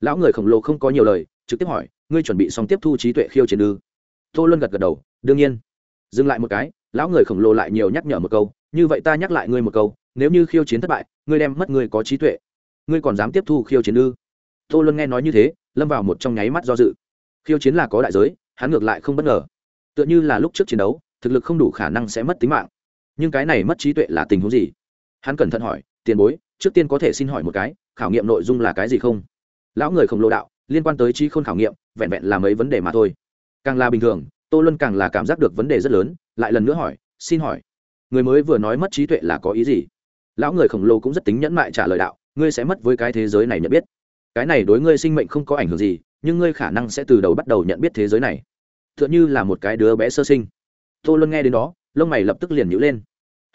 Lão người khổng lồ không có nhiều lời, trực tiếp hỏi, ngươi chuẩn bị xong tiếp thu trí tuệ khiêu chiến ư? Tô luân gật gật đầu, đương nhiên. Dừng lại một cái, lão người khổng lồ lại nhiều nhắc nhở một câu, như vậy ta nhắc lại ngươi một câu, nếu như khiêu chiến thất bại, ngươi đem mất ngươi có trí tuệ. Ngươi còn dám tiếp thu khiêu chiến ư? Tô luân nghe nói như thế lâm vào một trong nháy mắt do dự. Khiêu chiến là có đại giới, hắn ngược lại không bất ngờ. Tựa như là lúc trước chiến đấu, thực lực không đủ khả năng sẽ mất tính mạng. Nhưng cái này mất trí tuệ là tình huống gì? Hắn cẩn thận hỏi, tiền bối, trước tiên có thể xin hỏi một cái, khảo nghiệm nội dung là cái gì không? Lão người khổng lồ đạo, liên quan tới trí khôn khảo nghiệm, vẹn vẹn là mấy vấn đề mà thôi. Càng là bình thường, tô luân càng là cảm giác được vấn đề rất lớn, lại lần nữa hỏi, xin hỏi, người mới vừa nói mất trí tuệ là có ý gì? Lão người khổng lồ cũng rất tính nhẫn mại trả lời đạo, ngươi sẽ mất với cái thế giới này nhận biết cái này đối ngươi sinh mệnh không có ảnh hưởng gì, nhưng ngươi khả năng sẽ từ đầu bắt đầu nhận biết thế giới này. T h ư ợ n như là một cái đứa bé sơ sinh. Tô luân nghe đến đó, lông mày lập tức liền nhữ lên.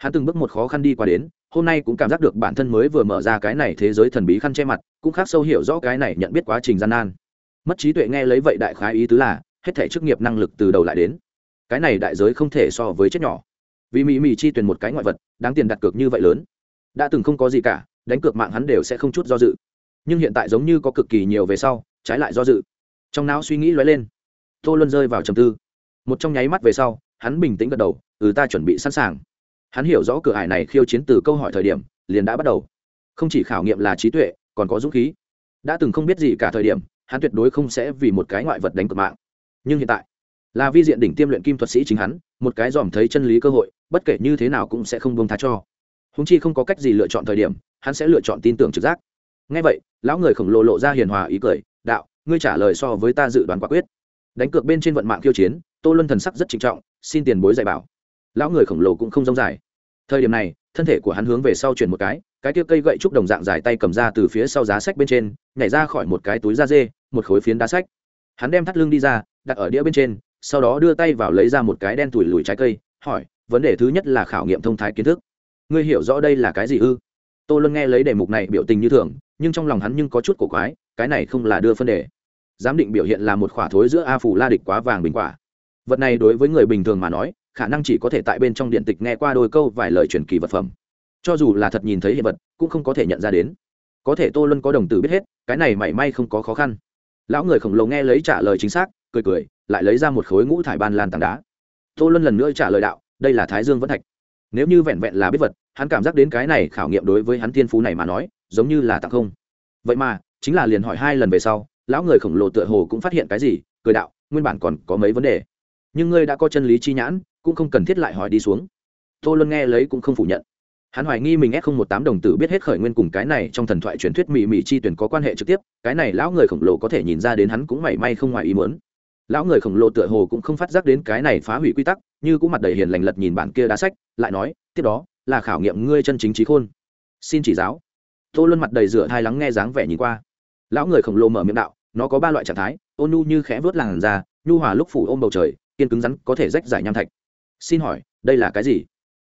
Hắn từng bước một khó khăn đi qua đến, hôm nay cũng cảm giác được bản thân mới vừa mở ra cái này thế giới thần bí khăn che mặt, cũng khác sâu hiểu rõ cái này nhận biết quá trình gian nan. Mất trí tuệ nghe lấy vậy đại khái ý tứ là, hết thể chức nghiệp năng lực từ đầu lại đến. Cái này đại giới không thể so với chết nhỏ. Vì mỹ mỹ chi tuyển một cái ngoại vật, đáng tiền đặt cược như vậy lớn. Đã từng không có gì cả, đánh cược mạng hắn đều sẽ không chút do dự nhưng hiện tại giống như có cực kỳ nhiều về sau, trái lại do dự. Trong não suy nghĩ lóe lên. Tô luân rơi vào trầm tư. Một trong nháy mắt về sau, hắn bình tĩnh gật đầu ừ ta chuẩn bị sẵn sàng. Hắn hiểu rõ cửa hải này khiêu chiến từ câu hỏi thời điểm, liền đã bắt đầu. Không chỉ khảo nghiệm là trí tuệ, còn có dũng khí. Đã từng không biết gì cả thời điểm, hắn tuyệt đối không sẽ vì một cái ngoại vật đánh cược mạng. Nhưng hiện tại, là vi diện đỉnh tiêm luyện kim thuật sĩ chính hắn, một cái dòm thấy chân lý cơ hội, bất kể như thế nào cũng sẽ không bông tha cho. Húng chi không có cách gì lựa chọn thời điểm, hắn sẽ lựa chọn tin tưởng trực giác ngay vậy, lão người khổng lồ lộ ra hiền hòa ý cười, đạo, ngươi trả lời so với ta dự đoán quả quyết. Đánh cược bên trên vận mạng khiêu chiến, tô luân thần sắc rất trịnh trọng, xin tiền bối dạy bảo. Lão người khổng lồ cũng không rông dài. Thời điểm này, thân thể của hắn hướng về sau chuyển một cái cái kia cây gậy trúc đồng dạng dài tay cầm ra từ phía sau giá sách bên trên, nhảy ra khỏi một cái túi da dê, một khối phiến đá sách. Hắn đem thắt lưng đi ra, đặt ở đĩa bên trên, sau đó đưa tay vào lấy ra một cái đen tủi lùi trái cây, hỏi, vấn đề thứ nhất là khảo nghiệm thông thái kiến thức. Ngươi hiểu rõ đây là cái gì ư? Tô luân nghe lấy đề mục này biểu tình như thường nhưng trong lòng hắn nhưng có chút cổ quái, cái này không là đưa phân đề. Giám định biểu hiện là một khỏa thối giữa a phủ la địch quá vàng bình quả. Vật này đối với người bình thường mà nói, khả năng chỉ có thể tại bên trong điện tịch nghe qua đôi câu vài lời truyền kỳ vật phẩm. Cho dù là thật nhìn thấy hiện vật, cũng không có thể nhận ra đến. Có thể tô luân có đồng tử biết hết, cái này mảy may không có khó khăn. Lão người khổng lồ nghe lấy trả lời chính xác, cười cười, lại lấy ra một khối ngũ thải ban lan tảng đá. Tô luân lần nữa trả lời đạo, đây là thái dương vẫn thạch nếu như vẹn vẹn là biết vật, hắn cảm giác đến cái này khảo nghiệm đối với hắn thiên phú này mà nói, giống như là tặng không. Vậy mà, chính là liền hỏi hai lần về sau, lão người khổng lồ tựa hồ cũng phát hiện cái gì, cười đạo, nguyên bản còn có mấy vấn đề, nhưng ngươi đã có chân lý chi nhãn, cũng không cần thiết lại hỏi đi xuống. Tô luân nghe lấy cũng không phủ nhận. Hắn hoài nghi mình s không một tám đồng tử biết hết khởi nguyên cùng cái này trong thần thoại truyền thuyết mị mị chi tuyển có quan hệ trực tiếp, cái này lão người khổng lồ có thể nhìn ra đến hắn cũng mảy may không ngoài ý muốn lão người khổng lồ tựa hồ cũng không phát giác đến cái này phá hủy quy tắc, như cũng mặt đầy hiền lành lật nhìn bản kia đá sách, lại nói, tiếp đó, là khảo nghiệm ngươi chân chính trí khôn. Xin chỉ giáo. Tô luân mặt đầy rửa thai lắng nghe dáng vẻ nhìn qua. Lão người khổng lồ mở miệng đạo, nó có ba loại trạng thái, ôn nhu như khẽ vớt làn da, nhu hòa lúc phủ ôm bầu trời, kiên cứng rắn, có thể rách giải nham thạch. Xin hỏi, đây là cái gì?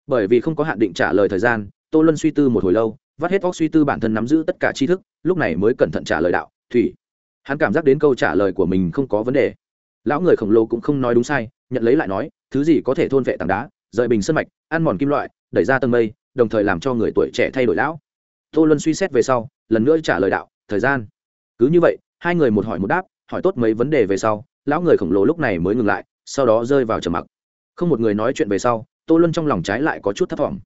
Bởi vì không có hạn định trả lời thời gian, tô luân suy tư một hồi lâu, vắt hết óc suy tư bản thân nắm giữ tất cả tri thức, lúc này mới cẩn thận trả lời đạo, thủy. Hắn cảm giác đến câu trả lời của mình không có vấn đề lão người khổng lồ cũng không nói đúng sai, nhận lấy lại nói, thứ gì có thể thôn vệ tảng đá, rời bình sân mạch, ăn mòn kim loại, đẩy ra tầng mây, đồng thời làm cho người tuổi trẻ thay đổi lão. Tô luân suy xét về sau, lần nữa trả lời đạo, thời gian. Cứ như vậy, hai người một hỏi một đáp, hỏi tốt mấy vấn đề về sau, lão người khổng lồ lúc này mới ngừng lại, sau đó rơi vào trầm mặc. Không một người nói chuyện về sau, tô luân trong lòng trái lại có chút thất vọng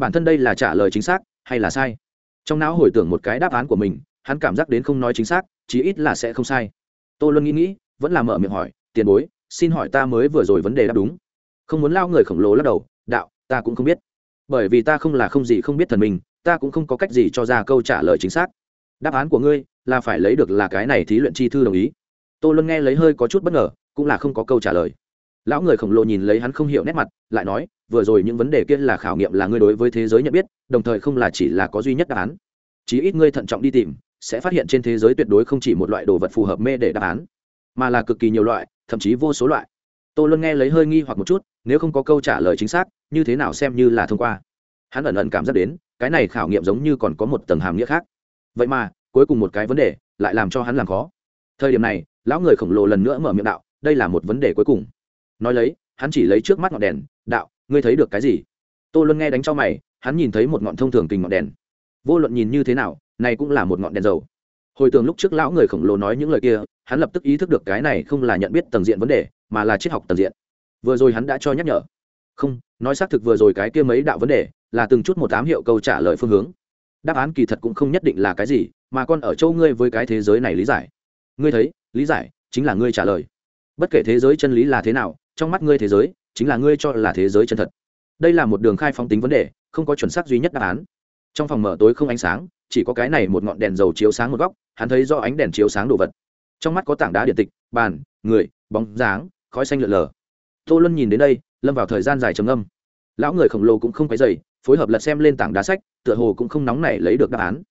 bản thân đây là trả lời chính xác, hay là sai? Trong não hồi tưởng một cái đáp án của mình, hắn cảm giác đến không nói chính xác, chí ít là sẽ không sai. Tô luân nghĩ nghĩ, vẫn là mở miệng hỏi tiền bối, xin hỏi ta mới vừa rồi vấn đề đáp đúng. Không muốn lao người khổng lồ lắc đầu, đạo, ta cũng không biết. Bởi vì ta không là không gì không biết thần mình, ta cũng không có cách gì cho ra câu trả lời chính xác. Đáp án của ngươi là phải lấy được là cái này thí luyện chi thư đồng ý. Tô luân nghe lấy hơi có chút bất ngờ, cũng là không có câu trả lời. Lão người khổng lồ nhìn lấy hắn không hiểu nét mặt, lại nói, vừa rồi những vấn đề kia là khảo nghiệm là ngươi đối với thế giới nhận biết, đồng thời không là chỉ là có duy nhất đáp án. Chí ít ngươi thận trọng đi tìm, sẽ phát hiện trên thế giới tuyệt đối không chỉ một loại đồ vật phù hợp mê để đáp án, mà là cực kỳ nhiều loại thậm chí vô số loại. Tô luân nghe lấy hơi nghi hoặc một chút, nếu không có câu trả lời chính xác, như thế nào xem như là thông qua. Hắn ẩn ẩn cảm giác đến, cái này khảo nghiệm giống như còn có một tầng hàm nghĩa khác. Vậy mà, cuối cùng một cái vấn đề, lại làm cho hắn làm khó. Thời điểm này, lão người khổng lồ lần nữa mở miệng đạo, đây là một vấn đề cuối cùng. Nói lấy, hắn chỉ lấy trước mắt ngọn đèn, đạo, ngươi thấy được cái gì? Tô luân nghe đánh cho mày, hắn nhìn thấy một ngọn thông thường tình ngọn đèn. Vô luận nhìn như thế nào, này cũng là một ngọn đèn dầu hồi tưởng lúc trước lão người khổng lồ nói những lời kia, hắn lập tức ý thức được cái này không là nhận biết tầng diện vấn đề, mà là triết học tầng diện. Vừa rồi hắn đã cho nhắc nhở. Không, nói xác thực vừa rồi cái kia mấy đạo vấn đề, là từng chút một ám hiệu câu trả lời phương hướng. Đáp án kỳ thật cũng không nhất định là cái gì, mà còn ở châu ngươi với cái thế giới này lý giải. Ngươi thấy, lý giải, chính là ngươi trả lời. Bất kể thế giới chân lý là thế nào, trong mắt ngươi thế giới, chính là ngươi cho là thế giới chân thật. Đây là một đường khai phóng tính vấn đề, không có chuẩn xác duy nhất đáp án. Trong phòng mở tối không ánh sáng chỉ có cái này một ngọn đèn dầu chiếu sáng một góc, hắn thấy do ánh đèn chiếu sáng đồ vật. Trong mắt có tảng đá điện tịch, bàn, người, bóng dáng, khói xanh lượn lờ. Tô luân nhìn đến đây, lâm vào thời gian dài trầm âm lão người khổng lồ cũng không phải dày phối hợp lật xem lên tảng đá sách, tựa hồ cũng không nóng nảy lấy được đáp án.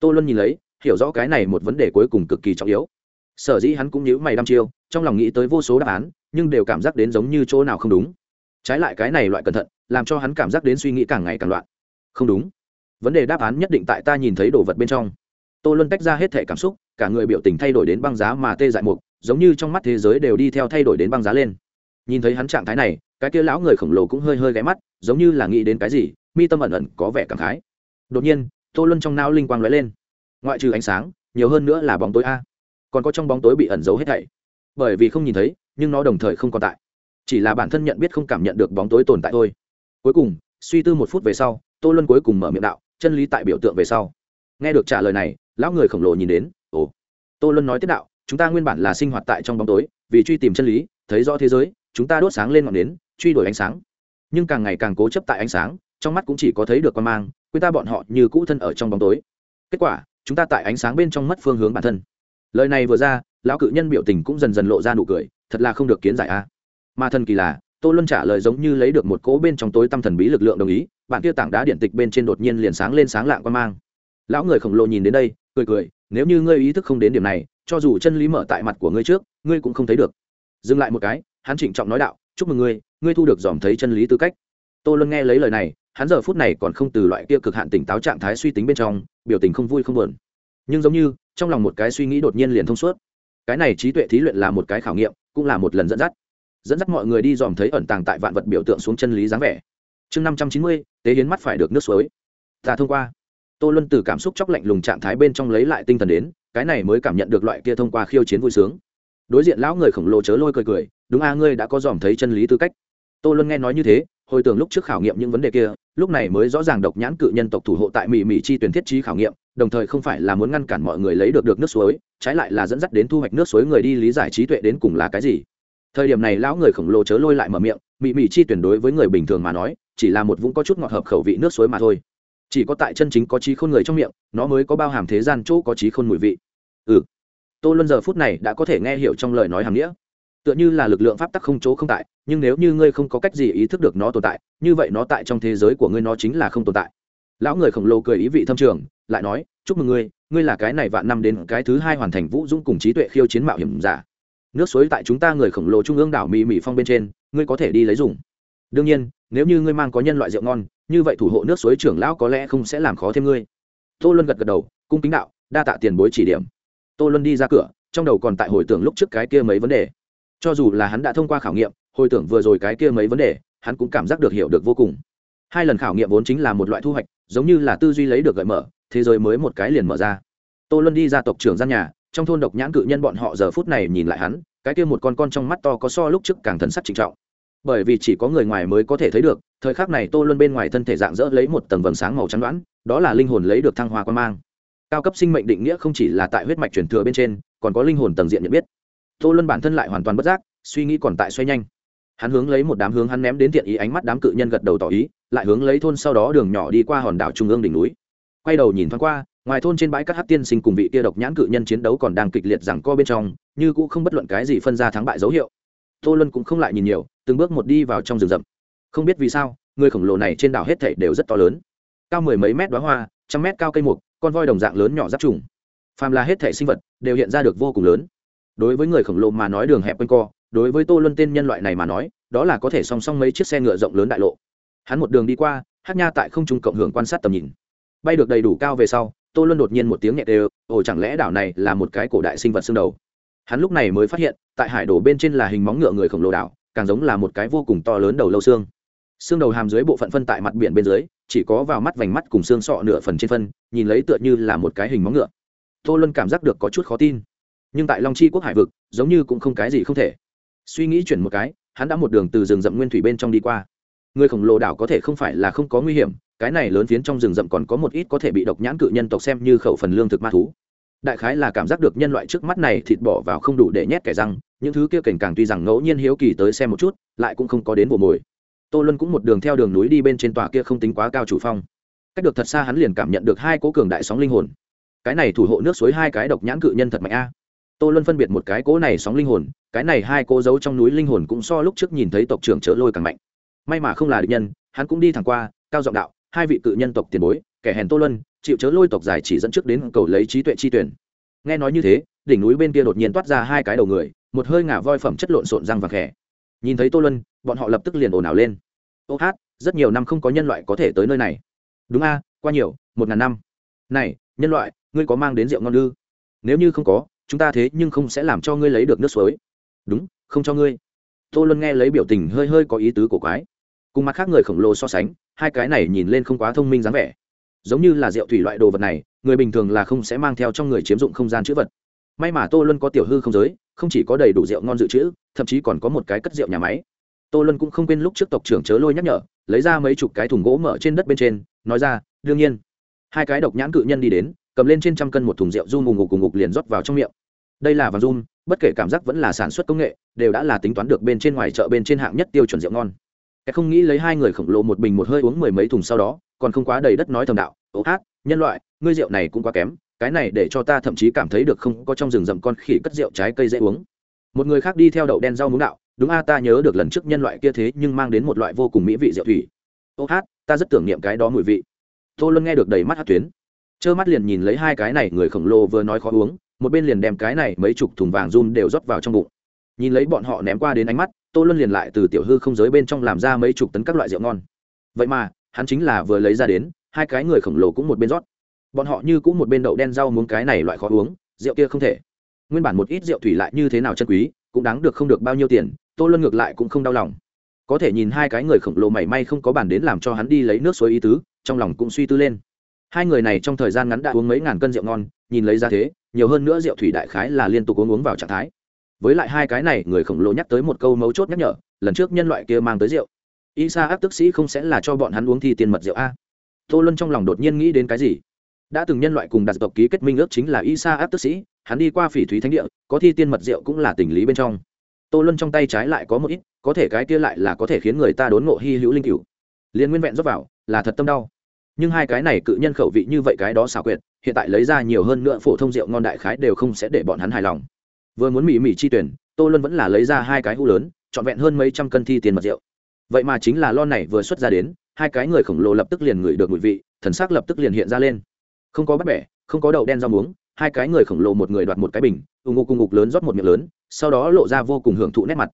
Tô luân nhìn lấy, hiểu rõ cái này một vấn đề cuối cùng cực kỳ trọng yếu. Sở dĩ hắn cũng nhíu mày đăm chiêu, trong lòng nghĩ tới vô số đáp án, nhưng đều cảm giác đến giống như chỗ nào không đúng. Trái lại cái này loại cẩn thận, làm cho hắn cảm giác đến suy nghĩ càng ngày càng loạn. Không đúng vấn đề đáp án nhất định tại ta nhìn thấy đồ vật bên trong. Tô luân tách ra hết thể cảm xúc, cả người biểu tình thay đổi đến băng giá mà tê dại mục, giống như trong mắt thế giới đều đi theo thay đổi đến băng giá lên. Nhìn thấy hắn trạng thái này, cái kia lão người khổng lồ cũng hơi hơi ghé mắt, giống như là nghĩ đến cái gì, mi tâm ẩn ẩn có vẻ cảm khái. Đột nhiên, tô luân trong não linh quang lóe lên. Ngoại trừ ánh sáng, nhiều hơn nữa là bóng tối a. Còn có trong bóng tối bị ẩn giấu hết thảy. Bởi vì không nhìn thấy, nhưng nó đồng thời không còn tại. Chỉ là bản thân nhận biết không cảm nhận được bóng tối tồn tại thôi. Cuối cùng, suy tư một phút về sau, tô luân cuối cùng mở miệng đạo chân lý tại biểu tượng về sau. Nghe được trả lời này, lão người khổng lồ nhìn đến, ồ, tô luân nói tiếp đạo, chúng ta nguyên bản là sinh hoạt tại trong bóng tối, vì truy tìm chân lý, thấy rõ thế giới, chúng ta đốt sáng lên ngọn nến, truy đuổi ánh sáng. Nhưng càng ngày càng cố chấp tại ánh sáng, trong mắt cũng chỉ có thấy được quan mang, quên ta bọn họ như cũ thân ở trong bóng tối. Kết quả, chúng ta tại ánh sáng bên trong mất phương hướng bản thân. Lời này vừa ra, lão cự nhân biểu tình cũng dần dần lộ ra nụ cười, thật là không được kiến giải a. Mà thần kỳ là, tô luân trả lời giống như lấy được một cỗ bên trong tối tâm thần bí lực lượng đồng ý bạn kia tảng đá điện tịch bên trên đột nhiên liền sáng lên sáng lạng quan mang. Lão người khổng lồ nhìn đến đây, cười cười, nếu như ngươi ý thức không đến điểm này, cho dù chân lý mở tại mặt của ngươi trước, ngươi cũng không thấy được. Dừng lại một cái, hắn trịnh trọng nói đạo, chúc mừng ngươi ngươi thu được dòm thấy chân lý tư cách. Tô luân nghe lấy lời này, hắn giờ phút này còn không từ loại kia cực hạn tỉnh táo trạng thái suy tính bên trong, biểu tình không vui không buồn. Nhưng giống như, trong lòng một cái suy nghĩ đột nhiên liền thông suốt. Cái này trí tuệ thí luyện là một cái khảo nghiệm, cũng là một lần dẫn dắt. Dẫn dắt mọi người đi dòm thấy ẩn tàng tại vạn vật biểu tượng xuống chân lý dáng vẻ chương năm trăm chín mươi, tế hiến mắt phải được nước suối. Ta thông qua. Tô luân từ cảm xúc chóc lạnh lùng trạng thái bên trong lấy lại tinh thần đến, cái này mới cảm nhận được loại kia thông qua khiêu chiến vui sướng. Đối diện lão người khổng lồ chớ lôi cười cười, đúng a, ngươi đã có dòm thấy chân lý tư cách. Tô luân nghe nói như thế, hồi tưởng lúc trước khảo nghiệm những vấn đề kia, lúc này mới rõ ràng độc nhãn cự nhân tộc thủ hộ tại mỹ mỹ chi tuyển thiết trí khảo nghiệm, đồng thời không phải là muốn ngăn cản mọi người lấy được được nước suối, trái lại là dẫn dắt đến thu hoạch nước suối người đi lý giải trí tuệ đến cùng là cái gì. Thời điểm này lão người khổng lồ chớ lôi lại mở miệng mỹ mỹ chi tuyển đối với người bình thường mà nói chỉ là một vũng có chút ngọt hợp khẩu vị nước suối mà thôi. Chỉ có tại chân chính có trí khôn người trong miệng, nó mới có bao hàm thế gian chỗ có trí khôn mùi vị. Ừ. Tô luân giờ phút này đã có thể nghe hiểu trong lời nói hàm nghĩa. Tựa như là lực lượng pháp tắc không chỗ không tại, nhưng nếu như ngươi không có cách gì ý thức được nó tồn tại, như vậy nó tại trong thế giới của ngươi nó chính là không tồn tại. Lão người khổng lồ cười ý vị thâm trường, lại nói, chúc mừng ngươi ngươi là cái này vạn năm đến cái thứ hai hoàn thành vũ dũng cùng trí tuệ khiêu chiến mạo hiểm giả. Nước suối tại chúng ta người khổng lồ trung ương đảo mỹ mỹ phong bên trên, ngươi có thể đi lấy dùng. Đương nhiên nếu như ngươi mang có nhân loại rượu ngon, như vậy thủ hộ nước suối trưởng lão có lẽ không sẽ làm khó thêm ngươi. Tô luân gật gật đầu, cung kính đạo, đa tạ tiền bối chỉ điểm. Tô luân đi ra cửa, trong đầu còn tại hồi tưởng lúc trước cái kia mấy vấn đề. Cho dù là hắn đã thông qua khảo nghiệm, hồi tưởng vừa rồi cái kia mấy vấn đề, hắn cũng cảm giác được hiểu được vô cùng. Hai lần khảo nghiệm vốn chính là một loại thu hoạch, giống như là tư duy lấy được gợi mở, thế giới mới một cái liền mở ra. Tô luân đi ra tộc trưởng gian nhà, trong thôn độc nhãn cự nhân bọn họ giờ phút này nhìn lại hắn, cái kia một con con trong mắt to có so lúc trước càng thần sắc trịnh trọng bởi vì chỉ có người ngoài mới có thể thấy được, thời khắc này tô luân bên ngoài thân thể dạng dỡ lấy một tầng vầng sáng màu trắng đoán, đó là linh hồn lấy được thăng hoa quan mang. Cao cấp sinh mệnh định nghĩa không chỉ là tại huyết mạch truyền thừa bên trên, còn có linh hồn tầng diện nhận biết. Tô luân bản thân lại hoàn toàn bất giác, suy nghĩ còn tại xoay nhanh. Hắn hướng lấy một đám hướng hắn ném đến tiện ý ánh mắt đám cự nhân gật đầu tỏ ý, lại hướng lấy thôn sau đó đường nhỏ đi qua hòn đảo trung ương đỉnh núi. Quay đầu nhìn thoáng qua, ngoài thôn trên bãi các hát tiên sinh cùng vị kia độc nhãn cự nhân chiến đấu còn đang kịch liệt rằng co bên trong, như cũ không bất luận cái gì phân ra thắng bại dấu hiệu tô luân cũng không lại nhìn nhiều, từng bước một đi vào trong rừng rậm. Không biết vì sao, người khổng lồ này trên đảo hết thảy đều rất to lớn. Cao mười mấy mét đoá hoa, trăm mét cao cây mục, con voi đồng dạng lớn nhỏ giáp trùng. Phàm là hết thảy sinh vật, đều hiện ra được vô cùng lớn. Đối với người khổng lồ mà nói đường hẹp quanh co, đối với tô luân tên nhân loại này mà nói, đó là có thể song song mấy chiếc xe ngựa rộng lớn đại lộ. Hắn một đường đi qua, hát nha tại không trung cộng hưởng quan sát tầm nhìn. Bay được đầy đủ cao về sau, tô luân đột nhiên một tiếng nhẹ đều, ồ, chẳng lẽ đảo này là một cái cổ đại sinh vật xương đầu? Hắn lúc này mới phát hiện, tại hải đổ bên trên là hình móng ngựa người khổng lồ đảo, càng giống là một cái vô cùng to lớn đầu lâu xương. Xương đầu hàm dưới bộ phận phân tại mặt biển bên dưới, chỉ có vào mắt vành mắt cùng xương sọ nửa phần trên phân, nhìn lấy tựa như là một cái hình móng ngựa. Tô luân cảm giác được có chút khó tin. Nhưng tại long chi quốc hải vực, giống như cũng không cái gì không thể. Suy nghĩ chuyển một cái, hắn đã một đường từ rừng rậm nguyên thủy bên trong đi qua. Người khổng lồ đảo có thể không phải là không có nguy hiểm, cái này lớn phiến trong rừng rậm còn có một ít có thể bị độc nhãn cự nhân tộc xem như khẩu phần lương thực ma thú đại khái là cảm giác được nhân loại trước mắt này thịt bỏ vào không đủ để nhét kẻ răng, những thứ kia cảnh càng tuy rằng ngẫu nhiên hiếu kỳ tới xem một chút, lại cũng không có đến bộ mồi. Tô luân cũng một đường theo đường núi đi bên trên tòa kia không tính quá cao chủ phong. Cách được thật xa hắn liền cảm nhận được hai cố cường đại sóng linh hồn. Cái này thủ hộ nước suối hai cái độc nhãn cự nhân thật mạnh a. Tô luân phân biệt một cái cố này sóng linh hồn, cái này hai cố giấu trong núi linh hồn cũng so lúc trước nhìn thấy tộc trưởng chớ lôi càng mạnh. May mà không là địch nhân, hắn cũng đi thẳng qua, cao giọng đạo, hai vị cự nhân tộc tiền bối, kẻ hèn tô luân chịu chớ lôi tộc dài chỉ dẫn trước đến cầu lấy trí tuệ chi tuyển. Nghe nói như thế, đỉnh núi bên kia đột nhiên toát ra hai cái đầu người, một hơi ngả voi phẩm chất lộn xộn răng vàng khẽ. Nhìn thấy tô luân, bọn họ lập tức liền ồn ào lên. Ô hát, rất nhiều năm không có nhân loại có thể tới nơi này. Đúng a, qua nhiều, một ngàn năm. Này, nhân loại, ngươi có mang đến rượu ngon ư? Nếu như không có, chúng ta thế nhưng không sẽ làm cho ngươi lấy được nước suối. Đúng, không cho ngươi. Tô luân nghe lấy biểu tình hơi hơi có ý tứ của quái. Cùng mặt khác người khổng lồ so sánh, hai cái này nhìn lên không quá thông minh dáng vẻ giống như là rượu thủy loại đồ vật này, người bình thường là không sẽ mang theo trong người chiếm dụng không gian chữ vật. May mà tô luân có tiểu hư không giới, không chỉ có đầy đủ rượu ngon dự trữ, thậm chí còn có một cái cất rượu nhà máy. Tô luân cũng không quên lúc trước tộc trưởng chớ lôi nhắc nhở, lấy ra mấy chục cái thùng gỗ mở trên đất bên trên, nói ra, đương nhiên. Hai cái độc nhãn cự nhân đi đến, cầm lên trên trăm cân một thùng rượu du ngục ngục cùng ngục liền rót vào trong miệng. Đây là vàng run bất kể cảm giác vẫn là sản xuất công nghệ, đều đã là tính toán được bên trên ngoài chợ bên trên hạng nhất tiêu chuẩn rượu ngon. Cái không nghĩ lấy hai người khổng lồ một bình một hơi uống mười mấy thùng sau đó còn không quá đầy đất nói thầm đạo ố hát, nhân loại, ngươi rượu này cũng quá kém, cái này để cho ta thậm chí cảm thấy được không có trong rừng rậm con khỉ cất rượu trái cây dễ uống. Một người khác đi theo đậu đen rau muống đạo, đúng a, ta nhớ được lần trước nhân loại kia thế nhưng mang đến một loại vô cùng mỹ vị rượu thủy. Ô hát, ta rất tưởng niệm cái đó mùi vị. Tô luân nghe được đầy mắt hát tuyến, trơ mắt liền nhìn lấy hai cái này người khổng lồ vừa nói khó uống, một bên liền đem cái này mấy chục thùng vàng run đều rót vào trong bụng. Nhìn lấy bọn họ ném qua đến ánh mắt, tô luân liền lại từ tiểu hư không giới bên trong làm ra mấy chục tấn các loại rượu ngon. Vậy mà hắn chính là vừa lấy ra đến, hai cái người khổng lồ cũng một bên rót. Bọn họ như cũng một bên đậu đen rau muốn cái này loại khó uống, rượu kia không thể. Nguyên bản một ít rượu thủy lại như thế nào chân quý, cũng đáng được không được bao nhiêu tiền, tô luân ngược lại cũng không đau lòng. Có thể nhìn hai cái người khổng lồ mảy may không có bản đến làm cho hắn đi lấy nước suối ý tứ, trong lòng cũng suy tư lên. Hai người này trong thời gian ngắn đã uống mấy ngàn cân rượu ngon, nhìn lấy ra thế, nhiều hơn nữa rượu thủy đại khái là liên tục uống uống vào trạng thái. Với lại hai cái này, người khổng lồ nhắc tới một câu mấu chốt nhắc nhở, lần trước nhân loại kia mang tới rượu y sa áp tức sĩ không sẽ là cho bọn hắn uống thi tiền mật rượu a. Tô luân trong lòng đột nhiên nghĩ đến cái gì? Đã từng nhân loại cùng đặt tộc ký kết minh ước chính là y sa áp tức sĩ, hắn đi qua phỉ thúy thánh địa, có thi tiên mật rượu cũng là tình lý bên trong. Tô luân trong tay trái lại có một ít, có thể cái kia lại là có thể khiến người ta đốn ngộ hy hữu linh cựu liền nguyên vẹn rót vào, là thật tâm đau. Nhưng hai cái này cự nhân khẩu vị như vậy cái đó xảo quyệt, hiện tại lấy ra nhiều hơn nữa phổ thông rượu ngon đại khái đều không sẽ để bọn hắn hài lòng. Vừa muốn mỉ mỉ chi tuyển, tô luân vẫn là lấy ra hai cái hũ lớn, trọn vẹn hơn mấy trăm cân thi tiền mật rượu vậy mà chính là lon này vừa xuất ra đến, hai cái người khổng lồ lập tức liền ngửi được mùi vị, thần sắc lập tức liền hiện ra lên. Không có bắt bẻ, không có đậu đen rau muống, hai cái người khổng lồ một người đoạt một cái bình, ù ngục cùng ngục lớn rót một miệng lớn, sau đó lộ ra vô cùng hưởng thụ nét mặt.